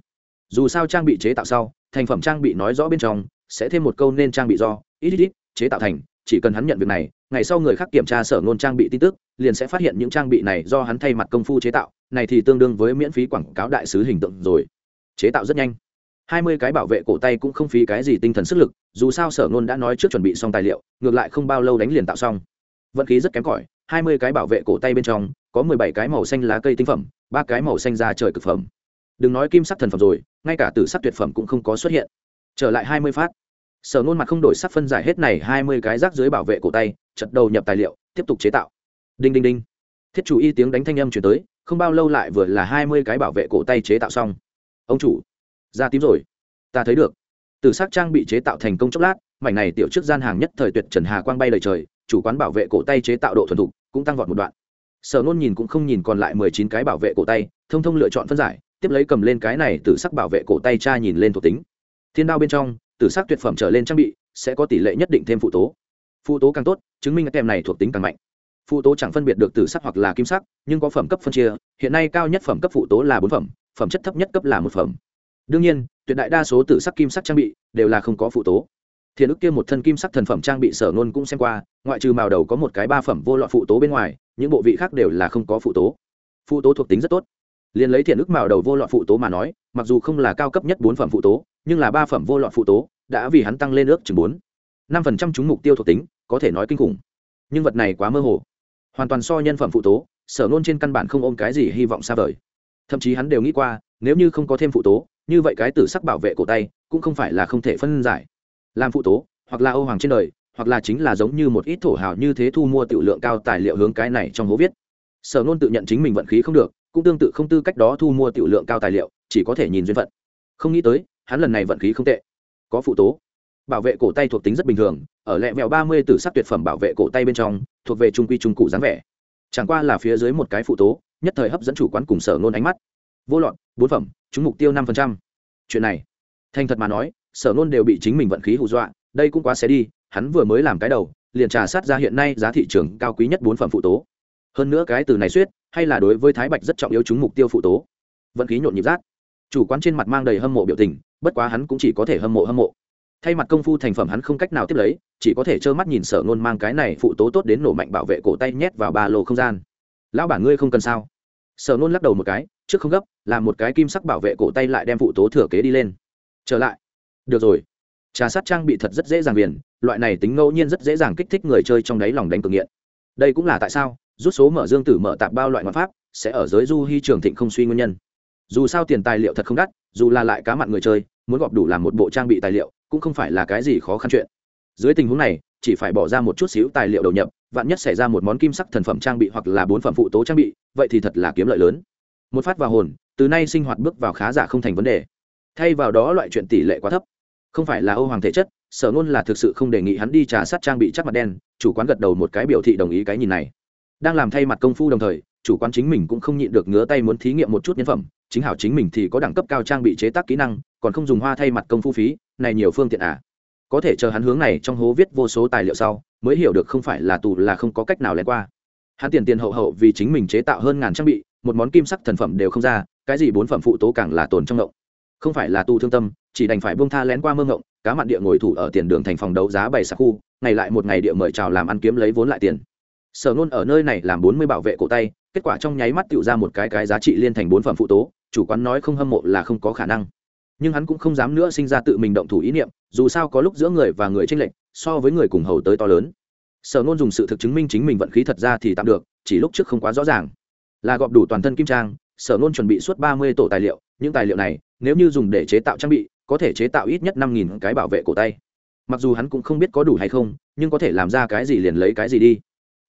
Dù sao trang bị chế tạo sau, thành phẩm trang bị nói rõ bên trong, sẽ thêm một câu nên trang bị do, ít ít ít, chế tạo thành, chỉ cần hắn nhận việc này, ngày sau người khác kiểm tra sở ngôn trang bị tin tức, liền sẽ phát hiện những trang bị này do hắn thay mặt công phu chế tạo, này thì tương đương với miễn phí quảng cáo đại sứ hình tượng rồi. Chế tạo rất nhanh hai mươi cái bảo vệ cổ tay cũng không phí cái gì tinh thần sức lực, dù sao sở ngôn đã nói trước chuẩn bị xong tài liệu, ngược lại không bao lâu đánh liền tạo xong. Vận khí rất kém cỏi, hai mươi cái bảo vệ cổ tay bên trong, có mười bảy cái màu xanh lá cây tinh phẩm, ba cái màu xanh da trời cực phẩm. Đừng nói kim sắc thần phẩm rồi, ngay cả tử sắc tuyệt phẩm cũng không có xuất hiện. Trở lại hai mươi phát. Sở nôn mặt không đổi sắc phân giải hết này hai mươi cái rác dưới bảo vệ cổ tay chật đầu nhập tài liệu, tiếp tục chế tạo. Đinh đinh đinh. Thiết chủ y tiếng đánh thanh âm chuyển tới, không bao lâu lại vừa là hai mươi cái bảo vệ cổ tay chế tạo xong. Ông chủ ra tím rồi. Ta thấy được. Từ s ắ c trang bị chế tạo thành công chốc lát, mảnh này tiểu trước gian hàng nhất thời tuyệt trần hà quang bay lời trời, chủ quán bảo vệ cổ tay chế tạo độ thuần thục cũng tăng vọt một đoạn. Sở nôn nhìn cũng không nhìn còn lại mười chín cái bảo vệ cổ tay, thông thông lựa chọn phân giải, tiếp lấy cầm lên cái này từ sắc bảo vệ cổ tay cha nhìn lên thuộc tính. Thiên đao bên trong từ sắc tuyệt phẩm trở lên trang bị sẽ có tỷ lệ nhất định thêm phụ tố. Phụ tố càng tốt, chứng minh cái tem này thuộc tính càng mạnh. Phụ tố chẳng phân biệt được từ sắc hoặc là kim sắc, nhưng có phẩm cấp phân chia, hiện nay cao nhất phẩm cấp phụ tố là bốn phẩm phẩm chất thấp nhất cấp là một phẩm đương nhiên, tuyệt đại đa số từ sắc kim sắc trang bị đều là không có phụ tố. Thiện ức kia một thân kim sắc thần phẩm trang bị sở nôn cũng xem qua, ngoại trừ màu đầu có một cái ba phẩm vô loại phụ tố bên ngoài, những bộ vị khác đều là không có phụ tố. Phụ tố thuộc tính rất tốt. Liền lấy thiện ức màu đầu vô loại phụ tố mà nói, mặc dù không là cao cấp nhất bốn phẩm phụ tố, nhưng là ba phẩm vô loại phụ tố đã vì hắn tăng lên ước chừng bốn. Năm phần trăm chúng mục tiêu thuộc tính, có thể nói kinh khủng. Nhưng vật này quá mơ hồ. Hoàn toàn so nhân phẩm phụ tố, sở nôn trên căn bản không ôm cái gì hy vọng xa vời. Thậm chí hắn đều nghĩ qua, nếu như không có thêm phụ tố như vậy cái tử sắc bảo vệ cổ tay cũng không phải là không thể phân giải. Làm phụ tố, hoặc là ô hoàng trên đời, hoặc là chính là giống như một ít thổ hào như thế thu mua tiểu lượng cao tài liệu hướng cái này trong hố viết. Sở nôn tự nhận chính mình vận khí không được, cũng tương tự không tư cách đó thu mua tiểu lượng cao tài liệu, chỉ có thể nhìn duyên phận. Không nghĩ tới, hắn lần này vận khí không tệ. Có phụ tố. Bảo vệ cổ tay thuộc tính rất bình thường, ở lẹ mẹo ba mươi tử sắc tuyệt phẩm bảo vệ cổ tay bên trong, thuộc về trung quy trung cụ dáng vẻ. Chẳng qua là phía dưới một cái phụ tố, nhất thời hấp dẫn chủ quán cùng sở nôn ánh mắt vô lọt, bốn phẩm chúng mục tiêu năm phần trăm. Chuyện này, thành thật mà nói, sở nôn đều bị chính mình vận khí hù dọa, đây cũng quá xé đi, hắn vừa mới làm cái đầu, liền trà sát ra hiện nay giá thị trường cao quý nhất bốn phẩm phụ tố. Hơn nữa cái từ này suýt hay là đối với thái bạch rất trọng yếu chúng mục tiêu phụ tố. Vận khí nhộn nhịp rát. Chủ quán trên mặt mang đầy hâm mộ biểu tình, bất quá hắn cũng chỉ có thể hâm mộ hâm mộ. Thay mặt công phu thành phẩm hắn không cách nào tiếp lấy, chỉ có thể trơ mắt nhìn sở nôn mang cái này phụ tố tốt đến nổ mạnh bảo vệ cổ tay nhét vào ba lô không gian. Lão bản ngươi không cần sao? Sở nôn lắc đầu một cái, trước không gấp, làm một cái kim sắc bảo vệ cổ tay lại đem phụ tố thừa kế đi lên. Trở lại. Được rồi. Trà sát trang bị thật rất dễ dàng viền, loại này tính ngẫu nhiên rất dễ dàng kích thích người chơi trong đáy lòng đánh cực nghiện. Đây cũng là tại sao, rút số mở dương tử mở tạp bao loại ngoại pháp, sẽ ở giới du hy trường thịnh không suy nguyên nhân. Dù sao tiền tài liệu thật không đắt, dù là lại cá mặn người chơi, muốn gọp đủ làm một bộ trang bị tài liệu, cũng không phải là cái gì khó khăn chuyện. Dưới tình huống này chỉ phải bỏ ra một chút xíu tài liệu đầu nhập, vạn nhất xảy ra một món kim sắc thần phẩm trang bị hoặc là bốn phẩm phụ tố trang bị, vậy thì thật là kiếm lợi lớn. Một phát vào hồn, từ nay sinh hoạt bước vào khá giả không thành vấn đề. Thay vào đó loại chuyện tỷ lệ quá thấp. Không phải là âu hoàng thể chất, sở ngôn là thực sự không đề nghị hắn đi trà sát trang bị chắc mặt đen, chủ quán gật đầu một cái biểu thị đồng ý cái nhìn này. Đang làm thay mặt công phu đồng thời, chủ quán chính mình cũng không nhịn được ngứa tay muốn thí nghiệm một chút nhân phẩm, chính hảo chính mình thì có đẳng cấp cao trang bị chế tác kỹ năng, còn không dùng hoa thay mặt công phu phí, này nhiều phương tiện à có thể chờ hắn hướng này trong hố viết vô số tài liệu sau, mới hiểu được không phải là tù là không có cách nào lén qua. Hắn tiền tiền hậu hậu vì chính mình chế tạo hơn ngàn trang bị, một món kim sắc thần phẩm đều không ra, cái gì bốn phẩm phụ tố càng là tồn trong ngộng. Không phải là tu thương tâm, chỉ đành phải buông tha lén qua mơ ngộng, cá mặn địa ngồi thủ ở tiền đường thành phòng đấu giá bày sạc khu, ngày lại một ngày địa mời chào làm ăn kiếm lấy vốn lại tiền. Sở nôn ở nơi này làm bốn mươi bảo vệ cổ tay, kết quả trong nháy mắt tự ra một cái cái giá trị liên thành bốn phẩm phụ tố, chủ quán nói không hâm mộ là không có khả năng nhưng hắn cũng không dám nữa sinh ra tự mình động thủ ý niệm, dù sao có lúc giữa người và người tranh lệch, so với người cùng hầu tới to lớn. Sở nôn dùng sự thực chứng minh chính mình vận khí thật ra thì tạm được, chỉ lúc trước không quá rõ ràng. Là gọp đủ toàn thân kim trang, sở nôn chuẩn bị suốt ba mươi tổ tài liệu, những tài liệu này, nếu như dùng để chế tạo trang bị, có thể chế tạo ít nhất năm nghìn cái bảo vệ cổ tay. Mặc dù hắn cũng không biết có đủ hay không, nhưng có thể làm ra cái gì liền lấy cái gì đi.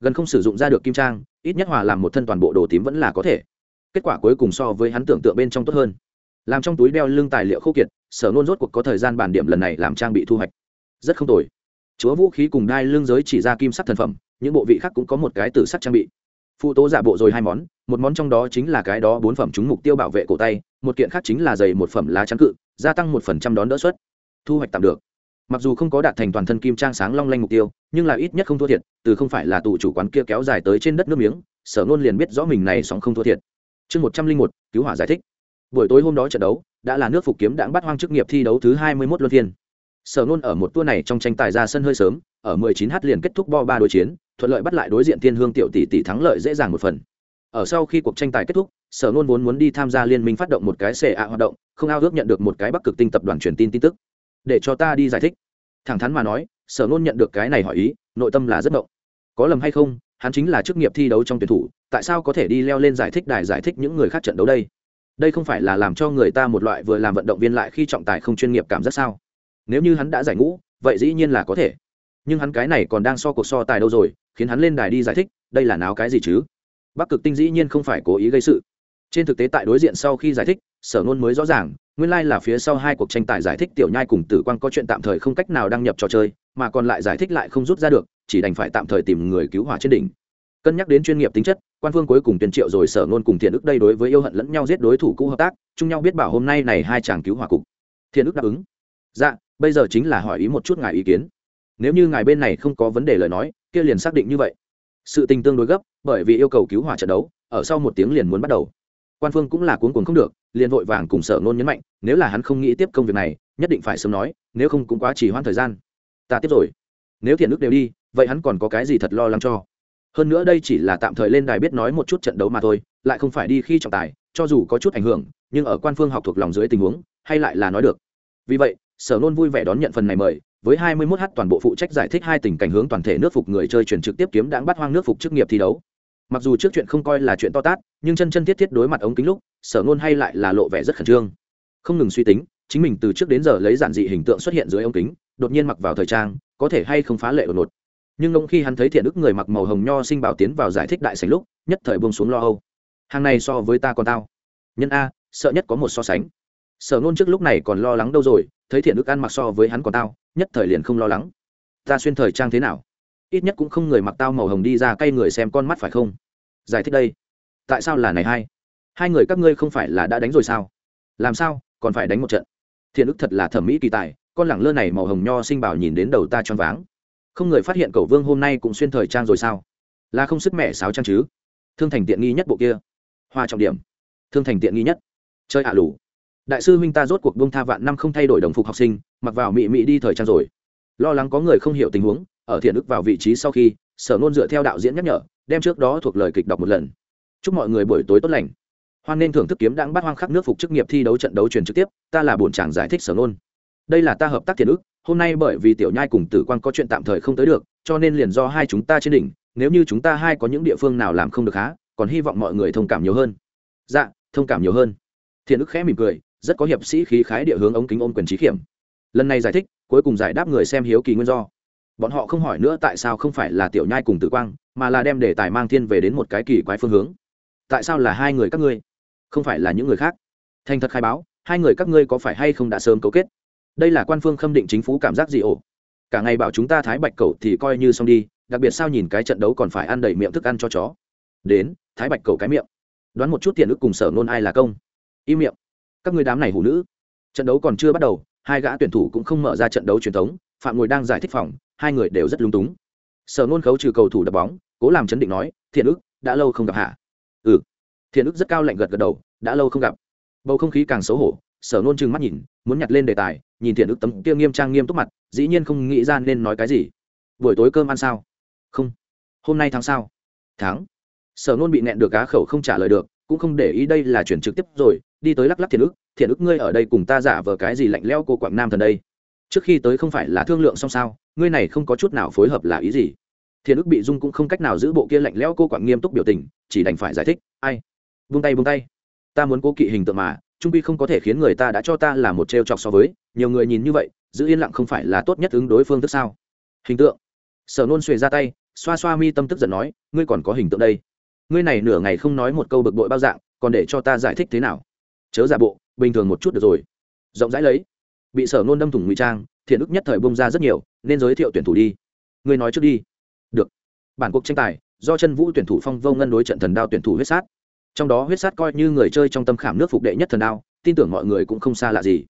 Gần không sử dụng ra được kim trang, ít nhất hòa làm một thân toàn bộ đồ tím vẫn là có thể. Kết quả cuối cùng so với hắn tưởng tượng bên trong tốt hơn làm trong túi đeo lưng tài liệu khô kiệt, sở nôn rốt cuộc có thời gian bản điểm lần này làm trang bị thu hoạch. Rất không tồi. Chúa vũ khí cùng đai lưng giới chỉ ra kim sắc thần phẩm, những bộ vị khác cũng có một cái tử sắc trang bị. Phụ tố giả bộ rồi hai món, một món trong đó chính là cái đó bốn phẩm trúng mục tiêu bảo vệ cổ tay, một kiện khác chính là giày một phẩm lá chắn cự, gia tăng một phần trăm đón đỡ suất. Thu hoạch tạm được. Mặc dù không có đạt thành toàn thân kim trang sáng long lanh mục tiêu, nhưng là ít nhất không thua thiệt, từ không phải là tù chủ quán kia kéo dài tới trên đất nước miếng, sở ngôn liền biết rõ mình này sóng không thua thiệt. Chương một trăm linh một, cứu hỏa giải thích buổi tối hôm đó trận đấu, đã là nước phục kiếm đãng bắt hoang chức nghiệp thi đấu thứ hai mươi mốt luân phiên. Sở nôn ở một tour này trong tranh tài ra sân hơi sớm, ở mười chín h liền kết thúc bo ba đối chiến, thuận lợi bắt lại đối diện tiên hương tiểu tỷ tỷ thắng lợi dễ dàng một phần. Ở sau khi cuộc tranh tài kết thúc, sở nôn vốn muốn đi tham gia liên minh phát động một cái xệ ạ hoạt động, không ao ước nhận được một cái bắc cực tinh tập đoàn truyền tin tin tức. Để cho ta đi giải thích. Thẳng thắn mà nói, sở nôn nhận được cái này hỏi ý, nội tâm là rất động. Có lầm hay không, hắn chính là chức nghiệp thi đấu trong tuyển thủ, tại sao có thể đi leo lên giải thích đài giải thích những người khác trận đấu đây? Đây không phải là làm cho người ta một loại vừa làm vận động viên lại khi trọng tài không chuyên nghiệp cảm giác sao? Nếu như hắn đã giải ngũ, vậy dĩ nhiên là có thể. Nhưng hắn cái này còn đang so cuộc so tài đâu rồi, khiến hắn lên đài đi giải thích, đây là náo cái gì chứ? Bắc cực tinh dĩ nhiên không phải cố ý gây sự. Trên thực tế tại đối diện sau khi giải thích, sở nôn mới rõ ràng, nguyên lai、like、là phía sau hai cuộc tranh tài giải thích tiểu nhai cùng tử quang có chuyện tạm thời không cách nào đăng nhập trò chơi, mà còn lại giải thích lại không rút ra được, chỉ đành phải tạm thời tìm người cứu hỏa trên đỉnh cân nhắc đến chuyên nghiệp tính chất, quan phương cuối cùng tuyên triệu rồi sở nôn cùng thiện ức đây đối với yêu hận lẫn nhau giết đối thủ cũ hợp tác, chung nhau biết bảo hôm nay này hai chàng cứu hỏa cục. Thiện ức đáp ứng. Dạ bây giờ chính là hỏi ý một chút ngài ý kiến. Nếu như ngài bên này không có vấn đề lời nói, kia liền xác định như vậy. Sự tình tương đối gấp, bởi vì yêu cầu cứu hỏa trận đấu, ở sau một tiếng liền muốn bắt đầu. Quan phương cũng là cuốn cuồng không được, liền vội vàng cùng sở nôn nhấn mạnh, nếu là hắn không nghĩ tiếp công việc này, nhất định phải sớm nói, nếu không cũng quá chỉ hoãn thời gian. Ta tiếp rồi. Nếu thiện ức đều đi, vậy hắn còn có cái gì thật lo lắng cho? Hơn nữa đây chỉ là tạm thời lên đài biết nói một chút trận đấu mà thôi, lại không phải đi khi trọng tài, cho dù có chút ảnh hưởng, nhưng ở quan phương học thuộc lòng dưới tình huống, hay lại là nói được. Vì vậy, sở nôn vui vẻ đón nhận phần này mời, với 21 h toàn bộ phụ trách giải thích hai tình cảnh hướng toàn thể nước phục người chơi chuyển trực tiếp kiếm đáng bắt hoang nước phục chức nghiệp thi đấu. Mặc dù trước chuyện không coi là chuyện to tát, nhưng chân chân thiết thiết đối mặt ống kính lúc, sở nôn hay lại là lộ vẻ rất khẩn trương. Không ngừng suy tính, chính mình từ trước đến giờ lấy giản dị hình tượng xuất hiện dưới ống kính, đột nhiên mặc vào thời trang, có thể hay không phá lệ đột ngột nhưng ông khi hắn thấy thiện đức người mặc màu hồng nho sinh bảo tiến vào giải thích đại sành lúc, nhất thời buông xuống lo âu. Hàng này so với ta còn tao. Nhân a, sợ nhất có một so sánh. Sở ngôn trước lúc này còn lo lắng đâu rồi, thấy thiện đức ăn mặc so với hắn còn tao, nhất thời liền không lo lắng. Ta xuyên thời trang thế nào? Ít nhất cũng không người mặc tao màu hồng đi ra cay người xem con mắt phải không? Giải thích đây. Tại sao là này hai? Hai người các ngươi không phải là đã đánh rồi sao? Làm sao, còn phải đánh một trận? Thiện ức thật là thẩm mỹ kỳ tài, con lẳng lơ này màu hồng nho sinh bảo nhìn đến đầu ta choáng váng không người phát hiện cầu vương hôm nay cũng xuyên thời trang rồi sao? Là không sức mẹ sáo trang chứ? Thương thành tiện nghi nhất bộ kia. Hoa trọng điểm. Thương thành tiện nghi nhất. Chơi ạ lủ đại sư huynh ta rốt cuộc bông tha vạn năm không thay đổi đồng phục học sinh, mặc vào mị mị đi thời trang rồi. Lo lắng có người không hiểu tình huống, ở thiện ức vào vị trí sau khi, sở nôn dựa theo đạo diễn nhắc nhở, đem trước đó thuộc lời kịch đọc một lần. Chúc mọi người buổi tối tốt lành. Hoan nên thưởng thức kiếm đang bắt hoang khắc nước phục chức nghiệp thi đấu trận đấu truyền trực tiếp, ta là bổn chàng giải thích sở nôn đây là ta hợp tác thiện ức hôm nay bởi vì tiểu nhai cùng tử Quang có chuyện tạm thời không tới được, cho nên liền do hai chúng ta trên đỉnh, nếu như chúng ta hai có những địa phương nào làm không được há, còn hy vọng mọi người thông cảm nhiều hơn. Dạ thông cảm nhiều hơn. Thiện ức khẽ mỉm cười, rất có hiệp sĩ khí khái địa hướng ống kính ôm quyền trí kiểm. lần này giải thích, cuối cùng giải đáp người xem hiếu kỳ nguyên do. Bọn họ không hỏi nữa tại sao không phải là tiểu nhai cùng tử quang, mà là đem đề tài mang thiên về đến một cái kỳ quái phương hướng. Tại sao là hai người các ngươi, không phải là những người khác? Thành thật khai báo, hai người các ngươi có phải hay không đã sớm cấu kết? Đây là quan phương khâm định chính phủ cảm giác gì ổ. Cả ngày bảo chúng ta thái bạch cầu thì coi như xong đi, đặc biệt sao nhìn cái trận đấu còn phải ăn đầy miệng thức ăn cho chó. Đến, thái bạch cầu cái miệng. Đoán một chút tiền ức cùng sở nôn ai là công. Im miệng. Các người đám này hủ nữ. Trận đấu còn chưa bắt đầu, hai gã tuyển thủ cũng không mở ra trận đấu truyền thống, phạm ngồi đang giải thích phòng, hai người đều rất lung túng. Sở nôn khấu trừ cầu thủ đập bóng, cố làm chấn định nói, thiện ức, đã lâu không gặp hạ ừ. Thiện ức rất cao lạnh gật gật đầu, đã lâu không gặp. Bầu không khí càng xấu hổ, sở nôn trừng mắt nhìn muốn nhặt lên đề tài, nhìn thiện ức tấm kia nghiêm trang nghiêm túc mặt, dĩ nhiên không nghĩ ra nên nói cái gì. Buổi tối cơm ăn sao? Không. Hôm nay tháng sao? Tháng. Sở nôn bị nẹn được cá khẩu không trả lời được, cũng không để ý đây là chuyển trực tiếp rồi, đi tới lắc lắc thiện ức thiện ức ngươi ở đây cùng ta giả vờ cái gì lạnh leo cô quảng nam thần đây? Trước khi tới không phải là thương lượng xong sao, ngươi này không có chút nào phối hợp là ý gì? Thiện ức bị dung cũng không cách nào giữ bộ kia lạnh lẽo cô quảng nghiêm túc biểu tình, chỉ đành phải giải thích, ai? Vung tay vung tay. Ta muốn cố kỵ hình tượng mà trung quy không có thể khiến người ta đã cho ta là một trêu chọc so với, nhiều người nhìn như vậy, giữ yên lặng không phải là tốt nhất ứng đối phương thức sao? Hình tượng. Sở nôn xuề ra tay, xoa xoa mi tâm tức giận nói, ngươi còn có hình tượng đây. Ngươi này nửa ngày không nói một câu bực bội bao dạng, còn để cho ta giải thích thế nào? Chớ giả bộ, bình thường một chút được rồi. Rộng rãi lấy. Bị sở nôn đâm thủng ngụy trang, thiện ức nhất thời bông ra rất nhiều, nên giới thiệu tuyển thủ đi. Ngươi nói trước đi. Được. Bản cuộc tranh tài, do chân vũ tuyển thủ phong vô ngân đối trận thần đao tuyển thủ huyết sát trong đó huyết sát coi như người chơi trong tâm khảm nước phục đệ nhất thần đao, tin tưởng mọi người cũng không xa lạ gì.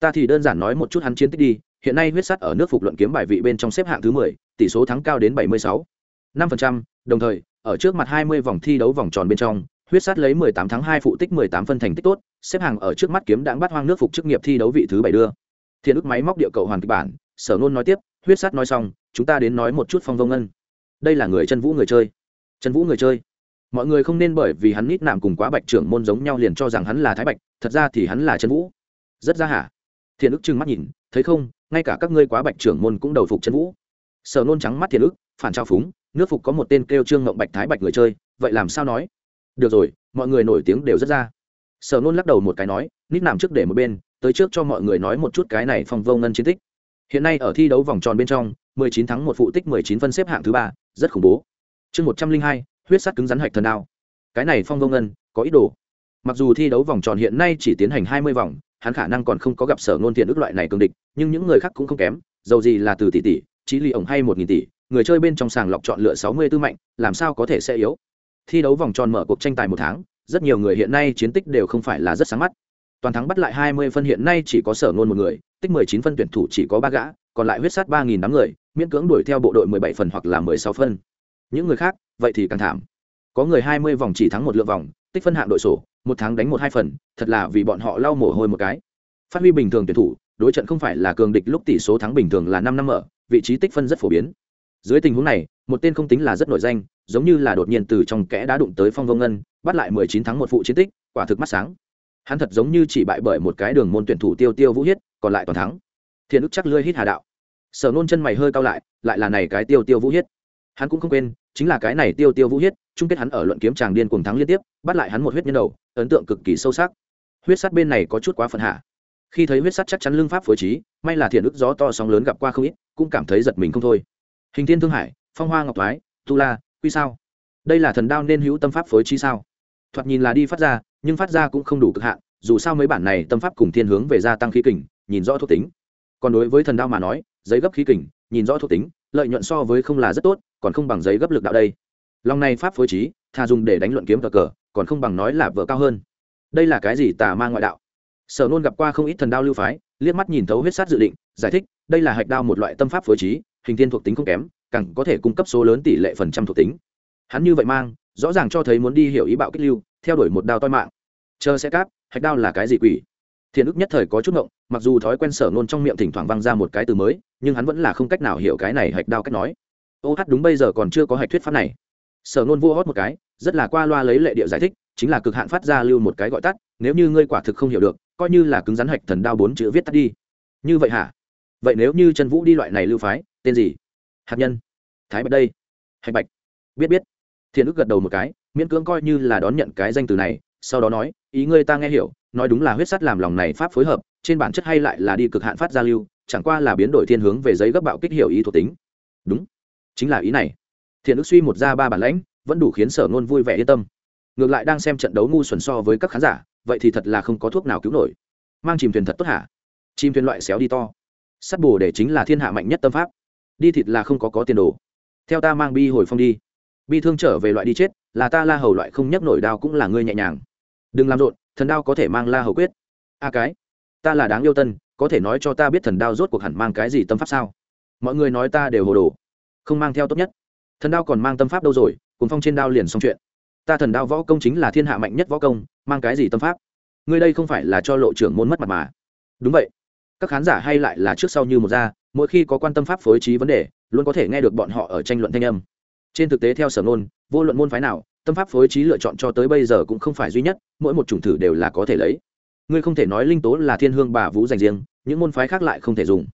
Ta thì đơn giản nói một chút hắn chiến tích đi, hiện nay huyết sát ở nước phục luận kiếm bài vị bên trong xếp hạng thứ mười, tỷ số thắng cao đến bảy mươi sáu. năm phần trăm, đồng thời, ở trước mặt hai mươi vòng thi đấu vòng tròn bên trong, huyết sát lấy mười tám tháng hai phụ tích mười tám phân thành tích tốt, xếp hàng ở trước mắt kiếm đãng bắt hoang nước phục chức nghiệp thi đấu vị thứ bảy đưa. Thiên ức máy móc địa cầu hoàn kịch bản, sở nôn nói tiếp, huyết sát nói xong, chúng ta đến nói một chút phong vông ngân. Đây là người chân vũ người chơi. Chân vũ người chơi mọi người không nên bởi vì hắn nít nạm cùng quá bạch trưởng môn giống nhau liền cho rằng hắn là thái bạch thật ra thì hắn là chân vũ. Rất ra hả? Thiền ức trừng mắt nhìn thấy không ngay cả các ngươi quá bạch trưởng môn cũng đầu phục chân vũ. Sở nôn trắng mắt thiền ức phản trao phúng nước phục có một tên kêu trương ngộng bạch thái bạch người chơi vậy làm sao nói? Được rồi mọi người nổi tiếng đều rất ra. Sở nôn lắc đầu một cái nói nít nạm trước để một bên tới trước cho mọi người nói một chút cái này phong vô ngân chiến tích. Hiện nay ở thi đấu vòng tròn bên trong 19 thắng một phụ tích 19 phân xếp hạng thứ ba rất khủng bố. Chương 102, huyết sắt cứng rắn hạch thần đao. Cái này phong vô ngân, có ý đồ. Mặc dù thi đấu vòng tròn hiện nay chỉ tiến hành 20 vòng, hắn khả năng còn không có gặp sở ngôn thiện ước loại này cường địch, nhưng những người khác cũng không kém, dầu gì là từ tỷ tỷ trí lì ổng hay một nghìn tỷ, người chơi bên trong sàng lọc chọn lựa sáu mươi tư mạnh, làm sao có thể sẽ yếu? Thi đấu vòng tròn mở cuộc tranh tài một tháng, rất nhiều người hiện nay chiến tích đều không phải là rất sáng mắt. Toàn thắng bắt lại hai mươi phân hiện nay chỉ có sở ngôn một người, tích mười chín phân tuyển thủ chỉ có ba gã, còn lại huyết sát ba nghìn đám người, miễn cưỡng đuổi theo bộ đội mười bảy phần hoặc là mười sáu phân. Những người khác vậy thì càng thảm. Có người hai mươi vòng chỉ thắng một lượng vòng, tích phân hạng đội sổ, một tháng đánh một hai phần, thật là vì bọn họ lau mồ hôi một cái. Phát huy bình thường tuyển thủ, đối trận không phải là cường địch lúc tỷ số thắng bình thường là năm năm ở vị trí tích phân rất phổ biến. Dưới tình huống này, một tên không tính là rất nổi danh, giống như là đột nhiên từ trong kẽ đã đụng tới phong vông ngân, bắt lại mười chín tháng một phụ chiến tích, quả thực mắt sáng. Hắn thật giống như chỉ bại bởi một cái đường môn tuyển thủ tiêu tiêu vũ hiết, còn lại toàn thắng. Thiện ức chắc lươi hít hà đạo. Sở nôn chân mày hơi cao lại lại là này cái tiêu tiêu vũ hiết hắn cũng không quên, chính là cái này tiêu tiêu vũ huyết, chung kết hắn ở luận kiếm tràng điên cùng thắng liên tiếp, bắt lại hắn một huyết nhân đầu, ấn tượng cực kỳ sâu sắc. Huyết sắt bên này có chút quá phần hạ. Khi thấy huyết sắt chắc chắn lương pháp phối trí, may là thiện ức gió to sóng lớn gặp qua không ít, cũng cảm thấy giật mình không thôi. Hình thiên thương hải, phong hoa ngọc thoái, tu la, quy sao. Đây là thần đao nên hữu tâm pháp phối trí sao? Thoạt nhìn là đi phát ra, nhưng phát ra cũng không đủ cực hạn, dù sao mấy bản này tâm pháp cùng thiên hướng về gia tăng khí kình, nhìn rõ thuộc tính. Còn đối với thần đao mà nói, giấy gấp khí kình, nhìn rõ thuộc tính, lợi nhuận so với không là rất tốt còn không bằng giấy gấp lực đạo đây. Lòng này pháp phối trí thà dùng để đánh luận kiếm cờ cờ, còn không bằng nói là vợ cao hơn. Đây là cái gì tà ma ngoại đạo? Sở nôn gặp qua không ít thần đao lưu phái, liếc mắt nhìn thấu huyết sát dự định, giải thích, đây là hạch đao một loại tâm pháp phối trí, hình thiên thuộc tính không kém, càng có thể cung cấp số lớn tỷ lệ phần trăm thuộc tính. Hắn như vậy mang, rõ ràng cho thấy muốn đi hiểu ý bạo kích lưu, theo đuổi một đao toi mạng. Chờ sẽ cáp, hạch đao là cái gì quỷ? Thiện ức nhất thời có chút ngộng, mặc dù thói quen sở nôn trong miệng thỉnh thoảng văng ra một cái từ mới, nhưng hắn vẫn là không cách nào hiểu cái này hạch đao cách nói ô hát đúng bây giờ còn chưa có hạch thuyết pháp này. Sở nôn vua hót một cái, rất là qua loa lấy lệ địa giải thích, chính là cực hạn phát ra lưu một cái gọi tắt, nếu như ngươi quả thực không hiểu được, coi như là cứng rắn hạch thần đao bốn chữ viết tắt đi. Như vậy hả? Vậy nếu như trần vũ đi loại này lưu phái, tên gì? Hạt nhân. Thái bạch đây. Hạch bạch. Biết biết. Thiện ức gật đầu một cái, miễn cưỡng coi như là đón nhận cái danh từ này, sau đó nói, ý ngươi ta nghe hiểu, nói đúng là huyết sắt làm lòng này pháp phối hợp, trên bản chất hay lại là đi cực hạn phát ra lưu, chẳng qua là biến đổi thiên hướng về giấy gấp bạo kích hiểu ý thuộc tính. Đúng chính là ý này. Thiện ức suy một ra ba bản lãnh, vẫn đủ khiến sở ngôn vui vẻ yên tâm. Ngược lại đang xem trận đấu ngu xuẩn so với các khán giả, vậy thì thật là không có thuốc nào cứu nổi. Mang chìm thuyền thật tốt hả? Chim thuyền loại xéo đi to. Sắt bồ để chính là thiên hạ mạnh nhất tâm pháp. Đi thịt là không có có tiền đồ. Theo ta mang bi hồi phong đi. Bi thương trở về loại đi chết, là ta la hầu loại không nhấc nổi đao cũng là ngươi nhẹ nhàng. Đừng làm rộn, thần đao có thể mang la hầu quyết. A cái, ta là đáng yêu tân, có thể nói cho ta biết thần đao rốt cuộc hẳn mang cái gì tâm pháp sao? Mọi người nói ta đều hồ đồ không mang theo tốt nhất. Thần đao còn mang tâm pháp đâu rồi cùng phong trên đao liền xong chuyện. Ta thần đao võ công chính là thiên hạ mạnh nhất võ công, mang cái gì tâm pháp? Ngươi đây không phải là cho lộ trưởng môn mất mặt mà. Đúng vậy. Các khán giả hay lại là trước sau như một da mỗi khi có quan tâm pháp phối trí vấn đề, luôn có thể nghe được bọn họ ở tranh luận thanh âm. Trên thực tế theo sở ngôn, vô luận môn phái nào, tâm pháp phối trí lựa chọn cho tới bây giờ cũng không phải duy nhất, mỗi một chủng thử đều là có thể lấy. Ngươi không thể nói linh tố là thiên hương bà vũ dành riêng, những môn phái khác lại không thể dùng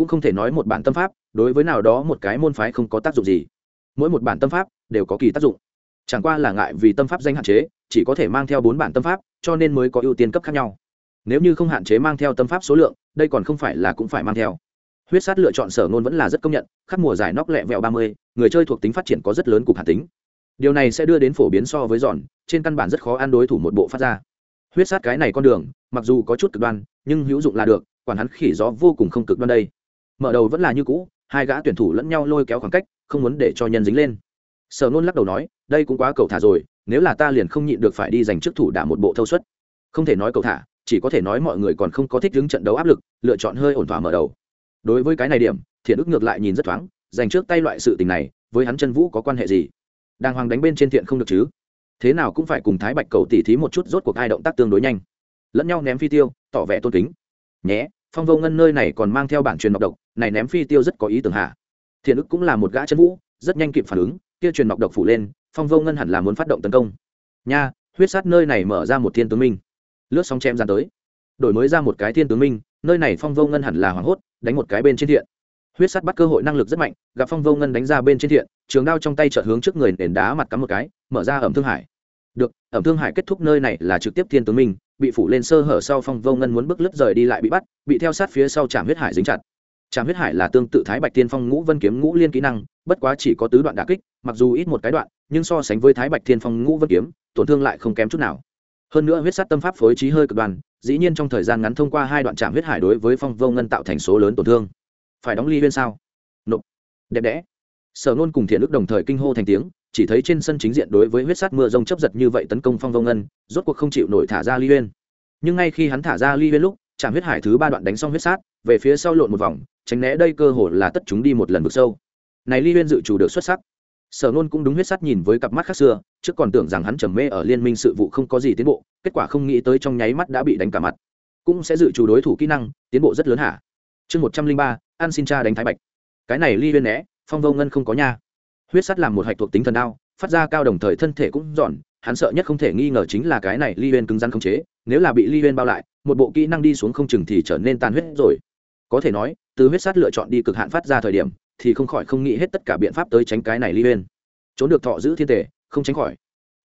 cũng không thể nói một bản tâm pháp, đối với nào đó một cái môn phái không có tác dụng gì. Mỗi một bản tâm pháp đều có kỳ tác dụng. Chẳng qua là ngại vì tâm pháp danh hạn chế, chỉ có thể mang theo bốn bản tâm pháp, cho nên mới có ưu tiên cấp khác nhau. Nếu như không hạn chế mang theo tâm pháp số lượng, đây còn không phải là cũng phải mang theo. Huyết sát lựa chọn sở ngôn vẫn là rất công nhận, khắc mùa giải nóc lẹ vẹo ba mươi, người chơi thuộc tính phát triển có rất lớn cục hạt tính. Điều này sẽ đưa đến phổ biến so với giòn, trên căn bản rất khó ăn đối thủ một bộ phát ra. Huyết sát cái này con đường, mặc dù có chút cực đoan, nhưng hữu dụng là được, quản hắn khỉ gió vô cùng không cực đoan đây mở đầu vẫn là như cũ, hai gã tuyển thủ lẫn nhau lôi kéo khoảng cách, không muốn để cho nhân dính lên. Sở nôn lắc đầu nói, đây cũng quá cầu thả rồi, nếu là ta liền không nhịn được phải đi giành chức thủ đả một bộ thâu suất. Không thể nói cầu thả, chỉ có thể nói mọi người còn không có thích đứng trận đấu áp lực, lựa chọn hơi ổn thỏa mở đầu. Đối với cái này điểm, thiện ức ngược lại nhìn rất thoáng dành trước tay loại sự tình này, với hắn chân vũ có quan hệ gì? Đàng hoàng đánh bên trên thiện không được chứ? Thế nào cũng phải cùng thái bạch cầu tỉ thí một chút rốt cuộc ai động tác tương đối nhanh. Lẫn nhau ném phi tiêu, tỏ vẻ tôn kính. Nhé, phong vô ngân nơi này còn mang theo bản truyền độc độc này ném phi tiêu rất có ý tưởng hạ thiện ức cũng là một gã chân vũ, rất nhanh kịp phản ứng, kia truyền độc độc phủ lên, phong vô ngân hẳn là muốn phát động tấn công. Nha, huyết sát nơi này mở ra một thiên tướng minh. Lướt sóng chém ra tới. Đổi mới ra một cái thiên tướng minh, nơi này phong vô ngân hẳn là hoảng hốt, đánh một cái bên trên thiện. Huyết sắt bắt cơ hội năng lực rất mạnh, gặp phong vô ngân đánh ra bên trên thiện, trường đao trong tay chợt hướng trước người nền đá mặt cắm một cái, mở ra ẩm thương hải. Được, ẩm thương hải kết thúc nơi này là trực tiếp thiên tướng minh, bị phủ lên sơ hở sau phong vô ngân muốn bước lướt rời đi lại bị bắt, bị theo sát phía sau trạm huyết hải dính chặt trạm huyết hải là tương tự thái bạch tiên phong ngũ vân kiếm ngũ liên kỹ năng, bất quá chỉ có tứ đoạn đà kích, mặc dù ít một cái đoạn, nhưng so sánh với thái bạch thiên phong ngũ vân kiếm, tổn thương lại không kém chút nào. Hơn nữa huyết sát tâm pháp phối trí hơi cực đoan, dĩ nhiên trong thời gian ngắn thông qua hai đoạn trạm huyết hải đối với phong vô ngân tạo thành số lớn tổn thương. Phải đóng ly huyên sao? Nộp. Đẹp đẽ. Sở nôn cùng thiện ức đồng thời kinh hô thành tiếng, chỉ thấy trên sân chính diện đối với huyết sát mưa rông chấp giật như vậy tấn công phong vô ngân, rốt cuộc không chịu nổi thả ra ly huyên. Nhưng ngay khi hắn thả ra ly huyên lúc chạm huyết hải thứ ba đoạn đánh xong huyết sát, về phía sau lộn một vòng, tránh né đây cơ hội là tất chúng đi một lần vực sâu. Này ly huyên dự chủ được xuất sắc. Sở nôn cũng đúng huyết sắt nhìn với cặp mắt khác xưa, trước còn tưởng rằng hắn trầm mê ở liên minh sự vụ không có gì tiến bộ, kết quả không nghĩ tới trong nháy mắt đã bị đánh cả mặt. Cũng sẽ dự chủ đối thủ kỹ năng, tiến bộ rất lớn hả? Chương một trăm linh ba, an xin cha đánh thái bạch. Cái này ly huyên né, phong vô ngân không có nha. Huyết sắt làm một hạch thuộc tính thần đao, phát ra cao đồng thời thân thể cũng giòn hắn sợ nhất không thể nghi ngờ chính là cái này ly huyên cứng rắn không chế, nếu là bị ly huyên bao lại, một bộ kỹ năng đi xuống không chừng thì trở nên tàn huyết rồi. Có thể nói, từ huyết sát lựa chọn đi cực hạn phát ra thời điểm, thì không khỏi không nghĩ hết tất cả biện pháp tới tránh cái này ly huyên. Trốn được thọ giữ thiên tể không tránh khỏi.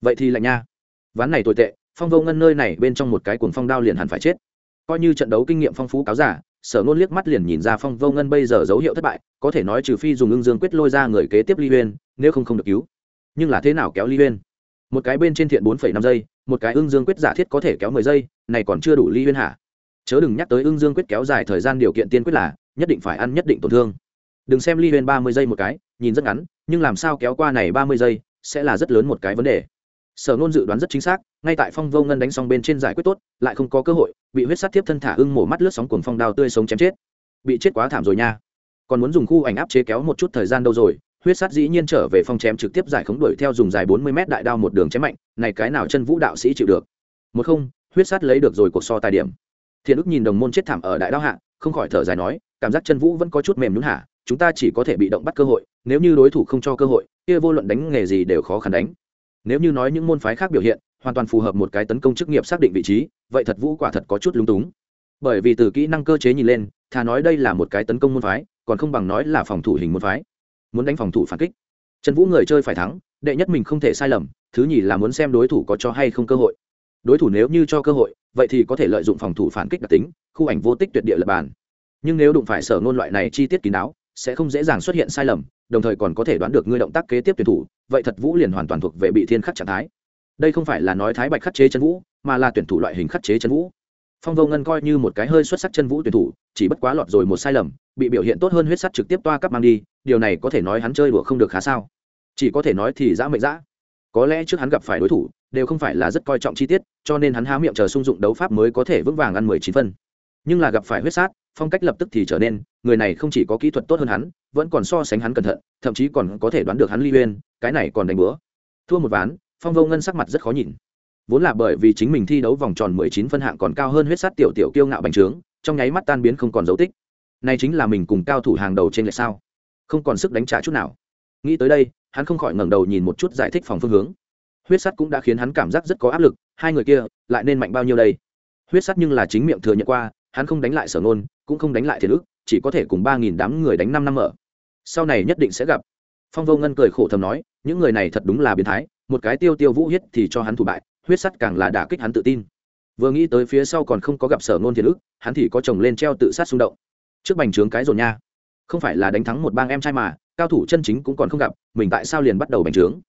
Vậy thì lạnh nha. Ván này tồi tệ, phong vô ngân nơi này bên trong một cái cuồng phong đao liền hẳn phải chết. Coi như trận đấu kinh nghiệm phong phú cáo giả, sở nôn liếc mắt liền nhìn ra phong vô ngân bây giờ dấu hiệu thất bại, có thể nói trừ phi dùng ưng dương quyết lôi ra người kế tiếp ly huyên, nếu không không được cứu. Nhưng là thế nào kéo ly huyên? Một cái bên trên thiện bốn phẩy năm giây, một cái ưng dương quyết giả thiết có thể kéo mười giây, này còn chưa đủ ly huyên hạ. chớ đừng nhắc tới ưng dương quyết kéo dài thời gian điều kiện tiên quyết là, nhất định phải ăn nhất định tổn thương. Đừng xem ly huyên ba mươi giây một cái, nhìn rất ngắn, nhưng làm sao kéo qua này ba mươi giây, sẽ là rất lớn một cái vấn đề. Sở ngôn dự đoán rất chính xác, ngay tại phong vô ngân đánh xong bên trên giải quyết tốt, lại không có cơ hội, bị huyết sát tiếp thân thả ưng mổ mắt lướt sóng cuồng phong đào tươi sống chém chết. Bị chết quá thảm rồi nha. Còn muốn dùng khu ảnh áp chế kéo một chút thời gian đâu rồi huyết sát dĩ nhiên trở về phong chém trực tiếp giải khống đuổi theo dùng dài bốn mươi mét đại đao một đường chém mạnh, này cái nào chân vũ đạo sĩ chịu được? Một không, huyết sát lấy được rồi cuộc so tài điểm. Thiện ức nhìn đồng môn chết thảm ở đại đao hạ, không khỏi thở dài nói, cảm giác chân vũ vẫn có chút mềm nhún hả, chúng ta chỉ có thể bị động bắt cơ hội, nếu như đối thủ không cho cơ hội, kia vô luận đánh nghề gì đều khó khăn đánh. Nếu như nói những môn phái khác biểu hiện, hoàn toàn phù hợp một cái tấn công chức nghiệp xác định vị trí, vậy thật vũ quả thật có chút lúng túng. Bởi vì từ kỹ năng cơ chế nhìn lên, thà nói đây là một cái tấn công môn phái, còn không bằng nói là phòng thủ hình môn phái muốn đánh phòng thủ phản kích. Trần vũ người chơi phải thắng, đệ nhất mình không thể sai lầm, thứ nhì là muốn xem đối thủ có cho hay không cơ hội. Đối thủ nếu như cho cơ hội, vậy thì có thể lợi dụng phòng thủ phản kích đặc tính, khu ảnh vô tích tuyệt địa lập bàn. Nhưng nếu đụng phải sở ngôn loại này chi tiết kín đáo, sẽ không dễ dàng xuất hiện sai lầm, đồng thời còn có thể đoán được ngươi động tác kế tiếp tuyển thủ, vậy thật vũ liền hoàn toàn thuộc về bị thiên khắc trạng thái. Đây không phải là nói thái bạch khắc chế chân vũ, mà là tuyển thủ loại hình khắc chế chân vũ phong vô ngân coi như một cái hơi xuất sắc chân vũ tuyển thủ, chỉ bất quá lọt rồi một sai lầm, bị biểu hiện tốt hơn huyết sắt trực tiếp toa cắp mang đi, điều này có thể nói hắn chơi đùa không được khá sao. Chỉ có thể nói thì dã mệnh dã. Có lẽ trước hắn gặp phải đối thủ, đều không phải là rất coi trọng chi tiết, cho nên hắn há miệng chờ sung dụng đấu pháp mới có thể vững vàng ăn mười chín phân. Nhưng là gặp phải huyết sát phong cách lập tức thì trở nên, người này không chỉ có kỹ thuật tốt hơn hắn, vẫn còn so sánh hắn cẩn thận, thậm chí còn có thể đoán được hắn ly uyên, cái này còn đánh bữa. Thua một ván, phong vô ngân sắc mặt rất khó nhìn vốn là bởi vì chính mình thi đấu vòng tròn mười chín phân hạng còn cao hơn huyết sát tiểu tiểu kiêu ngạo bành trướng, trong nháy mắt tan biến không còn dấu tích. Này chính là mình cùng cao thủ hàng đầu trên lệ sao? Không còn sức đánh trả chút nào. Nghĩ tới đây, hắn không khỏi ngẩng đầu nhìn một chút giải thích phòng phương hướng. Huyết sắt cũng đã khiến hắn cảm giác rất có áp lực, hai người kia, lại nên mạnh bao nhiêu đây? Huyết sắt nhưng là chính miệng thừa nhận qua, hắn không đánh lại sở nôn cũng không đánh lại thiền ức chỉ có thể cùng ba nghìn đám người đánh năm năm ở sau này nhất định sẽ gặp. Phong vô ngân cười khổ thầm nói, những người này thật đúng là biến thái, một cái tiêu tiêu vũ huyết thì cho hắn thủ bại huyết sắt càng là đả kích hắn tự tin. Vừa nghĩ tới phía sau còn không có gặp sở ngôn thiền ức, hắn thì có chồng lên treo tự sát xung động. Trước bành trướng cái rồi nha. Không phải là đánh thắng một bang em trai mà, cao thủ chân chính cũng còn không gặp, mình tại sao liền bắt đầu bành trướng?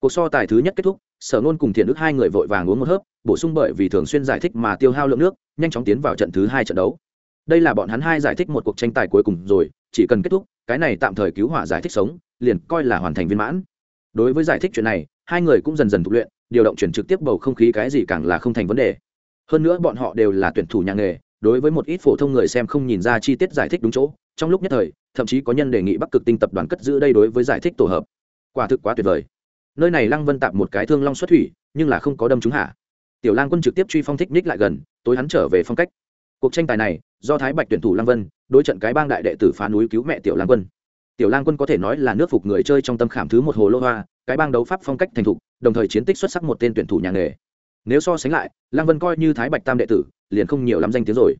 Cuộc so tài thứ nhất kết thúc, sở ngôn cùng thiền ức hai người vội vàng uống một hớp, bổ sung bởi vì thường xuyên giải thích mà tiêu hao lượng nước, nhanh chóng tiến vào trận thứ hai trận đấu. Đây là bọn hắn hai giải thích một cuộc tranh tài cuối cùng rồi, chỉ cần kết thúc, cái này tạm thời cứu hỏa giải thích sống, liền coi là hoàn thành viên mãn. Đối với giải thích chuyện này, hai người cũng dần dần thục luyện điều động chuyển trực tiếp bầu không khí cái gì càng là không thành vấn đề. Hơn nữa bọn họ đều là tuyển thủ nhà nghề, đối với một ít phổ thông người xem không nhìn ra chi tiết giải thích đúng chỗ, trong lúc nhất thời, thậm chí có nhân đề nghị bắc cực tinh tập đoàn cất giữ đây đối với giải thích tổ hợp. Quả thực quá tuyệt vời. Nơi này lăng vân tạp một cái thương long xuất thủy, nhưng là không có đâm trúng hạ. Tiểu lang quân trực tiếp truy phong thích ních lại gần, tối hắn trở về phong cách. Cuộc tranh tài này, do thái bạch tuyển thủ lang vân, đối trận cái bang đại đệ tử phá núi cứu mẹ tiểu lang quân. Tiểu lang quân có thể nói là nước phục người chơi trong tâm khảm thứ một hồ lô hoa, cái bang đấu pháp phong cách thành thục đồng thời chiến tích xuất sắc một tên tuyển thủ nhà nghề. Nếu so sánh lại lang vân coi như thái bạch tam đệ tử, liền không nhiều lắm danh tiếng rồi.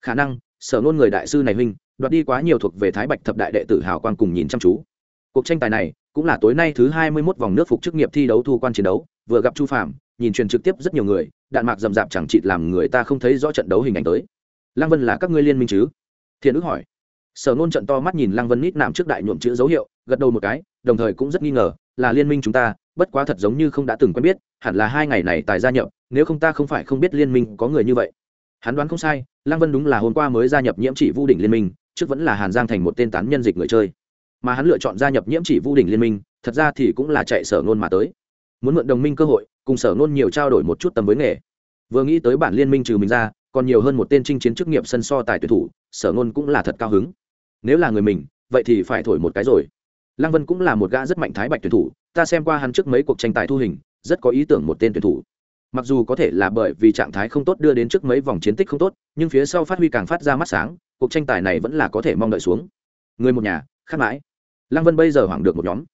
Khả năng, sở luôn người đại sư này huynh, đoạt đi quá nhiều thuộc về thái bạch thập đại đệ tử hào quang cùng nhìn chăm chú. Cuộc tranh tài này, cũng là tối nay thứ hai mươi 21 vòng nước phục chức nghiệp thi đấu thu quan chiến đấu, vừa gặp chu phạm nhìn truyền trực tiếp rất nhiều người, đạn mạc rầm rạp chẳng chịt làm người ta không thấy rõ trận đấu hình ảnh tới. Lăng vân là các ngươi liên minh chứ? Thiện ước hỏi. Sở nôn trận to mắt nhìn lăng vân nít nằm trước đại nhuộm chữ dấu hiệu, gật đầu một cái, đồng thời cũng rất nghi ngờ, là liên minh chúng ta bất quá thật giống như không đã từng quen biết, hẳn là hai ngày này tài gia nhập, nếu không ta không phải không biết liên minh có người như vậy. Hắn đoán không sai, lăng vân đúng là hôm qua mới gia nhập nhiễm chỉ vu đỉnh liên minh, trước vẫn là hàn giang thành một tên tán nhân dịch người chơi. Mà hắn lựa chọn gia nhập nhiễm chỉ vu đỉnh liên minh, thật ra thì cũng là chạy sở nôn mà tới. Muốn mượn đồng minh cơ hội, cùng sở nôn nhiều trao đổi một chút tầm với nghề. Vừa nghĩ tới bản liên minh trừ mình ra, còn nhiều hơn một tên chinh chiến chức nghiệp sân so tài tuyển thủ, sở nôn cũng là thật cao hứng. Nếu là người mình, vậy thì phải thổi một cái rồi. Lăng vân cũng là một gã rất mạnh thái bạch tuyển thủ ta xem qua hắn trước mấy cuộc tranh tài thu hình, rất có ý tưởng một tên tuyển thủ. Mặc dù có thể là bởi vì trạng thái không tốt đưa đến trước mấy vòng chiến tích không tốt, nhưng phía sau phát huy càng phát ra mắt sáng, cuộc tranh tài này vẫn là có thể mong đợi xuống. Người một nhà khát mãi. Lăng vân bây giờ hoảng được một nhóm.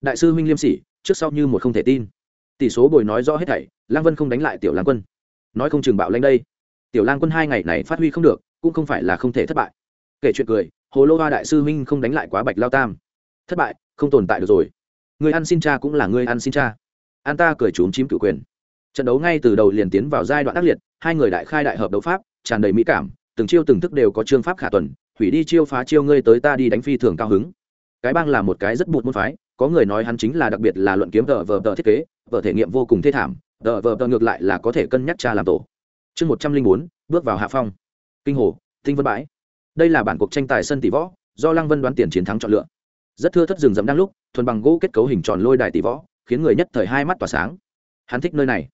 Đại sư huynh liêm sỉ, trước sau như một không thể tin. Tỷ số bồi nói rõ hết thảy, lăng vân không đánh lại tiểu lang quân. Nói không chừng bạo lanh đây. Tiểu lang quân hai ngày này phát huy không được, cũng không phải là không thể thất bại. Kể chuyện cười, hồ lô hoa đại sư huynh không đánh lại quá bạch lao tam. Thất bại, không tồn tại được rồi người ăn xin cha cũng là người ăn xin cha. An ta cười trốn chím cựu quyền. Trận đấu ngay từ đầu liền tiến vào giai đoạn ác liệt, hai người đại khai đại hợp đấu pháp, tràn đầy mỹ cảm, từng chiêu từng thức đều có chương pháp khả tuần, hủy đi chiêu phá chiêu ngươi tới ta đi đánh phi thường cao hứng. Cái bang là một cái rất bụt môn phái, có người nói hắn chính là đặc biệt là luận kiếm tờ vờ tờ thiết kế vở thể nghiệm vô cùng thê thảm, tờ vờ tờ ngược lại là có thể cân nhắc cha làm tổ. Chương một trăm linh bốn, bước vào hạ phong. Kinh hồ, tinh vân bãi. Đây là bản cuộc tranh tài sân tỷ võ, do lăng vân đoán tiền chiến thắng chọn lựa rất thưa thất rừng rậm đang lúc, thuần bằng gỗ kết cấu hình tròn lôi đài tỷ võ, khiến người nhất thời hai mắt tỏa sáng. Hắn thích nơi này.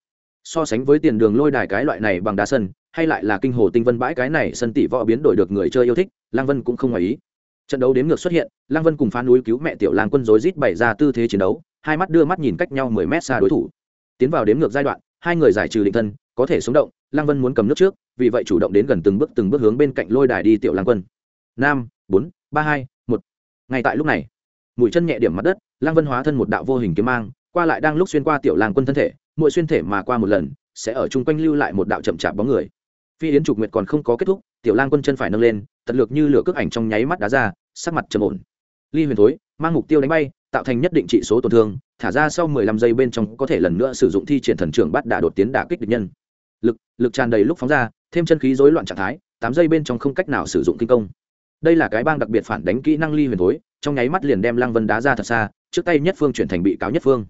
So sánh với tiền đường lôi đài cái loại này bằng đá sân, hay lại là kinh hồ tinh vân bãi cái này sân tỷ võ biến đổi được người chơi yêu thích lang vân cũng không ngoài ý. Trận đấu đếm ngược xuất hiện lang vân cùng phá núi cứu mẹ tiểu lang quân rối rít bày ra tư thế chiến đấu, hai mắt đưa mắt nhìn cách nhau mười mét xa đối thủ. Tiến vào đếm ngược giai đoạn, hai người giải trừ định thân, có thể sống động lang vân muốn cầm nước trước, vì vậy chủ động đến gần từng bước từng bước hướng bên cạnh lôi đài đi tiểu lang quân. Năm bốn, ba hai ngay tại lúc này, mũi chân nhẹ điểm mặt đất Lang vân hóa thân một đạo vô hình kiếm mang, qua lại đang lúc xuyên qua tiểu lang quân thân thể, mỗi xuyên thể mà qua một lần, sẽ ở chung quanh lưu lại một đạo chậm chạp bóng người. Phi yến trục nguyệt còn không có kết thúc, tiểu lang quân chân phải nâng lên tật lược như lửa cước ảnh trong nháy mắt đá ra, sắc mặt trầm ổn. Ly huyền thối, mang mục tiêu đánh bay, tạo thành nhất định trị số tổn thương, thả ra sau 15 giây bên trong có thể lần nữa sử dụng thi triển thần trưởng bắt đả đột tiến đả kích địch nhân. Lực lực tràn đầy lúc phóng ra, thêm chân khí rối loạn trạng thái, tám giây bên trong không cách nào sử dụng kinh công đây là cái bang đặc biệt phản đánh kỹ năng ly huyền thối, trong nháy mắt liền đem lăng vân đá ra thật xa, trước tay nhất phương chuyển thành bị cáo nhất phương.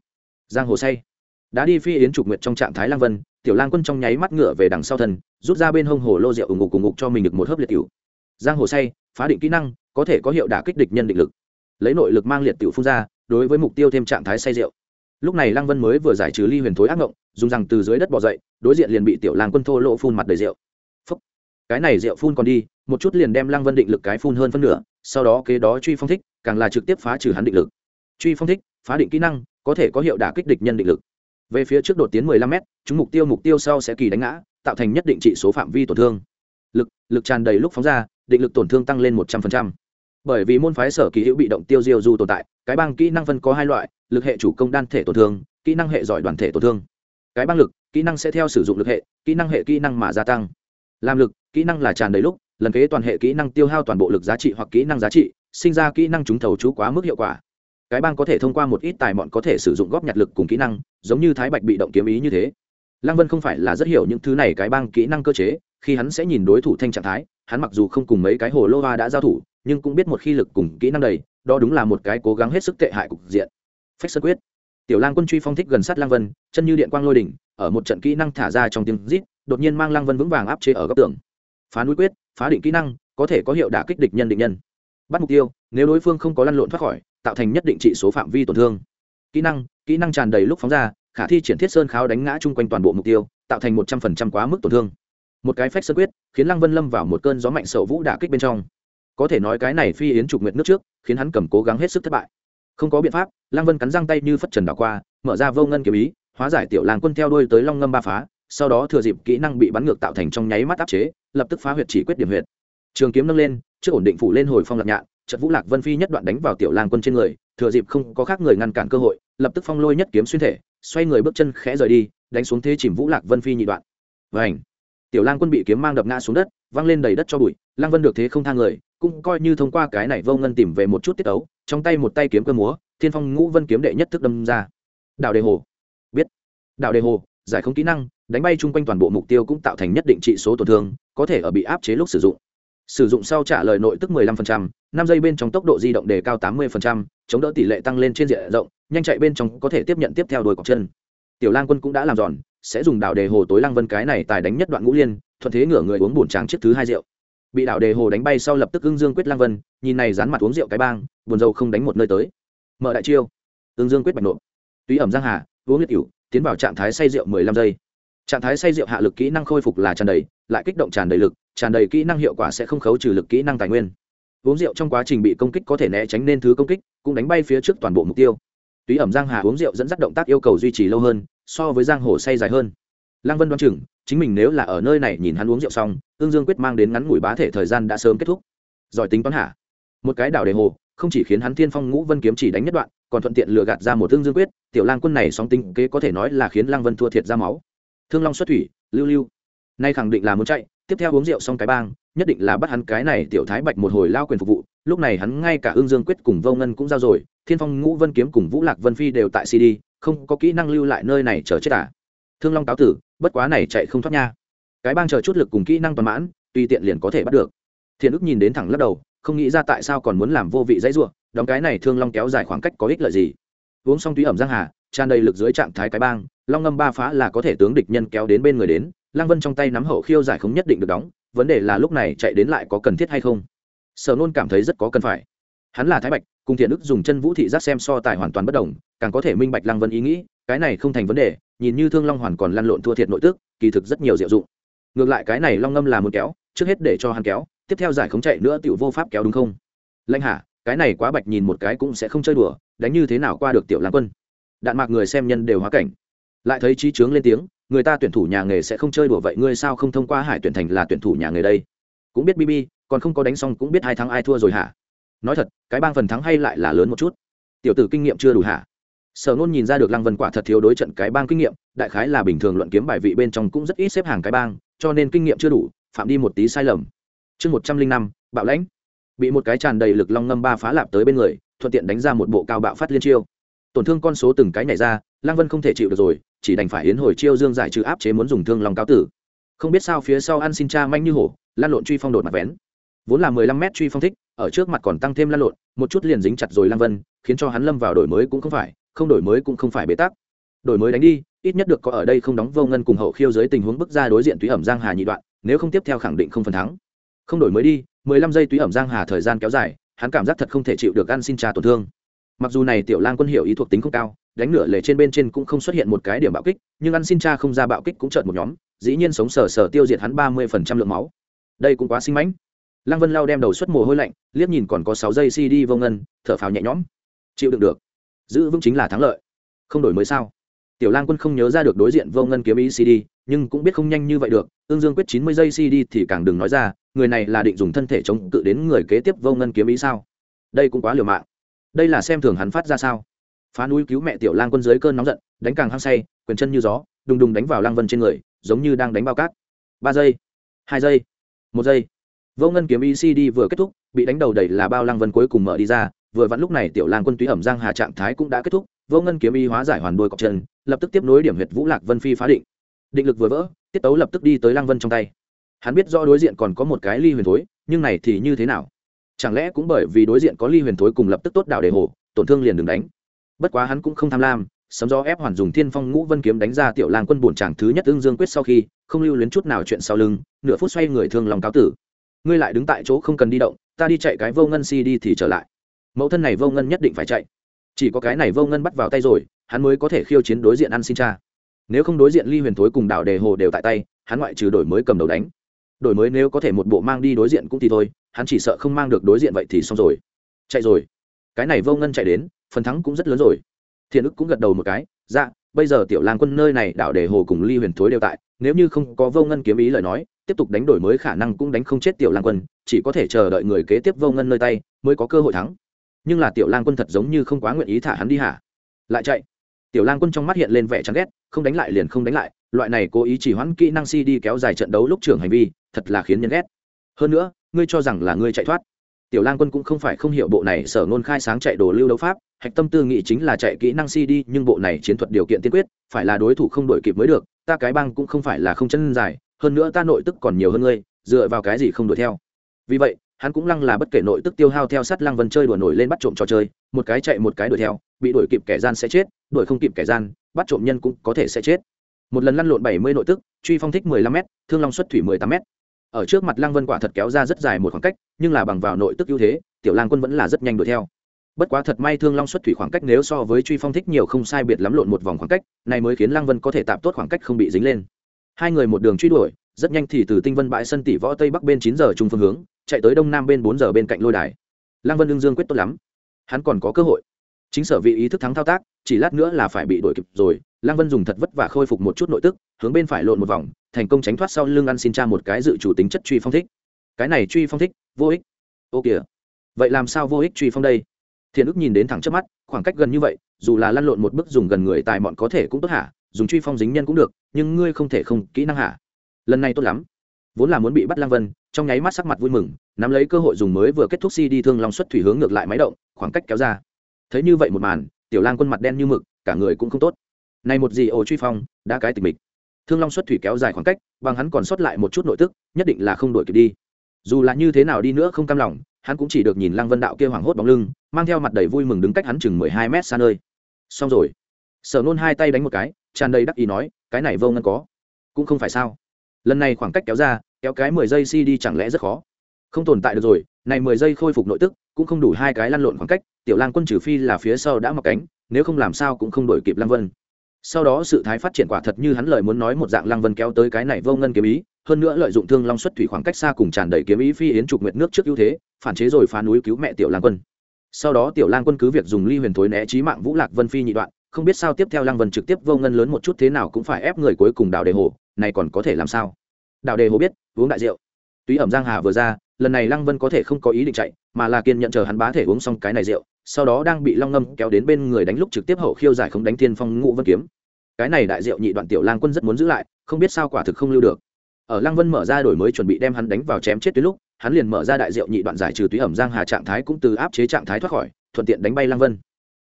Giang hồ say. Đã đi phi yến trục nguyệt trong trạng thái lăng vân, tiểu lang quân trong nháy mắt ngựa về đằng sau thân, rút ra bên hông hồ lô rượu ủng ngục cùng ngục cho mình được một hớp liệt tiểu. Giang hồ say, phá định kỹ năng, có thể có hiệu đả kích địch nhân định lực. Lấy nội lực mang liệt tiểu phun ra, đối với mục tiêu thêm trạng thái say rượu. Lúc này lăng vân mới vừa giải trừ ly huyền thối ác ngộng, dùng rằng từ dưới đất bỏ dậy, đối diện liền bị tiểu lang quân thô lỗ phun mặt đầy rượu. Phúc. cái này rượu phun còn đi một chút liền đem lăng vân định lực cái phun hơn phân nửa, sau đó kế đó truy phong thích, càng là trực tiếp phá trừ hắn định lực. Truy phong thích, phá định kỹ năng, có thể có hiệu đả kích địch nhân định lực. Về phía trước đột tiến 15 m chúng mục tiêu mục tiêu sau sẽ kỳ đánh ngã, tạo thành nhất định trị số phạm vi tổn thương. Lực lực tràn đầy lúc phóng ra, định lực tổn thương tăng lên 100%. bởi vì môn phái sở kỳ hữu bị động tiêu diêu du tồn tại, cái băng kỹ năng phân có hai loại, lực hệ chủ công đan thể tổn thương, kỹ năng hệ giỏi đoàn thể tổn thương. Cái băng lực, kỹ năng sẽ theo sử dụng lực hệ, kỹ năng hệ kỹ năng mà gia tăng. Làm lực, kỹ năng là tràn đầy lúc lần kế toàn hệ kỹ năng tiêu hao toàn bộ lực giá trị hoặc kỹ năng giá trị, sinh ra kỹ năng trúng thầu chú quá mức hiệu quả. Cái bang có thể thông qua một ít tài mọn có thể sử dụng góp nhặt lực cùng kỹ năng, giống như thái bạch bị động kiếm ý như thế. Lăng vân không phải là rất hiểu những thứ này cái bang kỹ năng cơ chế, khi hắn sẽ nhìn đối thủ thanh trạng thái, hắn mặc dù không cùng mấy cái hồ lô va đã giao thủ, nhưng cũng biết một khi lực cùng kỹ năng đầy, đó đúng là một cái cố gắng hết sức tệ hại cục diện. Phách sơ quyết. Tiểu lang quân truy phong thích gần sát lang vân, chân như điện quang lôi đỉnh, ở một trận kỹ năng thả ra trong tiếng rít, đột nhiên mang lang vân vững vàng áp chế ở góc tường phá núi quyết, phá định kỹ năng, có thể có hiệu đả kích địch nhân định nhân. Bắt mục tiêu, nếu đối phương không có lăn lộn thoát khỏi, tạo thành nhất định trị số phạm vi tổn thương. Kỹ năng kỹ năng tràn đầy lúc phóng ra, khả thi triển thiết sơn kháo đánh ngã chung quanh toàn bộ mục tiêu, tạo thành một trăm phần trăm quá mức tổn thương. Một cái phách sơ quyết, khiến lăng vân lâm vào một cơn gió mạnh sậu vũ đả kích bên trong. Có thể nói cái này phi yến trục nguyệt nước trước, khiến hắn cầm cố gắng hết sức thất bại. Không có biện pháp, lăng vân cắn răng tay như phất trần đảo qua, mở ra vô ngân kiểu ý, hóa giải tiểu làng quân theo đuôi tới long ngâm ba phá sau đó thừa dịp kỹ năng bị bắn ngược tạo thành trong nháy mắt áp chế, lập tức phá huyệt chỉ quyết điểm huyệt. Trường kiếm nâng lên, trước ổn định phủ lên hồi phong lạc nhạn trận vũ lạc vân phi nhất đoạn đánh vào tiểu lang quân trên người, thừa dịp không có khác người ngăn cản cơ hội, lập tức phong lôi nhất kiếm xuyên thể, xoay người bước chân khẽ rời đi, đánh xuống thế chìm vũ lạc vân phi nhị đoạn. Vảnh tiểu lang quân bị kiếm mang đập ngã xuống đất, văng lên đầy đất cho bụi, lang vân được thế không thang người, cũng coi như thông qua cái này vô ngân tìm về một chút tiết ấu, trong tay một tay kiếm cơ múa, thiên phong ngũ vân kiếm đệ nhất thức đâm ra. Đạo đề hồ! Biết! Đạo đề hồ! Giải không kỹ năng đánh bay chung quanh toàn bộ mục tiêu cũng tạo thành nhất định trị số tổn thương có thể ở bị áp chế lúc sử dụng. Sử dụng sau trả lời nội tức 15%, năm giây bên trong tốc độ di động đề cao 80%, chống đỡ tỷ lệ tăng lên trên diện rộng nhanh chạy bên trong có thể tiếp nhận tiếp theo đôi cọc chân. Tiểu lang quân cũng đã làm giòn sẽ dùng đảo đề hồ tối lang vân cái này tài đánh nhất đoạn ngũ liên thuận thế ngửa người uống bổn tráng chiếc thứ hai rượu. Bị đảo đề hồ đánh bay sau lập tức ưng dương quyết lang vân nhìn này dán mặt uống rượu cái bang buồn dâu không đánh một nơi tới. Mở đại chiêu. Ưng dương quyết bạch nộp túy ẩm giang hà uống liệt cửu tiến vào trạng thái say rượu 15 giây trạng thái say rượu hạ lực kỹ năng khôi phục là tràn đầy, lại kích động tràn đầy lực, tràn đầy kỹ năng hiệu quả sẽ không khấu trừ lực kỹ năng tài nguyên. Uống rượu trong quá trình bị công kích có thể né tránh nên thứ công kích, cũng đánh bay phía trước toàn bộ mục tiêu. Túy ẩm giang hà uống rượu dẫn dắt động tác yêu cầu duy trì lâu hơn, so với giang hồ say dài hơn. Lăng vân đoán chừng, chính mình nếu là ở nơi này nhìn hắn uống rượu xong, ương dương quyết mang đến ngắn ngủi bá thể thời gian đã sớm kết thúc. Giỏi tính toán hạ một cái đảo đề hồ, không chỉ khiến hắn thiên phong ngũ vân kiếm chỉ đánh nhất đoạn, còn thuận tiện lừa gạt ra một ương dương quyết, tiểu lang quân này sóng tính kế có thể nói là khiến lăng vân thua thiệt ra máu thương long xuất thủy, lưu lưu. Nay khẳng định là muốn chạy, tiếp theo uống rượu xong cái bang, nhất định là bắt hắn cái này tiểu thái bạch một hồi lao quyền phục vụ. Lúc này hắn ngay cả ương dương quyết cùng vô ngân cũng giao rồi, thiên phong, ngũ vân kiếm cùng vũ lạc vân phi đều tại cd không có kỹ năng lưu lại nơi này chờ chết à. thương long cáo tử, bất quá này chạy không thoát nha. Cái bang chờ chút lực cùng kỹ năng toàn mãn, tùy tiện liền có thể bắt được. Thiện ức nhìn đến thẳng lắc đầu, không nghĩ ra tại sao còn muốn làm vô vị dãy ruộng đóng cái này thương long kéo dài khoảng cách có ích lợi gì. Uống xong túy ẩm giang hà tràn đầy lực dưới trạng thái cái bang, long ngâm ba phá là có thể tướng địch nhân kéo đến bên người đến, lăng vân trong tay nắm hậu khiêu giải không nhất định được đóng, vấn đề là lúc này chạy đến lại có cần thiết hay không. Sở nôn cảm thấy rất có cần phải. Hắn là thái bạch, cùng thiện ức dùng chân vũ thị giác xem so tài hoàn toàn bất đồng, càng có thể minh bạch lăng vân ý nghĩ, cái này không thành vấn đề, nhìn như thương long hoàn còn lăn lộn thua thiệt nội tức, kỳ thực rất nhiều diệu dụng. Ngược lại cái này long ngâm là một kéo, trước hết để cho hắn kéo, tiếp theo giải không chạy nữa tiểu vô pháp kéo đúng không? Lãnh hạ, cái này quá bạch nhìn một cái cũng sẽ không chơi đùa, đánh như thế nào qua được tiểu Lang quân? Đạn mạc người xem nhân đều hóa cảnh. Lại thấy trí trướng lên tiếng, người ta tuyển thủ nhà nghề sẽ không chơi đùa vậy, ngươi sao không thông qua hải tuyển thành là tuyển thủ nhà nghề đây? Cũng biết bb còn không có đánh xong cũng biết hai thắng ai thua rồi hả? Nói thật, cái bang phần thắng hay lại là lớn một chút. Tiểu tử kinh nghiệm chưa đủ hả? Sở nôn nhìn ra được lăng vân quả thật thiếu đối trận cái bang kinh nghiệm, đại khái là bình thường luận kiếm bài vị bên trong cũng rất ít xếp hàng cái bang, cho nên kinh nghiệm chưa đủ, phạm đi một tí sai lầm. Chương một trăm linh năm, bạo lãnh. Bị một cái tràn đầy lực long ngâm ba phá lạp tới bên người, thuận tiện đánh ra một bộ cao bạo phát liên chiêu tổn thương con số từng cái nhảy ra, lăng vân không thể chịu được rồi, chỉ đành phải hiến hồi chiêu dương giải trừ áp chế muốn dùng thương lòng cáo tử. Không biết sao phía sau ăn xin cha manh như hổ, lan lộn truy phong đột mặt vén. Vốn là mười lăm mét truy phong thích, ở trước mặt còn tăng thêm lan lộn, một chút liền dính chặt rồi lăng vân, khiến cho hắn lâm vào đổi mới cũng không phải, không đổi mới cũng không phải bế tắc. Đổi mới đánh đi, ít nhất được có ở đây không đóng vô ngân cùng hậu khiêu dưới tình huống bức ra đối diện túy ẩm giang hà nhị đoạn, nếu không tiếp theo khẳng định không phần thắng. Không đổi mới đi, mười lăm giây túy ẩm giang hà thời gian kéo dài, hắn cảm giác thật không thể chịu được ăn xin trà tổn thương mặc dù này tiểu lang quân hiểu ý thuộc tính không cao, đánh nửa lề trên bên trên cũng không xuất hiện một cái điểm bạo kích, nhưng ăn xin cha không ra bạo kích cũng chợt một nhóm, dĩ nhiên sống sờ sờ tiêu diệt hắn ba mươi phần trăm lượng máu. Đây cũng quá sinh mãnh. Lăng vân lao đem đầu xuất mồ hôi lạnh, liếc nhìn còn có sáu giây cd vô ngân, thở phào nhẹ nhõm. Chịu đựng được. Giữ vững chính là thắng lợi. Không đổi mới sao? Tiểu lang quân không nhớ ra được đối diện vô ngân kiếm ý cd nhưng cũng biết không nhanh như vậy được, tương dương quyết chín mươi giây cd thì càng đừng nói ra, người này là định dùng thân thể chống cự đến người kế tiếp vô ngân kiếm ý sao? Đây cũng quá liều mạng đây là xem thường hắn phát ra sao? Phá núi cứu mẹ tiểu lang quân dưới cơn nóng giận, đánh càng hăng say, quyền chân như gió, đùng đùng đánh vào lang vân trên người, giống như đang đánh bao cát. Ba giây, hai giây, một giây. Vô ngân kiếm ecd vừa kết thúc, bị đánh đầu đẩy là bao lang vân cuối cùng mở đi ra, vừa vặn lúc này tiểu lang quân túy ẩm giang hà trạng thái cũng đã kết thúc, vô ngân kiếm y hóa giải hoàn đôi cọc chân, lập tức tiếp nối điểm huyệt vũ lạc vân phi phá định. Định lực vừa vỡ, tiết tấu lập tức đi tới lang vân trong tay. Hắn biết rõ đối diện còn có một cái ly huyền thối, nhưng này thì như thế nào? Chẳng lẽ cũng bởi vì đối diện có ly huyền thối cùng lập tức tốt đảo đề hồ, tổn thương liền đừng đánh. Bất quá hắn cũng không tham lam, sấm do ép hoàn dùng thiên phong ngũ vân kiếm đánh ra tiểu lang quân bổn tràng thứ nhất ưng dương quyết sau khi, không lưu luyến chút nào chuyện sau lưng, nửa phút xoay người thương lòng cáo tử. Ngươi lại đứng tại chỗ không cần đi động, ta đi chạy cái vô ngân si đi thì trở lại. Mẫu thân này vô ngân nhất định phải chạy. Chỉ có cái này vô ngân bắt vào tay rồi, hắn mới có thể khiêu chiến đối diện ăn xin cha. Nếu không đối diện ly huyền thối cùng đảo đề hồ đều tại tay, hắn ngoại trừ đổi mới cầm đầu đánh. Đổi mới nếu có thể một bộ mang đi đối diện cũng thì thôi hắn chỉ sợ không mang được đối diện vậy thì xong rồi. Chạy rồi. Cái này vô ngân chạy đến, phần thắng cũng rất lớn rồi. Thiện ức cũng gật đầu một cái dạ bây giờ tiểu lang quân nơi này đảo để hồ cùng ly huyền thối đều tại, nếu như không có vô ngân kiếm ý lời nói, tiếp tục đánh đổi mới khả năng cũng đánh không chết tiểu lang quân, chỉ có thể chờ đợi người kế tiếp vô ngân nơi tay mới có cơ hội thắng. Nhưng là tiểu lang quân thật giống như không quá nguyện ý thả hắn đi hả? Lại chạy. Tiểu lang quân trong mắt hiện lên vẻ chán ghét, không đánh lại liền không đánh lại, loại này cố ý chỉ hoãn kỹ năng si đi kéo dài trận đấu lúc trưởng hành vi, thật là khiến nhân ghét. Hơn nữa ngươi cho rằng là ngươi chạy thoát. Tiểu lang quân cũng không phải không hiểu bộ này sở ngôn khai sáng chạy đồ lưu đấu pháp, hạch tâm tư nghị chính là chạy kỹ năng si đi, nhưng bộ này chiến thuật điều kiện tiên quyết, phải là đối thủ không đổi kịp mới được, ta cái băng cũng không phải là không chân dài, hơn nữa ta nội tức còn nhiều hơn ngươi, dựa vào cái gì không đuổi theo. Vì vậy, hắn cũng lăng là bất kể nội tức tiêu hao theo sát lăng vân chơi đùa nổi lên bắt trộm trò chơi, một cái chạy một cái đuổi theo, bị đuổi kịp kẻ gian sẽ chết, đuổi không kịp kẻ gian, bắt trộm nhân cũng có thể sẽ chết. Một lần lăn lộn bảy mươi nội tức, truy phong thích mười lăm m thương long xuất thủy mười tám m ở trước mặt lăng vân quả thật kéo ra rất dài một khoảng cách, nhưng là bằng vào nội tức ưu thế, tiểu lang quân vẫn là rất nhanh đuổi theo. Bất quá thật may thương long xuất thủy khoảng cách nếu so với truy phong thích nhiều không sai biệt lắm lộn một vòng khoảng cách, này mới khiến lăng vân có thể tạm tốt khoảng cách không bị dính lên. Hai người một đường truy đuổi, rất nhanh thì từ tinh vân bãi sân tỷ võ tây bắc bên chín giờ trung phương hướng, chạy tới đông nam bên bốn giờ bên cạnh lôi đài. Lăng vân đương dương quyết tốt lắm. Hắn còn có cơ hội. Chính sở vị ý thức thắng thao tác, chỉ lát nữa là phải bị đuổi kịp rồi, lăng vân dùng thật vất vả khôi phục một chút nội tức, hướng bên phải lộn một vòng thành công tránh thoát sau lưng ăn xin cha một cái dự chủ tính chất truy phong thích. Cái này truy phong thích, vô ích. Ô kìa. Vậy làm sao vô ích truy phong đây? Thiện ức nhìn đến thẳng trước mắt, khoảng cách gần như vậy, dù là lăn lộn một bước dùng gần người tài mọn có thể cũng tốt hả? Dùng truy phong dính nhân cũng được, nhưng ngươi không thể không kỹ năng hả? Lần này tốt lắm. Vốn là muốn bị bắt lang vân, trong nháy mắt sắc mặt vui mừng, nắm lấy cơ hội dùng mới vừa kết thúc si đi thương long xuất thủy hướng ngược lại máy động, khoảng cách kéo ra. Thấy như vậy một màn, tiểu lang quân mặt đen như mực, cả người cũng không tốt. Này một gì ồ truy phong, đã cái tịch mịch thương long xuất thủy kéo dài khoảng cách, bằng hắn còn sót lại một chút nội tức, nhất định là không đổi kịp đi. Dù là như thế nào đi nữa không cam lòng, hắn cũng chỉ được nhìn lăng vân đạo kia hoảng hốt bóng lưng, mang theo mặt đầy vui mừng đứng cách hắn chừng mười hai mét xa nơi. Xong rồi. Sở nôn hai tay đánh một cái, tràn đầy đắc ý nói, cái này vô ngân có. Cũng không phải sao. Lần này khoảng cách kéo ra, kéo cái mười giây si đi chẳng lẽ rất khó? Không tồn tại được rồi, này mười giây khôi phục nội tức, cũng không đủ hai cái lăn lộn khoảng cách, tiểu lang quân trừ phi là phía sau đã mặc cánh, nếu không làm sao cũng không đổi kịp lăng vân sau đó sự thái phát triển quả thật như hắn lời muốn nói một dạng lăng vân kéo tới cái này vô ngân kiếm ý, hơn nữa lợi dụng thương long xuất thủy khoảng cách xa cùng tràn đầy kiếm ý phi yến trục nguyệt nước trước ưu thế, phản chế rồi phá núi cứu mẹ tiểu lang quân. Sau đó tiểu lang quân cứ việc dùng ly huyền thối né trí mạng vũ lạc vân phi nhị đoạn, không biết sao tiếp theo lang vân trực tiếp vô ngân lớn một chút thế nào cũng phải ép người cuối cùng đào đề hồ, này còn có thể làm sao? Đào đề hồ biết, uống đại rượu. Túy ẩm giang hà vừa ra, lần này lăng vân có thể không có ý định chạy, mà là kiên nhận chờ hắn bá thể uống xong cái này rượu sau đó đang bị long ngâm kéo đến bên người đánh lúc trực tiếp hậu khiêu giải không đánh thiên phong ngũ vân kiếm. Cái này đại diệu nhị đoạn tiểu lang quân rất muốn giữ lại, không biết sao quả thực không lưu được. Ở lang vân mở ra đổi mới chuẩn bị đem hắn đánh vào chém chết tới lúc, hắn liền mở ra đại diệu nhị đoạn giải trừ túy ẩm giang hà trạng thái cũng từ áp chế trạng thái thoát khỏi, thuận tiện đánh bay lang vân.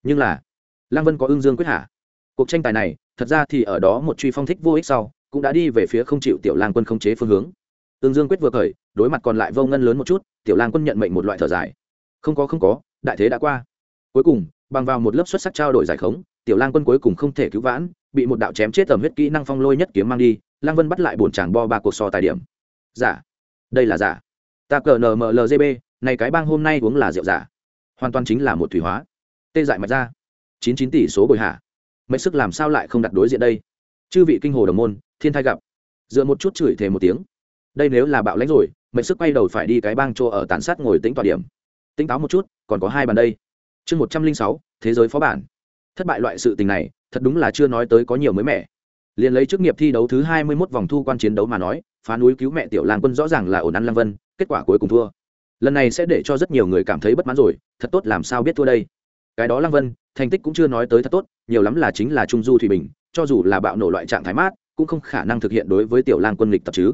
Nhưng là lang vân có ương dương quyết hạ. Cuộc tranh tài này, thật ra thì ở đó một truy phong thích vô ích sau, cũng đã đi về phía không chịu tiểu lang quân không chế phương hướng. Ương dương quyết vừa khởi, đối mặt còn lại vô ngân lớn một chút, tiểu lang quân nhận mệnh một loại thở dài. Không có không có đại thế đã qua. Cuối cùng, bằng vào một lớp xuất sắc trao đổi giải khống, tiểu lang quân cuối cùng không thể cứu vãn, bị một đạo chém chết tầm huyết kỹ năng phong lôi nhất kiếm mang đi, lang vân bắt lại bổn chàng bo ba cuộc so tài điểm. Giả. Đây là giả. Ta cờ nmlgb này cái bang hôm nay uống là rượu giả. Hoàn toàn chính là một thủy hóa. Tê dại mạch ra. Chín chín tỷ số bồi hạ. Mệnh sức làm sao lại không đặt đối diện đây? Chư vị kinh hồ đồng môn, thiên thai gặp. Dựa một chút chửi thề một tiếng. Đây nếu là bạo lãnh rồi, mệnh sức quay đầu phải đi cái bang chỗ ở tàn sát ngồi tính tọa điểm tỉnh táo một chút, còn có hai bàn đây. Chương một trăm linh sáu, thế giới phó bản. Thất bại loại sự tình này, thật đúng là chưa nói tới có nhiều mới mẻ. Liền lấy chức nghiệp thi đấu thứ hai mươi 21 vòng thu quan chiến đấu mà nói, phá núi cứu mẹ tiểu lang quân rõ ràng là ổn ăn lăng vân, kết quả cuối cùng thua. Lần này sẽ để cho rất nhiều người cảm thấy bất mãn rồi, thật tốt làm sao biết thua đây. Cái đó lăng vân, thành tích cũng chưa nói tới thật tốt, nhiều lắm là chính là trung du thủy bình, cho dù là bạo nổ loại trạng thái mát, cũng không khả năng thực hiện đối với tiểu lang quân lịch tập chứ.